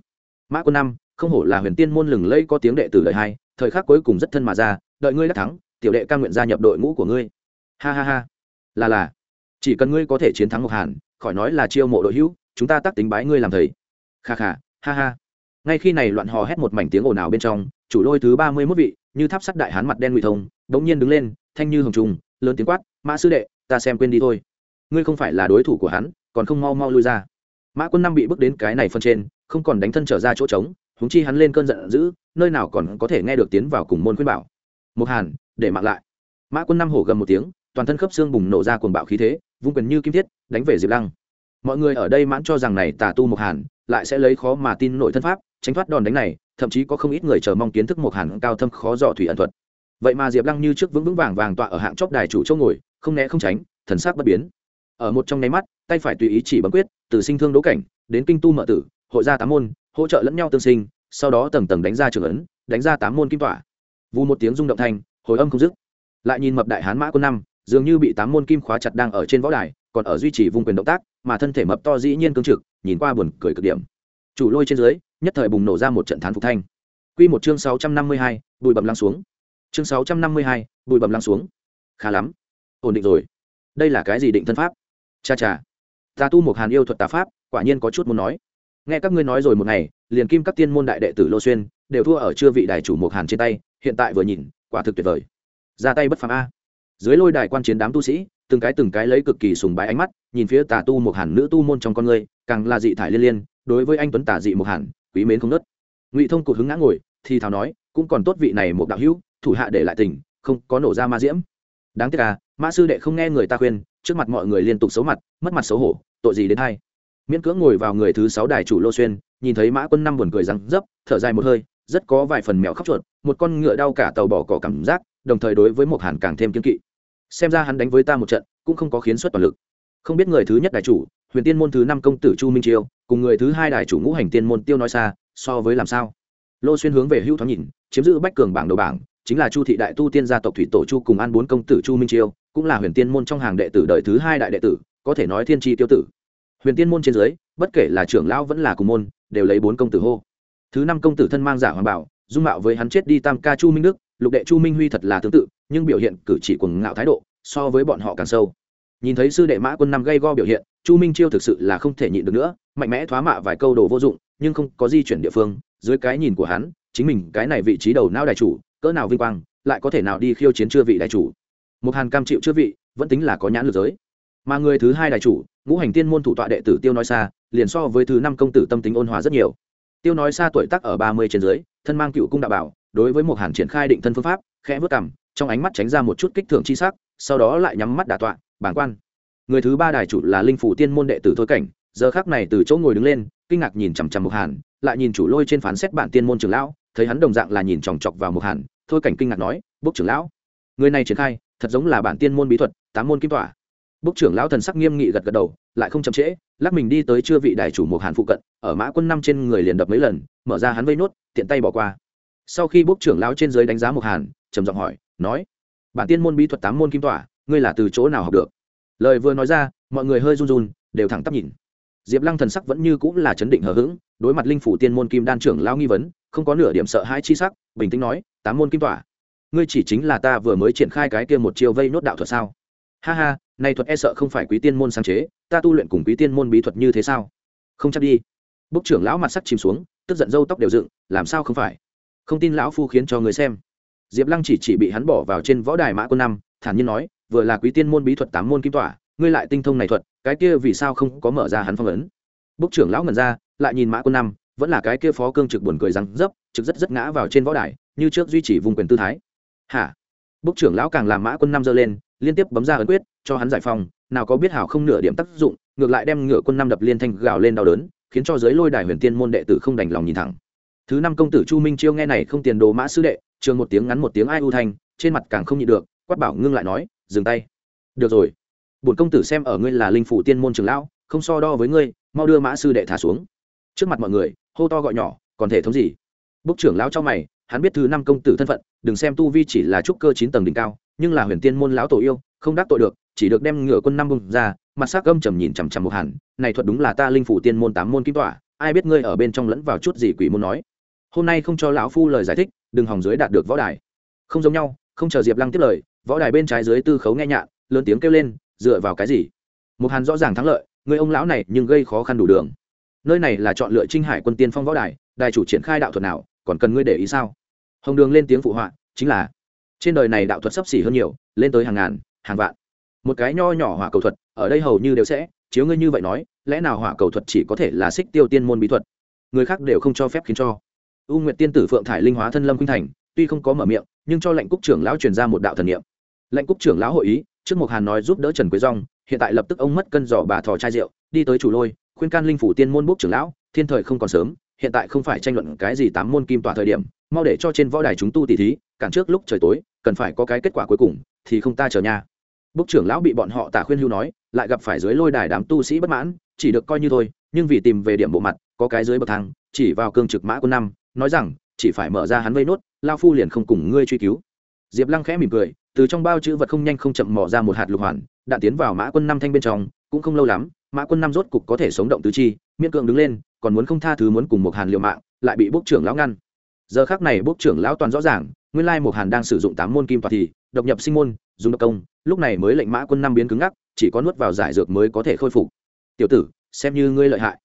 Mã quân năm, không hổ là huyền tiên môn lừng lẫy có tiếng đệ tử đời hai thời khắc cuối cùng rất thân mà ra, đợi ngươi đắc thắng tiểu đệ ca nguyện gia nhập đội ngũ của ngươi. Ha ha ha. Là là. Chỉ cần ngươi có thể chiến thắng ngọc hàn, khỏi nói là chiêu mộ đội hữu, chúng ta tác tính bái ngươi làm thầy. Kha kha, ha ha. Ngay khi này loạn hò hét một mảnh tiếng ồn ào bên trong, chủ lôi thứ ba mươi mốt vị, như tháp sắt đại hán mặt đen ngụy thông đ ỗ n g nhiên đứng lên, thanh như hồng trùng, lớn tiếng quát, mã sư đệ, ta xem quên đi thôi. Ngươi không phải là đối thủ của hắn, còn không mau mau lui ra. Mã quân năm bị bước đến cái này phân trên, không còn đánh thân trở ra chỗ trống húng chi hắn lên cơn giận dữ, nơi nào còn có thể nghe được tiến vào cùng môn khuyên bảo một hàn, để mặc lại. Mã quân năm hổ gầm một tiếng, toàn thân khớp xương bùng nổ ra cuồng bạo khí thế, vung quyền như kim thiết, đánh về diệp lăng. Mọi người ở đây mãn cho rằng này tà tu một hàn, lại sẽ lấy khó mà tin nội thân pháp, tránh thoát đòn đánh này, thậm chí có không ít người chờ mong kiến thức một hàn cao thâm khó dò thủy ẩn thuật. Vậy mà diệp lăng như trước vững vững vàng vàng tọa ở hạng chóp đài chủ châu ngồi, không né không tránh, thần sắc bất biến. Ở một trong nháy mắt, tay phải tùy ý chỉ bấm quyết, từ sinh thương đỗ cảnh, đến kinh tu mở tử, hội gia tám môn, hỗ trợ lẫn nhau tương sinh, sau đó tầng tầng đánh ra trường ấn, đánh ra tám môn kim tỏa vù một tiếng rung động thanh hồi âm không dứt. Lại nhìn mập đại hán mã quân năm dường như bị tám môn kim khóa chặt đang ở trên võ đài còn ở duy trì vùng quyền động tác mà thân thể mập to dĩ nhiên cương trực nhìn qua buồn cười cực điểm. Chủ lôi trên dưới nhất thời bùng nổ ra một trận thán phục thanh. Quy một chương sáu trăm năm mươi hai, bụi bầm lăng xuống. Chương sáu trăm năm mươi hai, bụi bầm lăng xuống. Khá lắm. Ổn định rồi. Đây là cái gì định thân pháp? Cha cha. Ta tu một hàn yêu thuật tà pháp quả nhiên có chút muốn nói. Nghe các ngươi nói rồi một ngày liền kim các tiên môn đại đệ tử lô xuyên đều thua ở chưa vị đại chủ một hàn trên tay hiện tại vừa nhìn quả thực tuyệt vời. Ra tay bất phàm a. Dưới lôi đài quan chiến đám tu sĩ từng cái từng cái lấy cực kỳ sùng bái ánh mắt nhìn phía tà tu một hàn nữ tu môn trong con người càng là dị thải liên liên đối với anh tuấn tà dị một hàn quý mến không nớt. Ngụy thông cụt hứng ngã ngồi thì thào nói cũng còn tốt vị này một đạo hữu thủ hạ để lại tình không có nổ ra ma diễm. Đáng tiếc à mã sư đệ không nghe người ta khuyên trước mặt mọi người liên tục xấu mặt mất mặt xấu hổ tội gì đến hay? Miễn cưỡng ngồi vào người thứ sáu đài chủ lô xuyên nhìn thấy mã quân năm buồn cười rằng, dấp thở dài một hơi rất có vài phần mèo khóc chuột, một con ngựa đau cả tàu bỏ cỏ cảm giác, đồng thời đối với một hàn càng thêm kiên kỵ. Xem ra hắn đánh với ta một trận, cũng không có khiến xuất toàn lực. Không biết người thứ nhất đại chủ, huyền tiên môn thứ năm công tử chu minh chiêu, cùng người thứ hai đại chủ ngũ hành tiên môn tiêu nói xa, so với làm sao? Lô xuyên hướng về hữu thoáng nhìn, chiếm giữ bách cường bảng đầu bảng, chính là chu thị đại tu tiên gia tộc thủy tổ chu cùng an bốn công tử chu minh chiêu, cũng là huyền tiên môn trong hàng đệ tử đời thứ hai đại đệ tử, có thể nói thiên tri tiêu tử. Huyền tiên môn trên dưới, bất kể là trưởng lão vẫn là cùng môn, đều lấy bốn công tử hô thứ năm công tử thân mang giả hoàng bảo, dung mạo với hắn chết đi tam ca chu minh đức, lục đệ chu minh huy thật là tương tự, nhưng biểu hiện cử chỉ quần ngạo thái độ, so với bọn họ càng sâu. Nhìn thấy sư đệ mã quân năm gây go biểu hiện, chu minh chiêu thực sự là không thể nhịn được nữa, mạnh mẽ thoá mạ vài câu đồ vô dụng, nhưng không có di chuyển địa phương, dưới cái nhìn của hắn, chính mình cái này vị trí đầu não đại chủ, cỡ nào vinh quang, lại có thể nào đi khiêu chiến chưa vị đại chủ. Một hàn cam chịu chưa vị, vẫn tính là có nhãn lược giới. Mà người thứ hai đại chủ, ngũ hành tiên môn thủ tọa đệ tử tiêu nói xa, liền so với thứ năm công tử tâm tính ôn hòa rất nhiều tiêu nói xa tuổi tác ở ba mươi trên dưới, thân mang cựu cung đạo bảo, đối với một hàn triển khai định thân phương pháp, khẽ vớt cằm, trong ánh mắt tránh ra một chút kích thưởng chi sắc, sau đó lại nhắm mắt đả tọa, bản quan, người thứ ba đài chủ là linh phủ tiên môn đệ tử thôi cảnh, giờ khác này từ chỗ ngồi đứng lên, kinh ngạc nhìn chằm chằm một hàn, lại nhìn chủ lôi trên phán xét bản tiên môn trưởng lão, thấy hắn đồng dạng là nhìn chòng chọc vào một hàn, thôi cảnh kinh ngạc nói, bốc trưởng lão, người này triển khai, thật giống là bản tiên môn bí thuật, tám môn kim tỏa bốc trưởng lão thần sắc nghiêm nghị gật gật đầu, lại không chậm trễ, lắc mình đi tới chưa vị đại chủ một hàn phụ cận, ở mã quân năm trên người liền đập mấy lần, mở ra hắn vây nốt, tiện tay bỏ qua. Sau khi bốc trưởng lão trên dưới đánh giá một hàn, trầm giọng hỏi, nói, bản tiên môn bí thuật tám môn kim tỏa, ngươi là từ chỗ nào học được? Lời vừa nói ra, mọi người hơi run run, đều thẳng tắp nhìn. Diệp lăng thần sắc vẫn như cũng là chấn định hờ hững, đối mặt linh phủ tiên môn kim đan trưởng lao nghi vấn, không có nửa điểm sợ hãi chi sắc, bình tĩnh nói, tám môn kim tỏa? Ngươi chỉ chính là ta vừa mới triển khai cái kia một chiêu vây nốt đạo thuật sao? Ha ha này thuật e sợ không phải quý tiên môn sáng chế ta tu luyện cùng quý tiên môn bí thuật như thế sao? Không chắc đi. Bốc trưởng lão mặt sắc chìm xuống tức giận râu tóc đều dựng làm sao không phải? Không tin lão phu khiến cho người xem. Diệp lăng chỉ chỉ bị hắn bỏ vào trên võ đài mã quân năm thản nhiên nói vừa là quý tiên môn bí thuật tám môn kim tỏa ngươi lại tinh thông này thuật cái kia vì sao không có mở ra hắn phong ấn? Bốc trưởng lão ngẩn ra lại nhìn mã quân năm vẫn là cái kia phó cương trực buồn cười rằng, dấp trực rất rất ngã vào trên võ đài như trước duy trì vùng quyền tư thái. Hả? Bốc trưởng lão càng làm mã quân năm dơ lên liên tiếp bấm ra ấn quyết, cho hắn giải phong nào có biết hảo không nửa điểm tác dụng, ngược lại đem ngựa quân năm đập liên thanh gào lên đau đớn, khiến cho giới lôi đài huyền tiên môn đệ tử không đành lòng nhìn thẳng. Thứ năm công tử chu minh chiêu nghe này không tiền đồ mã sư đệ, trường một tiếng ngắn một tiếng ai u thanh, trên mặt càng không nhịn được, quát bảo ngưng lại nói, dừng tay. Được rồi. Bổn công tử xem ở ngươi là linh phủ tiên môn trường lão, không so đo với ngươi, mau đưa mã sư đệ thả xuống. Trước mặt mọi người, hô to gọi nhỏ, còn thể thống gì? Bốc trưởng lão cho mày, hắn biết thứ năm công tử thân phận, đừng xem tu vi chỉ là trúc cơ chín tầng đỉnh cao nhưng là huyền tiên môn lão tổ yêu, không đắc tội được, chỉ được đem ngựa quân năm bung ra, mặt sắc âm trầm nhìn chằm chằm một hẳn này thuật đúng là ta linh phủ tiên môn tám môn kim tỏa ai biết ngươi ở bên trong lẫn vào chút gì quỷ môn nói. Hôm nay không cho lão phu lời giải thích, đừng hòng dưới đạt được võ đài. Không giống nhau, không chờ diệp lăng tiếp lời, võ đài bên trái dưới tư khấu nghe nhạn lớn tiếng kêu lên, dựa vào cái gì? Một hàn rõ ràng thắng lợi, người ông lão này nhưng gây khó khăn đủ đường. Nơi này là chọn lựa trinh hải quân tiên phong võ đài đài chủ triển khai đạo thuật nào, còn cần ngươi để ý sao? Hồng đường lên tiếng phụ họa, chính là trên đời này đạo thuật sắp xỉ hơn nhiều, lên tới hàng ngàn, hàng vạn. Một cái nho nhỏ hỏa cầu thuật, ở đây hầu như đều sẽ, chiếu ngươi như vậy nói, lẽ nào hỏa cầu thuật chỉ có thể là xích tiêu tiên môn bí thuật? Người khác đều không cho phép khiến cho. U nguyệt tiên tử phượng thải linh hóa thân lâm khuynh thành, tuy không có mở miệng, nhưng cho lệnh cúc trưởng lão truyền ra một đạo thần niệm. Lệnh cúc trưởng lão hội ý, trước một hàn nói giúp đỡ trần quế rong hiện tại lập tức ông mất cân giỏ bà thò chai rượu, đi tới chủ lôi, khuyên can linh phủ tiên môn bốc trưởng lão, thiên thời không còn sớm, hiện tại không phải tranh luận cái gì tám môn kim tỏa thời điểm mau để cho trên võ đài chúng tu tỉ thí, cản trước lúc trời tối, cần phải có cái kết quả cuối cùng, thì không ta chờ nha. Bốc trưởng lão bị bọn họ tả khuyên hưu nói, lại gặp phải dưới lôi đài đám tu sĩ bất mãn, chỉ được coi như thôi, nhưng vì tìm về điểm bộ mặt, có cái dưới bậc thang, chỉ vào cương trực mã quân năm, nói rằng, chỉ phải mở ra hắn vây nốt lao phu liền không cùng ngươi truy cứu. Diệp lăng khẽ mỉm cười, từ trong bao chữ vật không nhanh không chậm mò ra một hạt lục hoàn đạn tiến vào mã quân năm thanh bên trong, cũng không lâu lắm, mã quân năm rốt cục có thể sống động tứ chi, miễn cưỡng đứng lên, còn muốn không tha thứ muốn cùng một hàn liều mạng, lại bị bốc trưởng lão ngăn giờ khác này bốc trưởng lão toàn rõ ràng, nguyên lai một hàn đang sử dụng tám môn kim toạt thì, độc nhập sinh môn, dùng độc công, lúc này mới lệnh mã quân năm biến cứng ngắc, chỉ có nuốt vào giải dược mới có thể khôi phục. Tiểu tử, xem như ngươi lợi hại.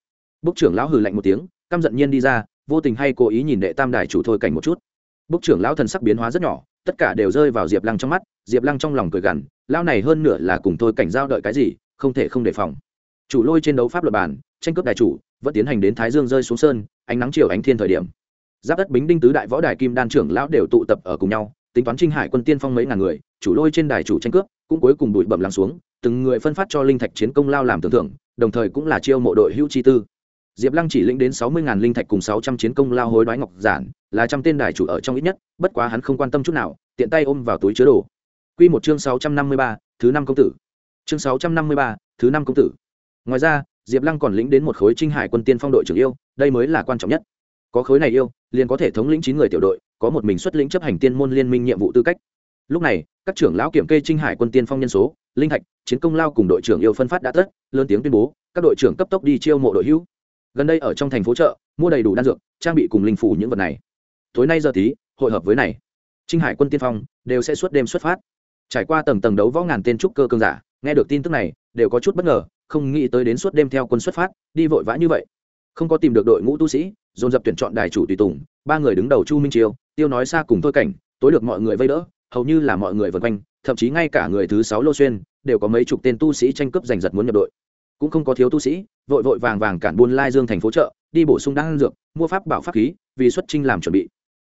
Bốc trưởng lão hừ lạnh một tiếng, căm giận nhiên đi ra, vô tình hay cố ý nhìn đệ tam đài chủ thôi cảnh một chút. Bốc trưởng lão thần sắc biến hóa rất nhỏ, tất cả đều rơi vào diệp lăng trong mắt, diệp lăng trong lòng cười gằn, lão này hơn nửa là cùng thôi cảnh giao đợi cái gì, không thể không đề phòng. Chủ lôi trên đấu pháp luật bản, tranh cướp đài chủ, vẫn tiến hành đến thái dương rơi xuống sơn, ánh nắng chiều ánh thiên thời điểm giáp đất bính đinh tứ đại võ đài kim đan trưởng lão đều tụ tập ở cùng nhau, tính toán trinh hải quân tiên phong mấy ngàn người, chủ lôi trên đài chủ tranh cướp, cũng cuối cùng bụi bẩm lắng xuống, từng người phân phát cho linh thạch chiến công lao làm tưởng thưởng, đồng thời cũng là chiêu mộ đội hữu chi tư. Diệp lăng chỉ lĩnh đến sáu mươi ngàn linh thạch cùng sáu trăm chiến công lao hối đoái ngọc giản, là trăm tên đài chủ ở trong ít nhất, bất quá hắn không quan tâm chút nào, tiện tay ôm vào túi chứa đồ. Q một chương sáu trăm năm mươi ba, thứ năm công tử. Chương sáu trăm năm mươi ba, thứ năm công tử. Ngoài ra, diệp lăng còn lĩnh đến một khối trinh hải quân tiên phong đội trưởng yêu, đây mới là quan trọng nhất. Có khối này yêu liền có thể thống lĩnh chín người tiểu đội, có một mình xuất lĩnh chấp hành tiên môn liên minh nhiệm vụ tư cách. Lúc này, các trưởng lão kiểm kê trinh hải quân tiên phong nhân số, linh thạch, chiến công lao cùng đội trưởng yêu phân phát đã tất, lớn tiếng tuyên bố, các đội trưởng cấp tốc đi chiêu mộ đội hữu. Gần đây ở trong thành phố chợ, mua đầy đủ đan dược, trang bị cùng linh phủ những vật này. Tối nay giờ tí, hội hợp với này, trinh hải quân tiên phong đều sẽ suốt đêm xuất phát. Trải qua tầng tầng đấu võ ngàn tên trúc cơ cương giả, nghe được tin tức này, đều có chút bất ngờ, không nghĩ tới đến suốt đêm theo quân xuất phát, đi vội vã như vậy không có tìm được đội ngũ tu sĩ, dồn dập tuyển chọn đài chủ tùy tùng, ba người đứng đầu chu minh chiêu tiêu nói xa cùng thôi cảnh, tối được mọi người vây đỡ, hầu như là mọi người vân quanh, thậm chí ngay cả người thứ sáu lô xuyên, đều có mấy chục tên tu sĩ tranh cướp giành giật muốn nhập đội. Cũng không có thiếu tu sĩ, vội vội vàng vàng cản buôn lai dương thành phố chợ, đi bổ sung đan dược, mua pháp bảo pháp khí, vì xuất trinh làm chuẩn bị.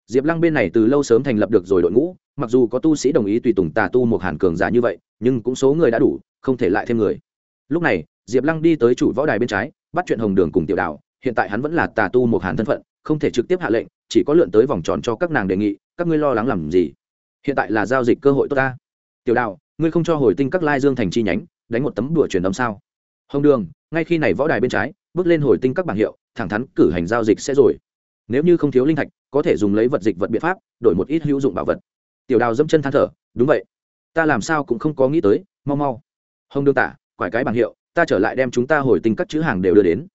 Diệp lăng bên này từ lâu sớm thành lập được rồi đội ngũ, mặc dù có tu sĩ đồng ý tùy tùng tà tu một hàn cường giả như vậy, nhưng cũng số người đã đủ, không thể lại thêm người. Lúc này, diệp lăng đi tới chủ võ đài bên trái, bắt chuyện hồng đường cùng tiểu đạo hiện tại hắn vẫn là tà tu một hàn thân phận, không thể trực tiếp hạ lệnh, chỉ có lượn tới vòng tròn cho các nàng đề nghị, các ngươi lo lắng làm gì? Hiện tại là giao dịch cơ hội tốt ta. Tiểu đạo ngươi không cho hồi tinh các lai dương thành chi nhánh, đánh một tấm đùa truyền âm sao? Hồng đường, ngay khi này võ đài bên trái, bước lên hồi tinh các bảng hiệu, thẳng thắn cử hành giao dịch sẽ rồi. Nếu như không thiếu linh thạch, có thể dùng lấy vật dịch vật biện pháp, đổi một ít hữu dụng bảo vật. Tiểu đào dẫm chân than thở, đúng vậy. Ta làm sao cũng không có nghĩ tới, mau mau. Hồng đường tả, quải cái bảng hiệu, ta trở lại đem chúng ta hồi tinh các chữ hàng đều đưa đến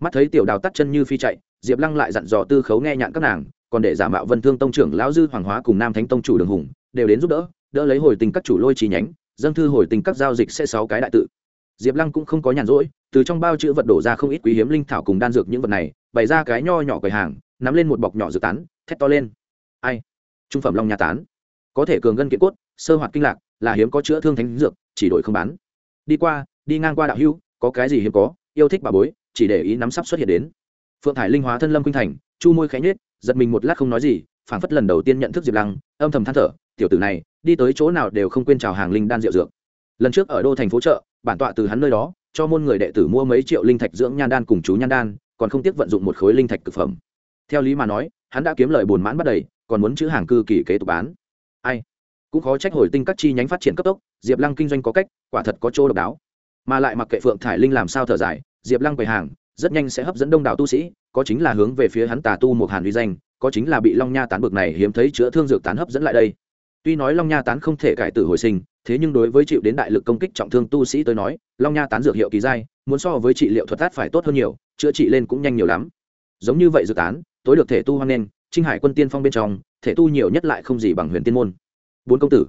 mắt thấy tiểu đào tắt chân như phi chạy, diệp lăng lại dặn dò tư khấu nghe nhạn các nàng, còn để giả mạo vân thương tông trưởng lão dư hoàng hóa cùng nam thánh tông chủ đường hùng, đều đến giúp đỡ đỡ lấy hồi tình các chủ lôi chi nhánh, dâng thư hồi tình các giao dịch sẽ sáu cái đại tự. Diệp lăng cũng không có nhàn rỗi, từ trong bao chữ vật đổ ra không ít quý hiếm linh thảo cùng đan dược những vật này, bày ra cái nho nhỏ quầy hàng, nắm lên một bọc nhỏ dự tán, thét to lên. Ai? Trung phẩm long nhà tán. Có thể cường gân kiện cốt, sơ hoạt kinh lạc, là hiếm có chữa thương thánh dược, chỉ đổi không bán. Đi qua, đi ngang qua đạo hưu có cái gì hiếm có, yêu thích bà bối chỉ để ý nắm sắp xuất hiện đến. Phượng thải linh hóa thân lâm khuynh thành, chu môi khẽ nhết giật mình một lát không nói gì, phảng phất lần đầu tiên nhận thức diệp lăng, âm thầm than thở, tiểu tử này, đi tới chỗ nào đều không quên chào hàng linh đan rượu dược. Lần trước ở đô thành phố chợ, bản tọa từ hắn nơi đó, cho môn người đệ tử mua mấy triệu linh thạch dưỡng nhan đan cùng chú nhan đan, còn không tiếc vận dụng một khối linh thạch thực phẩm. Theo lý mà nói, hắn đã kiếm lời buồn mãn bắt đầy, còn muốn chữ hàng cư kỳ kế tục bán. Ai? Cũng khó trách hồi tinh các chi nhánh phát triển cấp tốc, diệp lăng kinh doanh có cách, quả thật có chỗ độc đáo. Mà lại mặc kệ phượng thải linh làm sao thở dài diệp lăng quầy hàng, rất nhanh sẽ hấp dẫn đông đảo tu sĩ, có chính là hướng về phía hắn tà tu một hàn uy danh, có chính là bị long nha tán bực này hiếm thấy chữa thương dược tán hấp dẫn lại đây. Tuy nói long nha tán không thể cải tử hồi sinh, thế nhưng đối với chịu đến đại lực công kích trọng thương tu sĩ tới nói, long nha tán dược hiệu kỳ dai, muốn so với trị liệu thuật tát phải tốt hơn nhiều, chữa trị lên cũng nhanh nhiều lắm. Giống như vậy dược tán, tối được thể tu hoang nên trinh hải quân tiên phong bên trong, thể tu nhiều nhất lại không gì bằng huyền tiên môn. Bốn công tử,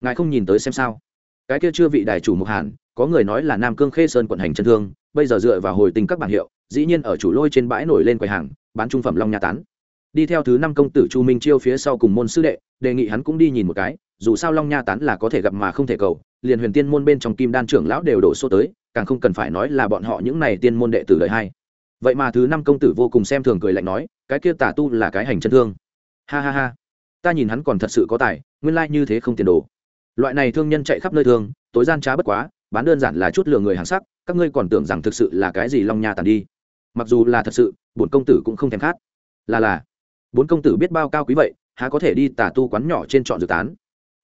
ngài không nhìn tới xem sao. Cái kia chưa vị đại chủ mục hàn, có người nói là nam cương khê sơn quận hành chân thương bây giờ dựa vào hồi tình các bảng hiệu, dĩ nhiên ở chủ lôi trên bãi nổi lên quầy hàng, bán trung phẩm long nha tán. Đi theo thứ năm công tử chu minh chiêu phía sau cùng môn sư đệ, đề nghị hắn cũng đi nhìn một cái, dù sao long nha tán là có thể gặp mà không thể cầu, liền huyền tiên môn bên trong kim đan trưởng lão đều đổ số tới, càng không cần phải nói là bọn họ những này tiên môn đệ tử đời hai vậy mà thứ năm công tử vô cùng xem thường cười lạnh nói, cái kia tả tu là cái hành chân thương. Ha ha ha. Ta nhìn hắn còn thật sự có tài, nguyên lai như thế không tiền đồ. Loại này thương nhân chạy khắp nơi thương, tối gian trá bất quá, bán đơn giản là chút lừa người hàng sắc các ngươi còn tưởng rằng thực sự là cái gì long nha tàn đi. Mặc dù là thật sự, bổn công tử cũng không thèm khát. Là là bốn công tử biết bao cao quý vậy, há có thể đi tà tu quán nhỏ trên trọn dự tán.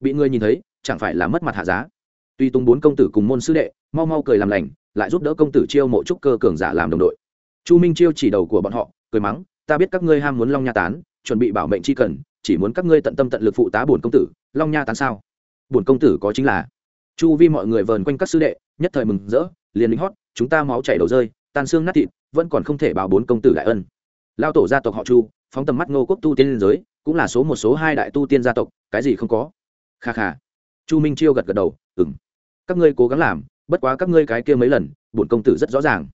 Bị người nhìn thấy, chẳng phải là mất mặt hạ giá. Tuy tung bốn công tử cùng môn sư đệ, mau mau cười làm lành, lại giúp đỡ công tử chiêu mộ trúc cơ cường giả làm đồng đội. Chu minh chiêu chỉ đầu của bọn họ, cười mắng, ta biết các ngươi ham muốn long nha tán, chuẩn bị bảo mệnh chi cần, chỉ muốn các ngươi tận tâm tận lực phụ tá bổn công tử, long nha tán sao? Bổn công tử có chính là. Chu vi mọi người vờn quanh các sư đệ, nhất thời mừng rỡ liền lính hót, chúng ta máu chảy đầu rơi, tan xương nát thịt, vẫn còn không thể bảo bốn công tử đại ân. Lao tổ gia tộc họ chu, phóng tầm mắt ngô quốc tu tiên liên giới, cũng là số một số hai đại tu tiên gia tộc, cái gì không có? Kha kha. Chu minh chiêu gật gật đầu ừng các ngươi cố gắng làm, bất quá các ngươi cái kia mấy lần, bổn công tử rất rõ ràng.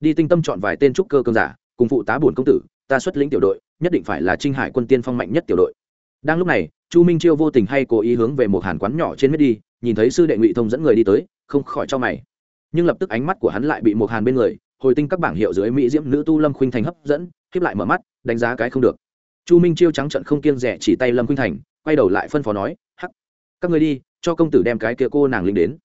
Đi tinh tâm chọn vài tên trúc cơ cơn giả, cùng phụ tá bổn công tử, ta xuất lĩnh tiểu đội, nhất định phải là trinh hải quân tiên phong mạnh nhất tiểu đội. Đang lúc này, chu minh chiêu vô tình hay cố ý hướng về một hàn quán nhỏ trên miết đi, nhìn thấy sư đệ ngụy thông dẫn người đi tới, không khỏi cho mày nhưng lập tức ánh mắt của hắn lại bị một hàn bên người, hồi tinh các bảng hiệu dưới mỹ diễm nữ tu lâm khuynh thành hấp dẫn, khiếp lại mở mắt, đánh giá cái không được. Chu minh chiêu trắng trận không kiêng rẻ chỉ tay lâm khuynh thành, quay đầu lại phân phó nói, hắc, các người đi, cho công tử đem cái kia cô nàng linh đến.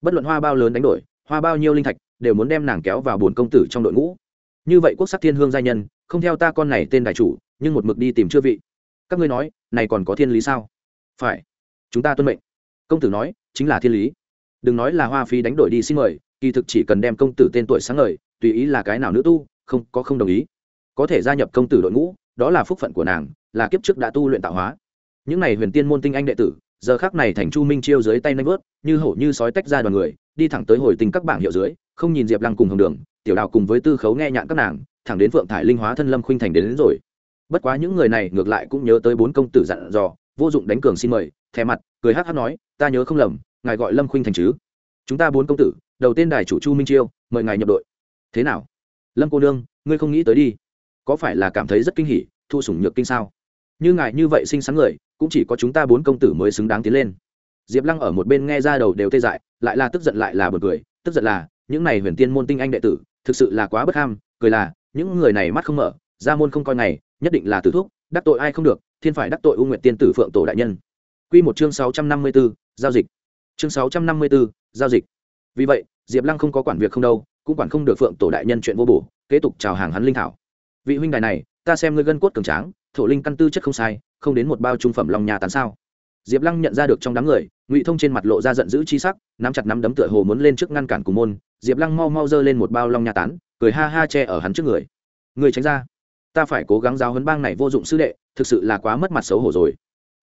Bất luận hoa bao lớn đánh đổi, hoa bao nhiêu linh thạch, đều muốn đem nàng kéo vào bồn công tử trong đội ngũ. Như vậy quốc sắc thiên hương gia nhân, không theo ta con này tên đại chủ, nhưng một mực đi tìm chưa vị. Các ngươi nói, này còn có thiên lý sao? Phải. Chúng ta tuân mệnh. Công tử nói, chính là thiên lý. Đừng nói là hoa phí đánh đổi đi xin mời kỳ thực chỉ cần đem công tử tên tuổi sáng ngời tùy ý là cái nào nữ tu không có không đồng ý. Có thể gia nhập công tử đội ngũ đó là phúc phận của nàng là kiếp trước đã tu luyện tạo hóa. Những này huyền tiên môn tinh anh đệ tử giờ khác này thành chu minh chiêu dưới tay nanh vớt như hổ như sói tách ra đoàn người đi thẳng tới hồi tình các bảng hiệu dưới không nhìn diệp lăng cùng hồng đường tiểu đào cùng với tư khấu nghe nhạn các nàng thẳng đến phượng thải linh hóa thân lâm khuynh thành đến, đến rồi. Bất quá những người này ngược lại cũng nhớ tới bốn công tử dặn dò vô dụng đánh cường xin mời thè mặt cười hát hát nói ta nhớ không lầm ngài gọi lâm khuynh thành chứ? Chúng ta bốn công tử đầu tiên đài chủ chu minh chiêu, mời ngài nhập đội. Thế nào? Lâm cô nương, ngươi không nghĩ tới đi. Có phải là cảm thấy rất kinh hỉ, thu sủng nhược kinh sao? Như ngài như vậy xinh xắn người, cũng chỉ có chúng ta bốn công tử mới xứng đáng tiến lên. Diệp lăng ở một bên nghe ra đầu đều tê dại, lại là tức giận lại là bật cười. Tức giận là, những này huyền tiên môn tinh anh đệ tử, thực sự là quá bất ham, cười là, những người này mắt không mở, ra môn không coi ngày, nhất định là tử thuốc đắc tội ai không được, thiên phải đắc tội u nguyện tiên tử phượng tổ đại nhân. Q một chương sáu trăm năm mươi b ố giao dịch. Chương sáu trăm năm mươi b ố giao dịch vì vậy, diệp lăng không có quản việc không đâu, cũng quản không được phượng tổ đại nhân chuyện vô bổ, kế tục chào hàng hắn linh thảo. Vị huynh đài này, ta xem ngươi gân cốt cường tráng, thổ linh căn tư chất không sai, không đến một bao trung phẩm lòng nhà tán sao? Diệp lăng nhận ra được trong đám người, ngụy thông trên mặt lộ ra giận dữ chi sắc, nắm chặt nắm đấm tựa hồ muốn lên trước ngăn cản cùng môn, diệp lăng mau mau giơ lên một bao long nhà tán, cười ha ha che ở hắn trước người. Người tránh ra. Ta phải cố gắng giáo huấn bang này vô dụng sư đệ, thực sự là quá mất mặt xấu hổ rồi.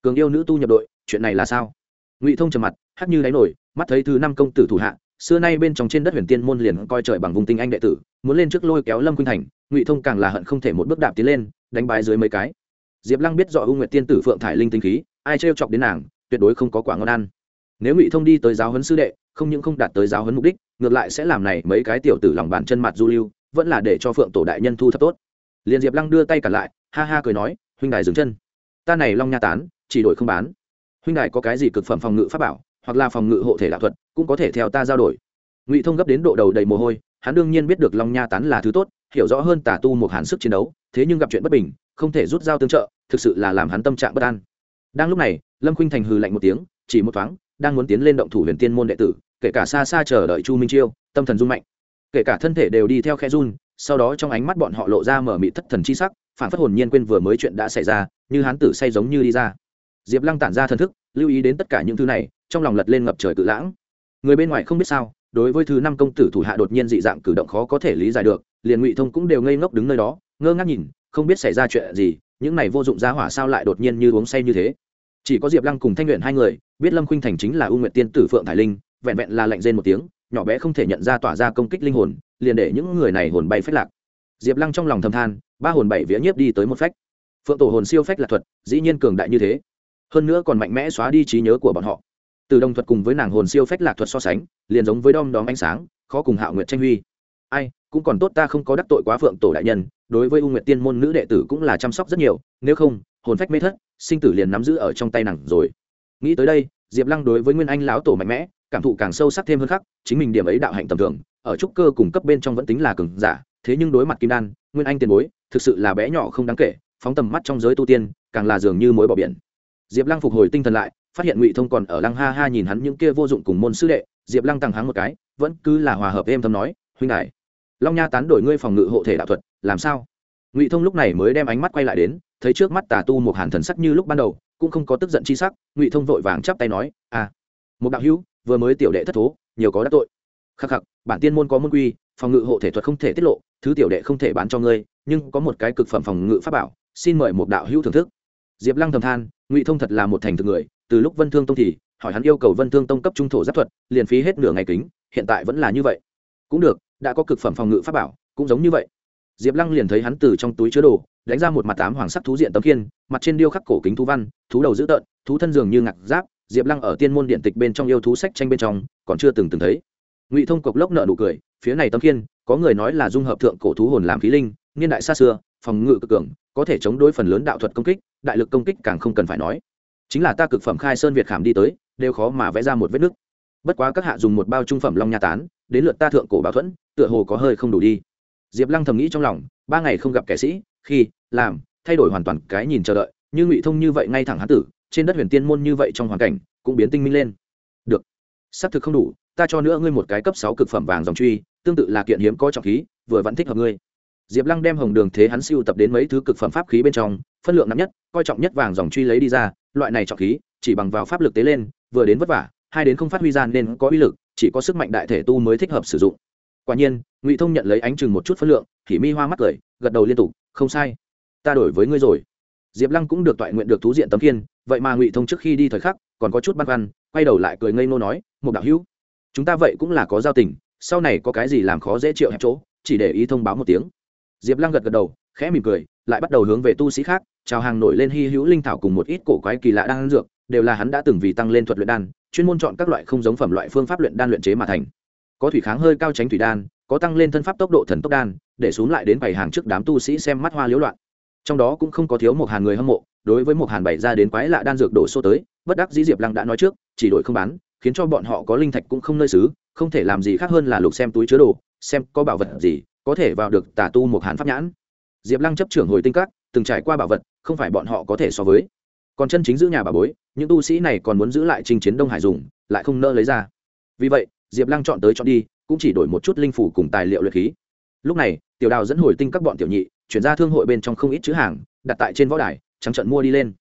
Cường yêu nữ tu nhập đội, chuyện này là sao? Ngụy thông trầm mặt hắc như đáy nổi, mắt thấy thứ năm công tử thủ hạ xưa nay bên trong trên đất huyền tiên môn liền coi trời bằng vùng tinh anh đệ tử, muốn lên trước lôi kéo lâm khuynh thành, ngụy thông càng là hận không thể một bước đạp tiến lên, đánh bái dưới mấy cái. Diệp lăng biết rõ u nguyệt tiên tử phượng thải linh tinh khí, ai trêu chọc đến nàng, tuyệt đối không có quả ngon ăn. Nếu ngụy thông đi tới giáo huấn sư đệ, không những không đạt tới giáo huấn mục đích, ngược lại sẽ làm này mấy cái tiểu tử lòng bàn chân mặt du lưu, vẫn là để cho phượng tổ đại nhân thu thập tốt. Liền diệp lăng đưa tay cả lại, ha ha cười nói, huynh đài dừng chân. Ta này long nha tán, chỉ đổi không bán. Huynh đài có cái gì cực phẩm phòng ngự pháp bảo hoặc là phòng ngự hộ thể đạo thuật, cũng có thể theo ta giao đổi. Ngụy thông gấp đến độ đầu đầy mồ hôi, hắn đương nhiên biết được long nha tán là thứ tốt, hiểu rõ hơn tả tu một hàn sức chiến đấu, thế nhưng gặp chuyện bất bình, không thể rút dao tương trợ, thực sự là làm hắn tâm trạng bất an. Đang lúc này, lâm khuynh thành hừ lạnh một tiếng, chỉ một thoáng, đang muốn tiến lên động thủ huyền tiên môn đệ tử, kể cả xa xa chờ đợi chu minh chiêu, tâm thần run mạnh. Kể cả thân thể đều đi theo khe run, sau đó trong ánh mắt bọn họ lộ ra mở mị thất thần chi sắc phản phất hồn nhiên quên vừa mới chuyện đã xảy ra, như hán tử say giống như đi ra. Diệp lăng tản ra thần thức lưu ý đến tất cả những thứ này, trong lòng lật lên ngập trời cự lãng. Người bên ngoài không biết sao, đối với thứ năm công tử thủ hạ đột nhiên dị dạng cử động khó có thể lý giải được, liền ngụy thông cũng đều ngây ngốc đứng nơi đó, ngơ ngác nhìn, không biết xảy ra chuyện gì, những này vô dụng giá hỏa sao lại đột nhiên như uống say như thế. Chỉ có diệp lăng cùng thanh luyện hai người, biết lâm khuynh thành chính là u nguyện tiên tử phượng thải linh, vẹn vẹn là lạnh rên một tiếng, nhỏ bé không thể nhận ra tỏa ra công kích linh hồn, liền để những người này hồn bay phách lạc. Diệp lăng trong lòng thầm than, ba hồn bảy vía nhiếp đi tới một phách. Phượng tổ hồn siêu phách lạc thuật, dĩ nhiên cường đại như thế hơn nữa còn mạnh mẽ xóa đi trí nhớ của bọn họ. Từ đồng thuật cùng với nàng hồn siêu phách lạc thuật so sánh, liền giống với đom đóm ánh sáng, khó cùng hạo nguyệt tranh huy. Ai, cũng còn tốt ta không có đắc tội quá phượng tổ đại nhân, đối với u nguyệt tiên môn nữ đệ tử cũng là chăm sóc rất nhiều, nếu không, hồn phách mê thất, sinh tử liền nắm giữ ở trong tay nàng rồi. Nghĩ tới đây, diệp lăng đối với nguyên anh lão tổ mạnh mẽ, cảm thụ càng sâu sắc thêm hơn khắc, chính mình điểm ấy đạo hạnh tầm thường, ở trúc cơ cùng cấp bên trong vẫn tính là cường giả, thế nhưng đối mặt kim đan, nguyên anh tiền bối, thực sự là bé nhỏ không đáng kể, phóng tầm mắt trong giới tu tiên, càng là dường như mối bỏ biển diệp lăng phục hồi tinh thần lại, phát hiện ngụy thông còn ở lăng ha ha nhìn hắn những kia vô dụng cùng môn sư đệ, diệp lăng tăng hắng một cái, vẫn cứ là hòa hợp êm thầm nói, huynh đại long nha tán đổi ngươi phòng ngự hộ thể đạo thuật, làm sao? Ngụy thông lúc này mới đem ánh mắt quay lại đến, thấy trước mắt tà tu một hàn thần sắc như lúc ban đầu, cũng không có tức giận chi sắc, ngụy thông vội vàng chắp tay nói à một đạo hữu, vừa mới tiểu đệ thất thố, nhiều có đắc tội. Khắc khắc, bản tiên môn có môn quy, phòng ngự hộ thể thuật không thể tiết lộ, thứ tiểu đệ không thể bán cho ngươi, nhưng có một cái cực phẩm phòng ngự pháp bảo, xin mời một đạo hữu thưởng thức. Diệp lăng thầm than ngụy thông thật là một thành thực người từ lúc vân thương tông thì hỏi hắn yêu cầu vân thương tông cấp trung thổ giáp thuật liền phí hết nửa ngày kính hiện tại vẫn là như vậy cũng được đã có cực phẩm phòng ngự pháp bảo cũng giống như vậy diệp lăng liền thấy hắn từ trong túi chứa đồ đánh ra một mặt tám hoàng sắc thú diện tấm kiên mặt trên điêu khắc cổ kính thú văn thú đầu dữ tợn thú thân dường như ngạc giáp diệp lăng ở tiên môn điện tịch bên trong yêu thú sách tranh bên trong còn chưa từng từng thấy ngụy thông cộc lốc nợ nụ cười phía này tấm kiên có người nói là dung hợp thượng cổ thú hồn làm khí linh niên đại xa xưa phòng ngự cực cường có thể chống đối phần lớn đạo thuật công kích đại lực công kích càng không cần phải nói. Chính là ta cực phẩm khai sơn việt khảm đi tới, đều khó mà vẽ ra một vết nứt. Bất quá các hạ dùng một bao trung phẩm long nha tán, đến lượt ta thượng cổ bảo thuẫn, tựa hồ có hơi không đủ đi. Diệp lăng thầm nghĩ trong lòng, ba ngày không gặp kẻ sĩ, khi, làm, thay đổi hoàn toàn cái nhìn chờ đợi như ngụy thông như vậy ngay thẳng hán tử, trên đất huyền tiên môn như vậy trong hoàn cảnh, cũng biến tinh minh lên. Được xác thực không đủ, ta cho nữa ngươi một cái cấp sáu cực phẩm vàng dòng truy, tương tự là kiện hiếm có trọng khí, vừa vẫn thích hợp ngươi diệp lăng đem hồng đường thế hắn siêu tập đến mấy thứ cực phẩm pháp khí bên trong, phân lượng nặng nhất, coi trọng nhất vàng dòng truy lấy đi ra, loại này trọng khí, chỉ bằng vào pháp lực tế lên, vừa đến vất vả, hai đến không phát huy ra nên có uy lực, chỉ có sức mạnh đại thể tu mới thích hợp sử dụng. Quả nhiên, ngụy thông nhận lấy ánh chừng một chút phân lượng, thì mi hoa mắt cười, gật đầu liên tục, không sai, ta đổi với ngươi rồi. Diệp lăng cũng được toại nguyện được thú diện tấm kiên vậy mà ngụy thông trước khi đi thời khắc, còn có chút băn khoăn, quay đầu lại cười ngây ngô nói một đạo hữu, chúng ta vậy cũng là có giao tình, sau này có cái gì làm khó dễ chịu hẹp chỗ, chỉ để ý thông báo một tiếng diệp lăng gật gật đầu, khẽ mỉm cười, lại bắt đầu hướng về tu sĩ khác, chào hàng nổi lên hy hữu linh thảo cùng một ít cổ quái kỳ lạ đan dược, đều là hắn đã từng vì tăng lên thuật luyện đan, chuyên môn chọn các loại không giống phẩm loại phương pháp luyện đan luyện chế mà thành. Có thủy kháng hơi cao tránh thủy đan, có tăng lên thân pháp tốc độ thần tốc đan, để xuống lại đến bày hàng trước đám tu sĩ xem mắt hoa liếu loạn. Trong đó cũng không có thiếu một hàn người hâm mộ, đối với một hàn bày ra đến quái lạ đan dược đổ xô tới, bất đắc dĩ diệp lăng đã nói trước, chỉ đổi không bán, khiến cho bọn họ có linh thạch cũng không nơi xứ, không thể làm gì khác hơn là lục xem túi chứa đồ xem có bảo vật gì có thể vào được tả tu một hàn pháp nhãn. Diệp lăng chấp trưởng hồi tinh các, từng trải qua bảo vật, không phải bọn họ có thể so với. Còn chân chính giữ nhà bà bối, những tu sĩ này còn muốn giữ lại trình chiến đông hải dùng, lại không nỡ lấy ra. Vì vậy, diệp lăng chọn tới chọn đi, cũng chỉ đổi một chút linh phủ cùng tài liệu luyện khí. Lúc này, tiểu đào dẫn hồi tinh các bọn tiểu nhị, chuyển ra thương hội bên trong không ít chữ hàng, đặt tại trên võ đài, trắng trận mua đi lên.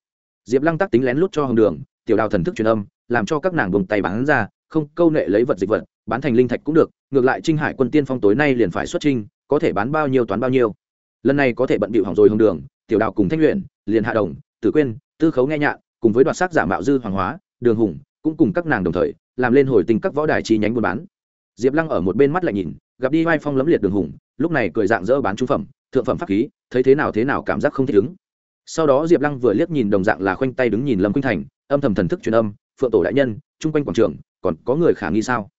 Diệp lăng tắc tính lén lút cho hồng đường, tiểu đào thần thức truyền âm, làm cho các nàng vùng tay bán ra không câu nệ lấy vật dịch vật, bán thành linh thạch cũng được, ngược lại trinh hải quân tiên phong tối nay liền phải xuất trinh có thể bán bao nhiêu toán bao nhiêu. Lần này có thể bận bịu hỏng rồi hồng đường, tiểu đào cùng thanh luyện liền hạ đồng, tử quyên, tư khấu nghe nhạn cùng với đoạt sắc giả mạo dư hoàng hóa, đường hùng, cũng cùng các nàng đồng thời, làm lên hồi tình các võ đài chi nhánh buôn bán. Diệp lăng ở một bên mắt lại nhìn, gặp đi vai phong lấm liệt đường hùng, lúc này cười dạng dỡ bán trung phẩm, thượng phẩm pháp khí, thấy thế nào thế nào cảm giác không thích ứng. Sau đó diệp lăng vừa liếc nhìn đồng dạng là khoanh tay đứng nhìn lâm khuynh thành, âm thầm thần thức truyền âm, phượng tổ đại nhân, chung quanh quảng trường còn có người khả nghi sao?